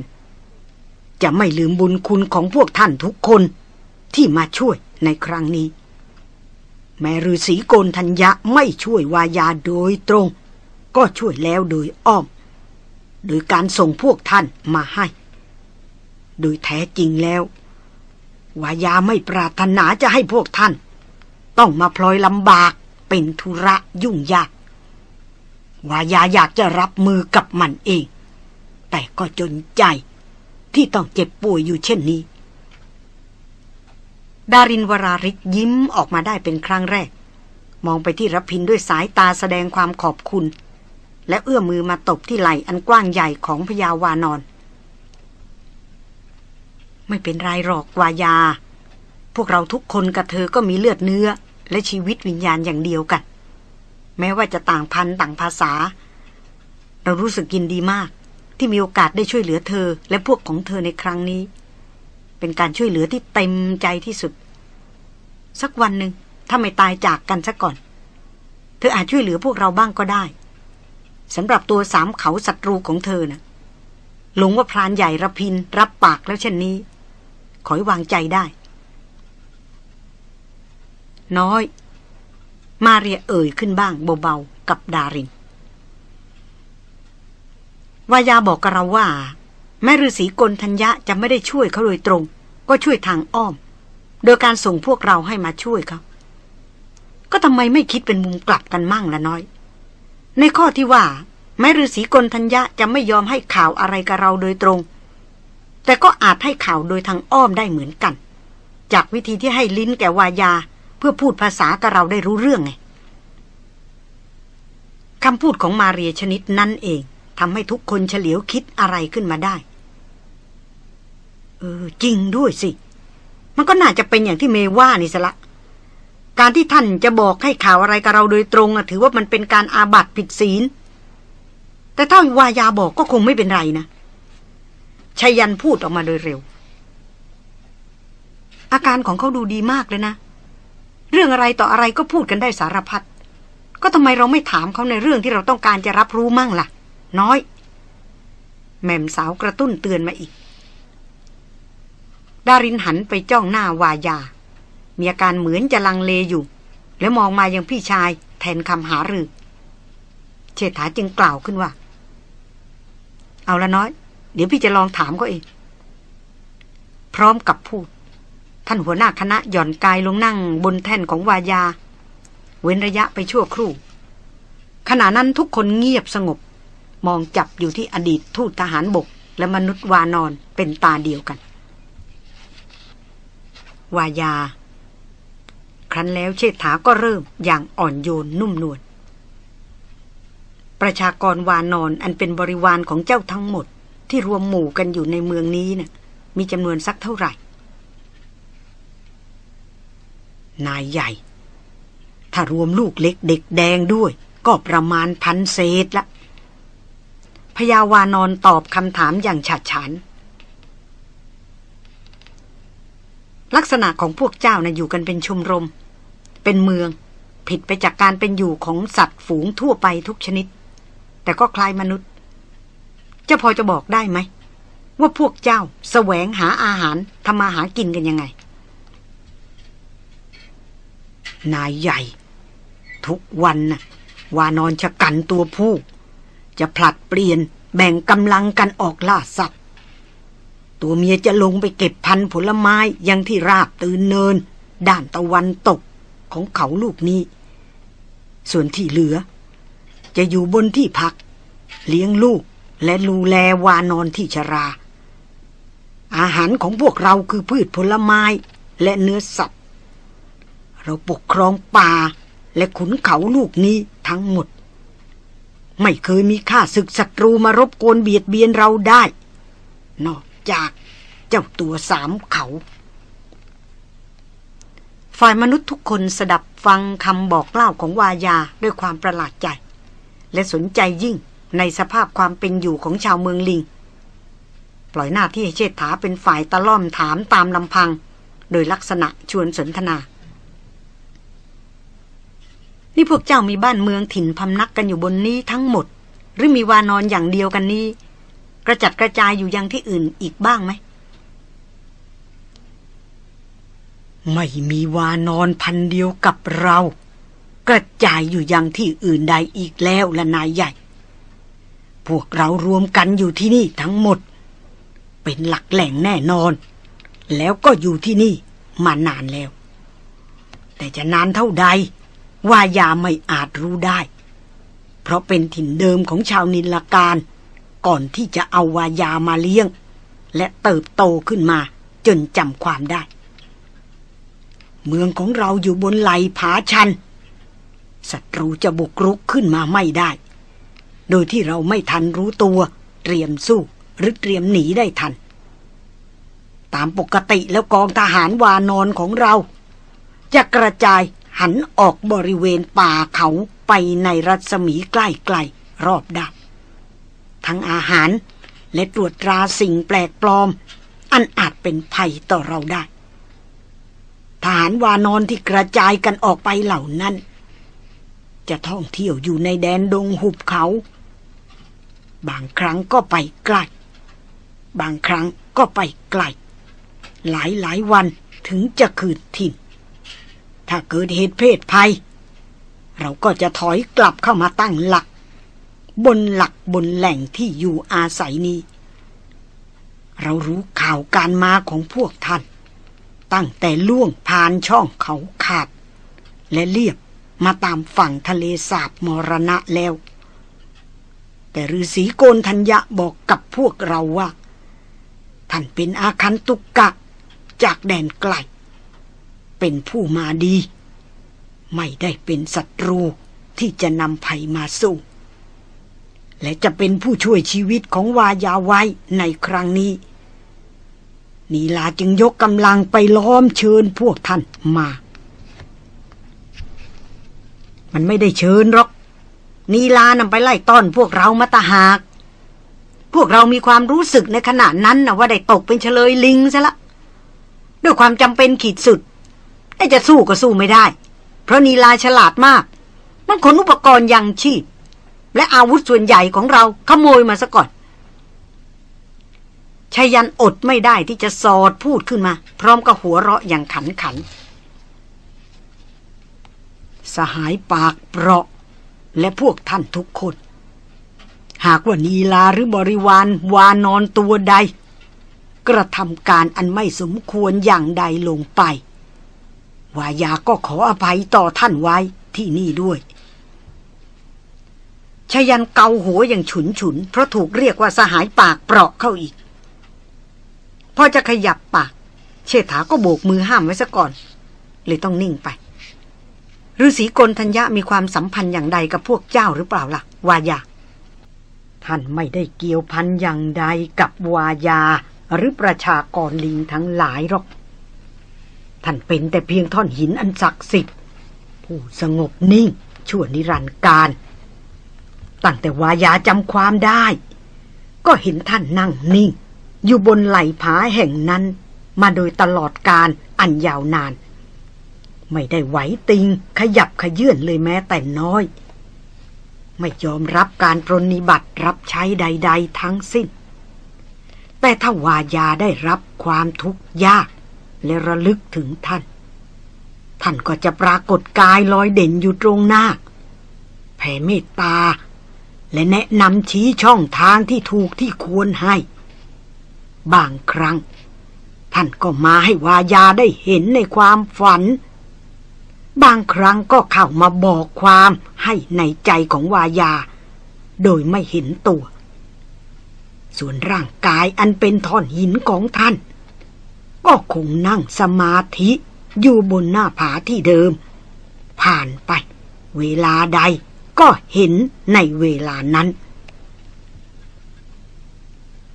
จะไม่ลืมบุญคุณของพวกท่านทุกคนที่มาช่วยในครั้งนี้ แม่ฤาษีโกนทัญญะไม่ช่วยวายาโดยตรง ก็ช่วยแล้วโดยอ้อม โดยการส่งพวกท่านมาให้ โดยแท้จริงแล้ว วายาไม่ปรารถนาจะให้พวกท่าน ต้องมาพลอยลำบากเป็นธุระยุ่งยาก วายาอยากจะรับมือกับมันเอง แต่ก็จนใจที่ต้องเจ็บป่วยอยู่เช่นนี้ ดารินวราริศยิ้มออกมาได้เป็นครั้งแรก มองไปที่รพินด้วยสายตาแสดงความขอบคุณ และเอื้อมมือมาตบที่ไหล่อันกว้างใหญ่ของพญาวานอน ไม่เป็นไรหรอกวายา พวกเราทุกคนกับเธอก็มีเลือดเนื้อและชีวิตวิญญาณอย่างเดียวกัน แม้ว่าจะต่างพันต่างภาษา เรารู้สึกยินดีมาก ที่มีโอกาสได้ช่วยเหลือเธอ และพวกของเธอในครั้งนี้ เป็นการช่วยเหลือที่เต็มใจที่สุด สักวันหนึ่งถ้าไม่ตายจากกันซะก่อน เธออาจช่วยเหลือพวกเราบ้างก็ได้สำหรับตัวสามเขาศัตรูของเธอนะ่ะหลงว่าพรานใหญ่ระพินรับปากแล้วเช่นนี้ ขอให้วางใจได้ น้อย มาเรียเอ่ยขึ้นบ้างเบาๆกับดารินวายาบอกกับเราว่า แม่ฤาษีกลทัญญะจะไม่ได้ช่วยเขาโดยตรง ก็ช่วยทางอ้อม โดยการส่งพวกเราให้มาช่วยเขาก็ทำไมไม่คิดเป็นมุมกลับกันมั่งละน้อย ในข้อที่ว่า แม่ฤาษีกลทัญญะจะไม่ยอมให้ข่าวอะไรกับเราโดยตรง แต่ก็อาจให้ข่าวโดยทางอ้อมได้เหมือนกัน จากวิธีที่ให้ลิ้นแก่วายา พื่อพูดภาษากับเราได้รู้เรื่องไงคำพูดของมาเรียชนิดนั้นเองทำให้ทุกคนเฉลียวคิดอะไรขึ้นมาได้ เออ จริงด้วยสิ มันก็น่าจะเป็นอย่างที่เมว่านี่สละการที่ท่านจะบอกให้ข่าวอะไรกับเราโดยตรงถือว่ามันเป็นการอาบัติผิดศีล แต่ถ้าวายาบอกก็คงไม่เป็นไรนะชายันพูดออกมาโดยเร็ว อาการของเขาดูดีมากเลยนะ เรื่องอะไรต่ออะไรก็พูดกันได้สารพัดก็ทำไมเราไม่ถามเขาในเรื่องที่เราต้องการจะรับรู้มั่งล่ะ น้อย แม่มสาวกระตุ้นเตือนมาอีก ดารินหันไปจ้องหน้าวายา มีอาการเหมือนจะลังเลอยู่ แล้วมองมายังพี่ชายแทนคำหารือเชษฐาจึงกล่าวขึ้นว่า เอาละน้อย เดี๋ยวพี่จะลองถามเขาเอง พร้อมกับพูด ท่านหัวหน้าคณะหย่อนกายลงนั่งบนแท่นของวายา เว้นระยะไปชั่วครู่ ขณะนั้นทุกคนเงียบสงบ มองจับอยู่ที่อดีตทูตทหารบก และมนุษย์วานอนเป็นตาเดียวกัน วายา ครั้นแล้วเชษฐาก็เริ่มอย่างอ่อนโยนนุ่มนวลประชากรวานอนอันเป็นบริวารของเจ้าทั้งหมด ที่รวมหมู่กันอยู่ในเมืองนี้นะ่ะมีจำนวนสักเท่าไหร่ นายใหญ่ ถ้ารวมลูกเล็กเด็กแดงด้วย ก็ประมาณพันเศษละพยาวานอนตอบคำถามอย่างฉัดฉานลักษณะของพวกเจ้านะ่ะอยู่กันเป็นชุมรม เป็นเมือง ผิดไปจากการเป็นอยู่ของสัตว์ฝูงทั่วไปทุกชนิด แต่ก็คล้ายมนุษย์เจ้าพอจะบอกได้ไหม ว่าพวกเจ้าแสวงหาอาหารทำมาหากินกันยังไง นายใหญ่ ทุกวันนะ่ะวานอนชะกันตัวผู้ จะผลัดเปลี่ยนแบ่งกำลังกันออกล่าสัตว์ ตัวเมียจะลงไปเก็บพันธุ์ผลไม้ยังที่ราบตื่นเนิน ด้านตะวันตกของเขาลูกนี้ ส่วนที่เหลือ จะอยู่บนที่พัก เลี้ยงลูกและลูแลวานอนที่ชรา อาหารของพวกเราคือพืชผลไม้และเนื้อสัตว์ เราปกครองป่า และขุนเขาลูกนี้ทั้งหมด ไม่เคยมีข้าศึกศัตรูมารบกวนเบียดเบียนเราได้ นอกจากเจ้าตัวสามเขา ฝ่ายมนุษย์ทุกคนสดับฟังคำบอกเล่าของวายาด้วยความประหลาดใจ และสนใจยิ่งในสภาพความเป็นอยู่ของชาวเมืองลิง ปล่อยหน้าที่ให้เชษฐาเป็นฝ่ายตะล่อมถามตามลำพัง โดยลักษณะชวนสนทนา นี่พวกเจ้ามีบ้านเมืองถิ่นพำนักกันอยู่บนนี้ทั้งหมด หรือมีวานอนอย่างเดียวกันนี้ กระจัดกระจายอยู่ยังที่อื่นอีกบ้างไหม ไม่มีวานอนพันเดียวกับเรา กระจายอยู่ยังที่อื่นใดอีกแล้วละนายใหญ่ พวกเรารวมกันอยู่ที่นี่ทั้งหมด เป็นหลักแหล่งแน่นอน แล้วก็อยู่ที่นี่มานานแล้ว แต่จะนานเท่าใด ว่ายาไม่อาจรู้ได้ เพราะเป็นถิ่นเดิมของชาวนิลการ ก่อนที่จะเอาวายามาเลี้ยง และเติบโตขึ้นมาจนจำความได้ เมืองของเราอยู่บนไหลผาชันศัตรูจะบุกรุกขึ้นมาไม่ได้ โดยที่เราไม่ทันรู้ตัว เตรียมสู้หรือเตรียมหนีได้ทัน ตามปกติแล้วกองทหารวานอนของเรา จะกระจาย หันออกบริเวณป่าเขาไปในรัศมีใกล้ๆรอบด้านทั้งอาหารและตรวจตราสิ่งแปลกปลอม อันอาจเป็นภัยต่อเราได้ ทหารวานอนที่กระจายกันออกไปเหล่านั้น จะท่องเที่ยวอยู่ในแดนดงหุบเขา บางครั้งก็ไปใกล้ บางครั้งก็ไปไกลหลายหลายวันถึงจะคืนถิ่น ถ้าเกิดเหตุเพศภัย เราก็จะถอยกลับเข้ามาตั้งหลัก บนหลักบนแหล่งที่อยู่อาศัยนี้ เรารู้ข่าวการมาของพวกท่าน ตั้งแต่ล่วงผ่านช่องเขาขาด และเลียบมาตามฝั่งทะเลสาบมรณะแล้ว แต่ฤาษีโกนธัญญะบอกกับพวกเราว่า ท่านเป็นอาคันตุกกะจากแดนไกล เป็นผู้มาดี ไม่ได้เป็นศัตรูที่จะนำภัยมาสู้ และจะเป็นผู้ช่วยชีวิตของวายาไว้ในครั้งนี้นีลาจึงยกกำลังไปล้อมเชิญพวกท่านมา มันไม่ได้เชิญหรอก นีลานำไปไล่ต้อนพวกเรามาตาหาก พวกเรามีความรู้สึกในขณะนั้นนะว่าได้ตกเป็นเฉลยลิงซะละ ด้วยความจำเป็นขีดสุด อ้จะสู้ก็สู้ไม่ได้ เพราะนีลาฉลาดมาก มันขนอุปกรณ์ยังชีพ และอาวุธส่วนใหญ่ของเราขโมยมาซะก่อนชายันอดไม่ได้ที่จะสอดพูดขึ้นมา พร้อมกับหัวเราะอย่างขันขัน สหายปากเปราะ และพวกท่านทุกคน หากว่านีลาหรือบริวารวานอนตัวใด กระทำการอันไม่สมควรอย่างใดลงไป วายาก็ขออภัยต่อท่านไว้ที่นี่ด้วยชยันเกาหัวอย่างฉุนฉุน เพราะถูกเรียกว่าสหายปากเปราะเข้าอีก พอจะขยับปาก เชษฐาก็โบกมือห้ามไว้ซะก่อน เลยต้องนิ่งไปฤาษีกลทัญญะมีความสัมพันธ์อย่างใดกับพวกเจ้าหรือเปล่าล่ะ วายา ท่านไม่ได้เกี่ยวพันอย่างใดกับวายา หรือประชากรลิงทั้งหลายหรอก ท่านเป็นแต่เพียงท่อนหินอันศักดิ์สิทธิ์ผู้สงบนิ่ง ชั่วนิรันดร์การ ตั้งแต่วายาจำความได้ ก็เห็นท่านนั่งนิ่ง อยู่บนไหล่ผาแห่งนั้น มาโดยตลอดการอันยาวนาน ไม่ได้ไหวติงขยับขยื่นเลยแม้แต่น้อย ไม่ยอมรับการปรนนิบัติรับใช้ใด ๆ ทั้งสิ้น แต่ถ้าวายาได้รับความทุกข์ยาก และระลึกถึงท่าน ท่านก็จะปรากฏกายลอยเด่นอยู่ตรงหน้า แผ่เมตตา และแนะนำชี้ช่องทางที่ถูกที่ควรให้ บางครั้ง ท่านก็มาให้วายาได้เห็นในความฝัน บางครั้งก็เข้ามาบอกความให้ในใจของวายา โดยไม่เห็นตัว ส่วนร่างกายอันเป็นท่อนหินของท่าน ก็คงนั่งสมาธิอยู่บนหน้าผาที่เดิม ผ่านไป เวลาใดก็เห็นในเวลานั้น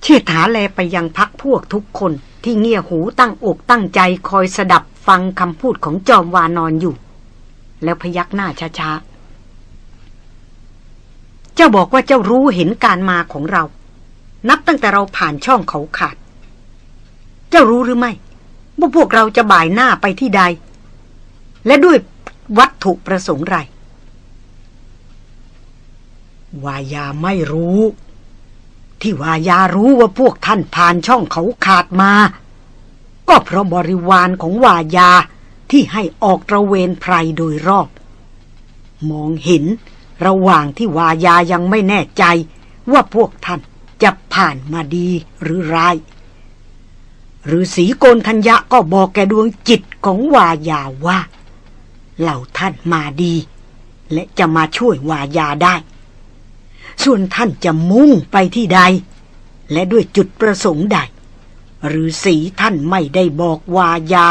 เชิดถาแลไปยังพักพวกทุกคนที่เงี่ยหูตั้งอกตั้งใจคอยสดับฟังคำพูดของจอมวานอนอยู่ แล้วพยักหน้าช้าๆ เจ้าบอกว่าเจ้ารู้เห็นการมาของเรา นับตั้งแต่เราผ่านช่องเขาขาด เจ้ารู้หรือไม่ ว่าพวกเราจะบ่ายหน้าไปที่ใด และด้วยวัตถุประสงค์ไรวายาไม่รู้ ที่วายารู้ว่าพวกท่านผ่านช่องเขาขาดมา ก็เพราะบริวารของวายาที่ให้ออกตระเวนไพรโดยรอบ มองเห็นระหว่างที่วายายังไม่แน่ใจว่าพวกท่านจะผ่านมาดีหรือร้าย หรือสีโกนทัญญะก็บอกแกดวงจิตของวายาว่า เหล่าท่านมาดี และจะมาช่วยวายาได้ ส่วนท่านจะมุ่งไปที่ใด และด้วยจุดประสงค์ใด หรือสีท่านไม่ได้บอกวายา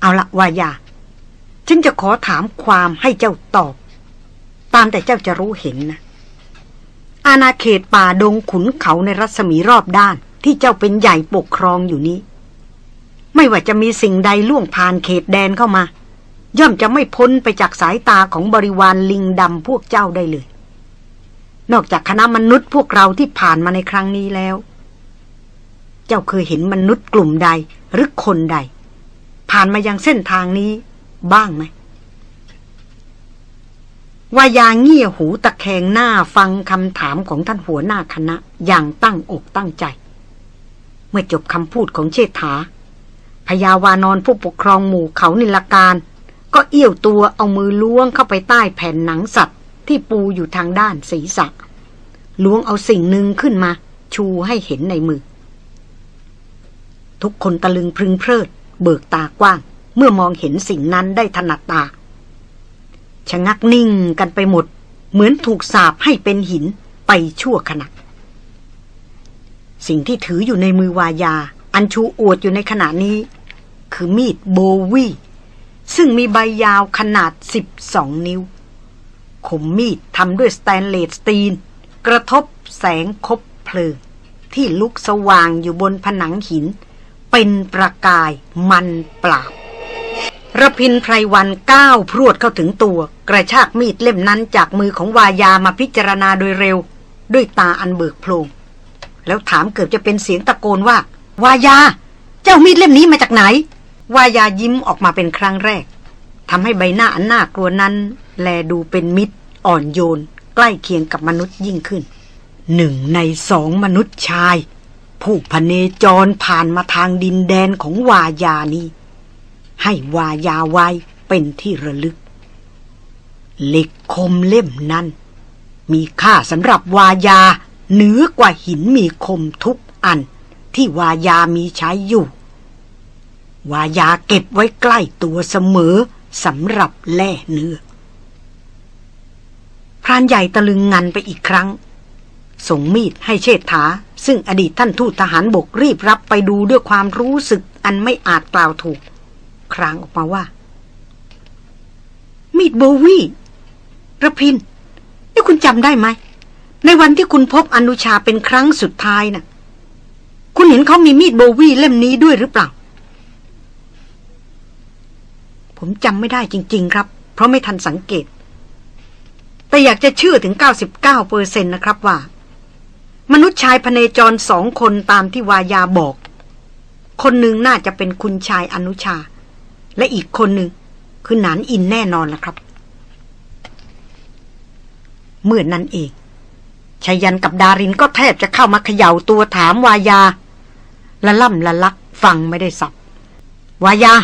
เอาละวายา ฉันจะขอถามความให้เจ้าตอบ ตามแต่เจ้าจะรู้เห็นนะอาณาเขตป่าดงขุนเขาในรัศมีรอบด้าน ที่เจ้าเป็นใหญ่ปกครองอยู่นี้ ไม่ว่าจะมีสิ่งใดล่วงผ่านเขตแดนเข้ามา ย่อมจะไม่พ้นไปจากสายตาของบริวารลิงดำพวกเจ้าได้เลย นอกจากคณะมนุษย์พวกเราที่ผ่านมาในครั้งนี้แล้ว เจ้าเคยเห็นมนุษย์กลุ่มใดหรือคนใด ผ่านมายังเส้นทางนี้บ้างไหมวายาเงี่ยหูตะแคงหน้าฟังคำถามของท่านหัวหน้าคณะอย่างตั้งอกตั้งใจ เมื่อจบคำพูดของเชษฐาพยาวานอนผู้ปกครองหมู่เขานิลการ ก็เอี้ยวตัวเอามือล้วงเข้าไปใต้แผ่นหนังสัตว์ ที่ปูอยู่ทางด้านศีรษะล้วงเอาสิ่งหนึ่งขึ้นมา ชูให้เห็นในมือ ทุกคนตะลึงพึงเพลิด เบิกตากว้าง เมื่อมองเห็นสิ่งนั้นได้ถนัดตาชะงักนิ่งกันไปหมด เหมือนถูกสาบให้เป็นหินไปชั่วขณะ สิ่งที่ถืออยู่ในมือวายา อันชูอวดอยู่ในขณะนี้ คือมีดโบวีซึ่งมีใบยาวขนาด 12 นิ้วคมมีดทำด้วยสแตนเลสสตีน กระทบแสงคบเพลิง ที่ลุกสว่างอยู่บนผนังหิน เป็นประกายมันปล่าระพินไพรวันก้าวพรวดเข้าถึงตัว กระชากมีดเล่มนั้นจากมือของวายามาพิจารณาโดยเร็ว ด้วยตาอันเบิกโพลง แล้วถามเกือบจะเป็นเสียงตะโกนว่า วายา เจ้ามีดเล่มนี้มาจากไหน วายายิ้มออกมาเป็นครั้งแรกทำให้ใบหน้าอันน่ากลัวนั้น แลดูเป็นมิตร อ่อนโยน ใกล้เคียงกับมนุษย์ยิ่งขึ้น หนึ่งในสองมนุษย์ชาย ผู้พเนจรผ่านมาทางดินแดนของวายานี้ ให้วายาไว้เป็นที่ระลึกเหล็กคมเล่มนั้น มีค่าสำหรับวายา เหนือกว่าหินมีคมทุกอัน ที่วายามีใช้อยู่ วายาเก็บไว้ใกล้ตัวเสมอสำหรับแล่เนื้อพรานใหญ่ตะลึงงันไปอีกครั้ง ส่งมีดให้เชษฐา ซึ่งอดีตท่านทูตทหารบกรีบรับไปดูด้วยความรู้สึกอันไม่อาจกล่าวถูก ครางออกมาว่า มีดโบวี่ระพินนี่คุณจำได้ไหม ในวันที่คุณพบอนุชาเป็นครั้งสุดท้ายนะ่ะ คุณเห็นเขามีมีดโบวี่เล่มนี้ด้วยหรือเปล่า ผมจำไม่ได้จริง ๆ ครับ เพราะไม่ทันสังเกต แต่อยากจะเชื่อถึง 99เปอร์เซ็นต์นะครับว่า มนุษย์ชายพเนจรสองคนตามที่วายาบอก คนหนึ่งน่าจะเป็นคุณชายอนุชา และอีกคนหนึ่งคือหนานอินแน่นอนละครับ เมื่อนนั้นเอง ชายันกับดารินก็แทบจะเข้ามาเขย่าตัวถามวายา ละล่ำละลักฟังไม่ได้สับ วายา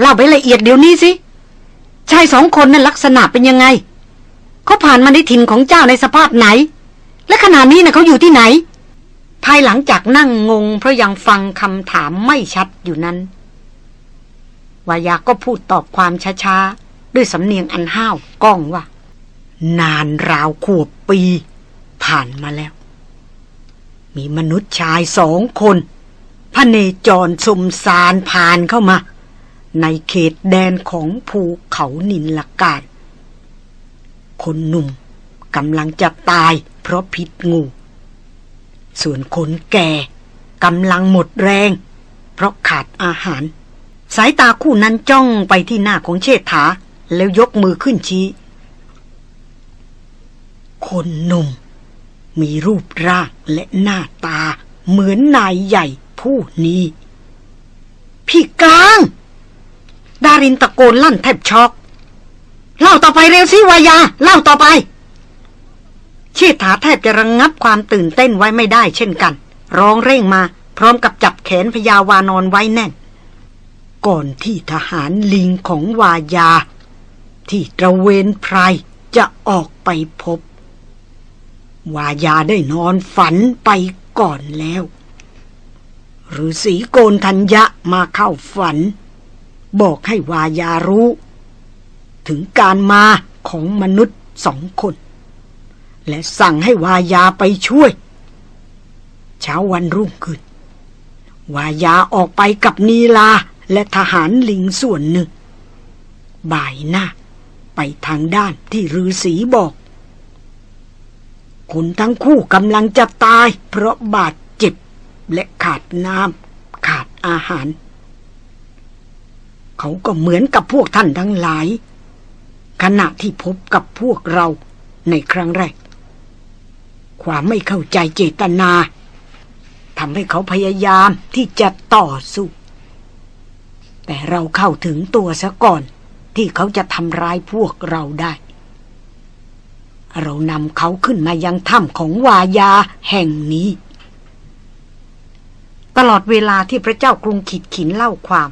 เล่าไปละเอียดเดี๋ยวนี้สิชายสองคนนั้นลักษณะเป็นยังไง เขาผ่านมาในถิ่นของเจ้าในสภาพไหน และขณะนี้นะเขาอยู่ที่ไหน ภายหลังจากนั่งงง เพราะยังฟังคำถามไม่ชัดอยู่นั้น วายาก็พูดตอบความช้าๆ ด้วยสำเนียงอันห้าวก้องว่า นานราวขวบปี ผ่านมาแล้ว มีมนุษย์ชายสองคนพระเนจรสมสารผ่านเข้ามา ในเขตแดนของภูเขานินลกาดคนหนุ่มกำลังจะตายเพราะพิษงู ส่วนคนแก่กำลังหมดแรง เพราะขาดอาหาร สายตาคู่นั้นจ้องไปที่หน้าของเชษฐาแล้วยกมือขึ้นชี้ คนหนุ่ม มีรูปร่างและหน้าตา เหมือนนายใหญ่ผู้นี้ พี่กลาง ดารินตะโกนลั่นแทบช็อกเล่าต่อไปเร็วสิวายา เล่าต่อไป เชษฐาแทบจะระงงับความตื่นเต้นไว้ไม่ได้เช่นกัน ร้องเร่งมาพร้อมกับจับแขนพยาวานอนไว้แน่น ก่อนที่ทหารลิงของวายา ที่ตระเวนไพรจะออกไปพบ วายาได้นอนฝันไปก่อนแล้วหรือสีโกนทัญญะมาเข้าฝัน บอกให้วายารู้ ถึงการมาของมนุษย์สองคน และสั่งให้วายาไปช่วย เช้าวันรุ่งขึ้น วายาออกไปกับนีลาและทหารลิงส่วนหนึ่ง บ่ายหน้าไปทางด้านที่ฤาษีบอก คุณทั้งคู่กำลังจะตาย เพราะบาดเจ็บ และขาดน้ำขาดอาหาร เขาก็เหมือนกับพวกท่านทั้งหลาย ขณะที่พบกับพวกเราในครั้งแรก ความไม่เข้าใจเจตนาทำให้เขาพยายามที่จะต่อสู้ แต่เราเข้าถึงตัวซะก่อนที่เขาจะทำร้ายพวกเราได้ เรานำเขาขึ้นมายังถ้ำของวายาแห่งนี้ ตลอดเวลาที่พระเจ้ากรุงขีดขินเล่าความ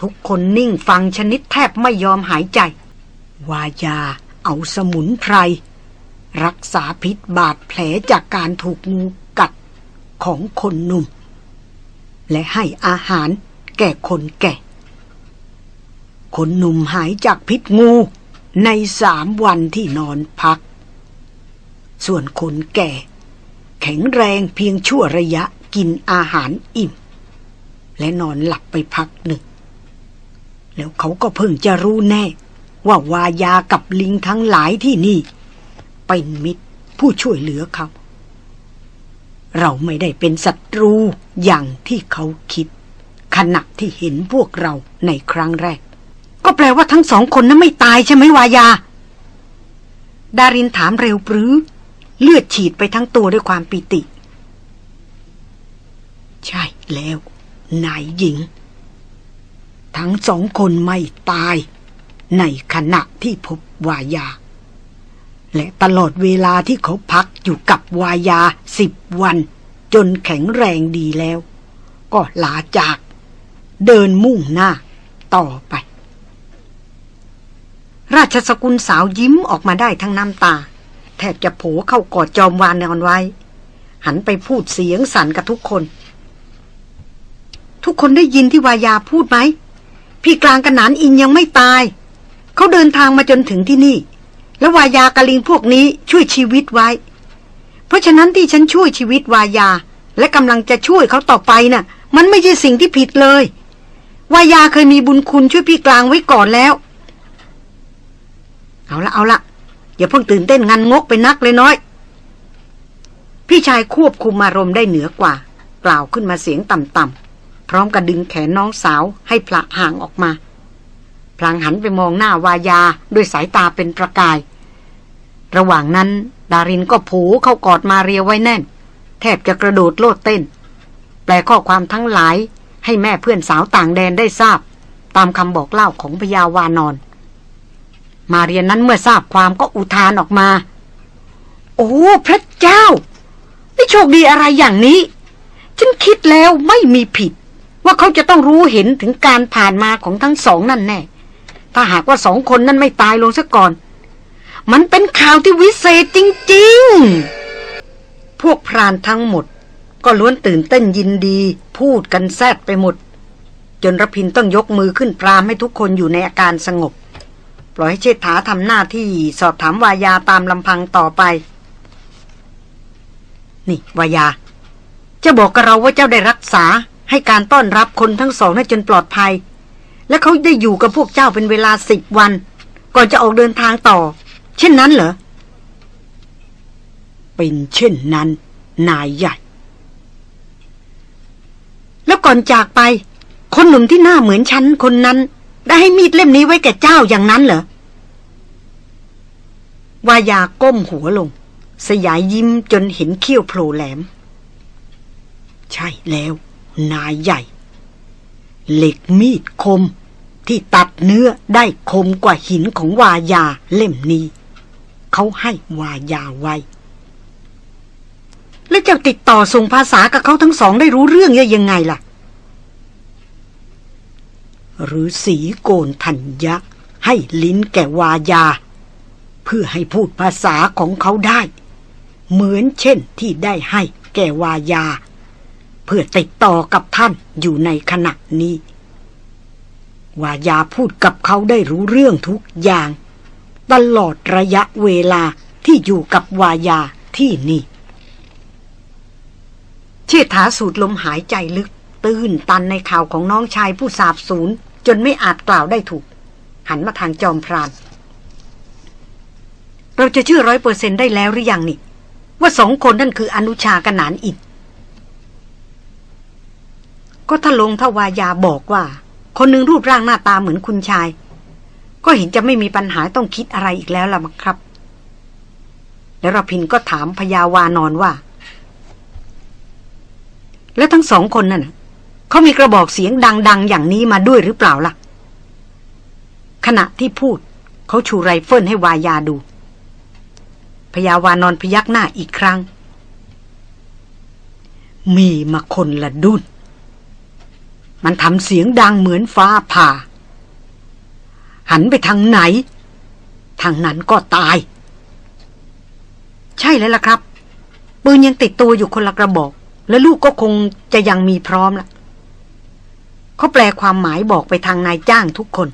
ทุกคนนิ่งฟังชนิดแทบไม่ยอมหายใจ วายาเอาสมุนไพร รักษาพิษบาดแผลจากการถูกงูกัดของคนหนุ่ม และให้อาหารแก่คนแก่ คนหนุ่มหายจากพิษงู ในสามวันที่นอนพัก ส่วนคนแก่ แข็งแรงเพียงชั่วระยะกินอาหารอิ่ม และนอนหลับไปพักหนึ่ง แล้วเขาก็เพิ่งจะรู้แน่ ว่าวายากับลิงทั้งหลายที่นี่ เป็นมิตรผู้ช่วยเหลือเขา เราไม่ได้เป็นศัตรูอย่างที่เขาคิด ขณะที่เห็นพวกเราในครั้งแรก แปลว่าทั้งสองคนนั้นไม่ตายใช่ไหมวายา ดารินถามเร็วปรือ เลือดฉีดไปทั้งตัวด้วยความปิติ ใช่แล้ว นายหญิง ทั้งสองคนไม่ตาย ในขณะที่พบวายา และตลอดเวลาที่เขาพักอยู่กับวายาสิบวัน จนแข็งแรงดีแล้ว ก็ลาจาก เดินมุ่งหน้าต่อไป ราชสกุลสาวยิ้มออกมาได้ทั้งน้ำตา แทบจะโผเข้ากอดจอมวานนอนไว้ หันไปพูดเสียงสั่นกับทุกคน ทุกคนได้ยินที่วายาพูดไหม พี่กลางกระหนานอินยังไม่ตาย เขาเดินทางมาจนถึงที่นี่ แล้ววายากะลิงพวกนี้ช่วยชีวิตไว้ เพราะฉะนั้นที่ฉันช่วยชีวิตวายา และกำลังจะช่วยเขาต่อไปน่ะ มันไม่ใช่สิ่งที่ผิดเลยวายาเคยมีบุญคุณช่วยพี่กลางไว้ก่อนแล้ว เอาละเอาละอย่าเพิ่งตื่นเต้นงันงกไปนักเลยน้อย พี่ชายควบคุมอารมณ์ได้เหนือกว่า กล่าวขึ้นมาเสียงต่ำๆ พร้อมกับดึงแขนน้องสาวให้พละห่างออกมา พลางหันไปมองหน้าวายาด้วยสายตาเป็นประกาย ระหว่างนั้น ดารินก็ผูเข้ากอดมาเรียไว้แน่น แทบจะกระโดดโลดเต้น แปลข้อความทั้งหลายให้แม่เพื่อนสาวต่างแดนได้ทราบ ตามคำบอกเล่าของพยาวานอน มาเรียนนั้นเมื่อทราบความก็อุทานออกมา โอ้พระเจ้าไม่โชคดีอะไรอย่างนี้ ฉันคิดแล้วไม่มีผิด ว่าเขาจะต้องรู้เห็นถึงการผ่านมาของทั้งสองนั่นแน่ ถ้าหากว่าสองคนนั้นไม่ตายลงซะก่อน มันเป็นข่าวที่วิเศษจริง ๆ พวกพรานทั้งหมด ก็ล้วนตื่นเต้นยินดี พูดกันแซดไปหมดจนระพินต้องยกมือขึ้นปรามให้ทุกคนอยู่ในอาการสงบ ปล่อยให้เชษฐาทำหน้าที่สอบถามวายาตามลำพังต่อไป นี่วายา จะบอกกับเราว่าเจ้าได้รักษา ให้การต้อนรับคนทั้งสองให้จนปลอดภัย และเขาได้อยู่กับพวกเจ้าเป็นเวลาสิบวัน ก่อนจะออกเดินทางต่อ เช่นนั้นเหรอ เป็นเช่นนั้น นายใหญ่ แล้วก่อนจากไป คนหนุ่มที่หน้าเหมือนฉันคนนั้น ได้ให้มีดเล่มนี้ไว้แก่เจ้าอย่างนั้นเหรอวายาก้มหัวลง สยายยิ้มจนเห็นเขี้ยวโผล่แหลม ใช่แล้ว นายใหญ่ เหล็กมีดคม ที่ตัดเนื้อได้คมกว่าหินของวายาเล่มนี้ เขาให้วายาไว้ แล้วเจ้าติดต่อส่งภาษากับเขาทั้งสองได้รู้เรื่องยังไงล่ะ หรือสีโกนทัญญะ ให้ลิ้นแก่วายา เพื่อให้พูดภาษาของเขาได้ เหมือนเช่นที่ได้ให้แก่วายา เพื่อติดต่อกับท่านอยู่ในขณะนี้ วายาพูดกับเขาได้รู้เรื่องทุกอย่าง ตลอดระยะเวลาที่อยู่กับวายาที่นี่เชษฐาสูดลมหายใจลึกตื้นตันในข่าวของน้องชายผู้สาบสูญ จนไม่อาจกล่าวได้ถูก หันมาทางจอมพราน เราจะเชื่อร้อยเปอร์เซ็นได้แล้วหรือยังนี่ ว่าสองคนนั่นคืออนุชากับหนานอิดก็ถ้าลงทวายาบอกว่า คนหนึ่งรูปร่างหน้าตาเหมือนคุณชาย ก็เห็นจะไม่มีปัญหาต้องคิดอะไรอีกแล้วล่ะมั้งครับ แล้วรพินก็ถามพยาวานอนว่า แล้วทั้งสองคนนั่น เขามีกระบอกเสียงดัง ๆ อย่างนี้มาด้วยหรือเปล่าล่ะ ขณะที่พูด เขาชูไรเฟิลให้วายาดู พยาวานอนพยักหน้าอีกครั้ง มีมาคนละดุนมันทำเสียงดังเหมือนฟ้าผ่า หันไปทางไหน ทางนั้นก็ตาย ใช่แล้วล่ะครับ ปืนยังติดตัวอยู่คนละกระบอก และลูกก็คงจะยังมีพร้อมล่ะ เขาแปลความหมายบอกไปทางนายจ้างทุกคน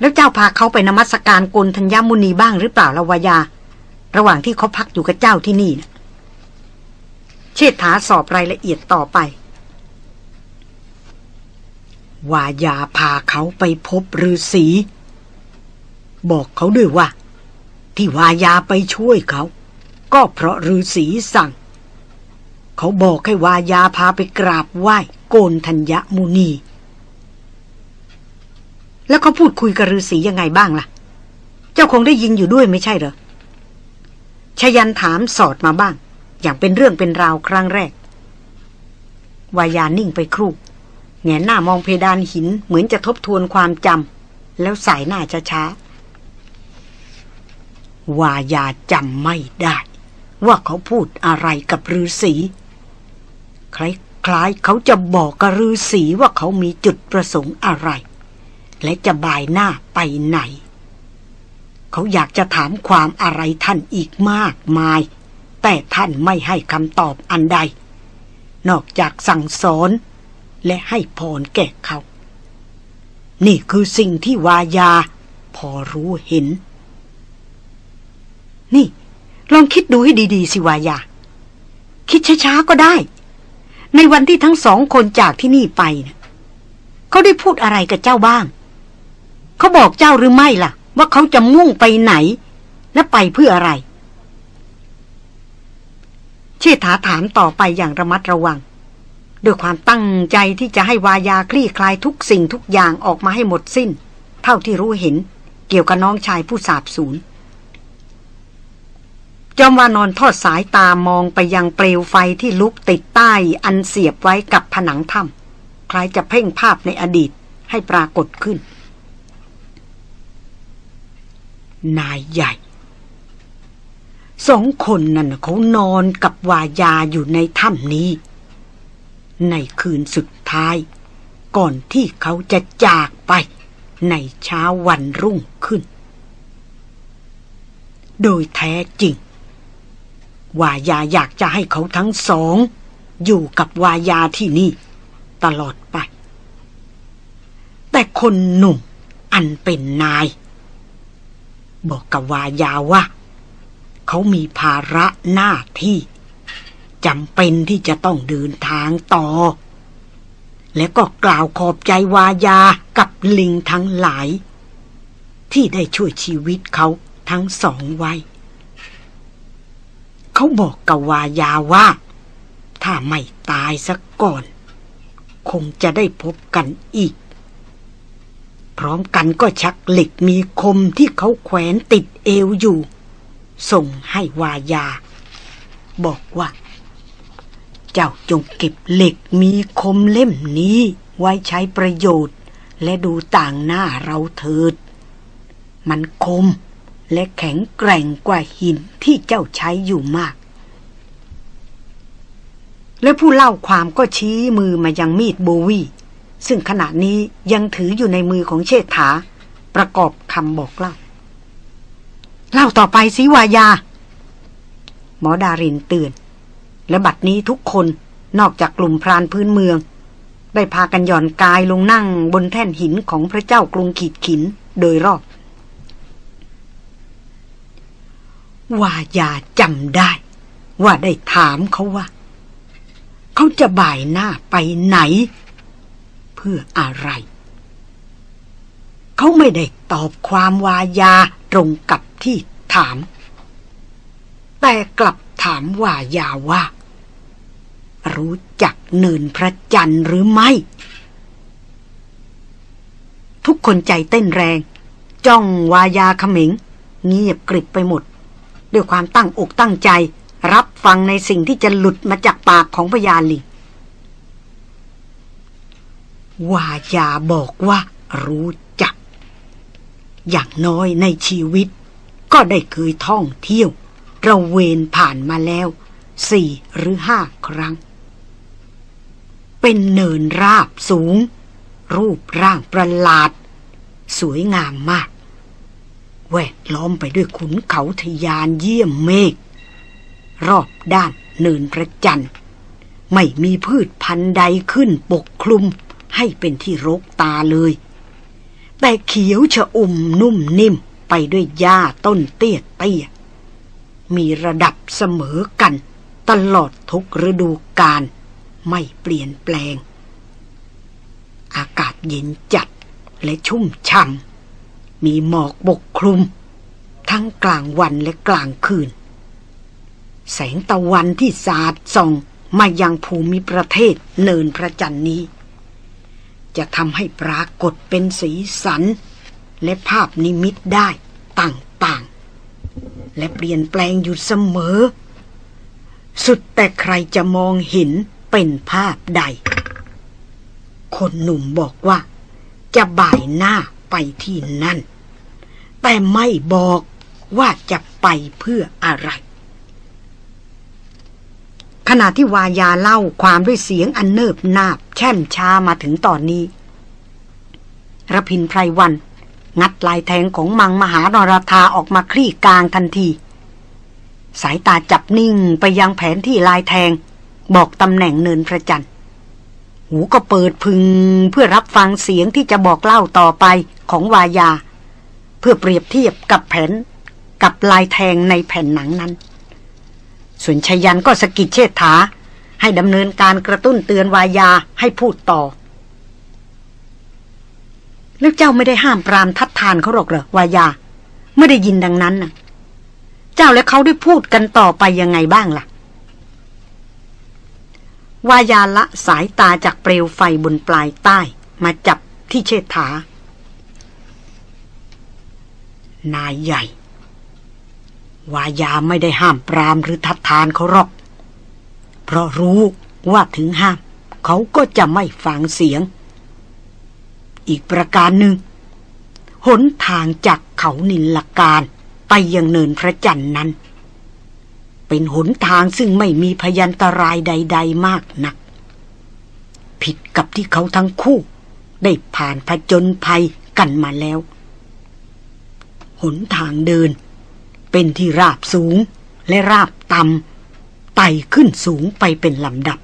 แล้วเจ้าพาเขาไปนมัสการกลธัญมุนีบ้างหรือเปล่าละวายา ระหว่างที่เขาพักอยู่กับเจ้าที่นี่นะเชษฐาสอบรายละเอียดต่อไป วายาพาเขาไปพบฤาษีบอกเขาด้วยว่า ที่วายาไปช่วยเขา ก็เพราะฤาษีสั่ง เขาบอกให้วายาพาไปกราบไหว้โกนธัญญมุนี แล้วเขาพูดคุยกับฤาษียังไงบ้างล่ะ เจ้าคงได้ยินอยู่ด้วยไม่ใช่เหรอชยันถามสอดมาบ้าง อย่างเป็นเรื่องเป็นราวครั้งแรก วายานิ่งไปครู่แงหน้ามองเพดานหินเหมือนจะทบทวนความจำแล้วสายหน้าช้าๆวายาจำไม่ได้ ว่าเขาพูดอะไรกับฤาษี คล้ายๆเขาจะบอกกับฤาษีว่าเขามีจุดประสงค์อะไร และจะบ่ายหน้าไปไหน เขาอยากจะถามความอะไรท่านอีกมากมาย แต่ท่านไม่ให้คำตอบอันใด นอกจากสั่งสอนและให้พรแก่เขา นี่คือสิ่งที่วายา พอรู้เห็น นี่ ลองคิดดูให้ดี ๆ สิวายา คิดช้า ๆ ก็ได้ ในวันที่ทั้งสองคนจากที่นี่ไปนะเขาได้พูดอะไรกับเจ้าบ้าง เขาบอกเจ้าหรือไม่ล่ะ ว่าเขาจะมุ่งไปไหน และไปเพื่ออะไร เชษฐาถามต่อไปอย่างระมัดระวังด้วยความตั้งใจที่จะให้วายาคลี่คลายทุกสิ่งทุกอย่างออกมาให้หมดสิ้น เท่าที่รู้เห็นเกี่ยวกับน้องชายผู้สาบสูญ จอมวานอนทอดสายตามองไปยังเปลวไฟที่ลุกติดใต้อันเสียบไว้กับผนังถ้ำคล้ายจะเพ่งภาพในอดีตให้ปรากฏขึ้น นายใหญ่ สองคนนั่นเขานอนกับวายาอยู่ในถ้ำนี้ ในคืนสุดท้าย ก่อนที่เขาจะจากไปในเช้าวันรุ่งขึ้น โดยแท้จริง วายาอยากจะให้เขาทั้งสอง อยู่กับวายาที่นี่ ตลอดไป แต่คนหนุ่มอันเป็นนาย บอกกับวายาว่า เขามีภาระหน้าที่จำเป็นที่จะต้องเดินทางต่อ และก็กล่าวขอบใจวายากับลิงทั้งหลาย ที่ได้ช่วยชีวิตเขาทั้งสองไว้ เขาบอกกับวายาว่า ถ้าไม่ตายสักก่อน คงจะได้พบกันอีก พร้อมกันก็ชักเหล็กมีคมที่เขาแขวนติดเอวอยู่ ส่งให้วายา บอกว่า เจ้าจงเก็บเหล็กมีคมเล่มนี้ไว้ใช้ประโยชน์ และดูต่างหน้าเราเถิด มันคม และแข็งแกร่งกว่าหินที่เจ้าใช้อยู่มาก และผู้เล่าความก็ชี้มือมายังมีดโบวีซึ่งขณะนี้ยังถืออยู่ในมือของเชษฐา ประกอบคำบอกเล่า เล่าต่อไปสิวายา หมอดารินเตือน และบัดนี้ทุกคนนอกจากกลุ่มพรานพื้นเมือง ได้พากันหย่อนกายลงนั่งบนแท่นหินของพระเจ้ากรุงขีดขินโดยรอบ ว่าอย่าจำได้ ว่าได้ถามเขาว่า เขาจะบ่ายหน้าไปไหน เพื่ออะไร เขาไม่ได้ตอบความวายาตรงกับที่ถาม แต่กลับถามวายาว่า รู้จักเนินพระจันทร์หรือไม่ ทุกคนใจเต้นแรง จ้องวายาขมิงเงียบกริบไปหมด ด้วยความตั้งอกตั้งใจ รับฟังในสิ่งที่จะหลุดมาจากปากของพยาลิงวายาบอกว่ารู้จัก อย่างน้อยในชีวิต ก็ได้เคยท่องเที่ยวระเวนผ่านมาแล้วสี่หรือห้าครั้ง เป็นเนินราบสูง รูปร่างประหลาด สวยงามมาก แวดล้อมไปด้วยขุนเขาทยานเยี่ยมเมฆรอบด้านเนินพระจันทร์ไม่มีพืชพันธุ์ใดขึ้นปกคลุมให้เป็นที่รกตาเลย แต่เขียวชะอุ่มนุ่มนิ่มไปด้วยหญ้าต้นเตี้ยเตี้ยมีระดับเสมอกันตลอดทุกฤดูกาลไม่เปลี่ยนแปลง อากาศเย็นจัดและชุ่มช่ำ มีหมอกปกคลุม ทั้งกลางวันและกลางคืน แสงตะวันที่สาดส่องมายังภูมิประเทศเนินพระจันทร์นี้ จะทำให้ปรากฏเป็นสีสัน และภาพนิมิตได้ต่างๆ และเปลี่ยนแปลงอยู่เสมอ สุดแต่ใครจะมองเห็นเป็นภาพใด คนหนุ่มบอกว่า จะบ่ายหน้าไปที่นั่น แต่ไม่บอกว่าจะไปเพื่ออะไร ขณะที่วายาเล่าความด้วยเสียงอันเนิบนาบ แช่มช้ามาถึงตอนนี้ระพินไพรวัน งัดลายแทงของมังมหานรธาออกมาคลี่กลางทันที สายตาจับนิ่งไปยังแผนที่ลายแทง บอกตำแหน่งเนินพระจันทร์หูก็เปิดพึงเพื่อรับฟังเสียงที่จะบอกเล่าต่อไปของวายา เพื่อเปรียบเทียบกับแผนกับลายแทงในแผ่นหนังนั้น ส่วนชยันก็สกิดเชษฐา ให้ดำเนินการกระตุ้นเตือนวายาให้พูดต่อ แล้วเจ้าไม่ได้ห้ามปรามทัดทานเขาหรอกเหรอวายา ไม่ได้ยินดังนั้นน่ะเจ้าและเขาได้พูดกันต่อไปยังไงบ้างล่ะ วายาละสายตาจากเปลวไฟบนปลายใต้มาจับที่เชษฐา นายใหญ่ วายาไม่ได้ห้ามปรามหรือทัดทานเขาหรอก เพราะรู้ว่าถึงห้าม เขาก็จะไม่ฟังเสียง อีกประการหนึ่ง หนทางจากเขานินลการไปยังเนินพระจันทร์นั้น เป็นหนทางซึ่งไม่มีพยันตรายใด ๆ มากนัก ผิดกับที่เขาทั้งคู่ ได้ผ่านผจญภัยกันมาแล้ว หนทางเดิน เป็นที่ราบสูงและราบต่ำไต่ขึ้นสูงไปเป็นลำดับ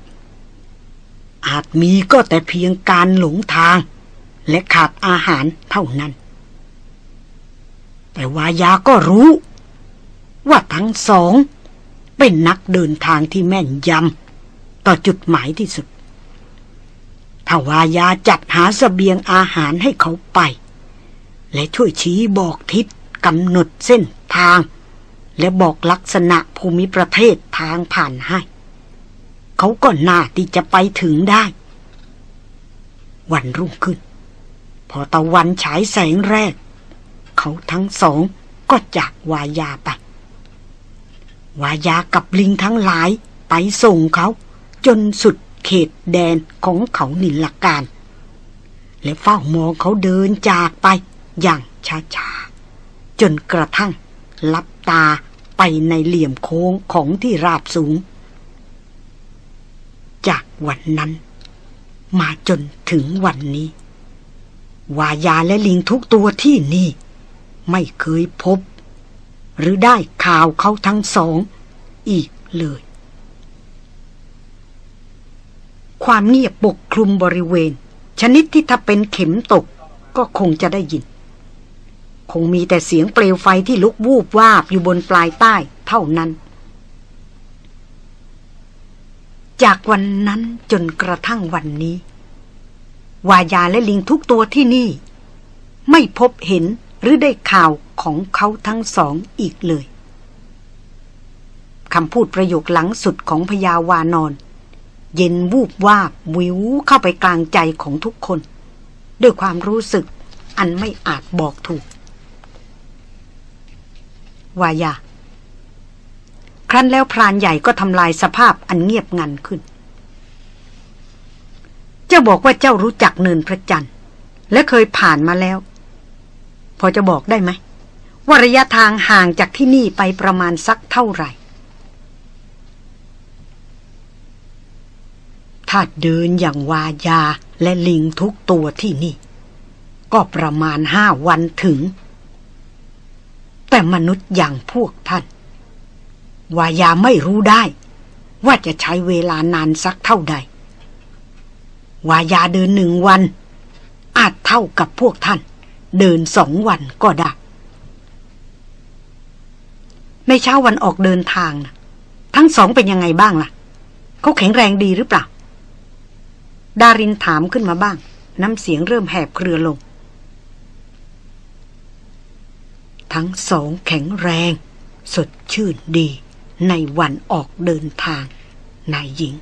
อาจมีก็แต่เพียงการหลงทาง และขาดอาหารเท่านั้น แต่วายาก็รู้ ว่าทั้งสอง เป็นนักเดินทางที่แม่นยำต่อจุดหมายที่สุดถ้าวายาจัดหาสเสบียงอาหารให้เขาไป และช่วยชี้บอกทิศ กำหนดเส้นทาง และบอกลักษณะภูมิประเทศทางผ่านให้ เขาก็น่าที่จะไปถึงได้ วันรุ่งขึ้น พอตะวันฉายแสงแรก เขาทั้งสองก็จากวายาไป วายากับลิงทั้งหลายไปส่งเขาจนสุดเขตแดนของเขานิลการ และเฝ้ามองเขาเดินจากไปอย่างช้าๆ จนกระทั่งลับตาไปในเหลี่ยมโค้งของที่ราบสูง จากวันนั้น มาจนถึงวันนี้ วายาและลิงทุกตัวที่นี่ ไม่เคยพบ หรือได้ข่าวเขาทั้งสอง อีกเลย ความเงียบปกคลุมบริเวณ ชนิดที่ถ้าเป็นเข็มตกก็คงจะได้ยิน คงมีแต่เสียงเปลวไฟที่ลุกวูบวาบอยู่บนปลายใต้เท่านั้น จากวันนั้นจนกระทั่งวันนี้ วายาและลิงทุกตัวที่นี่ ไม่พบเห็นหรือได้ข่าวของเขาทั้งสองอีกเลยคำพูดประโยคหลังสุดของพญาวานอน เย็นวูบวาบวิวเข้าไปกลางใจของทุกคน ด้วยความรู้สึกอันไม่อาจบอกถูก วายา ครั้นแล้วพรานใหญ่ก็ทำลายสภาพอันเงียบงันขึ้นเจ้าจ้าบอกว่าเจ้ารู้จักเนินพระจันทร์ และเคยผ่านมาแล้ว พอจะบอกได้ไหมว่าระยะทางห่างจากที่นี่ไปประมาณสักเท่าไหร่ ถ้าเดินอย่างวายาและลิงทุกตัวที่นี่ ก็ประมาณห้าวันถึง แต่มนุษย์อย่างพวกท่าน วายาไม่รู้ได้ ว่าจะใช้เวลานานสักเท่าใด วายาเดินหนึ่งวัน อาจเท่ากับพวกท่าน เดินสองวันก็ได้ ในเช้าวันออกเดินทางนะทั้งสองเป็นยังไงบ้างล่ะ เขาแข็งแรงดีหรือเปล่า ดารินถามขึ้นมาบ้าง น้ำเสียงเริ่มแหบเครือลง ทั้งสองแข็งแรง สดชื่นดี ในวันออกเดินทาง นายหญิง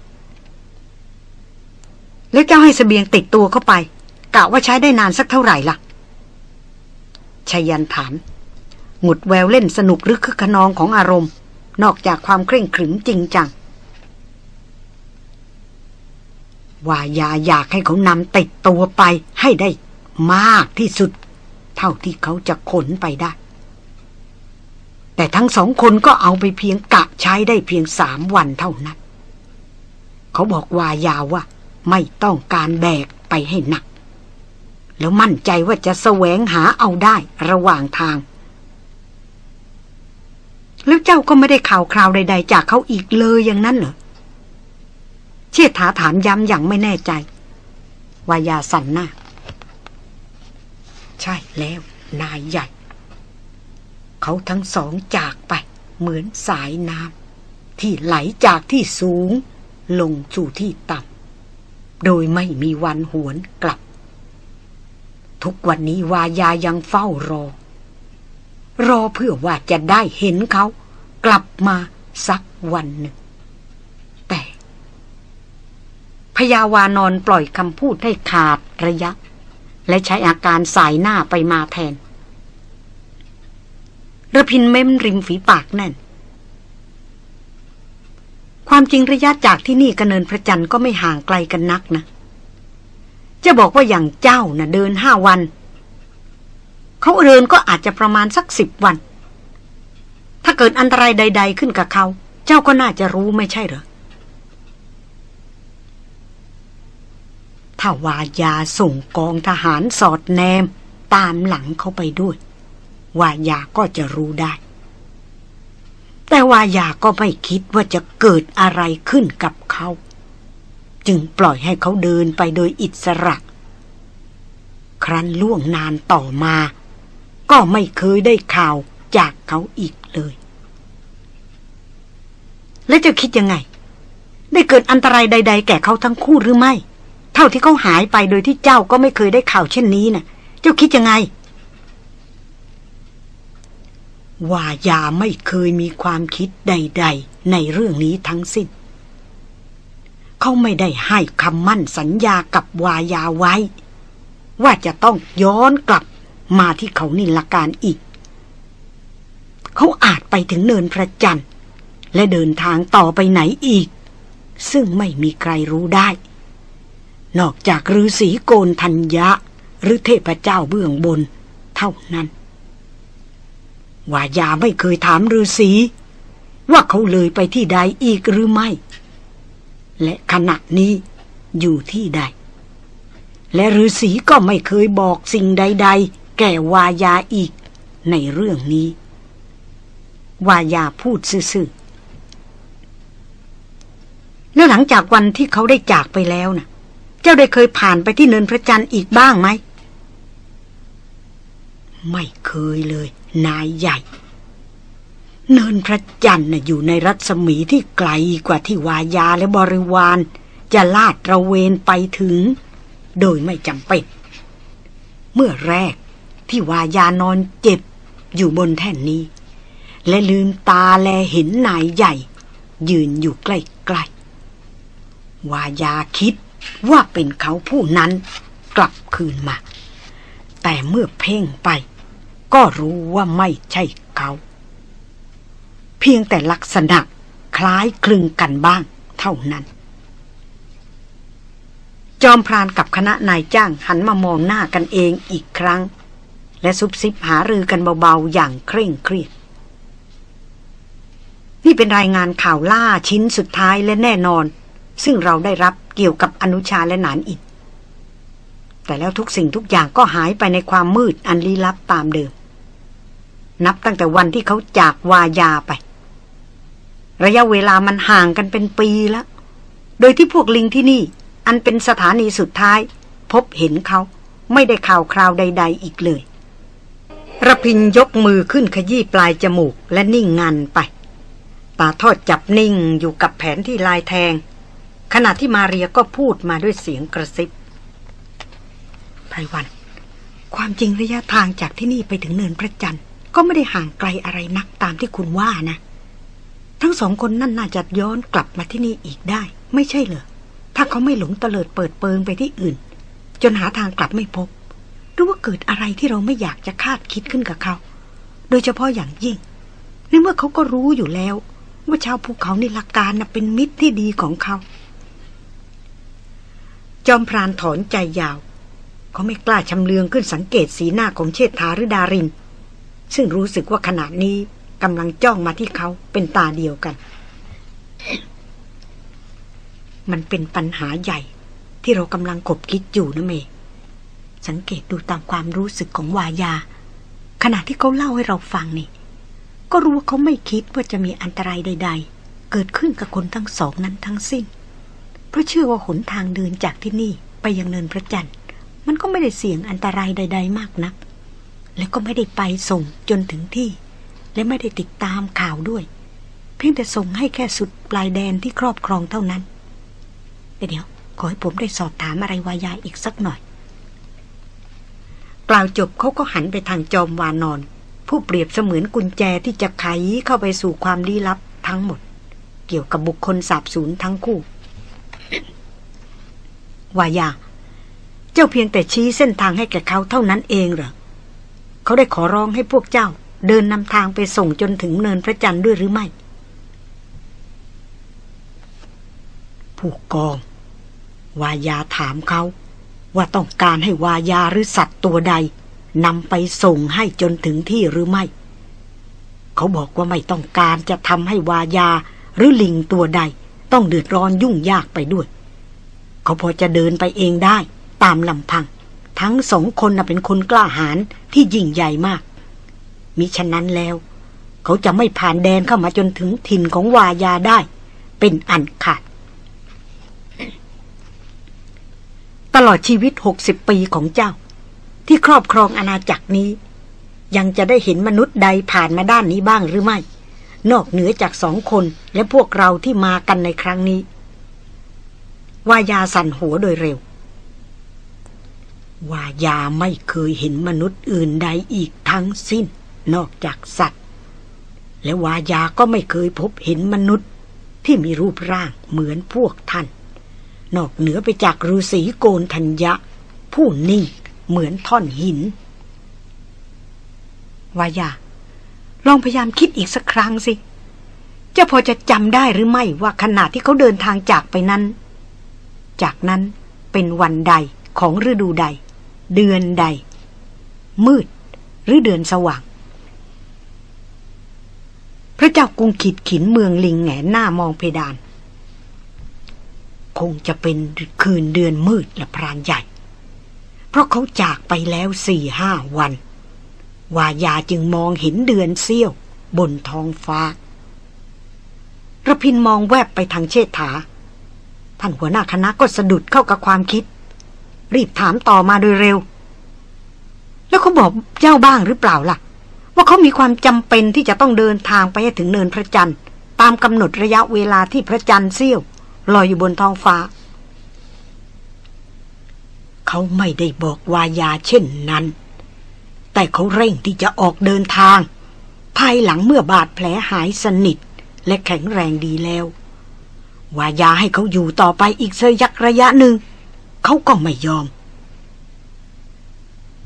แล้วเจ้าให้สเสบียงติดตัวเข้าไปกะว่าใช้ได้นานสักเท่าไหร่ล่ะชยันถามหงุดแววเล่นสนุกหรือคึกขนองของอารมณ์ นอกจากความเคร่งขรึมจริงจังว่ายาอยากให้เขานำติดตัวไปให้ได้มากที่สุด เท่าที่เขาจะขนไปได้ แต่ทั้งสองคนก็เอาไปเพียงกะใช้ได้เพียงสามวันเท่านั้น เขาบอกวายาว่า ไม่ต้องการแบกไปให้หนัก แล้วมั่นใจว่าจะแสวงหาเอาได้ระหว่างทาง แล้วเจ้าก็ไม่ได้ข่าวคราวใด ๆ จากเขาอีกเลยอย่างนั้นเหรอเชิดถาถามย้ำอย่างไม่แน่ใจ วายาสันหน้า ใช่แล้วนายใหญ่ เขาทั้งสองจากไป เหมือนสายน้ำที่ไหลจากที่สูง ลงสู่ที่ต่ำโดยไม่มีวันหวนกลับ ทุกวันนี้วายายังเฝ้ารอ รอเพื่อว่าจะได้เห็นเขากลับมาสักวันหนึ่ง แต่พยาวานอนปล่อยคำพูดให้ขาดระยะ และใช้อาการสายหน้าไปมาแทน ระพินเม้มริมฝีปากแน่น ความจริงระยะจากที่นี่กับเนินพระจันทร์ก็ไม่ห่างไกลกันนักนะ จะบอกว่าอย่างเจ้านะ่ะเดินห้าวัน เขาเดินก็อาจจะประมาณสักสิบวัน ถ้าเกิดอันตรายใด ๆ ขึ้นกับเขา เจ้าก็น่าจะรู้ไม่ใช่เหรอถ้าวายาส่งกองทหารสอดแนม ตามหลังเขาไปด้วย วายาก็จะรู้ได้ แต่วายาก็ไม่คิดว่าจะเกิดอะไรขึ้นกับเขา จึงปล่อยให้เขาเดินไปโดยอิสระ ครั้นล่วงนานต่อมา ก็ไม่เคยได้ข่าวจากเขาอีกเลย แล้วจะคิดยังไง ได้เกิดอันตรายใด ๆ แก่เขาทั้งคู่หรือไม่ เท่าที่เขาหายไปโดยที่เจ้าก็ไม่เคยได้ข่าวเช่นนี้นะ่ะ เจ้าคิดยังไง วายาไม่เคยมีความคิดใด ๆ ในเรื่องนี้ทั้งสิ้น เขาไม่ได้ให้คำมั่นสัญญากับวายาไว้ ว่าจะต้องย้อนกลับมาที่เขานิลการอีก เขาอาจไปถึงเนินพระจันทร์และเดินทางต่อไปไหนอีก ซึ่งไม่มีใครรู้ได้ นอกจากฤาษีโกนทัญญะ หรือเทพเจ้าเบื้องบน เท่านั้น วายาไม่เคยถามฤาษีว่าเขาเลยไปที่ใดอีกหรือไม่ และขณะนี้อยู่ที่ใด และฤาษีก็ไม่เคยบอกสิ่งใด ๆ แก่วายาอีกในเรื่องนี้ วายาพูดซื่อแล้วหลังจากวันที่เขาได้จากไปแล้วนะ่ะ เจ้าได้เคยผ่านไปที่เนินพระจันทร์อีกบ้างไหม ไม่เคยเลย นายใหญ่ เนินพระจันทร์น่ะอยู่ในรัศมีที่ไกลกว่าที่วายาและบริวาร จะลาดตระเวนไปถึง โดยไม่จำเป็น เมื่อแรกที่วายานอนเจ็บอยู่บนแท่นนี้ และลืมตาแลเห็นนายใหญ่ ยืนอยู่ใกล้ๆ วายาคิดว่าเป็นเขาผู้นั้นกลับคืนมา แต่เมื่อเพ่งไป ก็รู้ว่าไม่ใช่เขา เพียงแต่ลักษณะคล้ายคลึงกันบ้างเท่านั้น จอมพรานกับคณะนายจ้างหันมามองหน้ากันเองอีกครั้ง และซุบซิบหารือกันเบาๆอย่างเคร่งเครียดนี่เป็นรายงานข่าวล่าชิ้นสุดท้ายและแน่นอน ซึ่งเราได้รับเกี่ยวกับอนุชาและนานอินแต่แล้วทุกสิ่งทุกอย่างก็หายไปในความมืดอันลี้ลับตามเดิม นับตั้งแต่วันที่เขาจากวายาไป ระยะเวลามันห่างกันเป็นปีแล้ว โดยที่พวกลิงที่นี่ อันเป็นสถานีสุดท้าย พบเห็นเขาไม่ได้ข่าวคราวใด ๆ อีกเลยระพินยกมือขึ้นขยี้ปลายจมูกและนิ่งงันไป ตาทอดจับนิ่งอยู่กับแผนที่ลายแทง ขณะที่มาเรียก็พูดมาด้วยเสียงกระซิบไพรวัน ความจริงระยะทางจากที่นี่ไปถึงเนินพระจันทร์ ก็ไม่ได้ห่างไกลอะไรนักตามที่คุณว่านะ ทั้งสองคนนั่นน่าจะย้อนกลับมาที่นี่อีกได้ ไม่ใช่เหรอ ถ้าเขาไม่หลงเตลิดเปิดเปิงไปที่อื่น จนหาทางกลับไม่พบ หรือว่าเกิดอะไรที่เราไม่อยากจะคาดคิดขึ้นกับเขา โดยเฉพาะอย่างยิ่ง ในเมื่อเขาก็รู้อยู่แล้ว ว่าชาวภูเขาในหลักการนะเป็นมิตรที่ดีของเขา จอมพรานถอนใจยาว เขาไม่กล้าชำเลืองขึ้นสังเกตสีหน้าของเชษฐาหรือดาริน ซึ่งรู้สึกว่าขณะนี้กำลังจ้องมาที่เขาเป็นตาเดียวกัน มันเป็นปัญหาใหญ่ที่เรากำลังขบคิดอยู่นะเม สังเกตดูตามความรู้สึกของวายา ขณะที่เขาเล่าให้เราฟังนี่ ก็รู้ว่าเขาไม่คิดว่าจะมีอันตรายใด ๆ เกิดขึ้นกับคนทั้งสองนั้นทั้งสิ้น เพราะเชื่อว่าหนทางเดินจากที่นี่ไปยังเนินพระจันทร์ มันก็ไม่ได้เสี่ยงอันตรายใด ๆ มากนัก และก็ไม่ได้ไปส่งจนถึงที่ และไม่ได้ติดตามข่าวด้วย เพียงแต่ส่งให้แค่สุดปลายแดนที่ครอบครองเท่านั้นแต่เดี๋ยว ขอให้ผมได้สอบถามอะไรวายาอีกสักหน่อย กล่าวจบเขาก็หันไปทางจอมวานอน ผู้เปรียบเสมือนกุญแจที่จะไขเข้าไปสู่ความลี้ลับทั้งหมด เกี่ยวกับบุคคลสาบสูญทั้งคู่วายา เจ้าเพียงแต่ชี้เส้นทางให้แก่เขาเท่านั้นเองเหรอ เขาได้ขอร้องให้พวกเจ้า เดินนำทางไปส่งจนถึงเนินพระจันทร์ด้วยหรือไม่ ผู้กอง วายาถามเขา ว่าต้องการให้วายาหรือสัตว์ตัวใดนำไปส่งให้จนถึงที่หรือไม่ เขาบอกว่าไม่ต้องการจะทำให้วายาหรือลิงตัวใด ต้องเดือดร้อนยุ่งยากไปด้วย เขาพอจะเดินไปเองได้ตามลำพัง ทั้งสองคนน่ะเป็นคนกล้าหาญที่ยิ่งใหญ่มาก มิฉะนั้นแล้ว เขาจะไม่ผ่านแดนเข้ามาจนถึงถิ่นของวายาได้ เป็นอันขาด ตลอดชีวิตหกสิบปีของเจ้า ที่ครอบครองอาณาจักรนี้ ยังจะได้เห็นมนุษย์ใดผ่านมาด้านนี้บ้างหรือไม่ นอกเหนือจากสองคนและพวกเราที่มากันในครั้งนี้ วายาสั่นหัวโดยเร็ว ว่ายาไม่เคยเห็นมนุษย์อื่นใดอีกทั้งสิ้น นอกจากสัตว์ และวายาก็ไม่เคยพบเห็นมนุษย์ที่มีรูปร่างเหมือนพวกท่าน นอกเหนือไปจากฤาษีโกนธัญญะ ผู้นิ่งเหมือนท่อนหิน วายา ลองพยายามคิดอีกสักครั้งสิ จะพอจะจำได้หรือไม่ว่าขณะที่เขาเดินทางจากไปนั้น จากนั้นเป็นวันใดของฤดูใด เดือนใด มืด หรือเดือนสว่าง พระเจ้ากรุงขีดขินเมืองลิงแงหน้ามองเพดาน คงจะเป็นคืนเดือนมืดและพรานใหญ่ เพราะเขาจากไปแล้วสี่ห้าวัน วายาจึงมองเห็นเดือนเสี้ยว บนท้องฟ้าระพินมองแวบไปทางเชษฐา ท่านหัวหน้าคณะก็สะดุดเข้ากับความคิด รีบถามต่อมาโดยเร็ว แล้วเขาบอกเจ้าบ้างหรือเปล่าล่ะ ว่าเขามีความจำเป็นที่จะต้องเดินทางไปถึงเนินพระจันทร์ตามกำหนดระยะเวลาที่พระจันทร์เสี้ยวลอยอยู่บนท้องฟ้า เขาไม่ได้บอกวายาเช่นนั้น แต่เขาเร่งที่จะออกเดินทาง ภายหลังเมื่อบาดแผลหายสนิทและแข็งแรงดีแล้ว วายาให้เขาอยู่ต่อไปอีกสยักระยะหนึ่ง เขาก็ไม่ยอม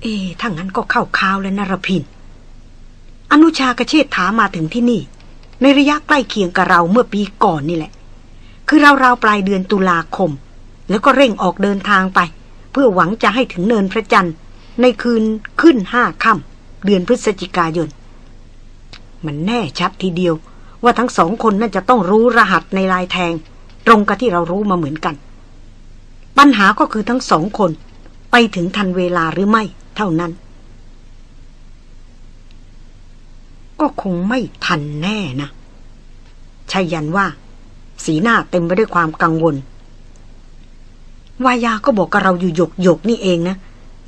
เอถ้างั้นก็เข้าข่าวแล้วนรพิน อนุชากระเชษฐามาถึงที่นี่ ในระยะใกล้เคียงกับเราเมื่อปีก่อนนี่แหละ คือราวๆปลายเดือนตุลาคม แล้วก็เร่งออกเดินทางไป เพื่อหวังจะให้ถึงเนินพระจันทร์ ในคืนขึ้นห้าค่ำเดือนพฤศจิกายน มันแน่ชัดทีเดียวว่าทั้งสองคนน่าจะต้องรู้รหัสในลายแทง ตรงกับที่เรารู้มาเหมือนกัน ปัญหาก็คือทั้งสองคน ไปถึงทันเวลาหรือไม่ เท่านั้น ก็คงไม่ทันแน่นะชัยยันว่า สีหน้าเต็มไปด้วยความกังวล วายาก็บอกกับเราอยู่หยกหยกนี่เองนะ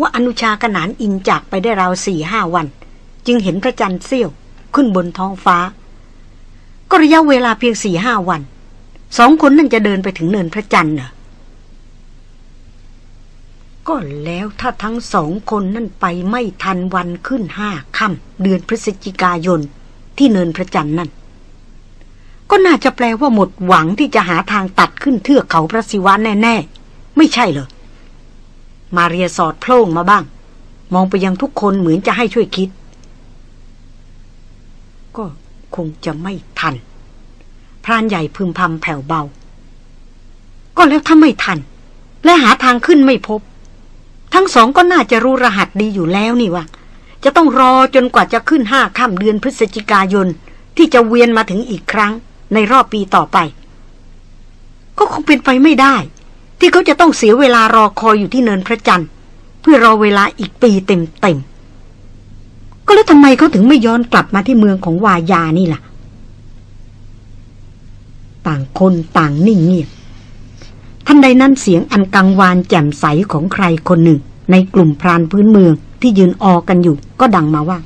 ว่าอนุชากนานอินจากไปได้ราวสี่ห้าวัน จึงเห็นพระจันทร์เสี้ยว ขึ้นบนท้องฟ้า ก็ระยะเวลาเพียงสี่ห้าวัน สองคนนั่นจะเดินไปถึงเนินพระจันทร์เหรอ ก็แล้วถ้าทั้งสองคนนั่นไปไม่ทันวันขึ้นห้าค่ำเดือนพฤศจิกายน ที่เนินพระจันทร์นั่น ก็น่าจะแปลว่าหมดหวังที่จะหาทางตัดขึ้นเทือกเขาพระศิวะแน่ ๆ ไม่ใช่เหรอ มาเรียสอดโพล่งมาบ้าง มองไปยังทุกคนเหมือนจะให้ช่วยคิด ก็คงจะไม่ทัน พรานใหญ่พึมพำแผ่วเบา ก็แล้วถ้าไม่ทัน และหาทางขึ้นไม่พบ ทั้งสองก็น่าจะรู้รหัสดีอยู่แล้วนี่ว่า จะต้องรอจนกว่าจะขึ้นห้าค่ำเดือนพฤศจิกายน ที่จะเวียนมาถึงอีกครั้ง ในรอบปีต่อไป ก็คงเป็นไปไม่ได้ ที่เขาจะต้องเสียเวลารอคอยอยู่ที่เนินพระจันทร์ เพื่อรอเวลาอีกปีเต็มๆก็แล้วทำไมเขาถึงไม่ย้อนกลับมาที่เมืองของวายานี่ล่ะ ต่างคนต่างนิ่งเงียบ ทันใดนั้นเสียงอันกังวานแจ่มใสของใครคนหนึ่ง ในกลุ่มพรานพื้นเมืองที่ยืนออกันอยู่ ก็ดังมาว่า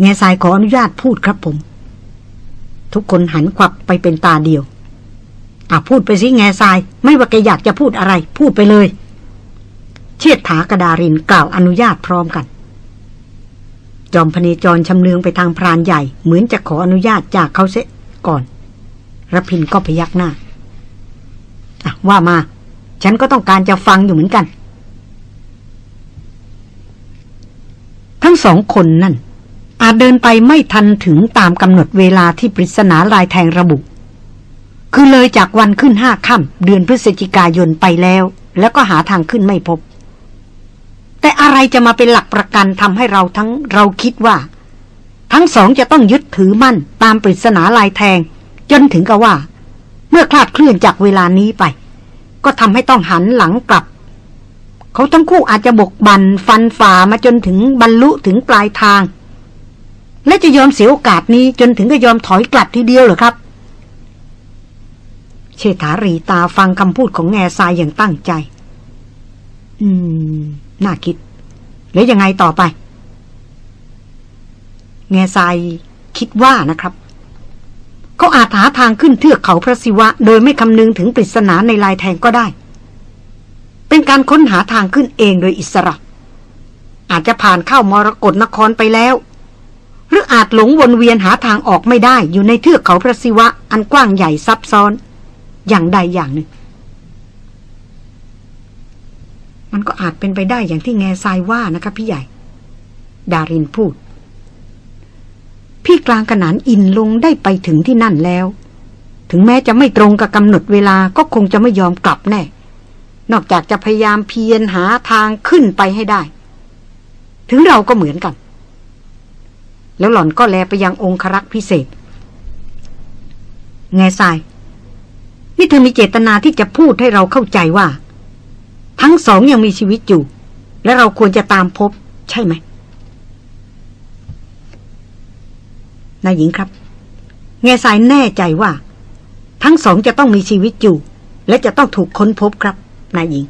แง่สายขออนุญาตพูดครับผม ทุกคนหันขวับไปเป็นตาเดียวอะพูดไปสิแง่ทราย ไม่ว่าแกอยากจะพูดอะไร พูดไปเลย เชิดถากระดารินกล่าวอนุญาตพร้อมกัน จอมพเนจรชำเลืองไปทางพรานใหญ่ เหมือนจะขออนุญาตจากเขาเสียก่อน ระพินก็พยักหน้าอะว่ามา ฉันก็ต้องการจะฟังอยู่เหมือนกัน ทั้งสองคนนั่น อาจเดินไปไม่ทันถึงตามกำหนดเวลาที่ปริศนาลายแทงระบุ คือเลยจากวันขึ้นห้าค่ำเดือนพฤศจิกายนไปแล้ว แล้วก็หาทางขึ้นไม่พบ แต่อะไรจะมาเป็นหลักประกันทำให้เราทั้งเราคิดว่า ทั้งสองจะต้องยึดถือมั่นตามปริศนาลายแทง จนถึงกับว่า เมื่อคลาดเคลื่อนจากเวลานี้ไป ก็ทำให้ต้องหันหลังกลับ เขาทั้งคู่อาจจะบกบันฟันฝ่ามาจนถึงบรรลุถึงปลายทาง และจะยอมเสียโอกาสนี้จนถึงก็ยอมถอยกลับทีเดียวเหรอครับ เชษฐารีตาฟังคำพูดของแง่ทรายอย่างตั้งใจ อืม น่าคิด แล้วยังไงต่อไป แง่ทรายคิดว่านะครับ เขาอาจหาทางขึ้นเทือกเขาพระศิวะ โดยไม่คำนึงถึงปริศนาในลายแทงก็ได้ เป็นการค้นหาทางขึ้นเองโดยอิสระ อาจจะผ่านเข้ามรกรนครไปแล้ว หรืออาจหลงวนเวียนหาทางออกไม่ได้อยู่ในเทือกเขาพระศิวะ อันกว้างใหญ่ซับซ้อน อย่างใดอย่างหนึ่ง มันก็อาจเป็นไปได้อย่างที่แง่ทรายว่านะคะพี่ใหญ่ ดารินพูด พี่กลางขนานอินลงได้ไปถึงที่นั่นแล้ว ถึงแม้จะไม่ตรงกับกำหนดเวลาก็คงจะไม่ยอมกลับแน่ นอกจากจะพยายามเพียรหาทางขึ้นไปให้ได้ ถึงเราก็เหมือนกัน แล้วหล่อนก็แลไปยังองครักษ์พิเศษ แง่ทราย นี่เธอมีเจตนาที่จะพูดให้เราเข้าใจว่า ทั้งสองยังมีชีวิตอยู่ และเราควรจะตามพบ ใช่ไหม นายหญิงครับ แง่สายแน่ใจว่า ทั้งสองจะต้องมีชีวิตอยู่ และจะต้องถูกค้นพบครับ นายหญิง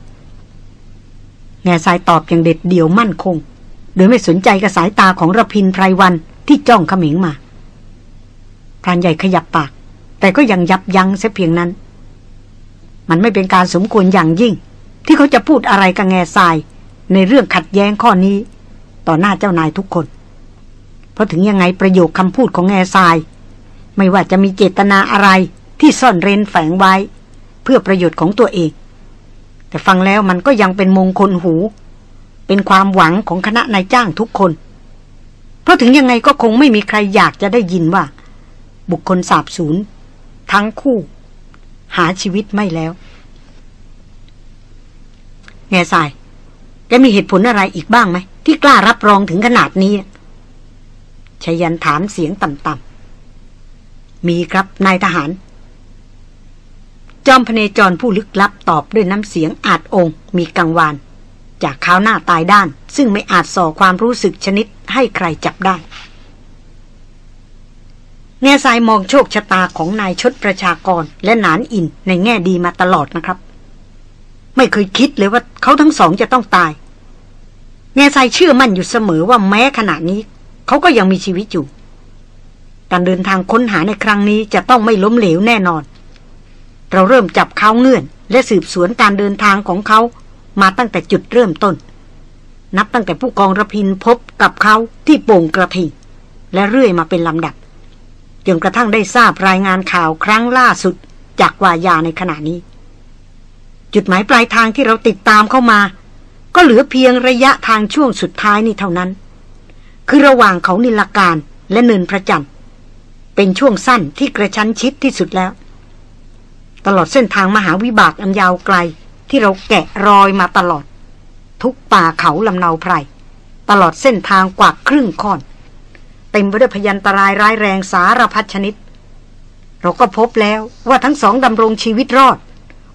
แง่สายตอบอย่างเด็ดเดี่ยวมั่นคง โดยไม่สนใจกับสายตาของระพินไพรวันที่จ้องเขม็งมาพรานใหญ่ขยับปาก แต่ก็ยังยับยั้งเสียเพียงนั้น มันไม่เป็นการสมควรอย่างยิ่ง ที่เขาจะพูดอะไรกับแง่ทราย ในเรื่องขัดแย้งข้อนี้ ต่อหน้าเจ้านายทุกคน เพราะถึงยังไงประโยคคำพูดของแง่ทราย ไม่ว่าจะมีเจตนาอะไรที่ซ่อนเร้นแฝงไว้ เพื่อประโยชน์ของตัวเอง แต่ฟังแล้วมันก็ยังเป็นมงคลหู เป็นความหวังของคณะนายจ้างทุกคน เพราะถึงยังไงก็คงไม่มีใครอยากจะได้ยินว่า บุคคลสาบสูญทั้งคู่ หาชีวิตไม่แล้ว แง่ทรายแกมีเหตุผลอะไรอีกบ้างไหม ที่กล้ารับรองถึงขนาดนี้ ชยันถามเสียงต่ำๆ มีครับนายทหาร จอมพเนจรผู้ลึกลับตอบด้วยน้ำเสียงอาจองค์มีกังวาน จากข้าวหน้าตายด้าน ซึ่งไม่อาจส่อความรู้สึกชนิดให้ใครจับได้แง่สายมองโชคชะตาของนายชดประชากรและหนานอินในแง่ดีมาตลอดนะครับ ไม่เคยคิดเลยว่าเขาทั้งสองจะต้องตาย แง่สายเชื่อมั่นอยู่เสมอว่าแม้ขณะนี้ เขาก็ยังมีชีวิตอยู่ การเดินทางค้นหาในครั้งนี้จะต้องไม่ล้มเหลวแน่นอน เราเริ่มจับเขาเงื่อน และสืบสวนการเดินทางของเขามาตั้งแต่จุดเริ่มต้น นับตั้งแต่ผู้กองระพินพบกับเขาที่โป่งกระทิและเรื่อยมาเป็นลำดับจนกระทั่งได้ทราบรายงานข่าวครั้งล่าสุดจากวายาในขณะนี้ จุดหมายปลายทางที่เราติดตามเข้ามา ก็เหลือเพียงระยะทางช่วงสุดท้ายนี่เท่านั้น คือระหว่างเขานิลการและเนินพระจันทร์ เป็นช่วงสั้นที่กระชั้นชิดที่สุดแล้ว ตลอดเส้นทางมหาวิบากอันยาวไกลที่เราแกะรอยมาตลอด ทุกป่าเขาลำเนาไพร ตลอดเส้นทางกว่าครึ่งค่อน เต็มไปด้วยพยันตรายร้ายแรงสารพัดชนิด เราก็พบแล้วว่าทั้งสองดำรงชีวิตรอด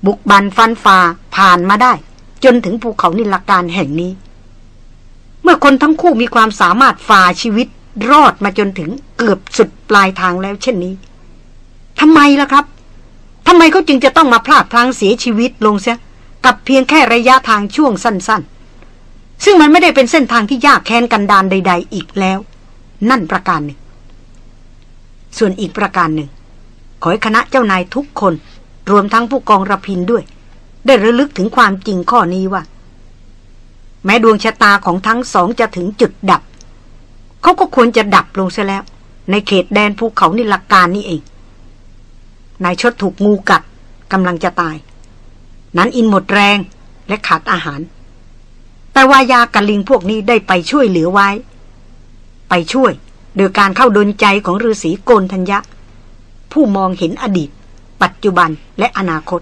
บุกบันฟันฝ่าผ่านมาได้ จนถึงภูเขานิลการแห่งนี้ เมื่อคนทั้งคู่มีความสามารถฝ่าชีวิตรอดมาจนถึงเกือบสุดปลายทางแล้วเช่นนี้ทำไมล่ะครับทำไมเขาจึงจะต้องมาพลาดพลังเสียชีวิตลงเสียกับเพียงแค่ระยะทางช่วงสั้น ๆ ซึ่งมันไม่ได้เป็นเส้นทางที่ยากแค้นกันดานใด ๆ อีกแล้ว นั่นประการหนึ่ง ส่วนอีกประการหนึ่ง ขอให้คณะเจ้านายทุกคน รวมทั้งผู้กองระพินด้วย ได้ระลึกถึงความจริงข้อนี้ว่า แม้ดวงชะตาของทั้งสองจะถึงจุดดับ เขาก็ควรจะดับลงเสียแล้ว ในเขตแดนภูเขานิลการนี่เอง นายชดถูกงูกัดกำลังจะตาย นั้นอินหมดแรงและขาดอาหาร แต่วายากะลิงพวกนี้ได้ไปช่วยเหลือไว้ ไปช่วย โดยการเข้าดนใจของฤาษีโกนธัญญะ ผู้มองเห็นอดีต ปัจจุบันและอนาคต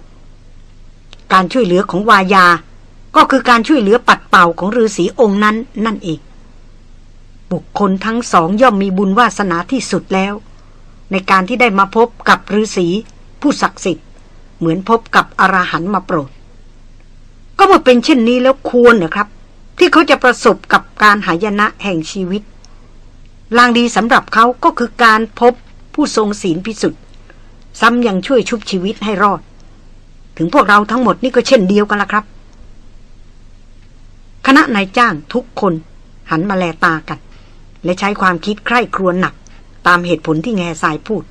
การช่วยเหลือของวายา ก็คือการช่วยเหลือปัดเป่าของฤาษีองค์นั้นนั่นเองบุคคลทั้งสองย่อมมีบุญวาสนาที่สุดแล้ว ในการที่ได้มาพบกับฤาษีผู้ศักดิ์สิทธิ์ เหมือนพบกับอรหันมาโปรด ก็มาเป็นเช่นนี้แล้วควรนะครับ ที่เขาจะประสบกับการหายนะแห่งชีวิตลางดีสำหรับเขาก็คือการพบผู้ทรงศีลพิสุทธิ์ซ้ำยังช่วยชุบชีวิตให้รอด ถึงพวกเราทั้งหมดนี่ก็เช่นเดียวกันละครับ คณะนายจ้างทุกคนหันมาแลตากัน และใช้ความคิดใคร่ครวญหนัก ตามเหตุผลที่แง่สายพูด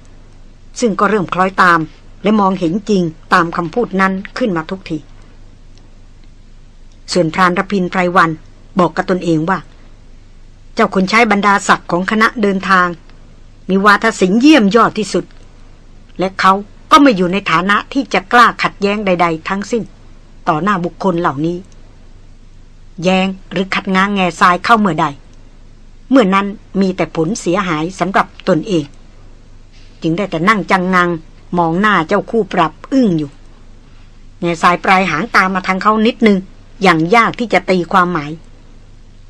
ซึ่งก็เริ่มคล้อยตาม และมองเห็นจริงตามคำพูดนั้นขึ้นมาทุกที ส่วนพรานรพินไพรวันบอกกับตนเองว่า เจ้าคนใช้บรรดาศักดิ์ของคณะเดินทาง มีวาทศิลป์เยี่ยมยอดที่สุด และเขาก็ไม่อยู่ในฐานะที่จะกล้าขัดแย้งใด ๆ ทั้งสิ้น ต่อหน้าบุคคลเหล่านี้ แย้งหรือขัดง้างแง่ทรายเข้าเมื่อใด เมื่อนั้นมีแต่ผลเสียหายสำหรับตนเอง จึงได้แต่นั่งจังงัง มองหน้าเจ้าคู่ปรับอึ้งอยู่เงสายปลายหางตามมาทางเขานิดนึง อย่างยากที่จะตีความหมาย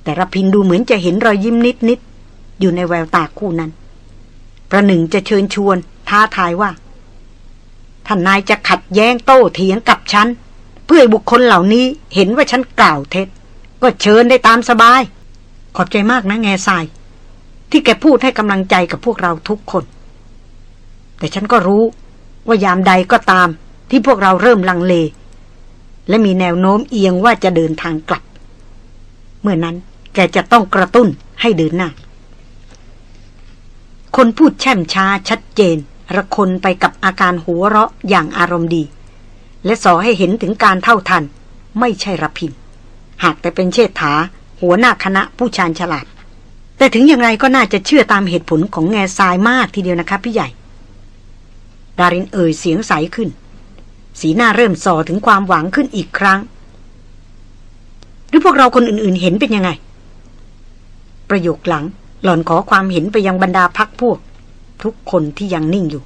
แต่ระพินดูเหมือนจะเห็นรอยยิ้มนิดนิดอยู่ในแววตาคู่นั้น ประหนึ่งจะเชิญชวน ท้าทายว่าท่านนายจะขัดแย้งโต้เถียงกับฉัน เพื่อบุคคลเหล่านี้เห็นว่าฉันกล่าวเท็จ ก็เชิญได้ตามสบาย ขอบใจมากนะแง่ทราย ที่แกพูดให้กำลังใจกับพวกเราทุกคน แต่ฉันก็รู้ว่ายามใดก็ตามที่พวกเราเริ่มลังเล และมีแนวโน้มเอียงว่าจะเดินทางกลับ เมื่อนั้นแกจะต้องกระตุ้นให้เดินหน้า คนพูดแช่มช้าชัดเจน ระคนไปกับอาการหัวเราะอย่างอารมณ์ดี และสอให้เห็นถึงการเท่าทัน ไม่ใช่รพิน หากแต่เป็นเชษฐา หัวหน้าคณะผู้ชาญฉลาด แต่ถึงอย่างไรก็น่าจะเชื่อตามเหตุผลของแง่ทรายมากทีเดียวนะครับพี่ใหญ่ ดารินเอ่ยเสียงใสขึ้น สีหน้าเริ่มส่อถึงความหวังขึ้นอีกครั้ง หรือพวกเราคนอื่นๆ เห็นเป็นยังไง ประโยคหลังหล่อนขอความเห็นไปยังบรรดาพักพวก ทุกคนที่ยังนิ่งอยู่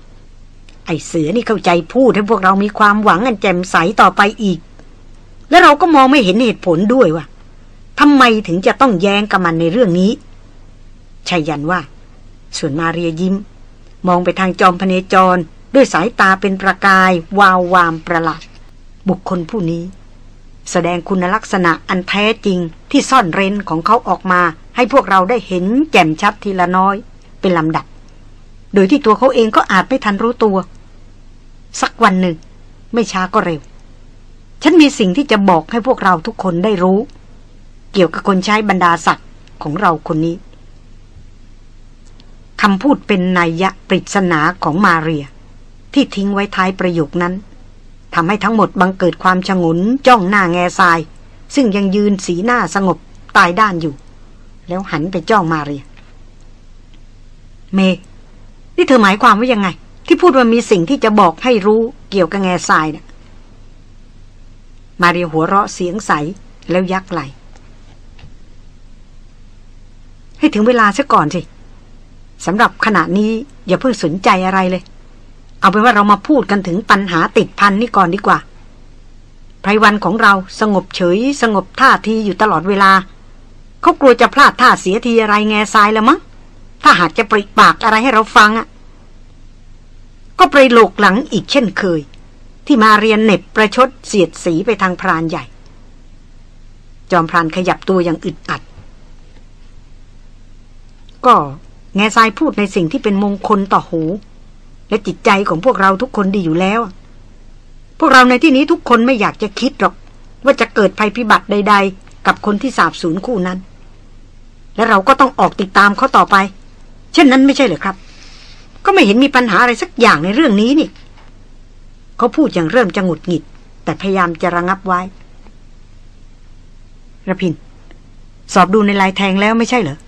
ไอเสือนี่เข้าใจพูดให้พวกเรามีความหวังอันแจ่มใสต่อไปอีก และเราก็มองไม่เห็นเหตุผลด้วยว่าทำไมถึงจะต้องแย้งกับมันในเรื่องนี้ชัยยันว่า ส่วนมาเรียยิ้ม มองไปทางจอมพเนจร ด้วยสายตาเป็นประกาย วาววามประหลาด บุคคลผู้นี้ แสดงคุณลักษณะอันแท้จริงที่ซ่อนเร้นของเขาออกมา ให้พวกเราได้เห็นแจ่มชัดทีละน้อย เป็นลำดับ โดยที่ตัวเขาเองก็อาจไม่ทันรู้ตัว สักวันหนึ่ง ไม่ช้าก็เร็ว ฉันมีสิ่งที่จะบอกให้พวกเราทุกคนได้รู้ เกี่ยวกับคนใช้บรรดาศักดิ์ของเราคนนี้คำพูดเป็นนัยยะปริศนาของมาเรีย ที่ทิ้งไว้ท้ายประโยคนั้นทำให้ทั้งหมดบังเกิดความชงนจ้องหน้าแง่ทราย ซึ่งยังยืนสีหน้าสงบตายด้านอยู่ แล้วหันไปจ้องมาเรีย เม นี่เธอหมายความว่ายังไง ที่พูดว่ามีสิ่งที่จะบอกให้รู้เกี่ยวกับแง่ทรายนะ่ะ มาเรียหัวเราะเสียงใสแล้วยักไหล ให้ถึงเวลาซะก่อนสิสำหรับขณะนี้อย่าเพิ่งสนใจอะไรเลย เอาเป็นว่าเรามาพูดกันถึงปัญหาติดพันนี่ก่อนดีกว่าไพรวันของเราสงบเฉย สงบท่าทีอยู่ตลอดเวลา เขากลัวจะพลาดท่าเสียทีอะไรแง่ทรายแล้วมั้งถ้าหากจะปริปากอะไรให้เราฟังอะ่ะ ก็ไปโลกหลังอีกเช่นเคย ที่มาเรียนเน็บประชดเสียดสีไปทางพรานใหญ่ จอมพรานขยับตัวอย่างอึดอัด ก็แง่ทรายพูดในสิ่งที่เป็นมงคลต่อหู และจิตใจของพวกเราทุกคนดีอยู่แล้ว พวกเราในที่นี้ทุกคนไม่อยากจะคิดหรอก ว่าจะเกิดภัยพิบัติใด ๆ กับคนที่สาบสูญคู่นั้น และเราก็ต้องออกติดตามเขาต่อไป เช่นนั้นไม่ใช่เหรอครับ ก็ไม่เห็นมีปัญหาอะไรสักอย่างในเรื่องนี้นี่ เขาพูดอย่างเริ่มจะหงุดหงิด แต่พยายามจะระงับไว้ระพิน สอบดูในลายแทงแล้วไม่ใช่เหรอ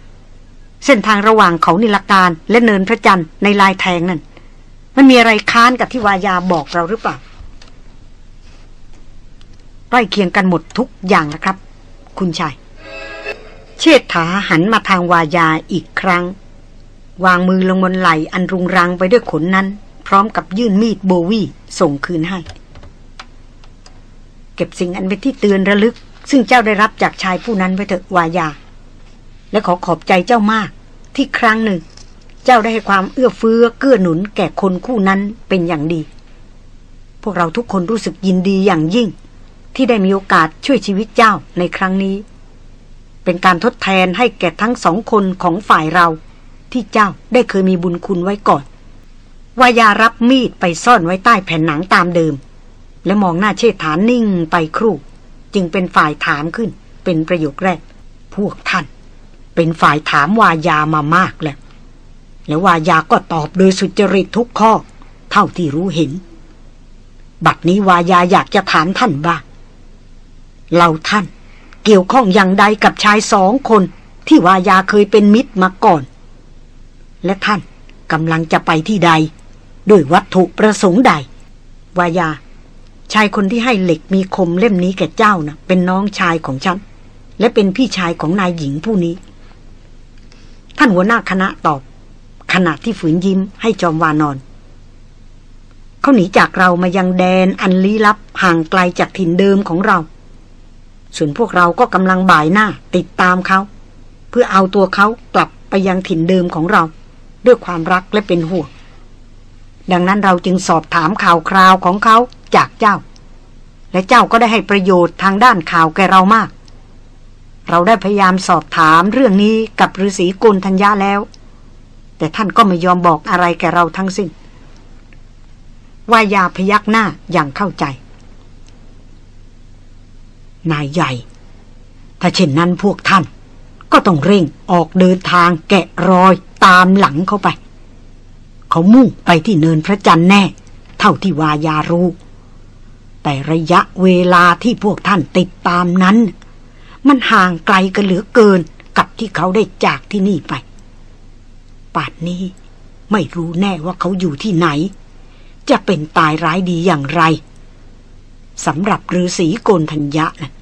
เส้นทางระหว่างเขานิลการและเนินพระจันทร์ในลายแทงนั่น มันมีอะไรค้านกับที่วายาบอกเราหรือเปล่าใกล้เคียงกันหมดทุกอย่างนะครับ คุณชาย เชษฐาหันมาทางวายาอีกครั้ง วางมือลงบนไหล่อันรุงรังไปด้วยขนนั้น พร้อมกับยื่นมีดโบวี่ส่งคืนให้ เก็บสิ่งอันเป็นที่เตือนระลึก ซึ่งเจ้าได้รับจากชายผู้นั้นไว้เถอะวายา และขอขอบใจเจ้ามากที่ครั้งหนึ่ง เจ้าได้ให้ความเอื้อเฟื้อเกื้อหนุนแก่คนคู่นั้นเป็นอย่างดี พวกเราทุกคนรู้สึกยินดีอย่างยิ่ง ที่ได้มีโอกาสช่วยชีวิตเจ้าในครั้งนี้ เป็นการทดแทนให้แก่ทั้งสองคนของฝ่ายเราที่เจ้าได้เคยมีบุญคุณไว้ก่อน วายารับมีดไปซ่อนไว้ใต้แผ่นหนังตามเดิม และมองหน้าเชษฐานนิ่งไปครู่ จึงเป็นฝ่ายถามขึ้น เป็นประโยคแรก พวกท่าน เป็นฝ่ายถามวายามามากแล้วแล้ววายาก็ตอบโดยสุจริตทุกข้อ เท่าที่รู้เห็น บัดนี้วายาอยากจะถามท่านบ้างเราท่านเกี่ยวข้องอย่างใดกับชายสองคนที่วายาเคยเป็นมิตรมาก่อน และท่านกำลังจะไปที่ใด ด้วยวัตถุประสงค์ใด วายา ชายคนที่ให้เหล็กมีคมเล่มนี้แก่เจ้านะ่ะ เป็นน้องชายของฉัน และเป็นพี่ชายของนายหญิงผู้นี้ ท่านหัวหน้าคณะตอบ ขณะที่ฝืนยิ้มให้จอมวานอน เขาหนีจากเรามายังแดนอันลี้ลับห่างไกลจากถิ่นเดิมของเรา ส่วนพวกเราก็กำลังบ่ายหน้า ติดตามเขา เพื่อเอาตัวเขากลับไปยังถิ่นเดิมของเรา ด้วยความรักและเป็นห่วง ดังนั้นเราจึงสอบถามข่าวคราวของเขาจากเจ้า และเจ้าก็ได้ให้ประโยชน์ทางด้านข่าวแก่เรามาก เราได้พยายามสอบถามเรื่องนี้กับฤาษีกุลธัญญาแล้ว แต่ท่านก็ไม่ยอมบอกอะไรแกเราทั้งสิ้นวายาพยักหน้าอย่างเข้าใจ นายใหญ่ ถ้าเช่นนั้นพวกท่าน ก็ต้องเร่งออกเดินทางแกะรอยตามหลังเขาไป เขามุ่งไปที่เนินพระจันทร์แน่ เท่าที่วายารู้ แต่ระยะเวลาที่พวกท่านติดตามนั้น มันห่างไกลกันเหลือเกินกับที่เขาได้จากที่นี่ไป ป่านนี้ไม่รู้แน่ว่าเขาอยู่ที่ไหน จะเป็นตายร้ายดีอย่างไรสำหรับฤาษีโกนธัญญะนะ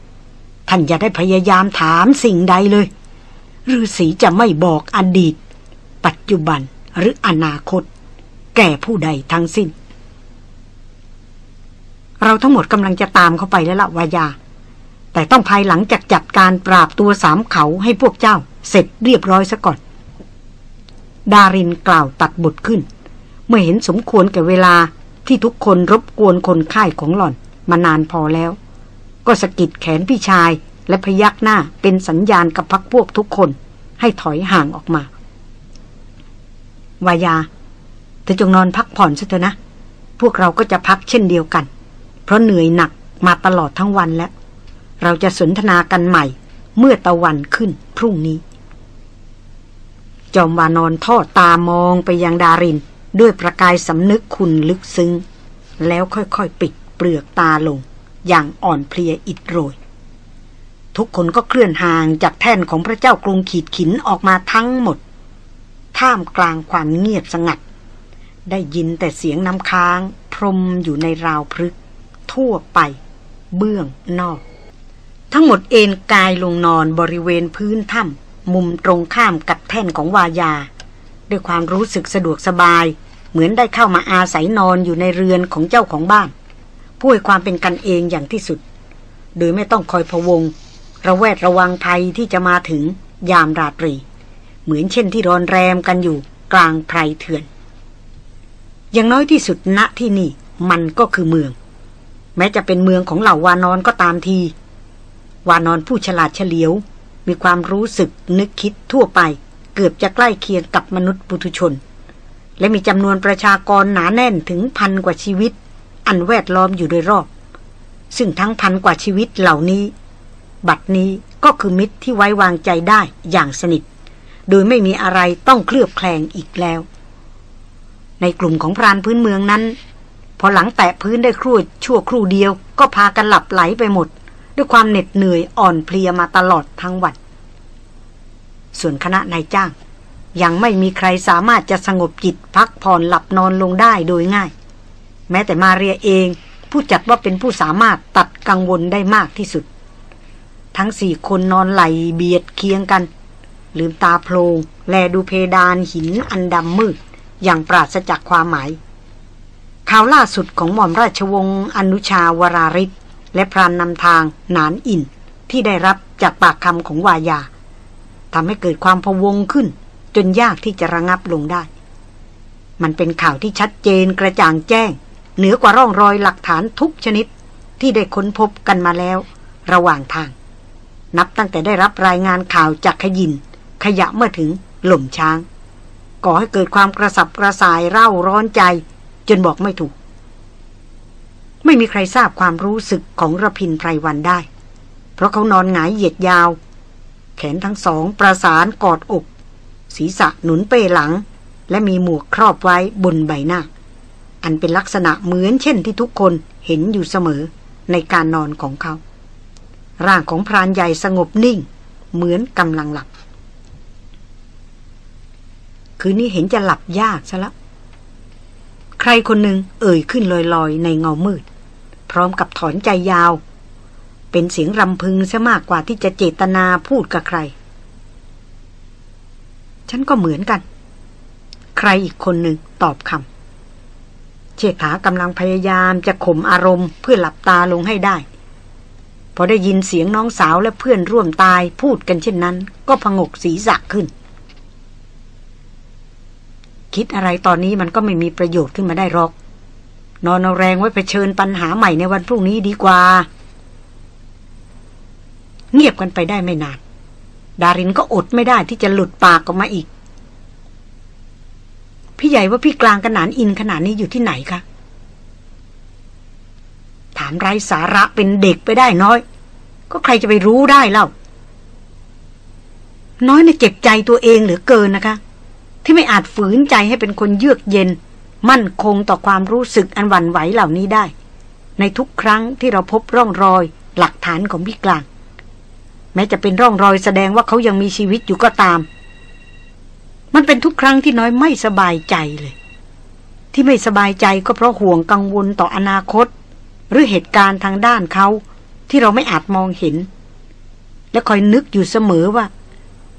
ท่านอย่าได้พยายามถามสิ่งใดเลยฤาษีจะไม่บอกอดีต ปัจจุบันหรืออนาคต แก่ผู้ใดทั้งสิ้น เราทั้งหมดกำลังจะตามเขาไปแล้วละวายา แต่ต้องภายหลังจากจัดการปราบตัวสามเขาให้พวกเจ้า เสร็จเรียบร้อยซะก่อน ดารินกล่าวตัดบทขึ้น เมื่อเห็นสมควรแก่เวลาที่ทุกคนรบกวนคนไข้ของหล่อนมานานพอแล้ว ก็สะกิดแขนพี่ชายและพยักหน้าเป็นสัญญาณกับพักพวกทุกคนให้ถอยห่างออกมา วายา เธอจงนอนพักผ่อนซะเถอะนะ พวกเราก็จะพักเช่นเดียวกัน เพราะเหนื่อยหนักมาตลอดทั้งวันแล้ว เราจะสนทนากันใหม่ เมื่อตะวันขึ้นพรุ่งนี้ จอมวานอนทอดตามองไปยังดาริน ด้วยประกายสำนึกคุณลึกซึ้ง แล้วค่อยๆปิดเปลือกตาลง อย่างอ่อนเพลียอิดโรย ทุกคนก็เคลื่อนห่างจากแท่นของพระเจ้ากรุงขีดขินออกมาทั้งหมด ท่ามกลางความเงียบสงัด ได้ยินแต่เสียงน้ำค้างพรมอยู่ในราวพฤกทั่วไป เบื้องนอก ทั้งหมดเอนกายลงนอนบริเวณพื้นถ้ำมุมตรงข้ามกับแท่นของวายา ด้วยความรู้สึกสะดวกสบาย เหมือนได้เข้ามาอาศัยนอนอยู่ในเรือนของเจ้าของบ้านผู้ให้ความเป็นกันเองอย่างที่สุด โดยไม่ต้องคอยพะวง ระแวดระวังภัยที่จะมาถึงยามราตรี เหมือนเช่นที่รอนแรมกันอยู่กลางไพรเถื่อน อย่างน้อยที่สุดณที่นี่ มันก็คือเมือง แม้จะเป็นเมืองของเหล่าวานอนก็ตามที วานอนผู้ฉลาดเฉลียว มีความรู้สึกนึกคิดทั่วไป เกือบจะใกล้เคียงกับมนุษย์ปุถุชน และมีจำนวนประชากรหนาแน่นถึงพันกว่าชีวิต อันแวดล้อมอยู่โดยรอบ ซึ่งทั้งพันกว่าชีวิตเหล่านี้ บัดนี้ก็คือมิตรที่ไว้วางใจได้อย่างสนิท โดยไม่มีอะไรต้องเคลือบแคลงอีกแล้ว ในกลุ่มของพรานพื้นเมืองนั้น พอหลังแตะพื้นได้ครู่ชั่วครู่เดียว ก็พากันหลับไหลไปหมด ด้วยความเหน็ดเหนื่อยอ่อนเพลียมาตลอดทั้งวัน ส่วนคณะนายจ้าง ยังไม่มีใครสามารถจะสงบจิตพักผ่อนหลับนอนลงได้โดยง่าย แม้แต่มาเรียเองผู้จัดว่าเป็นผู้สามารถตัดกังวลได้มากที่สุด ทั้งสี่คนนอนไหลเบียดเคียงกัน ลืมตาโพลงแลดูเพดานหินอันดำมืด อย่างปราศจากความหมายข่าวล่าสุดของหม่อมราชวงศ์อนุชาวราริศและพรานนำทางนานอิน ที่ได้รับจากปากคำของวายาทำให้เกิดความพวงขึ้น จนยากที่จะระงับลงได้ มันเป็นข่าวที่ชัดเจนกระจ่างแจ้ง เหนือกว่าร่องรอยหลักฐานทุกชนิดที่ได้ค้นพบกันมาแล้ว ระหว่างทาง นับตั้งแต่ได้รับรายงานข่าวจากขยิน ขยะเมื่อถึงหล่มช้าง ก่อให้เกิดความกระสับกระส่ายเร่าร้อนใจ จนบอกไม่ถูก ไม่มีใครทราบความรู้สึกของระพินไพรวันได้ เพราะเขานอนหงายเหยียดยาว แขนทั้งสองประสานกอดอก ศีรษะหนุนเป้หลัง และมีหมวกครอบไว้บนใบหน้า อันเป็นลักษณะเหมือนเช่นที่ทุกคนเห็นอยู่เสมอในการนอนของเขา ร่างของพรานใหญ่สงบนิ่ง เหมือนกำลังหลับ คืนนี้เห็นจะหลับยากซะละใครคนหนึ่งเอ่ยขึ้นลอยๆ ในเงามืด พร้อมกับถอนใจยาว เป็นเสียงรำพึงซะมากกว่าที่จะเจตนาพูดกับใคร ฉันก็เหมือนกัน ใครอีกคนหนึ่งตอบคำเชษฐากำลังพยายามจะข่มอารมณ์เพื่อหลับตาลงให้ได้ พอได้ยินเสียงน้องสาวและเพื่อนร่วมตายพูดกันเช่นนั้น ก็พงกศีรษะขึ้น คิดอะไรตอนนี้มันก็ไม่มีประโยชน์ขึ้นมาได้หรอก นอนเอาแรงไว้เผชิญปัญหาใหม่ในวันพรุ่งนี้ดีกว่า เงียบกันไปได้ไม่นาน ดารินก็อดไม่ได้ที่จะหลุดปากออกมาอีก พี่ใหญ่ว่าพี่กลางกระหนานอินขนาดนี้อยู่ที่ไหนคะถามไร้สาระเป็นเด็กไปได้น้อย ก็ใครจะไปรู้ได้เล่า น้อยในะเจ็บใจตัวเองเหลือเกินนะคะ ที่ไม่อาจฝืนใจให้เป็นคนเยือกเย็น มั่นคงต่อความรู้สึกอันหวั่นไหวเหล่านี้ได้ ในทุกครั้งที่เราพบร่องรอยหลักฐานของพี่กลาง แม้จะเป็นร่องรอยแสดงว่าเขายังมีชีวิตอยู่ก็ตาม มันเป็นทุกครั้งที่น้อยไม่สบายใจเลย ที่ไม่สบายใจก็เพราะห่วงกังวลต่ออนาคต หรือเหตุการณ์ทางด้านเขาที่เราไม่อาจมองเห็น และคอยนึกอยู่เสมอว่า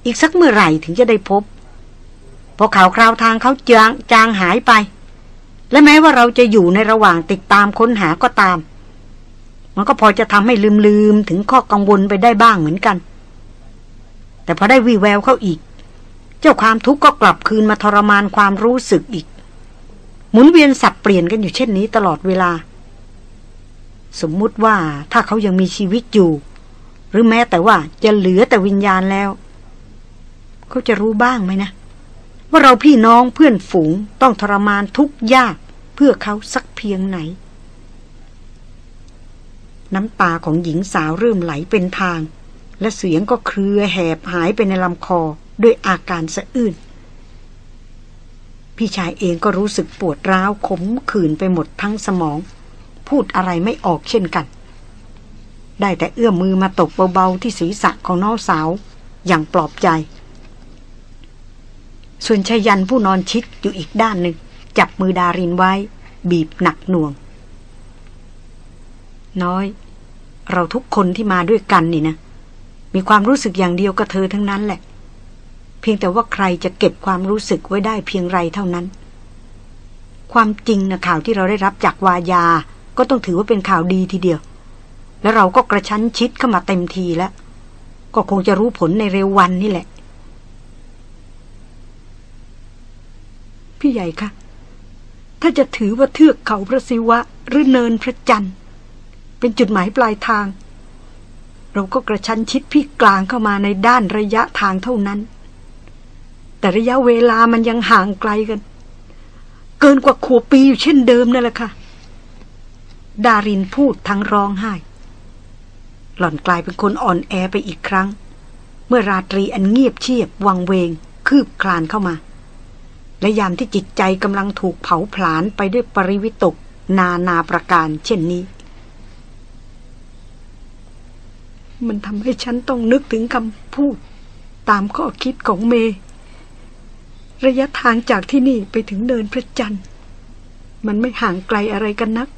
อีกสักเมื่อไหร่ถึงจะได้พบ พอข่าวคราวทางเขาจางจางหายไป และแม้ว่าเราจะอยู่ในระหว่างติดตามค้นหาก็ตาม มันก็พอจะทำให้ลืมๆถึงข้อกังวลไปได้บ้างเหมือนกัน แต่พอได้วีแววเข้าอีก เจ้าความทุกข์ก็กลับคืนมาทรมานความรู้สึกอีก หมุนเวียนสับเปลี่ยนกันอยู่เช่นนี้ตลอดเวลา สมมุติว่าถ้าเขายังมีชีวิตอยู่ หรือแม้แต่ว่าจะเหลือแต่วิญญาณแล้ว เขาจะรู้บ้างไหมนะ ว่าเราพี่น้องเพื่อนฝูงต้องทรมานทุกยากเพื่อเขาสักเพียงไหน น้ำตาของหญิงสาวเริ่มไหลเป็นทาง และเสียงก็เครือแหบหายไปในลำคอด้วยอาการสะอื้นพี่ชายเองก็รู้สึกปวดร้าวขมขื่นไปหมดทั้งสมอง พูดอะไรไม่ออกเช่นกัน ได้แต่เอื้อมมือมาตบเบาๆที่ศีรษะของน้องสาว อย่างปลอบใจ ส่วนชายันผู้นอนชิดอยู่อีกด้านหนึ่ง จับมือดารินไว้ บีบหนักหน่วง น้อย เราทุกคนที่มาด้วยกันนี่นะ มีความรู้สึกอย่างเดียวกับเธอทั้งนั้นแหละ เพียงแต่ว่าใครจะเก็บความรู้สึกไว้ได้เพียงไรเท่านั้น ความจริงนะข่าวที่เราได้รับจากวายา ก็ต้องถือว่าเป็นข่าวดีทีเดียว แล้วเราก็กระชั้นชิดเข้ามาเต็มทีแล้ว ก็คงจะรู้ผลในเร็ววันนี่แหละ พี่ใหญ่คะถ้าจะถือว่าเทือกเขาพระศิวะ หรือเนินพระจันทร์ เป็นจุดหมายปลายทาง เราก็กระชั้นชิดพี่กลางเข้ามาในด้านระยะทางเท่านั้น แต่ระยะเวลามันยังห่างไกลกัน เกินกว่าขวบปีอยู่เช่นเดิมนั่นแหละค่ะ ดารินพูดทั้งร้องไห้ หล่อนกลายเป็นคนอ่อนแอไปอีกครั้ง เมื่อราตรีอันเงียบเชียบวังเวง คืบคลานเข้ามา และยามที่จิตใจกำลังถูกเผาผลาญไปด้วยปริวิตก นานาประการเช่นนี้ มันทำให้ฉันต้องนึกถึงคำพูด ตามข้อคิดของเม ระยะทางจากที่นี่ไปถึงเดินพระจันทร์ มันไม่ห่างไกลอะไรกันนัก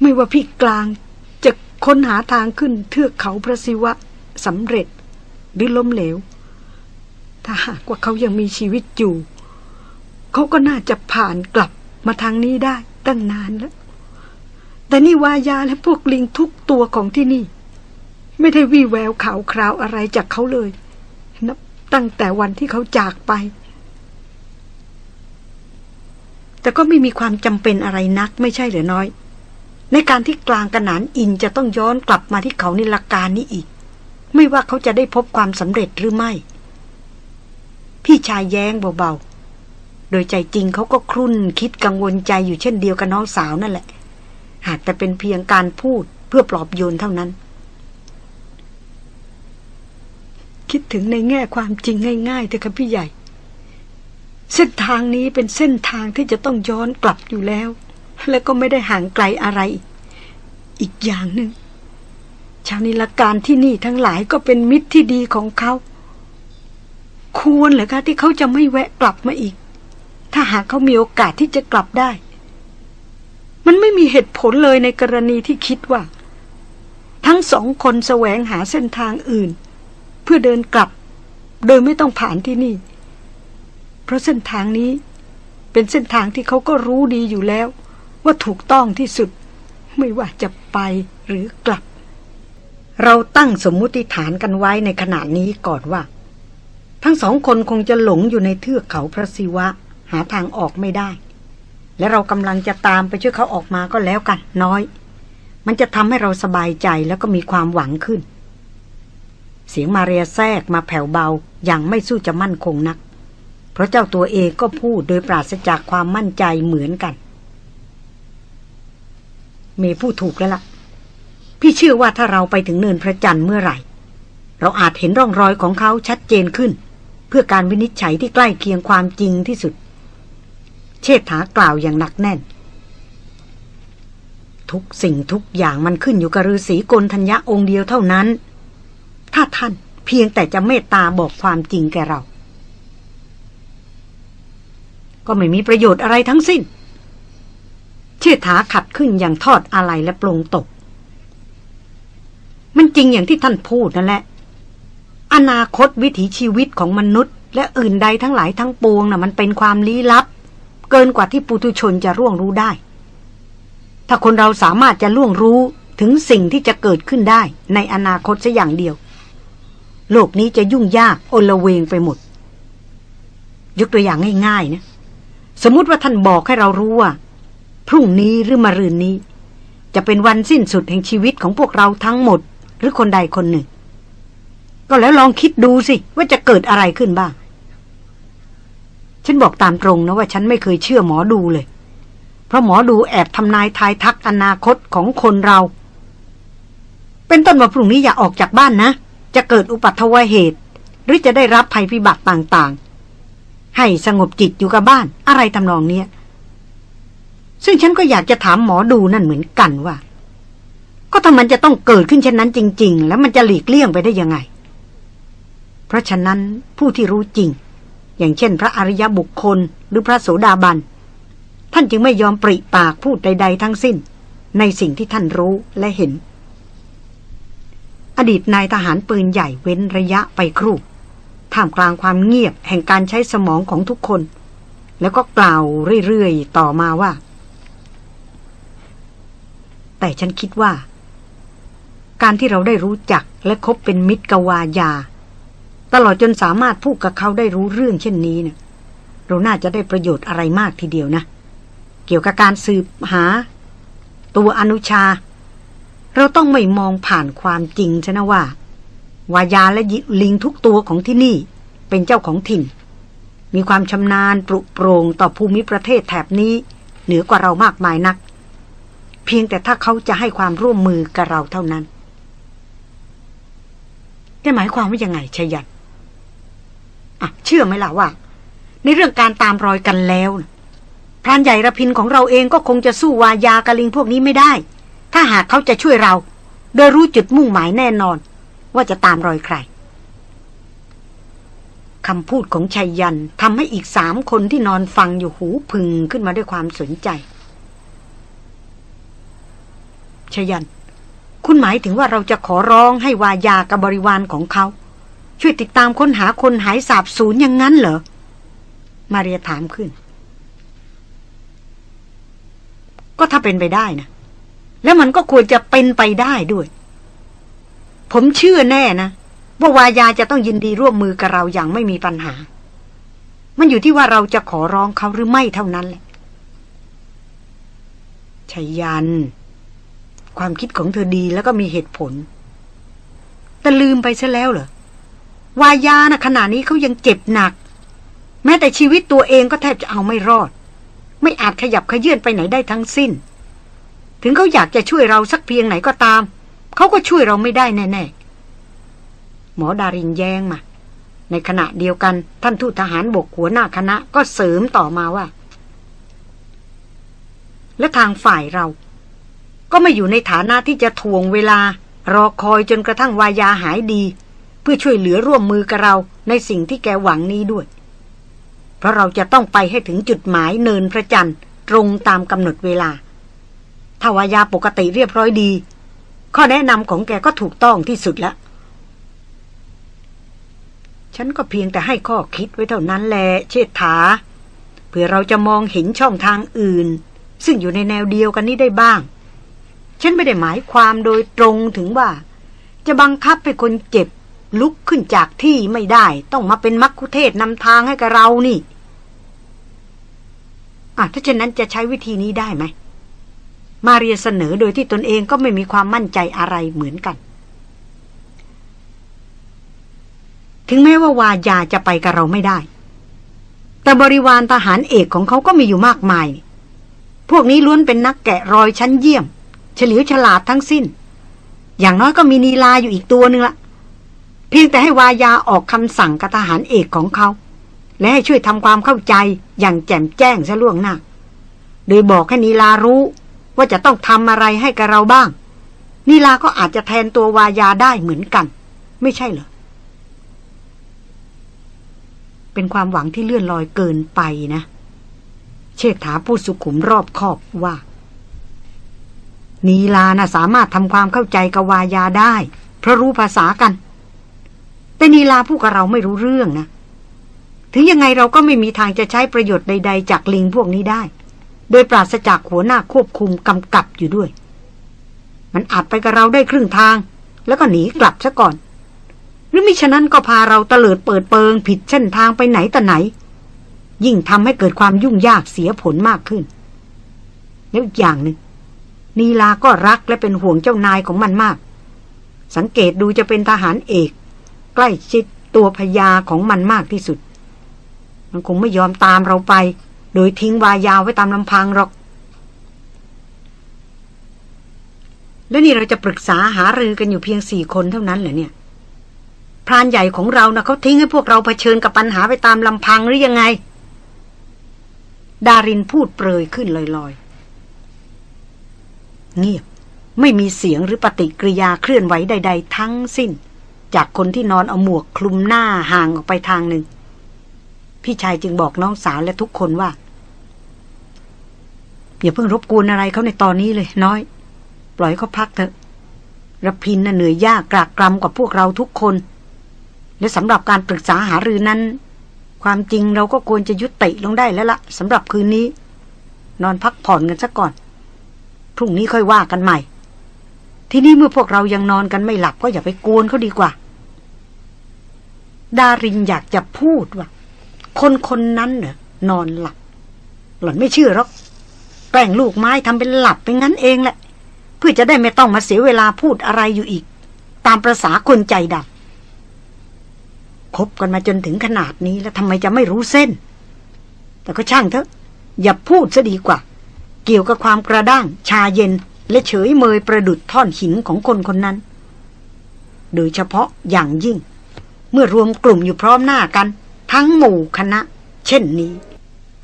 ไม่ว่าพี่กลางจะค้นหาทางขึ้นเทือกเขาพระศิวะสำเร็จหรือล้มเหลว ถ้าหากว่าเขายังมีชีวิตอยู่ เขาก็น่าจะผ่านกลับมาทางนี้ได้ตั้งนานแล้ว แต่นี่วายาและพวกลิงทุกตัวของที่นี่ ไม่ได้วี่แววข่าวคราวอะไรจากเขาเลยนับตั้งแต่วันที่เขาจากไป แต่ก็ไม่มีความจำเป็นอะไรนักไม่ใช่เหรือน้อย ในการที่กลางกระนานอินจะต้องย้อนกลับมาที่เขานิลการนี้อีก ไม่ว่าเขาจะได้พบความสำเร็จหรือไม่ พี่ชายแย้งเบาๆ โดยใจจริงเขาก็ครุ่นคิดกังวลใจอยู่เช่นเดียวกับน้องสาวนั่นแหละ หากแต่เป็นเพียงการพูดเพื่อปลอบโยนเท่านั้น คิดถึงในแง่ความจริงง่ายๆเถอะครับพี่ใหญ่ เส้นทางนี้เป็นเส้นทางที่จะต้องย้อนกลับอยู่แล้ว และก็ไม่ได้ห่างไกลอะไร อีกอย่างหนึ่งชาวนิลการที่นี่ทั้งหลายก็เป็นมิตรที่ดีของเขา ควรเหรอคะที่เขาจะไม่แวะกลับมาอีก ถ้าหากเขามีโอกาสที่จะกลับได้ มันไม่มีเหตุผลเลยในกรณีที่คิดว่า ทั้งสองคนแสวงหาเส้นทางอื่น เพื่อเดินกลับ โดยไม่ต้องผ่านที่นี่ เพราะเส้นทางนี้เป็นเส้นทางที่เขาก็รู้ดีอยู่แล้ว ว่าถูกต้องที่สุด ไม่ว่าจะไปหรือกลับ เราตั้งสมมุติฐานกันไว้ในขณะนี้ก่อนว่า ทั้งสองคนคงจะหลงอยู่ในเทือกเขาพระศิวะ หาทางออกไม่ได้ และเรากำลังจะตามไปช่วยเขาออกมาก็แล้วกัน น้อย มันจะทำให้เราสบายใจแล้วก็มีความหวังขึ้น เสียงมาเรียแทรกมาแผ่วเบาอย่างไม่สู้จะมั่นคงนัก เพราะเจ้าตัวเองก็พูดโดยปราศจากความมั่นใจเหมือนกันเมย์พูดถูกแล้วล่ะ พี่เชื่อว่าถ้าเราไปถึงเนินพระจันทร์เมื่อไหร่ เราอาจเห็นร่องรอยของเขาชัดเจนขึ้นเพื่อการวินิจฉัยที่ใกล้เคียงความจริงที่สุด เชษฐากล่าวอย่างหนักแน่น ทุกสิ่งทุกอย่างมันขึ้นอยู่กับฤาษีกลธัญญะองค์เดียวเท่านั้น ถ้าท่านเพียงแต่จะเมตตาบอกความจริงแก่เรา ก็ไม่มีประโยชน์อะไรทั้งสิ้น เชษฐาขัดขึ้นอย่างทอดอะไรและปลงตก มันจริงอย่างที่ท่านพูดนั่นแหละ อนาคตวิถีชีวิตของมนุษย์ และอื่นใดทั้งหลายทั้งปวงนะ่ะมันเป็นความลี้ลับ เกินกว่าที่ปุถุชนจะร่วงรู้ได้ ถ้าคนเราสามารถจะล่วงรู้ถึงสิ่งที่จะเกิดขึ้นได้ในอนาคตสัอย่างเดียว โลกนี้จะยุ่งยากโอลเวงไปหมด ยกตัวอย่างง่ายๆนะสมมติว่าท่านบอกให้เรารู้ว่า พรุ่งนี้หรือมะรืนนี้ จะเป็นวันสิ้นสุดแห่งชีวิตของพวกเราทั้งหมด หรือคนใดคนหนึ่ง ก็แล้วลองคิดดูสิว่าจะเกิดอะไรขึ้นบ้าง ฉันบอกตามตรงนะว่าฉันไม่เคยเชื่อหมอดูเลย เพราะหมอดูแอบทำนายทายทักอนาคตของคนเรา เป็นต้นว่าพรุ่งนี้อย่าออกจากบ้านนะ จะเกิดอุปัตวเหตุ หรือจะได้รับภัยพิบัติต่างๆ ให้สงบจิตอยู่กับบ้าน อะไรทำนองเนี้ยซึ่งฉันก็อยากจะถามหมอดูนั่นเหมือนกันว่า ก็ถ้ามันจะต้องเกิดขึ้นเช่นนั้นจริง ๆ แล้วมันจะหลีกเลี่ยงไปได้ยังไง เพราะฉะนั้นผู้ที่รู้จริง อย่างเช่น พระอริยบุคคลหรือพระโสดาบัน ท่านจึงไม่ยอมปริปากพูดใด ๆ ทั้งสิ้น ในสิ่งที่ท่านรู้และเห็น อดีตนายทหารปืนใหญ่เว้นระยะไปครู่ท่ามกลางความเงียบแห่งการใช้สมองของทุกคน แล้วก็กล่าวเรื่อยๆต่อมาว่า แต่ฉันคิดว่า การที่เราได้รู้จักและคบเป็นมิตรกวายา ตลอดจนสามารถพูดกับเขาได้รู้เรื่องเช่นนี้เนะเราน่าจะได้ประโยชน์อะไรมากทีเดียวนะ เกี่ยวกับการสืบหา ตัวอนุชา เราต้องไม่มองผ่านความจริงชนะว่าวายาและลิงทุกตัวของที่นี่เป็นเจ้าของถิ่น มีความชำนาญปรุโปรงต่อภูมิประเทศแถบนี้ เหนือกว่าเรามากมายนัก เพียงแต่ถ้าเขาจะให้ความร่วมมือกับเราเท่านั้นจะหมายความว่ายังไงชยัน อะเชื่อไหมล่ะว่า ในเรื่องการตามรอยกันแล้วพรานใหญ่ระพินของเราเองก็คงจะสู้วายากะลิงพวกนี้ไม่ได้ ถ้าหากเขาจะช่วยเรา โดยรู้จุดมุ่งหมายแน่นอน ว่าจะตามรอยใครคำพูดของชัยยันทำให้อีกสามคนที่นอนฟังอยู่หูพึงขึ้นมาด้วยความสนใจชยัน คุณหมายถึงว่าเราจะขอร้องให้วายากับบริวารของเขา ช่วยติดตามค้นหาคนหายสาบสูญอย่างนั้นเหรอ มาเรียถามขึ้น ก็ถ้าเป็นไปได้นะ แล้วมันก็ควรจะเป็นไปได้ด้วย ผมเชื่อแน่นะ ว่าวายาจะต้องยินดีร่วมมือกับเราอย่างไม่มีปัญหา มันอยู่ที่ว่าเราจะขอร้องเขาหรือไม่เท่านั้นแหละชัยัน ความคิดของเธอดีแล้วก็มีเหตุผล แต่ลืมไปซะแล้วเหรอ วายานะขณะนี้เขายังเจ็บหนัก แม้แต่ชีวิตตัวเองก็แทบจะเอาไม่รอด ไม่อาจขยับขยื่นไปไหนได้ทั้งสิ้น ถึงเขาอยากจะช่วยเราสักเพียงไหนก็ตาม เขาก็ช่วยเราไม่ได้แน่ๆ หมอดารินแย้งมา ในขณะเดียวกันท่านทูตทหารบกหัวหน้าคณะก็เสริมต่อมาว่า และทางฝ่ายเรา ก็ไม่อยู่ในฐานะที่จะทวงเวลารอคอยจนกระทั่งวายาหายดี พื่อช่วยเหลือร่วมมือกับเราในสิ่งที่แกหวังนี้ด้วย เพราะเราจะต้องไปให้ถึงจุดหมายเนินพระจันทร์ตรงตามกำหนดเวลา ถ้าวายาปกติเรียบร้อยดี ข้อแนะนำของแกก็ถูกต้องที่สุดแล้ว ฉันก็เพียงแต่ให้ข้อคิดไว้เท่านั้นแหละเชษฐา เพื่อเราจะมองเห็นช่องทางอื่น ซึ่งอยู่ในแนวเดียวกันนี้ได้บ้าง ฉันไม่ได้หมายความโดยตรงถึงว่า จะบังคับให้คนเจ็บ ลุกขึ้นจากที่ไม่ได้ ต้องมาเป็นมักคุเทศนำทางให้กับเรานี่อะถ้าเช่นนั้นจะใช้วิธีนี้ได้ไหม มาเรียเสนอโดยที่ตนเองก็ไม่มีความมั่นใจอะไรเหมือนกัน ถึงแม้ว่าวายาจะไปกับเราไม่ได้ แต่บริวารทหารเอกของเขาก็มีอยู่มากมาย พวกนี้ล้วนเป็นนักแกะรอยชั้นเยี่ยม เฉลียวฉลาดทั้งสิ้น อย่างน้อยก็มีนีลาอยู่อีกตัวหนึ่งละ เพียงแต่ให้วายาออกคำสั่งกับทหารเอกของเขา และให้ช่วยทำความเข้าใจอย่างแจ่มแจ้งซะล่วงหน้า โดยบอกให้นีลารู้ว่าจะต้องทำอะไรให้กับเราบ้าง นีลาก็อาจจะแทนตัววายาได้เหมือนกัน ไม่ใช่เหรอ เป็นความหวังที่เลื่อนลอยเกินไปนะ เชษฐาพูดสุขุมรอบคอบว่า นีลานะ่ะสามารถทำความเข้าใจกับวายาได้ เพราะรู้ภาษากัน แต่นีลาพูดกับเราไม่รู้เรื่องนะ ถึงยังไงเราก็ไม่มีทางจะใช้ประโยชน์ใด ๆ จากลิงพวกนี้ได้ โดยปราศจากหัวหน้าควบคุมกำกับอยู่ด้วย มันอาจไปกับเราได้ครึ่งทาง แล้วก็หนีกลับซะก่อน หรือมิฉะนั้นก็พาเราเตลิดเปิดเปิง ผิดเส้นทางไปไหนแต่ไหน ยิ่งทำให้เกิดความยุ่งยากเสียผลมากขึ้น แล้วอีกอย่างหนึ่งนีลาก็รักและเป็นห่วงเจ้านายของมันมาก สังเกตดูจะเป็นทหารเอก ใกล้ชิดตัวพญาของมันมากที่สุด มันคงไม่ยอมตามเราไป โดยทิ้งวายาวไว้ตามลำพังหรอก แล้วนี่เราจะปรึกษาหารือกันอยู่เพียงสี่คนเท่านั้นเหรอเนี่ย พรานใหญ่ของเรานะเขาทิ้งให้พวกเราเผชิญกับปัญหาไปตามลำพังหรือยังไง ดารินพูดเปรยขึ้นลอยๆ เงียบไม่มีเสียงหรือปฏิกิริยาเคลื่อนไหวใด ๆ ทั้งสิ้น จากคนที่นอนเอาหมวกคลุมหน้าห่างออกไปทางหนึ่ง พี่ชายจึงบอกน้องสาวและทุกคนว่า อย่าเพิ่งรบกวนอะไรเขาในตอนนี้เลย น้อย ปล่อยเขาพักเถอะระพินน่ะเหนื่อยยากกรากกรำกว่าพวกเราทุกคน และสำหรับการปรึกษาหารือนั้น ความจริงเราก็ควรจะยุติลงได้แล้วละ่ะสำหรับคืนนี้ นอนพักผ่อนกันซะก่อน พรุ่งนี้ค่อยว่ากันใหม่ ที่นี่เมื่อพวกเรายังนอนกันไม่หลับก็อย่าไปกวนเขาดีกว่า ดารินอยากจะพูดว่า คนคนนั้นเน่ะนอนหลับ หล่อนไม่เชื่อหรอกแกล้งลูกไม้ทำเป็นหลับไปงั้นเองแหละ เพื่อจะได้ไม่ต้องมาเสียเวลาพูดอะไรอยู่อีก ตามประษาคนใจดำคบกันมาจนถึงขนาดนี้แล้วทำไมจะไม่รู้เส้น แต่ก็ช่างเถอะ อย่าพูดซะดีกว่า เกี่ยวกับความกระด้าง ชาเย็น และเฉยเมยประดุดท่อนหินของคนคนนั้น โดยเฉพาะอย่างยิ่ง เมื่อรวมกลุ่มอยู่พร้อมหน้ากัน ทั้งหมู่คณะ เช่นนี้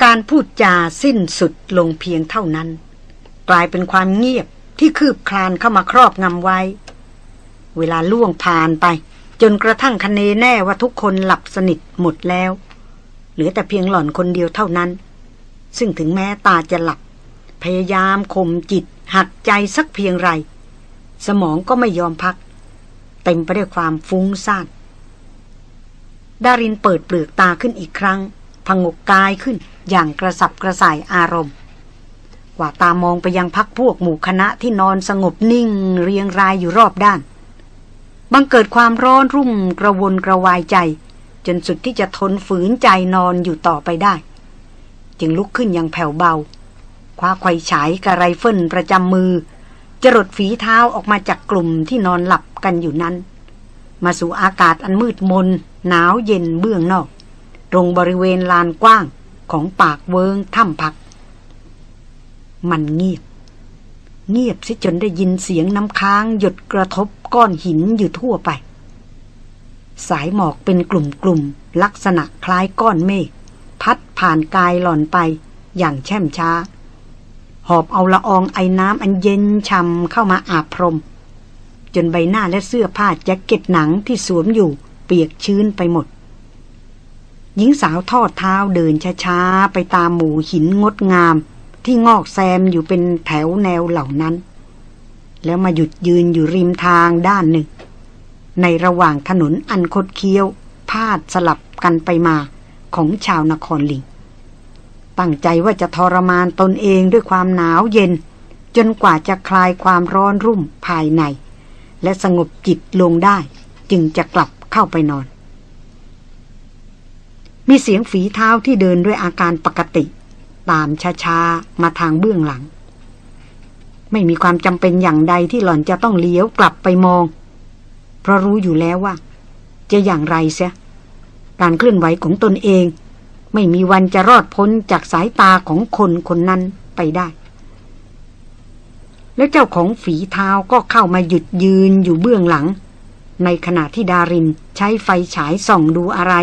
การพูดจาสิ้นสุดลงเพียงเท่านั้น กลายเป็นความเงียบที่คืบคลานเข้ามาครอบงำไว้ เวลาล่วงผ่านไป จนกระทั่งคเนแน่ว่าทุกคนหลับสนิทหมดแล้ว เหลือแต่เพียงหล่อนคนเดียวเท่านั้น ซึ่งถึงแม้ตาจะหลับ พยายามข่มจิต หัดใจสักเพียงไร สมองก็ไม่ยอมพัก เต็มไปด้วยความฟุ้งซ่าน ดารินเปิดเปลือกตาขึ้นอีกครั้ง พงกกายขึ้นอย่างกระสับกระส่ายอารมณ์ กว่าตามองไปยังพักพวกหมู่คณะที่นอนสงบนิ่งเรียงรายอยู่รอบด้าน บังเกิดความร้อนรุ่มกระวนกระวายใจ จนสุดที่จะทนฝืนใจนอนอยู่ต่อไปได้ จึงลุกขึ้นอย่างแผ่วเบา คว้าไขว่ฉายกระไรเฟิลประจำมือ จรดฝีเท้าออกมาจากกลุ่มที่นอนหลับกันอยู่นั้น มาสู่อากาศอันมืดมน หนาวเย็นเบื้องนอก ตรงบริเวณลานกว้างของปากเวิงถ้ำพัก มันเงียบ เงียบสิจนได้ยินเสียงน้ำค้างหยดกระทบก้อนหินอยู่ทั่วไป สายหมอกเป็นกลุ่มๆลักษณะคล้ายก้อนเมฆพัดผ่านกายหล่อนไปอย่างแช่มช้า หอบเอาละอองไอ้น้ำอันเย็นช่ำเข้ามาอาบพรม จนใบหน้าและเสื้อผ้าแจ็คเก็ตหนังที่สวมอยู่ เปียกชื้นไปหมด หญิงสาวทอดเท้าเดินช้าๆ ไปตามหมู่หินงดงาม ที่งอกแซมอยู่เป็นแถวแนวเหล่านั้น แล้วมาหยุดยืนอยู่ริมทางด้านหนึ่ง ในระหว่างถนนอันคดเคี้ยว พาดสลับกันไปมาของชาวนครลิงตั้งใจว่าจะทรมานตนเองด้วยความหนาวเย็น จนกว่าจะคลายความร้อนรุ่มภายใน และสงบจิตลงได้ จึงจะกลับ เข้าไปนอน มีเสียงฝีเท้าที่เดินด้วยอาการปกติ ตามช้าๆ มาทางเบื้องหลัง ไม่มีความจำเป็นอย่างใดที่หล่อนจะต้องเลี้ยวกลับไปมอง เพราะรู้อยู่แล้วว่า จะอย่างไรเสีย การเคลื่อนไหวของตนเอง ไม่มีวันจะรอดพ้นจากสายตาของคนคนนั้นไปได้แล้วเจ้าของฝีเท้าก็เข้ามาหยุดยืนอยู่เบื้องหลัง ในขณะที่ดารินใช้ไฟฉายส่องดูอะไร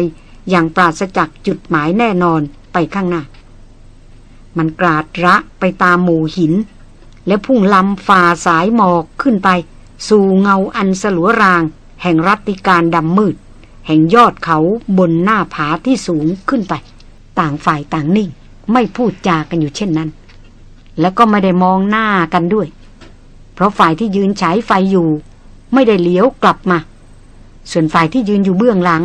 อย่างปราศจากจุดหมายแน่นอนไปข้างหน้า มันกราดระไปตามหมู่หิน และพุ่งลำฝ่าสายหมอกขึ้นไป สู่เงาอันสลัวราง แห่งรัติการดำมืด แห่งยอดเขาบนหน้าผาที่สูงขึ้นไป ต่างฝ่ายต่างนิ่ง ไม่พูดจากันอยู่เช่นนั้น แล้วก็ไม่ได้มองหน้ากันด้วย เพราะฝ่ายที่ยืนฉายไฟอยู่ ไม่ได้เลี้ยวกลับมา ส่วนฝ่ายที่ยืนอยู่เบื้องหลัง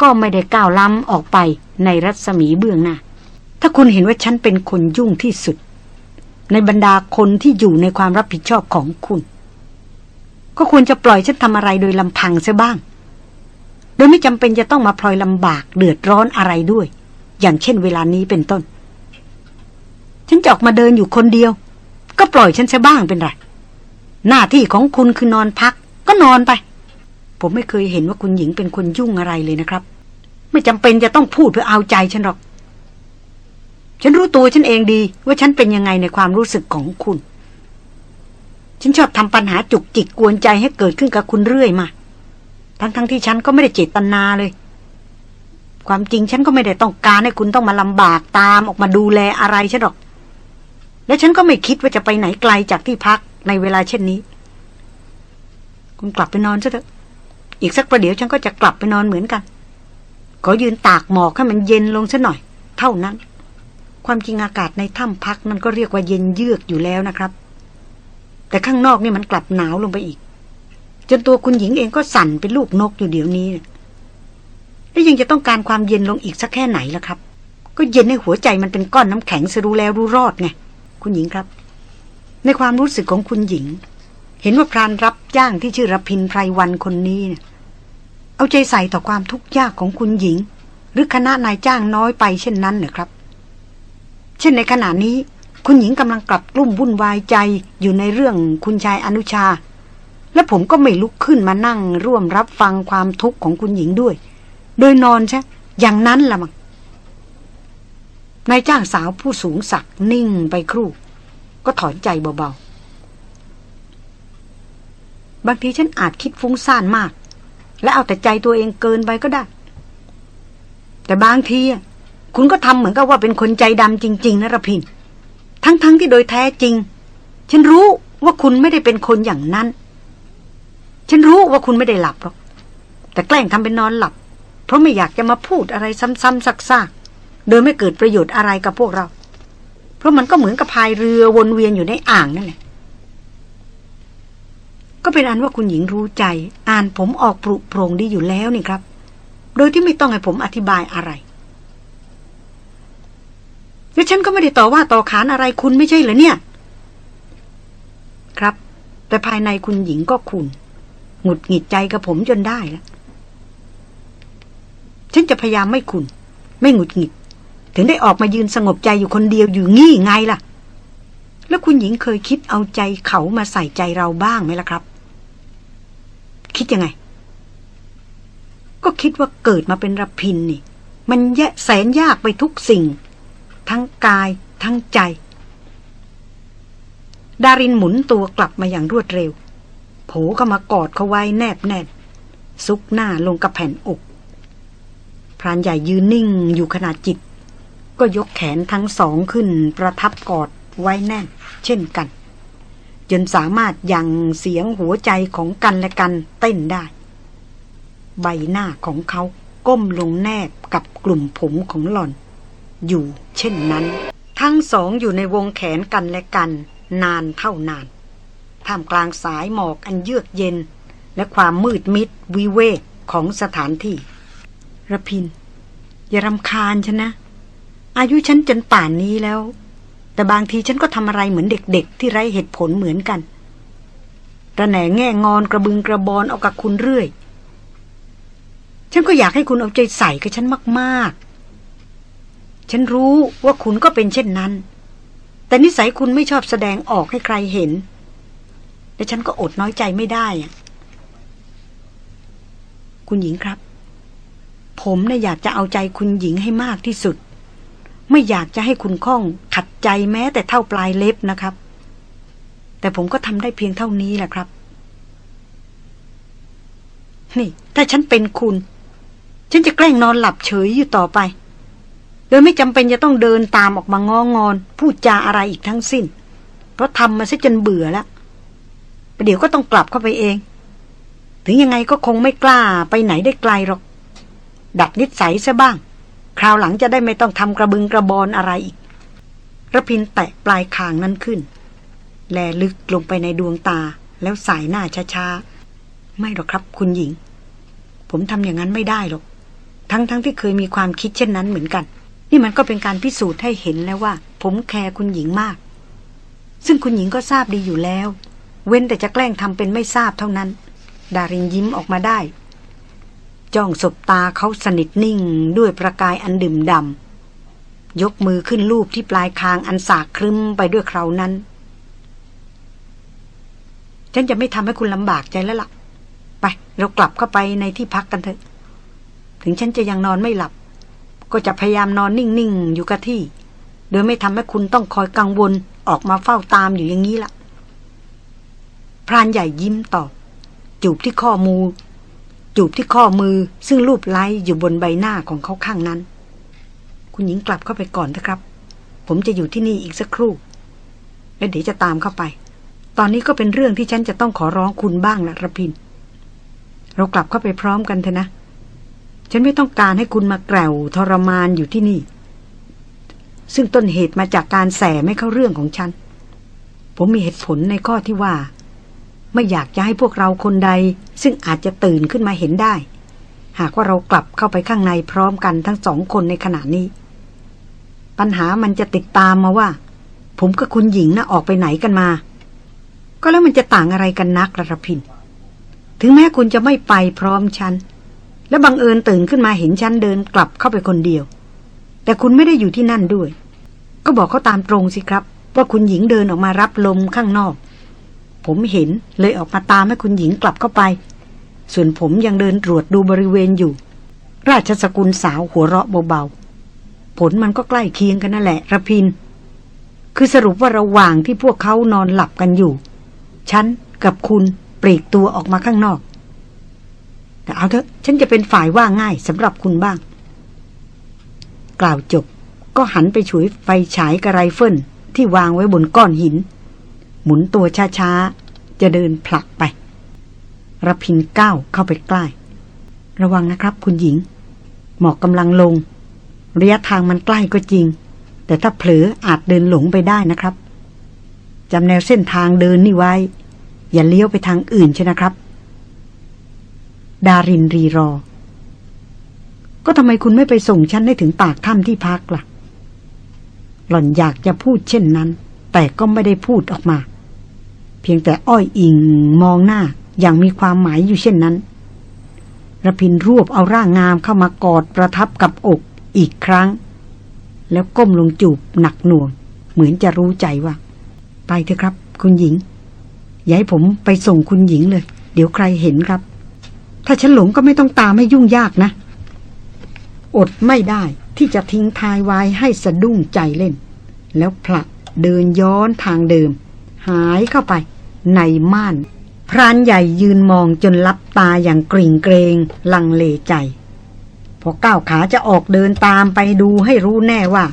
ก็ไม่ได้ก้าวล้ำออกไปในรัศมีเบื้องหน้า ถ้าคุณเห็นว่าฉันเป็นคนยุ่งที่สุด ในบรรดาคนที่อยู่ในความรับผิดชอบของคุณ ก็ควรจะปล่อยฉันทำอะไรโดยลำพังเสียบ้าง โดยไม่จำเป็นจะต้องมาพลอยลำบากเดือดร้อนอะไรด้วย อย่างเช่นเวลานี้เป็นต้น ฉันจะออกมาเดินอยู่คนเดียว ก็ปล่อยฉันเสียบ้างเป็นไรหน้าที่ของคุณคือนอนพัก ก็นอนไป ผมไม่เคยเห็นว่าคุณหญิงเป็นคนยุ่งอะไรเลยนะครับ ไม่จำเป็นจะต้องพูดเพื่อเอาใจฉันหรอก ฉันรู้ตัวฉันเองดี ว่าฉันเป็นยังไงในความรู้สึกของคุณ ฉันชอบทำปัญหาจุกจิกกวนใจให้เกิดขึ้นกับคุณเรื่อยมา ทั้งๆทที่ฉันก็ไม่ได้เจตนาเลย ความจริงฉันก็ไม่ได้ต้องการให้คุณต้องมาลำบากตามออกมาดูแลอะไรฉันหรอกและฉันก็ไม่คิดว่าจะไปไหนไกลจากที่พักในเวลาเช่นนี้ คุณกลับไปนอนซะเถอะ อีกสักประเดี๋ยวฉันก็จะกลับไปนอนเหมือนกัน ขอยืนตากหมอกให้มันเย็นลงซะหน่อย เท่านั้น ความจริงอากาศในถ้ำพักนั่นก็เรียกว่าเย็นเยือกอยู่แล้วนะครับ แต่ข้างนอกนี่มันกลับหนาวลงไปอีก จนตัวคุณหญิงเองก็สั่นเป็นลูกนกอยู่เดี๋ยวนี้แล้วยังจะต้องการความเย็นลงอีกสักแค่ไหนล่ะครับ ก็เย็นในหัวใจมันเป็นก้อนน้ำแข็งสรู้แล้วรู้รอดไงคุณหญิงครับ ในความรู้สึกของคุณหญิง เห็นว่าพรานรับจ้างที่ชื่อรพินไพรวันคนนี้เนี่ยเอาใจใส่ต่อความทุกข์ยากของคุณหญิง หรือคณะนายจ้างน้อยไปเช่นนั้นเหรอครับ เช่นในขณะนี้ คุณหญิงกำลังกลับกลุ่มวุ่นวายใจอยู่ในเรื่องคุณชายอนุชา และผมก็ไม่ลุกขึ้นมานั่งร่วมรับฟังความทุกข์ของคุณหญิงด้วย โดยนอนใช่อย่างนั้นละมั้งนายจ้างสาวผู้สูงศักดิ์นิ่งไปครู่ ก็ถอนใจเบาๆ บางทีฉันอาจคิดฟุ้งซ่านมาก และเอาแต่ใจตัวเองเกินไปก็ได้ แต่บางทีอะคุณก็ทำเหมือนกับว่าเป็นคนใจดำจริง ๆนะระพิน ทั้งๆทที่โดยแท้จริง ฉันรู้ว่าคุณไม่ได้เป็นคนอย่างนั้น ฉันรู้ว่าคุณไม่ได้หลับหรอก แต่แกล้งทำเป็นนอนหลับ เพราะไม่อยากจะมาพูดอะไรซ้ำๆซักๆ โดยไม่เกิดประโยชน์อะไรกับพวกเรา เพราะมันก็เหมือนกับพายเรือวนเวียนอยู่ในอ่างนั่นแหละ ก็เป็นอันว่าคุณหญิงรู้ใจ อ่านผมออกปรุโปรงดีอยู่แล้วนี่ครับ โดยที่ไม่ต้องให้ผมอธิบายอะไรและฉันก็ไม่ได้ต่อว่าต่อขานอะไรคุณไม่ใช่เหรอเนี่ย ครับ แต่ภายในคุณหญิงก็คุณหงุดหงิดใจกับผมจนได้แล้วฉันจะพยายามไม่คุณ ไม่หงุดหงิด ถึงได้ออกมายืนสงบใจอยู่คนเดียวอยู่งี้ไงล่ะ แล้วคุณหญิงเคยคิดเอาใจเขามาใส่ใจเราบ้างไหมล่ะครับ คิดยังไง ก็คิดว่าเกิดมาเป็นรพินนี่ มันแยะแสนยากไปทุกสิ่ง ทั้งกายทั้งใจ ดารินหมุนตัวกลับมาอย่างรวดเร็ว โผก็มากอดเขาไว้แนบแน่นซุกหน้าลงกับแผ่นอก พรานใหญ่ยืนนิ่งอยู่ขนาดจิต ก็ยกแขนทั้งสองขึ้นประทับกอดไว้แน่น เช่นกัน จนสามารถยังเสียงหัวใจของกันและกันเต้นได้ ใบหน้าของเขาก้มลงแนบกับกลุ่มผมของหล่อน อยู่เช่นนั้น ทั้งสองอยู่ในวงแขนกันและกัน นานเท่านาน ท่ามกลางสายหมอกอันเยือกเย็น และความมืดมิดวิเวกของสถานที่ระพิน อย่ารำคาญฉันนะ อายุฉันจนป่านนี้แล้ว แต่บางทีฉันก็ทำอะไรเหมือนเด็กๆ ที่ไร้เหตุผลเหมือนกันระแหน่แง่งอนกระบึงกระบอนเอากับคุณเรื่อย ฉันก็อยากให้คุณเอาใจใส่กับฉันมาก ๆ ฉันรู้ว่าคุณก็เป็นเช่นนั้น แต่นิสัยคุณไม่ชอบแสดงออกให้ใครเห็น และฉันก็อดน้อยใจไม่ได้ คุณหญิงครับ ผมน่ะอยากจะเอาใจคุณหญิงให้มากที่สุด ไม่อยากจะให้คุณข้องขัดใจแม้แต่เท่าปลายเล็บนะครับ แต่ผมก็ทำได้เพียงเท่านี้แหละครับ นี่ ถ้าฉันเป็นคุณ ฉันจะแกล้งนอนหลับเฉยอยู่ต่อไป โดยไม่จำเป็นจะต้องเดินตามออกมางองอน พูดจาอะไรอีกทั้งสิ้น เพราะทำมาซะจนเบื่อแล้วประเดี๋ยวก็ต้องกลับเข้าไปเอง ถึงยังไงก็คงไม่กล้าไปไหนได้ไกลหรอก ดัดนิสัยซะบ้าง คราวหลังจะได้ไม่ต้องทำกระบึงกระบอนอะไรอีกระพินแตะปลายคางนั้นขึ้น แลลึกลงไปในดวงตาแล้วสายหน้าช้าๆ ไม่หรอกครับคุณหญิง ผมทำอย่างนั้นไม่ได้หรอก ทั้งๆทที่เคยมีความคิดเช่นนั้นเหมือนกัน นี่มันก็เป็นการพิสูจน์ให้เห็นแล้วว่า ผมแคร์คุณหญิงมาก ซึ่งคุณหญิงก็ทราบดีอยู่แล้ว เว้นแต่จะแกล้งทำเป็นไม่ทราบเท่านั้น ดารินยิ้มออกมาได้ จ้องสบตาเขาสนิทนิ่งด้วยประกายอันดื่มดำยกมือขึ้นลูบที่ปลายคางอันสากครึ้มไปด้วยคราวนั้น ฉันจะไม่ทำให้คุณลำบากใจแล้วละ่ะ ไป เรากลับเข้าไปในที่พักกันเถอะ ถึงฉันจะยังนอนไม่หลับ ก็จะพยายามนอนนิ่งๆอยู่กับที่ โดยไม่ทำให้คุณต้องคอยกังวลออกมาเฝ้าตามอยู่อย่างนี้ละ่ะพรานใหญ่ยิ้มตอบจูบที่ข้อมือ จูบที่ข้อมือซึ่งรูปไล้อยู่บนใบหน้าของเขาข้างนั้น คุณหญิงกลับเข้าไปก่อนนะครับ ผมจะอยู่ที่นี่อีกสักครู่ แล้วเดี๋ยวจะตามเข้าไป ตอนนี้ก็เป็นเรื่องที่ฉันจะต้องขอร้องคุณบ้างละระพิน เรากลับเข้าไปพร้อมกันเถอะนะ ฉันไม่ต้องการให้คุณมาแกวทรมานอยู่ที่นี่ ซึ่งต้นเหตุมาจากการแสไม่เข้าเรื่องของฉัน ผมมีเหตุผลในข้อที่ว่า ไม่อยากจะให้พวกเราคนใด ซึ่งอาจจะตื่นขึ้นมาเห็นได้ หากว่าเรากลับเข้าไปข้างในพร้อมกันทั้งสองคนในขณะนี้ ปัญหามันจะติดตามมาว่า ผมกับคุณหญิงนะ่ะออกไปไหนกันมา ก็แล้วมันจะต่างอะไรกันนักระพิน ถึงแม้คุณจะไม่ไปพร้อมฉัน และบังเอิญตื่นขึ้นมาเห็นฉันเดินกลับเข้าไปคนเดียว แต่คุณไม่ได้อยู่ที่นั่นด้วย ก็บอกเขาตามตรงสิครับ ว่าคุณหญิงเดินออกมารับลมข้างนอก ผมเห็นเลยออกมาตามให้คุณหญิงกลับเข้าไป ส่วนผมยังเดินตรวจดูบริเวณอยู่ ราชสกุลสาวหัวเราะเบาๆ ผลมันก็ใกล้เคียงกันนั่นแหละระพิน คือสรุปว่าระหว่างที่พวกเขานอนหลับกันอยู่ ฉันกับคุณปลีกตัวออกมาข้างนอก แต่เอาเถอะ ฉันจะเป็นฝ่ายว่าง่ายสำหรับคุณบ้าง กล่าวจบ ก็หันไปฉวยไฟฉายกระไรเฟิลที่วางไว้บนก้อนหิน หมุนตัวช้าๆ จะเดินผลักไประพินก้าวเข้าไปใกล้ ระวังนะครับคุณหญิง หมอกกำลังลง ระยะทางมันใกล้ก็จริง แต่ถ้าเผลออาจเดินหลงไปได้นะครับจำแนวเส้นทางเดินนี่ไว้ อย่าเลี้ยวไปทางอื่นใช่นะครับ ดารินรีรอ ก็ทำไมคุณไม่ไปส่งฉันให้ถึงปากถ้ำที่พักล่ะ หล่อนอยากจะพูดเช่นนั้น แต่ก็ไม่ได้พูดออกมา เพียงแต่อ้อยอิงมองหน้าอย่างมีความหมายอยู่เช่นนั้นระพินรวบเอาร่างงามเข้ามากอดประทับกับอกอีกครั้ง แล้วก้มลงจูบหนักหน่วง เหมือนจะรู้ใจว่า ไปเถอะครับ คุณหญิง อย่าให้ผมไปส่งคุณหญิงเลย เดี๋ยวใครเห็นครับ ถ้าฉันหลงก็ไม่ต้องตามให้ยุ่งยากนะ อดไม่ได้ที่จะทิ้งทายไว้ให้สะดุ้งใจเล่น แล้วผลักเดินย้อนทางเดิม หายเข้าไป ในม่าน พรานใหญ่ยืนมองจนลับตาอย่างกริ่งเกรงลังเลใจ พอก้าวขาจะออกเดินตามไปดูให้รู้แน่ว่า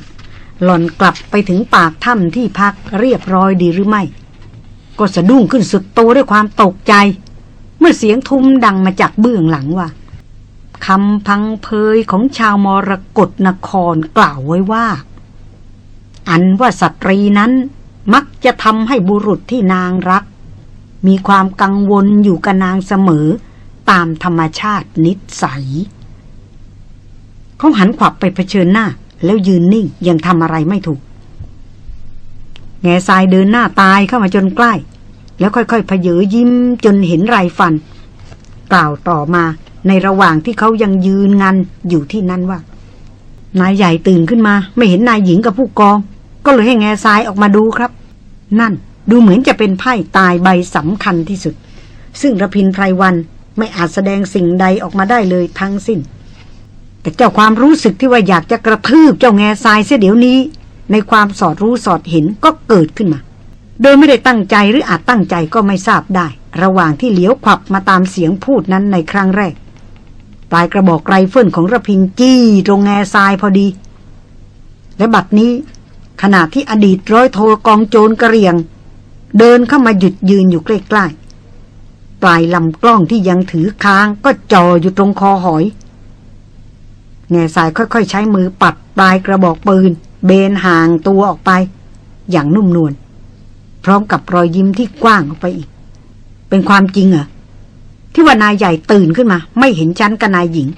หล่อนกลับไปถึงปากถ้ำที่พักเรียบร้อยดีหรือไม่ ก็สะดุ้งขึ้นสุดโตด้วยความตกใจ เมื่อเสียงทุ้มดังมาจากเบื้องหลังว่าคำพังเพยของชาวมรกรนครกล่าวไว้ว่า อันว่าสตรีนั้น มักจะทำให้บุรุษที่นางรัก มีความกังวลอยู่กับนางเสมอ ตามธรรมชาตินิสัย เขาหันขวับไปเผชิญหน้า แล้วยืนนิ่งยังทำอะไรไม่ถูก แง่ทรายเดินหน้าตายเข้ามาจนใกล้ แล้วค่อยๆเพเยอยิ้มจนเห็นไรฟัน กล่าวต่อมาในระหว่างที่เขายังยืนงันอยู่ที่นั่นว่านายใหญ่ตื่นขึ้นมา ไม่เห็นนายหญิงกับผู้กอง ก็เลยให้แง่ทรายออกมาดูครับ นั่นดูเหมือนจะเป็นไพ่ตายใบสำคัญที่สุด ซึ่งระพินไพรวันไม่อาจแสดงสิ่งใดออกมาได้เลยทั้งสิ้น แต่เจ้าความรู้สึกที่ว่าอยากจะกระทืบเจ้าแง่ทรายเสียเดี๋ยวนี้ ในความสอดรู้สอดเห็นก็เกิดขึ้นมา โดยไม่ได้ตั้งใจหรืออาจตั้งใจก็ไม่ทราบได้ ระหว่างที่เหลียวขวับมาตามเสียงพูดนั้นในครั้งแรกปลายกระบอกไรเฟิลของรพินทร์จี้ตรงแง่ทรายพอดี และบัดนี้ ขณะที่อดีตร้อยโทกองโจรกะเหรี่ยง เดินเข้ามาหยุดยืนอยู่ใกล้ๆ ปลายลำกล้องที่ยังถือค้างก็จ่ออยู่ตรงคอหอยแงซายค่อยๆ ใช้มือปัดปลายกระบอกปืน เบนห่างตัวออกไป อย่างนุ่มนวลพร้อมกับรอยยิ้มที่กว้างออกไปอีก เป็นความจริงเหรอที่ว่านายใหญ่ตื่นขึ้นมา ไม่เห็นชั้นกับนายหญิง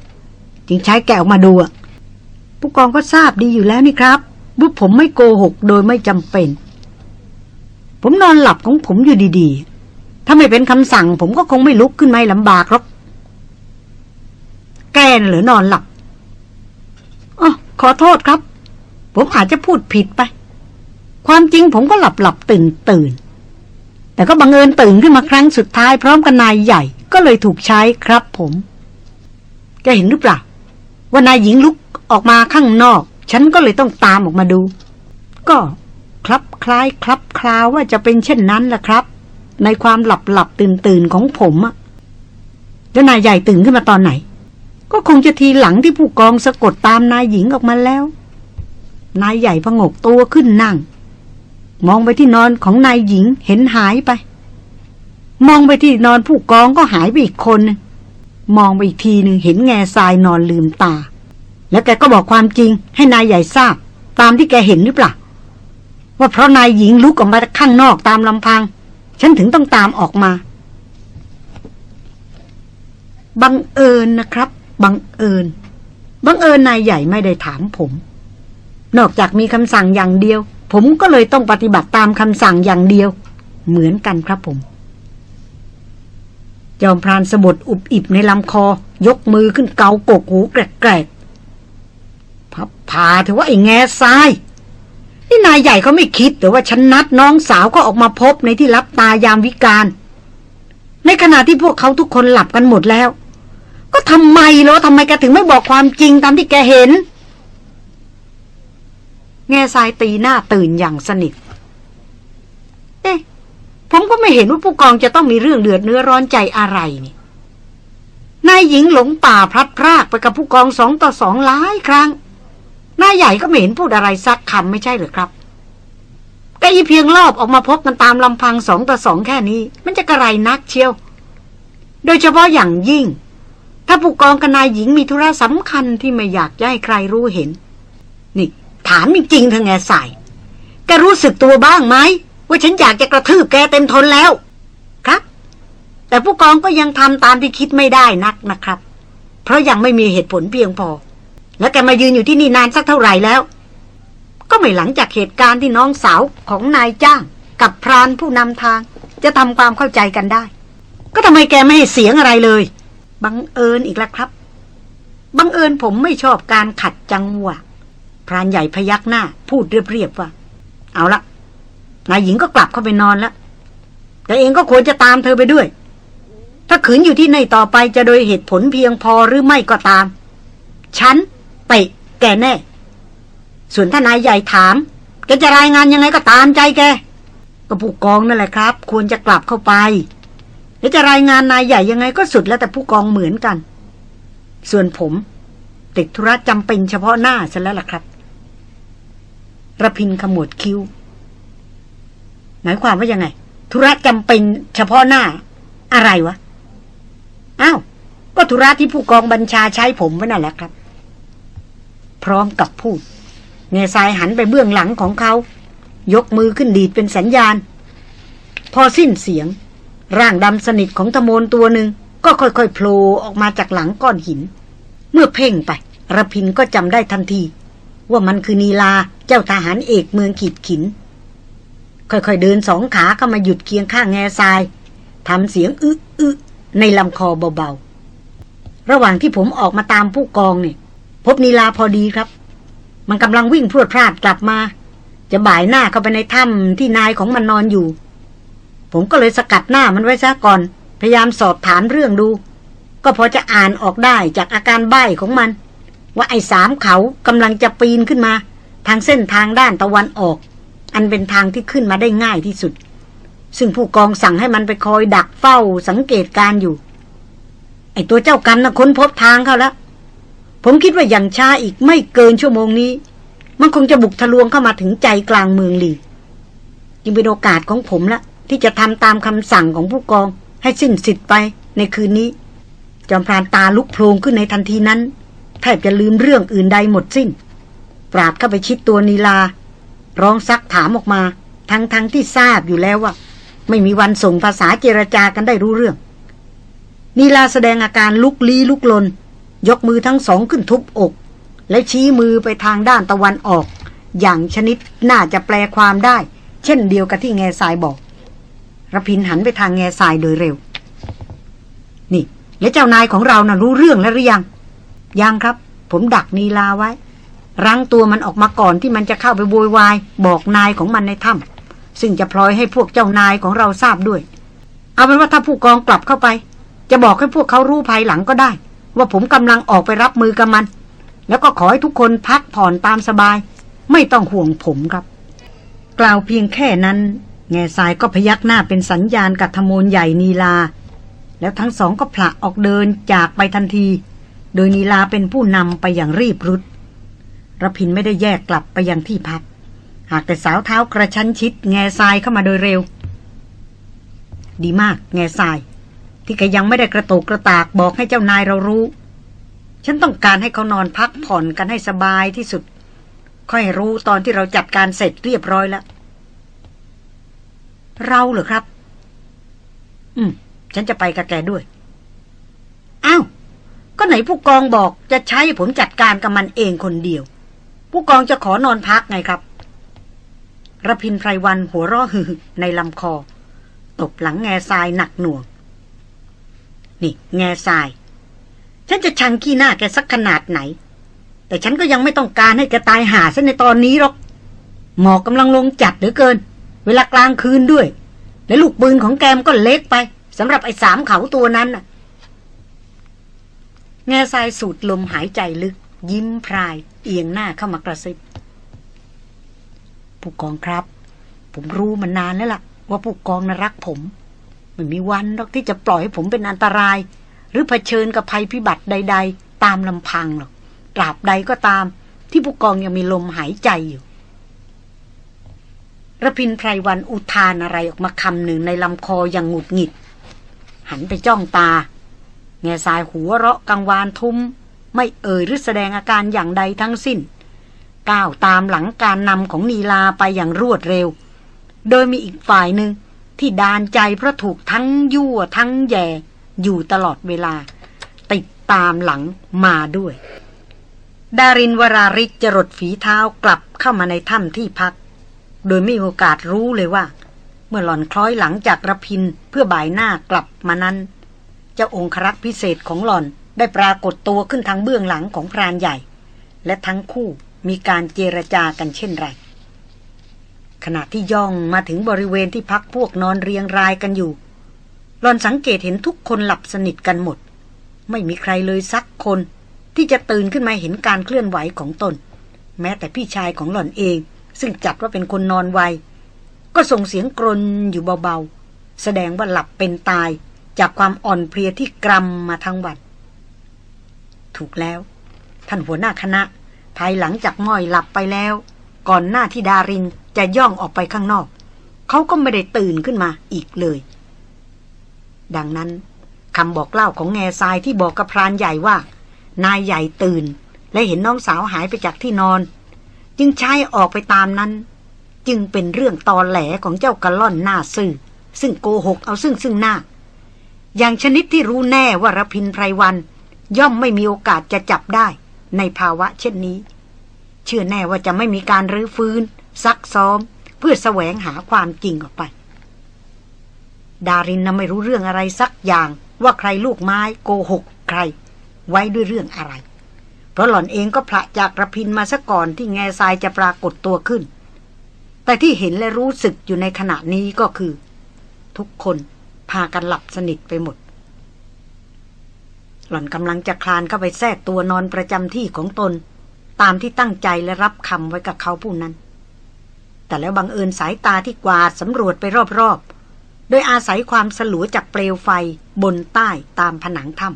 จึงใช้แกออกมาดูอะผู้กองก็ทราบดีอยู่แล้วนี่ครับ ว่าผมไม่โกหกโดยไม่จำเป็น ผมนอนหลับของผมอยู่ดีๆ ถ้าไม่เป็นคำสั่ง ผมก็คงไม่ลุกขึ้นไม่ลำบากหรอก แกนหรือนอนหลับอ๋อขอโทษครับ ผมอาจจะพูดผิดไป ความจริงผมก็หลับหลับตื่นตื่น แต่ก็บังเอิญตื่นขึ้นมาครั้งสุดท้ายพร้อมกับนายใหญ่ ก็เลยถูกใช้ครับผม แกเห็นหรือเปล่าว่านายหญิงลุกออกมาข้างนอก ฉันก็เลยต้องตามออกมาดู ก็คลับคล้ายคลับคลาวว่าจะเป็นเช่นนั้นแหละครับ ในความหลับหลับตื่นตื่นของผมอะแล้วนายใหญ่ตื่นขึ้นมาตอนไหน ก็คงจะทีหลังที่ผู้กองสะกดตามนายหญิงออกมาแล้ว นายใหญ่พงกตัวขึ้นนั่ง มองไปที่นอนของนายหญิงเห็นหายไป มองไปที่นอนผู้กองก็หายไปอีกคน มองไปอีกทีหนึ่งเห็นแง่ทรายนอนลืมตา แล้วแกก็บอกความจริง ให้นายใหญ่ทราบ ตามที่แกเห็นหรือเปล่า ว่าเพราะนายหญิงลุกออกมาข้างนอกตามลำพัง ฉันถึงต้องตามออกมา บังเอิญนะครับ บังเอิญ บังเอิญนายใหญ่ไม่ได้ถามผม นอกจากมีคำสั่งอย่างเดียว ผมก็เลยต้องปฏิบัติตามคำสั่งอย่างเดียว เหมือนกันครับผมจอมพรานสะบดอุบอิบในลำคอ ยกมือขึ้นเกากกหูแกรก ๆพับพาเถอะว่าไอ้แง่ทราย นี่นายใหญ่เขาไม่คิดแต่ว่าฉันนัดน้องสาวก็ออกมาพบในที่รับตายามวิการ ในขณะที่พวกเขาทุกคนหลับกันหมดแล้ว ก็ทำไมเหรอทำไมแกถึงไม่บอกความจริงตามที่แกเห็น แง่ทรายตีหน้าตื่นอย่างสนิทเอ๊ะผมก็ไม่เห็นว่าผู้กองจะต้องมีเรื่องเดือดเนื้อร้อนใจอะไรนี่นายหญิงหลงป่าพลัดพรากไปกับผู้กองสองต่อสองหลายครั้ง นายใหญ่ก็ไม่เห็นพูดอะไรสักคำไม่ใช่หรือครับแต่อีเพียงรอบออกมาพบกันตามลำพังสองต่อสองแค่นี้ มันจะกระไรนักเชียว โดยเฉพาะอย่างยิ่ง ถ้าผู้กองกับนายหญิงมีธุระสำคัญที่ไม่อยากให้ใครรู้เห็น นี่ ถามจริงๆเธอไงใสายแกรู้สึกตัวบ้างไหมว่าฉันอยากจะกระทืบแกเต็มทนแล้ว ครับ แต่ผู้กองก็ยังทำตามที่คิดไม่ได้นักนะครับ เพราะยังไม่มีเหตุผลเพียงพอ แล้วแกมายืนอยู่ที่นี่นานสักเท่าไหร่แล้ว ก็ไม่หลังจากเหตุการณ์ที่น้องสาวของนายจ้าง กับพรานผู้นำทาง จะทำความเข้าใจกันได้ ก็ทำไมแกไม่ให้เสียงอะไรเลย บังเอิญอีกแล้วครับ บังเอิญผมไม่ชอบการขัดจังหวะ พรานใหญ่พยักหน้า พูดเรียบๆว่า เอาละนายหญิงก็กลับเข้าไปนอนแล้วแต่เองก็ควรจะตามเธอไปด้วย ถ้าขืนอยู่ที่ในต่อไปจะโดยเหตุผลเพียงพอหรือไม่ก็ตาม ฉัน เตะแกแน่ ส่วนถ้านายใหญ่ถาม แกจะรายงานยังไงก็ตามใจแกก็ผู้กองนั่นแหละครับ ควรจะกลับเข้าไปแล้วจะรายงานนายใหญ่ยังไงก็สุดแล้วแต่ผู้กองเหมือนกัน ส่วนผม ติดธุระจำเป็นเฉพาะหน้าซะแล้วล่ะครับระพินขมวดคิ้ว หมายความว่ายังไง ธุระจำเป็นเฉพาะหน้า อะไรวะ อ้าว ก็ธุระที่ผู้กองบัญชาใช้ผมไว้นั่นแหละครับ พร้อมกับพูด เงยสายหันไปเบื้องหลังของเขา ยกมือขึ้นดีดเป็นสัญญาณ พอสิ้นเสียง ร่างดำสนิทของตะโมนตัวหนึ่งก็ค่อยๆโผล่ออกมาจากหลังก้อนหิน เมื่อเพ่งไประพินก็จำได้ทันที ว่ามันคือนีลาเจ้าทหารเอกเมืองขีดขิน ค่อยๆเดินสองขาเข้ามาหยุดเคียงข้างแง่ทรายทำเสียงอึอึในลำคอเบาๆ ระหว่างที่ผมออกมาตามผู้กองเนี่ย พบนีลาพอดีครับ มันกำลังวิ่งพรวดพลาดกลับมา จะบ่ายหน้าเข้าไปในถ้ำที่นายของมันนอนอยู่ ผมก็เลยสกัดหน้ามันไว้ซะก่อน พยายามสอบถามเรื่องดู ก็พอจะอ่านออกได้จากอาการใบ้ของมัน ว่าไอ้สามเขากำลังจะปีนขึ้นมา ทางเส้นทางด้านตะวันออก อันเป็นทางที่ขึ้นมาได้ง่ายที่สุด ซึ่งผู้กองสั่งให้มันไปคอยดักเฝ้าสังเกตการอยู่ไอ้ตัวเจ้ากันนะค้นพบทางเขาแล้ว ผมคิดว่าอย่างช้าอีกไม่เกินชั่วโมงนี้ มันคงจะบุกทะลวงเข้ามาถึงใจกลางเมืองลีจึงเป็นโอกาสของผมละที่จะทำตามคำสั่งของผู้กอง ให้สิ้นสิทธิ์ไปในคืนนี้ จอมพรานตาลุกโพลงขึ้นในทันทีนั้นแทบจะลืมเรื่องอื่นใดหมดสิ้น ปราดเข้าไปชิดตัวนีลา ร้องซักถามออกมา ทั้งทั้งที่ทราบอยู่แล้วว่า ไม่มีวันส่งภาษาเจรจากันได้รู้เรื่องนีลาแสดงอาการลุกลี้ลุกลน ยกมือทั้งสองขึ้นทุบอก และชี้มือไปทางด้านตะวันออก อย่างชนิดน่าจะแปลความได้ เช่นเดียวกับที่แง่สายบอกระพินหันไปทางแง่ทรายโดยเร็ว นี่ แล้วเจ้านายของเรานะ่ะรู้เรื่องแล้วหรือยัง ยังครับ ผมดักนีลาไว้ รั้งตัวมันออกมาก่อนที่มันจะเข้าไปโวยวาย บอกนายของมันในถ้ำซึ่งจะพลอยให้พวกเจ้านายของเราทราบด้วย เอาเป็นว่าถ้าผู้กองกลับเข้าไป จะบอกให้พวกเขารู้ภายหลังก็ได้ ว่าผมกำลังออกไปรับมือกับมัน แล้วก็ขอให้ทุกคนพักผ่อนตามสบาย ไม่ต้องห่วงผมครับ กล่าวเพียงแค่นั้น แง่ทรายก็พยักหน้าเป็นสัญญาณกับธมนใหญ่นีลา แล้วทั้งสองก็ผละออกเดินจากไปทันที โดยนีลาเป็นผู้นำไปอย่างรีบรุดระพินไม่ได้แยกกลับไปยังที่พัก หากแต่สาวเท้ากระชั้นชิด แง่ทรายเข้ามาโดยเร็ว ดีมาก แง่ทราย ที่แกยังไม่ได้กระโตกกระตากบอกให้เจ้านายเรารู้ ฉันต้องการให้เขานอนพักผ่อนกันให้สบายที่สุด ค่อยรู้ตอนที่เราจัดการเสร็จเรียบร้อยแล้ว เราเหรอครับ อืม ฉันจะไปกับแกด้วยอ้าวก็ไหนผู้กองบอกจะใช้ผมจัดการกับมันเองคนเดียว ผู้กองจะขอนอนพักไงครับระพินไพรวันหัวราะฮือในลำคอ ตบหลังแง่ทรายหนักหน่วง นี่แง่ทราย ฉันจะชังขี้หน้าแกสักขนาดไหน แต่ฉันก็ยังไม่ต้องการให้แกตายหาซะในตอนนี้หรอก หมอกกำลังลงจัดเหลือเกิน เวลากลางคืนด้วย และลูกปืนของแกมก็เล็กไปสำหรับไอ้สามเขาตัวนั้นน่ะ แง่ทรายสูดลมหายใจลึก ยิ้มพราย เอียงหน้าเข้ามากระซิบผู้กองครับ ผมรู้มานานแล้วล่ะ ว่าผู้กองน่ะรักผม ไม่มีวันหรอกที่จะปล่อยให้ผมเป็นอันตราย หรือเผชิญกับภัยพิบัติใด ๆ ตามลำพังหรอกตราบใดก็ตาม ที่ผู้กองยังมีลมหายใจอยู่ระพินไพรวันอุทานอะไรออกมาคำหนึ่งในลำคออย่างหงุดหงิด หันไปจ้องตา แง่สายหัวเราะกังวานทุ้ม ไม่เอ่ยหรือแสดงอาการอย่างใดทั้งสิ้น ก้าวตามหลังการนำของนีลาไปอย่างรวดเร็ว โดยมีอีกฝ่ายหนึ่ง ที่ดานใจเพราะถูกทั้งยั่วทั้งแย่อยู่ตลอดเวลา ติดตามหลังมาด้วย ดารินวราริศจรดฝีเท้ากลับเข้ามาในถ้ำที่พัก โดยไม่มีโอกาสรู้เลยว่า เมื่อหล่อนคล้อยหลังจากระพินเพื่อบ่ายหน้ากลับมานั้น เจ้าองครักษ์พิเศษของหล่อนได้ปรากฏตัวขึ้นทางเบื้องหลังของพรานใหญ่ และทั้งคู่มีการเจรจากันเช่นไร ขณะที่ย่องมาถึงบริเวณที่พักพวกนอนเรียงรายกันอยู่ หลอนสังเกตเห็นทุกคนหลับสนิทกันหมด ไม่มีใครเลยสักคน ที่จะตื่นขึ้นมาเห็นการเคลื่อนไหวของตน แม้แต่พี่ชายของหล่อนเอง ซึ่งจัดว่าเป็นคนนอนไว ก็ส่งเสียงกรนอยู่เบาๆ แสดงว่าหลับเป็นตาย จากความอ่อนเพลียที่กรำมาทั้งวัน ถูกแล้ว ท่านหัวหน้าคณะ ภายหลังจากม้อยหลับไปแล้ว ก่อนหน้าที่ดารินจะย่องออกไปข้างนอก เขาก็ไม่ได้ตื่นขึ้นมาอีกเลย ดังนั้นคำบอกเล่าของแง่ทรายที่บอกกับพรานใหญ่ว่า นายใหญ่ตื่น และเห็นน้องสาวหายไปจากที่นอน จึงใช้ออกไปตามนั้น จึงเป็นเรื่องตอแหลของเจ้ากระล่อนหน้าซื่อซึ่งโกหกเอาซึ่งซึ่งหน้า อย่างชนิดที่รู้แน่ว่ารพินไพรวัน ย่อมไม่มีโอกาสจะจับได้ในภาวะเช่นนี้ เชื่อแน่ว่าจะไม่มีการรื้อฟื้น ซักซ้อม เพื่อแสวงหาความจริงออกไป ดารินน่ะไม่รู้เรื่องอะไรสักอย่าง ว่าใครลูกไม้โกหกใคร ไว้ด้วยเรื่องอะไร เพราะหล่อนเองก็พระจากระพินมาซะก่อนที่แง่ทรายจะปรากฏตัวขึ้น แต่ที่เห็นและรู้สึกอยู่ในขณะนี้ก็คือ ทุกคนพากันหลับสนิทไปหมดหล่อนกำลังจะคลานเข้าไปแทรกตัวนอนประจำที่ของตน ตามที่ตั้งใจและรับคำไว้กับเขาผู้นั้น แต่แล้วบังเอิญสายตาที่กวาดสำรวจไปรอบๆ โดยอาศัยความสลัวจากเปลวไฟบนใต้ตามผนังถ้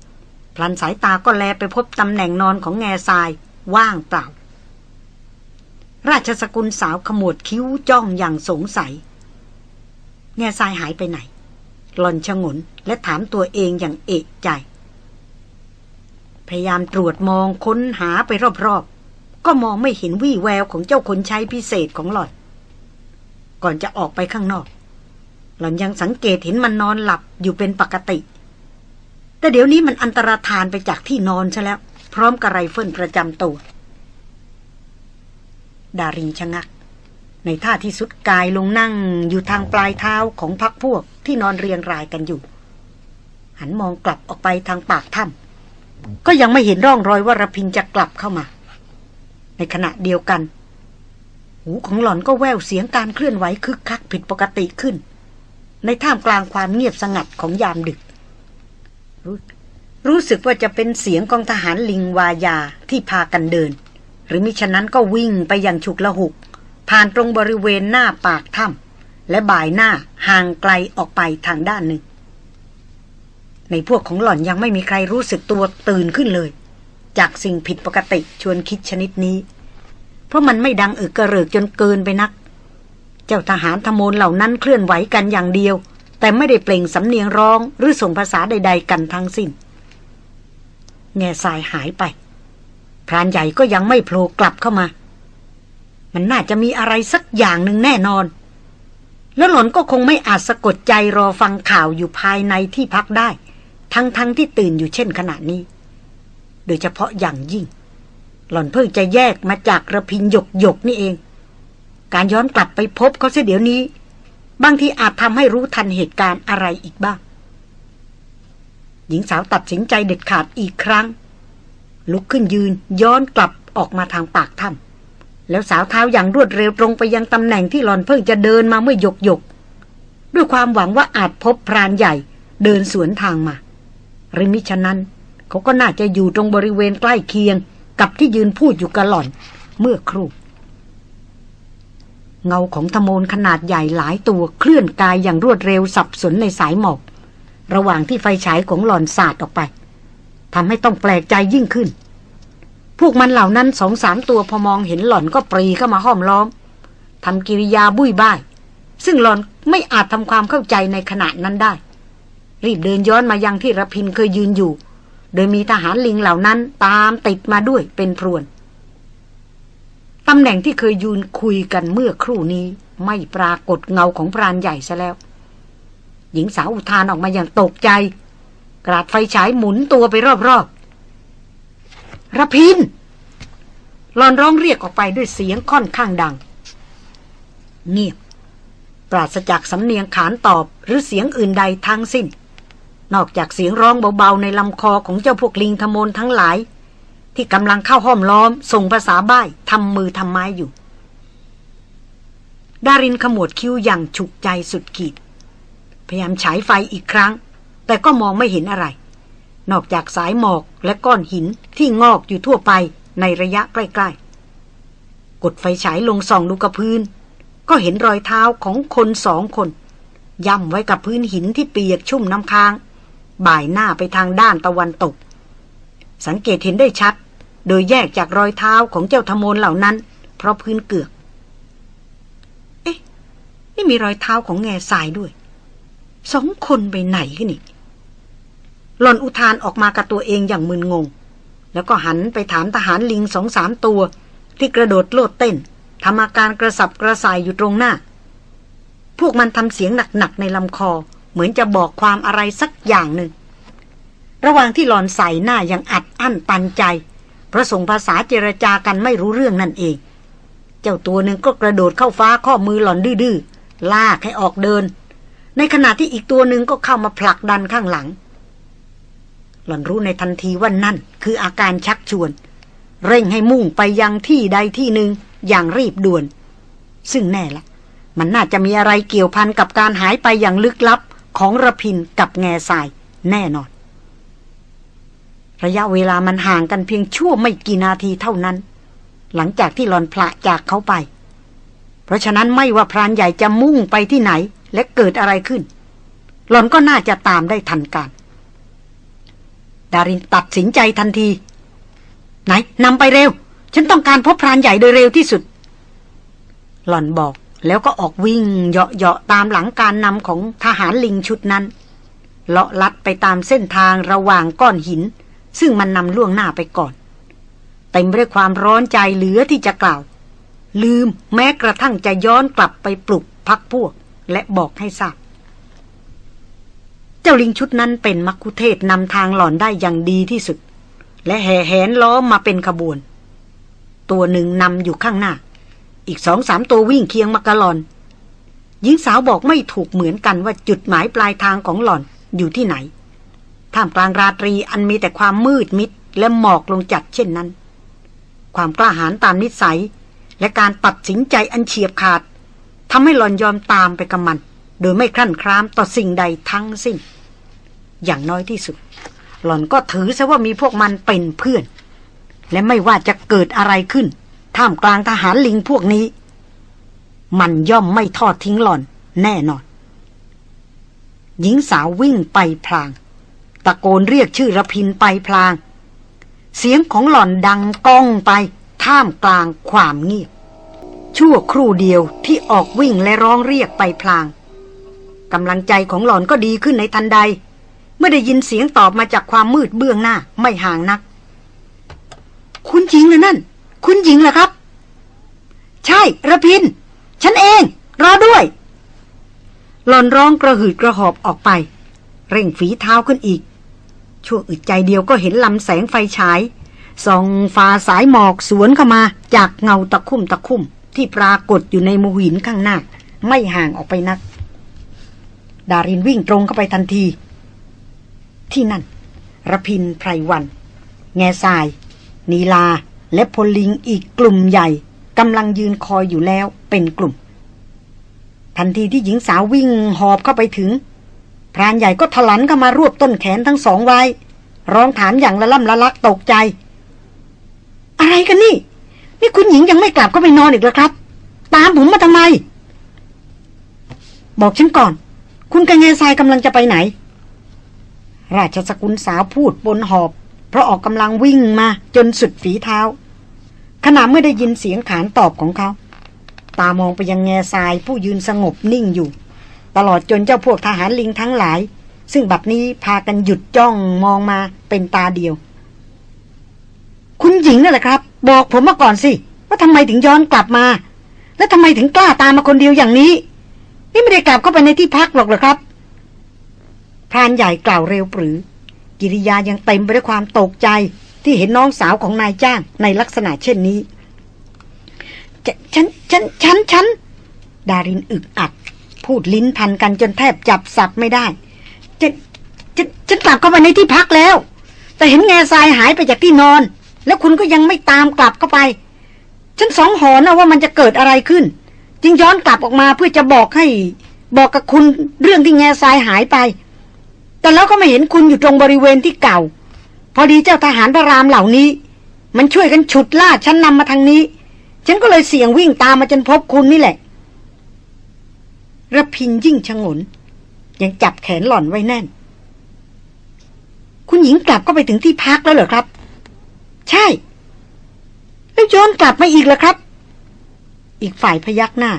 ำพลันสายตาก็แลไปพบตำแหน่งนอนของแง่ทรายว่างเปล่า ราชสกุลสาวขมวดคิ้วจ้องอย่างสงสัย แง่ทรายหายไปไหนหล่อนชะงนและถามตัวเองอย่างเอกใจ พยายามตรวจมองค้นหาไปรอบๆ ก็มองไม่เห็นวี่แววของเจ้าคนใช้พิเศษของหล่อนก่อนจะออกไปข้างนอก หล่อนยังสังเกตเห็นมันนอนหลับอยู่เป็นปกติ แต่เดี๋ยวนี้มันอันตรธานไปจากที่นอนซะแล้ว พร้อมกับไรเฟิลประจำตัว ดารินชะงัก ในท่าที่สุดกายลงนั่งอยู่ทางปลายเท้าของพักพวกที่นอนเรียงรายกันอยู่ หันมองกลับออกไปทางปากถ้ำ ก็ยังไม่เห็นร่องรอยว่ารพินจะกลับเข้ามา ในขณะเดียวกัน หูของหล่อนก็แววเสียงการเคลื่อนไหวคึกคักผิดปกติขึ้น ในท่ามกลางความเงียบสงัดของยามดึกรู้รู้สึกว่าจะเป็นเสียงกองทหารลิงวายาที่พากันเดิน หรือมิฉะนั้นก็วิ่งไปอย่างฉุกละหุก ผ่านตรงบริเวณหน้าปากถ้ำและบ่ายหน้าห่างไกลออกไปทางด้านหนึ่ง ในพวกของหล่อนยังไม่มีใครรู้สึกตัวตื่นขึ้นเลย จากสิ่งผิดปกติชวนคิดชนิดนี้ เพราะมันไม่ดังอึกกระเริกจนเกินไปนัก เจ้าทหารธมนเหล่านั้นเคลื่อนไหวกันอย่างเดียว แต่ไม่ได้เปล่งสำเนียงร้องหรือส่งภาษาใด ๆ กันทั้งสิ้น แง่ทรายหายไป พรานใหญ่ก็ยังไม่โผล่กลับเข้ามา มันน่าจะมีอะไรสักอย่างหนึ่งแน่นอนแล้วหล่อนก็คงไม่อาจสะกดใจรอฟังข่าวอยู่ภายในที่พักได้ ทั้งๆทที่ตื่นอยู่เช่นขณะนี้ โดยเฉพาะอย่างยิ่ง หล่อนเพิ่งจะแยกมาจากระพินหยกหยกนี่เอง การย้อนกลับไปพบเขาเสียเดี๋ยวนี้ บางทีอาจทำให้รู้ทันเหตุการณ์อะไรอีกบ้าง หญิงสาวตัดสินใจเด็ดขาดอีกครั้ง ลุกขึ้นยืนย้อนกลับออกมาทางปากถ้ำแล้วสาวเท้าอย่างรวดเร็วตรงไปยังตำแหน่งที่หลอนเพิ่งจะเดินมาเมื่อหยกหยกด้วยความหวังว่าอาจพบพรานใหญ่เดินสวนทางมา หรือมิฉะนั้น เขาก็น่าจะอยู่ตรงบริเวณใกล้เคียง กับที่ยืนพูดอยู่กับหล่อน เมื่อครู่เงาของธโมนขนาดใหญ่หลายตัวเคลื่อนกายอย่างรวดเร็วสับสนในสายหมอก ระหว่างที่ไฟฉายของหล่อนสาดออกไปทำให้ต้องแปลกใจยิ่งขึ้น พวกมันเหล่านั้นสองสามตัวพอมองเห็นหล่อนก็ปรีเข้ามาห้อมล้อมทำกิริยาบุ้ยบ้าย ซึ่งหล่อนไม่อาจทำความเข้าใจในขณะนั้นได้ รีบเดินย้อนมายังที่ระพินเคยยืนอยู่ โดยมีทหารลิงเหล่านั้นตามติดมาด้วยเป็นพรวนตำแหน่งที่เคยยืนคุยกันเมื่อครู่นี้ ไม่ปรากฏเงาของพรานใหญ่ซะแล้ว หญิงสาวอุทานออกมาอย่างตกใจ กราดไฟฉายหมุนตัวไปรอบๆระพินหลอนร้องเรียกออกไปด้วยเสียงค่อนข้างดัง เงียบ ปราศจากสำเนียงขานตอบหรือเสียงอื่นใดทั้งสิ้น นอกจากเสียงร้องเบาๆในลำคอของเจ้าพวกลิงทมนทั้งหลาย ที่กำลังเข้าห้อมล้อม ส่งภาษาบ้ายทำมือทำไม้อยู่ ดารินขมวดคิ้วอย่างฉุกใจสุดขีด พยายามฉายไฟอีกครั้ง แต่ก็มองไม่เห็นอะไร นอกจากสายหมอกและก้อนหินที่งอกอยู่ทั่วไปในระยะใกล้ ๆ กดไฟฉายลงส่องดูกับพื้น ก็เห็นรอยเท้าของคนสองคนย่ำไว้กับพื้นหินที่เปียกชุ่มน้ำค้าง บ่ายหน้าไปทางด้านตะวันตก สังเกตเห็นได้ชัด โดยแยกจากรอยเท้าของเจ้าธมนเหล่านั้น เพราะพื้นเกือก เอ๊ะ นี่มีรอยเท้าของแง่ทรายด้วย สองคนไปไหนกันนี่หลอนอุทานออกมากับตัวเองอย่างมึนงง แล้วก็หันไปถามทหารลิงสองสามตัว ที่กระโดดโลดเต้นทำอาการกระสับกระส่ายอยู่ตรงหน้า พวกมันทำเสียงหนักๆในลำคอ เหมือนจะบอกความอะไรสักอย่างหนึ่ง ระหว่างที่หลอนใส่หน้ายังอัดอั้นตันใจ เพราะส่งภาษาเจรจากันไม่รู้เรื่องนั่นเอง เจ้าตัวหนึ่งก็กระโดดเข้าฟ้าข้อมือหลอนดื้อๆลากให้ออกเดิน ในขณะที่อีกตัวหนึ่งก็เข้ามาผลักดันข้างหลัง หลอนรู้ในทันทีว่านั่น คืออาการชักชวน เร่งให้มุ่งไปยังที่ใดที่หนึ่งอย่างรีบด่วน ซึ่งแน่ละมันน่าจะมีอะไรเกี่ยวพันกับการหายไปอย่างลึกลับ ของระพินกับแง่ทรายแน่นอน ระยะเวลามันห่างกันเพียงชั่วไม่กี่นาทีเท่านั้น หลังจากที่หลอนพละจากเขาไป เพราะฉะนั้นไม่ว่าพรานใหญ่จะมุ่งไปที่ไหนและเกิดอะไรขึ้น หลอนก็น่าจะตามได้ทันการ ดารินตัดสินใจทันที ไหนนำไปเร็ว ฉันต้องการพบพรานใหญ่โดยเร็วที่สุด หล่อนบอก แล้วก็ออกวิ่งเหาะๆตามหลังการนำของทหารลิงชุดนั้น เลาะลัดไปตามเส้นทางระหว่างก้อนหิน ซึ่งมันนำล่วงหน้าไปก่อนเต็มไปด้วยความร้อนใจเหลือที่จะกล่าว ลืมแม้กระทั่งจะย้อนกลับไปปลุกพักพวก และบอกให้ทราบเจ้าลิงชุดนั้นเป็นมักคุเทศนำทางหล่อนได้อย่างดีที่สุด และแห่แหนล้อมมาเป็นขบวน ตัวหนึ่งนำอยู่ข้างหน้า อีกสองสามตัววิ่งเคียงมากะหลอน หญิงสาวบอกไม่ถูกเหมือนกันว่าจุดหมายปลายทางของหล่อนอยู่ที่ไหน ท่ามกลางราตรีอันมีแต่ความมืดมิดและหมอกลงจัดเช่นนั้น ความกล้าหาญตามนิสัย และการตัดสินใจอันเฉียบขาดทำให้หล่อนยอมตามไปกับมัน โดยไม่คลั่นครามต่อสิ่งใดทั้งสิ้น อย่างน้อยที่สุด หล่อนก็ถือซะว่ามีพวกมันเป็นเพื่อน และไม่ว่าจะเกิดอะไรขึ้น ท่ามกลางทหารลิงพวกนี้ มันย่อมไม่ทอดทิ้งหล่อนแน่นอน หญิงสาววิ่งไปพลาง ตะโกนเรียกชื่อระพินไปพลาง เสียงของหล่อนดังก้องไป ท่ามกลางความเงียบ ชั่วครู่เดียวที่ออกวิ่งและร้องเรียกไปพลางกำลังใจของหล่อนก็ดีขึ้นในทันใด เมื่อได้ยินเสียงตอบมาจากความมืดเบื้องหน้าไม่ห่างนัก คุณหญิงเหรอนั่น คุณหญิงเหรอครับ ใช่ระพิน ฉันเอง รอด้วย หลอนร้องกระหืดกระหอบออกไป เร่งฝีเท้าขึ้นอีก ชั่วอึดใจเดียวก็เห็นลำแสงไฟฉายส่องฟ้าสายหมอกสวนเข้ามา จากเงาตะคุ่มตะคุ่ม ที่ปรากฏอยู่ในมูหินข้างหน้า ไม่ห่างออกไปนัก ดารินวิ่งตรงเข้าไปทันที ที่นั่นระพินไพรวัน แง่ทราย นีลา และพลลิงอีกกลุ่มใหญ่กำลังยืนคอยอยู่แล้วเป็นกลุ่ม ทันทีที่หญิงสาววิ่งหอบเข้าไปถึง พรานใหญ่ก็ถลันเข้ามารวบต้นแขนทั้งสองไว้ ร้องถามอย่างละล่ำละลักตกใจ อะไรกันนี่ นี่คุณหญิงยังไม่กลับก็ไปนอนอีกแล้วครับ ตามผมมาทำไม บอกฉันก่อน คุณกังเงซายกำลังจะไปไหน ราชสกุลสาวพูดบนหอบ เพราะออกกำลังวิ่งมาจนสุดฝีเท้า ขณะเมื่อได้ยินเสียงขานตอบของเขา ตามองไปยังแง่ทรายผู้ยืนสงบนิ่งอยู่ ตลอดจนเจ้าพวกทหารลิงทั้งหลาย ซึ่งบัดนี้พากันหยุดจ้องมองมาเป็นตาเดียว คุณหญิงนั่นแหละครับ บอกผมมาก่อนสิ ว่าทำไมถึงย้อนกลับมา และทำไมถึงกล้าตามมาคนเดียวอย่างนี้ นี่ไม่ได้กลับเข้าไปในที่พักหรอกเหรอครับพรานใหญ่กล่าวเร็วปรือ กิริยายังเต็มไปด้วยความตกใจ ที่เห็นน้องสาวของนายจ้างในลักษณะเช่นนี้ฉันฉันฉันฉันดารินอึกอัดพูดลิ้นพันกันจนแทบจับสับไม่ได้ฉันฉันฉันกลับเข้าไปในที่พักแล้ว แต่เห็นแง่ทรายหายไปจากที่นอน แล้วคุณก็ยังไม่ตามกลับเข้าไป ฉันสองหอนะว่ามันจะเกิดอะไรขึ้น จึงย้อนกลับออกมาเพื่อจะบอกให้ บอกกับคุณเรื่องที่แง่ทรายหายไป แต่แล้วก็ไม่เห็นคุณอยู่ตรงบริเวณที่เก่า พอดีเจ้าทหารพระรามเหล่านี้ มันช่วยกันฉุดล่าฉันนำมาทางนี้ ฉันก็เลยเสี่ยงวิ่งตามมาจนพบคุณนี่แหละระพินยิ่งชงน ยังจับแขนหล่อนไว้แน่น คุณหญิงกลับก็ไปถึงที่พักแล้วเหรอครับ ใช่ แล้วย้อนกลับมาอีกเหรอครับ อีกฝ่ายพยักหน้า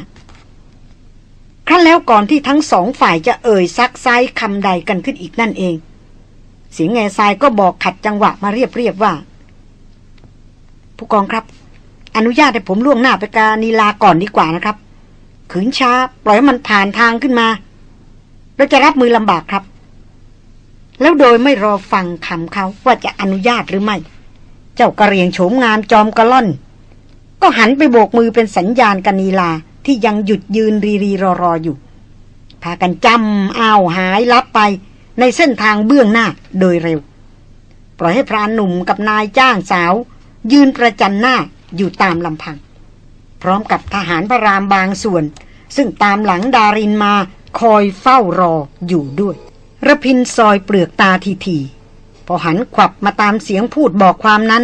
ครั้นแล้วก่อนที่ทั้งสองฝ่ายจะเอ่ยซักไซคำใดกันขึ้นอีกนั่นเอง เสียงแง่ทรายก็บอกขัดจังหวะมาเรียบเรียบว่า ผู้กองครับ อนุญาตให้ผมล่วงหน้าไปกานีลาก่อนดีกว่านะครับ ขืนช้า ปล่อยให้มันผ่านทางขึ้นมาเราจะรับมือลำบากครับ แล้วโดยไม่รอฟังคำเขาว่าจะอนุญาตหรือไม่ เจ้ากระเรียงโฉมงามจอมกระล่อน ก็หันไปโบกมือเป็นสัญญาณกานีลาที่ยังหยุดยืนรีรีรอรออยู่พากันจำอ้าวหายลับไป ในเส้นทางเบื้องหน้าโดยเร็ว ปล่อยให้พรานหนุ่มกับนายจ้างสาว ยืนประจันหน้าอยู่ตามลำพัง พร้อมกับทหารพระรามบางส่วน ซึ่งตามหลังดารินมาคอยเฝ้ารออยู่ด้วยระพินซอยเปลือกตาทีทีพอหันขวับมาตามเสียงพูดบอกความนั้น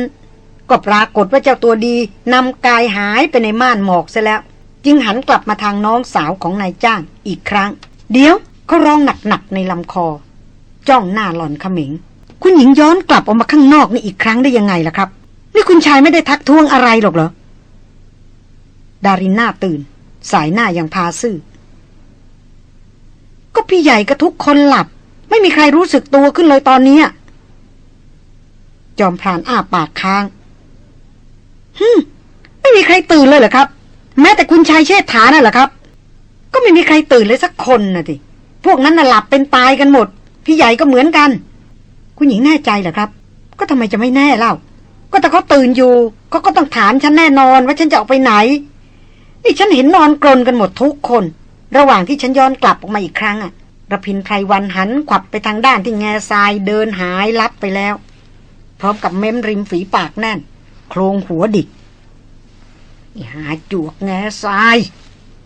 ก็ปรากฏว่าเจ้าตัวดีนำกายหายไปในม่านหมอกซะแล้ว จึงหันกลับมาทางน้องสาวของนายจ้างอีกครั้ง เดี๋ยวเขาร้องหนักๆในลำคอ จ้องหน้าหล่อนเขม็ง คุณหญิงย้อนกลับออกมาข้างนอกนี่อีกครั้งได้ยังไงล่ะครับ นี่คุณชายไม่ได้ทักท้วงอะไรหรอกเหรอ ดารินหน้าตื่น สายหน้าอย่างพาซื่อ ก็พี่ใหญ่กับทุกคนหลับ ไม่มีใครรู้สึกตัวขึ้นเลยตอนนี้ จอมพรานอ้าปากค้างฮึมไม่มีใครตื่นเลยเหรอครับ แม้แต่คุณชายเชษฐาน่ะเหรอครับ ก็ไม่มีใครตื่นเลยสักคนนะดิพวกนั้นน่ะหลับเป็นตายกันหมด พี่ใหญ่ก็เหมือนกัน คุณหญิงแน่ใจเหรอครับ ก็ทำไมจะไม่แน่เล่า ก็แต่เขาตื่นอยู่เขาก็ต้องถามฉันแน่นอนว่าฉันจะออกไปไหน นี่ฉันเห็นนอนกรนกันหมดทุกคน ระหว่างที่ฉันย้อนกลับออกมาอีกครั้งอะระพินไพรวันหันขวับไปทางด้านที่แง่ทรายเดินหายลับไปแล้ว พร้อมกับเม้มริมฝีปากแน่น โครงหัวดิกหาจวกแง่ทราย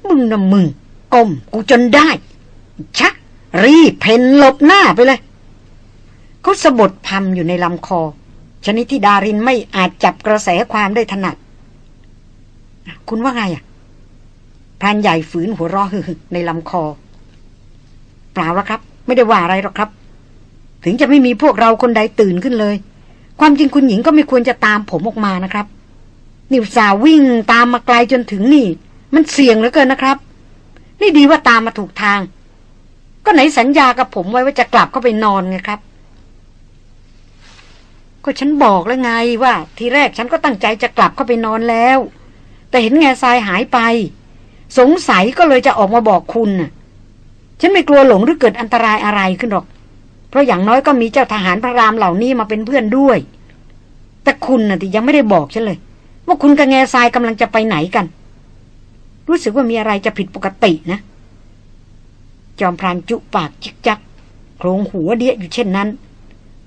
มึงนะมึงก้มกูจนได้ ชัก รีบเพนหลบหน้าไปเลย เขาสะบดพำอยู่ในลำคอ ชนิดที่ดารินไม่อาจจับกระแสความได้ถนัด คุณว่าไงอะพรานใหญ่ฝืนหัวราะฮึในลำคอ เปล่าแล้วครับ ไม่ได้ว่าอะไรหรอกครับ ถึงจะไม่มีพวกเราคนใดตื่นขึ้นเลย ความจริงคุณหญิงก็ไม่ควรจะตามผมออกมานะครับ นิวสาวิ่งตามมาไกลจนถึงนี่ มันเสี่ยงเหลือเกินนะครับ นี่ดีว่าตามมาถูกทาง ก็ไหนสัญญากับผมไว้ว่าจะกลับเข้าไปนอนไงครับ ก็ฉันบอกแล้วไงว่า ทีแรกฉันก็ตั้งใจจะกลับเข้าไปนอนแล้ว แต่เห็นแง่ทรายหายไป สงสัยก็เลยจะออกมาบอกคุณน่ะ ฉันไม่กลัวหลงหรือเกิดอันตรายอะไรขึ้นหรอก เพราะอย่างน้อยก็มีเจ้าทหารพระรามเหล่านี้มาเป็นเพื่อนด้วย แต่คุณน่ะที่ยังไม่ได้บอกฉันเลย ว่าคุณกับแง่ทรายกำลังจะไปไหนกัน รู้สึกว่ามีอะไรจะผิดปกตินะ จอมพรานจุปากจิกจักโครงหัวเดียอยู่เช่นนั้น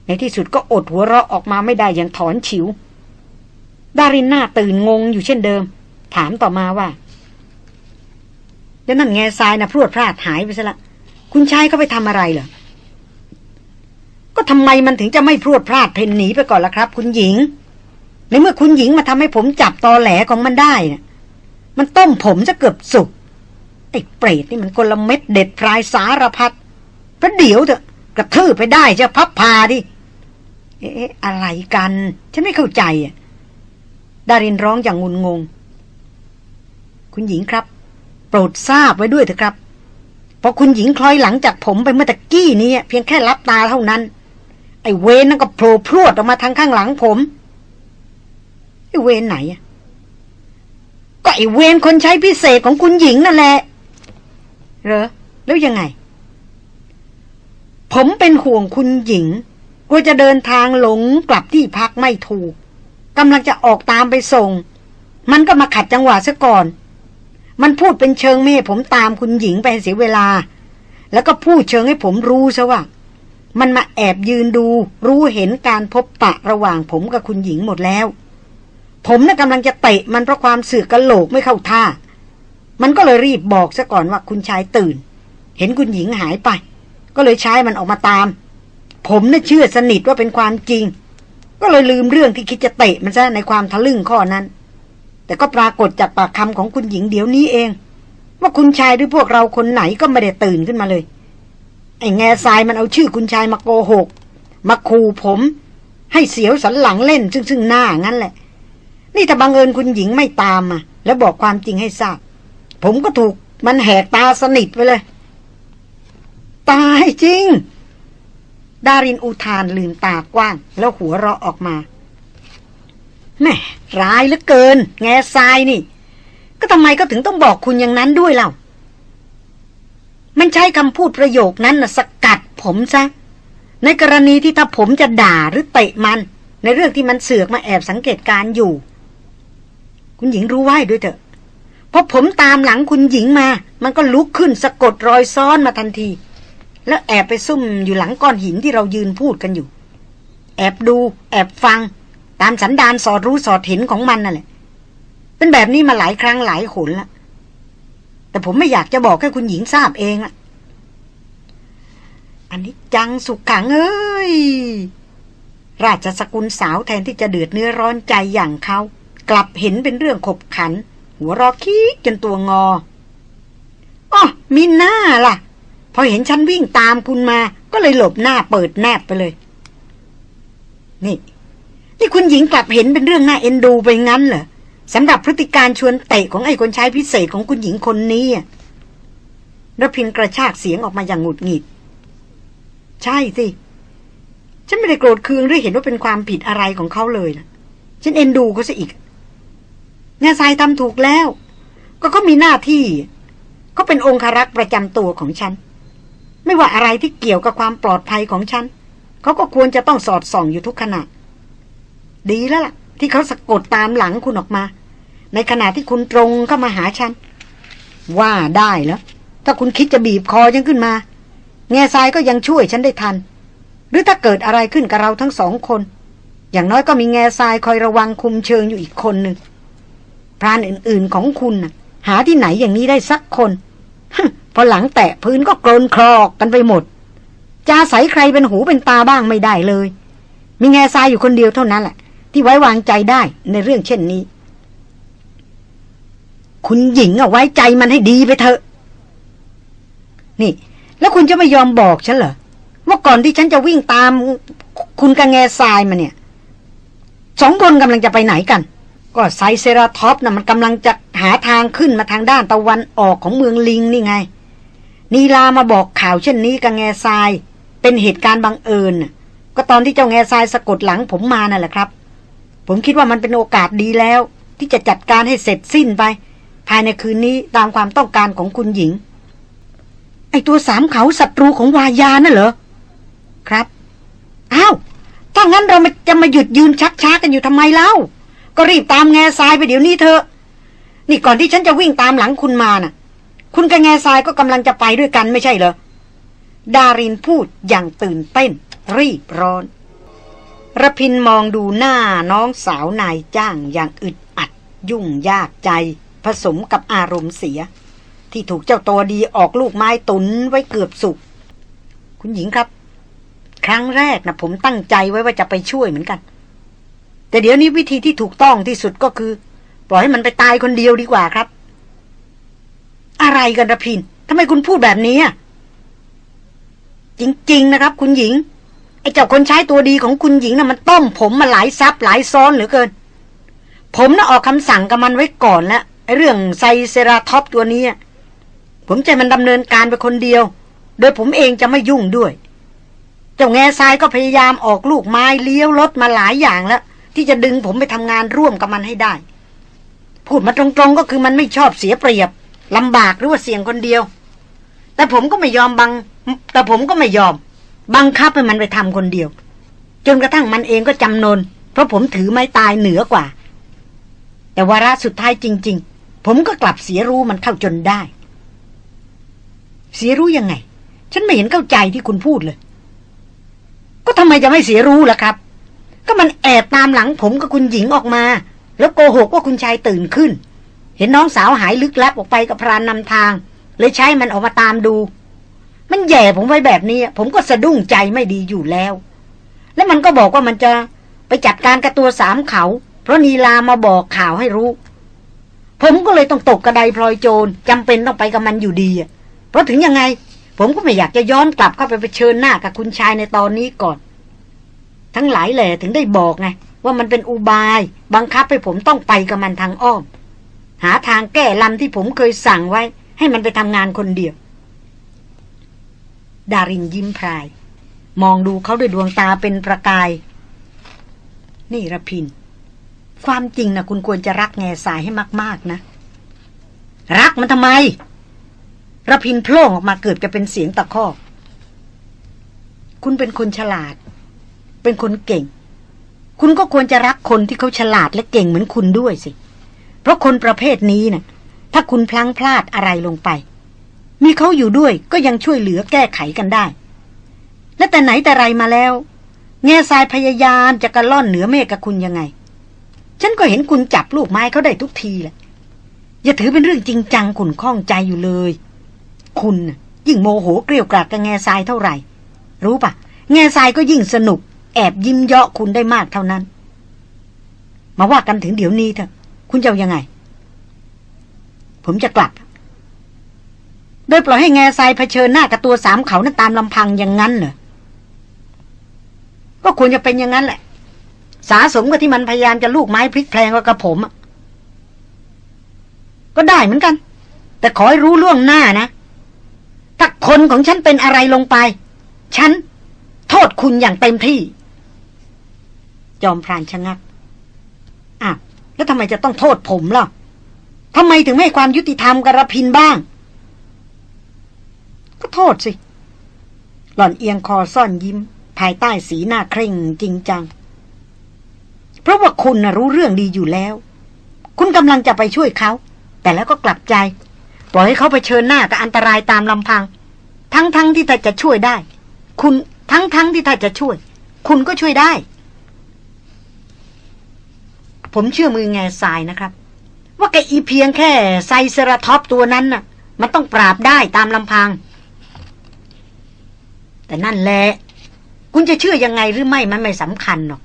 ในที่สุดก็อดหัวเราะออกมาไม่ได้อย่างถอนฉิว ดารินหน้าตื่นงงอยู่เช่นเดิม ถามต่อมาว่าแล้วนั่นแง่ทรายนะพรวดพลาดหายไปซะละ คุณชายเขาไปทำอะไรเหรอ ก็ทำไมมันถึงจะไม่พรวดพลาดเพนหนีไปก่อนล่ะครับ คุณหญิง ในเมื่อคุณหญิงมาทำให้ผมจับตอแหลของมันได้นะมันต้มผมจะเกือบสุก ไอ้เปรตนี่มันกลเม็ดเด็ดพรายสารพัดพระเดี๋ยวเถอะกระทืบไปได้จะพับพาดิ เอ๊ะอะไรกัน ฉันไม่เข้าใจอะ ดารินร้องอย่างงุนงง คุณหญิงครับ โปรดทราบไว้ด้วยเถอะครับพอคุณหญิงคล้อยหลังจากผมไปเมื่อตะกี้นี้เพียงแค่รับตาเท่านั้น ไอ้เวนนั่นก็โผล่พรวดออกมาทางข้างหลังผมไอ้เวนไหนก็ไอ้เวนคนใช้พิเศษของคุณหญิงนั่นแหละ เหรอ แล้วยังไง ผมเป็นห่วงคุณหญิงกลัวจะเดินทางหลงกลับที่พักไม่ถูกกำลังจะออกตามไปส่ง มันก็มาขัดจังหวะซะก่อน มันพูดเป็นเชิงไม่ให้ผมตามคุณหญิงไปเสียเวลา แล้วก็พูดเชิงให้ผมรู้ซะว่า มันมาแอบยืนดู รู้เห็นการพบปะระหว่างผมกับคุณหญิงหมดแล้ว ผมน่ะกำลังจะเตะมันเพราะความเสือกกระโหลกไม่เข้าท่า มันก็เลยรีบบอกซะก่อนว่าคุณชายตื่น เห็นคุณหญิงหายไป ก็เลยใช้มันออกมาตาม ผมน่ะเชื่อสนิทว่าเป็นความจริง ก็เลยลืมเรื่องที่คิดจะเตะมันซะในความทะลึ่งข้อนั้น แต่ก็ปรากฏจากปากคำของคุณหญิงเดี๋ยวนี้เอง ว่าคุณชายหรือพวกเราคนไหนก็ไม่ได้ตื่นขึ้นมาเลยไอ้แง่ทรายมันเอาชื่อคุณชายมาโกหกมาขู่ผม ให้เสียวสันหลังเล่น ซึ่งซึ่งหน้างั้นแหละ นี่ถ้าบังเอิญคุณหญิงไม่ตามมาแล้วบอกความจริงให้ทราบ ผมก็ถูกมันแหกตาสนิทไปเลย ตายจริง ดารินอุทานลืมตากว้าง แล้วหัวเราะออกมาแม่ร้ายเหลือเกิน แง่ทรายนี่ ก็ทำไมก็ถึงต้องบอกคุณอย่างนั้นด้วยเล่า มันใช้คำพูดประโยคนั้นนะสกัดผมซะ ในกรณีที่ถ้าผมจะด่าหรือเตะมัน ในเรื่องที่มันเสือกมาแอบสังเกตการอยู่ คุณหญิงรู้ไว้ด้วยเถอะ พอผมตามหลังคุณหญิงมา มันก็ลุกขึ้นสะกดรอยซ้อนมาทันที แล้วแอบไปซุ่มอยู่หลังก้อนหินที่เรายืนพูดกันอยู่ แอบดู แอบฟัง ตามสันดานสอดรู้สอดเห็นของมันนั่นแหละ เป็นแบบนี้มาหลายครั้งหลายหนละแต่ผมไม่อยากจะบอกให้คุณหญิงทราบเองอะอันนี้จังสุขขังเอ้ย ราชสกุลสาวแทนที่จะเดือดเนื้อร้อนใจอย่างเขา กลับเห็นเป็นเรื่องขบขัน หัวรอคิกจนตัวงออ๋อมีหน้าล่ะ พอเห็นฉันวิ่งตามคุณมา ก็เลยหลบหน้าเปิดแนบไปเลย นี่ นี่คุณหญิงกลับเห็นเป็นเรื่องน่าเอ็นดูไปงั้นเหรอสำหรับพฤติการชวนเตะของไอ้คนใช้พิเศษของคุณหญิงคนนี้ระพินกระชากเสียงออกมาอย่างหงุดหงิด ใช่สิ ฉันไม่ได้โกรธเคืองหรือเห็นว่าเป็นความผิดอะไรของเขาเลยนะฉันเอ็นดูเขาซะอีก งาทรายทำถูกแล้ว ก็เขามีหน้าที่เขาเป็นองคารักษ์ประจำตัวของฉัน ไม่ว่าอะไรที่เกี่ยวกับความปลอดภัยของฉันเขาก็ควรจะต้องสอดส่องอยู่ทุกขณะ ดีแล้วล่ะ ที่เขาสะกดตามหลังคุณออกมา ในขณะที่คุณตรงเข้ามาหาฉัน ว่าได้แล้ว ถ้าคุณคิดจะบีบคอฉันขึ้นมา แง่ทรายก็ยังช่วยฉันได้ทัน หรือถ้าเกิดอะไรขึ้นกับเราทั้งสองคน อย่างน้อยก็มีแง่ทรายคอยระวังคุมเชิงอยู่อีกคนหนึ่ง พรานอื่นๆของคุณนะหาที่ไหนอย่างนี้ได้สักคนพอหลังแตะพื้นก็โกรนคลอกกันไปหมดจะอาศัยใครเป็นหูเป็นตาบ้างไม่ได้เลย มีแง่ทรายอยู่คนเดียวเท่านั้นแหละ ที่ไว้วางใจได้ในเรื่องเช่นนี้ คุณหญิงเอะไว้ใจมันให้ดีไปเถอะ นี่ แล้วคุณจะไม่ยอมบอกฉันเหรอว่าก่อนที่ฉันจะวิ่งตาม คุณกับแง่ทรายมาเนี่ยสองคนกำลังจะไปไหนกัน ก็ไซเซราท็อปนะ่ะมันกำลังจะหาทางขึ้นมาทางด้านตะวันออกของเมืองลิงนี่ไง นีลามาบอกข่าวเช่นนี้กับแง่ทราย เป็นเหตุการณ์บังเอิญก็ตอนที่เจ้าแง่ทรายสะกดหลังผมมานั่นแหละครับ ผมคิดว่ามันเป็นโอกาสดีแล้ว ที่จะจัดการให้เสร็จสิ้นไป ภายในคืนนี้ตามความต้องการของคุณหญิง ไอตัวสามเขาศัตรูของวายาน่ะเหรอครับอ้าวถ้างั้นเรามาจะมาหยุดยืนชักช้ากันอยู่ทำไมเล่า ก็รีบตามแง่ทรายไปเดี๋ยวนี้เถอะ นี่ก่อนที่ฉันจะวิ่งตามหลังคุณมาน่ะ คุณกับแง่ทรายก็กำลังจะไปด้วยกันไม่ใช่เหรอ ดารินพูดอย่างตื่นเต้น รีบร้อนระพินมองดูหน้าน้องสาวนายจ้างอย่างอึดอัด ยุ่งยากใจ ผสมกับอารมณ์เสีย ที่ถูกเจ้าตัวดีออกลูกไม้ตุนไว้เกือบสุก คุณหญิงครับ ครั้งแรกนะผมตั้งใจไว้ว่าจะไปช่วยเหมือนกัน แต่เดี๋ยวนี้วิธีที่ถูกต้องที่สุดก็คือ ปล่อยให้มันไปตายคนเดียวดีกว่าครับ อะไรกันระพินทำไมคุณพูดแบบนี้อะจริง ๆ นะครับ คุณหญิงไอ้เจ้าคนใช้ตัวดีของคุณหญิงนะ่ะมันต้มผมมาหลายซับหลายซ้อนเหลือเกิน ผมน่ะออกคำสั่งกับมันไว้ก่อนแล้วไอ้เรื่องไซเซราท็อปตัวนี้ ผมจะมันดำเนินการไปคนเดียว โดยผมเองจะไม่ยุ่งด้วย เจ้าแง่ทรายก็พยายามออกลูกไม้เลี้ยวรถมาหลายอย่างแล้ว ที่จะดึงผมไปทำงานร่วมกับมันให้ได้ พูดมาตรงๆก็คือมันไม่ชอบเสียเปรียบลำบากหรือว่าเสี่ยงคนเดียว แต่ผมก็ไม่ยอมบัง แต่ผมก็ไม่ยอม บังคับให้มันไปทำคนเดียว จนกระทั่งมันเองก็จำนน เพราะผมถือไม้ตายเหนือกว่า แต่วาระสุดท้ายจริง ๆ ผมก็กลับเสียรู้มันเข้าจนได้ เสียรู้ยังไง ฉันไม่เห็นเข้าใจที่คุณพูดเลย ก็ทำไมจะไม่เสียรู้ล่ะครับ ก็มันแอบตามหลังผมกับคุณหญิงออกมา แล้วโกหกว่าคุณชายตื่นขึ้น เห็นน้องสาวหายลึกลับออกไปกับพรานนำทาง เลยใช้มันออกมาตามดู มันแย่ผมไว้แบบนี้ ผมก็สะดุ้งใจไม่ดีอยู่แล้ว แล้วมันก็บอกว่ามันจะไปจัดการกับตัวสามเขา เพราะนีลามาบอกข่าวให้รู้ ผมก็เลยต้องตกกระไดพลอยโจรจำเป็นต้องไปกับมันอยู่ดีเพราะถึงยังไง ผมก็ไม่อยากจะย้อนกลับเข้าไปเผชิญหน้ากับคุณชายในตอนนี้ก่อน ทั้งหลายแหล่ถึงได้บอกไง ว่ามันเป็นอุบาย บังคับให้ผมต้องไปกับมันทางอ้อม หาทางแก้ลำที่ผมเคยสั่งไว้ ให้มันไปทำงานคนเดียว ดารินยิ้มพราย มองดูเขาด้วยดวงตาเป็นประกาย นี่ระพิน ความจริงนะคุณควรจะรักแง่สายให้มาก ๆนะ รักมันทำไมระพินโพล่งออกมาเกิดจะเป็นเสียงตะคอก คุณเป็นคนฉลาด เป็นคนเก่ง คุณก็ควรจะรักคนที่เขาฉลาดและเก่งเหมือนคุณด้วยสิ เพราะคนประเภทนี้นะ่ะ ถ้าคุณพลั้งพลาดอะไรลงไป มีเขาอยู่ด้วยก็ยังช่วยเหลือแก้ไขกันได้ และแต่ไหนแต่ไรมาแล้ว แง่ทรายพยายามจะกระล่อนเหนือเมฆกับคุณยังไง ฉันก็เห็นคุณจับลูกไม้เขาได้ทุกทีแหละ อย่าถือเป็นเรื่องจริงจังขุนข้องใจอยู่เลย คุณยิ่งโมโหเกลียวกราดกับแง่ทรายเท่าไหร่ รู้ปะแง่ทรายก็ยิ่งสนุก แอบยิ้มเยาะคุณได้มากเท่านั้น มาว่ากันถึงเดี๋ยวนี้เถอะ คุณจะยังไง ผมจะกลับ โดยปล่อยให้แง่ทรายเผชิญหน้ากับตัวสามเขานั้นตามลำพังอย่างนั้นเหรอก็ควรจะเป็นอย่างนั้นแหละ สาสมกับที่มันพยายามจะลูกไม้พลิกแพลงกับผมก็ได้เหมือนกัน แต่ขอให้รู้ล่วงหน้านะ ถ้าคนของฉันเป็นอะไรลงไป ฉัน โทษคุณอย่างเต็มที่ จอมพรานชะงักอ้าวแล้วทำไมจะต้องโทษผมล่ะทำไมถึงไม่ให้ความยุติธรรมกับรพินบ้าง ก็โทษสิ หล่อนเอียงคอซ่อนยิ้ม ภายใต้สีหน้าเคร่งจริงจัง เพราะว่าคุณนะรู้เรื่องดีอยู่แล้วคุณคุณกำลังจะไปช่วยเขา แต่แล้วก็กลับใจ ปล่อยให้เขาไปเชิญหน้ากับอันตรายตามลำพัง ทั้งๆทที่ถ้าจะช่วยได้ คุณทั้งๆทที่ถ้าจะช่วย คุณก็ช่วยได้ ผมเชื่อมือแง่ทรายนะครับ ว่าแกอีเพียงแค่ไซเซราท็อปตัวนั้นน่ะ มันต้องปราบได้ตามลำพัง แต่นั่นแหละคุณจะเชื่อยังไงหรือไม่มันไม่สำคัญหรอก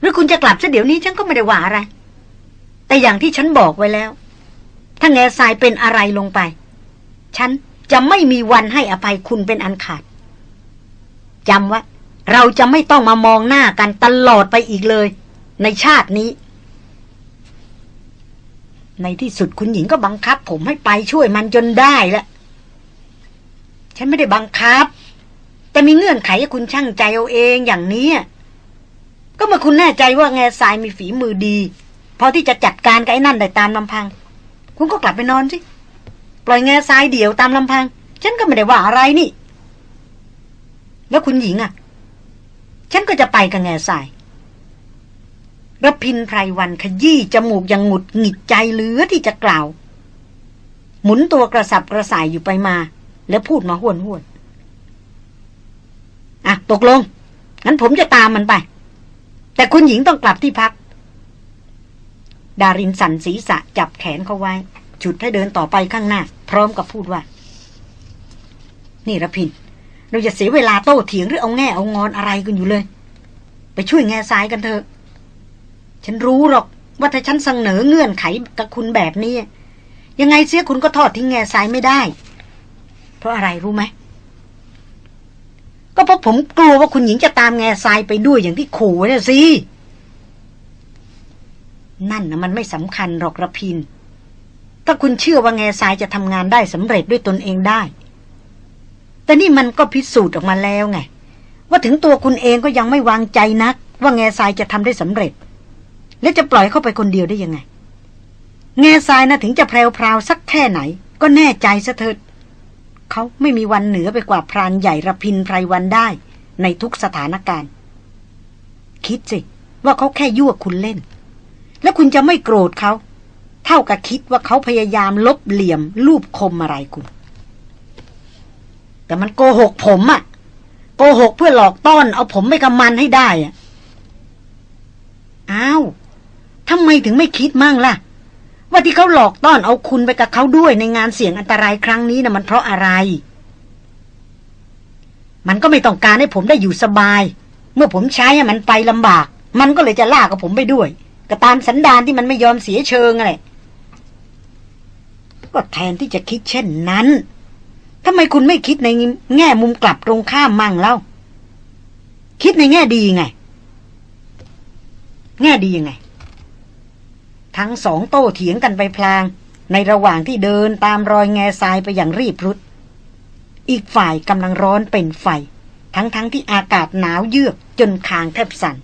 หรือคุณจะกลับซะเดี๋ยวนี้ฉันก็ไม่ได้ว่าอะไร แต่อย่างที่ฉันบอกไว้แล้ว ถ้าแง่ทรายเป็นอะไรลงไป ฉันจะไม่มีวันให้อภัยคุณเป็นอันขาดจำว่าเราจะไม่ต้องมามองหน้ากันตลอดไปอีกเลย ในชาตินี้ ในที่สุดคุณหญิงก็บังคับ ผมให้ไปช่วยมันจนได้แล้วฉันไม่ได้บังคับ แต่มีเงื่อนไขให้คุณช่างใจเอาเองอย่างนี้ก็เมื่อคุณแน่ใจว่าแง่ทรายมีฝีมือดีพอที่จะจัดการกับไอ้นั่นได้ตามลำพัง คุณก็กลับไปนอนสิปล่อยแง่ทรายเดี่ยวตามลำพัง ฉันก็ไม่ได้ว่าอะไรนี่ แล้วคุณหญิงอะ ฉันก็จะไปกับแง่ทราย รพินไพรวันขยี้จมูกยังหงุดหงิดใจเหลือที่จะกล่าว หมุนตัวกระสับกระส่ายอยู่ไปมา แล้วพูดมาห้วนห้วนอะ ตกลง งั้นผมจะตามมันไป แต่คุณหญิงต้องกลับที่พัก ดารินสันศีรษะจับแขนเขาไว้ฉุดให้เดินต่อไปข้างหน้า พร้อมกับพูดว่า นี่ระพิน เราจะเสียเวลาโต้เถียงหรือเอาแง่เอางอนอะไรกันอยู่เลย ไปช่วยแง่ซ้ายกันเถอะ ฉันรู้หรอกว่าถ้าฉันเสนอเงื่อนไขกับคุณแบบนี้ ยังไงเสียคุณก็ทอดทิ้งแง่ซ้ายไม่ได้ เพราะอะไรรู้ไหม ก็เพราะผมกลัวว่าคุณหญิงจะตามแง่ทรายไปด้วยอย่างที่ขู่น่ะสิ นั่นนะมันไม่สำคัญหรอกระพิน ถ้าคุณเชื่อว่าแง่ทรายจะทำงานได้สำเร็จด้วยตนเองได้ แต่นี่มันก็พิสูจน์ออกมาแล้วไง ว่าถึงตัวคุณเองก็ยังไม่วางใจนัก ว่าแง่ทรายจะทำได้สำเร็จ และจะปล่อยเข้าไปคนเดียวได้ยังไง แง่ทรายนะถึงจะแพรวๆสักแค่ไหน ก็แน่ใจซะเถิดเขาไม่มีวันเหนือไปกว่าพรานใหญ่ระพินไพรวันได้ ในทุกสถานการณ์ คิดสิว่าเขาแค่ยั่วคุณเล่น แล้วคุณจะไม่โกรธเขา เท่ากับคิดว่าเขาพยายามลบเหลี่ยมรูปคมอะไรคุณ แต่มันโกหกผมอะโกหกเพื่อหลอกต้อน เอาผมไม่กำมันให้ได้อะอ้าว ทำไมถึงไม่คิดมั่งล่ะ ว่าที่เขาหลอกต้อนเอาคุณไปกับเขาด้วยในงานเสี่ยงอันตรายครั้งนี้นะมันเพราะอะไร มันก็ไม่ต้องการให้ผมได้อยู่สบาย เมื่อผมใช้ให้มันไปลำบาก มันก็เลยจะลากกับผมไปด้วยก็ตามสันดานที่มันไม่ยอมเสียเชิงอะไรก็แทนที่จะคิดเช่นนั้นทำไมคุณไม่คิดในแง่มุมกลับตรงข้ามมั่งเล่า คิดในแง่ดีไง แง่ดียังไง ทั้งสองโต้เถียงกันไปพลาง ในระหว่างที่เดินตามรอยแง่ทรายไปอย่างรีบรุด อีกฝ่ายกำลังร้อนเป็นไฟ ทั้งๆทที่อากาศหนาวเยือกจนคางแทบสัน่น